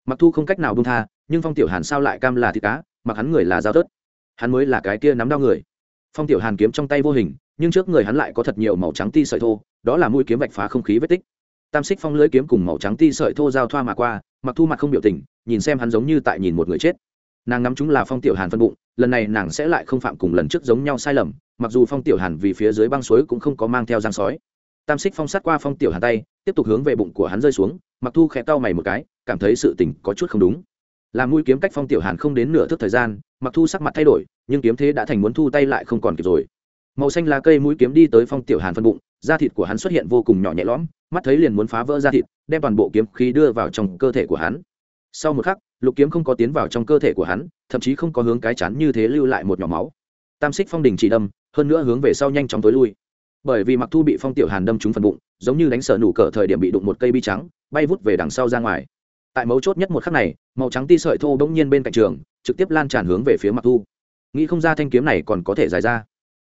Mặc thu không cách nào buông tha, nhưng phong tiểu hàn sao lại cam là thịt cá, mặc hắn người là dao tớt hắn mới là cái kia nắm đau người. Phong tiểu hàn kiếm trong tay vô hình, nhưng trước người hắn lại có thật nhiều màu trắng ti sợi thô, đó là mũi kiếm vạch phá không khí vết tích. Tam xích phong lưới kiếm cùng màu trắng ti sợi thô giao thoa mà qua, mặc thu mặt không biểu tình, nhìn xem hắn giống như tại nhìn một người chết. Nàng ngắm chúng là phong tiểu hàn phân bụng, lần này nàng sẽ lại không phạm cùng lần trước giống nhau sai lầm mặc dù phong tiểu hàn vì phía dưới băng suối cũng không có mang theo giang sói. Tam xích phong sát qua phong tiểu hàn tay, tiếp tục hướng về bụng của hắn rơi xuống, mặc thu khẽ cau mày một cái, cảm thấy sự tình có chút không đúng. Làm mũi kiếm cách phong tiểu hàn không đến nửa thước thời gian, mặc thu sắc mặt thay đổi, nhưng kiếm thế đã thành muốn thu tay lại không còn kịp rồi. Màu xanh lá cây mũi kiếm đi tới phong tiểu hàn phân bụng, da thịt của hắn xuất hiện vô cùng nhỏ nhẹ lõm, mắt thấy liền muốn phá vỡ da thịt, đem toàn bộ kiếm khí đưa vào trong cơ thể của hắn. Sau một khắc, lục kiếm không có tiến vào trong cơ thể của hắn, thậm chí không có hướng cái chắn như thế lưu lại một nhỏ máu. Tam xích phong đình chỉ đâm hơn nữa hướng về sau nhanh chóng tối lui. Bởi vì mặc thu bị phong tiểu hàn đâm trúng phần bụng, giống như đánh sở nủ cờ thời điểm bị đụng một cây bi trắng, bay vút về đằng sau ra ngoài. Tại mấu chốt nhất một khắc này, màu trắng ti sợi thô bỗng nhiên bên cạnh trường, trực tiếp lan tràn hướng về phía mặc thu. Nghĩ không ra thanh kiếm này còn có thể dài ra.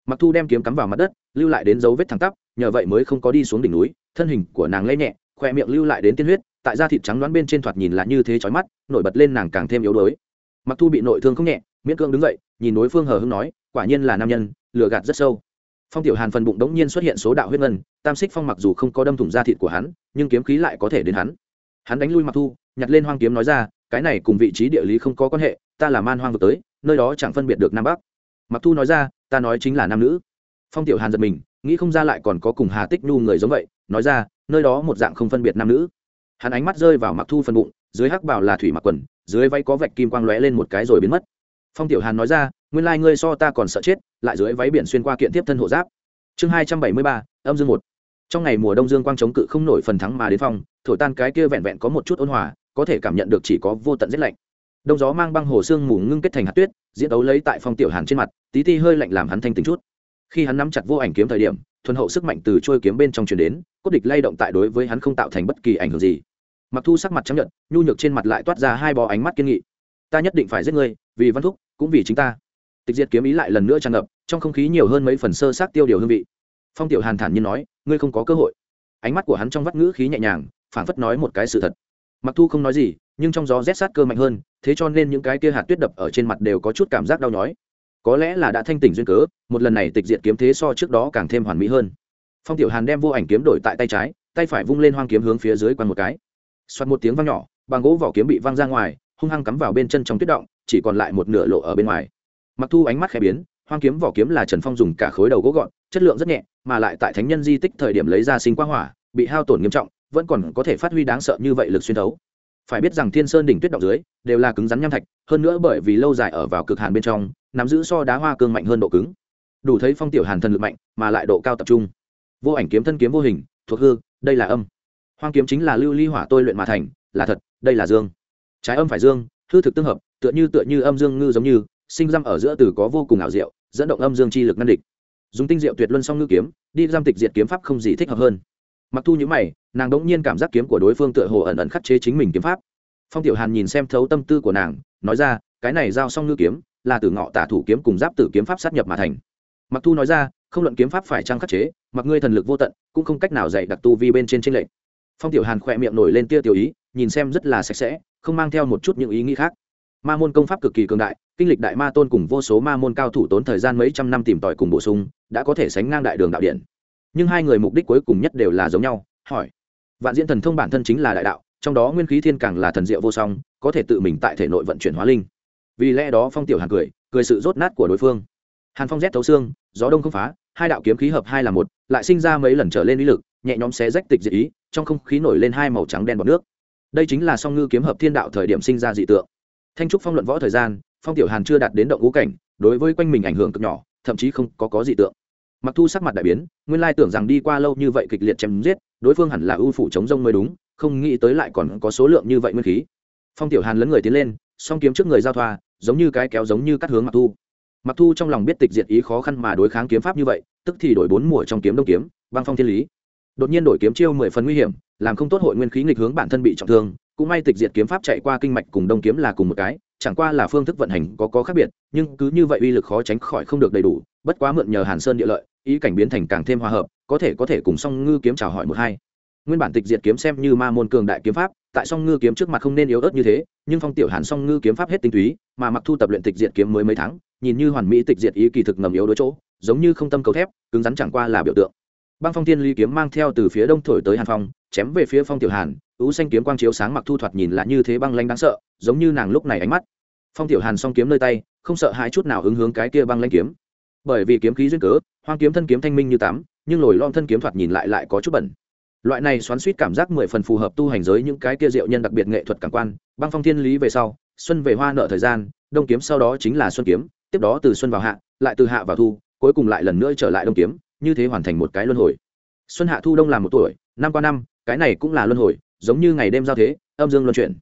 Mặc thu đem kiếm cắm vào mặt đất, lưu lại đến dấu vết thẳng tắp, nhờ vậy mới không có đi xuống đỉnh núi, thân hình của nàng lấy nhẹ, khoe miệng lưu lại đến tiên huyết, tại da thịt trắng đoán bên trên thoạt nhìn là như thế chói mắt, nổi bật lên nàng càng thêm yếu đuối. Mặc thu bị nội thương không nhẹ, miễn cưỡng đứng dậy, nhìn đối phương hờ hưng nói, quả nhiên là nam nhân lừa gạt rất sâu. Phong tiểu hàn phần bụng đống nhiên xuất hiện số đạo huyết ngân, tam xích phong mặc dù không có đâm thủng da thịt của hắn, nhưng kiếm khí lại có thể đến hắn. Hắn đánh lui mặc thu, nhặt lên hoang kiếm nói ra, cái này cùng vị trí địa lý không có quan hệ, ta là man hoang vực tới, nơi đó chẳng phân biệt được nam bắc. Mặc thu nói ra, ta nói chính là nam nữ. Phong tiểu hàn giật mình, nghĩ không ra lại còn có cùng hà tích nhu người giống vậy, nói ra, nơi đó một dạng không phân biệt nam nữ. Hắn ánh mắt rơi vào mặc thu phần bụng, dưới hắc bảo là thủy mặc quần, dưới váy có vạch kim quang lóe lên một cái rồi biến mất. Phong tiểu hàn nói ra nguyên lai ngươi so ta còn sợ chết, lại dưới váy biển xuyên qua kiện tiếp thân hộ giáp. Chương hai trăm bảy mươi ba, âm dương một. Trong ngày mùa đông dương quang chống cự không nổi phần thắng mà đến phong thổi tan cái kia vẹn vẹn có một chút ôn hòa, có thể cảm nhận được chỉ có vô tận rét lạnh. Đông gió mang băng hồ sương mù ngưng kết thành hạt tuyết, diễn đấu lấy tại phong tiểu hàn trên mặt, tí ti hơi lạnh làm hắn thanh tính chút. Khi hắn nắm chặt vô ảnh kiếm thời điểm, thuần hậu sức mạnh từ trôi kiếm bên trong truyền đến, cốt địch lay động tại đối với hắn không tạo thành bất kỳ ảnh hưởng gì. Mặc thu sắc mặt chấp nhận nhu nhược trên mặt lại toát ra hai bò ánh mắt kiên nghị. Ta nhất định phải giết ngươi, vì văn thúc, cũng vì chính ta tịch diệt kiếm ý lại lần nữa tràn ngập, trong không khí nhiều hơn mấy phần sơ sát tiêu điều hương vị. Phong tiểu hàn thản nhiên nói, ngươi không có cơ hội. Ánh mắt của hắn trong vắt ngữ khí nhẹ nhàng phản phất nói một cái sự thật. Mặc thu không nói gì, nhưng trong gió rét sát cơ mạnh hơn, thế cho nên những cái kia hạt tuyết đập ở trên mặt đều có chút cảm giác đau nhói. Có lẽ là đã thanh tỉnh duyên cớ, một lần này tịch diệt kiếm thế so trước đó càng thêm hoàn mỹ hơn. Phong tiểu hàn đem vô ảnh kiếm đổi tại tay trái, tay phải vung lên hoang kiếm hướng phía dưới quanh một cái. Xoát một tiếng vang nhỏ, bằng gỗ vỏ kiếm bị văng ra ngoài, hung hăng cắm vào bên chân trong tuyết động, chỉ còn lại một nửa lộ ở bên ngoài mặc thu ánh mắt khẽ biến, hoang kiếm vỏ kiếm là trần phong dùng cả khối đầu gỗ gọn, chất lượng rất nhẹ, mà lại tại thánh nhân di tích thời điểm lấy ra sinh quang hỏa, bị hao tổn nghiêm trọng, vẫn còn có thể phát huy đáng sợ như vậy lực xuyên thấu. Phải biết rằng thiên sơn đỉnh tuyết động dưới, đều là cứng rắn nham thạch, hơn nữa bởi vì lâu dài ở vào cực hàn bên trong, nắm giữ so đá hoa cương mạnh hơn độ cứng. Đủ thấy phong tiểu hàn thần lực mạnh, mà lại độ cao tập trung. Vô ảnh kiếm thân kiếm vô hình, thuộc hư, đây là âm. Hoang kiếm chính là lưu ly hỏa tôi luyện mà thành, là thật, đây là dương. Trái âm phải dương, hư thực tương hợp, tựa như tựa như âm dương ngư giống như sinh răm ở giữa từ có vô cùng ảo diệu, dẫn động âm dương chi lực ngăn địch. Dùng tinh diệu tuyệt luân song ngư kiếm, đi giam tịch diệt kiếm pháp không gì thích hợp hơn. Mặc thu nhữ mày, nàng đỗng nhiên cảm giác kiếm của đối phương tựa hồ ẩn ẩn khắc chế chính mình kiếm pháp. Phong tiểu hàn nhìn xem thấu tâm tư của nàng, nói ra, cái này giao song ngư kiếm, là từ ngọ tả thủ kiếm cùng giáp tử kiếm pháp sát nhập mà thành. Mặc thu nói ra, không luận kiếm pháp phải trang khắc chế, mặc ngươi thần lực vô tận, cũng không cách nào dạy đặc tu vi bên trên trên lệ. phong tiểu hàn khỏe miệng nổi lên tia tiểu ý, nhìn xem rất là sạch sẽ, không mang theo một chút những ý nghĩ khác. Ma môn công pháp cực kỳ cường đại kinh lịch đại ma tôn cùng vô số ma môn cao thủ tốn thời gian mấy trăm năm tìm tòi cùng bổ sung, đã có thể sánh ngang đại đường đạo điện. Nhưng hai người mục đích cuối cùng nhất đều là giống nhau, hỏi. Vạn diễn thần thông bản thân chính là đại đạo, trong đó nguyên khí thiên càng là thần diệu vô song, có thể tự mình tại thể nội vận chuyển hóa linh. Vì lẽ đó phong tiểu hàn cười cười sự rốt nát của đối phương. Hàn phong rét thấu xương, gió đông không phá, hai đạo kiếm khí hợp hai là một, lại sinh ra mấy lần trở lên uy lực, nhẹ nhóm xé rách tịch diệt ý, trong không khí nổi lên hai màu trắng đen bọt nước. Đây chính là song ngư kiếm hợp thiên đạo thời điểm sinh ra dị tượng. Thanh trúc phong luận võ thời gian phong tiểu hàn chưa đạt đến động ngũ cảnh, đối với quanh mình ảnh hưởng cực nhỏ, thậm chí không có có dị tượng. Mặc thu sắc mặt đại biến, nguyên lai tưởng rằng đi qua lâu như vậy kịch liệt chém giết, đối phương hẳn là ưu phủ chống rông mới đúng, không nghĩ tới lại còn có số lượng như vậy nguyên khí. Phong tiểu hàn lấn người tiến lên, song kiếm trước người giao thoa, giống như cái kéo giống như cắt hướng mặc thu. Mặc thu trong lòng biết tịch diệt ý khó khăn mà đối kháng kiếm pháp như vậy, tức thì đổi bốn mùa trong kiếm đông kiếm, băng phong thiên lý. Đột nhiên đổi kiếm chiêu mười phần nguy hiểm, làm không tốt hội nguyên khí nghịch hướng bản thân bị trọng thương, cũng may tịch diệt kiếm pháp chạy qua kinh mạch cùng đông kiếm là cùng một cái chẳng qua là phương thức vận hành có có khác biệt, nhưng cứ như vậy uy lực khó tránh khỏi không được đầy đủ, bất quá mượn nhờ hàn sơn địa lợi, ý cảnh biến thành càng thêm hòa hợp, có thể có thể cùng song ngư kiếm chào hỏi một hai. Nguyên bản tịch diệt kiếm xem như ma môn cường đại kiếm pháp, tại song ngư kiếm trước mặt không nên yếu ớt như thế, nhưng phong tiểu hàn song ngư kiếm pháp hết tinh túy, mà mặc thu tập luyện tịch diệt kiếm mới mấy tháng, nhìn như hoàn mỹ tịch diệt ý kỳ thực ngầm yếu đối chỗ, giống như không tâm cầu thép, cứng rắn chẳng qua là biểu tượng. Băng phong thiên ly kiếm mang theo từ phía đông thổi tới hàn phong, chém về phía phong tiểu hàn ú xanh kiếm quang chiếu sáng mặc thu thoạt nhìn lại như thế băng lanh đáng sợ, giống như nàng lúc này ánh mắt. Phong tiểu hàn song kiếm nơi tay, không sợ hãi chút nào ứng hướng cái kia băng lanh kiếm. Bởi vì kiếm khí duyên cớ, hoang kiếm thân kiếm thanh minh như tắm, nhưng lồi lom thân kiếm thoạt nhìn lại lại có chút bẩn. Loại này xoắn suýt cảm giác mười phần phù hợp tu hành giới những cái kia diệu nhân đặc biệt nghệ thuật cảm quan, băng phong thiên lý về sau, xuân về hoa nợ thời gian, đông kiếm sau đó chính là xuân kiếm, tiếp đó từ xuân vào hạ, lại từ hạ vào thu, cuối cùng lại lần nữa trở lại đông kiếm, như thế hoàn thành một cái luân hồi. Xuân hạ thu đông là một tuổi, năm qua năm, cái này cũng là luân hồi giống như ngày đêm giao thế, âm dương luân chuyển.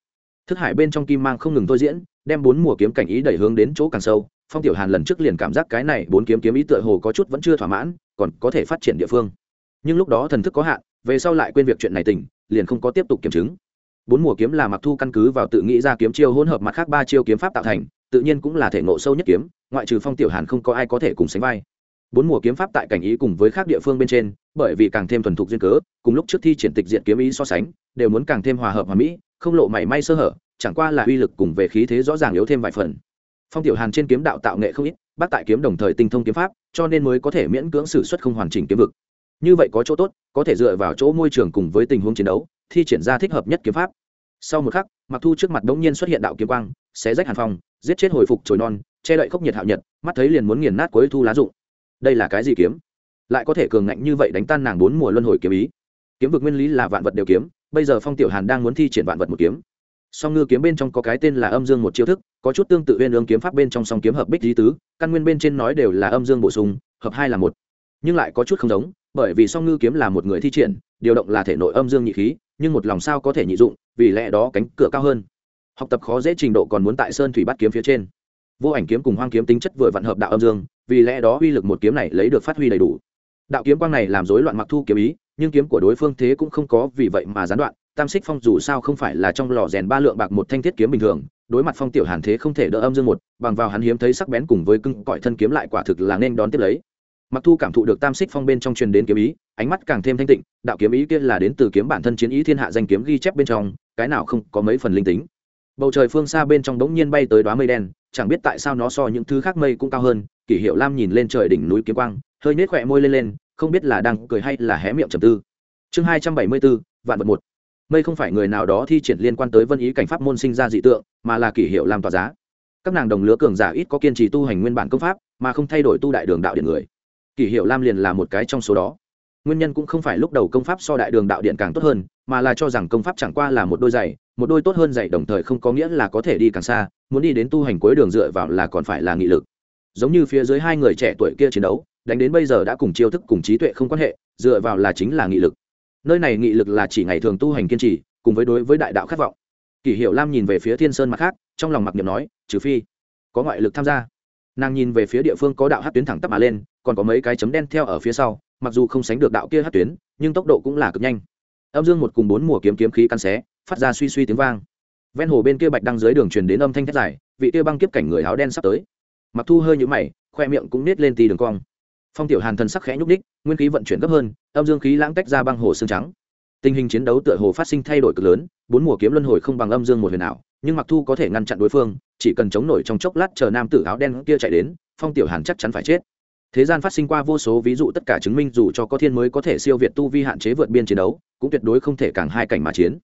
Thức hải bên trong kim mang không ngừng thôi diễn, đem bốn mùa kiếm cảnh ý đẩy hướng đến chỗ càng sâu. Phong tiểu hàn lần trước liền cảm giác cái này bốn kiếm kiếm ý tựa hồ có chút vẫn chưa thỏa mãn, còn có thể phát triển địa phương. Nhưng lúc đó thần thức có hạn, về sau lại quên việc chuyện này tỉnh, liền không có tiếp tục kiểm chứng. Bốn mùa kiếm là mặc thu căn cứ vào tự nghĩ ra kiếm chiêu hỗn hợp mặt khác ba chiêu kiếm pháp tạo thành, tự nhiên cũng là thể ngộ sâu nhất kiếm, ngoại trừ phong tiểu hàn không có ai có thể cùng sánh vai. Bốn mùa kiếm pháp tại cảnh ý cùng với các địa phương bên trên, bởi vì càng thêm thuần thục duyên cớ, cùng lúc trước thi triển tịch diện kiếm ý so sánh đều muốn càng thêm hòa hợp hòa mỹ, không lộ mảy may sơ hở, chẳng qua là uy lực cùng về khí thế rõ ràng yếu thêm vài phần. Phong tiểu hàn trên kiếm đạo tạo nghệ không ít, bác tại kiếm đồng thời tinh thông kiếm pháp, cho nên mới có thể miễn cưỡng xử suất không hoàn chỉnh kiếm vực. Như vậy có chỗ tốt, có thể dựa vào chỗ môi trường cùng với tình huống chiến đấu, thi triển ra thích hợp nhất kiếm pháp. Sau một khắc mặc thu trước mặt đống nhiên xuất hiện đạo kiếm quang, xé rách hàn phong, giết chết hồi phục trồi non, che đậy khốc nhiệt hạo nhật, mắt thấy liền muốn nghiền nát cuối thu lá rụng đây là cái gì kiếm? Lại có thể cường ngạnh như vậy đánh tan nàng bốn mùa luân hồi kiếm ý. Kiếm vực nguyên lý là vạn vật đều kiếm bây giờ phong tiểu hàn đang muốn thi triển vạn vật một kiếm. Song ngư kiếm bên trong có cái tên là âm dương một chiêu thức, có chút tương tự uyên ương kiếm pháp bên trong song kiếm hợp bích lý tứ, căn nguyên bên trên nói đều là âm dương bổ sung, hợp hai là một. Nhưng lại có chút không giống, bởi vì song ngư kiếm là một người thi triển, điều động là thể nội âm dương nhị khí, nhưng một lòng sao có thể nhị dụng, vì lẽ đó cánh cửa cao hơn. Học tập khó dễ trình độ còn muốn tại sơn thủy bắt kiếm phía trên. Vô ảnh kiếm cùng hoang kiếm tính chất vừa vặn hợp đạo âm dương, vì lẽ đó uy lực một kiếm này lấy được phát huy đầy đủ. Đạo kiếm quang này làm rối loạn mặc thu kiếm ý nhưng kiếm của đối phương thế cũng không có vì vậy mà gián đoạn. Tam xích phong dù sao không phải là trong lò rèn ba lượng bạc một thanh thiết kiếm bình thường, đối mặt phong tiểu hàn thế không thể đỡ âm dương một, bằng vào hắn hiếm thấy sắc bén cùng với cưng cõi thân kiếm lại quả thực là nên đón tiếp lấy. Mặc thu cảm thụ được tam xích phong bên trong truyền đến kiếm ý, ánh mắt càng thêm thanh tịnh, đạo kiếm ý kia là đến từ kiếm bản thân chiến ý thiên hạ danh kiếm ghi chép bên trong, cái nào không có mấy phần linh tính. Bầu trời phương xa bên trong đống nhiên bay tới đóa mây đen, chẳng biết tại sao nó so những thứ khác mây cũng cao hơn, kỷ hiệu lam nhìn lên trời đỉnh núi kiếm quang, hơi nết khỏe môi lên lên không biết là đang cười hay là hé miệng trầm tư. Chương hai trăm bảy mươi bốn, vạn vật một. Mây không phải người nào đó thi triển liên quan tới vân ý cảnh pháp môn sinh ra dị tượng, mà là kỷ hiệu làm tỏa giá. Các nàng đồng lứa cường giả ít có kiên trì tu hành nguyên bản công pháp, mà không thay đổi tu đại đường đạo điện người. Kỷ hiệu lam liền là một cái trong số đó. Nguyên nhân cũng không phải lúc đầu công pháp so đại đường đạo điện càng tốt hơn, mà là cho rằng công pháp chẳng qua là một đôi giày, một đôi tốt hơn giày đồng thời không có nghĩa là có thể đi càng xa, muốn đi đến tu hành cuối đường dựa vào là còn phải là nghị lực. Giống như phía dưới hai người trẻ tuổi kia chiến đấu đánh đến bây giờ đã cùng chiêu thức cùng trí tuệ không quan hệ, dựa vào là chính là nghị lực. Nơi này nghị lực là chỉ ngày thường tu hành kiên trì, cùng với đối với đại đạo khát vọng. Kỷ hiệu lam nhìn về phía thiên sơn mặt khác, trong lòng mặc niệm nói, trừ phi có ngoại lực tham gia. Nàng nhìn về phía địa phương có đạo hát tuyến thẳng tắp mà lên, còn có mấy cái chấm đen theo ở phía sau, mặc dù không sánh được đạo kia hát tuyến, nhưng tốc độ cũng là cực nhanh. Âm dương một cùng bốn mùa kiếm kiếm khí căn xé, phát ra suy suy tiếng vang. Ven hồ bên kia bạch đăng dưới đường truyền đến âm thanh thét dài, vị kia băng kiếp cảnh người áo đen sắp tới. Mặc thu hơi nhũ mày, khoe miệng cũng nết lên tì đường cong phong tiểu hàn thần sắc khẽ nhúc đích nguyên khí vận chuyển gấp hơn, âm dương khí lãng tách ra băng hồ xương trắng. Tình hình chiến đấu tựa hồ phát sinh thay đổi cực lớn, bốn mùa kiếm luân hồi không bằng âm dương một huyền ảo, nhưng mặc thu có thể ngăn chặn đối phương, chỉ cần chống nổi trong chốc lát chờ nam tử áo đen kia chạy đến, phong tiểu hàn chắc chắn phải chết. Thế gian phát sinh qua vô số ví dụ tất cả chứng minh dù cho có thiên mới có thể siêu việt tu vi hạn chế vượt biên chiến đấu, cũng tuyệt đối không thể càng hai cảnh mà chiến.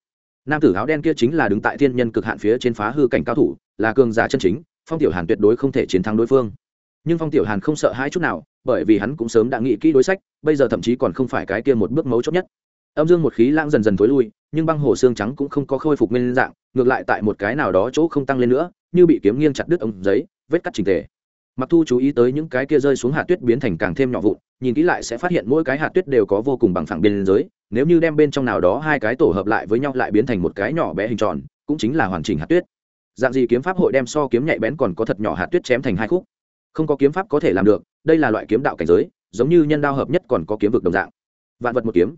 Nam tử áo đen kia chính là đứng tại thiên nhân cực hạn phía trên phá hư cảnh cao thủ, là cường giả chân chính, phong tiểu hàn tuyệt đối không thể chiến thắng đối phương nhưng phong tiểu hàn không sợ hãi chút nào, bởi vì hắn cũng sớm đã nghĩ kỹ đối sách, bây giờ thậm chí còn không phải cái kia một bước mấu chốt nhất. Âm dương một khí lãng dần dần thối lui, nhưng băng hồ xương trắng cũng không có khôi phục nguyên dạng, ngược lại tại một cái nào đó chỗ không tăng lên nữa, như bị kiếm nghiêng chặt đứt ống giấy, vết cắt trình tề. Mặc thu chú ý tới những cái kia rơi xuống hạt tuyết biến thành càng thêm nhỏ vụn, nhìn kỹ lại sẽ phát hiện mỗi cái hạt tuyết đều có vô cùng bằng phẳng bên giới, nếu như đem bên trong nào đó hai cái tổ hợp lại với nhau lại biến thành một cái nhỏ bé hình tròn, cũng chính là hoàn chỉnh hạt tuyết. Dạng gì kiếm pháp hội đem so kiếm nhạy bén còn có thật nhỏ hạt tuyết chém thành hai khúc không có kiếm pháp có thể làm được, đây là loại kiếm đạo cảnh giới, giống như nhân đao hợp nhất còn có kiếm vực đồng dạng. Vạn vật một kiếm.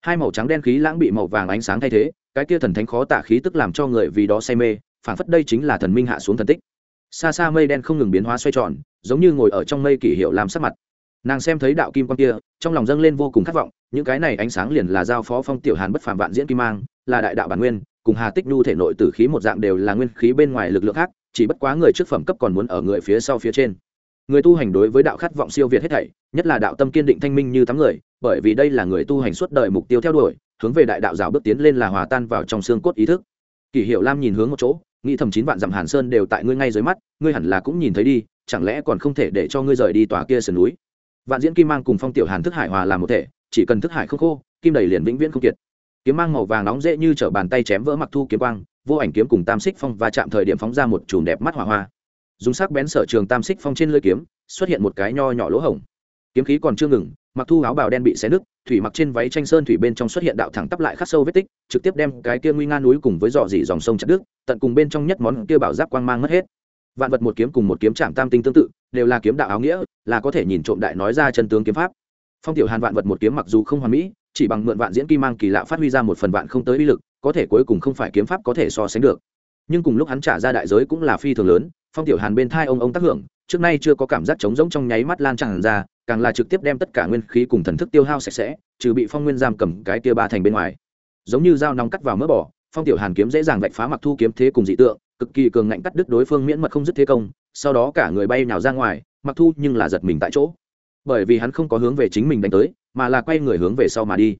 Hai màu trắng đen khí lãng bị màu vàng ánh sáng thay thế, cái kia thần thánh khó tả khí tức làm cho người vì đó say mê phản phất đây chính là thần minh hạ xuống thần tích. Xa xa mây đen không ngừng biến hóa xoay tròn, giống như ngồi ở trong mây kỷ hiệu làm sắc mặt. Nàng xem thấy đạo kim quan kia, trong lòng dâng lên vô cùng khát vọng, những cái này ánh sáng liền là giao phó phong tiểu hàn bất phàm vạn diễn kim mang, là đại đạo bản nguyên, cùng hà tích nhu thể nội tử khí một dạng đều là nguyên khí bên ngoài lực lượng khác, chỉ bất quá người trước phẩm cấp còn muốn ở người phía sau phía trên người tu hành đối với đạo khát vọng siêu việt hết thảy, nhất là đạo tâm kiên định thanh minh như tắm người, bởi vì đây là người tu hành suốt đời mục tiêu theo đuổi, hướng về đại đạo rào bước tiến lên là hòa tan vào trong xương cốt ý thức. Kỷ hiệu lam nhìn hướng một chỗ, nghĩ thầm chín vạn dặm hàn sơn đều tại ngươi ngay dưới mắt, ngươi hẳn là cũng nhìn thấy đi, chẳng lẽ còn không thể để cho ngươi rời đi tòa kia sườn núi? Vạn diễn kim mang cùng phong tiểu hàn thức hải hòa làm một thể, chỉ cần thức hải không khô, kim đầy liền vĩnh viễn không kiệt. Kiếm mang màu vàng nóng dễ như t bàn tay chém vỡ mặc thu kiếm quang, vô ảnh kiếm cùng tam xích phong và chạm thời điểm phóng ra một chùm đẹp mắt hỏa hoa dùng sắc bén sở trường tam xích phong trên lưỡi kiếm, xuất hiện một cái nho nhỏ lỗ hổng. Kiếm khí còn chưa ngừng, mặc thu áo bào đen bị xé nứt, thủy mặc trên váy tranh sơn thủy bên trong xuất hiện đạo thẳng tắp lại khắc sâu vết tích, trực tiếp đem cái kia nguy nga núi cùng với dò dỉ dòng sông chặt đứt, tận cùng bên trong nhất món kia bảo giáp quang mang mất hết. Vạn vật một kiếm cùng một kiếm chạm tam tinh tương tự, đều là kiếm đạo áo nghĩa, là có thể nhìn trộm đại nói ra chân tướng kiếm pháp. Phong tiểu hàn vạn vật một kiếm mặc dù không hoàn mỹ, chỉ bằng mượn vạn diễn kim mang kỳ lạ phát huy ra một phần vạn không tới uy lực, có thể cuối cùng không phải kiếm pháp có thể so sánh được. Nhưng cùng lúc hắn trả ra đại giới cũng là phi thường lớn phong tiểu hàn bên thai ông ông tác hưởng, trước nay chưa có cảm giác trống rỗng trong nháy mắt lan tràn ra, càng là trực tiếp đem tất cả nguyên khí cùng thần thức tiêu hao sạch sẽ, trừ bị phong nguyên giam cầm cái tia ba thành bên ngoài. Giống như dao nóng cắt vào mỡ bỏ, phong tiểu hàn kiếm dễ dàng vạch phá mặc thu kiếm thế cùng dị tượng, cực kỳ cường ngạnh cắt đứt đối phương miễn mật không dứt thế công, sau đó cả người bay nhào ra ngoài, mặc thu nhưng là giật mình tại chỗ. Bởi vì hắn không có hướng về chính mình đánh tới, mà là quay người hướng về sau mà đi.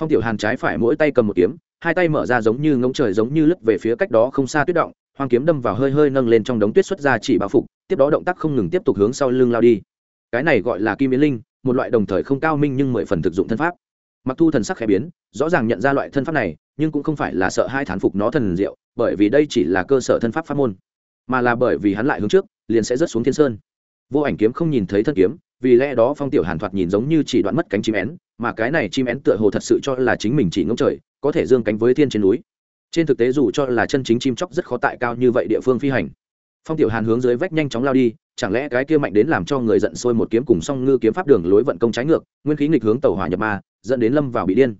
Phong tiểu hàn trái phải mỗi tay cầm một kiếm, hai tay mở ra giống như ngông trời giống như lướt về phía cách đó không xa tuyết động hoang kiếm đâm vào hơi hơi nâng lên trong đống tuyết xuất ra chỉ bao phục, tiếp đó động tác không ngừng tiếp tục hướng sau lưng lao đi. Cái này gọi là kim yến linh, một loại đồng thời không cao minh nhưng mười phần thực dụng thân pháp. Mặc thu thần sắc khẽ biến, rõ ràng nhận ra loại thân pháp này, nhưng cũng không phải là sợ hai thán phục nó thần diệu, bởi vì đây chỉ là cơ sở thân pháp pháp môn, mà là bởi vì hắn lại hướng trước, liền sẽ rớt xuống thiên sơn. Vô ảnh kiếm không nhìn thấy thân kiếm, vì lẽ đó phong tiểu hàn thoạt nhìn giống như chỉ đoạn mất cánh chim én, mà cái này chim én tựa hồ thật sự cho là chính mình chỉ ngỗng trời, có thể dương cánh với thiên trên núi trên thực tế dù cho là chân chính chim chóc rất khó tại cao như vậy địa phương phi hành, phong tiểu hàn hướng dưới vách nhanh chóng lao đi, chẳng lẽ cái kia mạnh đến làm cho người giận sôi một kiếm cùng song ngư kiếm pháp đường lối vận công trái ngược, nguyên khí nghịch hướng tàu hỏa nhập ma, dẫn đến lâm vào bị điên.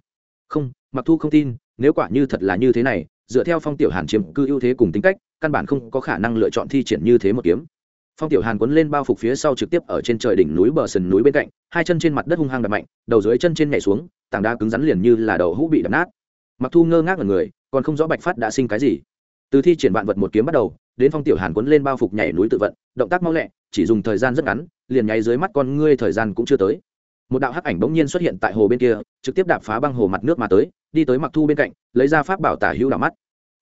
Không, mặc thu không tin, nếu quả như thật là như thế này, dựa theo phong tiểu hàn chiếm cư ưu thế cùng tính cách, căn bản không có khả năng lựa chọn thi triển như thế một kiếm. Phong tiểu hàn quấn lên bao phục phía sau trực tiếp ở trên trời đỉnh núi bờ sườn núi bên cạnh, hai chân trên mặt đất hung hăng đập mạnh, đầu dưới chân trên nhảy xuống, tảng đá cứng rắn liền như là đầu hũ bị đập nát. Mặc thu ngơ ngác ở người còn không rõ bạch phát đã sinh cái gì. Từ thi triển vạn vật một kiếm bắt đầu, đến phong tiểu hàn quấn lên bao phục nhảy núi tự vận, động tác mau lẹ, chỉ dùng thời gian rất ngắn, liền nháy dưới mắt con ngươi thời gian cũng chưa tới. Một đạo hắc ảnh bỗng nhiên xuất hiện tại hồ bên kia, trực tiếp đạp phá băng hồ mặt nước mà tới, đi tới mặc thu bên cạnh, lấy ra pháp bảo tả hữu đảo mắt.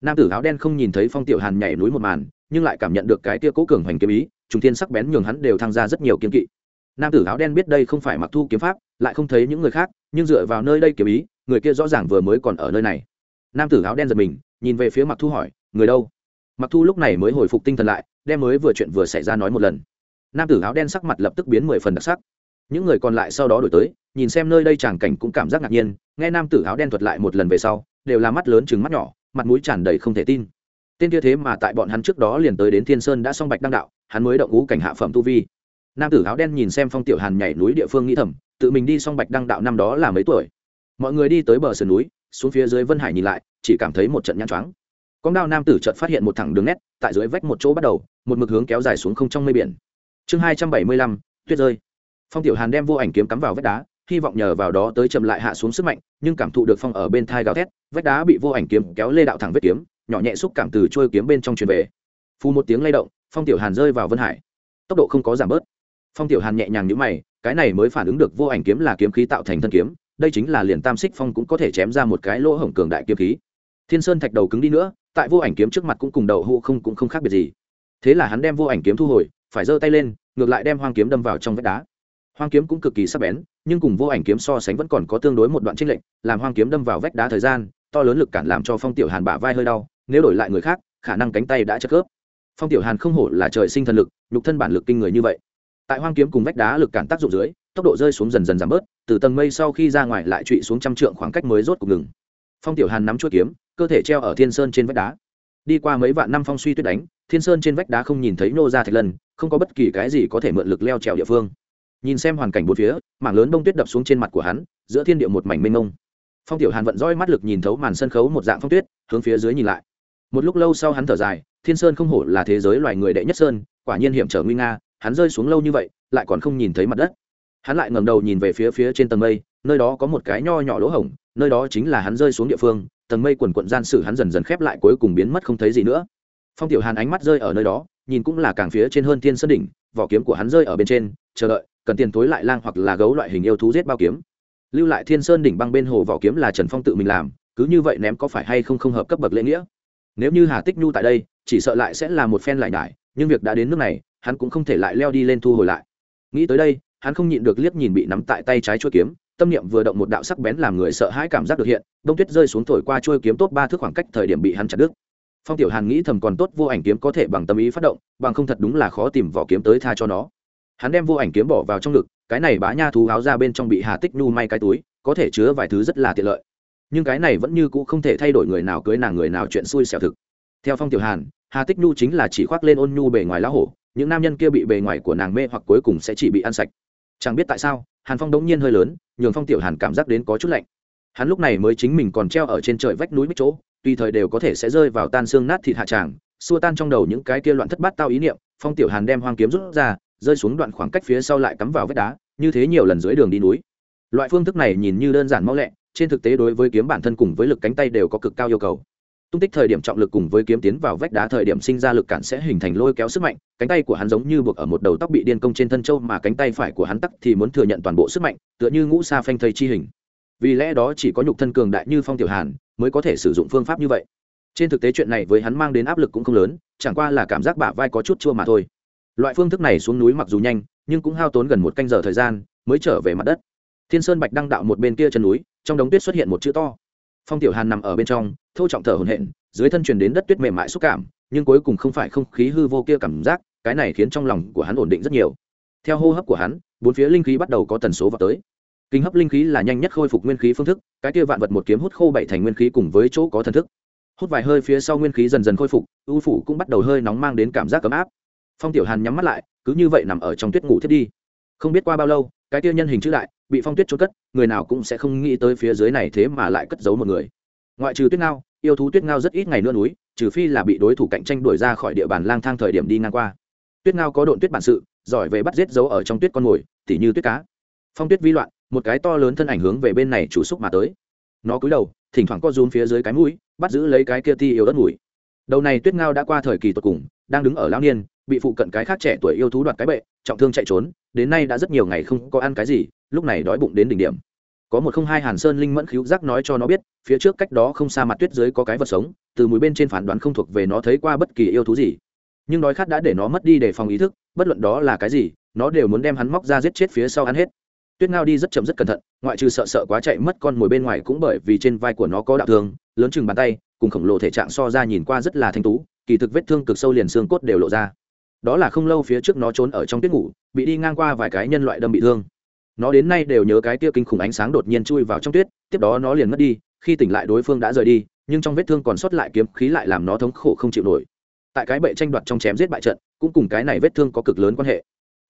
Nam tử áo đen không nhìn thấy phong tiểu hàn nhảy núi một màn, nhưng lại cảm nhận được cái tia cố cường hoành kiếm ý, trùng thiên sắc bén nhường hắn đều tham gia rất nhiều kiếm kỵ. Nam tử áo đen biết đây không phải mặc thu kiếm pháp, lại không thấy những người khác, nhưng dựa vào nơi đây kiếm ý, người kia rõ ràng vừa mới còn ở nơi này nam tử áo đen giật mình, nhìn về phía mặc thu hỏi, người đâu? Mặc thu lúc này mới hồi phục tinh thần lại, đem mới vừa chuyện vừa xảy ra nói một lần. Nam tử áo đen sắc mặt lập tức biến mười phần đặc sắc. Những người còn lại sau đó đổi tới, nhìn xem nơi đây tràng cảnh cũng cảm giác ngạc nhiên, nghe nam tử áo đen thuật lại một lần về sau, đều là mắt lớn chừng mắt nhỏ, mặt mũi tràn đầy không thể tin. Tên kia thế mà tại bọn hắn trước đó liền tới đến thiên sơn đã song bạch đăng đạo, hắn mới động ngũ cảnh hạ phẩm tu vi. Nam tử áo đen nhìn xem phong tiểu hàn nhảy núi địa phương nghĩ thầm, tự mình đi song bạch đăng đạo năm đó là mấy tuổi? Mọi người đi tới bờ sườn núi xuống phía dưới vân hải nhìn lại, chỉ cảm thấy một trận nhăn choáng. Con đao nam tử chợt phát hiện một thẳng đường nét, tại dưới vách một chỗ bắt đầu, một mực hướng kéo dài xuống không trong mây biển. Chương hai trăm bảy mươi lăm, tuyết rơi. Phong tiểu hàn đem vô ảnh kiếm cắm vào vách đá, hy vọng nhờ vào đó tới chậm lại hạ xuống sức mạnh, nhưng cảm thụ được phong ở bên thai gào thét, vách đá bị vô ảnh kiếm kéo lê đạo thẳng vết kiếm, nhỏ nhẹ xúc cảm từ trôi kiếm bên trong truyền về. Phù một tiếng lay động, phong tiểu hàn rơi vào vân hải. Tốc độ không có giảm bớt. Phong tiểu hàn nhẹ nhàng nhữ mày, cái này mới phản ứng được vô ảnh kiếm là kiếm khí tạo thành thân kiếm đây chính là liền tam xích phong cũng có thể chém ra một cái lỗ hổng cường đại kiếm khí. Thiên sơn thạch đầu cứng đi nữa, tại vô ảnh kiếm trước mặt cũng cùng đầu hũ không cũng không khác biệt gì. Thế là hắn đem vô ảnh kiếm thu hồi, phải giơ tay lên, ngược lại đem hoang kiếm đâm vào trong vách đá. Hoang kiếm cũng cực kỳ sắc bén, nhưng cùng vô ảnh kiếm so sánh vẫn còn có tương đối một đoạn trích lệnh làm hoang kiếm đâm vào vách đá thời gian, to lớn lực cản làm cho phong tiểu hàn bả vai hơi đau, nếu đổi lại người khác, khả năng cánh tay đã chất khớp. Phong tiểu hàn không hổ là trời sinh thần lực, nhục thân bản lực kinh người như vậy tại hoang kiếm cùng vách đá lực cản tác dụng dưới, tốc độ rơi xuống dần dần giảm bớt, từ tầng mây sau khi ra ngoài lại trụy xuống trăm trượng khoảng cách mới rốt cuộc ngừng. Phong tiểu hàn nắm chuỗi kiếm, cơ thể treo ở thiên sơn trên vách đá. Đi qua mấy vạn năm phong suy tuyết đánh, thiên sơn trên vách đá không nhìn thấy nô ra thạch lần, không có bất kỳ cái gì có thể mượn lực leo trèo địa phương. Nhìn xem hoàn cảnh bốn phía, mảng lớn bông tuyết đập xuống trên mặt của hắn, giữa thiên địa một mảnh mênh mông. Phong tiểu hàn vận roi mắt lực nhìn thấu màn sân khấu một dạng phong tuyết, hướng phía dưới nhìn lại. Một lúc lâu sau hắn thở dài, thiên sơn không hổ là thế giới loài người đệ nhất sơn, quả nhiên hiểm trở nguy nga hắn rơi xuống lâu như vậy, lại còn không nhìn thấy mặt đất. Hắn lại ngẩng đầu nhìn về phía phía trên tầng mây, nơi đó có một cái nho nhỏ lỗ hổng, nơi đó chính là hắn rơi xuống địa phương, tầng mây quần quận gian sử hắn dần dần khép lại cuối cùng biến mất không thấy gì nữa. Phong tiểu hàn ánh mắt rơi ở nơi đó, nhìn cũng là càng phía trên hơn thiên sơn đỉnh, vỏ kiếm của hắn rơi ở bên trên, chờ đợi, cần tiền tối lại lang hoặc là gấu loại hình yêu thú giết bao kiếm. Lưu lại thiên sơn đỉnh băng bên hồ vỏ kiếm là trần phong tự mình làm, cứ như vậy ném có phải hay không không hợp cấp bậc lễ nghĩa. Nếu như hà tích nhu tại đây, chỉ sợ lại sẽ là một phen lại nhải nhưng việc đã đến nước này, hắn cũng không thể lại leo đi lên thu hồi lại. Nghĩ tới đây, hắn không nhịn được liếc nhìn bị nắm tại tay trái chuôi kiếm, tâm niệm vừa động một đạo sắc bén làm người sợ hãi cảm giác được hiện, đông tuyết rơi xuống thổi qua chuôi kiếm tốt ba thước khoảng cách thời điểm bị hắn chặt đứt. Phong tiểu hàn nghĩ thầm còn tốt vô ảnh kiếm có thể bằng tâm ý phát động, bằng không thật đúng là khó tìm vỏ kiếm tới tha cho nó. Hắn đem vô ảnh kiếm bỏ vào trong ngực, cái này bá nha thú áo ra bên trong bị hà tích nhu may cái túi, có thể chứa vài thứ rất là tiện lợi. Nhưng cái này vẫn như cũ không thể thay đổi người nào cưới nàng người nào chuyện xui xẻo thực. Theo phong tiểu hàn hà tích nhu chính là chỉ khoác lên ôn nhu bề ngoài lá hổ, những nam nhân kia bị bề ngoài của nàng mê hoặc cuối cùng sẽ chỉ bị ăn sạch. Chẳng biết tại sao, hàn phong đống nhiên hơi lớn, nhường phong tiểu hàn cảm giác đến có chút lạnh. Hắn lúc này mới chính mình còn treo ở trên trời vách núi bích chỗ, tùy thời đều có thể sẽ rơi vào tan xương nát thịt hạ tràng, xua tan trong đầu những cái kia loạn thất bát tao ý niệm, phong tiểu hàn đem hoang kiếm rút ra, rơi xuống đoạn khoảng cách phía sau lại cắm vào vách đá, như thế nhiều lần dưới đường đi núi. Loại phương thức này nhìn như đơn giản mau lẹ, trên thực tế đối với kiếm bản thân cùng với lực cánh tay đều có cực cao yêu cầu tung tích thời điểm trọng lực cùng với kiếm tiến vào vách đá thời điểm sinh ra lực cản sẽ hình thành lôi kéo sức mạnh, cánh tay của hắn giống như buộc ở một đầu tóc bị điên công trên thân châu mà cánh tay phải của hắn tắc thì muốn thừa nhận toàn bộ sức mạnh, tựa như ngũ sa phanh thây chi hình. Vì lẽ đó chỉ có nhục thân cường đại như phong tiểu hàn mới có thể sử dụng phương pháp như vậy. Trên thực tế chuyện này với hắn mang đến áp lực cũng không lớn, chẳng qua là cảm giác bả vai có chút chua mà thôi. Loại phương thức này xuống núi mặc dù nhanh, nhưng cũng hao tốn gần một canh giờ thời gian mới trở về mặt đất. Thiên sơn bạch đăng đạo một bên kia chân núi, trong đống tuyết xuất hiện một chữ to phong tiểu hàn nằm ở bên trong, thô trọng thở hổn hển, dưới thân truyền đến đất tuyết mềm mại xúc cảm, nhưng cuối cùng không phải không khí hư vô kia cảm giác, cái này khiến trong lòng của hắn ổn định rất nhiều. Theo hô hấp của hắn, bốn phía linh khí bắt đầu có tần số vào tới. Kinh hấp linh khí là nhanh nhất khôi phục nguyên khí phương thức, cái kia vạn vật một kiếm hút khô bảy thành nguyên khí cùng với chỗ có thần thức. Hút vài hơi phía sau nguyên khí dần dần khôi phục, ưu phủ cũng bắt đầu hơi nóng mang đến cảm giác ấm áp. Phong tiểu hàn nhắm mắt lại, cứ như vậy nằm ở trong tuyết ngủ thiết đi. Không biết qua bao lâu cái kia nhân hình chữ đại, bị phong tuyết trốn cất, người nào cũng sẽ không nghĩ tới phía dưới này thế mà lại cất giấu một người. Ngoại trừ tuyết ngao, yêu thú tuyết ngao rất ít ngày nữa núi, trừ phi là bị đối thủ cạnh tranh đuổi ra khỏi địa bàn lang thang thời điểm đi ngang qua. Tuyết ngao có độn tuyết bản sự, giỏi về bắt giết giấu ở trong tuyết con mồi, tỉ như tuyết cá. Phong tuyết vi loạn, một cái to lớn thân ảnh hướng về bên này chủ xúc mà tới. Nó cúi đầu, thỉnh thoảng co rúm phía dưới cái mũi, bắt giữ lấy cái kia ti yêu đất mũi đầu này tuyết ngao đã qua thời kỳ tột cùng, đang đứng ở lao niên, bị phụ cận cái khác trẻ tuổi yêu thú đoạt cái bệ, trọng thương chạy trốn đến nay đã rất nhiều ngày không có ăn cái gì, lúc này đói bụng đến đỉnh điểm. Có một không hai hàn sơn linh mẫn khíu giác nói cho nó biết, phía trước cách đó không xa mặt tuyết dưới có cái vật sống, từ mũi bên trên phản đoán không thuộc về nó thấy qua bất kỳ yêu thú gì. Nhưng đói khát đã để nó mất đi để phòng ý thức, bất luận đó là cái gì, nó đều muốn đem hắn móc ra giết chết phía sau ăn hết. Tuyết ngao đi rất chậm rất cẩn thận, ngoại trừ sợ sợ quá chạy mất con mồi bên ngoài cũng bởi vì trên vai của nó có đạo thương, lớn chừng bàn tay, cùng khổng lồ thể trạng so ra nhìn qua rất là thanh tú, kỳ thực vết thương cực sâu liền xương cốt đều lộ ra đó là không lâu phía trước nó trốn ở trong tuyết ngủ, bị đi ngang qua vài cái nhân loại đâm bị thương. Nó đến nay đều nhớ cái tia kinh khủng ánh sáng đột nhiên chui vào trong tuyết, tiếp đó nó liền mất đi, khi tỉnh lại đối phương đã rời đi, nhưng trong vết thương còn sót lại kiếm khí lại làm nó thống khổ không chịu nổi. Tại cái bệ tranh đoạt trong chém giết bại trận, cũng cùng cái này vết thương có cực lớn quan hệ.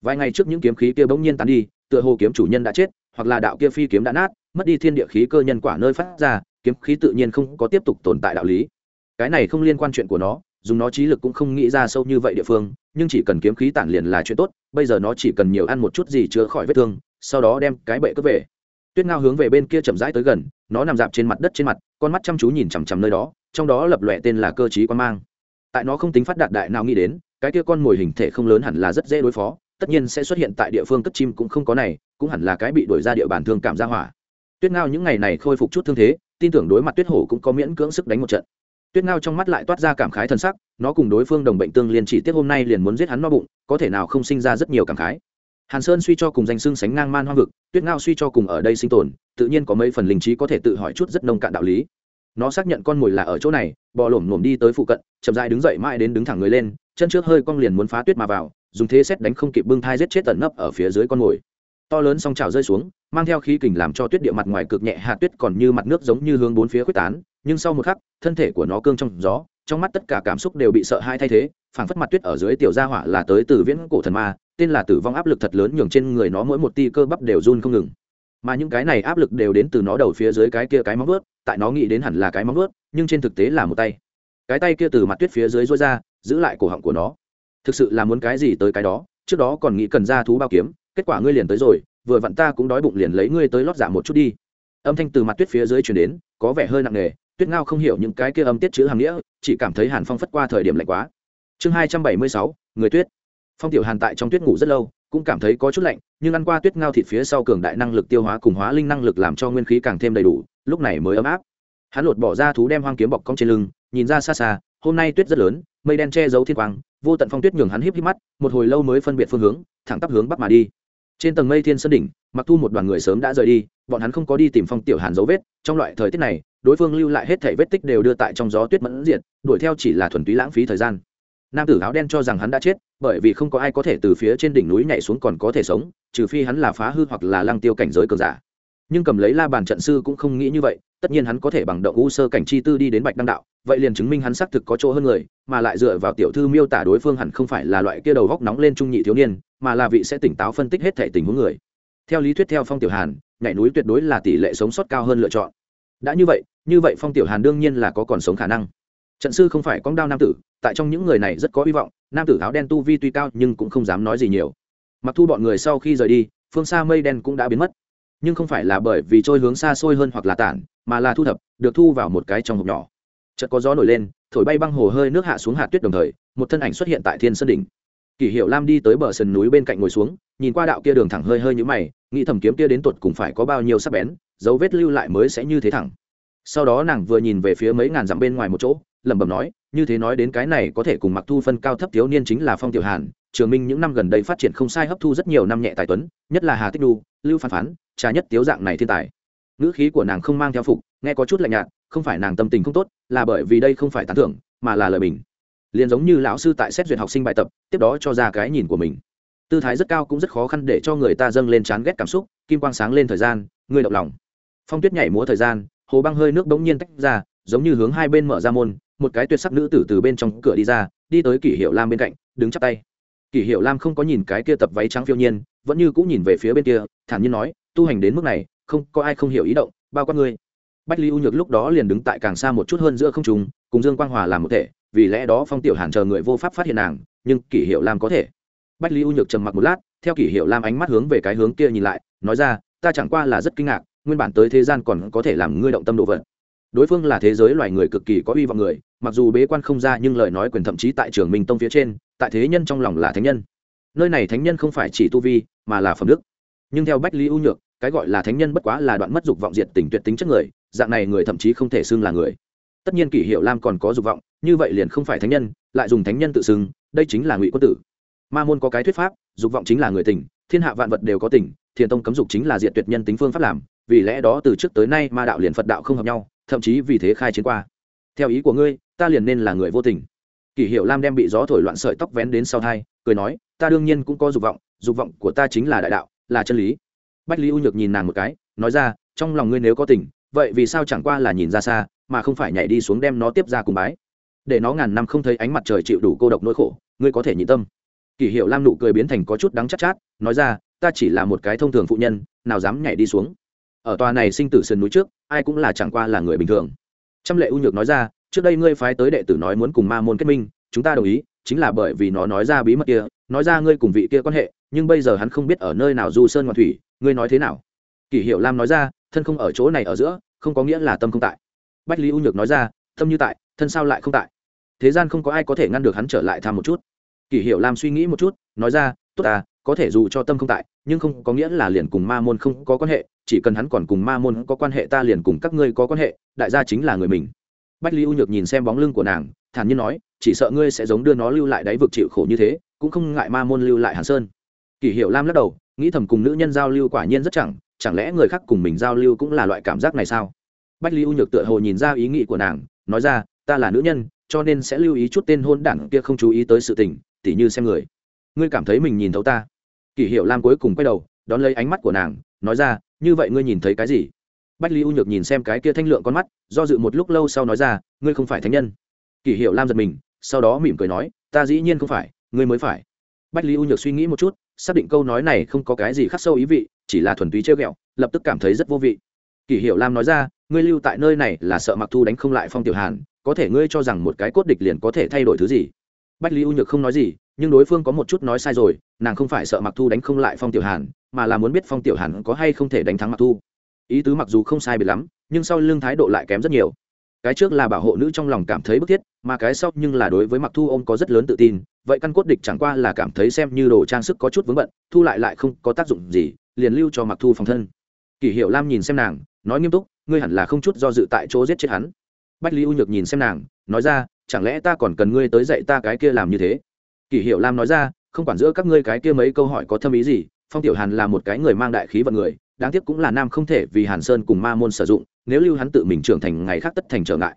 Vài ngày trước những kiếm khí kia bỗng nhiên tán đi, tựa hồ kiếm chủ nhân đã chết, hoặc là đạo kia phi kiếm đã nát, mất đi thiên địa khí cơ nhân quả nơi phát ra, kiếm khí tự nhiên không có tiếp tục tồn tại đạo lý. Cái này không liên quan chuyện của nó dùng nó trí lực cũng không nghĩ ra sâu như vậy địa phương, nhưng chỉ cần kiếm khí tản liền là chuyện tốt, bây giờ nó chỉ cần nhiều ăn một chút gì chữa khỏi vết thương, sau đó đem cái bệ cướp về. Tuyết ngao hướng về bên kia chậm rãi tới gần, nó nằm dạp trên mặt đất trên mặt, con mắt chăm chú nhìn chằm chằm nơi đó, trong đó lập lòe tên là cơ chí quan mang. Tại nó không tính phát đạt đại nào nghĩ đến, cái kia con mồi hình thể không lớn hẳn là rất dễ đối phó, tất nhiên sẽ xuất hiện tại địa phương cất chim cũng không có này, cũng hẳn là cái bị đuổi ra địa bàn thương cảm ra hỏa. Tuyết ngao những ngày này khôi phục chút thương thế, tin tưởng đối mặt tuyết hổ cũng có miễn cưỡng sức đánh một trận tuyết ngao trong mắt lại toát ra cảm khái thần sắc, nó cùng đối phương đồng bệnh tương liên chỉ tiếc hôm nay liền muốn giết hắn no bụng, có thể nào không sinh ra rất nhiều cảm khái. Hàn sơn suy cho cùng danh xưng sánh ngang man hoang vực, tuyết ngao suy cho cùng ở đây sinh tồn, tự nhiên có mấy phần linh trí có thể tự hỏi chút rất nông cạn đạo lý. Nó xác nhận con mồi là ở chỗ này, bò lổm lổm đi tới phụ cận, chậm dại đứng dậy mãi đến đứng thẳng người lên, chân trước hơi cong liền muốn phá tuyết mà vào, dùng thế xét đánh không kịp bưng thai giết chết tận nấp ở phía dưới con mồi to lớn song trào rơi xuống, mang theo khí kình làm cho tuyết địa mặt ngoài cực nhẹ, hạt tuyết còn như mặt nước giống như hướng bốn phía quyết tán, nhưng sau một khắc, thân thể của nó cương trong gió, trong mắt tất cả cảm xúc đều bị sợ hai thay thế, phảng phất mặt tuyết ở dưới tiểu gia hỏa là tới từ viễn cổ thần ma, tên là tử vong áp lực thật lớn nhường trên người nó mỗi một ti cơ bắp đều run không ngừng. Mà những cái này áp lực đều đến từ nó đầu phía dưới cái kia cái móng vuốt, tại nó nghĩ đến hẳn là cái móng vuốt, nhưng trên thực tế là một tay. Cái tay kia từ mặt tuyết phía dưới rối ra, giữ lại cổ họng của nó. Thực sự là muốn cái gì tới cái đó, trước đó còn nghĩ cần ra thú bao kiếm kết quả ngươi liền tới rồi, vừa vặn ta cũng đói bụng liền lấy ngươi tới lót dạ một chút đi. Âm thanh từ mặt tuyết phía dưới chuyển đến, có vẻ hơi nặng nề, tuyết ngao không hiểu những cái kia âm tiết chữ hàng nghĩa, chỉ cảm thấy hàn phong phất qua thời điểm lạnh quá. Chương hai trăm bảy mươi sáu, người tuyết. Phong tiểu hàn tại trong tuyết ngủ rất lâu, cũng cảm thấy có chút lạnh, nhưng ăn qua tuyết ngao thịt phía sau cường đại năng lực tiêu hóa cùng hóa linh năng lực làm cho nguyên khí càng thêm đầy đủ, lúc này mới ấm áp. Hắn lột bỏ ra thú đem hoang kiếm bọc cong trên lưng, nhìn ra xa xa, hôm nay tuyết rất lớn, mây đen che giấu thiên quang, vô tận phong tuyết nhường hắn híp híp mắt, một hồi lâu mới phân biệt phương hướng, thẳng tắp hướng bắc mà đi trên tầng mây thiên sơn đỉnh, mặc thu một đoàn người sớm đã rời đi, bọn hắn không có đi tìm phong tiểu hàn dấu vết, trong loại thời tiết này, đối phương lưu lại hết thể vết tích đều đưa tại trong gió tuyết mẫn diệt, đuổi theo chỉ là thuần túy lãng phí thời gian. Nam tử áo đen cho rằng hắn đã chết, bởi vì không có ai có thể từ phía trên đỉnh núi nhảy xuống còn có thể sống, trừ phi hắn là phá hư hoặc là lăng tiêu cảnh giới cường giả nhưng cầm lấy la bàn trận sư cũng không nghĩ như vậy, tất nhiên hắn có thể bằng động u sơ cảnh chi tư đi đến bạch đăng đạo, vậy liền chứng minh hắn xác thực có chỗ hơn người, mà lại dựa vào tiểu thư miêu tả đối phương hẳn không phải là loại kia đầu góc nóng lên trung nhị thiếu niên, mà là vị sẽ tỉnh táo phân tích hết thể tình huống người. Theo lý thuyết theo phong tiểu hàn, nhảy núi tuyệt đối là tỷ lệ sống sót cao hơn lựa chọn. Đã như vậy như vậy phong tiểu hàn đương nhiên là có còn sống khả năng. Trận sư không phải con đao nam tử, tại trong những người này rất có hy vọng, nam tử áo đen tu vi tuy cao nhưng cũng không dám nói gì nhiều. Mặc thu bọn người sau khi rời đi, phương xa mây đen cũng đã biến mất nhưng không phải là bởi vì trôi hướng xa xôi hơn hoặc là tản, mà là thu thập, được thu vào một cái trong hộp nhỏ. Chợt có gió nổi lên, thổi bay băng hồ hơi nước hạ xuống hạt tuyết đồng thời, một thân ảnh xuất hiện tại thiên sơn đỉnh. Kỷ hiệu lam đi tới bờ sườn núi bên cạnh ngồi xuống, nhìn qua đạo kia đường thẳng hơi hơi như mày, nghĩ thầm kiếm kia đến tột cùng phải có bao nhiêu sắc bén, dấu vết lưu lại mới sẽ như thế thẳng. Sau đó nàng vừa nhìn về phía mấy ngàn dặm bên ngoài một chỗ, lẩm bẩm nói, như thế nói đến cái này có thể cùng mặc thu phân cao thấp thiếu niên chính là phong tiểu hàn, trường minh những năm gần đây phát triển không sai hấp thu rất nhiều năm nhẹ tài tuấn, nhất là hà tích đu, lưu phán phán trà nhất tiếu dạng này thiên tài. Ngữ khí của nàng không mang theo phục, nghe có chút lạnh nhạt, không phải nàng tâm tình không tốt, là bởi vì đây không phải tán thưởng, mà là lời bình. Liền giống như lão sư tại xét duyệt học sinh bài tập, tiếp đó cho ra cái nhìn của mình. Tư thái rất cao cũng rất khó khăn để cho người ta dâng lên chán ghét cảm xúc, kim quang sáng lên thời gian, người động lòng. Phong tuyết nhảy múa thời gian, hồ băng hơi nước bỗng nhiên tách ra, giống như hướng hai bên mở ra môn, một cái tuyệt sắc nữ tử từ bên trong cửa đi ra, đi tới kỷ hiệu lam bên cạnh, đứng chắp tay. Kỷ hiệu lam không có nhìn cái kia tập váy trắng phiêu nhiên, vẫn như cũng nhìn về phía bên kia, thản nhiên nói tu hành đến mức này, không, có ai không hiểu ý động, bao quát ngươi. Bách ly u nhược lúc đó liền đứng tại càng xa một chút hơn giữa không trùng cùng dương quang hòa làm một thể, vì lẽ đó phong tiểu hàn chờ người vô pháp phát hiện nàng, nhưng kỷ hiệu lam có thể. Bách ly u nhược trầm mặc một lát, theo kỷ hiệu lam ánh mắt hướng về cái hướng kia nhìn lại, nói ra, ta chẳng qua là rất kinh ngạc, nguyên bản tới thế gian còn có thể làm ngươi động tâm độ vật đối phương là thế giới loài người cực kỳ có uy vọng người, mặc dù bế quan không ra nhưng lời nói quyền thậm chí tại trường minh tông phía trên, tại thế nhân trong lòng là thánh nhân. Nơi này thánh nhân không phải chỉ tu vi, mà là phẩm đức. Nhưng theo bách lý u nhược cái gọi là thánh nhân bất quá là đoạn mất dục vọng diệt tình tuyệt tính chất người, dạng này người thậm chí không thể xưng là người. Tất nhiên kỷ hiệu lam còn có dục vọng, như vậy liền không phải thánh nhân, lại dùng thánh nhân tự xưng, đây chính là ngụy quân tử. Ma môn có cái thuyết pháp, dục vọng chính là người tình thiên hạ vạn vật đều có tình thiền tông cấm dục chính là diệt tuyệt nhân tính phương pháp làm, vì lẽ đó từ trước tới nay ma đạo liền phật đạo không hợp nhau, thậm chí vì thế khai chiến qua. Theo ý của ngươi, ta liền nên là người vô tình. Kỷ hiệu lam đem bị gió thổi loạn sợi tóc vén đến sau thai, cười nói, ta đương nhiên cũng có dục vọng dục vọng của ta chính là đại đạo, là chân lý bách lý u nhược nhìn nàng một cái nói ra trong lòng ngươi nếu có tình vậy vì sao chẳng qua là nhìn ra xa mà không phải nhảy đi xuống đem nó tiếp ra cùng bái? Để nó ngàn năm không thấy ánh mặt trời chịu đủ cô độc nỗi khổ ngươi có thể nhịn tâm. Kỷ hiệu lam nụ cười biến thành có chút đắng chắc chát, chát nói ra ta chỉ là một cái thông thường phụ nhân nào dám nhảy đi xuống. Ở tòa này sinh tử sườn núi trước ai cũng là chẳng qua là người bình thường. Trăm lệ u nhược nói ra trước đây ngươi phái tới đệ tử nói muốn cùng ma môn kết minh chúng ta đồng ý chính là bởi vì nó nói ra bí mật kia nói ra ngươi cùng vị kia quan hệ nhưng bây giờ hắn không biết ở nơi nào du sơn ngoạn thủy, ngươi nói thế nào? Kỷ hiệu lam nói ra, thân không ở chỗ này ở giữa, không có nghĩa là tâm không tại. Bách lý u nhược nói ra, tâm như tại, thân sao lại không tại? Thế gian không có ai có thể ngăn được hắn trở lại tham một chút. Kỷ hiệu lam suy nghĩ một chút, nói ra, tốt à có thể dù cho tâm không tại, nhưng không có nghĩa là liền cùng ma môn không có quan hệ, chỉ cần hắn còn cùng ma môn có quan hệ ta liền cùng các ngươi có quan hệ, đại gia chính là người mình. Bách lý u nhược nhìn xem bóng lưng của nàng, thản nhiên nói, chỉ sợ ngươi sẽ giống đưa nó lưu lại đáy vực chịu khổ như thế, cũng không ngại ma môn lưu lại hàn sơn kỷ hiệu lam lắc đầu, nghĩ thầm cùng nữ nhân giao lưu quả nhiên rất chẳng chẳng lẽ người khác cùng mình giao lưu cũng là loại cảm giác này sao? Bách lý u nhược tựa hồ nhìn ra ý nghĩ của nàng, nói ra, ta là nữ nhân, cho nên sẽ lưu ý chút tên hôn đảng kia không chú ý tới sự tình, tỉ như xem người. Ngươi cảm thấy mình nhìn thấu ta. Kỷ hiệu lam cuối cùng quay đầu, đón lấy ánh mắt của nàng, nói ra, như vậy ngươi nhìn thấy cái gì? Bách lý u nhược nhìn xem cái kia thanh lượng con mắt, do dự một lúc lâu sau nói ra, ngươi không phải thánh nhân. Kỷ hiệu lam giật mình, sau đó mỉm cười nói, ta dĩ nhiên không phải, ngươi mới phải bách lý u nhược suy nghĩ một chút, xác định câu nói này không có cái gì khắc sâu ý vị, chỉ là thuần túy trêu ghẹo, lập tức cảm thấy rất vô vị. Kỷ hiệu lam nói ra, ngươi lưu tại nơi này là sợ mặc thu đánh không lại phong tiểu hàn, có thể ngươi cho rằng một cái cốt địch liền có thể thay đổi thứ gì? Bách lý u nhược không nói gì, nhưng đối phương có một chút nói sai rồi, nàng không phải sợ mặc thu đánh không lại phong tiểu hàn, mà là muốn biết phong tiểu hàn có hay không thể đánh thắng mặc thu. Ý tứ mặc dù không sai biệt lắm, nhưng sau lưng thái độ lại kém rất nhiều. Cái trước là bảo hộ nữ trong lòng cảm thấy bức thiết, mà cái sau nhưng là đối với mặc thu ông có rất lớn tự tin vậy căn cốt địch chẳng qua là cảm thấy xem như đồ trang sức có chút vướng bận, thu lại lại không có tác dụng gì, liền lưu cho mặc thu phòng thân. Kỷ hiệu lam nhìn xem nàng, nói nghiêm túc, ngươi hẳn là không chút do dự tại chỗ giết chết hắn. Bách lý u nhược nhìn xem nàng, nói ra, chẳng lẽ ta còn cần ngươi tới dạy ta cái kia làm như thế? Kỷ hiệu lam nói ra, không quản giữa các ngươi cái kia mấy câu hỏi có thâm ý gì, phong tiểu hàn là một cái người mang đại khí vận người, đáng tiếc cũng là nam không thể vì hàn sơn cùng ma môn sử dụng, nếu lưu hắn tự mình trưởng thành, ngày khác tất thành trở ngại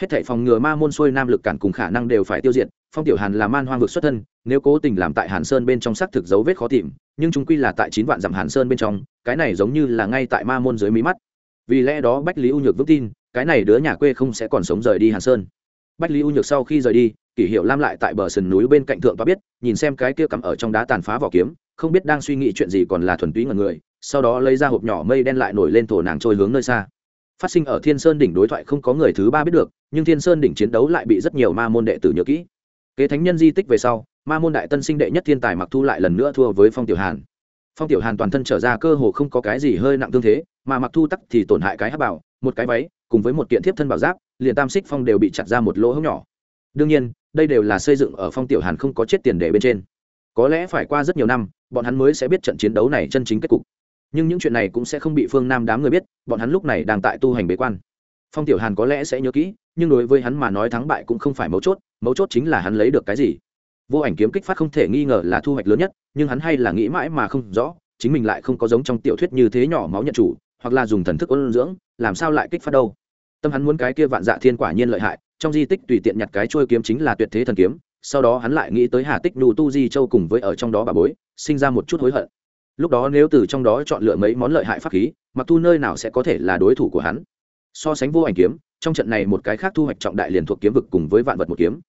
hết thảy phòng ngừa ma môn xuôi nam lực cản cùng khả năng đều phải tiêu diệt, phong tiểu hàn là man hoang vực xuất thân, nếu cố tình làm tại hàn sơn bên trong xác thực dấu vết khó tìm, nhưng chúng quy là tại chín vạn dặm hàn sơn bên trong, cái này giống như là ngay tại ma môn dưới mí mắt. Vì lẽ đó bách lý u nhược vững tin, cái này đứa nhà quê không sẽ còn sống rời đi hàn sơn. Bách lý u nhược sau khi rời đi, kỷ hiệu lam lại tại bờ sườn núi bên cạnh thượng và biết, nhìn xem cái kia cắm ở trong đá tàn phá vỏ kiếm, không biết đang suy nghĩ chuyện gì còn là thuần túy ngần người, sau đó lấy ra hộp nhỏ mây đen lại nổi lên thổ nàng trôi hướng nơi xa phát sinh ở thiên sơn đỉnh đối thoại không có người thứ ba biết được, nhưng thiên sơn đỉnh chiến đấu lại bị rất nhiều ma môn đệ tử nhớ kỹ. Kế thánh nhân di tích về sau, ma môn đại tân sinh đệ nhất thiên tài mặc thu lại lần nữa thua với phong tiểu hàn. Phong tiểu hàn toàn thân trở ra cơ hồ không có cái gì hơi nặng tương thế, mà mặc thu tắc thì tổn hại cái hát bảo, một cái váy, cùng với một kiện thiếp thân bảo giáp, liền tam xích phong đều bị chặt ra một lỗ hổng nhỏ. Đương nhiên, đây đều là xây dựng ở phong tiểu hàn không có chết tiền để bên trên. Có lẽ phải qua rất nhiều năm, bọn hắn mới sẽ biết trận chiến đấu này chân chính kết cục nhưng những chuyện này cũng sẽ không bị phương nam đám người biết bọn hắn lúc này đang tại tu hành bế quan phong tiểu hàn có lẽ sẽ nhớ kỹ nhưng đối với hắn mà nói thắng bại cũng không phải mấu chốt mấu chốt chính là hắn lấy được cái gì vô ảnh kiếm kích phát không thể nghi ngờ là thu hoạch lớn nhất nhưng hắn hay là nghĩ mãi mà không rõ chính mình lại không có giống trong tiểu thuyết như thế nhỏ máu nhận chủ hoặc là dùng thần thức ôn dưỡng làm sao lại kích phát đâu tâm hắn muốn cái kia vạn dạ thiên quả nhiên lợi hại trong di tích tùy tiện nhặt cái trôi kiếm chính là tuyệt thế thần kiếm sau đó hắn lại nghĩ tới hà tích nụ tu di châu cùng với ở trong đó bà bối sinh ra một chút hối hận lúc đó nếu từ trong đó chọn lựa mấy món lợi hại pháp khí, mặc thu nơi nào sẽ có thể là đối thủ của hắn. So sánh vô ảnh kiếm, trong trận này một cái khác thu hoạch trọng đại liền thuộc kiếm vực cùng với vạn vật một kiếm.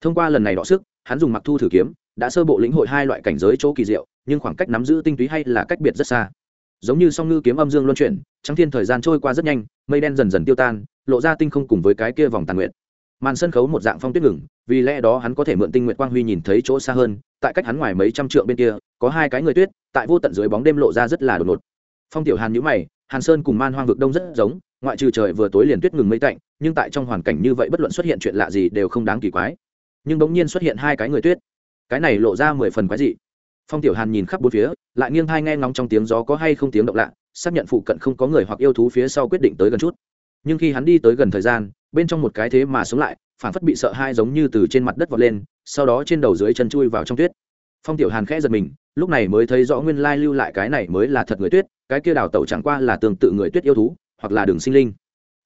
Thông qua lần này đọ sức, hắn dùng mặc thu thử kiếm, đã sơ bộ lĩnh hội hai loại cảnh giới chỗ kỳ diệu, nhưng khoảng cách nắm giữ tinh túy hay là cách biệt rất xa. Giống như song ngư kiếm âm dương luân chuyển, trắng thiên thời gian trôi qua rất nhanh, mây đen dần dần tiêu tan, lộ ra tinh không cùng với cái kia vòng tàn nguyện màn sân khấu một dạng phong tuyết ngừng, vì lẽ đó hắn có thể mượn tinh nguyện quang huy nhìn thấy chỗ xa hơn tại cách hắn ngoài mấy trăm trượng bên kia, có hai cái người tuyết, tại vô tận dưới bóng đêm lộ ra rất là đột ngột. Phong tiểu hàn nhữ mày, hàn sơn cùng man hoang vực đông rất giống, ngoại trừ trời vừa tối liền tuyết ngừng mây tạnh, nhưng tại trong hoàn cảnh như vậy bất luận xuất hiện chuyện lạ gì đều không đáng kỳ quái. Nhưng bỗng nhiên xuất hiện hai cái người tuyết. Cái này lộ ra mười phần quái dị. Phong tiểu hàn nhìn khắp bốn phía, lại nghiêng thai nghe ngóng trong tiếng gió có hay không tiếng động lạ, xác nhận phụ cận không có người hoặc yêu thú phía sau quyết định tới gần chút. Nhưng khi hắn đi tới gần thời gian bên trong một cái thế mà sống lại phản phất bị sợ hai giống như từ trên mặt đất vọt lên, sau đó trên đầu dưới chân chui vào trong tuyết. Phong tiểu hàn khẽ giật mình, lúc này mới thấy rõ nguyên lai lưu lại cái này mới là thật người tuyết, cái kia đào tẩu chẳng qua là tương tự người tuyết yêu thú, hoặc là đường sinh linh.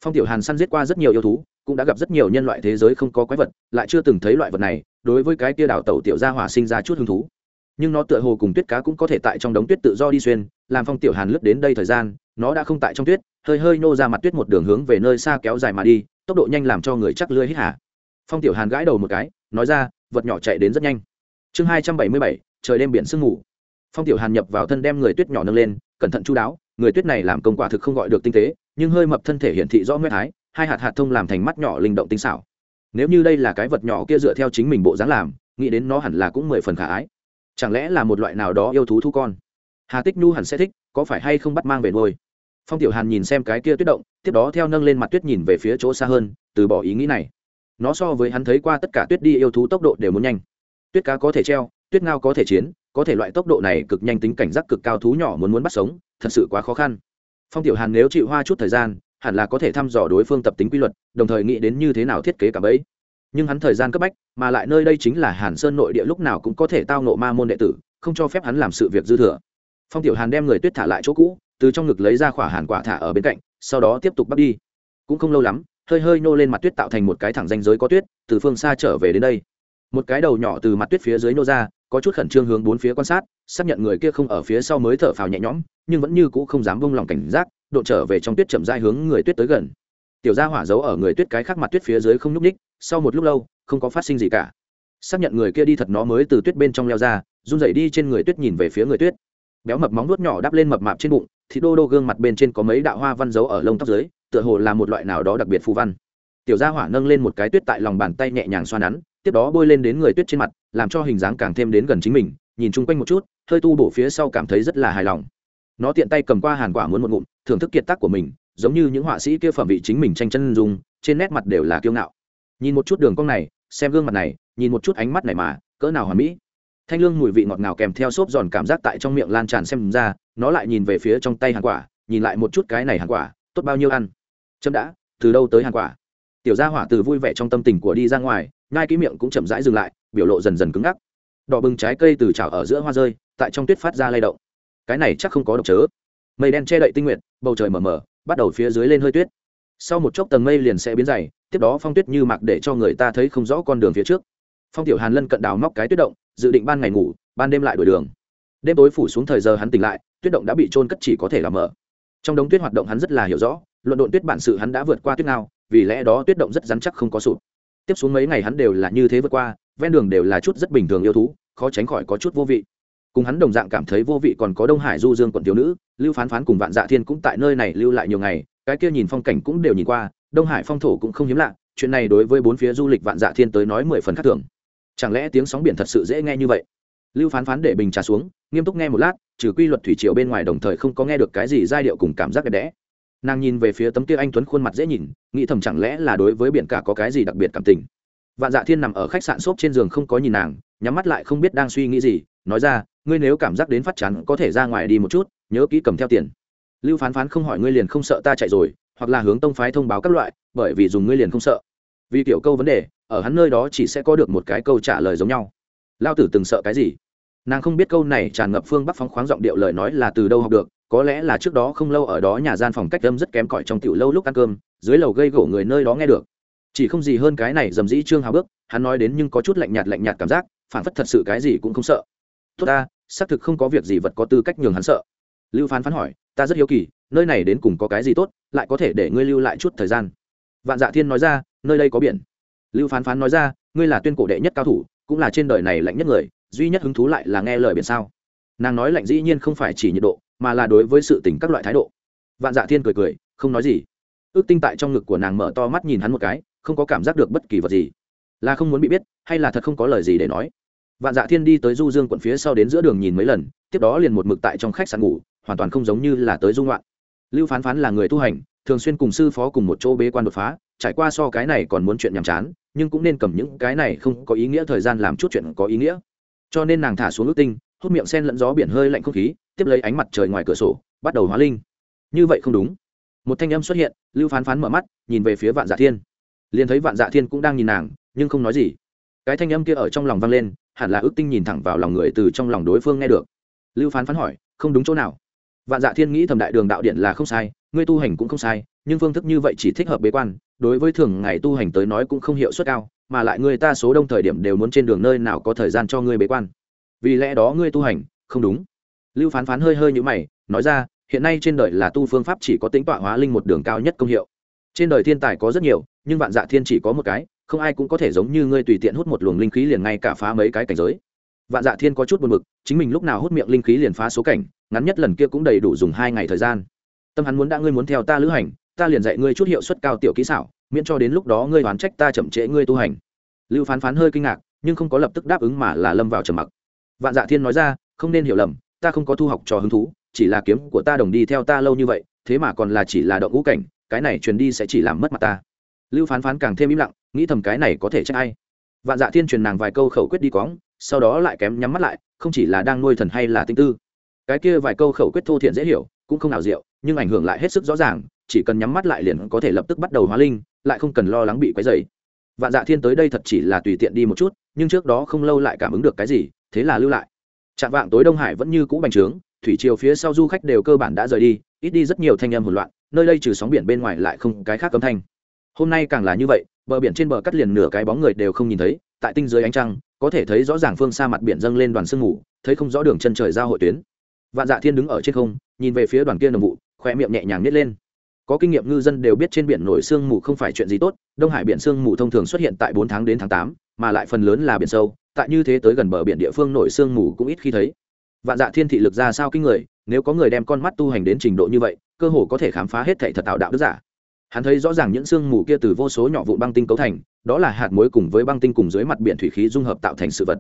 Phong tiểu hàn săn giết qua rất nhiều yêu thú, cũng đã gặp rất nhiều nhân loại thế giới không có quái vật, lại chưa từng thấy loại vật này, đối với cái kia đào tẩu tiểu gia hỏa sinh ra chút hứng thú. Nhưng nó tựa hồ cùng tuyết cá cũng có thể tại trong đống tuyết tự do đi xuyên, làm phong tiểu hàn lướt đến đây thời gian, nó đã không tại trong tuyết, hơi hơi nô ra mặt tuyết một đường hướng về nơi xa kéo dài mà đi tốc độ nhanh làm cho người chắc lưỡi hít hả phong tiểu hàn gãi đầu một cái, nói ra, vật nhỏ chạy đến rất nhanh. Chương hai trăm bảy mươi bảy, trời đêm biển sương ngủ phong tiểu hàn nhập vào thân đem người tuyết nhỏ nâng lên, cẩn thận chú đáo, người tuyết này làm công quả thực không gọi được tinh tế, nhưng hơi mập thân thể hiển thị rõ nguyên thái, hai hạt hạt thông làm thành mắt nhỏ linh động tinh xảo. Nếu như đây là cái vật nhỏ kia dựa theo chính mình bộ dáng làm, nghĩ đến nó hẳn là cũng mười phần khả ái. Chẳng lẽ là một loại nào đó yêu thú thu con? Hà tích nhu hẳn sẽ thích, có phải hay không bắt mang về nuôi? Phong tiểu hàn nhìn xem cái kia tuyết động, tiếp đó theo nâng lên mặt tuyết nhìn về phía chỗ xa hơn, từ bỏ ý nghĩ này. Nó so với hắn thấy qua tất cả tuyết đi yêu thú tốc độ đều muốn nhanh. Tuyết cá có thể treo, tuyết ngao có thể chiến, có thể loại tốc độ này cực nhanh tính cảnh giác cực cao thú nhỏ muốn muốn bắt sống, thật sự quá khó khăn. Phong tiểu hàn nếu chịu hoa chút thời gian, hẳn là có thể thăm dò đối phương tập tính quy luật, đồng thời nghĩ đến như thế nào thiết kế cả bẫy. Nhưng hắn thời gian cấp bách, mà lại nơi đây chính là hàn sơn nội địa lúc nào cũng có thể tao nộ ma môn đệ tử, không cho phép hắn làm sự việc dư thừa. Phong tiểu hàn đem người tuyết thả lại chỗ cũ từ trong ngực lấy ra khỏa hàn quả thả ở bên cạnh, sau đó tiếp tục bắt đi. Cũng không lâu lắm, hơi hơi nô lên mặt tuyết tạo thành một cái thẳng danh giới có tuyết, từ phương xa trở về đến đây. Một cái đầu nhỏ từ mặt tuyết phía dưới nô ra, có chút khẩn trương hướng bốn phía quan sát, xác nhận người kia không ở phía sau mới thở phào nhẹ nhõm, nhưng vẫn như cũ không dám bông lòng cảnh giác độ trở về trong tuyết chậm dai hướng người tuyết tới gần. Tiểu gia hỏa giấu ở người tuyết cái khác mặt tuyết phía dưới không nhúc ních sau một lúc lâu, không có phát sinh gì cả. Xác nhận người kia đi thật nó mới từ tuyết bên trong leo ra, run dậy đi trên người tuyết nhìn về phía người tuyết. Béo mập móng nuốt nhỏ đắp lên mập mạp trên bụng thì đô đô gương mặt bên trên có mấy đạo hoa văn giấu ở lông tóc dưới, tựa hồ là một loại nào đó đặc biệt phù văn. Tiểu gia hỏa nâng lên một cái tuyết tại lòng bàn tay nhẹ nhàng xoa nắn, tiếp đó bôi lên đến người tuyết trên mặt, làm cho hình dáng càng thêm đến gần chính mình, nhìn chung quanh một chút, hơi tu bổ phía sau cảm thấy rất là hài lòng. Nó tiện tay cầm qua hàn quả muốn một ngụm, thưởng thức kiệt tác của mình, giống như những họa sĩ kia phẩm vị chính mình tranh chân dùng, trên nét mặt đều là kiêu ngạo. Nhìn một chút đường cong này, xem gương mặt này, nhìn một chút ánh mắt này mà, cỡ nào hoàn mỹ thanh lương mùi vị ngọt ngào kèm theo xốp giòn cảm giác tại trong miệng lan tràn xem ra, nó lại nhìn về phía trong tay hàng quả, nhìn lại một chút cái này hàng quả, tốt bao nhiêu ăn? Chậm đã, từ đâu tới hàng quả? Tiểu gia hỏa từ vui vẻ trong tâm tình của đi ra ngoài ngai ký miệng cũng chậm rãi dừng lại, biểu lộ dần dần cứng ngắc. Đỏ bừng trái cây từ chảo ở giữa hoa rơi, tại trong tuyết phát ra lay động. Cái này chắc không có độc chớ. Mây đen che đậy tinh nguyện bầu trời mờ mờ, bắt đầu phía dưới lên hơi tuyết. Sau một chốc tầng mây liền sẽ biến dày, tiếp đó phong tuyết như mặc để cho người ta thấy không rõ con đường phía trước phong tiểu hàn lân cận đào móc cái tuyết động, dự định ban ngày ngủ, ban đêm lại đổi đường. Đêm tối phủ xuống thời giờ hắn tỉnh lại, tuyết động đã bị trôn cất chỉ có thể làm mở. Trong đống tuyết hoạt động hắn rất là hiểu rõ, luận độn tuyết bản sự hắn đã vượt qua tuyết nào vì lẽ đó tuyết động rất rắn chắc không có sụp. Tiếp xuống mấy ngày hắn đều là như thế vượt qua, ven đường đều là chút rất bình thường yêu thú, khó tránh khỏi có chút vô vị. Cùng hắn đồng dạng cảm thấy vô vị còn có đông hải du dương quận thiếu nữ, lưu phán phán cùng vạn dạ thiên cũng tại nơi này lưu lại nhiều ngày, cái kia nhìn phong cảnh cũng đều nhìn qua, đông hải phong thổ cũng không hiếm lạ, chuyện này đối với bốn phía du lịch vạn dạ thiên tới nói mười phần khác thường chẳng lẽ tiếng sóng biển thật sự dễ nghe như vậy? Lưu phán phán để bình trà xuống, nghiêm túc nghe một lát, trừ quy luật thủy triều bên ngoài đồng thời không có nghe được cái gì giai điệu cùng cảm giác đẹp đẽ. Nàng nhìn về phía tấm kia anh tuấn khuôn mặt dễ nhìn, nghĩ thầm chẳng lẽ là đối với biển cả có cái gì đặc biệt cảm tình. Vạn dạ thiên nằm ở khách sạn xốp trên giường không có nhìn nàng, nhắm mắt lại không biết đang suy nghĩ gì, nói ra, ngươi nếu cảm giác đến phát chán, có thể ra ngoài đi một chút, nhớ kỹ cầm theo tiền. Lưu phán phán không hỏi ngươi liền không sợ ta chạy rồi, hoặc là hướng tông phái thông báo các loại, bởi vì dùng ngươi liền không sợ. Vì kiểu câu vấn đề ở hắn nơi đó chỉ sẽ có được một cái câu trả lời giống nhau. Lao tử từng sợ cái gì? Nàng không biết câu này tràn ngập phương bắc phóng khoáng giọng điệu lời nói là từ đâu học được, có lẽ là trước đó không lâu ở đó nhà gian phòng cách âm rất kém cỏi trong tiểu lâu lúc ăn cơm, dưới lầu gây gỗ người nơi đó nghe được. Chỉ không gì hơn cái này dầm dĩ trương hào bước, hắn nói đến nhưng có chút lạnh nhạt lạnh nhạt cảm giác, phản phất thật sự cái gì cũng không sợ. Tốt ta, xác thực không có việc gì vật có tư cách nhường hắn sợ. Lưu phán phán hỏi, ta rất hiếu kỳ, nơi này đến cùng có cái gì tốt, lại có thể để ngươi lưu lại chút thời gian. Vạn dạ thiên nói ra, nơi đây có biển lưu phán phán nói ra, ngươi là tuyên cổ đệ nhất cao thủ, cũng là trên đời này lạnh nhất người, duy nhất hứng thú lại là nghe lời biển sao? Nàng nói lạnh dĩ nhiên không phải chỉ nhiệt độ, mà là đối với sự tình các loại thái độ. Vạn dạ thiên cười cười, không nói gì. Ước tinh tại trong ngực của nàng mở to mắt nhìn hắn một cái, không có cảm giác được bất kỳ vật gì. Là không muốn bị biết, hay là thật không có lời gì để nói? Vạn dạ thiên đi tới du dương quận phía sau đến giữa đường nhìn mấy lần, tiếp đó liền một mực tại trong khách sạn ngủ, hoàn toàn không giống như là tới dung loạn lưu phán phán là người tu hành, thường xuyên cùng sư phó cùng một chỗ bế quan đột phá, trải qua so cái này còn muốn chuyện nhàm chán nhưng cũng nên cầm những cái này không có ý nghĩa thời gian làm chút chuyện có ý nghĩa. Cho nên nàng thả xuống ước tinh, hút miệng sen lẫn gió biển hơi lạnh không khí, tiếp lấy ánh mặt trời ngoài cửa sổ, bắt đầu hóa linh. Như vậy không đúng. Một thanh âm xuất hiện, lưu phán phán mở mắt, nhìn về phía vạn dạ thiên. Liền thấy vạn dạ thiên cũng đang nhìn nàng, nhưng không nói gì. Cái thanh âm kia ở trong lòng vang lên, hẳn là ước tinh nhìn thẳng vào lòng người từ trong lòng đối phương nghe được. Lưu phán phán hỏi, không đúng chỗ nào? Vạn dạ thiên nghĩ thầm đại đường đạo điện là không sai, ngươi tu hành cũng không sai nhưng phương thức như vậy chỉ thích hợp bế quan, đối với thường ngày tu hành tới nói cũng không hiệu suất cao, mà lại người ta số đông thời điểm đều muốn trên đường nơi nào có thời gian cho ngươi bế quan. Vì lẽ đó ngươi tu hành, không đúng. Lưu phán phán hơi hơi như mày, nói ra, hiện nay trên đời là tu phương pháp chỉ có tính tọa hóa linh một đường cao nhất công hiệu. Trên đời thiên tài có rất nhiều, nhưng vạn dạ thiên chỉ có một cái, không ai cũng có thể giống như ngươi tùy tiện hút một luồng linh khí liền ngay cả phá mấy cái cảnh giới. Vạn dạ thiên có chút buồn b ự c chính mình lúc nào hút miệng linh khí liền phá số cảnh, ngắn nhất lần kia cũng đầy đủ dùng hai ngày thời gian. Tâm hắn muốn đã ngươi muốn theo ta lữ hành ta liền dạy ngươi chút hiệu suất cao tiểu kỹ xảo, miễn cho đến lúc đó ngươi oán trách ta chậm trễ ngươi tu hành. Lưu phán phán hơi kinh ngạc, nhưng không có lập tức đáp ứng mà là lâm vào trầm mặc. Vạn dạ thiên nói ra, không nên hiểu lầm, ta không có thu học trò hứng thú, chỉ là kiếm của ta đồng đi theo ta lâu như vậy, thế mà còn là chỉ là động ngũ cảnh, cái này truyền đi sẽ chỉ làm mất mặt ta. Lưu phán phán càng thêm im lặng, nghĩ thầm cái này có thể trách ai. Vạn dạ thiên truyền nàng vài câu khẩu quyết đi cóng sau đó lại kém nhắm mắt lại, không chỉ là đang nuôi thần hay là tinh tư. Cái kia vài câu khẩu quyết thô thiện dễ hiểu, cũng không nào diệu, nhưng ảnh hưởng lại hết sức rõ ràng chỉ cần nhắm mắt lại liền có thể lập tức bắt đầu hóa linh, lại không cần lo lắng bị quấy dày vạn dạ thiên tới đây thật chỉ là tùy tiện đi một chút, nhưng trước đó không lâu lại cảm ứng được cái gì, thế là lưu lại. Trạm vạng tối đông hải vẫn như cũ bành trướng, thủy chiều phía sau du khách đều cơ bản đã rời đi, ít đi rất nhiều thanh âm hỗn loạn, nơi đây trừ sóng biển bên ngoài lại không cái khác cấm thanh. Hôm nay càng là như vậy, bờ biển trên bờ cắt liền nửa cái bóng người đều không nhìn thấy, tại tinh dưới ánh trăng, có thể thấy rõ ràng phương xa mặt biển dâng lên đoàn sương mù, thấy không rõ đường chân trời giao hội tuyến. Vạn dạ thiên đứng ở trên không, nhìn về phía đoàn kia nồng vụ, khoe miệng nhẹ nhàng nít lên có kinh nghiệm ngư dân đều biết trên biển nổi sương mù không phải chuyện gì tốt, đông hải biển sương mù thông thường xuất hiện tại bốn tháng đến tháng tám, mà lại phần lớn là biển sâu, tại như thế tới gần bờ biển địa phương nổi sương mù cũng ít khi thấy. Vạn dạ thiên thị lực ra sao kinh người, nếu có người đem con mắt tu hành đến trình độ như vậy, cơ hồ có thể khám phá hết thể thật tạo đạo đức giả. Hắn thấy rõ ràng những sương mù kia từ vô số nhỏ vụ băng tinh cấu thành, đó là hạt muối cùng với băng tinh cùng dưới mặt biển thủy khí dung hợp tạo thành sự vật.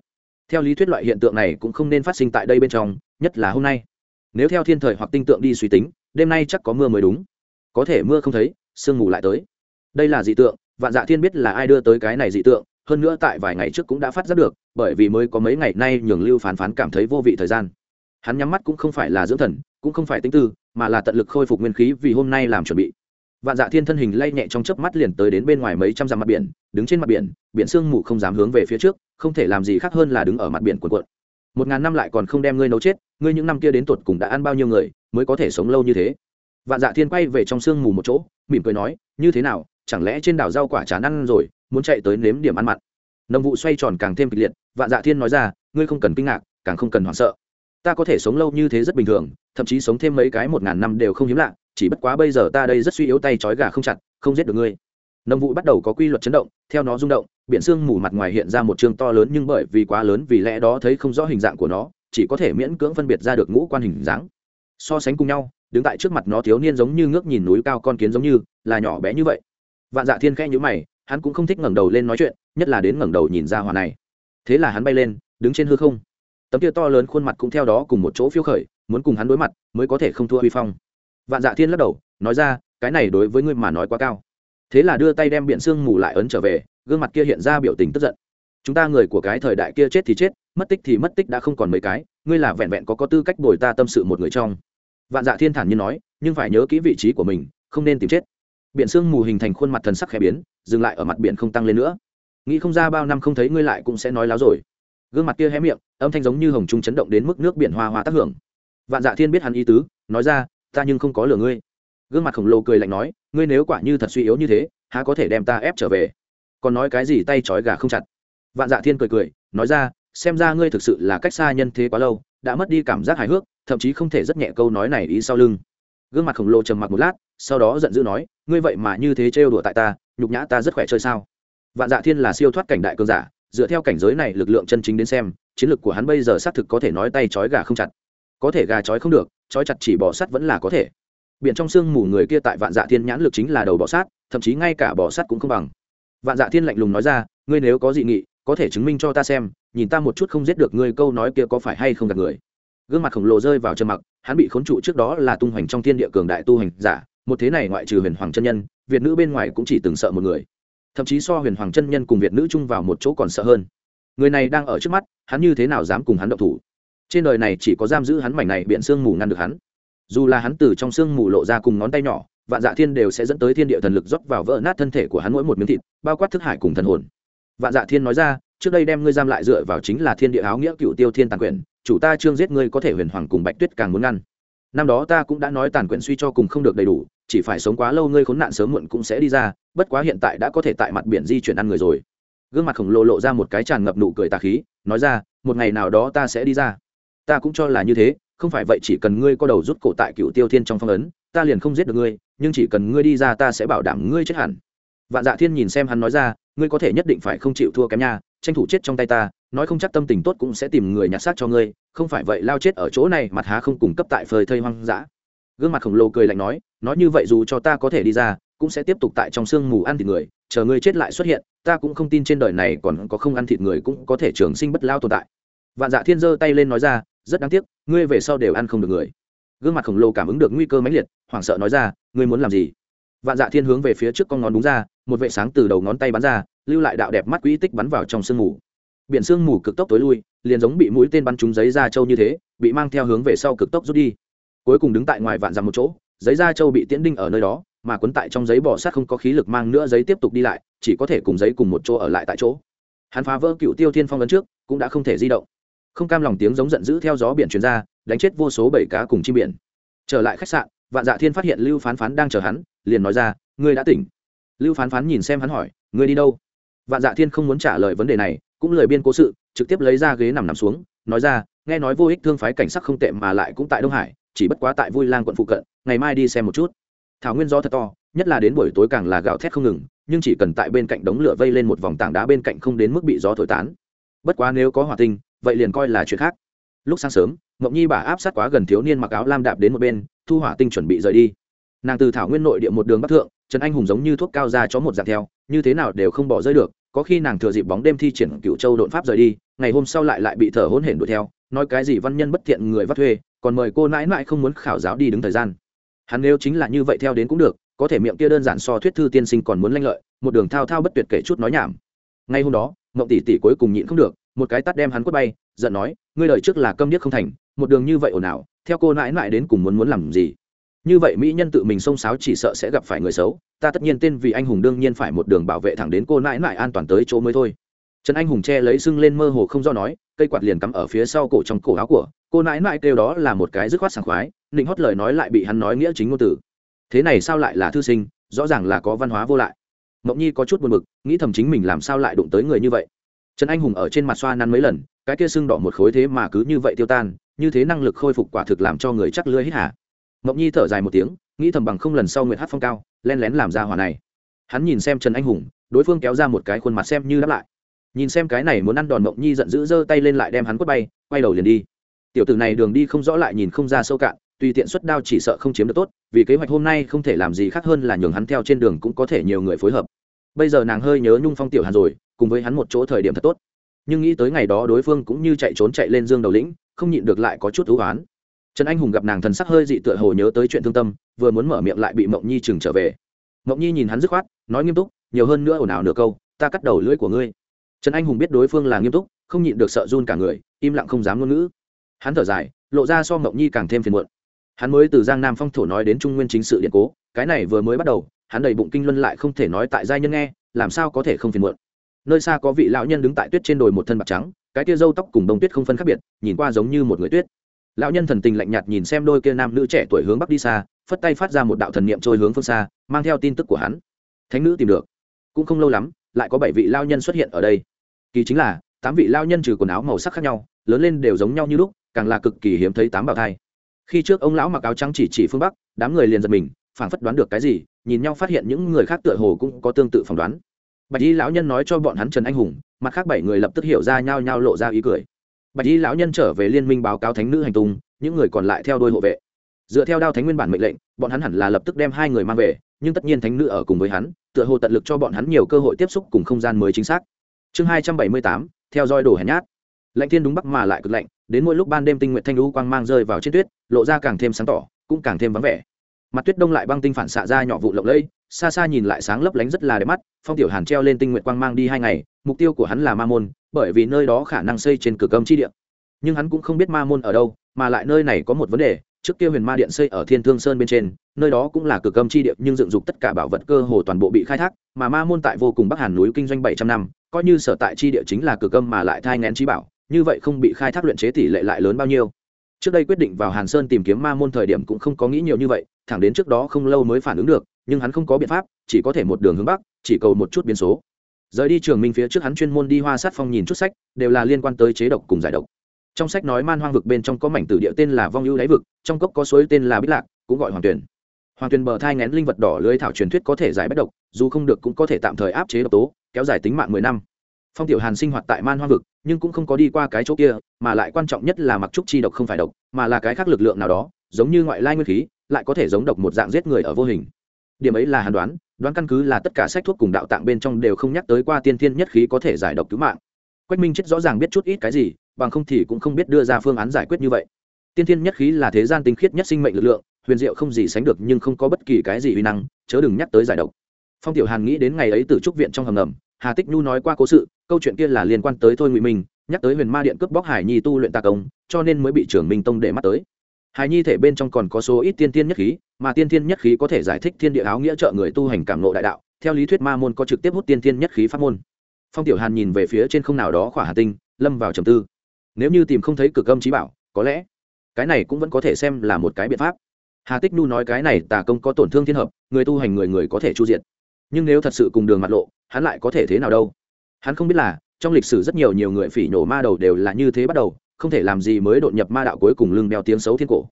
Theo lý thuyết loại hiện tượng này cũng không nên phát sinh tại đây bên trong, nhất là hôm nay. Nếu theo thiên thời hoặc tinh tượng đi suy tính, đêm nay chắc có mưa mới đúng có thể mưa không thấy, sương mù lại tới. Đây là dị tượng, vạn dạ thiên biết là ai đưa tới cái này dị tượng, hơn nữa tại vài ngày trước cũng đã phát giác được, bởi vì mới có mấy ngày nay nhường lưu phán phán cảm thấy vô vị thời gian. Hắn nhắm mắt cũng không phải là dưỡng thần, cũng không phải tính tư, mà là tận lực khôi phục nguyên khí vì hôm nay làm chuẩn bị. Vạn dạ thiên thân hình lay nhẹ trong chớp mắt liền tới đến bên ngoài mấy trăm dặm mặt biển, đứng trên mặt biển biển sương mù không dám hướng về phía trước, không thể làm gì khác hơn là đứng ở mặt biển cuộn cuộn. Một ngàn năm lại còn không đem ngươi nấu chết, ngươi những năm kia đến tuột cùng đã ăn bao nhiêu người, mới có thể sống lâu như thế? Vạn dạ thiên quay về trong sương mù một chỗ, mỉm cười nói, như thế nào, chẳng lẽ trên đảo rau quả chán ăn rồi, muốn chạy tới nếm điểm ăn mặn? Nông vụ xoay tròn càng thêm kịch liệt, vạn dạ thiên nói ra, ngươi không cần kinh ngạc, càng không cần hoảng sợ. Ta có thể sống lâu như thế rất bình thường, thậm chí sống thêm mấy cái một ngàn năm đều không hiếm lạ, chỉ bất quá bây giờ ta đây rất suy yếu tay trói gà không chặt, không giết được ngươi. Nông vụ bắt đầu có quy luật chấn động, theo nó rung động, biển sương mù mặt ngoài hiện ra một chương to lớn nhưng bởi vì quá lớn vì lẽ đó thấy không rõ hình dạng của nó, chỉ có thể miễn cưỡng phân biệt ra được ngũ quan hình dáng. So sánh cùng nhau đứng tại trước mặt nó thiếu niên giống như ngước nhìn núi cao con kiến giống như, là nhỏ bé như vậy. Vạn dạ thiên khẽ nhữ mày, hắn cũng không thích ngẩng đầu lên nói chuyện, nhất là đến ngẩng đầu nhìn ra hòa này. Thế là hắn bay lên, đứng trên hư không. Tấm kia to lớn khuôn mặt cũng theo đó cùng một chỗ phiêu khởi, muốn cùng hắn đối mặt, mới có thể không thua huy phong. Vạn dạ thiên lắc đầu, nói ra, cái này đối với ngươi mà nói quá cao. Thế là đưa tay đem biện xương mù lại ấn trở về, gương mặt kia hiện ra biểu tình tức giận. Chúng ta người của cái thời đại kia chết thì chết, mất tích thì mất tích đã không còn mấy cái, ngươi là vẹn vẹn có có tư cách bồi ta tâm sự một người trong vạn dạ thiên thản như nói, nhưng phải nhớ kỹ vị trí của mình, không nên tìm chết. Biển sương mù hình thành khuôn mặt thần sắc khẽ biến, dừng lại ở mặt biển không tăng lên nữa. Nghĩ không ra bao năm không thấy ngươi lại cũng sẽ nói láo rồi. Gương mặt kia hé miệng, âm thanh giống như hồng trung chấn động đến mức nước biển hoa hoa tác hưởng. Vạn dạ thiên biết hắn ý tứ, nói ra, ta nhưng không có lừa ngươi. Gương mặt khổng lồ cười lạnh nói, ngươi nếu quả như thật suy yếu như thế, há có thể đem ta ép trở về? Còn nói cái gì tay trói gà không chặt. Vạn dạ thiên cười cười, nói ra, xem ra ngươi thực sự là cách xa nhân thế quá lâu đã mất đi cảm giác hài hước, thậm chí không thể rất nhẹ câu nói này ý sau lưng. Gương mặt khổng lồ trầm mặc một lát, sau đó giận dữ nói, ngươi vậy mà như thế trêu đùa tại ta, nhục nhã ta rất khỏe chơi sao? Vạn dạ thiên là siêu thoát cảnh đại cường giả, dựa theo cảnh giới này lực lượng chân chính đến xem, chiến lược của hắn bây giờ xác thực có thể nói tay trói gà không chặt. Có thể gà trói không được trói chặt chỉ bỏ sắt vẫn là có thể. Biển trong sương mù người kia tại vạn dạ thiên nhãn lực chính là đầu bỏ sát thậm chí ngay cả bỏ sắt cũng không bằng. Vạn dạ thiên lạnh lùng nói ra, ngươi nếu có dị nghị, có thể chứng minh cho ta xem nhìn ta một chút không giết được ngươi câu nói kia có phải hay không gạt người. Gương mặt khổng lồ rơi vào chân mặc, hắn bị khốn trụ trước đó là tung hoành trong thiên địa cường đại tu hành giả, một thế này ngoại trừ huyền hoàng chân nhân, việt nữ bên ngoài cũng chỉ từng sợ một người. Thậm chí so huyền hoàng chân nhân cùng việt nữ chung vào một chỗ còn sợ hơn. Người này đang ở trước mắt, hắn như thế nào dám cùng hắn động thủ? Trên đời này chỉ có giam giữ hắn mảnh này biện sương mù ngăn được hắn. Dù là hắn từ trong sương mù lộ ra cùng ngón tay nhỏ, vạn dạ thiên đều sẽ dẫn tới thiên địa thần lực dốc vào vỡ nát thân thể của hắn mỗi một miếng thịt, bao quát thức hải cùng thần hồn. Vạn dạ thiên nói ra trước đây đem ngươi giam lại dựa vào chính là thiên địa áo nghĩa cựu tiêu thiên tàn quyền chủ ta trương giết ngươi có thể huyền hoàng cùng bạch tuyết càng muốn ngăn. Năm đó ta cũng đã nói tàn quyền suy cho cùng không được đầy đủ, chỉ phải sống quá lâu ngươi khốn nạn sớm muộn cũng sẽ đi ra, bất quá hiện tại đã có thể tại mặt biển di chuyển ăn người rồi. Gương mặt khổng lồ lộ ra một cái tràn ngập nụ cười tà khí, nói ra, một ngày nào đó ta sẽ đi ra. Ta cũng cho là như thế, không phải vậy chỉ cần ngươi có đầu rút cổ tại cựu tiêu thiên trong phong ấn, ta liền không giết được ngươi, nhưng chỉ cần ngươi đi ra ta sẽ bảo đảm ngươi chết hẳn. Vạn dạ thiên nhìn xem hắn nói ra, ngươi có thể nhất định phải không chịu thua kém nha tranh thủ chết trong tay ta, nói không chắc tâm tình tốt cũng sẽ tìm người nhặt xác cho ngươi, không phải vậy lao chết ở chỗ này mặt há không cung cấp tại phơi thây hoang dã. Gương mặt khổng lồ cười lạnh nói nói như vậy dù cho ta có thể đi ra, cũng sẽ tiếp tục tại trong sương mù ăn thịt người, chờ ngươi chết lại xuất hiện, ta cũng không tin trên đời này còn có không ăn thịt người cũng có thể trường sinh bất lao tồn tại. Vạn dạ thiên giơ tay lên nói ra, rất đáng tiếc, ngươi về sau đều ăn không được người. Gương mặt khổng lồ cảm ứng được nguy cơ mãnh liệt, hoảng sợ nói ra, ngươi muốn làm gì? Vạn dạ thiên hướng về phía trước con ngón đúng ra, một vệ sáng từ đầu ngón tay bắn ra, lưu lại đạo đẹp mắt quỹ tích bắn vào trong sương mù. Biển sương mù cực tốc tối lui, liền giống bị mũi tên bắn trúng giấy da trâu như thế, bị mang theo hướng về sau cực tốc rút đi. Cuối cùng đứng tại ngoài vạn dặm một chỗ, giấy da trâu bị tiễn đinh ở nơi đó, mà cuốn tại trong giấy bỏ sát không có khí lực mang nữa giấy tiếp tục đi lại, chỉ có thể cùng giấy cùng một chỗ ở lại tại chỗ. Hắn phá vỡ cựu tiêu thiên phong ấn trước, cũng đã không thể di động. Không cam lòng tiếng giống giận dữ theo gió biển truyền ra, đánh chết vô số bảy cá cùng chim biển. Trở lại khách sạn, vạn dạ thiên phát hiện lưu phán phán đang chờ hắn liền nói ra, ngươi đã tỉnh. Lưu phán phán nhìn xem hắn hỏi, ngươi đi đâu? Vạn dạ thiên không muốn trả lời vấn đề này, cũng lời biên cố sự, trực tiếp lấy ra ghế nằm nằm xuống, nói ra, nghe nói vô ích thương phái cảnh sắc không tệ mà lại cũng tại đông hải, chỉ bất quá tại vui lang quận phụ cận, ngày mai đi xem một chút. Thảo nguyên gió thật to, nhất là đến buổi tối càng là gạo thét không ngừng, nhưng chỉ cần tại bên cạnh đống lửa vây lên một vòng tảng đá bên cạnh không đến mức bị gió thổi tán. Bất quá nếu có hỏa tinh, vậy liền coi là chuyện khác. Lúc sáng sớm, mộng nhi bà áp sát quá gần thiếu niên mặc áo lam đạp đến một bên, thu hỏa tinh chuẩn bị rời đi nàng từ thảo nguyên nội địa một đường bắc thượng, trần anh hùng giống như thuốc cao ra cho một dạng theo, như thế nào đều không bỏ rơi được, có khi nàng thừa dịp bóng đêm thi triển cựu châu đột pháp rời đi, ngày hôm sau lại lại bị thở hôn hển đuổi theo, nói cái gì văn nhân bất thiện người vắt thuê, còn mời cô nãi nãi không muốn khảo giáo đi đứng thời gian. Hắn nếu chính là như vậy theo đến cũng được, có thể miệng kia đơn giản so thuyết thư tiên sinh còn muốn lanh lợi, một đường thao thao bất tuyệt kể chút nói nhảm. Ngay hôm đó, mộng tỷ tỷ cuối cùng nhịn không được, một cái tắt đem hắn quất bay, giận nói, ngươi lời trước là câm điếc không thành, một đường như vậy ồn ào, theo cô nãi nãi đến cùng muốn muốn làm gì? Như vậy mỹ nhân tự mình xông xáo chỉ sợ sẽ gặp phải người xấu, ta tất nhiên tên vì anh hùng đương nhiên phải một đường bảo vệ thẳng đến cô nãi nãi an toàn tới chỗ mới thôi. Trần anh hùng che lấy sưng lên mơ hồ không do nói, cây quạt liền cắm ở phía sau cổ trong cổ áo của, cô nãi nãi kêu đó là một cái dứt khoát sảng khoái, nịnh hót lời nói lại bị hắn nói nghĩa chính ngôn từ. Thế này sao lại là thư sinh, rõ ràng là có văn hóa vô lại. Mộng nhi có chút buồn bực, nghĩ thầm chính mình làm sao lại đụng tới người như vậy. Trần anh hùng ở trên mặt xoa năn mấy lần, cái kia sưng đỏ một khối thế mà cứ như vậy tiêu tan, như thế năng lực khôi phục quả thực làm cho người chắc lưỡi hít hả mộng nhi thở dài một tiếng, nghĩ thầm bằng không lần sau nguyệt hát phong cao, len lén làm ra hỏa này. Hắn nhìn xem trần anh hùng, đối phương kéo ra một cái khuôn mặt xem như đáp lại. Nhìn xem cái này muốn ăn đòn mộng nhi giận dữ giơ tay lên lại đem hắn quất bay, quay đầu liền đi. Tiểu tử này đường đi không rõ lại nhìn không ra sâu cạn, tùy tiện xuất đao chỉ sợ không chiếm được tốt, vì kế hoạch hôm nay không thể làm gì khác hơn là nhường hắn theo trên đường cũng có thể nhiều người phối hợp. Bây giờ nàng hơi nhớ nhung phong tiểu hàn rồi, cùng với hắn một chỗ thời điểm thật tốt. Nhưng nghĩ tới ngày đó đối phương cũng như chạy trốn chạy lên dương đầu lĩnh, không nhịn được lại có chút thú oán trần anh hùng gặp nàng thần sắc hơi dị tựa hồ nhớ tới chuyện thương tâm, vừa muốn mở miệng lại bị mộng nhi chừng trở về. Mộng nhi nhìn hắn dứt khoát, nói nghiêm túc, nhiều hơn nữa ồn ào nửa câu, ta cắt đầu lưỡi của ngươi. Trần anh hùng biết đối phương là nghiêm túc, không nhịn được sợ run cả người, im lặng không dám ngôn ngữ. Hắn thở dài, lộ ra so mộng nhi càng thêm phiền muộn. Hắn mới từ giang nam phong thổ nói đến trung nguyên chính sự điện cố, cái này vừa mới bắt đầu, hắn đầy bụng kinh luân lại không thể nói tại giai nhân nghe, làm sao có thể không phiền muộn. Nơi xa có vị lão nhân đứng tại tuyết trên đồi một thân bạc trắng, cái tia râu tóc cùng đông tuyết không phân khác biệt, nhìn qua giống như một người tuyết lão nhân thần tình lạnh nhạt nhìn xem đôi kia nam nữ trẻ tuổi hướng bắc đi xa, phất tay phát ra một đạo thần niệm trôi hướng phương xa, mang theo tin tức của hắn. Thánh nữ tìm được. Cũng không lâu lắm, lại có bảy vị lao nhân xuất hiện ở đây. Kỳ chính là, tám vị lao nhân trừ quần áo màu sắc khác nhau, lớn lên đều giống nhau như lúc, càng là cực kỳ hiếm thấy tám bào thai. Khi trước ông lão mặc áo trắng chỉ chỉ phương bắc, đám người liền giật mình, phảng phất đoán được cái gì, nhìn nhau phát hiện những người khác tựa hồ cũng có tương tự phỏng đoán. Bạch y lão nhân nói cho bọn hắn trần anh hùng, mặt khác bảy người lập tức hiểu ra nhau nhau lộ ra ý cười bạch y lão nhân trở về liên minh báo cáo thánh nữ hành tung, những người còn lại theo đôi hộ vệ. Dựa theo đao thánh nguyên bản mệnh lệnh, bọn hắn hẳn là lập tức đem hai người mang về, nhưng tất nhiên thánh nữ ở cùng với hắn, tựa hồ tận lực cho bọn hắn nhiều cơ hội tiếp xúc cùng không gian mới chính xác. Chương hai trăm bảy mươi tám, theo dõi đồ hèn nhát. Lạnh thiên đúng bắc mà lại cực lạnh, đến mỗi lúc ban đêm tinh nguyện thanh lũ quang mang rơi vào trên tuyết, lộ ra càng thêm sáng tỏ, cũng càng thêm vắng vẻ. Mặt tuyết đông lại băng tinh phản xạ ra nhỏ vụ lộng lẫy, xa xa nhìn lại sáng lấp lánh rất là đẹp mắt, phong tiểu hàn treo lên tinh nguyện quang mang đi hai ngày, mục tiêu của hắn là ma môn bởi vì nơi đó khả năng xây trên cửa âm chi địa nhưng hắn cũng không biết ma môn ở đâu, mà lại nơi này có một vấn đề, trước kia huyền ma điện xây ở thiên thương sơn bên trên, nơi đó cũng là cực âm chi địa nhưng dựng dục tất cả bảo vật cơ hồ toàn bộ bị khai thác, mà ma môn tại vô cùng bắc hàn núi kinh doanh bảy trăm năm, coi như sở tại chi địa chính là cực âm mà lại thai ngén trí bảo, như vậy không bị khai thác luyện chế tỷ lệ lại lớn bao nhiêu. Trước đây quyết định vào hàn sơn tìm kiếm ma môn thời điểm cũng không có nghĩ nhiều như vậy, thẳng đến trước đó không lâu mới phản ứng được, nhưng hắn không có biện pháp, chỉ có thể một đường hướng bắc, chỉ cầu một chút biến số rời đi trường minh phía trước hắn chuyên môn đi hoa sát phong nhìn chút sách, đều là liên quan tới chế độc cùng giải độc. Trong sách nói man hoang vực bên trong có mảnh tử địa tên là vong ưu đáy vực, trong cốc có suối tên là bích lạc, cũng gọi hoàng tuyển hoàng tuyển bờ thai ngén linh vật đỏ lưới thảo truyền thuyết có thể giải bất độc, dù không được cũng có thể tạm thời áp chế độc tố, kéo dài tính mạng mười năm. Phong tiểu hàn sinh hoạt tại man hoang vực, nhưng cũng không có đi qua cái chỗ kia, mà lại quan trọng nhất là mặc trúc chi độc không phải độc, mà là cái khác lực lượng nào đó, giống như ngoại lai nguyên khí, lại có thể giống độc một dạng giết người ở vô hình. Điểm ấy là hàn đoán đoán căn cứ là tất cả sách thuốc cùng đạo tạng bên trong đều không nhắc tới qua tiên thiên nhất khí có thể giải độc cứu mạng. Quách minh chết rõ ràng biết chút ít cái gì, bằng không thì cũng không biết đưa ra phương án giải quyết như vậy. Tiên thiên nhất khí là thế gian tinh khiết nhất sinh mệnh lực lượng, huyền diệu không gì sánh được nhưng không có bất kỳ cái gì uy năng, chớ đừng nhắc tới giải độc. Phong tiểu hàn nghĩ đến ngày ấy từ trúc viện trong hầm ngầm, hà tích nhu nói qua cố sự, câu chuyện kia là liên quan tới thôi ngụy minh, nhắc tới huyền ma điện cướp bóc hải nhi tu luyện tà công, cho nên mới bị trưởng minh tông để mắt tới. Hải nhi thể bên trong còn có số ít tiên tiên nhất khí mà tiên thiên nhất khí có thể giải thích thiên địa áo nghĩa trợ người tu hành cảm nộ đại đạo, theo lý thuyết ma môn có trực tiếp hút tiên thiên nhất khí pháp môn. Phong tiểu hàn nhìn về phía trên không nào đó khỏa hà tinh, lâm vào trầm tư. Nếu như tìm không thấy cực âm trí bảo, có lẽ cái này cũng vẫn có thể xem là một cái biện pháp. Hà tích nu nói cái này tà công có tổn thương thiên hợp, người tu hành người người có thể chu diện nhưng nếu thật sự cùng đường mặt lộ, hắn lại có thể thế nào đâu? Hắn không biết là, trong lịch sử rất nhiều nhiều người phỉ nhổ ma đầu đều là như thế bắt đầu, không thể làm gì mới đột nhập ma đạo cuối cùng lưng đeo tiếng xấu thiên cổ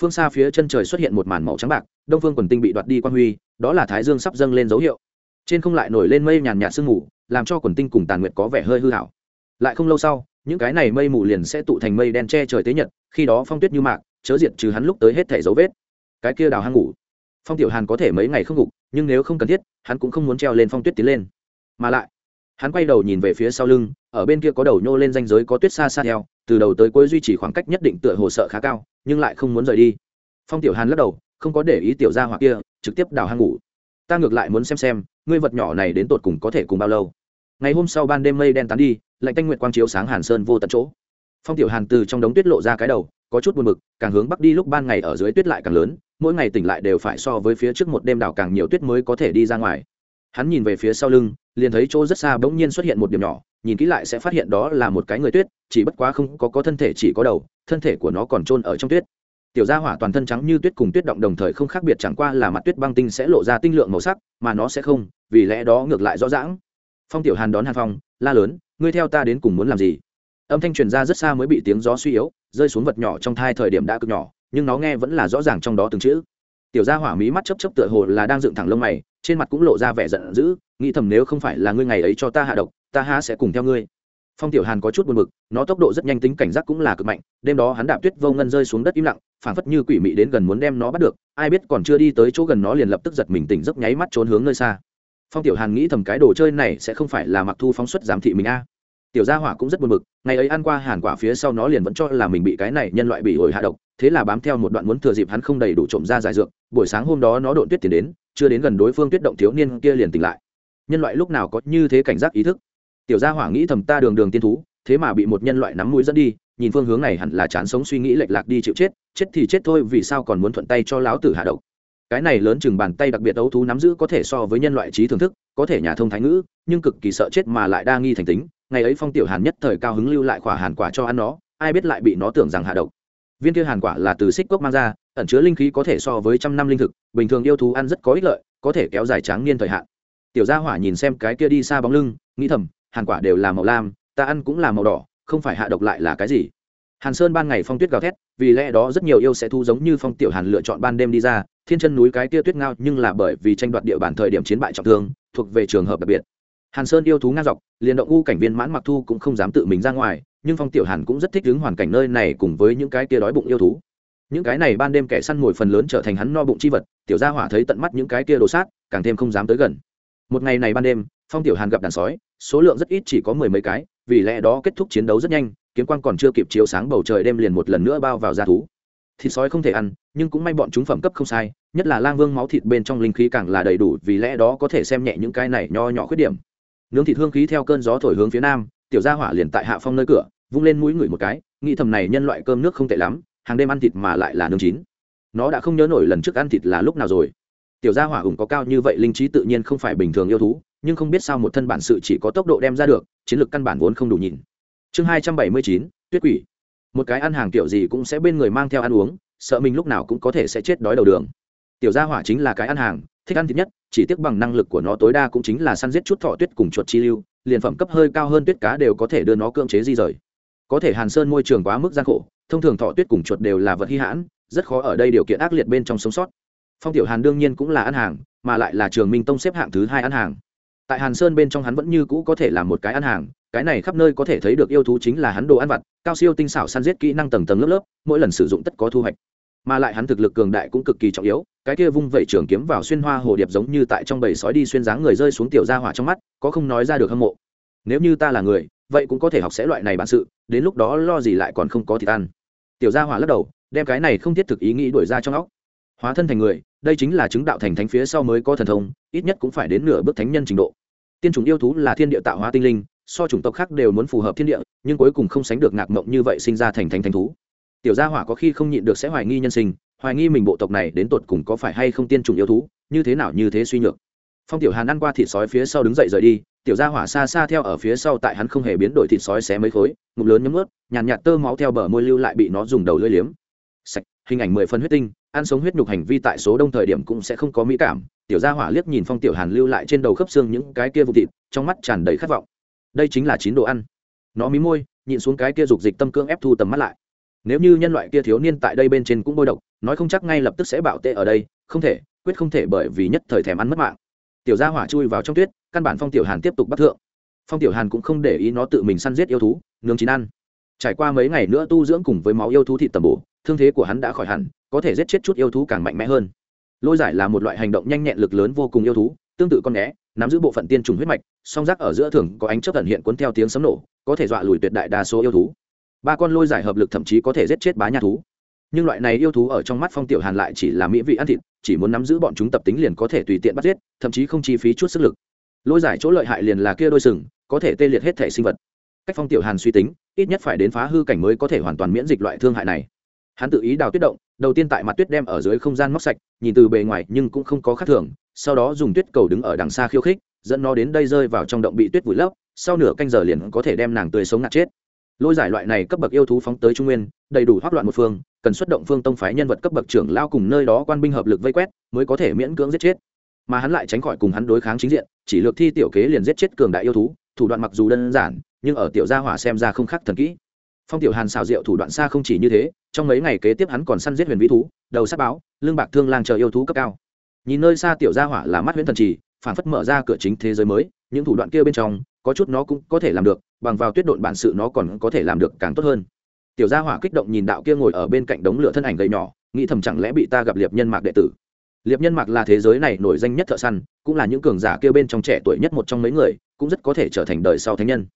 phương xa phía chân trời xuất hiện một màn màu trắng bạc, đông phương quần tinh bị đoạt đi quan huy, đó là thái dương sắp dâng lên dấu hiệu. Trên không lại nổi lên mây nhàn nhạt sương mù, làm cho quần tinh cùng tàn nguyệt có vẻ hơi hư hảo lại không lâu sau, những cái này mây mù liền sẽ tụ thành mây đen che trời tế nhật, khi đó phong tuyết như mạc, chớ diệt trừ hắn lúc tới hết thẻ dấu vết. Cái kia đào hang ngủ. Phong tiểu hàn có thể mấy ngày không ngủ, nhưng nếu không cần thiết, hắn cũng không muốn treo lên phong tuyết tiến lên. Mà lại, hắn quay đầu nhìn về phía sau lưng, ở bên kia có đầu nhô lên danh giới có tuyết xa xa theo từ đầu tới cuối duy trì khoảng cách nhất định tựa hồ sợ khá cao, nhưng lại không muốn rời đi. Phong tiểu hàn lắc đầu, không có để ý tiểu gia hoặc kia, trực tiếp đào hang ngủ. Ta ngược lại muốn xem xem, ngươi vật nhỏ này đến tột cùng có thể cùng bao lâu. Ngày hôm sau ban đêm mây đen tán đi, lạnh tanh nguyện quang chiếu sáng hàn sơn vô tận chỗ. Phong tiểu hàn từ trong đống tuyết lộ ra cái đầu, có chút buồn mực càng hướng bắc đi lúc ban ngày ở dưới tuyết lại càng lớn, mỗi ngày tỉnh lại đều phải so với phía trước một đêm đảo càng nhiều tuyết mới có thể đi ra ngoài. Hắn nhìn về phía sau lưng, liền thấy chỗ rất xa bỗng nhiên xuất hiện một điểm nhỏ nhìn kỹ lại sẽ phát hiện đó là một cái người tuyết, chỉ bất quá không có có thân thể chỉ có đầu, thân thể của nó còn trôn ở trong tuyết. Tiểu gia hỏa toàn thân trắng như tuyết cùng tuyết động đồng thời không khác biệt chẳng qua là mặt tuyết băng tinh sẽ lộ ra tinh lượng màu sắc, mà nó sẽ không, vì lẽ đó ngược lại rõ rãng phong tiểu hàn đón hàn phong, la lớn, ngươi theo ta đến cùng muốn làm gì? Âm thanh truyền ra rất xa mới bị tiếng gió suy yếu, rơi xuống vật nhỏ trong thai thời điểm đã cực nhỏ, nhưng nó nghe vẫn là rõ ràng trong đó từng chữ. Tiểu gia hỏa mí mắt chấp chấp tựa hồ là đang dựng thẳng lông mày trên mặt cũng lộ ra vẻ giận dữ, nghĩ thầm nếu không phải là ngươi ngày ấy cho ta hạ độc, ta há sẽ cùng theo ngươi. Phong tiểu hàn có chút buồn bực, nó tốc độ rất nhanh tính cảnh giác cũng là cực mạnh, đêm đó hắn đạp tuyết vô ngân rơi xuống đất im lặng, phảng phất như quỷ mị đến gần muốn đem nó bắt được, ai biết còn chưa đi tới chỗ gần nó liền lập tức giật mình tỉnh giấc nháy mắt trốn hướng nơi xa. Phong tiểu hàn nghĩ thầm cái đồ chơi này sẽ không phải là mặc thu phóng xuất giám thị mình a. Tiểu gia hỏa cũng rất buồn bực, ngày ấy ăn qua hàn quả phía sau nó liền vẫn cho là mình bị cái này nhân loại bị ổi hạ độc, thế là bám theo một đoạn muốn thừa dịp hắn không đầy đủ trộm ra giải dược, buổi sáng hôm đó nó độn tuyết tiến đến chưa đến gần đối phương tuyết động thiếu niên kia liền tỉnh lại. Nhân loại lúc nào có như thế cảnh giác ý thức? Tiểu gia hỏa nghĩ thầm ta đường đường tiên thú, thế mà bị một nhân loại nắm mũi dẫn đi, nhìn phương hướng này hẳn là chán sống suy nghĩ lệch lạc đi chịu chết chết thì chết thôi vì sao còn muốn thuận tay cho lão tử hạ độc? Cái này lớn chừng bàn tay đặc biệt ấu thú nắm giữ có thể so với nhân loại trí thưởng thức, có thể nhà thông thái ngữ, nhưng cực kỳ sợ chết mà lại đa nghi thành tính, ngày ấy phong tiểu hàn nhất thời cao hứng lưu lại khỏa hàn quả cho ăn nó, ai biết lại bị nó tưởng rằng hạ độc viên kia hàn quả là từ xích cốc mang ra, ẩn chứa linh khí có thể so với trăm năm linh thực, bình thường yêu thú ăn rất có ích lợi, có thể kéo dài tráng niên thời hạn. Tiểu gia hỏa nhìn xem cái kia đi xa bóng lưng, nghĩ thầm, hàn quả đều là màu lam, ta ăn cũng là màu đỏ, không phải hạ độc lại là cái gì. Hàn sơn ban ngày phong tuyết gào thét, vì lẽ đó rất nhiều yêu sẽ thu giống như phong tiểu hàn lựa chọn ban đêm đi ra, thiên chân núi cái kia tuyết ngao nhưng là bởi vì tranh đoạt địa bàn thời điểm chiến bại trọng thương, thuộc về trường hợp đặc biệt hàn sơn yêu thú ngang dọc, liền động u cảnh viên mãn mặc thu cũng không dám tự mình ra ngoài, nhưng phong tiểu hàn cũng rất thích ứng hoàn cảnh nơi này cùng với những cái kia đói bụng yêu thú. Những cái này ban đêm kẻ săn mồi phần lớn trở thành hắn no bụng chi vật, tiểu gia hỏa thấy tận mắt những cái kia đồ sát, càng thêm không dám tới gần. Một ngày này ban đêm, phong tiểu hàn gặp đàn sói, số lượng rất ít chỉ có mười mấy cái, vì lẽ đó kết thúc chiến đấu rất nhanh, kiếm quan còn chưa kịp chiếu sáng bầu trời đêm liền một lần nữa bao vào gia thú. Thịt sói không thể ăn, nhưng cũng may bọn chúng phẩm cấp không sai, nhất là lang vương máu thịt bên trong linh khí càng là đầy đủ, vì lẽ đó có thể xem nhẹ những cái này nho nhỏ khuyết điểm nướng thịt hương khí theo cơn gió thổi hướng phía nam, tiểu gia hỏa liền tại hạ phong nơi cửa, vung lên mũi người một cái, nghĩ thầm này nhân loại cơm nước không tệ lắm, hàng đêm ăn thịt mà lại là nướng chín. Nó đã không nhớ nổi lần trước ăn thịt là lúc nào rồi. Tiểu gia hỏa ủng có cao như vậy linh trí tự nhiên không phải bình thường yêu thú, nhưng không biết sao một thân bản sự chỉ có tốc độ đem ra được, chiến lược căn bản vốn không đủ nhìn. Chương hai trăm bảy mươi chín, tuyết quỷ. Một cái ăn hàng kiểu gì cũng sẽ bên người mang theo ăn uống, sợ mình lúc nào cũng có thể sẽ chết đói đầu đường tiểu gia hỏa chính là cái ăn hàng, thích ăn thịt nhất, chỉ tiếc bằng năng lực của nó tối đa cũng chính là săn giết chút thọ tuyết cùng chuột chi lưu, liền phẩm cấp hơi cao hơn tuyết cá đều có thể đưa nó cưỡng chế di rời. Có thể hàn sơn môi trường quá mức gian khổ, thông thường thọ tuyết cùng chuột đều là vật hy hãn, rất khó ở đây điều kiện ác liệt bên trong sống sót. Phong tiểu hàn đương nhiên cũng là ăn hàng, mà lại là trường minh tông xếp hạng thứ hai ăn hàng. Tại hàn sơn bên trong hắn vẫn như cũ có thể làm một cái ăn hàng, cái này khắp nơi có thể thấy được yêu thú chính là hắn đồ ăn vặt, cao siêu tinh xảo săn giết kỹ năng tầng tầng lớp lớp, mỗi lần sử dụng tất có thu hoạch mà lại hắn thực lực cường đại cũng cực kỳ trọng yếu, cái kia vung vẩy trường kiếm vào xuyên hoa hồ điệp giống như tại trong bầy sói đi xuyên dáng người rơi xuống tiểu gia hỏa trong mắt, có không nói ra được hâm mộ. Nếu như ta là người, vậy cũng có thể học sẽ loại này bản sự, đến lúc đó lo gì lại còn không có thì ăn tiểu gia hỏa lắc đầu, đem cái này không thiết thực ý nghĩ đuổi ra trong óc. Hóa thân thành người, đây chính là chứng đạo thành thánh phía sau mới có thần thông, ít nhất cũng phải đến nửa bước thánh nhân trình độ. Tiên chủng yêu thú là thiên địa tạo hóa tinh linh, so chủng tộc khác đều muốn phù hợp thiên địa, nhưng cuối cùng không sánh được ngạc mộng như vậy sinh ra thành thánh thánh thú tiểu gia hỏa có khi không nhịn được sẽ hoài nghi nhân sinh hoài nghi mình bộ tộc này đến tột cùng có phải hay không tiên chủng yêu thú như thế nào như thế suy nhược. Phong tiểu hàn ăn qua thịt sói phía sau đứng dậy rời đi tiểu gia hỏa xa xa theo ở phía sau tại hắn không hề biến đổi thịt sói xé mấy khối ngụm lớn nhấm ướt nhàn nhạt, nhạt tơ máu theo bờ môi lưu lại bị nó dùng đầu lưỡi liếm. Sạch hình ảnh mười phân huyết tinh ăn sống huyết nhục hành vi tại số đông thời điểm cũng sẽ không có mỹ cảm tiểu gia hỏa liếc nhìn phong tiểu hàn lưu lại trên đầu khớp xương những cái kia vụ thịt trong mắt tràn đầy khát vọng. Đây chính là chín đồ ăn. Nó mí môi nhịn xuống cái kia dục dịch tâm cương ép thu tầm mắt lại nếu như nhân loại kia thiếu niên tại đây bên trên cũng bôi độc, nói không chắc ngay lập tức sẽ bạo tệ ở đây, không thể, quyết không thể bởi vì nhất thời thèm ăn mất mạng. Tiểu gia hỏa chui vào trong tuyết, căn bản phong tiểu hàn tiếp tục bắt thượng. Phong tiểu hàn cũng không để ý nó tự mình săn giết yêu thú, nướng chín ăn. Trải qua mấy ngày nữa tu dưỡng cùng với máu yêu thú thịt tầm bổ, thương thế của hắn đã khỏi hẳn, có thể giết chết chút yêu thú càng mạnh mẽ hơn. Lôi giải là một loại hành động nhanh nhẹn lực lớn vô cùng yêu thú, tương tự con né nắm giữ bộ phận tiên trùng huyết mạch, song rác ở giữa thường có ánh chấp tận hiện cuốn theo tiếng sấm nổ, có thể dọa lùi tuyệt đại đa số yêu thú ba con lôi giải hợp lực thậm chí có thể giết chết bá nhà thú. Nhưng loại này yêu thú ở trong mắt phong tiểu hàn lại chỉ là mỹ vị ăn thịt, chỉ muốn nắm giữ bọn chúng tập tính liền có thể tùy tiện bắt giết, thậm chí không chi phí chút sức lực. Lôi giải chỗ lợi hại liền là kia đôi sừng, có thể tê liệt hết thể sinh vật. Cách phong tiểu hàn suy tính, ít nhất phải đến phá hư cảnh mới có thể hoàn toàn miễn dịch loại thương hại này. Hắn tự ý đào tuyết động, đầu tiên tại mặt tuyết đem ở dưới không gian móc sạch, nhìn từ bề ngoài nhưng cũng không có khác thường, sau đó dùng tuyết cầu đứng ở đằng xa khiêu khích, dẫn nó đến đây rơi vào trong động bị tuyết vùi lấp, sau nửa canh giờ liền có thể đem nàng tươi sống ngạt chết lôi giải loại này cấp bậc yêu thú phóng tới trung nguyên, đầy đủ hoác loạn một phương, cần xuất động phương tông phái nhân vật cấp bậc trưởng lao cùng nơi đó quan binh hợp lực vây quét, mới có thể miễn cưỡng giết chết. Mà hắn lại tránh khỏi cùng hắn đối kháng chính diện, chỉ lược thi tiểu kế liền giết chết cường đại yêu thú, thủ đoạn mặc dù đơn giản, nhưng ở tiểu gia hỏa xem ra không khác thần kỹ. Phong tiểu hàn xào rượu thủ đoạn xa không chỉ như thế, trong mấy ngày kế tiếp hắn còn săn giết huyền vĩ thú, đầu sát báo, lương bạc thương lang chờ yêu thú cấp cao. Nhìn nơi xa tiểu gia hỏa là mắt huyễn thần trì, phản phất mở ra cửa chính thế giới mới, những thủ đoạn kia bên trong có chút nó cũng có thể làm được, bằng vào tuyết độn bản sự nó còn có thể làm được càng tốt hơn. Tiểu gia hỏa kích động nhìn đạo kia ngồi ở bên cạnh đống lửa thân ảnh gầy nhỏ, nghĩ thầm chẳng lẽ bị ta gặp liệp nhân mạc đệ tử. Liệp nhân mạc là thế giới này nổi danh nhất thợ săn, cũng là những cường giả kia bên trong trẻ tuổi nhất một trong mấy người, cũng rất có thể trở thành đời sau thánh nhân.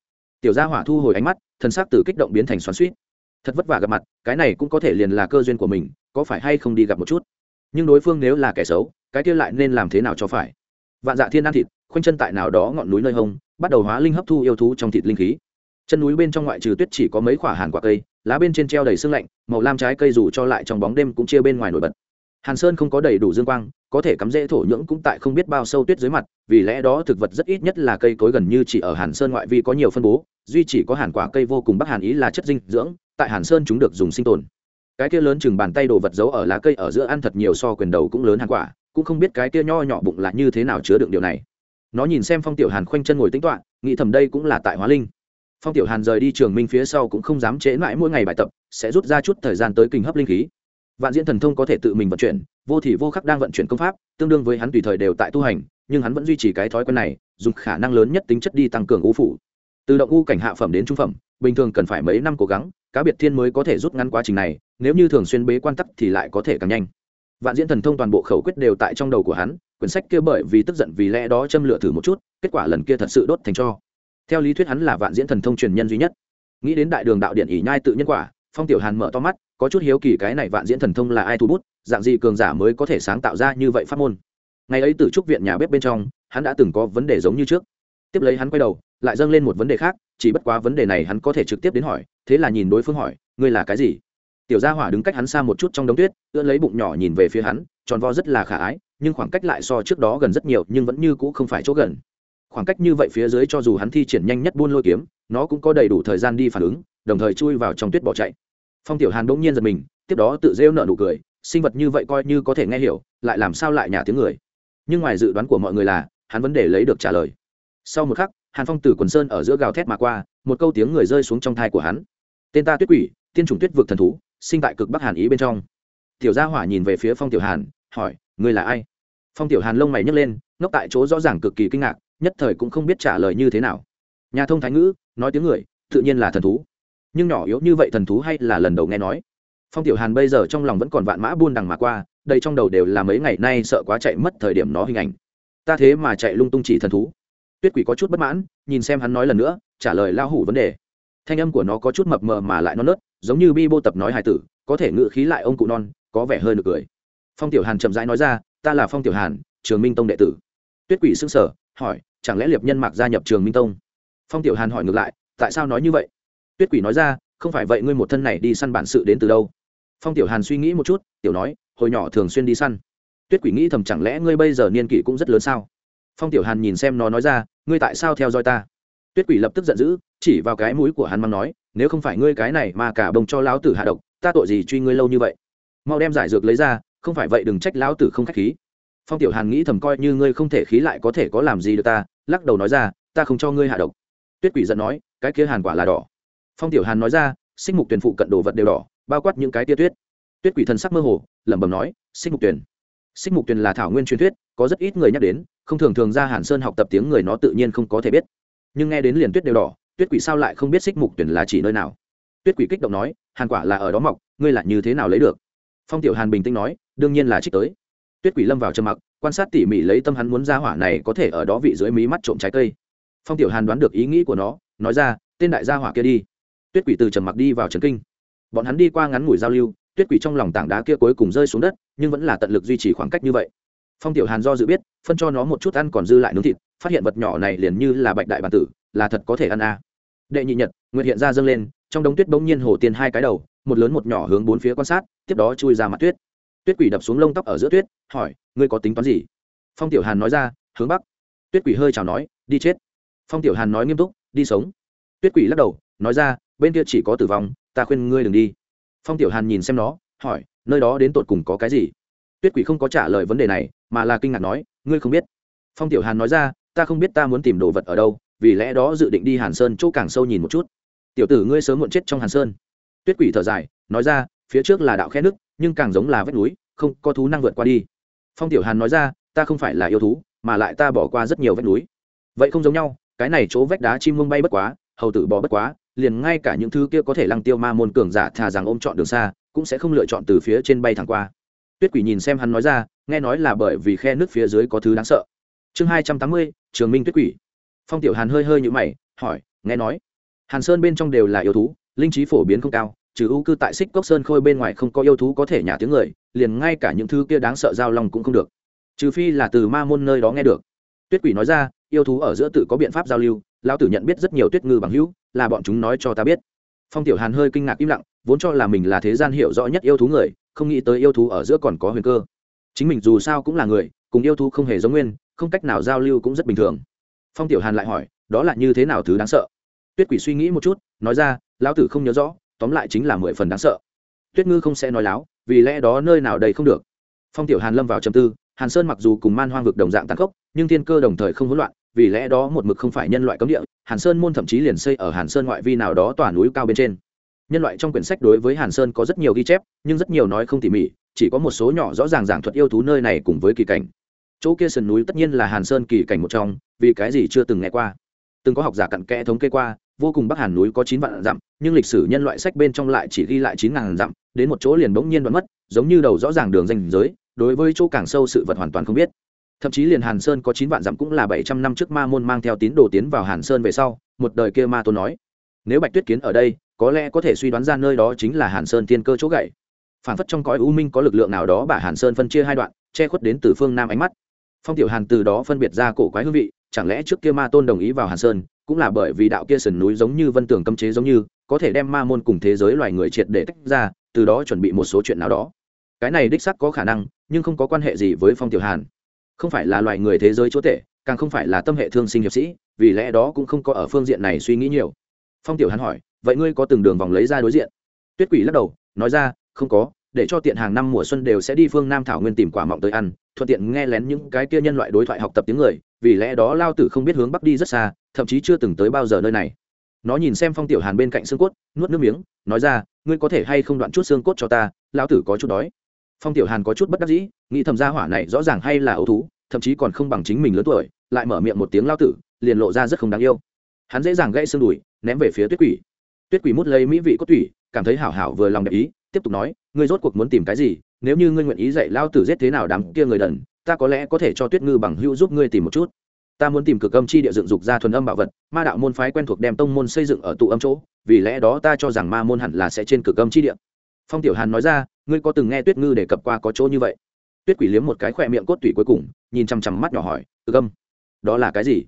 Tiểu gia hỏa thu hồi ánh mắt thân xác từ kích động biến thành xoắn suýt thật vất vả gặp mặt, cái này cũng có thể liền là cơ duyên của mình, có phải hay không đi gặp một chút? Nhưng đối phương nếu là kẻ xấu, cái kia lại nên làm thế nào cho phải? Vạn dạ thiên ăn thịt, khoanh chân tại nào đó ngọn núi nơi hông bắt đầu hóa linh hấp thu yêu thú trong thịt linh khí. Chân núi bên trong ngoại trừ tuyết chỉ có mấy khoả hàn quả cây, lá bên trên treo đầy sương lạnh, màu lam trái cây dù cho lại trong bóng đêm cũng chia bên ngoài nổi bật. Hàn sơn không có đầy đủ dương quang, có thể cắm rễ thổ nhưỡng cũng tại không biết bao sâu tuyết dưới mặt, vì lẽ đó thực vật rất ít nhất là cây cối gần như chỉ ở hàn sơn ngoại vi có nhiều phân bố, duy chỉ có hàn quả cây vô cùng bắc hàn ý là chất dinh dưỡng, tại hàn sơn chúng được dùng sinh tồn. Cái kia lớn chừng bàn tay đồ vật giấu ở lá cây ở giữa ăn thật nhiều so quyền đầu cũng lớn hàn quả, cũng không biết cái kia nho nhỏ bụng là như thế nào chứa đựng điều này nó nhìn xem phong tiểu hàn khoanh chân ngồi tính toạ nghĩ thầm đây cũng là tại hóa linh. Phong tiểu hàn rời đi trường minh phía sau cũng không dám trễ mãi mỗi ngày bài tập, sẽ rút ra chút thời gian tới kinh hấp linh khí. Vạn diễn thần thông có thể tự mình vận chuyển, vô thì vô khắc đang vận chuyển công pháp, tương đương với hắn tùy thời đều tại tu hành, nhưng hắn vẫn duy trì cái thói quen này, dùng khả năng lớn nhất tính chất đi tăng cường u phủ từ động u cảnh hạ phẩm đến trung phẩm, bình thường cần phải mấy năm cố gắng, cá biệt thiên mới có thể rút ngắn quá trình này, nếu như thường xuyên bế quan tắc thì lại có thể càng nhanh. Vạn diễn thần thông toàn bộ khẩu quyết đều tại trong đầu của hắn quyển sách kia bởi vì tức giận vì lẽ đó châm lửa thử một chút, kết quả lần kia thật sự đốt thành cho. Theo lý thuyết hắn là vạn diễn thần thông truyền nhân duy nhất. Nghĩ đến đại đường đạo điện ỷ nhai tự nhân quả, phong tiểu hàn mở to mắt, có chút hiếu kỳ cái này vạn diễn thần thông là ai thu bút, dạng gì cường giả mới có thể sáng tạo ra như vậy pháp môn. Ngày ấy từ trúc viện nhà bếp bên trong, hắn đã từng có vấn đề giống như trước. Tiếp lấy hắn quay đầu, lại dâng lên một vấn đề khác, chỉ bất quá vấn đề này hắn có thể trực tiếp đến hỏi, thế là nhìn đối phương hỏi, ngươi là cái gì? Tiểu gia hỏa đứng cách hắn xa một chút trong đống tuyết, ưỡn lấy bụng nhỏ nhìn về phía hắn, tròn vo rất là khả ái nhưng khoảng cách lại so trước đó gần rất nhiều, nhưng vẫn như cũ không phải chỗ gần. Khoảng cách như vậy phía dưới cho dù hắn thi triển nhanh nhất buôn lôi kiếm, nó cũng có đầy đủ thời gian đi phản ứng, đồng thời chui vào trong tuyết bỏ chạy. Phong tiểu hàn bỗng nhiên giật mình, tiếp đó tự rêu nợ nụ cười, sinh vật như vậy coi như có thể nghe hiểu, lại làm sao lại nhà tiếng người. Nhưng ngoài dự đoán của mọi người là, hắn vấn đề lấy được trả lời. Sau một khắc, hàn phong từ quần sơn ở giữa gào thét mà qua, một câu tiếng người rơi xuống trong thai của hắn. Tên ta tuyết quỷ, tiên chủng tuyết vực thần thú, sinh tại cực bắc hàn ý bên trong. Tiểu gia hỏa nhìn về phía phong tiểu hàn, hỏi ngươi là ai? Phong tiểu hàn lông mày nhấc lên, ngốc tại chỗ rõ ràng cực kỳ kinh ngạc, nhất thời cũng không biết trả lời như thế nào. Nhà thông thái ngữ, nói tiếng người, tự nhiên là thần thú. Nhưng nhỏ yếu như vậy thần thú hay là lần đầu nghe nói? Phong tiểu hàn bây giờ trong lòng vẫn còn vạn mã buôn đằng mà qua đây trong đầu đều là mấy ngày nay sợ quá chạy mất thời điểm nó hình ảnh. Ta thế mà chạy lung tung chỉ thần thú. Tuyết quỷ có chút bất mãn, nhìn xem hắn nói lần nữa, trả lời lao hủ vấn đề. Thanh âm của nó có chút mập mờ mà lại non nớt, giống như bi bô tập nói hài tử, có thể ngự khí lại ông cụ non, có vẻ hơi nực cười phong tiểu hàn chậm rãi nói ra, ta là phong tiểu hàn, trường minh tông đệ tử. Tuyết quỷ xưng sở hỏi, chẳng lẽ liệp nhân mạc gia nhập trường minh tông? Phong tiểu hàn hỏi ngược lại, tại sao nói như vậy? Tuyết quỷ nói ra, không phải vậy ngươi một thân này đi săn bản sự đến từ đâu? Phong tiểu hàn suy nghĩ một chút, tiểu nói, hồi nhỏ thường xuyên đi săn. Tuyết quỷ nghĩ thầm, chẳng lẽ ngươi bây giờ niên kỷ cũng rất lớn sao? Phong tiểu hàn nhìn xem nó nói ra, ngươi tại sao theo dõi ta? Tuyết quỷ lập tức giận dữ, chỉ vào cái mũi của hắn mắng nói, nếu không phải ngươi cái này mà cả bông cho lão tử hạ độc, ta tội gì truy ngươi lâu như vậy? Mau đem giải dược lấy ra không phải vậy đừng trách lão tử không khách khí. Phong tiểu hàn nghĩ thầm coi như ngươi không thể khí lại có thể có làm gì được ta, lắc đầu nói ra, ta không cho ngươi hạ độc. Tuyết quỷ giận nói, cái kia hàn quả là đỏ. Phong tiểu hàn nói ra sinh mục tuyển phụ cận đồ vật đều đỏ, bao quát những cái tia tuyết. Tuyết quỷ thần sắc mơ hồ, lẩm bẩm nói sinh mục tuyển Sinh mục tuyển là thảo nguyên truyền thuyết, có rất ít người nhắc đến, không thường thường ra hàn sơn học tập tiếng người nó tự nhiên không có thể biết. Nhưng nghe đến liền tuyết đều đỏ, tuyết quỷ sao lại không biết xích mục tuyển là chỉ nơi nào? Tuyết quỷ kích động nói, hàn quả là ở đó mọc, ngươi là như thế nào lấy được? Phong tiểu hàn bình tĩnh nói đương nhiên là trích tới. Tuyết quỷ lâm vào trầm mặc, quan sát tỉ mỉ lấy tâm hắn muốn ra hỏa này có thể ở đó vị dưới mí mắt trộm trái cây. Phong tiểu hàn đoán được ý nghĩ của nó, nói ra, tên đại gia hỏa kia đi. Tuyết quỷ từ trầm mặc đi vào trần kinh. Bọn hắn đi qua ngắn ngủi giao lưu, tuyết quỷ trong lòng tảng đá kia cuối cùng rơi xuống đất, nhưng vẫn là tận lực duy trì khoảng cách như vậy. Phong tiểu hàn do dự biết, phân cho nó một chút ăn còn dư lại nướng thịt, phát hiện vật nhỏ này liền như là bạch đại bản tử, là thật có thể ăn a à. đệ nhị nhật, nguyệt hiện ra dâng lên, trong đống tuyết bỗng nhiên hổ tiên hai cái đầu, một lớn một nhỏ hướng bốn phía quan sát, tiếp đó chui ra mặt tuyết tuyết quỷ đập xuống lông tóc ở giữa tuyết, hỏi, ngươi có tính toán gì? Phong tiểu hàn nói ra, hướng bắc. Tuyết quỷ hơi chào nói, đi chết. Phong tiểu hàn nói nghiêm túc, đi sống. Tuyết quỷ lắc đầu, nói ra, bên kia chỉ có tử vong, ta khuyên ngươi đừng đi. Phong tiểu hàn nhìn xem nó, hỏi, nơi đó đến tột cùng có cái gì? Tuyết quỷ không có trả lời vấn đề này, mà là kinh ngạc nói, ngươi không biết. Phong tiểu hàn nói ra, ta không biết ta muốn tìm đồ vật ở đâu, vì lẽ đó dự định đi hàn sơn chỗ càng sâu nhìn một chút. Tiểu tử ngươi sớm muộn chết trong hàn sơn. Tuyết quỷ thở dài, nói ra, phía trước là đạo khe nước nhưng càng giống là vách núi, không có thú năng vượt qua đi. Phong tiểu hàn nói ra, ta không phải là yêu thú, mà lại ta bỏ qua rất nhiều vách núi. Vậy không giống nhau, cái này chỗ vách đá chim mông bay bất quá, hầu tử bỏ bất quá, liền ngay cả những thứ kia có thể lăng tiêu ma môn cường giả thà rằng ôm chọn đường xa, cũng sẽ không lựa chọn từ phía trên bay thẳng qua. Tuyết quỷ nhìn xem hắn nói ra, nghe nói là bởi vì khe nước phía dưới có thứ đáng sợ. Chương hai trăm tám mươi, trường minh tuyết quỷ. Phong tiểu hàn hơi hơi nhũ mày, hỏi, nghe nói, hàn sơn bên trong đều là yêu thú, linh trí phổ biến không cao trừ ưu cư tại xích cốc sơn khôi bên ngoài không có yêu thú có thể nhả tiếng người, liền ngay cả những thứ kia đáng sợ giao long cũng không được. Trừ phi là từ ma môn nơi đó nghe được. Tuyết quỷ nói ra, yêu thú ở giữa tự có biện pháp giao lưu, lão tử nhận biết rất nhiều tuyết ngư bằng hữu, là bọn chúng nói cho ta biết. Phong tiểu hàn hơi kinh ngạc im lặng, vốn cho là mình là thế gian hiểu rõ nhất yêu thú người, không nghĩ tới yêu thú ở giữa còn có huyền cơ. Chính mình dù sao cũng là người, cùng yêu thú không hề giống nguyên, không cách nào giao lưu cũng rất bình thường. Phong tiểu hàn lại hỏi, đó là như thế nào thứ đáng sợ? Tuyết quỷ suy nghĩ một chút, nói ra, lão tử không nhớ rõ tóm lại chính là mười phần đáng sợ. Tuyết ngư không sẽ nói láo, vì lẽ đó nơi nào đầy không được. Phong tiểu hàn lâm vào trầm tư, hàn sơn mặc dù cùng man hoang vực đồng dạng tàn khốc, nhưng thiên cơ đồng thời không hỗn loạn, vì lẽ đó một mực không phải nhân loại cấm địa, hàn sơn môn thậm chí liền xây ở hàn sơn ngoại vi nào đó tòa núi cao bên trên. Nhân loại trong quyển sách đối với hàn sơn có rất nhiều ghi chép, nhưng rất nhiều nói không tỉ mỉ, chỉ có một số nhỏ rõ ràng giảng thuật yêu thú nơi này cùng với kỳ cảnh. Chỗ kia sườn núi tất nhiên là hàn sơn kỳ cảnh một trong, vì cái gì chưa từng nghe qua? Từng có học giả cặn kẽ thống kê qua vô cùng bắc hàn núi có chín vạn dặm, nhưng lịch sử nhân loại sách bên trong lại chỉ ghi lại chín ngàn dặm, đến một chỗ liền bỗng nhiên đoạn mất, giống như đầu rõ ràng đường danh giới, đối với chỗ càng sâu sự vật hoàn toàn không biết. Thậm chí liền hàn sơn có chín vạn dặm cũng là bảy trăm năm trước ma môn mang theo tín đồ tiến vào hàn sơn về sau, một đời kia ma tôn nói, nếu bạch tuyết kiến ở đây, có lẽ có thể suy đoán ra nơi đó chính là hàn sơn tiên cơ chỗ gậy. Phản phất trong cõi u minh có lực lượng nào đó bà hàn sơn phân chia hai đoạn, che khuất đến từ phương nam ánh mắt. Phong tiểu hàn từ đó phân biệt ra cổ quái hương vị chẳng lẽ trước kia ma tôn đồng ý vào hàn sơn, cũng là bởi vì đạo kia sườn núi giống như vân tường cấm chế giống như, có thể đem ma môn cùng thế giới loài người triệt để tách ra, từ đó chuẩn bị một số chuyện nào đó. Cái này đích sắc có khả năng, nhưng không có quan hệ gì với phong tiểu hàn. Không phải là loài người thế giới chúa tể, càng không phải là tâm hệ thương sinh hiệp sĩ, vì lẽ đó cũng không có ở phương diện này suy nghĩ nhiều. Phong tiểu hàn hỏi, vậy ngươi có từng đường vòng lấy ra đối diện? Tuyết quỷ lắc đầu, nói ra, không có, để cho tiện hàng năm mùa xuân đều sẽ đi phương nam thảo nguyên tìm quả mọng tới ăn, thuận tiện nghe lén những cái kia nhân loại đối thoại học tập tiếng người vì lẽ đó lao tử không biết hướng bắc đi rất xa, thậm chí chưa từng tới bao giờ nơi này. Nó nhìn xem phong tiểu hàn bên cạnh xương cốt, nuốt nước miếng, nói ra, ngươi có thể hay không đoạn chút xương cốt cho ta lao tử có chút đói. Phong tiểu hàn có chút bất đắc dĩ, nghĩ thầm gia hỏa này rõ ràng hay là ấu thú, thậm chí còn không bằng chính mình lớn tuổi, lại mở miệng một tiếng lao tử, liền lộ ra rất không đáng yêu. Hắn dễ dàng gãy xương đùi, ném về phía tuyết quỷ. Tuyết quỷ mút lấy mỹ vị cốt tủy, cảm thấy hảo hảo vừa lòng đẹp ý, tiếp tục nói, ngươi rốt cuộc muốn tìm cái gì? Nếu như ngươi nguyện ý dạy lao tử giết thế nào đám kia người đần ta có lẽ có thể cho tuyết ngư bằng hữu giúp ngươi tìm một chút. Ta muốn tìm cực âm chi địa dựng dục ra thuần âm bảo vật, ma đạo môn phái quen thuộc đem tông môn xây dựng ở tụ âm chỗ, vì lẽ đó ta cho rằng ma môn hẳn là sẽ trên cực âm chi địa. Phong tiểu hàn nói ra, ngươi có từng nghe tuyết ngư đề cập qua có chỗ như vậy? Tuyết quỷ liếm một cái khỏe miệng cốt tủy cuối cùng, nhìn chằm chằm mắt nhỏ hỏi, cực âm, đó là cái gì?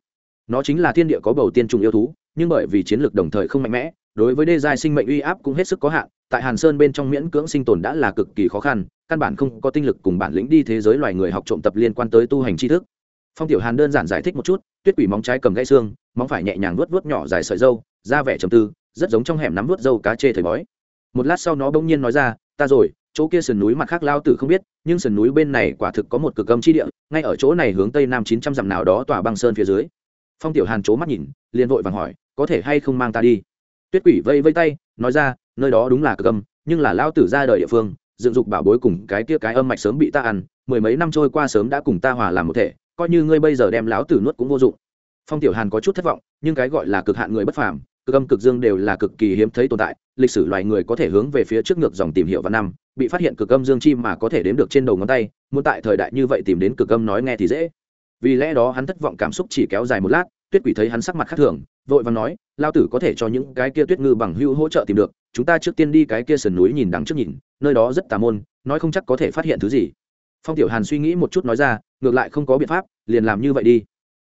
Nó chính là thiên địa có bầu tiên trùng yêu thú, nhưng bởi vì chiến lược đồng thời không mạnh mẽ, đối với đê giai sinh mệnh uy áp cũng hết sức có hạn, tại hàn sơn bên trong miễn cưỡng sinh tồn đã là cực kỳ khó khăn căn bản không có tinh lực cùng bản lĩnh đi thế giới loài người học trộm tập liên quan tới tu hành tri thức. Phong tiểu hàn đơn giản giải thích một chút, tuyết quỷ móng trái cầm gãy xương, móng phải nhẹ nhàng vuốt vuốt nhỏ dài sợi dâu ra vẻ trầm tư, rất giống trong hẻm nắm vuốt dâu cá chê thời bói. Một lát sau nó bỗng nhiên nói ra, ta rồi, chỗ kia sườn núi mặt khác lao tử không biết, nhưng sườn núi bên này quả thực có một cực âm chi địa, ngay ở chỗ này hướng tây nam chín trăm dặm nào đó tỏa băng sơn phía dưới. Phong tiểu hàn c mắt nhìn, liền vội vàng hỏi, có thể hay không mang ta đi? Tuyết quỷ vây vây tay, nói ra, nơi đó đúng là cực âm, nhưng là lao tử ra đời địa phương dựng dục bảo bối cùng cái kia cái âm mạch sớm bị ta ăn, mười mấy năm trôi qua sớm đã cùng ta hòa làm một thể, coi như ngươi bây giờ đem lão tử nuốt cũng vô dụng. Phong tiểu hàn có chút thất vọng, nhưng cái gọi là cực hạn người bất phàm, cực âm cực dương đều là cực kỳ hiếm thấy tồn tại, lịch sử loài người có thể hướng về phía trước ngược dòng tìm hiểu vào năm, bị phát hiện cực âm dương chi mà có thể đếm được trên đầu ngón tay, muốn tại thời đại như vậy tìm đến cực âm nói nghe thì dễ. Vì lẽ đó hắn thất vọng cảm xúc chỉ kéo dài một lát, tuyết quỷ thấy hắn sắc mặt khác thường, vội vàng nói lao tử có thể cho những cái kia tuyết ngư bằng hữu hỗ trợ tìm được chúng ta trước tiên đi cái kia sườn núi nhìn đằng trước nhìn, nơi đó rất tà môn, nói không chắc có thể phát hiện thứ gì. Phong tiểu hàn suy nghĩ một chút nói ra, ngược lại không có biện pháp, liền làm như vậy đi.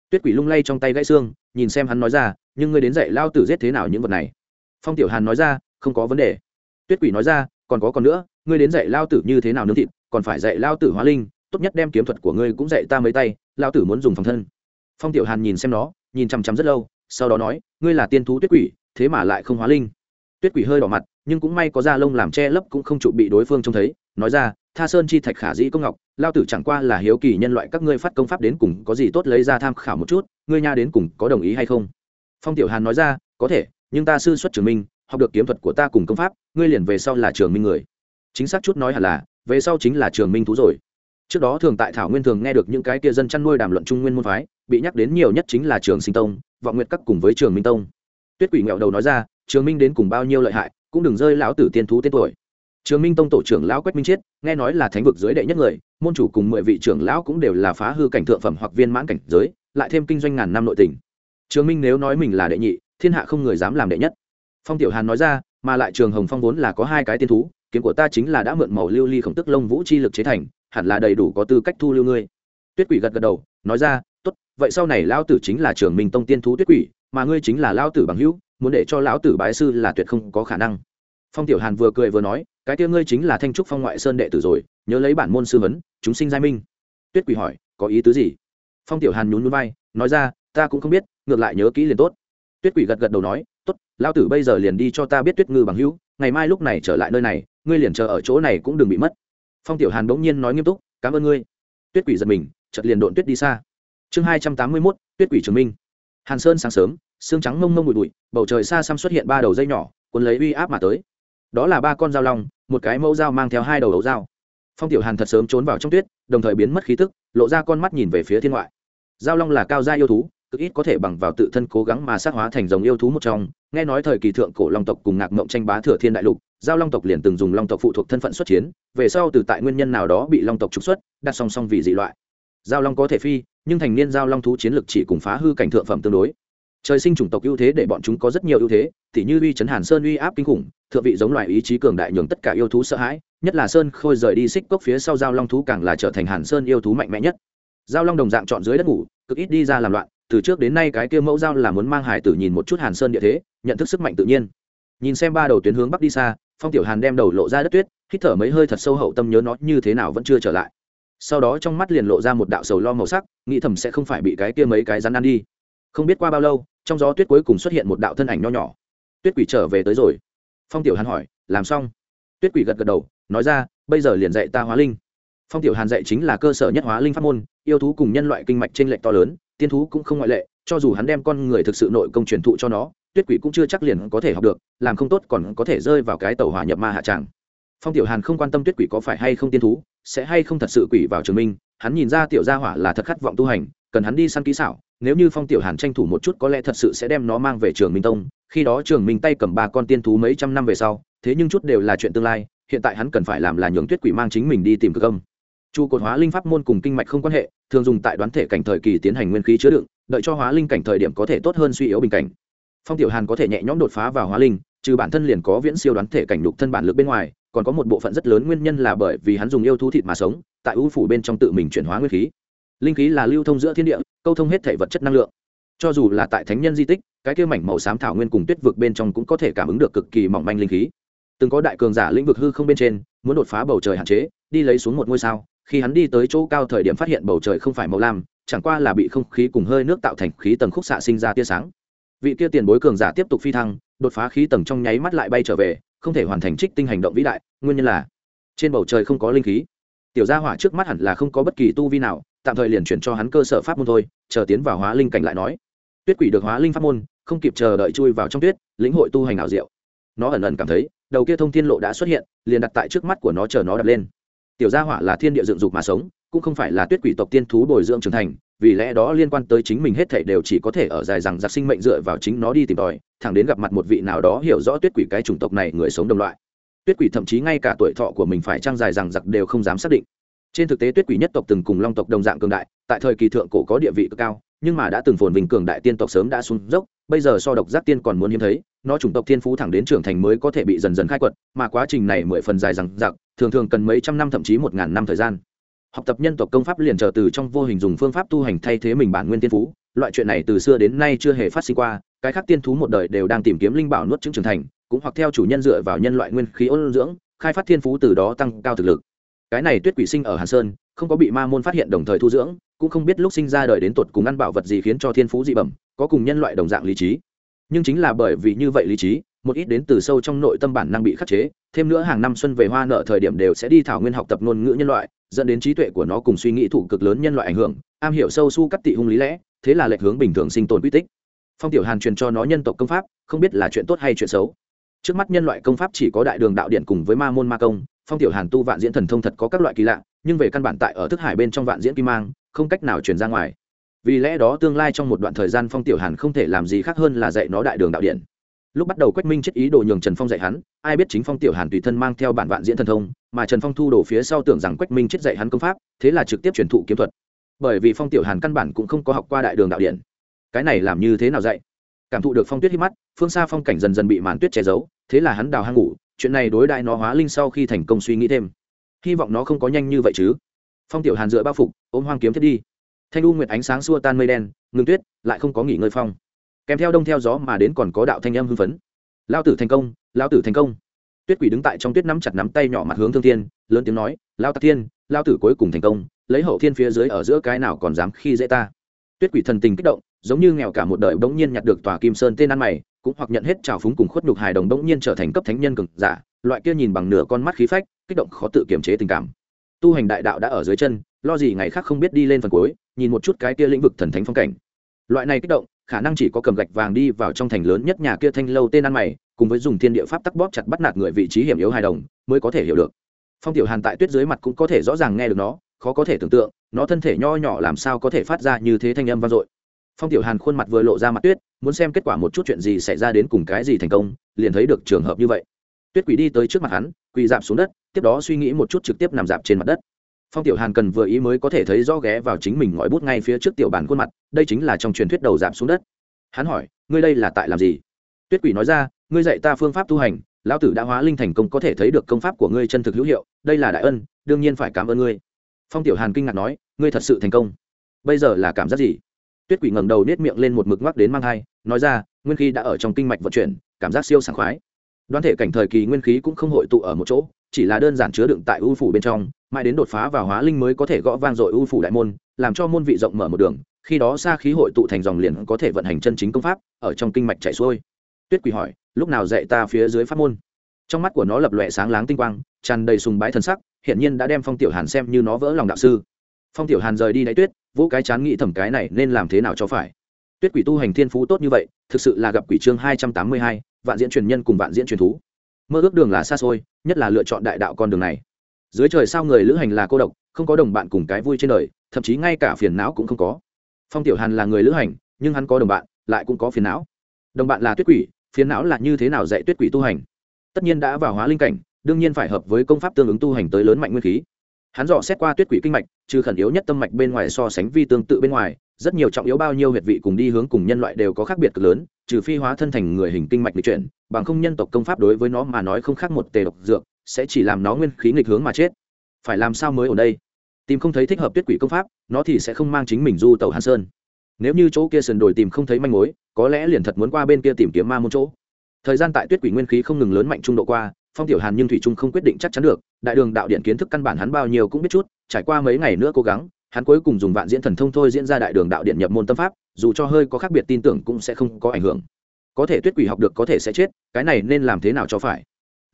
Tuyết quỷ lung lay trong tay gãy xương, nhìn xem hắn nói ra, nhưng ngươi đến dạy lao tử giết thế nào những vật này? Phong tiểu hàn nói ra, không có vấn đề. Tuyết quỷ nói ra, còn có còn nữa, ngươi đến dạy lao tử như thế nào nướng thịt, còn phải dạy lao tử hóa linh, tốt nhất đem kiếm thuật của ngươi cũng dạy ta mấy tay, lao tử muốn dùng phòng thân. Phong tiểu hàn nhìn xem nó, nhìn chằm chằm rất lâu, sau đó nói, ngươi là tiên thú tuyết quỷ, thế mà lại không hóa linh tuyết quỷ hơi đỏ mặt, nhưng cũng may có da lông làm che lấp cũng không trụ bị đối phương trông thấy. Nói ra, tha sơn chi thạch khả dĩ công ngọc, lao tử chẳng qua là hiếu kỳ nhân loại các ngươi phát công pháp đến cùng có gì tốt lấy ra tham khảo một chút, ngươi nha đến cùng có đồng ý hay không? Phong tiểu hàn nói ra, có thể, nhưng ta sư xuất trường minh, học được kiếm thuật của ta cùng công pháp, ngươi liền về sau là trường minh người. Chính xác chút nói hẳn là, về sau chính là trường minh thú rồi. Trước đó thường tại thảo nguyên thường nghe được những cái kia dân chăn nuôi đàm luận trung nguyên môn phái, bị nhắc đến nhiều nhất chính là trường sinh tông, vọng nguyệt các cùng với trường minh tông. Tuyết quỷ nghẹo đầu nói ra trường minh đến cùng bao nhiêu lợi hại, cũng đừng rơi lão tử tiên thú tên tuổi. Trường minh tông tổ trưởng lão quách minh chiết, nghe nói là thánh vực dưới đệ nhất người, môn chủ cùng mười vị trưởng lão cũng đều là phá hư cảnh thượng phẩm hoặc viên mãn cảnh giới, lại thêm kinh doanh ngàn năm nội tình. Trường minh nếu nói mình là đệ nhị, thiên hạ không người dám làm đệ nhất. Phong tiểu hàn nói ra, mà lại trường hồng phong vốn là có hai cái tiên thú, kiếm của ta chính là đã mượn màu lưu ly khổng tức lông vũ chi lực chế thành, hẳn là đầy đủ có tư cách thu lưu ngươi. Tuyết quỷ gật gật đầu, nói ra, tốt, vậy sau này lão tử chính là trường minh tông tiên thú tuyết quỷ, mà ngươi chính là lão tử bằng hữu muốn để cho lão tử bái sư là tuyệt không có khả năng. Phong tiểu hàn vừa cười vừa nói, cái kia ngươi chính là thanh trúc phong ngoại sơn đệ tử rồi, nhớ lấy bản môn sư vấn chúng sinh giai minh. Tuyết quỷ hỏi, có ý tứ gì? Phong tiểu hàn nhún nhún vai, nói ra, ta cũng không biết, ngược lại nhớ kỹ liền tốt. Tuyết quỷ gật gật đầu nói, tốt, lão tử bây giờ liền đi cho ta biết tuyết ngư bằng hữu, ngày mai lúc này trở lại nơi này, ngươi liền chờ ở chỗ này cũng đừng bị mất. Phong tiểu hàn bỗng nhiên nói nghiêm túc, cảm ơn ngươi. Tuyết quỷ giật mình, chợt liền độn tuyết đi xa. Chương hai trăm tám mươi mốt, tuyết quỷ trường minh hàn sơn sáng sớm, xương trắng mông mông bụi bụi, bầu trời xa xăm xuất hiện ba đầu dây nhỏ, cuốn lấy uy áp mà tới. Đó là ba con dao long, một cái mẫu dao mang theo hai đầu ấu dao. Phong tiểu hàn thật sớm trốn vào trong tuyết, đồng thời biến mất khí tức, lộ ra con mắt nhìn về phía thiên ngoại. Dao long là cao gia yêu thú, cực ít có thể bằng vào tự thân cố gắng mà sát hóa thành dòng yêu thú một trong. Nghe nói thời kỳ thượng cổ long tộc cùng ngạc mộng tranh bá thừa thiên đại lục giao long tộc liền từng dùng long tộc phụ thuộc thân phận xuất chiến, về sau từ tại nguyên nhân nào đó bị long tộc trục xuất, đặt song song vì dị loại giao long có thể phi, nhưng thành niên giao long thú chiến lực chỉ cùng phá hư cảnh thượng phẩm tương đối. Trời sinh chủng tộc ưu thế để bọn chúng có rất nhiều ưu thế t như uy chấn hàn sơn uy áp kinh khủng, thượng vị giống loại ý chí cường đại nhường tất cả yêu thú sợ hãi, nhất là sơn khôi rời đi xích cốc phía sau giao long thú càng là trở thành hàn sơn yêu thú mạnh mẽ nhất. Giao long đồng dạng chọn dưới đất ngủ, cực ít đi ra làm loạn, từ trước đến nay cái kia mẫu giao là muốn mang hải tử nhìn một chút hàn sơn địa thế, nhận thức sức mạnh tự nhiên. Nhìn xem ba đầu tuyến hướng bắc đi xa, phong tiểu hàn đem đầu lộ ra đất tuyết, hít thở mấy hơi thật sâu hậu tâm nhớ nó như thế nào vẫn chưa trở lại sau đó trong mắt liền lộ ra một đạo sầu lo màu sắc, nghĩ thầm sẽ không phải bị cái kia mấy cái rắn ăn đi. Không biết qua bao lâu, trong gió tuyết cuối cùng xuất hiện một đạo thân ảnh nho nhỏ. Tuyết quỷ trở về tới rồi. Phong tiểu hàn hỏi, làm xong? Tuyết quỷ gật gật đầu, nói ra, bây giờ liền dạy ta hóa linh. Phong tiểu hàn dạy chính là cơ sở nhất hóa linh pháp môn, yêu thú cùng nhân loại kinh mạch trên lệch to lớn, tiên thú cũng không ngoại lệ, cho dù hắn đem con người thực sự nội công truyền thụ cho nó, tuyết quỷ cũng chưa chắc liền có thể học được, làm không tốt còn có thể rơi vào cái tàu hỏa nhập ma hạ tràng phong tiểu hàn không quan tâm tuyết quỷ có phải hay không tiên thú sẽ hay không thật sự quỷ vào trường minh, hắn nhìn ra tiểu gia hỏa là thật khát vọng tu hành, cần hắn đi săn kỹ xảo, nếu như phong tiểu hàn tranh thủ một chút có lẽ thật sự sẽ đem nó mang về trường minh tông, khi đó trường minh tay cầm ba con tiên thú mấy trăm năm về sau, thế nhưng chút đều là chuyện tương lai, hiện tại hắn cần phải làm là nhường tuyết quỷ mang chính mình đi tìm cơ công chu cột hóa linh pháp môn cùng kinh mạch không quan hệ, thường dùng tại đoán thể cảnh thời kỳ tiến hành nguyên khí chứa đựng, đợi cho hóa linh cảnh thời điểm có thể tốt hơn suy yếu bình cảnh. Phong tiểu hàn có thể nhẹ nhõm đột phá vào hóa linh, trừ bản thân liền có viễn siêu đoán thể cảnh đục thân bản lực bên ngoài còn có một bộ phận rất lớn nguyên nhân là bởi vì hắn dùng yêu thú thịt mà sống, tại ưu phủ bên trong tự mình chuyển hóa nguyên khí. Linh khí là lưu thông giữa thiên địa, câu thông hết thể vật chất năng lượng. Cho dù là tại thánh nhân di tích, cái kia mảnh màu xám thảo nguyên cùng tuyết vực bên trong cũng có thể cảm ứng được cực kỳ mỏng manh linh khí. Từng có đại cường giả lĩnh vực hư không bên trên, muốn đột phá bầu trời hạn chế, đi lấy xuống một ngôi sao, khi hắn đi tới chỗ cao thời điểm phát hiện bầu trời không phải màu lam, chẳng qua là bị không khí cùng hơi nước tạo thành khí tầng khúc xạ sinh ra tia sáng. Vị kia tiền bối cường giả tiếp tục phi thăng, đột phá khí tầng trong nháy mắt lại bay trở về không thể hoàn thành trích tinh hành động vĩ đại, nguyên nhân là trên bầu trời không có linh khí. Tiểu gia hỏa trước mắt hẳn là không có bất kỳ tu vi nào, tạm thời liền chuyển cho hắn cơ sở pháp môn thôi, chờ tiến vào hóa linh cảnh lại nói. Tuyết quỷ được hóa linh pháp môn, không kịp chờ đợi chui vào trong tuyết, lĩnh hội tu hành ảo diệu. Nó ẩn ẩn cảm thấy, đầu kia thông thiên lộ đã xuất hiện, liền đặt tại trước mắt của nó chờ nó đặt lên. Tiểu gia hỏa là thiên địa dựng dục mà sống, cũng không phải là tuyết quỷ tộc tiên thú bồi dưỡng trưởng thành vì lẽ đó liên quan tới chính mình hết thảy đều chỉ có thể ở dài rằng giặc sinh mệnh dựa vào chính nó đi tìm tòi, thẳng đến gặp mặt một vị nào đó hiểu rõ tuyết quỷ cái chủng tộc này người sống đồng loại. Tuyết quỷ thậm chí ngay cả tuổi thọ của mình phải trang dài rằng giặc đều không dám xác định. Trên thực tế tuyết quỷ nhất tộc từng cùng long tộc đồng dạng cường đại, tại thời kỳ thượng cổ có địa vị cực cao, nhưng mà đã từng phồn vinh cường đại tiên tộc sớm đã xuống dốc, bây giờ so độc giác tiên còn muốn hiếm thấy, nó chủng tộc thiên phú thẳng đến trưởng thành mới có thể bị dần dần khai quật, mà quá trình này mười phần dài rằng giặc thường thường cần mấy trăm năm thậm chí một ngàn năm thời gian học tập nhân tộc công pháp liền trở từ trong vô hình dùng phương pháp tu hành thay thế mình bản nguyên tiên phú. Loại chuyện này từ xưa đến nay chưa hề phát sinh qua. Cái khác tiên thú một đời đều đang tìm kiếm linh bảo nuốt chứng trưởng thành, cũng hoặc theo chủ nhân dựa vào nhân loại nguyên khí ôn dưỡng, khai phát thiên phú từ đó tăng cao thực lực. Cái này tuyết quỷ sinh ở hàn sơn, không có bị ma môn phát hiện đồng thời thu dưỡng, cũng không biết lúc sinh ra đời đến tột cùng ăn bảo vật gì khiến cho thiên phú dị bẩm, có cùng nhân loại đồng dạng lý trí. Nhưng chính là bởi vì như vậy lý trí, một ít đến từ sâu trong nội tâm bản năng bị khắc chế, thêm nữa hàng năm xuân về hoa nợ thời điểm đều sẽ đi thảo nguyên học tập ngôn ngữ nhân loại dẫn đến trí tuệ của nó cùng suy nghĩ thủ cực lớn nhân loại ảnh hưởng, am hiểu sâu su cắt tị hung lý lẽ, thế là lệch hướng bình thường sinh tồn quy tích. Phong tiểu hàn truyền cho nó nhân tộc công pháp, không biết là chuyện tốt hay chuyện xấu. Trước mắt nhân loại công pháp chỉ có đại đường đạo điện cùng với ma môn ma công, phong tiểu hàn tu vạn diễn thần thông thật có các loại kỳ lạ, nhưng về căn bản tại ở thức hải bên trong vạn diễn kim mang, không cách nào truyền ra ngoài. Vì lẽ đó tương lai trong một đoạn thời gian phong tiểu hàn không thể làm gì khác hơn là dạy nó đại đường đạo điện lúc bắt đầu quách minh chết ý đồ nhường trần phong dạy hắn, ai biết chính phong tiểu hàn tùy thân mang theo bản vạn diễn thần thông, mà trần phong thu đồ phía sau tưởng rằng quách minh chết dạy hắn công pháp, thế là trực tiếp truyền thụ kiếm thuật. Bởi vì phong tiểu hàn căn bản cũng không có học qua đại đường đạo điện cái này làm như thế nào dạy? Cảm thụ được phong tuyết hít mắt, phương xa phong cảnh dần dần bị màn tuyết che giấu, thế là hắn đào hang ngủ, chuyện này đối đại nó hóa linh sau khi thành công suy nghĩ thêm. Hy vọng nó không có nhanh như vậy chứ. Phong tiểu hàn dựa bao phục, ôm hoang kiếm thiết đi. Thanh u nguyệt ánh sáng xua tan mây đen, ngừng tuyết, lại không có nghỉ ngơi phong kèm theo đông theo gió mà đến còn có đạo thanh âm hưng phấn. Lao tử thành công, lao tử thành công. Tuyết quỷ đứng tại trong tuyết nắm chặt nắm tay nhỏ mặt hướng thương thiên, lớn tiếng nói, lao tạc thiên, lao tử cuối cùng thành công, lấy hậu thiên phía dưới ở giữa cái nào còn dám khi dễ ta? Tuyết quỷ thần tình kích động, giống như nghèo cả một đời bỗng nhiên nhặt được tòa kim sơn tên ăn mày, cũng hoặc nhận hết trào phúng cùng khuất nhục hài đồng bỗng nhiên trở thành cấp thánh nhân cực giả, loại kia nhìn bằng nửa con mắt khí phách, kích động khó tự kiềm chế tình cảm. Tu hành đại đạo đã ở dưới chân, lo gì ngày khác không biết đi lên phần cuối, nhìn một chút cái kia lĩnh vực thần thánh phong cảnh. Loại này kích động khả năng chỉ có cầm gạch vàng đi vào trong thành lớn nhất nhà kia thanh lâu tên ăn mày, cùng với dùng thiên địa pháp tắc bóp chặt bắt nạt người vị trí hiểm yếu hài đồng, mới có thể hiểu được. Phong tiểu hàn tại tuyết dưới mặt cũng có thể rõ ràng nghe được nó, khó có thể tưởng tượng, nó thân thể nho nhỏ làm sao có thể phát ra như thế thanh âm vang dội. Phong tiểu hàn khuôn mặt vừa lộ ra mặt tuyết, muốn xem kết quả một chút chuyện gì xảy ra đến cùng cái gì thành công, liền thấy được trường hợp như vậy. Tuyết quỷ đi tới trước mặt hắn, quỳ dạp xuống đất, tiếp đó suy nghĩ một chút trực tiếp nằm dạp trên mặt đất phong tiểu hàn cần vừa ý mới có thể thấy rõ ghé vào chính mình ngòi bút ngay phía trước tiểu bản khuôn mặt đây chính là trong truyền thuyết đầu giảm xuống đất. Hắn hỏi ngươi đây là tại làm gì? Tuyết quỷ nói ra ngươi dạy ta phương pháp tu hành lão tử đã hóa linh thành công có thể thấy được công pháp của ngươi chân thực hữu hiệu đây là đại ân đương nhiên phải cảm ơn ngươi. Phong tiểu hàn kinh ngạc nói ngươi thật sự thành công. Bây giờ là cảm giác gì? Tuyết quỷ ngẩng đầu nết miệng lên một mực ngoắc đến mang hai, nói ra nguyên khí đã ở trong kinh mạch vận chuyển cảm giác siêu sảng khoái. Đoán thể cảnh thời kỳ nguyên khí cũng không hội tụ ở một chỗ chỉ là đơn giản chứa đựng tại u phủ bên trong, mãi đến đột phá vào hóa linh mới có thể gõ vang dội u phủ đại môn, làm cho môn vị rộng mở một đường, khi đó xa khí hội tụ thành dòng liền có thể vận hành chân chính công pháp, ở trong kinh mạch chảy xuôi. Tuyết quỷ hỏi, lúc nào dạy ta phía dưới pháp môn? Trong mắt của nó lập lòe sáng láng tinh quang, tràn đầy sùng bái thần sắc hiện nhiên đã đem phong tiểu hàn xem như nó vỡ lòng đạo sư. Phong tiểu hàn rời đi đáy tuyết, vỗ cái chán nghĩ thầm cái này nên làm thế nào cho phải. Tuyết quỷ tu hành thiên phú tốt như vậy, thực sự là gặp quỷ chương hai trăm tám mươi hai, vạn diễn truyền nhân cùng vạn diễn truyền thú mơ ước đường là xa xôi, nhất là lựa chọn đại đạo con đường này. Dưới trời sao người lữ hành là cô độc, không có đồng bạn cùng cái vui trên đời, thậm chí ngay cả phiền não cũng không có. Phong tiểu hàn là người lữ hành, nhưng hắn có đồng bạn, lại cũng có phiền não. Đồng bạn là tuyết quỷ, phiền não là như thế nào dạy tuyết quỷ tu hành? Tất nhiên đã vào hóa linh cảnh, đương nhiên phải hợp với công pháp tương ứng tu hành tới lớn mạnh nguyên khí hắn dò xét qua tuyết quỷ kinh mạch, trừ khẩn yếu nhất tâm mạch bên ngoài so sánh vi tương tự bên ngoài, rất nhiều trọng yếu bao nhiêu huyệt vị cùng đi hướng cùng nhân loại đều có khác biệt cực lớn, trừ phi hóa thân thành người hình kinh mạch lịch chuyển, bằng không nhân tộc công pháp đối với nó mà nói không khác một tề độc dược, sẽ chỉ làm nó nguyên khí nghịch hướng mà chết. Phải làm sao mới ở đây? Tìm không thấy thích hợp tuyết quỷ công pháp, nó thì sẽ không mang chính mình du tàu hàn sơn. Nếu như chỗ kia sườn đồi tìm không thấy manh mối, có lẽ liền thật muốn qua bên kia tìm kiếm ma môn chỗ. Thời gian tại tuyết quỷ nguyên khí không ngừng lớn mạnh trung độ qua phong tiểu hàn nhưng thủy trung không quyết định chắc chắn được, đại đường đạo điện kiến thức căn bản hắn bao nhiêu cũng biết chút, trải qua mấy ngày nữa cố gắng, hắn cuối cùng dùng vạn diễn thần thông thôi diễn ra đại đường đạo điện nhập môn tâm pháp, dù cho hơi có khác biệt tin tưởng cũng sẽ không có ảnh hưởng. Có thể tuyết quỷ học được có thể sẽ chết, cái này nên làm thế nào cho phải?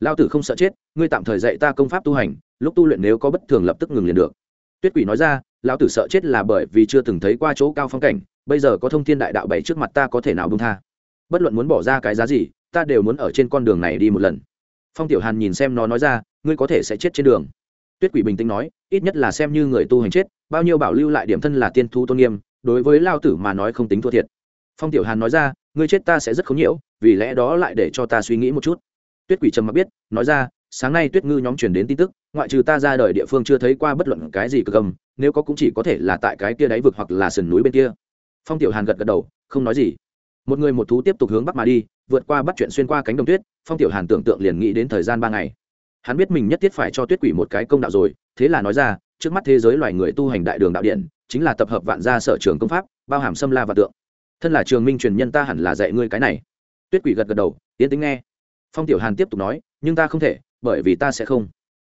Lao tử không sợ chết, ngươi tạm thời dạy ta công pháp tu hành, lúc tu luyện nếu có bất thường lập tức ngừng liền được. Tuyết quỷ nói ra, lão tử sợ chết là bởi vì chưa từng thấy qua chỗ cao phong cảnh, bây giờ có thông thiên đại đạo bảy trước mặt ta có thể nào buông tha? Bất luận muốn bỏ ra cái giá gì, ta đều muốn ở trên con đường này đi một lần phong tiểu hàn nhìn xem nó nói ra, ngươi có thể sẽ chết trên đường. Tuyết quỷ bình tĩnh nói, ít nhất là xem như người tu hành chết, bao nhiêu bảo lưu lại điểm thân là tiên thu tôn nghiêm, đối với lao tử mà nói không tính thua thiệt. Phong tiểu hàn nói ra, ngươi chết ta sẽ rất khó nhiễu, vì lẽ đó lại để cho ta suy nghĩ một chút. Tuyết quỷ trầm mặc biết, nói ra, sáng nay tuyết ngư nhóm truyền đến tin tức, ngoại trừ ta ra đời địa phương chưa thấy qua bất luận cái gì cực cầm nếu có cũng chỉ có thể là tại cái kia đáy vực hoặc là sườn núi bên kia. Phong tiểu hàn gật gật đầu, không nói gì. Một người một thú tiếp tục hướng bắc mà đi vượt qua bắt chuyện xuyên qua cánh đồng tuyết, phong tiểu hàn tưởng tượng liền nghĩ đến thời gian ba ngày. Hắn biết mình nhất thiết phải cho tuyết quỷ một cái công đạo rồi, thế là nói ra, trước mắt thế giới loài người tu hành đại đường đạo điện, chính là tập hợp vạn gia sở trường công pháp, bao hàm xâm la và tượng. Thân là trường minh truyền nhân ta hẳn là dạy ngươi cái này. Tuyết quỷ gật gật đầu tiến tính nghe. Phong tiểu hàn tiếp tục nói, nhưng ta không thể, bởi vì ta sẽ không.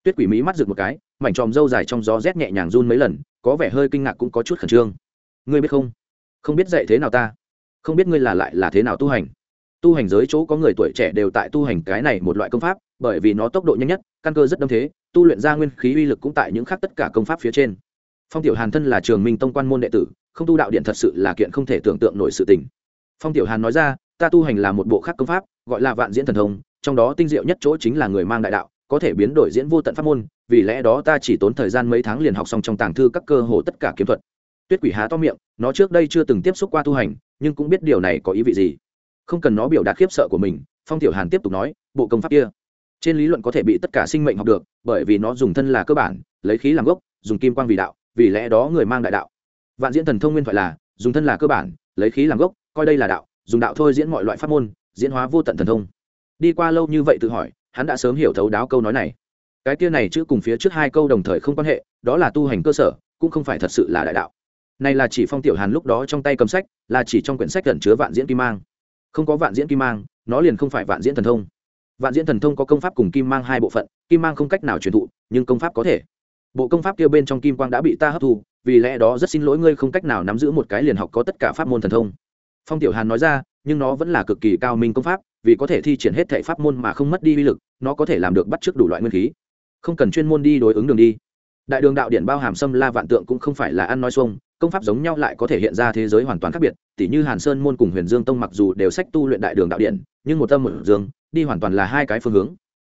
Tuyết quỷ mỹ mắt rực một cái, mảnh tròm râu dài trong gió rét nhẹ nhàng run mấy lần, có vẻ hơi kinh ngạc cũng có chút khẩn trương. Ngươi biết không? Không biết dạy thế nào ta? Không biết ngươi là lại là thế nào tu hành? Tu hành giới chỗ có người tuổi trẻ đều tại tu hành cái này một loại công pháp, bởi vì nó tốc độ nhanh nhất, căn cơ rất đâm thế, tu luyện ra nguyên khí uy lực cũng tại những khác tất cả công pháp phía trên. Phong tiểu hàn thân là trường minh tông quan môn đệ tử, không tu đạo điện thật sự là kiện không thể tưởng tượng nổi sự tình. Phong tiểu hàn nói ra, ta tu hành là một bộ khác công pháp, gọi là vạn diễn thần thông, trong đó tinh diệu nhất chỗ chính là người mang đại đạo, có thể biến đổi diễn vô tận pháp môn, vì lẽ đó ta chỉ tốn thời gian mấy tháng liền học xong trong tàng thư các cơ hồ tất cả kiếm thuật. Tuyết quỷ há to miệng, nó trước đây chưa từng tiếp xúc qua tu hành, nhưng cũng biết điều này có ý vị gì không cần nó biểu đạt khiếp sợ của mình, phong tiểu hàn tiếp tục nói, bộ công pháp kia, trên lý luận có thể bị tất cả sinh mệnh học được, bởi vì nó dùng thân là cơ bản, lấy khí làm gốc, dùng kim quang vì đạo, vì lẽ đó người mang đại đạo. Vạn diễn thần thông nguyên thoại là, dùng thân là cơ bản, lấy khí làm gốc, coi đây là đạo, dùng đạo thôi diễn mọi loại pháp môn, diễn hóa vô tận thần thông. Đi qua lâu như vậy tự hỏi, hắn đã sớm hiểu thấu đáo câu nói này. Cái kia này chữ cùng phía trước hai câu đồng thời không quan hệ, đó là tu hành cơ sở, cũng không phải thật sự là đại đạo. Này là chỉ phong tiểu hàn lúc đó trong tay cầm sách, là chỉ trong quyển sách gần chứa vạn diễn kim mang không có vạn diễn kim mang, nó liền không phải vạn diễn thần thông. Vạn diễn thần thông có công pháp cùng kim mang hai bộ phận, kim mang không cách nào truyền thụ, nhưng công pháp có thể. Bộ công pháp kia bên trong kim quang đã bị ta hấp thu, vì lẽ đó rất xin lỗi ngươi không cách nào nắm giữ một cái liền học có tất cả pháp môn thần thông. Phong tiểu hàn nói ra, nhưng nó vẫn là cực kỳ cao minh công pháp, vì có thể thi triển hết thể pháp môn mà không mất đi uy lực, nó có thể làm được bắt chước đủ loại nguyên khí. Không cần chuyên môn đi đối ứng đường đi. Đại đường đạo điển bao hàm xâm la vạn tượng cũng không phải là ăn nói xuông, công pháp giống nhau lại có thể hiện ra thế giới hoàn toàn khác biệt tỷ như hàn sơn môn cùng huyền dương tông mặc dù đều sách tu luyện đại đường đạo điện, nhưng một tâm một dương, đi hoàn toàn là hai cái phương hướng.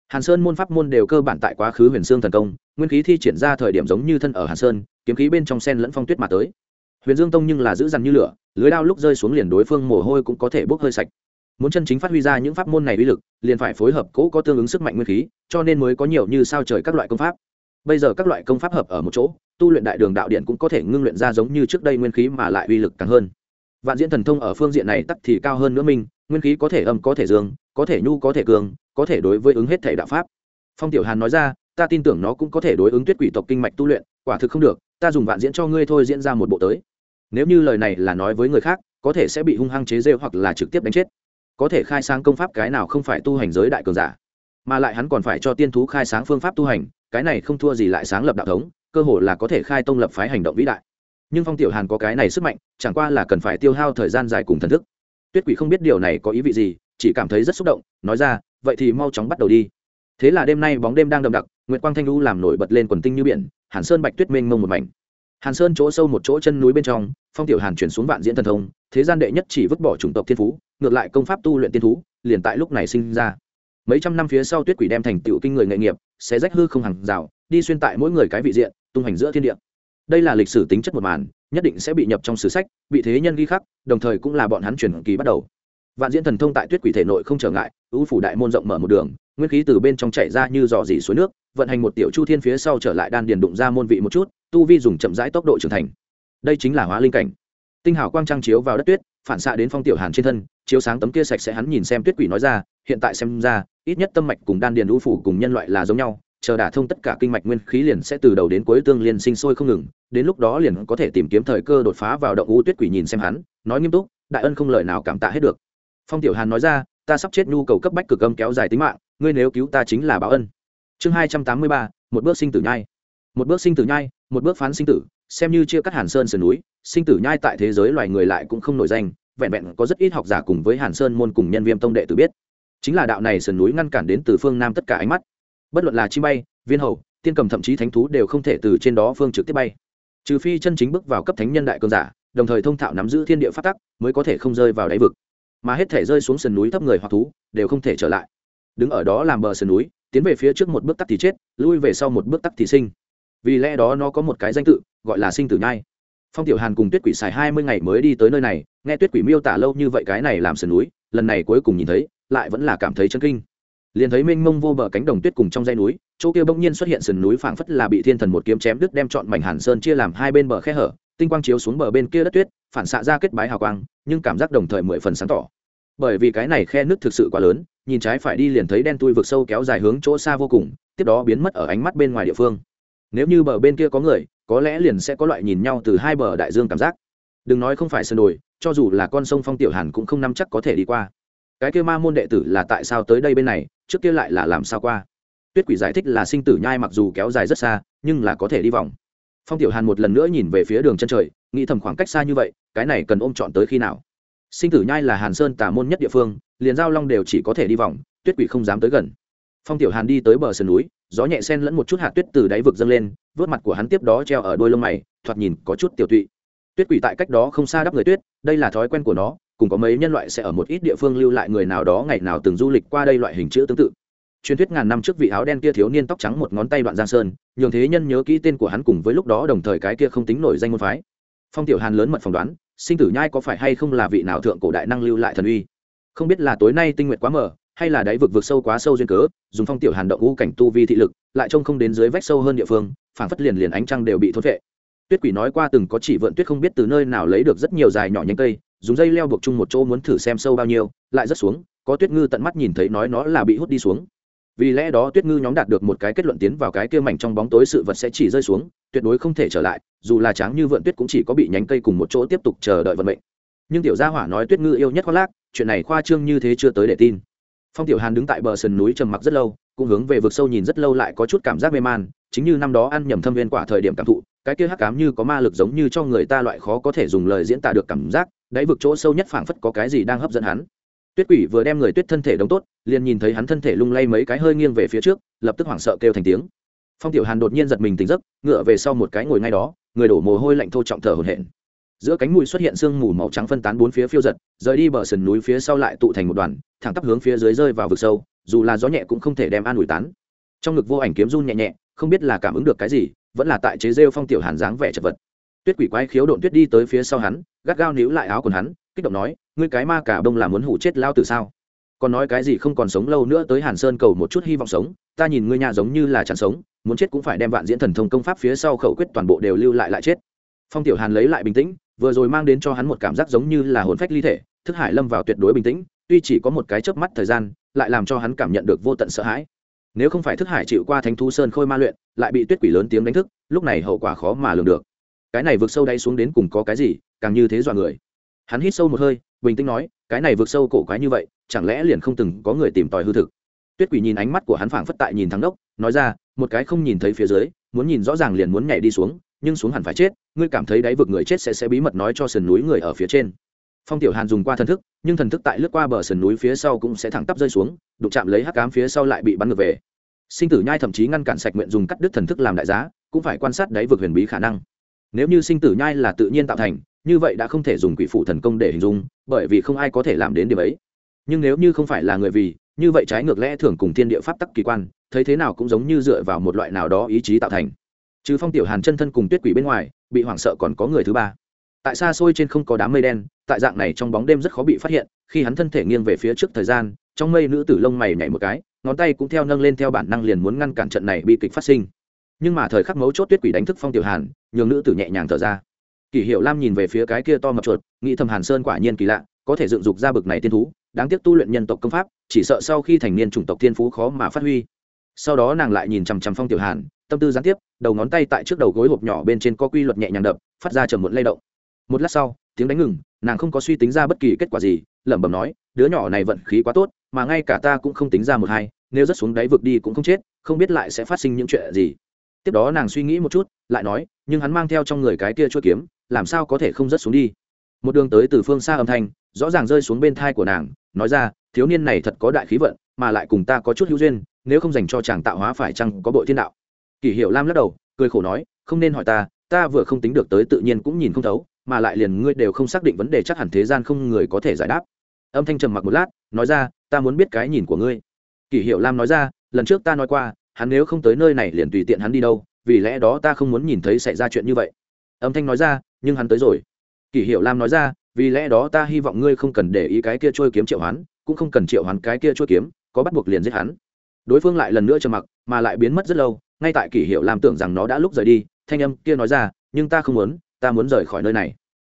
Hàn sơn môn pháp môn đều cơ bản tại quá khứ huyền dương thần công, nguyên khí thi triển ra thời điểm giống như thân ở hàn sơn, kiếm khí bên trong sen lẫn phong tuyết mà tới. Huyền dương tông nhưng là giữ dằn như lửa, lưới đao lúc rơi xuống liền đối phương mồ hôi cũng có thể bốc hơi sạch. Muốn chân chính phát huy ra những pháp môn này uy lực, liền phải phối hợp cố có tương ứng sức mạnh nguyên khí, cho nên mới có nhiều như sao trời các loại công pháp. Bây giờ các loại công pháp hợp ở một chỗ, tu luyện đại đường đạo điện cũng có thể ngưng luyện ra giống như trước đây nguyên khí mà lại uy lực càng hơn vạn diễn thần thông ở phương diện này tắc thì cao hơn nữa minh nguyên khí có thể âm, có thể dương, có thể nhu, có thể cường, có thể đối với ứng hết thể đạo pháp. Phong tiểu hàn nói ra, ta tin tưởng nó cũng có thể đối ứng tuyết quỷ tộc kinh mạch tu luyện, quả thực không được, ta dùng vạn diễn cho ngươi thôi diễn ra một bộ tới. Nếu như lời này là nói với người khác, có thể sẽ bị hung hăng chế rêu hoặc là trực tiếp đánh chết. Có thể khai sáng công pháp cái nào không phải tu hành giới đại cường giả, mà lại hắn còn phải cho tiên thú khai sáng phương pháp tu hành, cái này không thua gì lại sáng lập đạo thống, cơ hồ là có thể khai tông lập phái hành động vĩ đại nhưng phong tiểu hàn có cái này sức mạnh, chẳng qua là cần phải tiêu hao thời gian dài cùng thần thức. Tuyết quỷ không biết điều này có ý vị gì, chỉ cảm thấy rất xúc động, nói ra, vậy thì mau chóng bắt đầu đi. Thế là đêm nay bóng đêm đang đậm đặc, nguyệt quang thanh lưu làm nổi bật lên quần tinh như biển, hàn sơn bạch tuyết mênh mông một mảnh. Hàn sơn chỗ sâu một chỗ chân núi bên trong, phong tiểu hàn chuyển xuống vạn diễn thần thông, thế gian đệ nhất chỉ vứt bỏ chủng tộc thiên phú, ngược lại công pháp tu luyện tiên thú, liền tại lúc này sinh ra. Mấy trăm năm phía sau tuyết quỷ đem thành tựu kinh người nghệ nghiệp sẽ rách hư không hàng rào, đi xuyên tại mỗi người cái vị diện, tung hành giữa thiên địa đây là lịch sử tính chất một màn, nhất định sẽ bị nhập trong sử sách bị thế nhân ghi khắc, đồng thời cũng là bọn hắn truyền kỳ bắt đầu. Vạn diễn thần thông tại tuyết quỷ thể nội không trở ngại, ưu phủ đại môn rộng mở một đường, nguyên khí từ bên trong chảy ra như dò dỉ suối nước, vận hành một tiểu chu thiên phía sau trở lại đan điền đụng ra môn vị một chút, tu vi dùng chậm rãi tốc độ trưởng thành. Đây chính là hóa linh cảnh. Tinh hào quang trăng chiếu vào đất tuyết, phản xạ đến phong tiểu hàn trên thân, chiếu sáng tấm kia sạch sẽ hắn nhìn xem tuyết quỷ nói ra, hiện tại xem ra, ít nhất tâm mạch cùng đan điền ưu phủ cùng nhân loại là giống nhau, chờ đả thông tất cả kinh mạch nguyên khí liền sẽ từ đầu đến cuối tương liên sinh sôi không ngừng đến lúc đó liền có thể tìm kiếm thời cơ đột phá vào động u tuyết quỷ nhìn xem hắn, nói nghiêm túc, đại ân không lời nào cảm tạ hết được. Phong tiểu hàn nói ra, ta sắp chết nhu cầu cấp bách cực âm kéo dài tính mạng, ngươi nếu cứu ta chính là báo ân. Chương hai trăm tám mươi ba, một bước sinh tử nhai. Một bước sinh tử nhai, một bước phán sinh tử, xem như chia cắt hàn sơn sườn núi, sinh tử nhai tại thế giới loài người lại cũng không nổi danh, vẹn vẹn có rất ít học giả cùng với hàn sơn môn cùng nhân viên tông đệ tử biết. Chính là đạo này sườn núi ngăn cản đến từ phương nam tất cả ánh mắt. Bất luận là chim bay, viên hầu, tiên cầm thậm chí thánh thú đều không thể từ trên đó phương trực tiếp bay trừ phi chân chính bước vào cấp thánh nhân đại cường giả, đồng thời thông thạo nắm giữ thiên địa phát tắc, mới có thể không rơi vào đáy vực. Mà hết thể rơi xuống sườn núi thấp người hoặc thú, đều không thể trở lại. Đứng ở đó làm bờ sườn núi, tiến về phía trước một bước tắc thì chết, lui về sau một bước tắc thì sinh. Vì lẽ đó nó có một cái danh tự, gọi là sinh tử nhai. Phong tiểu hàn cùng tuyết quỷ xài hai mươi ngày mới đi tới nơi này, nghe tuyết quỷ miêu tả lâu như vậy cái này làm sườn núi, lần này cuối cùng nhìn thấy, lại vẫn là cảm thấy chân kinh liền thấy mênh mông vô bờ cánh đồng tuyết cùng trong dãy núi, chỗ kia bỗng nhiên xuất hiện sườn núi phảng phất là bị thiên thần một kiếm chém đứt đem chọn mảnh hàn sơn chia làm hai bên bờ khe hở, tinh quang chiếu xuống bờ bên kia đất tuyết, phản xạ ra kết bái hào quang, nhưng cảm giác đồng thời mười phần sáng tỏ. Bởi vì cái này khe nước thực sự quá lớn, nhìn trái phải đi liền thấy đen tui vực sâu kéo dài hướng chỗ xa vô cùng, tiếp đó biến mất ở ánh mắt bên ngoài địa phương. Nếu như bờ bên kia có người, có lẽ liền sẽ có loại nhìn nhau từ hai bờ đại dương cảm giác. Đừng nói không phải sân đồi, cho dù là con sông phong tiểu hàn cũng không nắm chắc có thể đi qua. Cái kia ma môn đệ tử là tại sao tới đây bên này? Trước kia lại là làm sao qua? Tuyết quỷ giải thích là sinh tử nhai mặc dù kéo dài rất xa, nhưng là có thể đi vòng. Phong tiểu hàn một lần nữa nhìn về phía đường chân trời, nghĩ thầm khoảng cách xa như vậy, cái này cần ôm chọn tới khi nào? Sinh tử nhai là hàn sơn tà môn nhất địa phương, liền giao long đều chỉ có thể đi vòng, tuyết quỷ không dám tới gần. Phong tiểu hàn đi tới bờ sườn núi, gió nhẹ sen lẫn một chút hạt tuyết từ đáy vực dâng lên, vớt mặt của hắn tiếp đó treo ở đôi lông mày, thoạt nhìn có chút tiểu tụy. Tuyết quỷ tại cách đó không xa đắp người tuyết, đây là thói quen của nó cùng có mấy nhân loại sẽ ở một ít địa phương lưu lại người nào đó ngày nào từng du lịch qua đây loại hình chữ tương tự. Truyền thuyết ngàn năm trước vị áo đen kia thiếu niên tóc trắng một ngón tay đoạn giang sơn, nhường thế nhân nhớ kỹ tên của hắn cùng với lúc đó đồng thời cái kia không tính nổi danh môn phái. Phong tiểu hàn lớn mật phỏng đoán, sinh tử nhai có phải hay không là vị nào thượng cổ đại năng lưu lại thần uy? Không biết là tối nay tinh nguyệt quá mờ, hay là đáy vực vực sâu quá sâu duyên cớ, dùng phong tiểu hàn động u cảnh tu vi thị lực, lại trông không đến dưới vách sâu hơn địa phương phản phất liền liền ánh trăng đều bị thốt vệ tuyết quỷ nói qua từng có chỉ vượn tuyết không biết từ nơi nào lấy được rất nhiều dài nhỏ nhánh cây, dùng dây leo buộc chung một chỗ muốn thử xem sâu bao nhiêu, lại rất xuống, có tuyết ngư tận mắt nhìn thấy nói nó là bị hút đi xuống. Vì lẽ đó tuyết ngư nhóm đạt được một cái kết luận tiến vào cái kia mảnh trong bóng tối sự vật sẽ chỉ rơi xuống, tuyệt đối không thể trở lại, dù là tráng như vượn tuyết cũng chỉ có bị nhánh cây cùng một chỗ tiếp tục chờ đợi vận mệnh. Nhưng tiểu gia hỏa nói tuyết ngư yêu nhất khoác lác, chuyện này khoa trương như thế chưa tới để tin. Phong tiểu hàn đứng tại bờ sườn núi trầm mặc rất lâu, cũng hướng về vực sâu nhìn rất lâu lại có chút cảm giác mê man, chính như năm đó ăn nhầm thâm viên quả thời điểm cảm thụ cái kia hắc cám như có ma lực giống như cho người ta loại khó có thể dùng lời diễn tả được cảm giác, đáy vực chỗ sâu nhất phảng phất có cái gì đang hấp dẫn hắn. Tuyết quỷ vừa đem người tuyết thân thể đóng tốt, liền nhìn thấy hắn thân thể lung lay mấy cái hơi nghiêng về phía trước, lập tức hoảng sợ kêu thành tiếng. Phong tiểu hàn đột nhiên giật mình tỉnh giấc, ngựa về sau một cái ngồi ngay đó, người đổ mồ hôi lạnh thô trọng thở hổn hển. Giữa cánh mũi xuất hiện sương mù màu trắng phân tán bốn phía phiêu giật, rời đi bờ sườn núi phía sau lại tụ thành một đoàn, thẳng tắp hướng phía dưới rơi vào vực sâu, dù là gió nhẹ cũng không thể đem an ủi tán. Trong ngực vô ảnh kiếm run nhẹ nhẹ, không biết là cảm ứng được cái gì vẫn là tại chế rêu phong tiểu hàn dáng vẻ chật vật. Tuyết quỷ quái khiếu độn tuyết đi tới phía sau hắn, gắt gao níu lại áo quần hắn, kích động nói, ngươi cái ma cả đông là muốn hủ chết lao từ sao? Còn nói cái gì không còn sống lâu nữa tới hàn sơn cầu một chút hy vọng sống, ta nhìn ngươi nhà giống như là chẳng sống, muốn chết cũng phải đem vạn diễn thần thông công pháp phía sau khẩu quyết toàn bộ đều lưu lại lại chết. Phong tiểu hàn lấy lại bình tĩnh, vừa rồi mang đến cho hắn một cảm giác giống như là hồn phách ly thể, thức hải lâm vào tuyệt đối bình tĩnh, tuy chỉ có một cái chớp mắt thời gian, lại làm cho hắn cảm nhận được vô tận sợ hãi nếu không phải thức hải chịu qua thánh thú sơn khôi ma luyện, lại bị tuyết quỷ lớn tiếng đánh thức, lúc này hậu quả khó mà lường được. Cái này vượt sâu đáy xuống đến cùng có cái gì, càng như thế dọa người. Hắn hít sâu một hơi, bình tĩnh nói, cái này vượt sâu cổ quái như vậy, chẳng lẽ liền không từng có người tìm tòi hư thực? Tuyết quỷ nhìn ánh mắt của hắn phảng phất tại nhìn thắng đốc, nói ra, một cái không nhìn thấy phía dưới, muốn nhìn rõ ràng liền muốn nhảy đi xuống, nhưng xuống hẳn phải chết, ngươi cảm thấy đáy vực người chết sẽ sẽ bí mật nói cho sườn núi người ở phía trên. Phong tiểu hàn dùng qua thần thức, nhưng thần thức tại lướt qua bờ sườn núi phía sau cũng sẽ thẳng tắp rơi xuống, đụng chạm lấy hắc cám phía sau lại bị bắn ngược về sinh tử nhai thậm chí ngăn cản sạch nguyện dùng cắt đứt thần thức làm đại giá, cũng phải quan sát đáy vực huyền bí khả năng. Nếu như sinh tử nhai là tự nhiên tạo thành, như vậy đã không thể dùng quỷ phụ thần công để hình dung, bởi vì không ai có thể làm đến điểm ấy. Nhưng nếu như không phải là người vì, như vậy trái ngược lẽ thường cùng thiên địa pháp tắc kỳ quan, thấy thế nào cũng giống như dựa vào một loại nào đó ý chí tạo thành. Chứ phong tiểu hàn chân thân cùng tuyết quỷ bên ngoài, bị hoảng sợ còn có người thứ ba. Tại xa xôi trên không có đám mây đen, tại dạng này trong bóng đêm rất khó bị phát hiện, khi hắn thân thể nghiêng về phía trước thời gian, trong mây nữ tử lông mày nhảy một cái ngón tay cũng theo nâng lên theo bản năng liền muốn ngăn cản trận này bi kịch phát sinh. Nhưng mà thời khắc mấu chốt tuyết quỷ đánh thức phong tiểu hàn, nhường nữ tử nhẹ nhàng thở ra. Kỷ hiệu lam nhìn về phía cái kia to mập chuột, nghĩ thầm hàn sơn quả nhiên kỳ lạ, có thể dựng dục ra bực này tiên thú, đáng tiếc tu luyện nhân tộc công pháp, chỉ sợ sau khi thành niên chủng tộc thiên phú khó mà phát huy. Sau đó nàng lại nhìn chằm chằm phong tiểu hàn, tâm tư gián tiếp, đầu ngón tay tại trước đầu gối hộp nhỏ bên trên có quy luật nhẹ nhàng đập, phát ra trầm muộn lay động. Một lát sau, tiếng đánh ngừng nàng không có suy tính ra bất kỳ kết quả gì, lẩm bẩm nói, đứa nhỏ này vận khí quá tốt, mà ngay cả ta cũng không tính ra một hai, nếu rất xuống đáy vực đi cũng không chết, không biết lại sẽ phát sinh những chuyện gì. Tiếp đó nàng suy nghĩ một chút, lại nói, nhưng hắn mang theo trong người cái kia chua kiếm, làm sao có thể không rớt xuống đi? Một đường tới từ phương xa âm thanh, rõ ràng rơi xuống bên thai của nàng, nói ra, thiếu niên này thật có đại khí vận, mà lại cùng ta có chút hữu duyên, nếu không dành cho chàng tạo hóa phải chăng có bội thiên đạo? Kỷ hiệu lam lắc đầu, cười khổ nói, không nên hỏi ta ta vừa không tính được tới tự nhiên cũng nhìn không thấu mà lại liền ngươi đều không xác định vấn đề chắc hẳn thế gian không người có thể giải đáp. Âm thanh trầm mặc một lát, nói ra, ta muốn biết cái nhìn của ngươi. Kỷ hiệu lam nói ra, lần trước ta nói qua, hắn nếu không tới nơi này liền tùy tiện hắn đi đâu, vì lẽ đó ta không muốn nhìn thấy xảy ra chuyện như vậy. Âm thanh nói ra, nhưng hắn tới rồi. Kỷ hiệu lam nói ra, vì lẽ đó ta hy vọng ngươi không cần để ý cái kia trôi kiếm triệu hoán, cũng không cần triệu hoán cái kia trôi kiếm, có bắt buộc liền giết hắn. Đối phương lại lần nữa trầm mặc, mà lại biến mất rất lâu, ngay tại kỷ hiệu lam tưởng rằng nó đã lúc rời đi, thanh âm kia nói ra, nhưng ta không muốn ta muốn rời khỏi nơi này.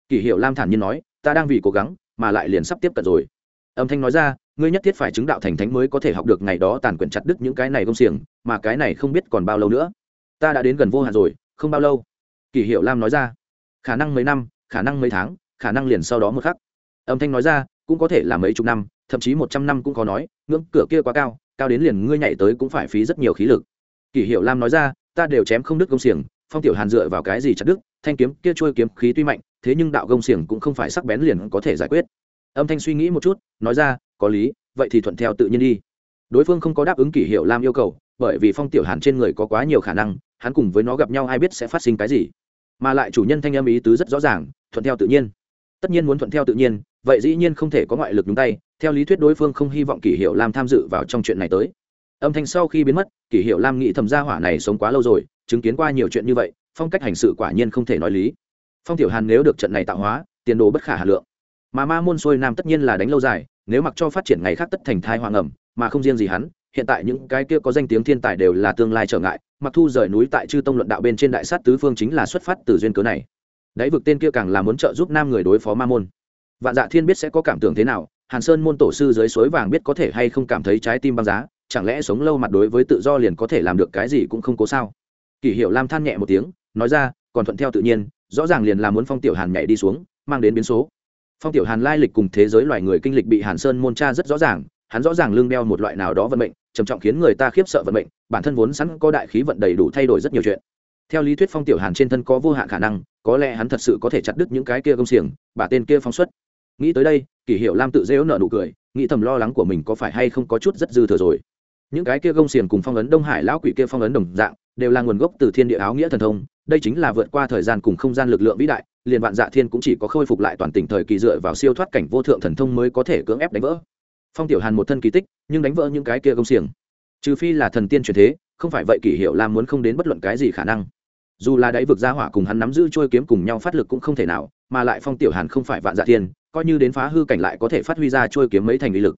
Kỷ hiệu lam thản nhiên nói, ta đang vì cố gắng, mà lại liền sắp tiếp cận rồi. Âm thanh nói ra, ngươi nhất thiết phải chứng đạo thành thánh mới có thể học được ngày đó tàn quyển chặt đứt những cái này công xiềng, mà cái này không biết còn bao lâu nữa. Ta đã đến gần vô hạn rồi, không bao lâu. Kỷ hiệu lam nói ra, khả năng mấy năm, khả năng mấy tháng, khả năng liền sau đó một khắc. Âm thanh nói ra, cũng có thể là mấy chục năm, thậm chí một trăm năm cũng có nói, ngưỡng cửa kia quá cao cao đến liền ngươi nhảy tới cũng phải phí rất nhiều khí lực. Kỷ hiệu lam nói ra, ta đều chém không đứt công xiềng, phong tiểu hàn dựa vào cái gì chặt đứt? Thanh kiếm kia trôi kiếm khí tuy mạnh, thế nhưng đạo công xiềng cũng không phải sắc bén liền có thể giải quyết. Âm thanh suy nghĩ một chút, nói ra, có lý, vậy thì thuận theo tự nhiên đi. Đối phương không có đáp ứng kỷ hiệu lam yêu cầu, bởi vì phong tiểu hàn trên người có quá nhiều khả năng, hắn cùng với nó gặp nhau ai biết sẽ phát sinh cái gì. Mà lại chủ nhân thanh âm ý tứ rất rõ ràng, thuận theo tự nhiên. Tất nhiên muốn thuận theo tự nhiên, vậy dĩ nhiên không thể có ngoại lực đúng tay, theo lý thuyết đối phương không hy vọng kỷ hiệu lam tham dự vào trong chuyện này tới. Âm thanh sau khi biến mất, kỷ hiệu lam nghĩ thầm gia hỏa này sống quá lâu rồi chứng kiến qua nhiều chuyện như vậy, phong cách hành sự quả nhiên không thể nói lý. Phong tiểu hàn nếu được trận này tạo hóa, tiền đồ bất khả hà lượng. Mà ma môn xuôi nam tất nhiên là đánh lâu dài, nếu mặc cho phát triển ngày khác tất thành thai hoàng ẩm, mà không riêng gì hắn, hiện tại những cái kia có danh tiếng thiên tài đều là tương lai trở ngại, mặc thu rời núi tại chư tông luận đạo bên trên đại sát tứ phương chính là xuất phát từ duyên cớ này. Đáy vực tên kia càng là muốn trợ giúp nam người đối phó ma môn. Vạn dạ thiên biết sẽ có cảm tưởng thế nào, hàn sơn môn tổ sư dưới suối vàng biết có thể hay không cảm thấy trái tim băng giá, chẳng lẽ sống lâu mặt đối với tự do liền có thể làm được cái gì cũng không cố sao? Kỷ hiệu lam than nhẹ một tiếng, nói ra, còn thuận theo tự nhiên, rõ ràng liền là muốn phong tiểu hàn nhảy đi xuống, mang đến biến số. Phong tiểu hàn lai lịch cùng thế giới loài người kinh lịch bị hàn sơn môn cha rất rõ ràng, hắn rõ ràng lương đeo một loại nào đó vận mệnh, trầm trọng khiến người ta khiếp sợ vận mệnh, bản thân vốn sẵn có đại khí vận đầy đủ thay đổi rất nhiều chuyện. Theo lý thuyết phong tiểu hàn trên thân có vô hạn khả năng, có lẽ hắn thật sự có thể chặt đứt những cái kia công xiềng, bà tên kia phóng xuất. Nghĩ tới đây, kỷ hiệu lam tự dễu nợ nụ cười, nghĩ thầm lo lắng của mình có phải hay không có chút rất dư thừa rồi. Những cái kia gông xiềng cùng phong ấn đông hải lão quỷ kia phong ấn đồng dạng đều là nguồn gốc từ thiên địa áo nghĩa thần thông, đây chính là vượt qua thời gian cùng không gian lực lượng vĩ đại, liền vạn dạ thiên cũng chỉ có khôi phục lại toàn tỉnh thời kỳ dựa vào siêu thoát cảnh vô thượng thần thông mới có thể cưỡng ép đánh vỡ. Phong tiểu hàn một thân kỳ tích, nhưng đánh vỡ những cái kia công xiềng. Trừ phi là thần tiên truyền thế, không phải vậy kỷ hiệu lam muốn không đến bất luận cái gì khả năng. Dù là đáy vực gia hỏa cùng hắn nắm giữ trôi kiếm cùng nhau phát lực cũng không thể nào, mà lại phong tiểu hàn không phải vạn dạ thiên, coi như đến phá hư cảnh lại có thể phát huy ra trôi kiếm mấy thành uy lực.